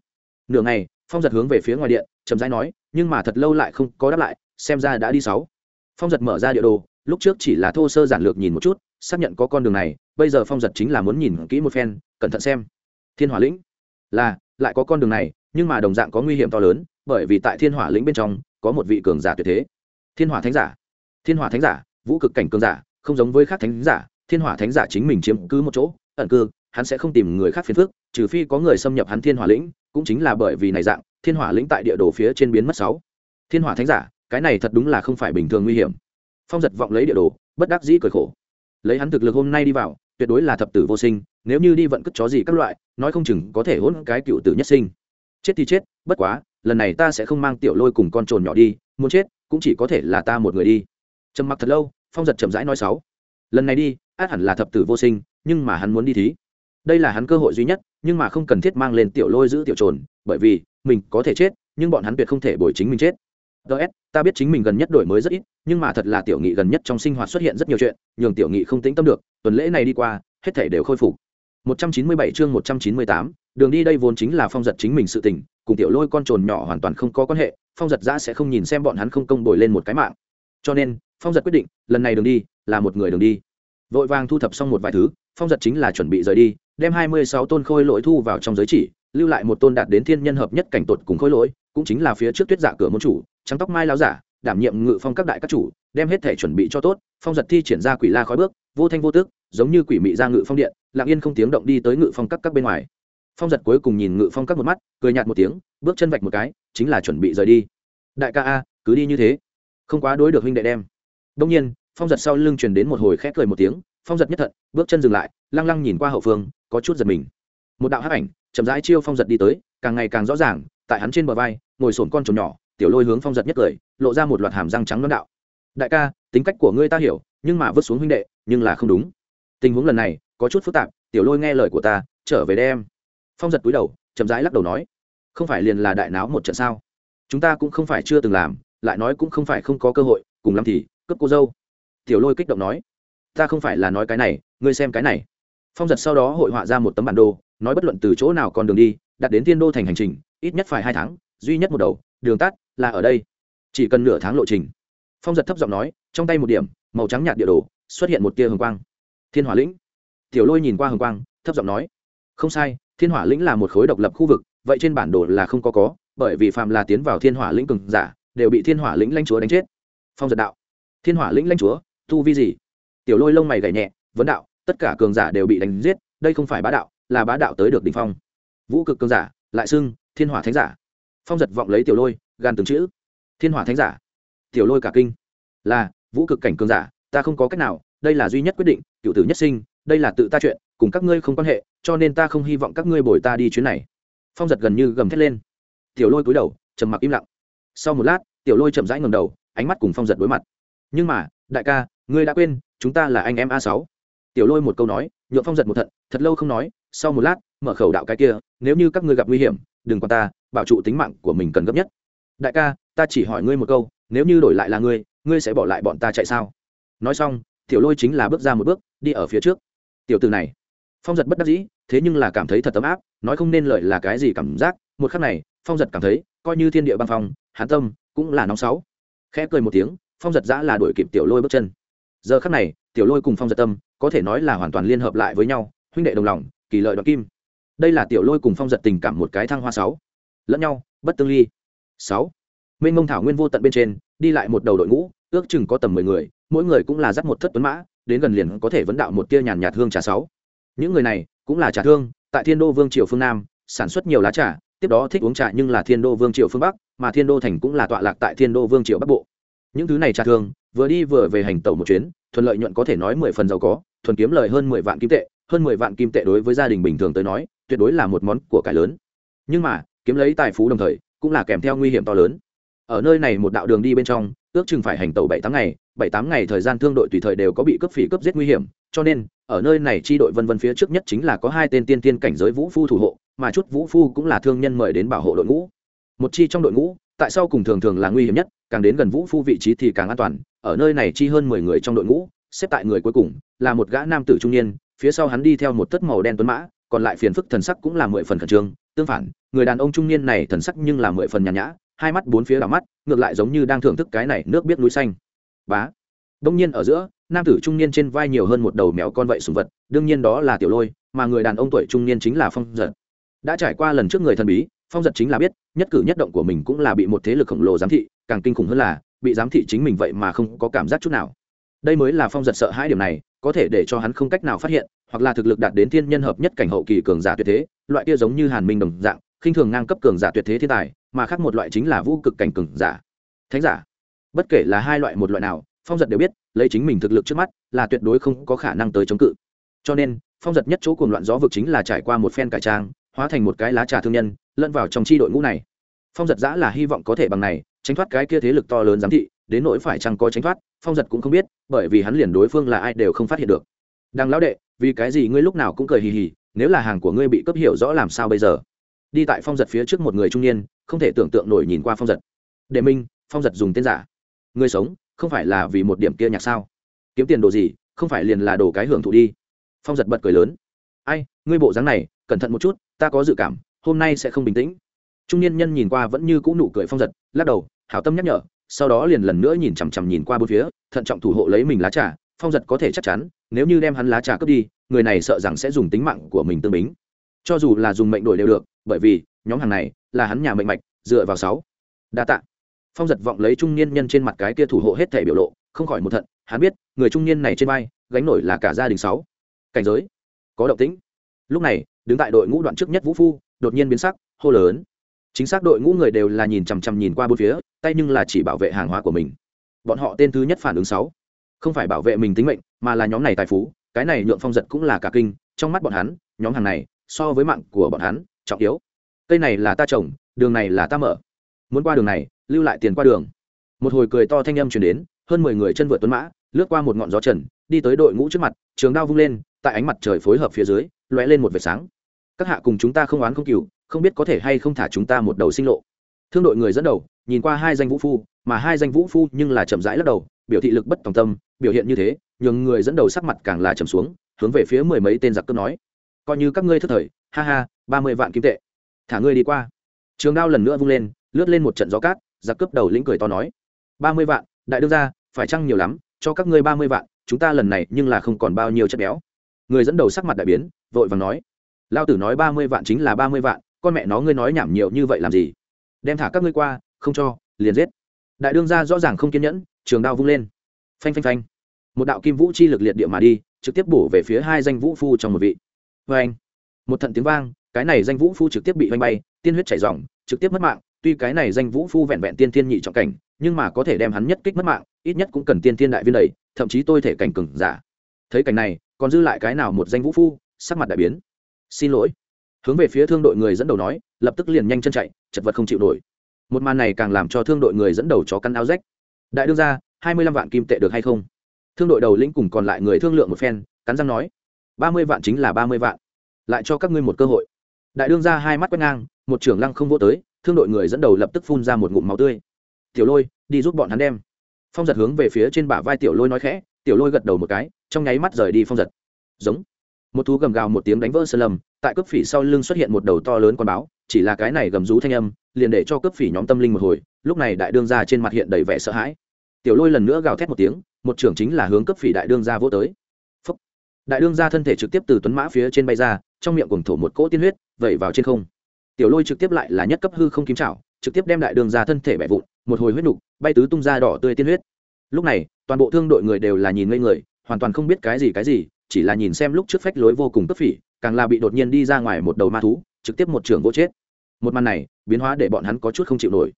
Nửa ngày, phong giật hướng về phía ngoài điện, chậm rãi nói, nhưng mà thật lâu lại không có đáp lại, xem ra đã đi sáu. Phong giật mở ra địa đồ, lúc trước chỉ là thô sơ giản lược nhìn một chút, xác nhận có con đường này, bây giờ phong giật chính là muốn nhìn kỹ một phen, cẩn thận xem thiên hỏa lĩnh. Là, lại có con đường này, nhưng mà đồng dạng có nguy hiểm to lớn, bởi vì tại thiên hỏa lĩnh bên trong, có một vị cường giả tuyệt thế. Thiên hỏa thánh giả. Thiên hỏa thánh giả, vũ cực cảnh cường giả, không giống với các thánh giả, thiên hỏa thánh giả chính mình chiếm cứ một chỗ, ẩn cư, hắn sẽ không tìm người khác phiền phức, trừ phi có người xâm nhập hắn thiên hỏa lĩnh, cũng chính là bởi vì này dạng, thiên hỏa lĩnh tại địa đồ phía trên biến mất sáu. Thiên hỏa thánh giả, cái này thật đúng là không phải bình thường nguy hiểm. Phong giật vọng lấy địa đồ, bất đắc dĩ cười khổ. Lấy hắn thực lực hôm nay đi vào, tuyệt đối là thập tử vô sinh nếu như đi vận cất chó gì các loại, nói không chừng có thể hỗn cái cựu tử nhất sinh. Chết thì chết, bất quá, lần này ta sẽ không mang tiểu lôi cùng con trồn nhỏ đi, muốn chết cũng chỉ có thể là ta một người đi. Trầm mặc thật lâu, phong giật chậm rãi nói sáu. Lần này đi, át hẳn là thập tử vô sinh, nhưng mà hắn muốn đi thí. Đây là hắn cơ hội duy nhất, nhưng mà không cần thiết mang lên tiểu lôi giữ tiểu trồn, bởi vì, mình có thể chết, nhưng bọn hắn tuyệt không thể bồi chính mình chết. Ts ta biết chính mình gần nhất đổi mới rất ít, nhưng mà thật là tiểu nghị gần nhất trong sinh hoạt xuất hiện rất nhiều chuyện, nhường tiểu nghị không tĩnh tâm được, tuần lễ này đi qua, hết thể đều khôi phục. 197 chương 198, đường đi đây vốn chính là phong giật chính mình sự tình cùng tiểu lôi con trồn nhỏ hoàn toàn không có quan hệ phong giật ra sẽ không nhìn xem bọn hắn không công bồi lên một cái mạng. Cho nên phong giật quyết định lần này đường đi là một người đường đi. Vội vàng thu thập xong một vài thứ phong giật chính là chuẩn bị rời đi đem hai mươi sáu tôn khôi lỗi thu vào trong giới chỉ lưu lại một tôn đạt đến thiên nhân hợp nhất cảnh tột cùng khôi lỗi cũng chính là phía trước tuyết giả cửa môn chủ trắng tóc mai lão giả đảm nhiệm ngự phong các đại các chủ đem hết thể chuẩn bị cho tốt phong giật thi triển ra quỷ la khói bước vô thanh vô tức, giống như quỷ mị ra ngự phong điện lặng yên không tiếng động đi tới ngự phong các các bên ngoài. Phong giật cuối cùng nhìn ngự phong các một mắt, cười nhạt một tiếng, bước chân vạch một cái, chính là chuẩn bị rời đi. Đại ca a, cứ đi như thế. Không quá đối được huynh đệ đem. Đông nhiên, phong giật sau lưng truyền đến một hồi khép cười một tiếng, phong giật nhất thận, bước chân dừng lại, lăng lăng nhìn qua hậu phương, có chút giật mình. Một đạo hắc ảnh, chậm rãi chiêu phong giật đi tới, càng ngày càng rõ ràng, tại hắn trên bờ vai, ngồi sổn con trồn nhỏ, tiểu lôi hướng phong giật nhất cười, lộ ra một loạt hàm răng trắng đón đạo. Đại ca, tính cách của ngươi ta hiểu, nhưng mà vứt xuống huynh đệ, nhưng là không đúng tình huống lần này có chút phức tạp, tiểu lôi nghe lời của ta, trở về đem. Phong giật cúi đầu, chậm rãi lắc đầu nói, không phải liền là đại náo một trận sao? Chúng ta cũng không phải chưa từng làm, lại nói cũng không phải không có cơ hội, cùng lắm thì, cướp cô dâu. Tiểu lôi kích động nói, ta không phải là nói cái này, ngươi xem cái này. Phong giật sau đó hội họa ra một tấm bản đồ, nói bất luận từ chỗ nào còn đường đi, đặt đến tiên đô thành hành trình, ít nhất phải hai tháng, duy nhất một đầu, đường tắt là ở đây. Chỉ cần nửa tháng lộ trình. Phong giật thấp giọng nói, trong tay một điểm, màu trắng nhạt địa đồ, xuất hiện một tia hồng quang thiên hỏa lĩnh. Tiểu lôi nhìn qua hồng quang, thấp giọng nói, không sai, thiên hỏa lĩnh là một khối độc lập khu vực, vậy trên bản đồ là không có có, bởi vì phạm là tiến vào thiên hỏa lĩnh cường giả, đều bị thiên hỏa lĩnh lãnh chúa đánh chết. Phong giật đạo, thiên hỏa lĩnh lãnh chúa, tu vi gì? Tiểu lôi lông mày gảy nhẹ, vấn đạo, tất cả cường giả đều bị đánh giết, đây không phải bá đạo, là bá đạo tới được đ ỉ n h phong. Vũ cực cường giả, lại xưng, thiên hỏa thánh giả. Phong giật vọng lấy tiểu lôi, gan từng chữ, thiên hỏa thánh giả. Tiểu lôi cả kinh, là, vũ cực cảnh cường giả, ta không có cách nào đây là duy nhất quyết định, cựu tử nhất sinh, đây là tự ta chuyện, cùng các ngươi không quan hệ, cho nên ta không hy vọng các ngươi bồi ta đi chuyến này. Phong giật gần như gầm thét lên. Tiểu lôi cúi đầu, trầm mặc im lặng. Sau một lát, tiểu lôi chậm rãi ngầm đầu, ánh mắt cùng phong giật đối mặt. Nhưng mà, đại ca, ngươi đã quên, chúng ta là anh em a sáu. Tiểu lôi một câu nói nhuộm phong giật một thận, thật lâu không nói, sau một lát, mở khẩu đạo cái kia, nếu như các ngươi gặp nguy hiểm, đừng quan ta, bảo trụ tính mạng của mình cần gấp nhất. Đại ca, ta chỉ hỏi ngươi một câu, nếu như đổi lại là ngươi ngươi sẽ bỏ lại bọn ta chạy sao? Nói xong tiểu lôi chính là bước ra một bước, đi ở phía trước. Tiểu từ này, phong giật bất đắc dĩ, thế nhưng là cảm thấy thật ấm áp, nói không nên lợi là cái gì cảm giác, một khắc này, phong giật cảm thấy, coi như thiên địa băng phong hán tâm cũng là nóng sáu. Khẽ cười một tiếng, phong giật giã là đuổi kịp tiểu lôi bước chân. Giờ khắc này, tiểu lôi cùng phong giật tâm, có thể nói là hoàn toàn liên hợp lại với nhau, huynh đệ đồng lòng, kỳ lợi đoạt kim. Đây là tiểu lôi cùng phong giật tình cảm một cái thăng hoa sáu. Lẫn nhau, bất tương ly. Sáu. Minh mông thảo nguyên vô tận bên trên, đi lại một đầu đội ngũ, ước chừng có tầm mười người mỗi người cũng là dắt một thất tuấn mã, đến gần liền có thể vấn đạo một tia nhàn nhạt hương trà sáu. Những người này cũng là trà thương, tại thiên đô vương triều phương nam, sản xuất nhiều lá trà, tiếp đó thích uống trà nhưng là thiên đô vương triều phương bắc, mà thiên đô thành cũng là tọa lạc tại thiên đô vương triều bắc bộ. Những thứ này trà thương, vừa đi vừa về hành tẩu một chuyến, thuận lợi nhuận có thể nói mười phần giàu có, thuần kiếm lời hơn mười vạn kim tệ, hơn mười vạn kim tệ đối với gia đình bình thường tới nói, tuyệt đối là một món của cải lớn. Nhưng mà, kiếm lấy tài phú đồng thời, cũng là kèm theo nguy hiểm to lớn. Ở nơi này một đạo đường đi bên trong ước chừng phải hành tàu bảy tám ngày, bảy tám ngày thời gian thương đội tùy thời đều có bị cướp phỉ cướp giết nguy hiểm, cho nên, ở nơi này chi đội vân vân phía trước nhất chính là có hai tên tiên tiên cảnh giới vũ phu thủ hộ, mà chút vũ phu cũng là thương nhân mời đến bảo hộ đội ngũ. Một chi trong đội ngũ, tại sao cùng thường thường là nguy hiểm nhất, càng đến gần vũ phu vị trí thì càng an toàn, ở nơi này chi hơn mười người trong đội ngũ, xếp tại người cuối cùng, là một gã nam tử trung niên, phía sau hắn đi theo một tất màu đen tuấn mã, còn lại phiền phức thần sắc cũng là mười phần khẩn trương, tương phản, người đàn ông trung niên này thần sắc nhưng là mười phần nhàn nhã hai mắt bốn phía đảo mắt, ngược lại giống như đang thưởng thức cái này nước biết núi xanh. Bá. Đông nhiên ở giữa, nam tử trung niên trên vai nhiều hơn một đầu mèo con vậy sùng vật, đương nhiên đó là tiểu lôi, mà người đàn ông tuổi trung niên chính là phong giật. Đã trải qua lần trước người thần bí, phong giật chính là biết, nhất cử nhất động của mình cũng là bị một thế lực khổng lồ giám thị, càng kinh khủng hơn là, bị giám thị chính mình vậy mà không có cảm giác chút nào. Đây mới là phong giật sợ hai điểm này, có thể để cho hắn không cách nào phát hiện, hoặc là thực lực đạt đến thiên nhân hợp nhất cảnh hậu kỳ cường giả tuyệt thế, loại kia giống như hàn minh đồng dạng khinh thường ngang cấp cường giả tuyệt thế thiên tài, mà khác một loại chính là vũ cực cảnh cường giả. Thánh giả. Bất kể là hai loại một loại nào, phong giật đều biết, lấy chính mình thực lực trước mắt, là tuyệt đối không có khả năng tới chống cự. Cho nên, phong giật nhất chỗ cuồng loạn gió vực chính là trải qua một phen cải trang, hóa thành một cái lá trà thương nhân, lẫn vào trong chi đội ngũ này. Phong giật giã là hy vọng có thể bằng này, tránh thoát cái kia thế lực to lớn giám thị, đến nỗi phải chăng có tránh thoát, phong giật cũng không biết, bởi vì hắn liền đối phương là ai đều không phát hiện được. Đằng lão đệ, vì cái gì ngươi lúc nào cũng cười hì hì, nếu là hàng của ngươi bị cấp hiểu rõ làm sao bây giờ? Đi tại phong giật phía trước một người trung niên, không thể tưởng tượng nổi nhìn qua phong giật. Đệ minh, phong giật dùng tên giả. Người sống, không phải là vì một điểm kia nhạc sao? Kiếm tiền đồ gì, không phải liền là đồ cái hưởng thụ đi. Phong giật bật cười lớn. Ai, ngươi bộ dáng này, cẩn thận một chút, ta có dự cảm, hôm nay sẽ không bình tĩnh. Trung niên nhân nhìn qua vẫn như cũ nụ cười phong giật, lắc đầu, hảo tâm nhắc nhở, sau đó liền lần nữa nhìn chằm chằm nhìn qua bốn phía, thận trọng thủ hộ lấy mình lá trà. Phong giật có thể chắc chắn, nếu như đem hắn lá trà cướp đi, người này sợ rằng sẽ dùng tính mạng của mình tương bính cho dù là dùng mệnh đổi đều được, bởi vì nhóm hàng này là hắn nhà mệnh mạch, dựa vào sáu. Đa tạ. Phong giật vọng lấy trung niên nhân trên mặt cái kia thủ hộ hết thể biểu lộ, không khỏi một thận, hắn biết, người trung niên này trên vai, gánh nổi là cả gia đình sáu. Cảnh giới. Có động tĩnh. Lúc này, đứng tại đội ngũ đoạn trước nhất vũ phu, đột nhiên biến sắc, hô lớn. Chính xác đội ngũ người đều là nhìn chằm chằm nhìn qua bốn phía, tay nhưng là chỉ bảo vệ hàng hóa của mình. Bọn họ tên thứ nhất phản ứng sáu. Không phải bảo vệ mình tính mệnh, mà là nhóm này tài phú, cái này nhượng phong giật cũng là cả kinh, trong mắt bọn hắn, nhóm hàng này so với mạng của bọn hắn, trọng yếu. Cây này là ta trồng, đường này là ta mở. Muốn qua đường này, lưu lại tiền qua đường. Một hồi cười to thanh âm chuyển đến, hơn mười người chân vượt tuấn mã, lướt qua một ngọn gió trần, đi tới đội ngũ trước mặt, trường đao vung lên, tại ánh mặt trời phối hợp phía dưới, lóe lên một vệt sáng. Các hạ cùng chúng ta không oán không cừu, không biết có thể hay không thả chúng ta một đầu sinh lộ. Thương đội người dẫn đầu, nhìn qua hai danh vũ phu, mà hai danh vũ phu nhưng là chậm rãi lắc đầu, biểu thị lực bất tòng tâm, biểu hiện như thế, nhường người dẫn đầu sắc mặt càng là trầm xuống, hướng về phía mười mấy tên giặc cướp nói coi như các ngươi thất thời, ha ha, ba mươi vạn kim tệ. Thả ngươi đi qua. Trường đao lần nữa vung lên, lướt lên một trận gió cát, giặc cướp đầu lĩnh cười to nói, ba mươi vạn, đại đương ra phải chăng nhiều lắm, cho các ngươi ba mươi vạn, chúng ta lần này nhưng là không còn bao nhiêu chất béo. Người dẫn đầu sắc mặt đại biến, vội vàng nói, lao tử nói ba mươi vạn chính là ba mươi vạn, con mẹ nó ngươi nói nhảm nhiều như vậy làm gì? Đem thả các ngươi qua, không cho, liền giết. Đại đương ra rõ ràng không kiên nhẫn, trường đao vung lên. Phanh phanh phanh. Một đạo kim vũ chi lực liệt địa mà đi, trực tiếp bổ về phía hai danh vũ phu trong một vị vê anh. Một thận tiếng vang, cái này danh vũ phu trực tiếp bị vanh bay, tiên huyết chảy dòng, trực tiếp mất mạng. Tuy cái này danh vũ phu vẹn vẹn tiên thiên nhị trọng cảnh, nhưng mà có thể đem hắn nhất kích mất mạng, ít nhất cũng cần tiên thiên đại viên đầy, thậm chí tôi thể cảnh cừng giả. Thấy cảnh này, còn dư lại cái nào một danh vũ phu, sắc mặt đại biến. Xin lỗi. Hướng về phía thương đội người dẫn đầu nói, lập tức liền nhanh chân chạy, chật vật không chịu nổi. Một màn này càng làm cho thương đội người dẫn đầu chó căn áo rách. Đại đương ra hai mươi lăm vạn kim tệ được hay không? Thương đội đầu lĩnh cùng còn lại người thương lượng một phen, cắn răng nói ba mươi vạn chính là ba mươi vạn. Lại cho các ngươi một cơ hội. Đại đương ra hai mắt quét ngang, một trưởng lăng không vô tới, thương đội người dẫn đầu lập tức phun ra một ngụm máu tươi. Tiểu lôi, đi giúp bọn hắn đem. Phong giật hướng về phía trên bả vai tiểu lôi nói khẽ, tiểu lôi gật đầu một cái, trong nháy mắt rời đi phong giật. Giống. Một thú gầm gào một tiếng đánh vỡ sơ lầm tại cướp phỉ sau lưng xuất hiện một đầu to lớn con báo, chỉ là cái này gầm rú thanh âm, liền để cho cướp phỉ nhóm tâm linh một hồi, lúc này đại đương ra trên mặt hiện đầy vẻ sợ hãi. Tiểu lôi lần nữa gào thét một tiếng, một trưởng chính là hướng cướp phỉ đại đương ra vô tới đại đương ra thân thể trực tiếp từ tuấn mã phía trên bay ra trong miệng cùng thổ một cỗ tiên huyết vẩy vào trên không. Tiểu lôi trực tiếp lại là nhất cấp hư không kim trảo trực tiếp đem đại đương ra thân thể bẻ vụn một hồi huyết nục bay tứ tung ra đỏ tươi tiên huyết. Lúc này toàn bộ thương đội người đều là nhìn ngây người hoàn toàn không biết cái gì cái gì chỉ là nhìn xem lúc trước phách lối vô cùng cấp phỉ càng là bị đột nhiên đi ra ngoài một đầu ma thú trực tiếp một trường vô chết. Một màn này biến hóa để bọn hắn có chút không chịu nổi.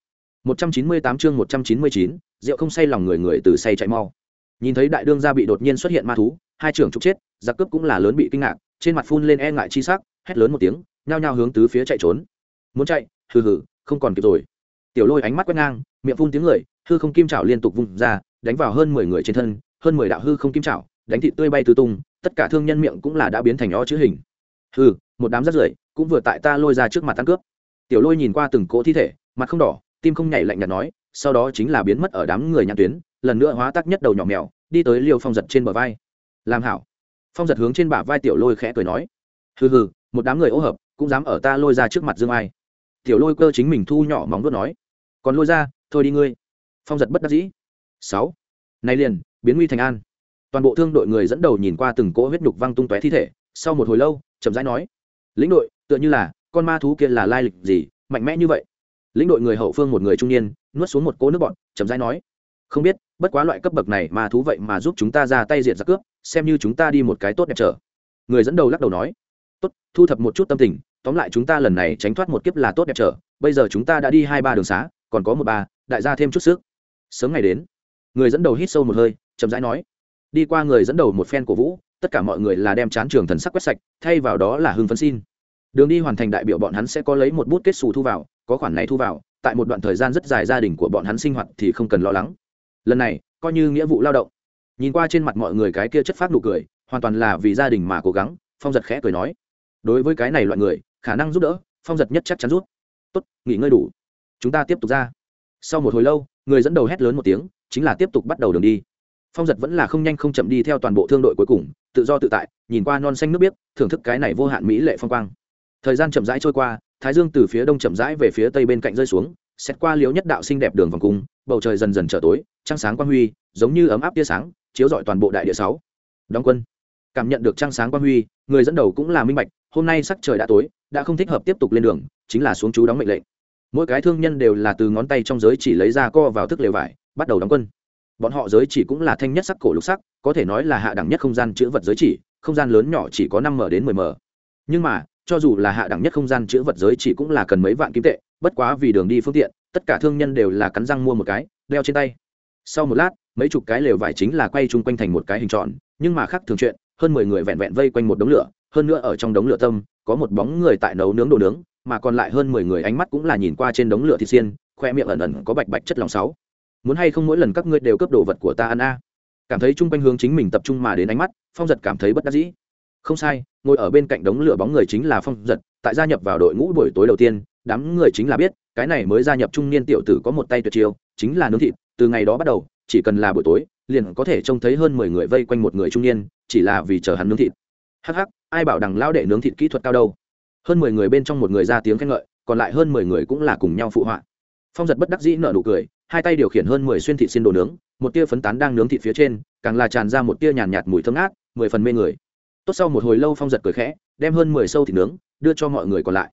198 chương 199, rượu không say lòng người người từ say chạy mau. Nhìn thấy đại đương gia bị đột nhiên xuất hiện ma thú hai trưởng trục chết, giặc cướp cũng là lớn bị kinh ngạc, trên mặt phun lên e ngại chi sắc, hét lớn một tiếng, nhao nhao hướng tứ phía chạy trốn. Muốn chạy? Hừ hừ, không còn kịp rồi. Tiểu lôi ánh mắt quét ngang, miệng phun tiếng người, hư không kim chảo liên tục vung ra, đánh vào hơn mười người trên thân, hơn mười đạo hư không kim chảo, đánh thịt tươi bay tứ tung, tất cả thương nhân miệng cũng là đã biến thành o chữ hình. Hừ, một đám rắt rưởi cũng vừa tại ta lôi ra trước mặt ăn cướp. Tiểu lôi nhìn qua từng cỗ thi thể, mặt không đỏ, tim không nhảy lạnh nhạt nói, sau đó chính là biến mất ở đám người nhãn tuyến, lần nữa hóa tác nhất đầu nhỏ mèo, đi tới liêu phong giật trên bờ vai làm hảo. Phong giật hướng trên bả vai tiểu lôi khẽ cười nói, hừ hừ, một đám người ô hợp, cũng dám ở ta lôi ra trước mặt dương ai. Tiểu lôi cơ chính mình thu nhỏ móng đốt nói, còn lôi ra, thôi đi ngươi. Phong giật bất đắc dĩ. Sáu. Nay liền, biến nguy thành an. Toàn bộ thương đội người dẫn đầu nhìn qua từng cỗ huyết nhục văng tung tóe thi thể, sau một hồi lâu, chậm rãi nói, lĩnh đội, tựa như là, con ma thú kia là lai lịch gì, mạnh mẽ như vậy? Lĩnh đội người hậu phương một người trung niên, nuốt xuống một cỗ nước bọn chậm rãi nói, không biết bất quá loại cấp bậc này mà thú vậy mà giúp chúng ta ra tay diệt giặc cướp, xem như chúng ta đi một cái tốt đẹp trở. Người dẫn đầu lắc đầu nói, tốt, thu thập một chút tâm tình, tóm lại chúng ta lần này tránh thoát một kiếp là tốt đẹp trở, bây giờ chúng ta đã đi hai ba đường xá, còn có một ba, đại gia thêm chút sức. Sớm ngày đến, người dẫn đầu hít sâu một hơi, chậm rãi nói, đi qua người dẫn đầu một phen cổ vũ, tất cả mọi người là đem chán trường thần sắc quét sạch, thay vào đó là hưng phấn xin. Đường đi hoàn thành đại biểu bọn hắn sẽ có lấy một bút kết xù thu vào, có khoản này thu vào, tại một đoạn thời gian rất dài gia đình của bọn hắn sinh hoạt thì không cần lo lắng lần này coi như nghĩa vụ lao động. Nhìn qua trên mặt mọi người cái kia chất phát nụ cười, hoàn toàn là vì gia đình mà cố gắng, phong giật khẽ cười nói. Đối với cái này loại người, khả năng giúp đỡ, phong giật nhất chắc chắn rút. Tốt, nghỉ ngơi đủ. Chúng ta tiếp tục ra. Sau một hồi lâu, người dẫn đầu hét lớn một tiếng, chính là tiếp tục bắt đầu đường đi. Phong giật vẫn là không nhanh không chậm đi theo toàn bộ thương đội cuối cùng, tự do tự tại, nhìn qua non xanh nước biếc, thưởng thức cái này vô hạn mỹ lệ phong quang. Thời gian chậm rãi trôi qua, thái dương từ phía đông chậm rãi về phía tây bên cạnh rơi xuống, xét qua liếu nhất đạo xinh đẹp đường vòng cung, bầu trời dần dần trở tối trăng sáng quang huy, giống như ấm áp tia sáng, chiếu rọi toàn bộ đại địa sáu. Đóng quân. Cảm nhận được trăng sáng quang huy, người dẫn đầu cũng là minh bạch, hôm nay sắc trời đã tối, đã không thích hợp tiếp tục lên đường, chính là xuống chú đóng mệnh lệnh. Mỗi cái thương nhân đều là từ ngón tay trong giới chỉ lấy ra co vào thức lều vải, bắt đầu đóng quân. Bọn họ giới chỉ cũng là thanh nhất sắc, cổ lục sắc, có thể nói là hạ đẳng nhất không gian chữ vật giới chỉ, không gian lớn nhỏ chỉ có năm m đến mười m. Nhưng mà, cho dù là hạ đẳng nhất không gian chữ vật giới chỉ cũng là cần mấy vạn kim tệ, bất quá vì đường đi phương tiện, tất cả thương nhân đều là cắn răng mua một cái, đeo trên tay sau một lát, mấy chục cái lều vải chính là quay chung quanh thành một cái hình tròn, nhưng mà khác thường chuyện, hơn mười người vẹn vẹn vây quanh một đống lửa, hơn nữa ở trong đống lửa tâm, có một bóng người tại nấu nướng đồ nướng, mà còn lại hơn mười người ánh mắt cũng là nhìn qua trên đống lửa thịt xiên, khoe miệng ẩn ẩn có bạch bạch chất lòng sáu. Muốn hay không mỗi lần các ngươi đều cướp đồ vật của ta ăn a? Cảm thấy chung quanh hướng chính mình tập trung mà đến ánh mắt, phong giật cảm thấy bất đắc dĩ. Không sai, ngồi ở bên cạnh đống lửa bóng người chính là phong giật, tại gia nhập vào đội ngũ buổi tối đầu tiên, đám người chính là biết cái này mới gia nhập trung niên tiểu tử có một tay tuyệt chiêu chính là nướng thịt từ ngày đó bắt đầu chỉ cần là buổi tối liền có thể trông thấy hơn mười người vây quanh một người trung niên chỉ là vì chờ hắn nướng thịt. Hắc hắc ai bảo đằng lao đệ nướng thịt kỹ thuật cao đâu. Hơn mười người bên trong một người ra tiếng khen ngợi còn lại hơn mười người cũng là cùng nhau phụ họa. Phong giật bất đắc dĩ nở nụ cười hai tay điều khiển hơn mười xuyên thịt xin đồ nướng một tia phấn tán đang nướng thịt phía trên càng là tràn ra một tia nhàn nhạt, mùi thơm ngát mười phần mê người. Tốt sau một hồi lâu phong giật cười khẽ đem hơn mười sâu thịt nướng đưa cho mọi người còn lại.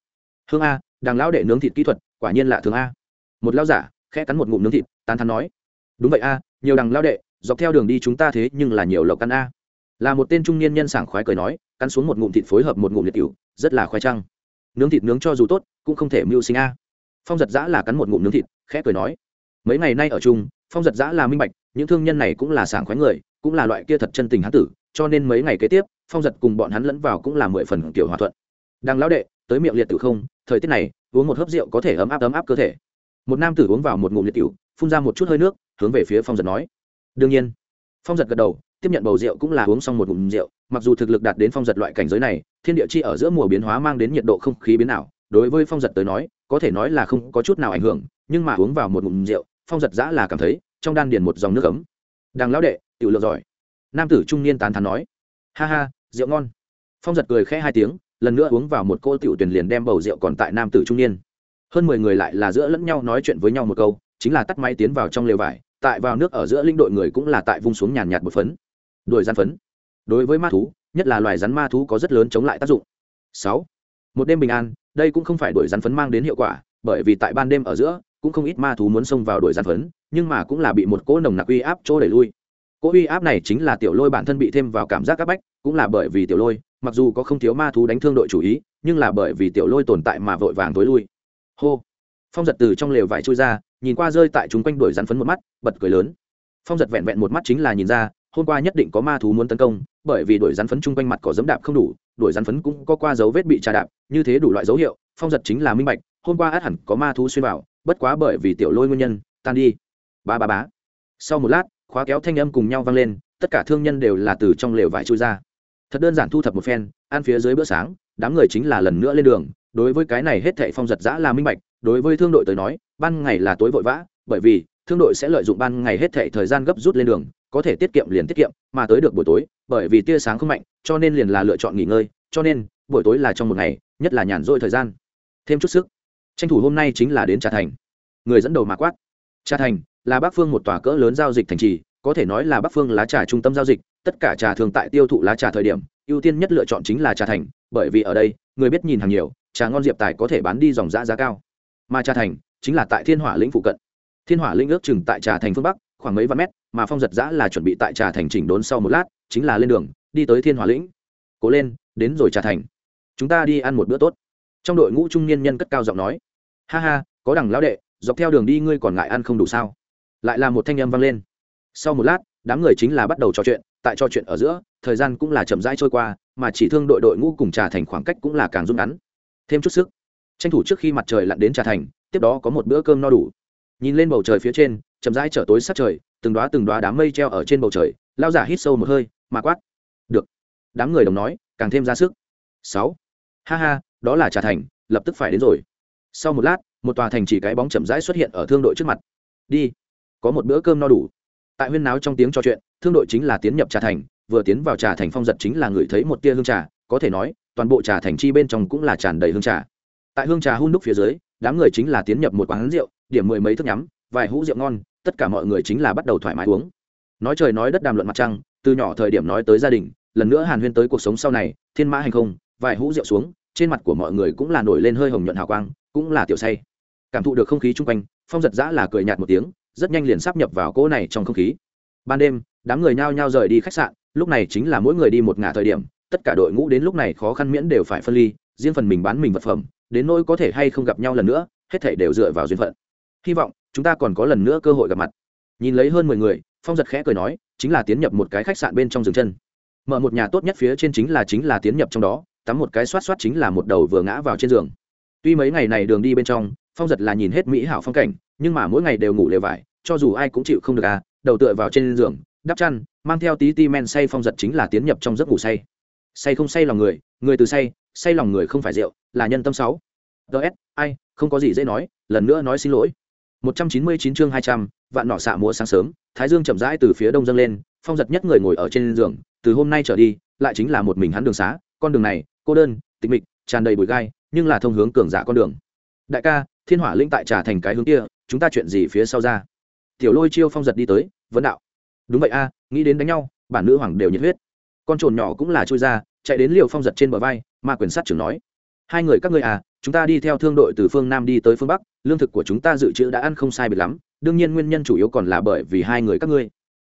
Hương a đằng lão đệ nướng thịt kỹ thuật quả nhiên lạ thường a. Một lao giả khẽ cắn một ngụm nướng thịt, tán thắn nói, đúng vậy a, nhiều đằng lao đệ, dọc theo đường đi chúng ta thế nhưng là nhiều lộc căn a. Là một tên trung niên nhân sảng khoái cười nói, cắn xuống một ngụm thịt phối hợp một ngụm liệt cựu rất là khoái trăng nướng thịt nướng cho dù tốt, cũng không thể mưu sinh a. Phong giật giã là cắn một ngụm nướng thịt, khẽ cười nói, mấy ngày nay ở chung, phong giật giã là minh bạch, những thương nhân này cũng là sảng khoái người, cũng là loại kia thật chân tình hán tử, cho nên mấy ngày kế tiếp, phong giật cùng bọn hắn lẫn vào cũng là mười phần kiểu hòa thuận. Đằng lão đệ, tới miệng liệt tử không thời tiết này, uống một hớp rượu có thể ấm áp ấm áp cơ thể. Một nam tử uống vào một ngụm liệt cựu phun ra một chút hơi nước, hướng về phía phong giật nói. Đương nhiên. Phong giật gật đầu, tiếp nhận bầu rượu cũng là uống xong một ngụm rượu. Mặc dù thực lực đạt đến phong giật loại cảnh giới này, thiên địa chi ở giữa mùa biến hóa mang đến nhiệt độ không khí biến ảo, đối với phong giật tới nói, có thể nói là không có chút nào ảnh hưởng, nhưng mà uống vào một ngụm rượu, phong giật giã là cảm thấy, trong đan điền một dòng nước ấm. Đang lão đệ, tiểu lượng giỏi. Nam tử trung niên tán thán nói. Ha ha, rượu ngon. Phong giật cười khẽ hai tiếng lần nữa uống vào một cô tiểu tuyển liền đem bầu rượu còn tại nam tử trung niên. Hơn mười người lại là giữa lẫn nhau nói chuyện với nhau một câu, chính là tắt máy tiến vào trong lều vải, tại vào nước ở giữa linh đội người cũng là tại vung xuống nhàn nhạt một phấn. Đuổi rắn phấn. Đối với ma thú, nhất là loài rắn ma thú có rất lớn chống lại tác dụng. Sáu. Một đêm bình an, đây cũng không phải đuổi rắn phấn mang đến hiệu quả, bởi vì tại ban đêm ở giữa, cũng không ít ma thú muốn xông vào đuổi rắn phấn, nhưng mà cũng là bị một cỗ nồng nặc uy áp chỗ đẩy lui. Cỗ uy áp này chính là tiểu lôi bản thân bị thêm vào cảm giác áp bách, cũng là bởi vì tiểu lôi mặc dù có không thiếu ma thú đánh thương đội chủ ý, nhưng là bởi vì tiểu lôi tồn tại mà vội vàng tối lui. Hô! Phong giật từ trong lều vải trôi ra, nhìn qua rơi tại chúng quanh đuổi rắn phấn một mắt, bật cười lớn. Phong giật vẹn vẹn một mắt chính là nhìn ra, hôm qua nhất định có ma thú muốn tấn công, bởi vì đuổi rắn phấn chung quanh mặt có dẫm đạp không đủ, đuổi rắn phấn cũng có qua dấu vết bị trà đạp, như thế đủ loại dấu hiệu, phong giật chính là minh bạch, hôm qua át hẳn có ma thú xuyên vào, bất quá bởi vì tiểu lôi nguyên nhân, tan đi. Ba ba bá sau một lát, khóa kéo thanh âm cùng nhau vang lên, tất cả thương nhân đều là từ trong lều vải chui ra thật đơn giản thu thập một phen, ăn phía dưới bữa sáng, đám người chính là lần nữa lên đường. Đối với cái này hết thệ phong giật giã là minh bạch, đối với thương đội tới nói, ban ngày là tối vội vã, bởi vì thương đội sẽ lợi dụng ban ngày hết thệ thời gian gấp rút lên đường, có thể tiết kiệm liền tiết kiệm, mà tới được buổi tối, bởi vì tia sáng không mạnh, cho nên liền là lựa chọn nghỉ ngơi, cho nên buổi tối là trong một ngày, nhất là nhàn rỗi thời gian. Thêm chút sức. Tranh thủ hôm nay chính là đến trà thành. Người dẫn đầu mà quát. Trà thành là bắc phương một tòa cỡ lớn giao dịch thành trì, có thể nói là bắc phương lá trà trung tâm giao dịch tất cả trà thường tại tiêu thụ lá trà thời điểm, ưu tiên nhất lựa chọn chính là trà thành, bởi vì ở đây, người biết nhìn hàng nhiều, trà ngon diệp tài có thể bán đi dòng giá giá cao. Mà trà thành chính là tại thiên hỏa lĩnh phụ cận. Thiên hỏa lĩnh ước chừng tại trà thành phương bắc, khoảng mấy vạn mét, mà phong giật giã là chuẩn bị tại trà thành chỉnh đốn sau một lát, chính là lên đường, đi tới thiên hỏa lĩnh. Cố lên, đến rồi trà thành. Chúng ta đi ăn một bữa tốt. Trong đội ngũ trung niên nhân cất cao giọng nói. Ha ha, có đằng lão đệ, dọc theo đường đi ngươi còn ngại ăn không đủ sao? Lại là một thanh âm vang lên. Sau một lát đám người chính là bắt đầu trò chuyện, tại trò chuyện ở giữa, thời gian cũng là chậm rãi trôi qua, mà chỉ thương đội đội ngũ cùng trà thành khoảng cách cũng là càng rút ngắn. Thêm chút sức, tranh thủ trước khi mặt trời lặn đến trà thành, tiếp đó có một bữa cơm no đủ. Nhìn lên bầu trời phía trên, chậm rãi trở tối sát trời, từng đoá từng đoá đám mây treo ở trên bầu trời, lao giả hít sâu một hơi, mà quát. Được. Đám người đồng nói, càng thêm ra sức. Sáu. Ha ha, đó là trà thành, lập tức phải đến rồi. Sau một lát, một tòa thành chỉ cái bóng chậm rãi xuất hiện ở thương đội trước mặt. Đi. Có một bữa cơm no đủ tại huyên náo trong tiếng trò chuyện, thương đội chính là tiến nhập trà thành, vừa tiến vào trà thành phong giật chính là người thấy một tia hương trà, có thể nói, toàn bộ trà thành chi bên trong cũng là tràn đầy hương trà. Tại hương trà hun đúc phía dưới, đám người chính là tiến nhập một quán rượu, điểm mười mấy thức nhắm, vài hũ rượu ngon, tất cả mọi người chính là bắt đầu thoải mái uống. Nói trời nói đất đàm luận mặt trăng, từ nhỏ thời điểm nói tới gia đình, lần nữa hàn huyên tới cuộc sống sau này, thiên mã hành không, vài hũ rượu xuống, trên mặt của mọi người cũng là nổi lên hơi hồng nhuận hào quang, cũng là tiểu say. Cảm thụ được không khí chung quanh, phong giật giã là cười nhạt một tiếng rất nhanh liền sắp nhập vào cỗ này trong không khí. Ban đêm, đám người nhao nhao rời đi khách sạn, lúc này chính là mỗi người đi một ngả thời điểm, tất cả đội ngũ đến lúc này khó khăn miễn đều phải phân ly, riêng phần mình bán mình vật phẩm, đến nỗi có thể hay không gặp nhau lần nữa, hết thể đều dựa vào duyên phận. Hy vọng, chúng ta còn có lần nữa cơ hội gặp mặt. Nhìn lấy hơn mười người, phong giật khẽ cười nói, chính là tiến nhập một cái khách sạn bên trong rừng chân. Mở một nhà tốt nhất phía trên chính là chính là tiến nhập trong đó, tắm một cái xoát xoát chính là một đầu vừa ngã vào trên giường. Tuy mấy ngày này đường đi bên trong, phong giật là nhìn hết mỹ hảo phong cảnh nhưng mà mỗi ngày đều ngủ lều vải cho dù ai cũng chịu không được à đầu tựa vào trên giường đắp chăn mang theo tí ti men say phong giật chính là tiến nhập trong giấc ngủ say. Say không say lòng người người từ say say lòng người không phải rượu là nhân tâm sáu. Ts ai không có gì dễ nói lần nữa nói xin lỗi. 199 chương 200, vạn nỏ xạ múa sáng sớm thái dương chậm rãi từ phía đông dâng lên phong giật nhất người ngồi ở trên giường từ hôm nay trở đi lại chính là một mình hắn đường xá con đường này cô đơn tịch mịch tràn đầy bụi gai nhưng là thông hướng cường giả con đường. Đại ca thiên hỏa linh tại trà thành cái hướng kia chúng ta chuyện gì phía sau ra? Tiểu lôi chiêu phong giật đi tới, vấn đạo. Đúng vậy a, nghĩ đến đánh nhau, bản nữ hoàng đều nhiệt huyết. Con trồn nhỏ cũng là trôi ra, chạy đến liều phong giật trên bờ vai, mà quyền sát trưởng nói. Hai người các ngươi à chúng ta đi theo thương đội từ phương nam đi tới phương bắc, lương thực của chúng ta dự trữ đã ăn không sai biệt lắm, đương nhiên nguyên nhân chủ yếu còn là bởi vì hai người các ngươi.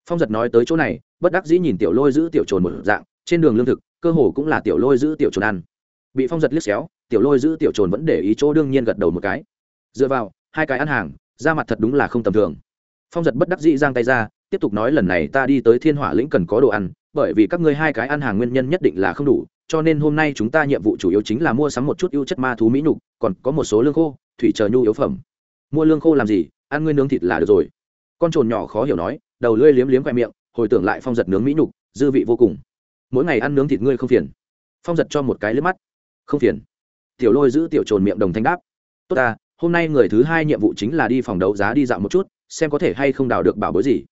Phong giật nói tới chỗ này, bất đắc dĩ nhìn tiểu lôi giữ tiểu trồn một dạng, trên đường lương thực, cơ hồ cũng là tiểu lôi giữ tiểu trồn ăn. Bị phong giật liếc xéo, tiểu lôi giữ tiểu trồn vẫn để ý chỗ đương nhiên gật đầu một cái. Dựa vào, hai cái ăn hàng ra mặt thật đúng là không tầm thường. Phong giật bất đắc dĩ giang tay ra, tiếp tục nói lần này ta đi tới thiên hỏa lĩnh cần có đồ ăn, bởi vì các ngươi hai cái ăn hàng nguyên nhân nhất định là không đủ, cho nên hôm nay chúng ta nhiệm vụ chủ yếu chính là mua sắm một chút ưu chất ma thú mỹ nhục còn có một số lương khô, thủy chờ nhu yếu phẩm. Mua lương khô làm gì? Ăn ngươi nướng thịt là được rồi. Con trồn nhỏ khó hiểu nói, đầu lưỡi liếm liếm khoe miệng, hồi tưởng lại phong giật nướng mỹ nhục dư vị vô cùng. Mỗi ngày ăn nướng thịt ngươi không phiền. Phong giật cho một cái liếc mắt. Không phiền. Tiểu lôi giữ tiểu trồn miệng đồng thanh đáp. Tốt ta hôm nay người thứ hai nhiệm vụ chính là đi phòng đấu giá đi dạo một chút, xem có thể hay không đào được bảo bối gì.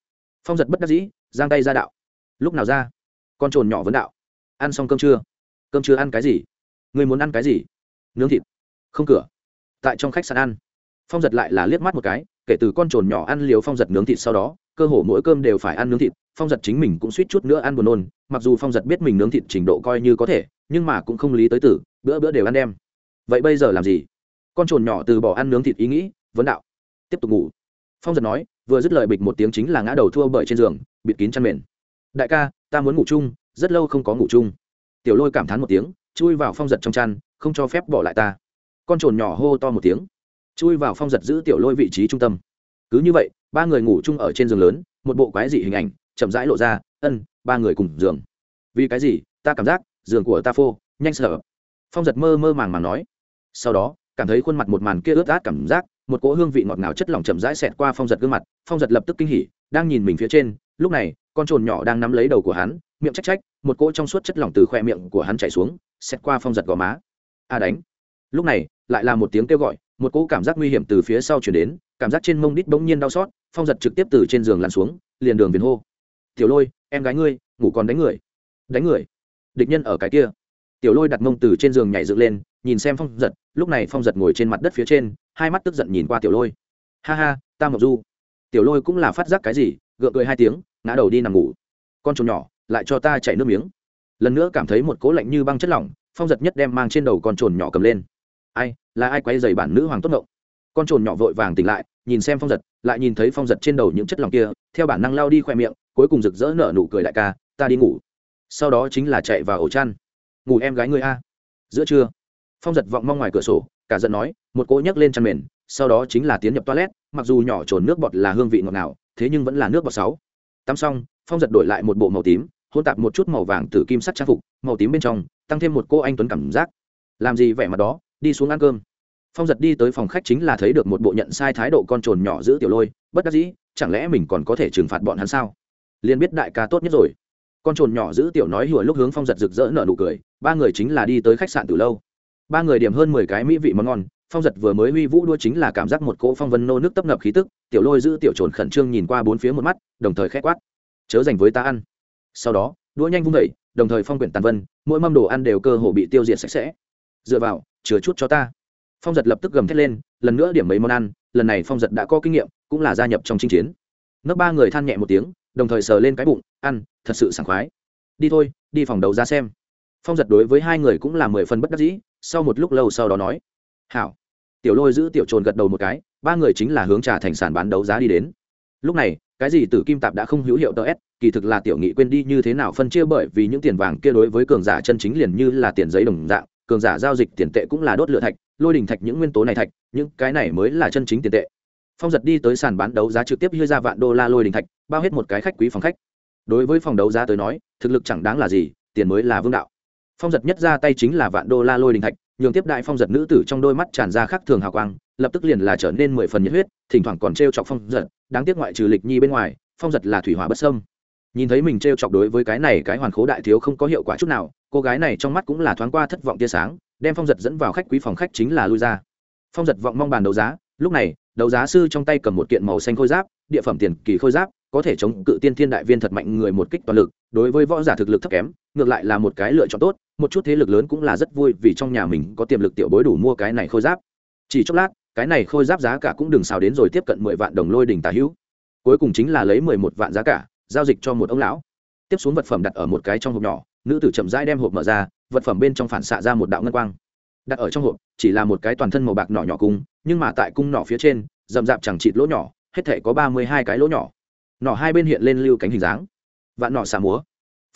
Phong giật bất đắc dĩ, giang tay ra đạo. Lúc nào ra? Con trồn nhỏ vấn đạo. Ăn xong cơm chưa? Cơm chưa ăn cái gì? Người muốn ăn cái gì? Nướng thịt. Không cửa. Tại trong khách sạn ăn. Phong giật lại là liếc mắt một cái, kể từ con trồn nhỏ ăn liều phong giật nướng thịt sau đó, cơ hồ mỗi cơm đều phải ăn nướng thịt, phong giật chính mình cũng suýt chút nữa ăn buồn nôn, mặc dù phong giật biết mình nướng thịt trình độ coi như có thể, nhưng mà cũng không lý tới tử, bữa bữa đều ăn đem. Vậy bây giờ làm gì? Con trồn nhỏ từ bỏ ăn nướng thịt ý nghĩ, vấn đạo. Tiếp tục ngủ. Phong giật nói, vừa dứt lời bịch một tiếng chính là ngã đầu thua bởi trên giường, bịt kín chăn mền. Đại ca, ta muốn ngủ chung, rất lâu không có ngủ chung. Tiểu lôi cảm thán một tiếng, chui vào phong giật trong chăn, không cho phép bỏ lại ta. Con trồn nhỏ hô to một tiếng. Chui vào phong giật giữ tiểu lôi vị trí trung tâm. Cứ như vậy, ba người ngủ chung ở trên giường lớn, một bộ quái dị hình ảnh, chậm rãi lộ ra, ân, ba người cùng giường. Vì cái gì? Ta cảm giác, giường của ta phô, nhanh sợ. Phong giật mơ mơ màng màng nói. Sau đó cảm thấy khuôn mặt một màn kia ướt át cảm giác, một cỗ hương vị ngọt ngào chất lỏng chậm rãi xẹt qua phong giật gương mặt, phong giật lập tức kinh hỉ, đang nhìn mình phía trên, lúc này, con trồn nhỏ đang nắm lấy đầu của hắn, miệng trách trách, một cỗ trong suốt chất lỏng từ khoe miệng của hắn chảy xuống, xẹt qua phong giật gò má. A đánh. Lúc này, lại là một tiếng kêu gọi, một cỗ cảm giác nguy hiểm từ phía sau chuyển đến, cảm giác trên mông đít bỗng nhiên đau xót, phong giật trực tiếp từ trên giường lăn xuống, liền đường viền hô. Tiểu lôi, em gái ngươi, ngủ còn đánh người. Đánh người? Địch nhân ở cái kia. Tiểu lôi đặt mông từ trên giường nhảy dựng lên nhìn xem phong giật, lúc này phong giật ngồi trên mặt đất phía trên, hai mắt tức giận nhìn qua tiểu lôi. Ha ha, ta mộc du. Tiểu lôi cũng là phát giác cái gì, gượng cười hai tiếng, ngã đầu đi nằm ngủ. Con trồn nhỏ, lại cho ta chạy nước miếng. Lần nữa cảm thấy một cố lạnh như băng chất lỏng, phong giật nhất đem mang trên đầu con trồn nhỏ cầm lên. Ai, là ai quay dày bản nữ hoàng tốt ngộng? Con trồn nhỏ vội vàng tỉnh lại, nhìn xem phong giật, lại nhìn thấy phong giật trên đầu những chất lỏng kia, theo bản năng lao đi khoe miệng, cuối cùng rực rỡ nở nụ cười đại ca, ta đi ngủ. Sau đó chính là chạy vào ổ chăn. Ngủ em gái người a. Giữa trưa phong giật vọng mong ngoài cửa sổ, cả giận nói, một cỗ nhấc lên chăn mền, sau đó chính là tiến nhập toilet, mặc dù nhỏ trồn nước bọt là hương vị ngọt ngào, thế nhưng vẫn là nước bọt sáu. Tắm xong, phong giật đổi lại một bộ màu tím, hôn tạp một chút màu vàng từ kim sắt trang phục, màu tím bên trong, tăng thêm một cô anh tuấn cảm giác. Làm gì vẻ mặt đó, đi xuống ăn cơm. Phong giật đi tới phòng khách chính là thấy được một bộ nhận sai thái độ con trồn nhỏ giữ tiểu lôi, bất đắc dĩ, chẳng lẽ mình còn có thể trừng phạt bọn hắn sao? Liền biết đại ca tốt nhất rồi. Con trồn nhỏ giữ tiểu nói hùa lúc hướng phong giật rực rỡ nở nụ cười, ba người chính là đi tới khách sạn từ lâu ba người điểm hơn mười cái mỹ vị món ngon, phong giật vừa mới huy vũ đua chính là cảm giác một cỗ phong vân nô nước tấp nập khí tức, tiểu lôi giữ tiểu trồn khẩn trương nhìn qua bốn phía một mắt, đồng thời khét quát. Chớ dành với ta ăn. Sau đó đũa nhanh vung vẩy đồng thời phong quyển tàn vân, mỗi mâm đồ ăn đều cơ hồ bị tiêu diệt sạch sẽ. Dựa vào chừa chút cho ta. Phong giật lập tức gầm thét lên, lần nữa điểm mấy món ăn, lần này phong giật đã có kinh nghiệm, cũng là gia nhập trong chinh chiến. Nấc ba người than nhẹ một tiếng, đồng thời sờ lên cái bụng, ăn, thật sự sảng khoái. Đi thôi, đi phòng đấu ra xem. Phong giật đối với hai người cũng là mười phần bất đắc dĩ sau một lúc lâu sau đó nói, hảo. Tiểu lôi giữ tiểu trồn gật đầu một cái, ba người chính là hướng trà thành sản bán đấu giá đi đến. Lúc này, cái gì tử kim tạp đã không hữu hiệu tờ s, kỳ thực là tiểu nghị quên đi như thế nào phân chia bởi vì những tiền vàng kia đối với cường giả chân chính liền như là tiền giấy đồng dạng, cường giả giao dịch tiền tệ cũng là đốt lửa thạch, lôi đình thạch những nguyên tố này thạch, những cái này mới là chân chính tiền tệ. Phong giật đi tới sàn bán đấu giá trực tiếp đưa ra vạn đô la lôi đình thạch, bao hết một cái khách quý phòng khách. Đối với phòng đấu giá tới nói, thực lực chẳng đáng là gì, tiền mới là vương đạo phong giật nhất ra tay chính là vạn đô la lôi đình thạch, nhường tiếp đại phong giật nữ tử trong đôi mắt tràn ra khắc thường hào quang, lập tức liền là trở nên mười phần nhiệt huyết, thỉnh thoảng còn t r e o chọc phong giật, đáng tiếc ngoại trừ lịch nhi bên ngoài, phong giật là thủy hỏa bất sâm nhìn thấy mình t r e o chọc đối với cái này cái hoàn khố đại thiếu không có hiệu quả chút nào, cô gái này trong mắt cũng là thoáng qua thất vọng tia sáng, đem phong giật dẫn vào khách quý phòng khách chính là lui ra. Phong giật vọng mong bàn đấu giá, lúc này, đấu giá sư trong tay cầm một kiện màu xanh khôi giáp, địa phẩm tiền kỳ khôi giáp, có thể chống cự tiên thiên đại viên thật mạnh người một kích toàn lực, đối với võ giả thực lực thấp kém, ngược lại là một cái lựa chọn tốt một chút thế lực lớn cũng là rất vui vì trong nhà mình có tiềm lực tiểu bối đủ mua cái này khôi giáp. Chỉ chốc lát, cái này khôi giáp giá cả cũng đừng xào đến rồi tiếp cận mười vạn đồng lôi đỉnh tà hữu. Cuối cùng chính là lấy mười một vạn giá cả, giao dịch cho một ông lão. Tiếp xuống vật phẩm đặt ở một cái trong hộp nhỏ, nữ tử chậm rãi đem hộp mở ra, vật phẩm bên trong phản xạ ra một đạo ngân quang. Đặt ở trong hộp, chỉ là một cái toàn thân màu bạc nỏ nhỏ cung, nhưng mà tại cung nỏ phía trên, rậm rạp chẳng chịt lỗ nhỏ, hết thể có ba mươi hai cái lỗ nhỏ. Nỏ hai bên hiện lên lưu cánh hình dáng. Vạn nỏ xà múa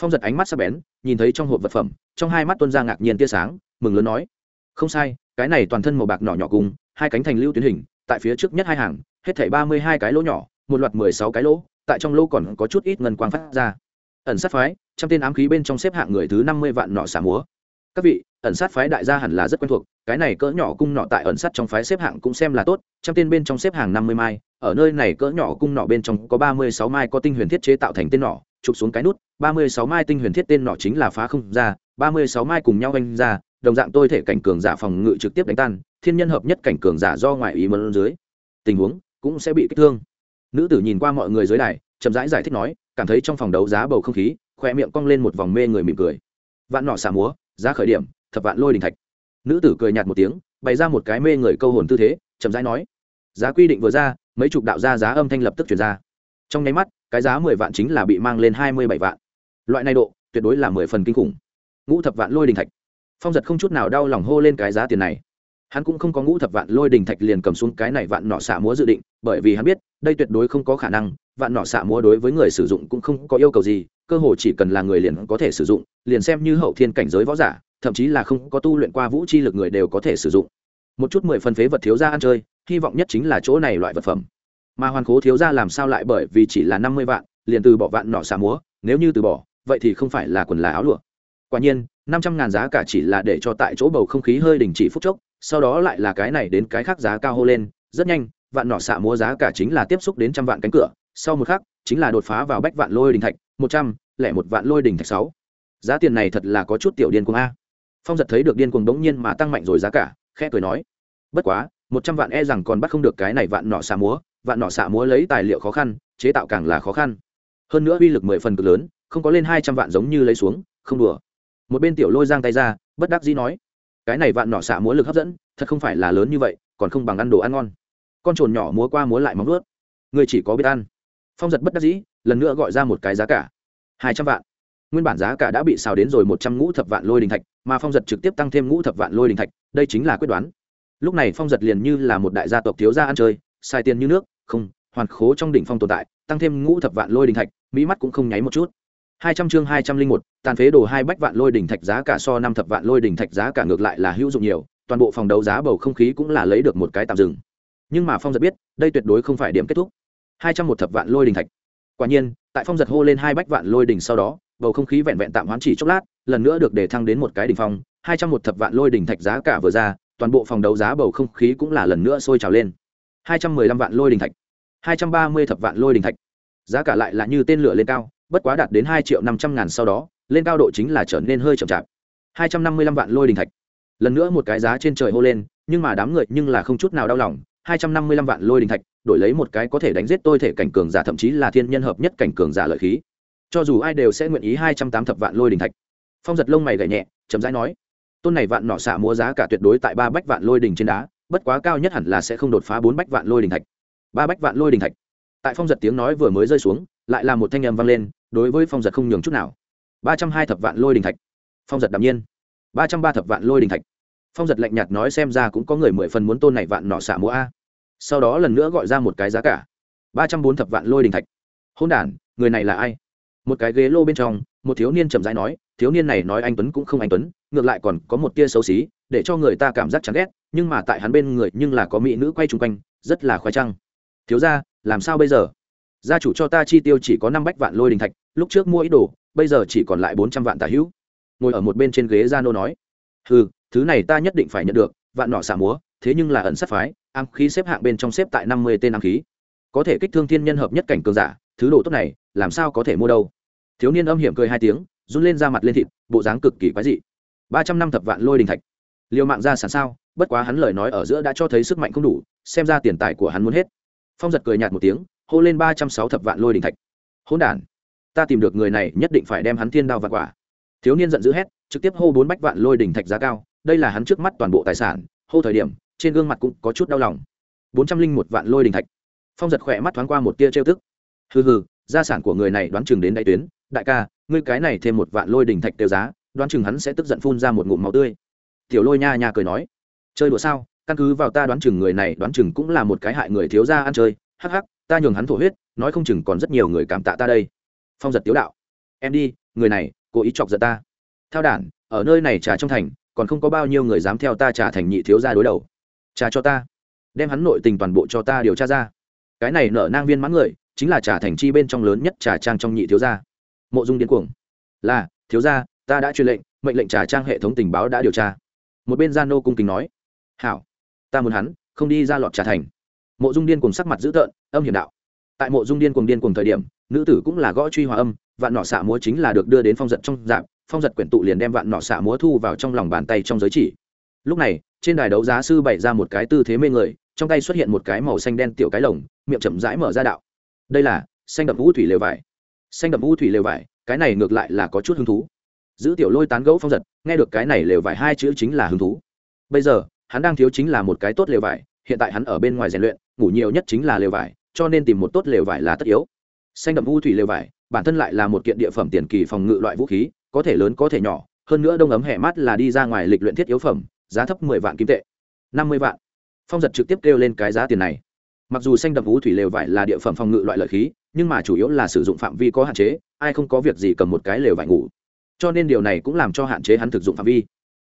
phong giật ánh mắt sắp bén, nhìn thấy trong hộp vật phẩm, trong hai mắt tuân ra ngạc nhiên tia sáng, mừng lớn nói, không sai, cái này toàn thân màu bạc nhỏ nhỏ cùng, hai cánh thành lưu tuyến hình, tại phía trước nhất hai hàng, hết thảy ba mươi hai cái lỗ nhỏ, một loạt mười sáu cái lỗ, tại trong lỗ còn có chút ít ngân quang phát ra. Ẩn sát phái, trăm tên ám khí bên trong xếp hạng người thứ năm mươi vạn nọ xả múa. Các vị, ẩn sát phái đại gia hẳn là rất quen thuộc, cái này cỡ nhỏ cung nọ tại ẩn sát trong phái xếp hạng cũng xem là tốt, trăm tên bên trong xếp hàng năm mươi mai, ở nơi này cỡ nhỏ cung nọ bên trong có ba mươi sáu mai có tinh huyền thiết chế tạo thành tên nọ chụp xuống cái nút ba mươi sáu mai tinh huyền thiết tên nọ chính là phá không ra ba mươi sáu mai cùng nhau anh ra đồng dạng tôi thể cảnh cường giả phòng ngự trực tiếp đánh tan thiên nhân hợp nhất cảnh cường giả do ngoại ý mơn dưới. Tình huống cũng sẽ bị kích thương. Nữ tử nhìn qua mọi người dưới đài chậm rãi giải, giải thích nói cảm thấy trong phòng đấu giá bầu không khí khoe miệng cong lên một vòng mê người mỉm cười. Vạn nọ xả múa giá khởi điểm thập vạn lôi đình thạch. Nữ tử cười nhạt một tiếng bày ra một cái mê người câu hồn tư thế chậm rãi nói giá quy định vừa ra mấy chục đạo gia giá âm thanh lập tức chuyển ra trong nháy mắt, cái giá mười vạn chính là bị mang lên hai mươi bảy vạn. Loại này độ, tuyệt đối là mười phần kinh khủng. Ngũ thập vạn lôi đình thạch. Phong giật không chút nào đau lòng hô lên cái giá tiền này. Hắn cũng không có ngũ thập vạn lôi đình thạch liền cầm xuống cái này vạn nọ xạ múa dự định, bởi vì hắn biết, đây tuyệt đối không có khả năng, vạn nọ xạ múa đối với người sử dụng cũng không có yêu cầu gì, cơ hồ chỉ cần là người liền có thể sử dụng, liền xem như hậu thiên cảnh giới võ giả, thậm chí là không có tu luyện qua vũ chi lực người đều có thể sử dụng. Một chút mười phần phế vật thiếu ra ăn chơi, hy vọng nhất chính là chỗ này loại vật phẩm mà hoàn cố thiếu ra làm sao lại bởi vì chỉ là năm mươi vạn, liền từ bỏ vạn nọ xà múa, nếu như từ bỏ, vậy thì không phải là quần là áo lụa. Quả nhiên, năm trăm ngàn giá cả chỉ là để cho tại chỗ bầu không khí hơi đình chỉ phút chốc, sau đó lại là cái này đến cái khác giá cao hô lên, rất nhanh, vạn nọ xạ múa giá cả chính là tiếp xúc đến trăm vạn cánh cửa, sau một khắc, chính là đột phá vào bách vạn lôi đình thạch, một trăm, lẻ một vạn lôi đình thạch sáu. Giá tiền này thật là có chút tiểu điên cuồng a. Phong giật thấy được điên cuồng đống nhiên mà tăng mạnh rồi giá cả, khẽ cười nói, bất quá, một trăm vạn e rằng còn bắt không được cái này vạn nọ xạ múa vạn nọ xạ múa lấy tài liệu khó khăn, chế tạo càng là khó khăn. Hơn nữa uy lực mười phần cực lớn, không có lên hai trăm vạn giống như lấy xuống, không đùa. Một bên tiểu lôi giang tay ra, bất đắc dĩ nói, cái này vạn nọ xạ múa lực hấp dẫn, thật không phải là lớn như vậy, còn không bằng ăn đồ ăn ngon. Con trồn nhỏ múa qua múa lại móng ướt người chỉ có biết ăn. Phong giật bất đắc dĩ, lần nữa gọi ra một cái giá cả. Hai trăm vạn. Nguyên bản giá cả đã bị xào đến rồi một trăm ngũ thập vạn lôi đình thạch, mà phong giật trực tiếp tăng thêm ngũ thập vạn lôi đình thạch, đây chính là quyết đoán. Lúc này phong giật liền như là một đại gia tộc thiếu gia ăn chơi, xài tiền như nước không, hoàn khố trong đỉnh phong tồn tại, tăng thêm ngũ thập vạn lôi đình thạch, mỹ mắt cũng không nháy một chút. Hai trăm chương hai trăm linh một, tàn phế đồ hai bách vạn lôi đỉnh thạch giá cả so năm thập vạn lôi đỉnh thạch giá cả ngược lại là hữu dụng nhiều, toàn bộ phòng đấu giá bầu không khí cũng là lấy được một cái tạm dừng. Nhưng mà phong giật biết, đây tuyệt đối không phải điểm kết thúc. Hai trăm một thập vạn lôi đỉnh thạch. Quả nhiên, tại phong giật hô lên hai bách vạn lôi đỉnh sau đó, bầu không khí vẹn vẹn tạm hoán chỉ chốc lát, lần nữa được để thăng đến một cái đỉnh phong. Hai trăm một thập vạn lôi đỉnh thạch giá cả vừa ra, toàn bộ phòng đấu giá bầu không khí cũng là lần nữa sôi trào lên. Hai trăm mười lăm vạn lôi đỉnh thạch hai trăm ba mươi thập vạn lôi đỉnh thạch. Giá cả lại là như tên lửa lên cao, bất quá đạt đến hai triệu năm trăm ngàn sau đó, lên cao độ chính là trở nên hơi chậm chạp. hai trăm năm mươi lăm vạn lôi đỉnh thạch. Lần nữa một cái giá trên trời hô lên, nhưng mà đám người nhưng là không chút nào đau lòng. hai trăm năm mươi lăm vạn lôi đỉnh thạch, đổi lấy một cái có thể đánh giết tôi thể cảnh cường giả thậm chí là thiên nhân hợp nhất cảnh cường giả lợi khí. Cho dù ai đều sẽ nguyện ý hai trăm tám thập vạn lôi đỉnh thạch. Phong giật lông mày gảy nhẹ, chậm rãi nói, tôn này vạn nọ xạ mua giá cả tuyệt đối tại ba bách vạn lôi đỉnh trên đá, bất quá cao nhất hẳn là sẽ không đột phá bốn bách vạn lôi đỉnh thạch ba bách vạn lôi đình thạch. Tại phong giật tiếng nói vừa mới rơi xuống, lại là một thanh âm vang lên, đối với phong giật không nhường chút nào. Ba trăm hai thập vạn lôi đình thạch. Phong giật đ nhiên. Ba trăm ba thập vạn lôi đình thạch. Phong giật lạnh nhạt nói xem ra cũng có người mười phần muốn tôn này vạn nọ xả múa a. Sau đó lần nữa gọi ra một cái giá cả. Ba trăm bốn thập vạn lôi đình thạch. Hôn đ người này là ai? Một cái ghế lô bên trong, một thiếu niên chậm rãi nói, thiếu niên này nói anh tuấn cũng không anh tuấn, ngược lại còn có một tia xấu xí, để cho người ta cảm giác chán ghét, nhưng mà tại hắn bên người nhưng là có mỹ nữ quay chung quanh, rất là khoái trăng thiếu ra làm sao bây giờ? Gia chủ cho ta chi tiêu chỉ có năm bách vạn lôi đình thạch, lúc trước mua ít đồ, bây giờ chỉ còn lại bốn trăm vạn tả hữu. Ngồi ở một bên trên ghế gia nô nói ừ thứ này ta nhất định phải nhận được, vạn nọ xả múa, thế nhưng là ẩn sát phái, ám khí xếp hạng bên trong xếp tại năm mươi tên ám khí. Có thể kích thương thiên nhân hợp nhất cảnh cường giả, thứ đồ tốt này, làm sao có thể mua đâu? Thiếu niên âm hiểm cười hai tiếng, run lên ra mặt lên thịt, bộ dáng cực kỳ quái dị. Ba trăm năm thập vạn lôi đình thạch. Liều mạng ra sản sao, bất quá hắn lời nói ở giữa đã cho thấy sức mạnh không đủ, xem ra tiền tài của hắn muốn hết phong giật cười nhạt một tiếng, hô lên ba trăm sáu thập vạn lôi đình thạch. Hỗn đản, ta tìm được người này nhất định phải đem hắn thiên đao vạn quả. Thiếu niên giận dữ hét, trực tiếp hô bốn bách vạn lôi đình thạch giá cao, đây là hắn trước mắt toàn bộ tài sản, hô thời điểm, trên gương mặt cũng có chút đau lòng. Bốn trăm linh một vạn lôi đình thạch. Phong giật khỏe mắt thoáng qua một tia trêu tức. Hừ hừ, gia sản của người này đoán chừng đến đại tuyến, đại ca, ngươi cái này thêm một vạn lôi đình thạch tiêu giá, đoán chừng hắn sẽ tức giận phun ra một ngụm máu tươi. Tiểu lôi nha nha cười nói, chơi đùa sao? Căn cứ vào ta đoán chừng người này đoán chừng cũng là một cái hại người thiếu gia ăn chơi, hắc hắc, ta nhường hắn thổ huyết, nói không chừng còn rất nhiều người cảm tạ ta đây. Phong giật tiếu đạo. Em đi, người này, cố ý chọc giận ta. Theo đản, ở nơi này trà trong thành, còn không có bao nhiêu người dám theo ta trà thành nhị thiếu gia đối đầu. Trà cho ta. Đem hắn nội tình toàn bộ cho ta điều tra ra. Cái này nở nang viên mãn người, chính là trà thành chi bên trong lớn nhất trà trang trong nhị thiếu gia. Mộ dung điên cuồng. Là, thiếu gia, ta đã truyền lệnh, mệnh lệnh trà trang hệ thống tình báo đã điều tra. Một bên gia nô cung kính nói. Hảo ta muốn hắn, không đi ra lọt trà thành. Mộ dung điên cùng sắc mặt dữ tợn, âm hiểm đạo. Tại mộ dung điên cùng điên cùng thời điểm, nữ tử cũng là gõ truy hòa âm, vạn nọ xạ múa chính là được đưa đến phong giật trong dạp phong giật quyển tụ liền đem vạn nọ xạ múa thu vào trong lòng bàn tay trong giới chỉ. Lúc này, trên đài đấu giá sư bày ra một cái tư thế mê người, trong tay xuất hiện một cái màu xanh đen tiểu cái lồng, miệng chậm rãi mở ra đạo. Đây là xanh đậm vũ thủy lều vải. Xanh đậm vũ thủy lều vải, cái này ngược lại là có chút hứng thú. Giữ tiểu lôi tán gẫu phong giật, nghe được cái này lều vải hai chữ chính là hứng thú. Bây giờ hắn đang thiếu chính là một cái tốt lều vải, hiện tại hắn ở bên ngoài rèn luyện, ngủ nhiều nhất chính là lều vải, cho nên tìm một tốt lều vải là tất yếu. Xanh đậm u thủy lều vải, bản thân lại là một kiện địa phẩm tiền kỳ phòng ngự loại vũ khí, có thể lớn có thể nhỏ, hơn nữa đông ấm hẻ mát là đi ra ngoài lịch luyện thiết yếu phẩm, giá thấp mười vạn kim tệ. Năm mươi vạn. Phong giật trực tiếp kêu lên cái giá tiền này. Mặc dù xanh đậm u thủy lều vải là địa phẩm phòng ngự loại lợi khí, nhưng mà chủ yếu là sử dụng phạm vi có hạn chế, ai không có việc gì cầm một cái lều vải ngủ. Cho nên điều này cũng làm cho hạn chế hắn thực dụng phạm vi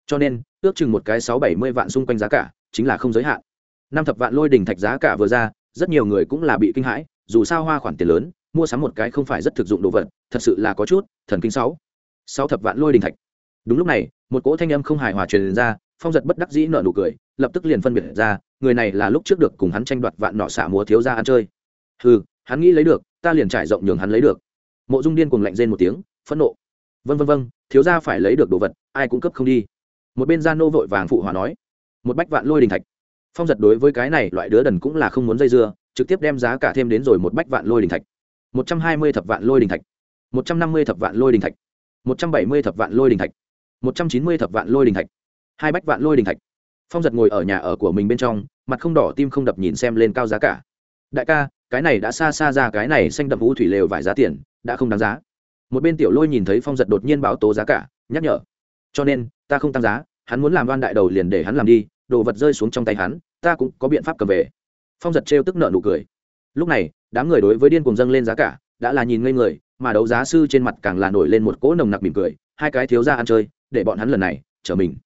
cho nên, ước chừng một cái sáu bảy mươi vạn xung quanh giá cả chính là không giới hạn. Năm thập vạn lôi đình thạch giá cả vừa ra, rất nhiều người cũng là bị kinh hãi, dù sao hoa khoản tiền lớn, mua sắm một cái không phải rất thực dụng đồ vật, thật sự là có chút, thần kinh sáu. Sáu thập vạn lôi đình thạch. Đúng lúc này, một cỗ thanh âm không hài hòa truyền ra, phong giật bất đắc dĩ nở nụ cười, lập tức liền phân biệt ra, người này là lúc trước được cùng hắn tranh đoạt vạn nọ xả múa thiếu ra ăn chơi. Ừ hắn nghĩ lấy được, ta liền trải rộng nhường hắn lấy được. Mộ dung điên cùng lạnh rên một tiếng, phẫn nộ. Vân vân vân thiếu ra phải lấy được đồ vật, ai cũng cấp không đi một bên gia nô vội vàng phụ hòa nói, một bách vạn lôi đình thạch. Phong giật đối với cái này loại đứa đần cũng là không muốn dây dưa, trực tiếp đem giá cả thêm đến rồi một bách vạn lôi đình thạch. Một trăm hai mươi thập vạn lôi đình thạch. Một trăm năm mươi thập vạn lôi đình thạch. Một trăm bảy mươi thập vạn lôi đình thạch. Một trăm chín mươi thập vạn lôi đình thạch. Hai bách vạn lôi đình thạch. Phong giật ngồi ở nhà ở của mình bên trong, mặt không đỏ tim không đập nhìn xem lên cao giá cả. Đại ca, cái này đã xa xa ra cái này xanh đậm vũ thủy lều vài giá tiền, đã không đáng giá. Một bên tiểu lôi nhìn thấy phong giật đột nhiên báo tố giá cả, nhắc nhở cho nên, ta không tăng giá, hắn muốn làm đoan đại đầu liền để hắn làm đi, đồ vật rơi xuống trong tay hắn, ta cũng có biện pháp cầm về. Phong giật trêu tức nợ nụ cười. Lúc này, đám người đối với điên cuồng dâng lên giá cả, đã là nhìn ngây người, mà đấu giá sư trên mặt càng là nổi lên một cỗ nồng nặc mỉm cười, hai cái thiếu ra ăn chơi, để bọn hắn lần này chở mình.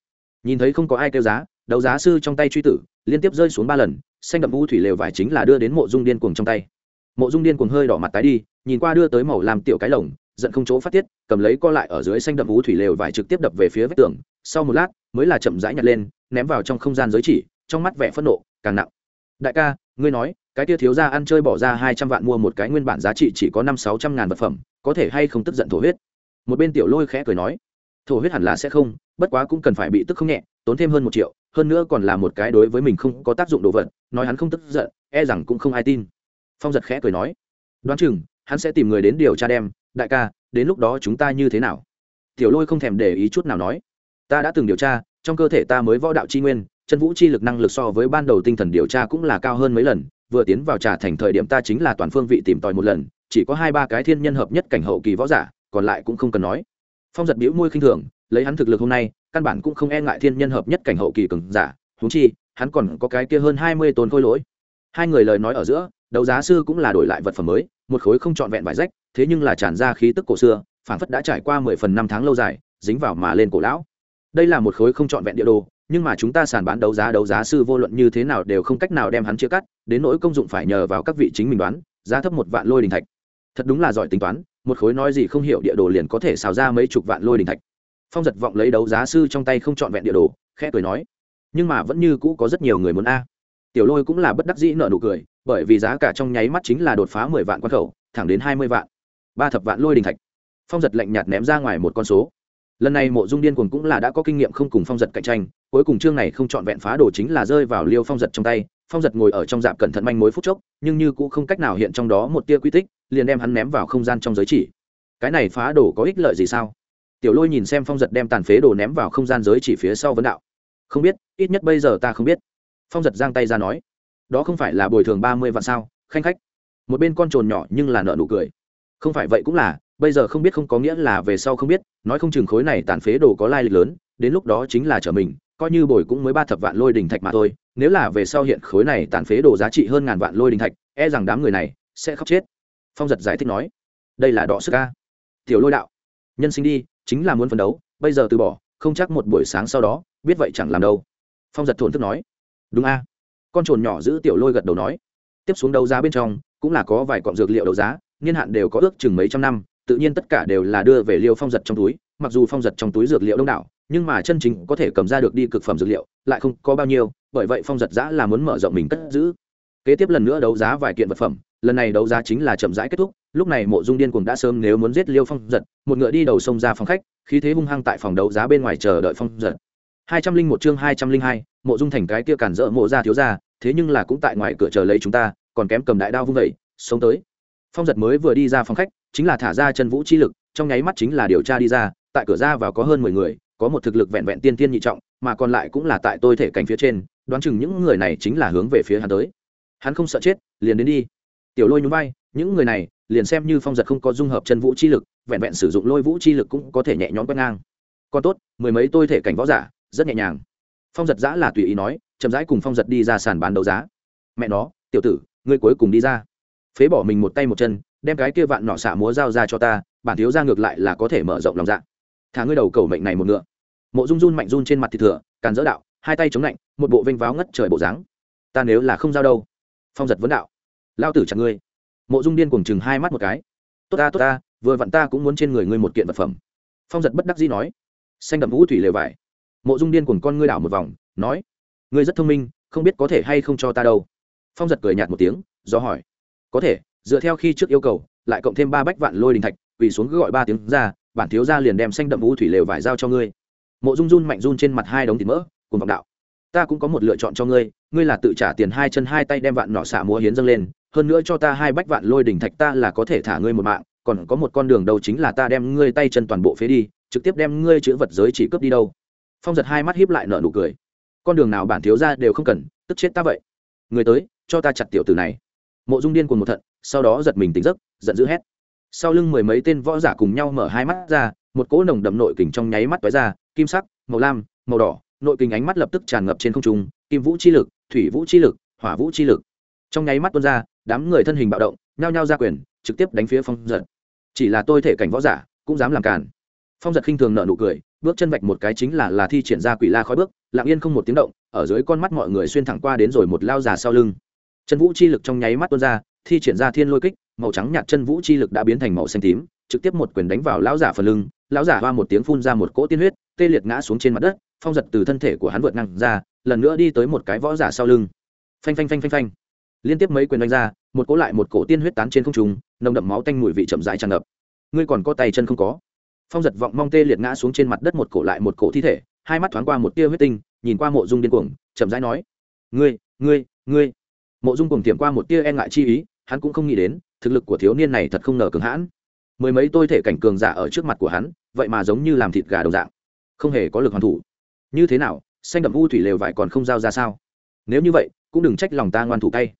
Nhìn thấy không có ai kêu giá, đấu giá sư trong tay truy tử, liên tiếp rơi xuống ba lần, xanh đậm vũ thủy lều vải chính là đưa đến mộ dung điên cuồng trong tay. Mộ dung điên cuồng hơi đỏ mặt tái đi, nhìn qua đưa tới màu làm tiểu cái lồng giận không chỗ phát tiết, cầm lấy co lại ở dưới xanh đậm vũ thủy lều vải trực tiếp đập về phía vách tường, sau một lát, mới là chậm rãi nhặt lên, ném vào trong không gian giới chỉ, trong mắt vẻ phẫn nộ, càng nặng. Đại ca, ngươi nói, cái tia thiếu ra ăn chơi bỏ ra hai trăm vạn mua một cái nguyên bản giá trị chỉ có năm sáu trăm ngàn vật phẩm, có thể hay không tức giận thổ huyết? Một bên tiểu lôi khẽ cười nói, thổ huyết hẳn là sẽ không, bất quá cũng cần phải bị tức không nhẹ, tốn thêm hơn một triệu, hơn nữa còn là một cái đối với mình không có tác dụng đồ vật, nói hắn không tức giận e rằng cũng không ai tin. Phong giật khẽ cười nói, đoán chừng, hắn sẽ tìm người đến điều tra đem đại ca, đến lúc đó chúng ta như thế nào? Tiểu lôi không thèm để ý chút nào nói. Ta đã từng điều tra, trong cơ thể ta mới võ đạo chi nguyên, chân vũ chi lực năng lực so với ban đầu tinh thần điều tra cũng là cao hơn mấy lần, vừa tiến vào trà thành thời điểm ta chính là toàn phương vị tìm tòi một lần, chỉ có hai ba cái thiên nhân hợp nhất cảnh hậu kỳ võ giả, còn lại cũng không cần nói. Phong giật bĩu môi khinh thường, lấy hắn thực lực hôm nay, căn bản cũng không e ngại thiên nhân hợp nhất cảnh hậu kỳ cường giả húng chi, hắn còn có cái kia hơn hai mươi tôn khôi lỗi. Hai người lời nói ở giữa, đấu giá sư cũng là đổi lại vật phẩm mới, một khối không trọn vẹn vải rách thế nhưng là tràn ra khí tức cổ xưa, phảng phất đã trải qua mười phần năm tháng lâu dài, dính vào mà lên cổ lão. Đây là một khối không trọn vẹn địa đồ, nhưng mà chúng ta sàn bán đấu giá đấu giá sư vô luận như thế nào đều không cách nào đem hắn chia cắt, đến nỗi công dụng phải nhờ vào các vị chính mình đoán, giá thấp một vạn lôi đình thạch. Thật đúng là giỏi tính toán, một khối nói gì không hiểu địa đồ liền có thể xào ra mấy chục vạn lôi đình thạch. Phong giật vọng lấy đấu giá sư trong tay không trọn vẹn địa đồ, khẽ cười nói, nhưng mà vẫn như cũ có rất nhiều người muốn a. Tiểu lôi cũng là bất đắc dĩ nợ nụ cười, bởi vì giá cả trong nháy mắt chính là đột phá mười vạn quan khẩu, thẳng đến hai mươi vạn ba thập vạn lôi đình thạch. Phong giật lạnh nhạt ném ra ngoài một con số. Lần này mộ dung điên cuồng cũng là đã có kinh nghiệm không cùng phong giật cạnh tranh, cuối cùng chương này không trọn vẹn phá đồ chính là rơi vào liêu phong giật trong tay. Phong giật ngồi ở trong dạp cẩn thận manh mối phút chốc, nhưng như cũng không cách nào hiện trong đó một tia quy tích, liền đem hắn ném vào không gian trong giới chỉ. Cái này phá đồ có ích lợi gì sao? Tiểu lôi nhìn xem phong giật đem tàn phế đồ ném vào không gian giới chỉ phía sau vấn đạo. Không biết, ít nhất bây giờ ta không biết. Phong giật giang tay ra nói. Đó không phải là bồi thường ba mươi vạn sao? Khanh khách. Một bên con trồn nhỏ nhưng là nợ nụ cười không phải vậy cũng là, bây giờ không biết không có nghĩa là về sau không biết, nói không chừng khối này tàn phế đồ có lai lịch lớn, đến lúc đó chính là trở mình, coi như bồi cũng mới ba thập vạn lôi đình thạch mà thôi, nếu là về sau hiện khối này tàn phế đồ giá trị hơn ngàn vạn lôi đình thạch e rằng đám người này sẽ khóc chết. Phong giật giải thích nói, đây là đọ sức ca tiểu lôi đạo, nhân sinh đi, chính là muốn phấn đấu, bây giờ từ bỏ, không chắc một buổi sáng sau đó, biết vậy chẳng làm đâu. Phong giật thổn thức nói, đúng a. Con trồn nhỏ giữ tiểu lôi gật đầu nói, tiếp xuống đấu giá bên trong, cũng là có vài cọng dược liệu đấu giá niên hạn đều có ước chừng mấy trăm năm, tự nhiên tất cả đều là đưa về liêu phong giật trong túi, mặc dù phong giật trong túi dược liệu đông đảo, nhưng mà chân chính có thể cầm ra được đi cực phẩm dược liệu lại không có bao nhiêu, bởi vậy phong giật giã là muốn mở rộng mình cất giữ. Kế tiếp lần nữa đấu giá vài kiện vật phẩm, lần này đấu giá chính là chậm rãi kết thúc, lúc này mộ dung điên cuồng đã sớm nếu muốn giết liêu phong giật, một ngựa đi đầu sông ra phòng khách, khí thế hung hăng tại phòng đấu giá bên ngoài chờ đợi phong giật. Hai trăm linh một chương hai trăm linh hai, mộ dung thành cái kia cản rỡ mộ ra thiếu ra thế nhưng là cũng tại ngoài cửa chờ lấy chúng ta, còn kém cầm đại đao vung vẩy sống tới phong giật mới vừa đi ra phòng khách, chính là thả ra chân vũ chi lực, trong nháy mắt chính là điều tra đi ra, tại cửa ra vào có hơn mười người, có một thực lực vẹn vẹn tiên tiên nhị trọng, mà còn lại cũng là tại tôi thể cảnh phía trên, đoán chừng những người này chính là hướng về phía hắn tới. Hắn không sợ chết, liền đến đi. Tiểu lôi nhún vai, những người này, liền xem như phong giật không có dung hợp chân vũ chi lực, vẹn vẹn sử dụng lôi vũ chi lực cũng có thể nhẹ nhõm quét ngang. Còn tốt, mười mấy tôi thể cảnh võ giả, rất nhẹ nhàng. Phong giật giã là tùy ý nói, chậm rãi cùng phong giật đi ra sàn bán đấu giá. Mẹ nó, tiểu tử, ngươi cuối cùng đi ra phế bỏ mình một tay một chân, đem cái kia vạn nọ xả múa dao ra cho ta, bản thiếu ra ngược lại là có thể mở rộng lòng dạ. Thả ngươi đầu cầu mệnh này một ngựa. Mộ run run mạnh run trên mặt thì thừa, càn dỡ đạo, hai tay chống lạnh, một bộ vênh váo ngất trời bộ dáng. Ta nếu là không giao đâu. Phong giật vấn đạo. Lao tử chặt ngươi. Mộ dung điên cùng chừng hai mắt một cái. Tốt ta tốt ta, vừa vặn ta cũng muốn trên người ngươi một kiện vật phẩm. Phong giật bất đắc dĩ nói. Xanh đậm vũ thủy lều vải. Mộ dung điên cùng con ngươi đảo một vòng, nói. Ngươi rất thông minh, không biết có thể hay không cho ta đâu. Phong giật cười nhạt một tiếng do hỏi có thể, dựa theo khi trước yêu cầu, lại cộng thêm ba bách vạn lôi đình thạch, quỳ xuống cứ gọi ba tiếng ra, bản thiếu gia liền đem xanh đậm vũ thủy lều vải giao cho ngươi. Mộ dung run mạnh run trên mặt hai đống thịt mỡ, cùng vọng đạo. Ta cũng có một lựa chọn cho ngươi ngươi là tự trả tiền hai chân hai tay đem vạn nọ xả múa hiến dâng lên, hơn nữa cho ta hai bách vạn lôi đỉnh thạch ta là có thể thả ngươi một mạng, còn có một con đường đâu chính là ta đem ngươi tay chân toàn bộ phế đi, trực tiếp đem ngươi chữ vật giới chỉ cướp đi đâu. Phong giật hai mắt hiếp lại nợ nụ cười. Con đường nào bản thiếu ra đều không cần, tức chết ta vậy. Người tới, cho ta chặt tiểu tử này mộ dung điên cùng một thận, sau đó giật mình tỉnh giấc, giận dữ hét. Sau lưng mười mấy tên võ giả cùng nhau mở hai mắt ra, một cỗ nồng đậm nội kình trong nháy mắt tói ra, kim sắc, màu lam, màu đỏ, nội kình ánh mắt lập tức tràn ngập trên không trung, kim vũ chi lực, thủy vũ chi lực, hỏa vũ chi lực. Trong nháy mắt tuôn ra, đám người thân hình bạo động, nhao nhao ra quyền, trực tiếp đánh phía phong giật. Chỉ là tôi thể cảnh võ giả, cũng dám làm cản phong giật khinh thường nợ nụ cười, bước chân vạch một cái chính là là thi triển ra quỷ la khói bước, lặng yên không một tiếng động, ở dưới con mắt mọi người xuyên thẳng qua đến rồi một lao già sau lưng chân vũ chi lực trong nháy mắt tuôn ra, thi triển ra thiên lôi kích, màu trắng nhạt chân vũ chi lực đã biến thành màu xanh tím, trực tiếp một quyền đánh vào lão giả phần lưng, lão giả hoa một tiếng phun ra một cỗ tiên huyết, tê liệt ngã xuống trên mặt đất, phong giật từ thân thể của hắn vượt ngang ra, lần nữa đi tới một cái võ giả sau lưng. Phanh phanh phanh phanh phanh. Liên tiếp mấy quyền đánh ra, một cỗ lại một cổ tiên huyết tán trên không trung, nồng đậm máu tanh mùi vị chậm rãi tràn ngập. Ngươi còn có tay chân không có? Phong giật vọng mong tê liệt ngã xuống trên mặt đất một cổ lại một cổ thi thể, hai mắt thoáng qua một tia huyết tinh, nhìn qua mộ dung điên cuồng, chậm rãi nói, ngươi ngươi ngươi mộ dung cùng tiệm qua một tia e ngại chi ý, hắn cũng không nghĩ đến, thực lực của thiếu niên này thật không ngờ cường hãn. Mười mấy tôi thể cảnh cường giả ở trước mặt của hắn, vậy mà giống như làm thịt gà đồng dạng. Không hề có lực hoàn thủ. Như thế nào, xanh đậm u thủy lều vải còn không giao ra sao? Nếu như vậy, cũng đừng trách lòng ta ngoan thủ tay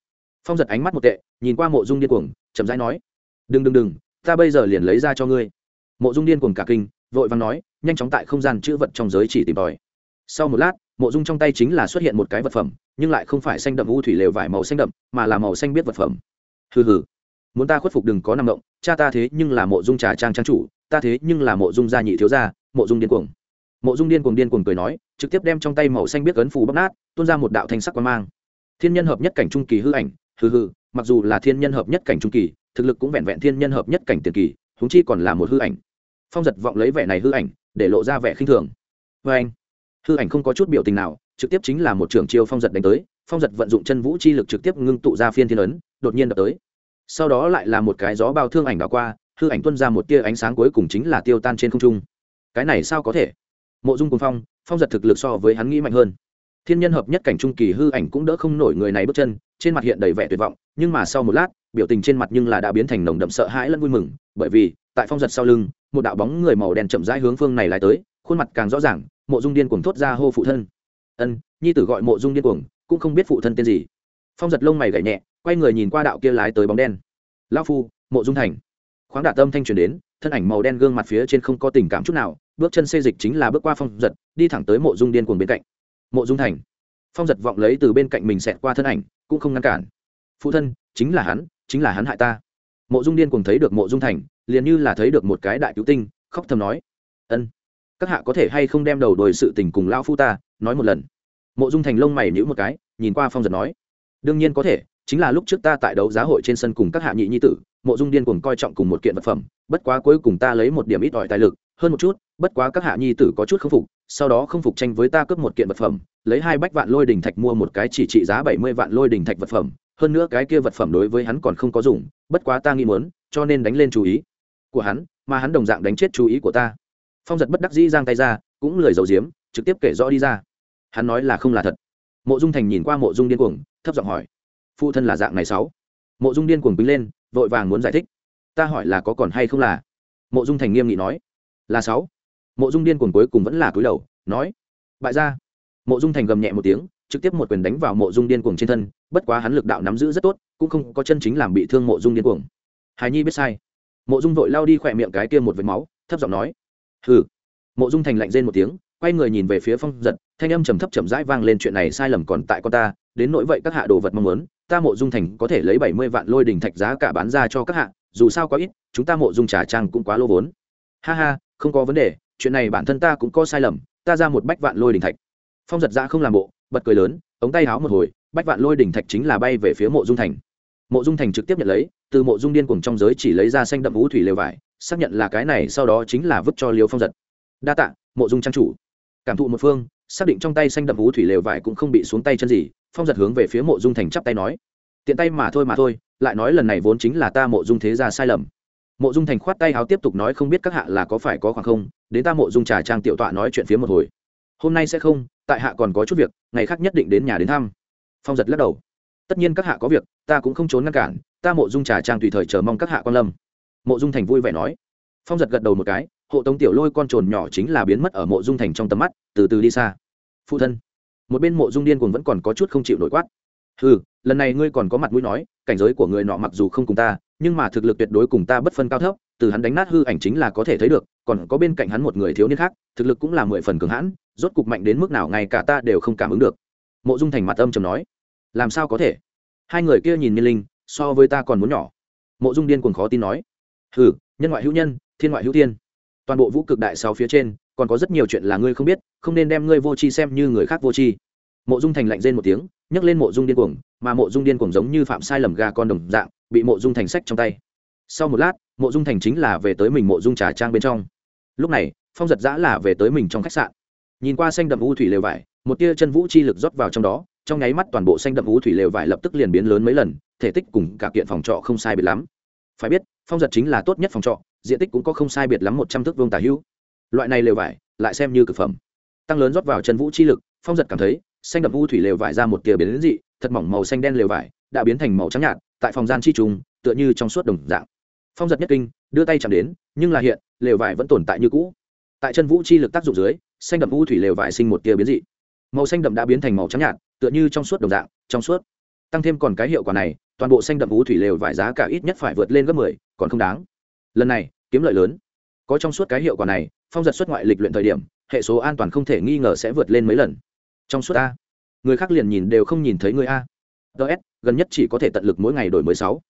phong giật ánh mắt một tệ, nhìn qua mộ dung điên cuồng, chậm rãi nói, đừng đừng đừng, ta bây giờ liền lấy ra cho ngươi. Mộ dung điên cuồng cả kinh, vội vàng nói, nhanh chóng tại không gian chữ vật trong giới chỉ tìm tòi. Sau một lát mộ dung trong tay chính là xuất hiện một cái vật phẩm, nhưng lại không phải xanh đậm u thủy lều vải màu xanh đậm, mà là màu xanh biết vật phẩm. Hừ hừ. Muốn ta khuất phục đừng có năng động, cha ta thế nhưng là mộ dung trà trang trang chủ, ta thế nhưng là mộ dung gia nhị thiếu gia, mộ dung điên cuồng. Mộ dung điên cuồng điên cuồng cười nói, trực tiếp đem trong tay màu xanh biết ấn phù bóc nát, tuôn ra một đạo thanh sắc quan mang. Thiên nhân hợp nhất cảnh trung kỳ hư ảnh, hừ hừ, mặc dù là thiên nhân hợp nhất cảnh trung kỳ, thực lực cũng vẹn vẹn thiên nhân hợp nhất cảnh tiền kỳ húng chi còn là một hư ảnh. Phong giật vọng lấy vẻ này hư ảnh, để lộ ra vẻ khinh thường. Vê anh hư ảnh không có chút biểu tình nào, trực tiếp chính là một trưởng chiêu phong giật đánh tới, phong giật vận dụng chân vũ chi lực trực tiếp ngưng tụ ra phiên thiên ấn, đột nhiên đập tới. Sau đó lại là một cái gió bao thương ảnh đảo qua, hư ảnh tuân ra một tia ánh sáng cuối cùng chính là tiêu tan trên không trung. Cái này sao có thể? Mộ dung cùng phong phong giật thực lực so với hắn nghĩ mạnh hơn. Thiên nhân hợp nhất cảnh trung kỳ hư ảnh cũng đỡ không nổi người này bước chân, trên mặt hiện đầy vẻ tuyệt vọng, nhưng mà sau một lát, biểu tình trên mặt nhưng là đã biến thành nồng đậm sợ hãi lẫn vui mừng, bởi vì, tại phong giật sau lưng, một đạo bóng người màu đen chậm rãi hướng phương này lại tới, khuôn mặt càng rõ ràng mộ dung điên cuồng thốt ra hô phụ thân. Ân, nhi tử gọi mộ dung điên cuồng, cũng không biết phụ thân tên gì. Phong giật lông mày gảy nhẹ, quay người nhìn qua đạo kia lái tới bóng đen. Lao phu, mộ dung thành. Khoáng đả tâm thanh truyền đến, thân ảnh màu đen gương mặt phía trên không có tình cảm chút nào, bước chân xê dịch chính là bước qua phong giật, đi thẳng tới mộ dung điên cuồng bên cạnh. Mộ dung thành. Phong giật vọng lấy từ bên cạnh mình xẹt qua thân ảnh, cũng không ngăn cản. Phụ thân, chính là hắn, chính là hắn hại ta. Mộ dung điên Cuồng thấy được mộ dung thành, liền như là thấy được một cái đại cứu tinh, khóc thầm nói. Ân các hạ có thể hay không đem đầu đuổi sự tình cùng lão phu ta, nói một lần. Mộ dung thành lông mày nhữ một cái, nhìn qua phong giật nói. Đương nhiên có thể, chính là lúc trước ta tại đấu giá hội trên sân cùng các hạ nhị nhi tử, mộ dung điên cuồng coi trọng cùng một kiện vật phẩm, bất quá cuối cùng ta lấy một điểm ít ỏi tài lực, hơn một chút, bất quá các hạ nhi tử có chút không phục, sau đó không phục tranh với ta cướp một kiện vật phẩm, lấy hai bách vạn lôi đình thạch mua một cái chỉ trị giá bảy mươi vạn lôi đình thạch vật phẩm, hơn nữa cái kia vật phẩm đối với hắn còn không có dùng, bất quá ta nghĩ muốn, cho nên đánh lên chú ý của hắn, mà hắn đồng dạng đánh chết chú ý của ta phong giật bất đắc dĩ giang tay ra, cũng lời dầu diếm trực tiếp kể rõ đi ra. Hắn nói là không là thật. Mộ dung thành nhìn qua mộ dung điên cuồng, thấp giọng hỏi, phụ thân là dạng này sáu? Mộ dung điên cuồng bính lên, vội vàng muốn giải thích, ta hỏi là có còn hay không là? Mộ dung thành nghiêm nghị nói, là sáu. Mộ dung điên cuồng cuối cùng vẫn là cúi đầu, nói, bại ra mộ dung thành gầm nhẹ một tiếng, trực tiếp một quyền đánh vào mộ dung điên cuồng trên thân, bất quá hắn lực đạo nắm giữ rất tốt, cũng không có chân chính làm bị thương mộ dung điên cuồng. Hài nhi biết sai. Mộ dung vội lao đi khỏe miệng cái kia một vệt máu, thấp giọng nói hừ. Mộ dung thành lạnh rên một tiếng, quay người nhìn về phía phong giật, thanh âm trầm thấp chậm rãi vang lên chuyện này sai lầm còn tại con ta, đến nỗi vậy các hạ đồ vật mong muốn, ta mộ dung thành có thể lấy bảy mươi vạn lôi đình thạch giá cả bán ra cho các hạ, dù sao quá ít, chúng ta mộ dung trà trang cũng quá lô vốn. Ha ha, không có vấn đề, chuyện này bản thân ta cũng có sai lầm, ta ra một bách vạn lôi đình thạch. Phong giật ra không làm bộ, bật cười lớn, ống tay háo một hồi, bách vạn lôi đình thạch chính là bay về phía mộ dung thành. Mộ dung thành trực tiếp nhận lấy, từ mộ dung điên cùng trong giới chỉ lấy ra xanh đậm vũ thủy lều vải xác nhận là cái này, sau đó chính là vứt cho liêu phong giật. Đa tạ, mộ dung trang chủ. Cảm thụ một phương, xác định trong tay xanh đậm vũ thủy lều vải cũng không bị xuống tay chân gì, phong giật hướng về phía mộ dung thành chắp tay nói. Tiện tay mà thôi mà thôi, lại nói lần này vốn chính là ta mộ dung thế ra sai lầm. Mộ dung thành khoát tay háo tiếp tục nói không biết các hạ là có phải có khoảng không, đến ta mộ dung trà trang tiểu tọa nói chuyện phía một hồi. Hôm nay sẽ không, tại hạ còn có chút việc, ngày khác nhất định đến nhà đến thăm. Phong giật lắc đầu. Tất nhiên các hạ có việc, ta cũng không trốn ngăn cản, ta mộ dung trà trang tùy thời chờ mong các hạ quan lâm mộ dung thành vui vẻ nói. Phong giật gật đầu một cái, hộ tống tiểu lôi con trồn nhỏ chính là biến mất ở mộ dung thành trong tầm mắt, từ từ đi xa. Phụ thân, một bên mộ dung điên cuồng vẫn còn có chút không chịu nổi quát. Ừ lần này ngươi còn có mặt mũi nói, cảnh giới của người nọ mặc dù không cùng ta, nhưng mà thực lực tuyệt đối cùng ta bất phân cao thấp, từ hắn đánh nát hư ảnh chính là có thể thấy được, còn có bên cạnh hắn một người thiếu niên khác, thực lực cũng là mười phần cường hãn, rốt cục mạnh đến mức nào ngay cả ta đều không cảm ứng được. Mộ dung thành mặt âm trầm nói. Làm sao có thể? Hai người kia nhìn niên linh, so với ta còn muốn nhỏ. Mộ dung điên cuồng khó tin nói hừ, nhân ngoại hữu nhân, thiên ngoại hữu tiên toàn bộ vũ cực đại sáu phía trên, còn có rất nhiều chuyện là ngươi không biết, không nên đem ngươi vô tri xem như người khác vô tri. Mộ dung thành lạnh rên một tiếng, nhấc lên mộ dung điên cuồng, mà mộ dung điên cuồng giống như phạm sai lầm gà con đồng dạng, bị mộ dung thành sách trong tay. Sau một lát, mộ dung thành chính là về tới mình mộ dung trà trang bên trong. Lúc này, phong giật giã là về tới mình trong khách sạn. Nhìn qua xanh đậm u thủy lều vải, một tia chân vũ chi lực rót vào trong đó, trong nháy mắt toàn bộ xanh đậm u thủy lều vải lập tức liền biến lớn mấy lần, thể tích cùng cả kiện phòng trọ không sai biệt lắm. Phải biết phong giật chính là tốt nhất phòng trọ, diện tích cũng có không sai biệt lắm một trăm thước vương tả hữu. Loại này lều vải, lại xem như cực phẩm. Tăng lớn rót vào chân vũ chi lực, phong giật cảm thấy, xanh đậm u thủy lều vải ra một tia biến dị, thật mỏng màu xanh đen lều vải, đã biến thành màu trắng nhạt, tại phòng gian chi trùng, tựa như trong suốt đồng dạng. Phong giật nhất kinh, đưa tay chạm đến, nhưng là hiện, lều vải vẫn tồn tại như cũ. Tại chân vũ chi lực tác dụng dưới, xanh đậm u thủy lều vải sinh một tia biến dị. Màu xanh đậm đã biến thành màu trắng nhạt, tựa như trong suốt đồng dạng, trong suốt. Tăng thêm còn cái hiệu quả này toàn bộ xanh đậm vũ thủy lều vải giá cả ít nhất phải vượt lên gấp mười còn không đáng. Lần này kiếm lợi lớn. Có trong suốt cái hiệu quả này phong giật xuất ngoại lịch luyện thời điểm hệ số an toàn không thể nghi ngờ sẽ vượt lên mấy lần. Trong suốt a. Người khác liền nhìn đều không nhìn thấy người a. DS, gần nhất chỉ có thể tận lực mỗi ngày đổi mới sáu.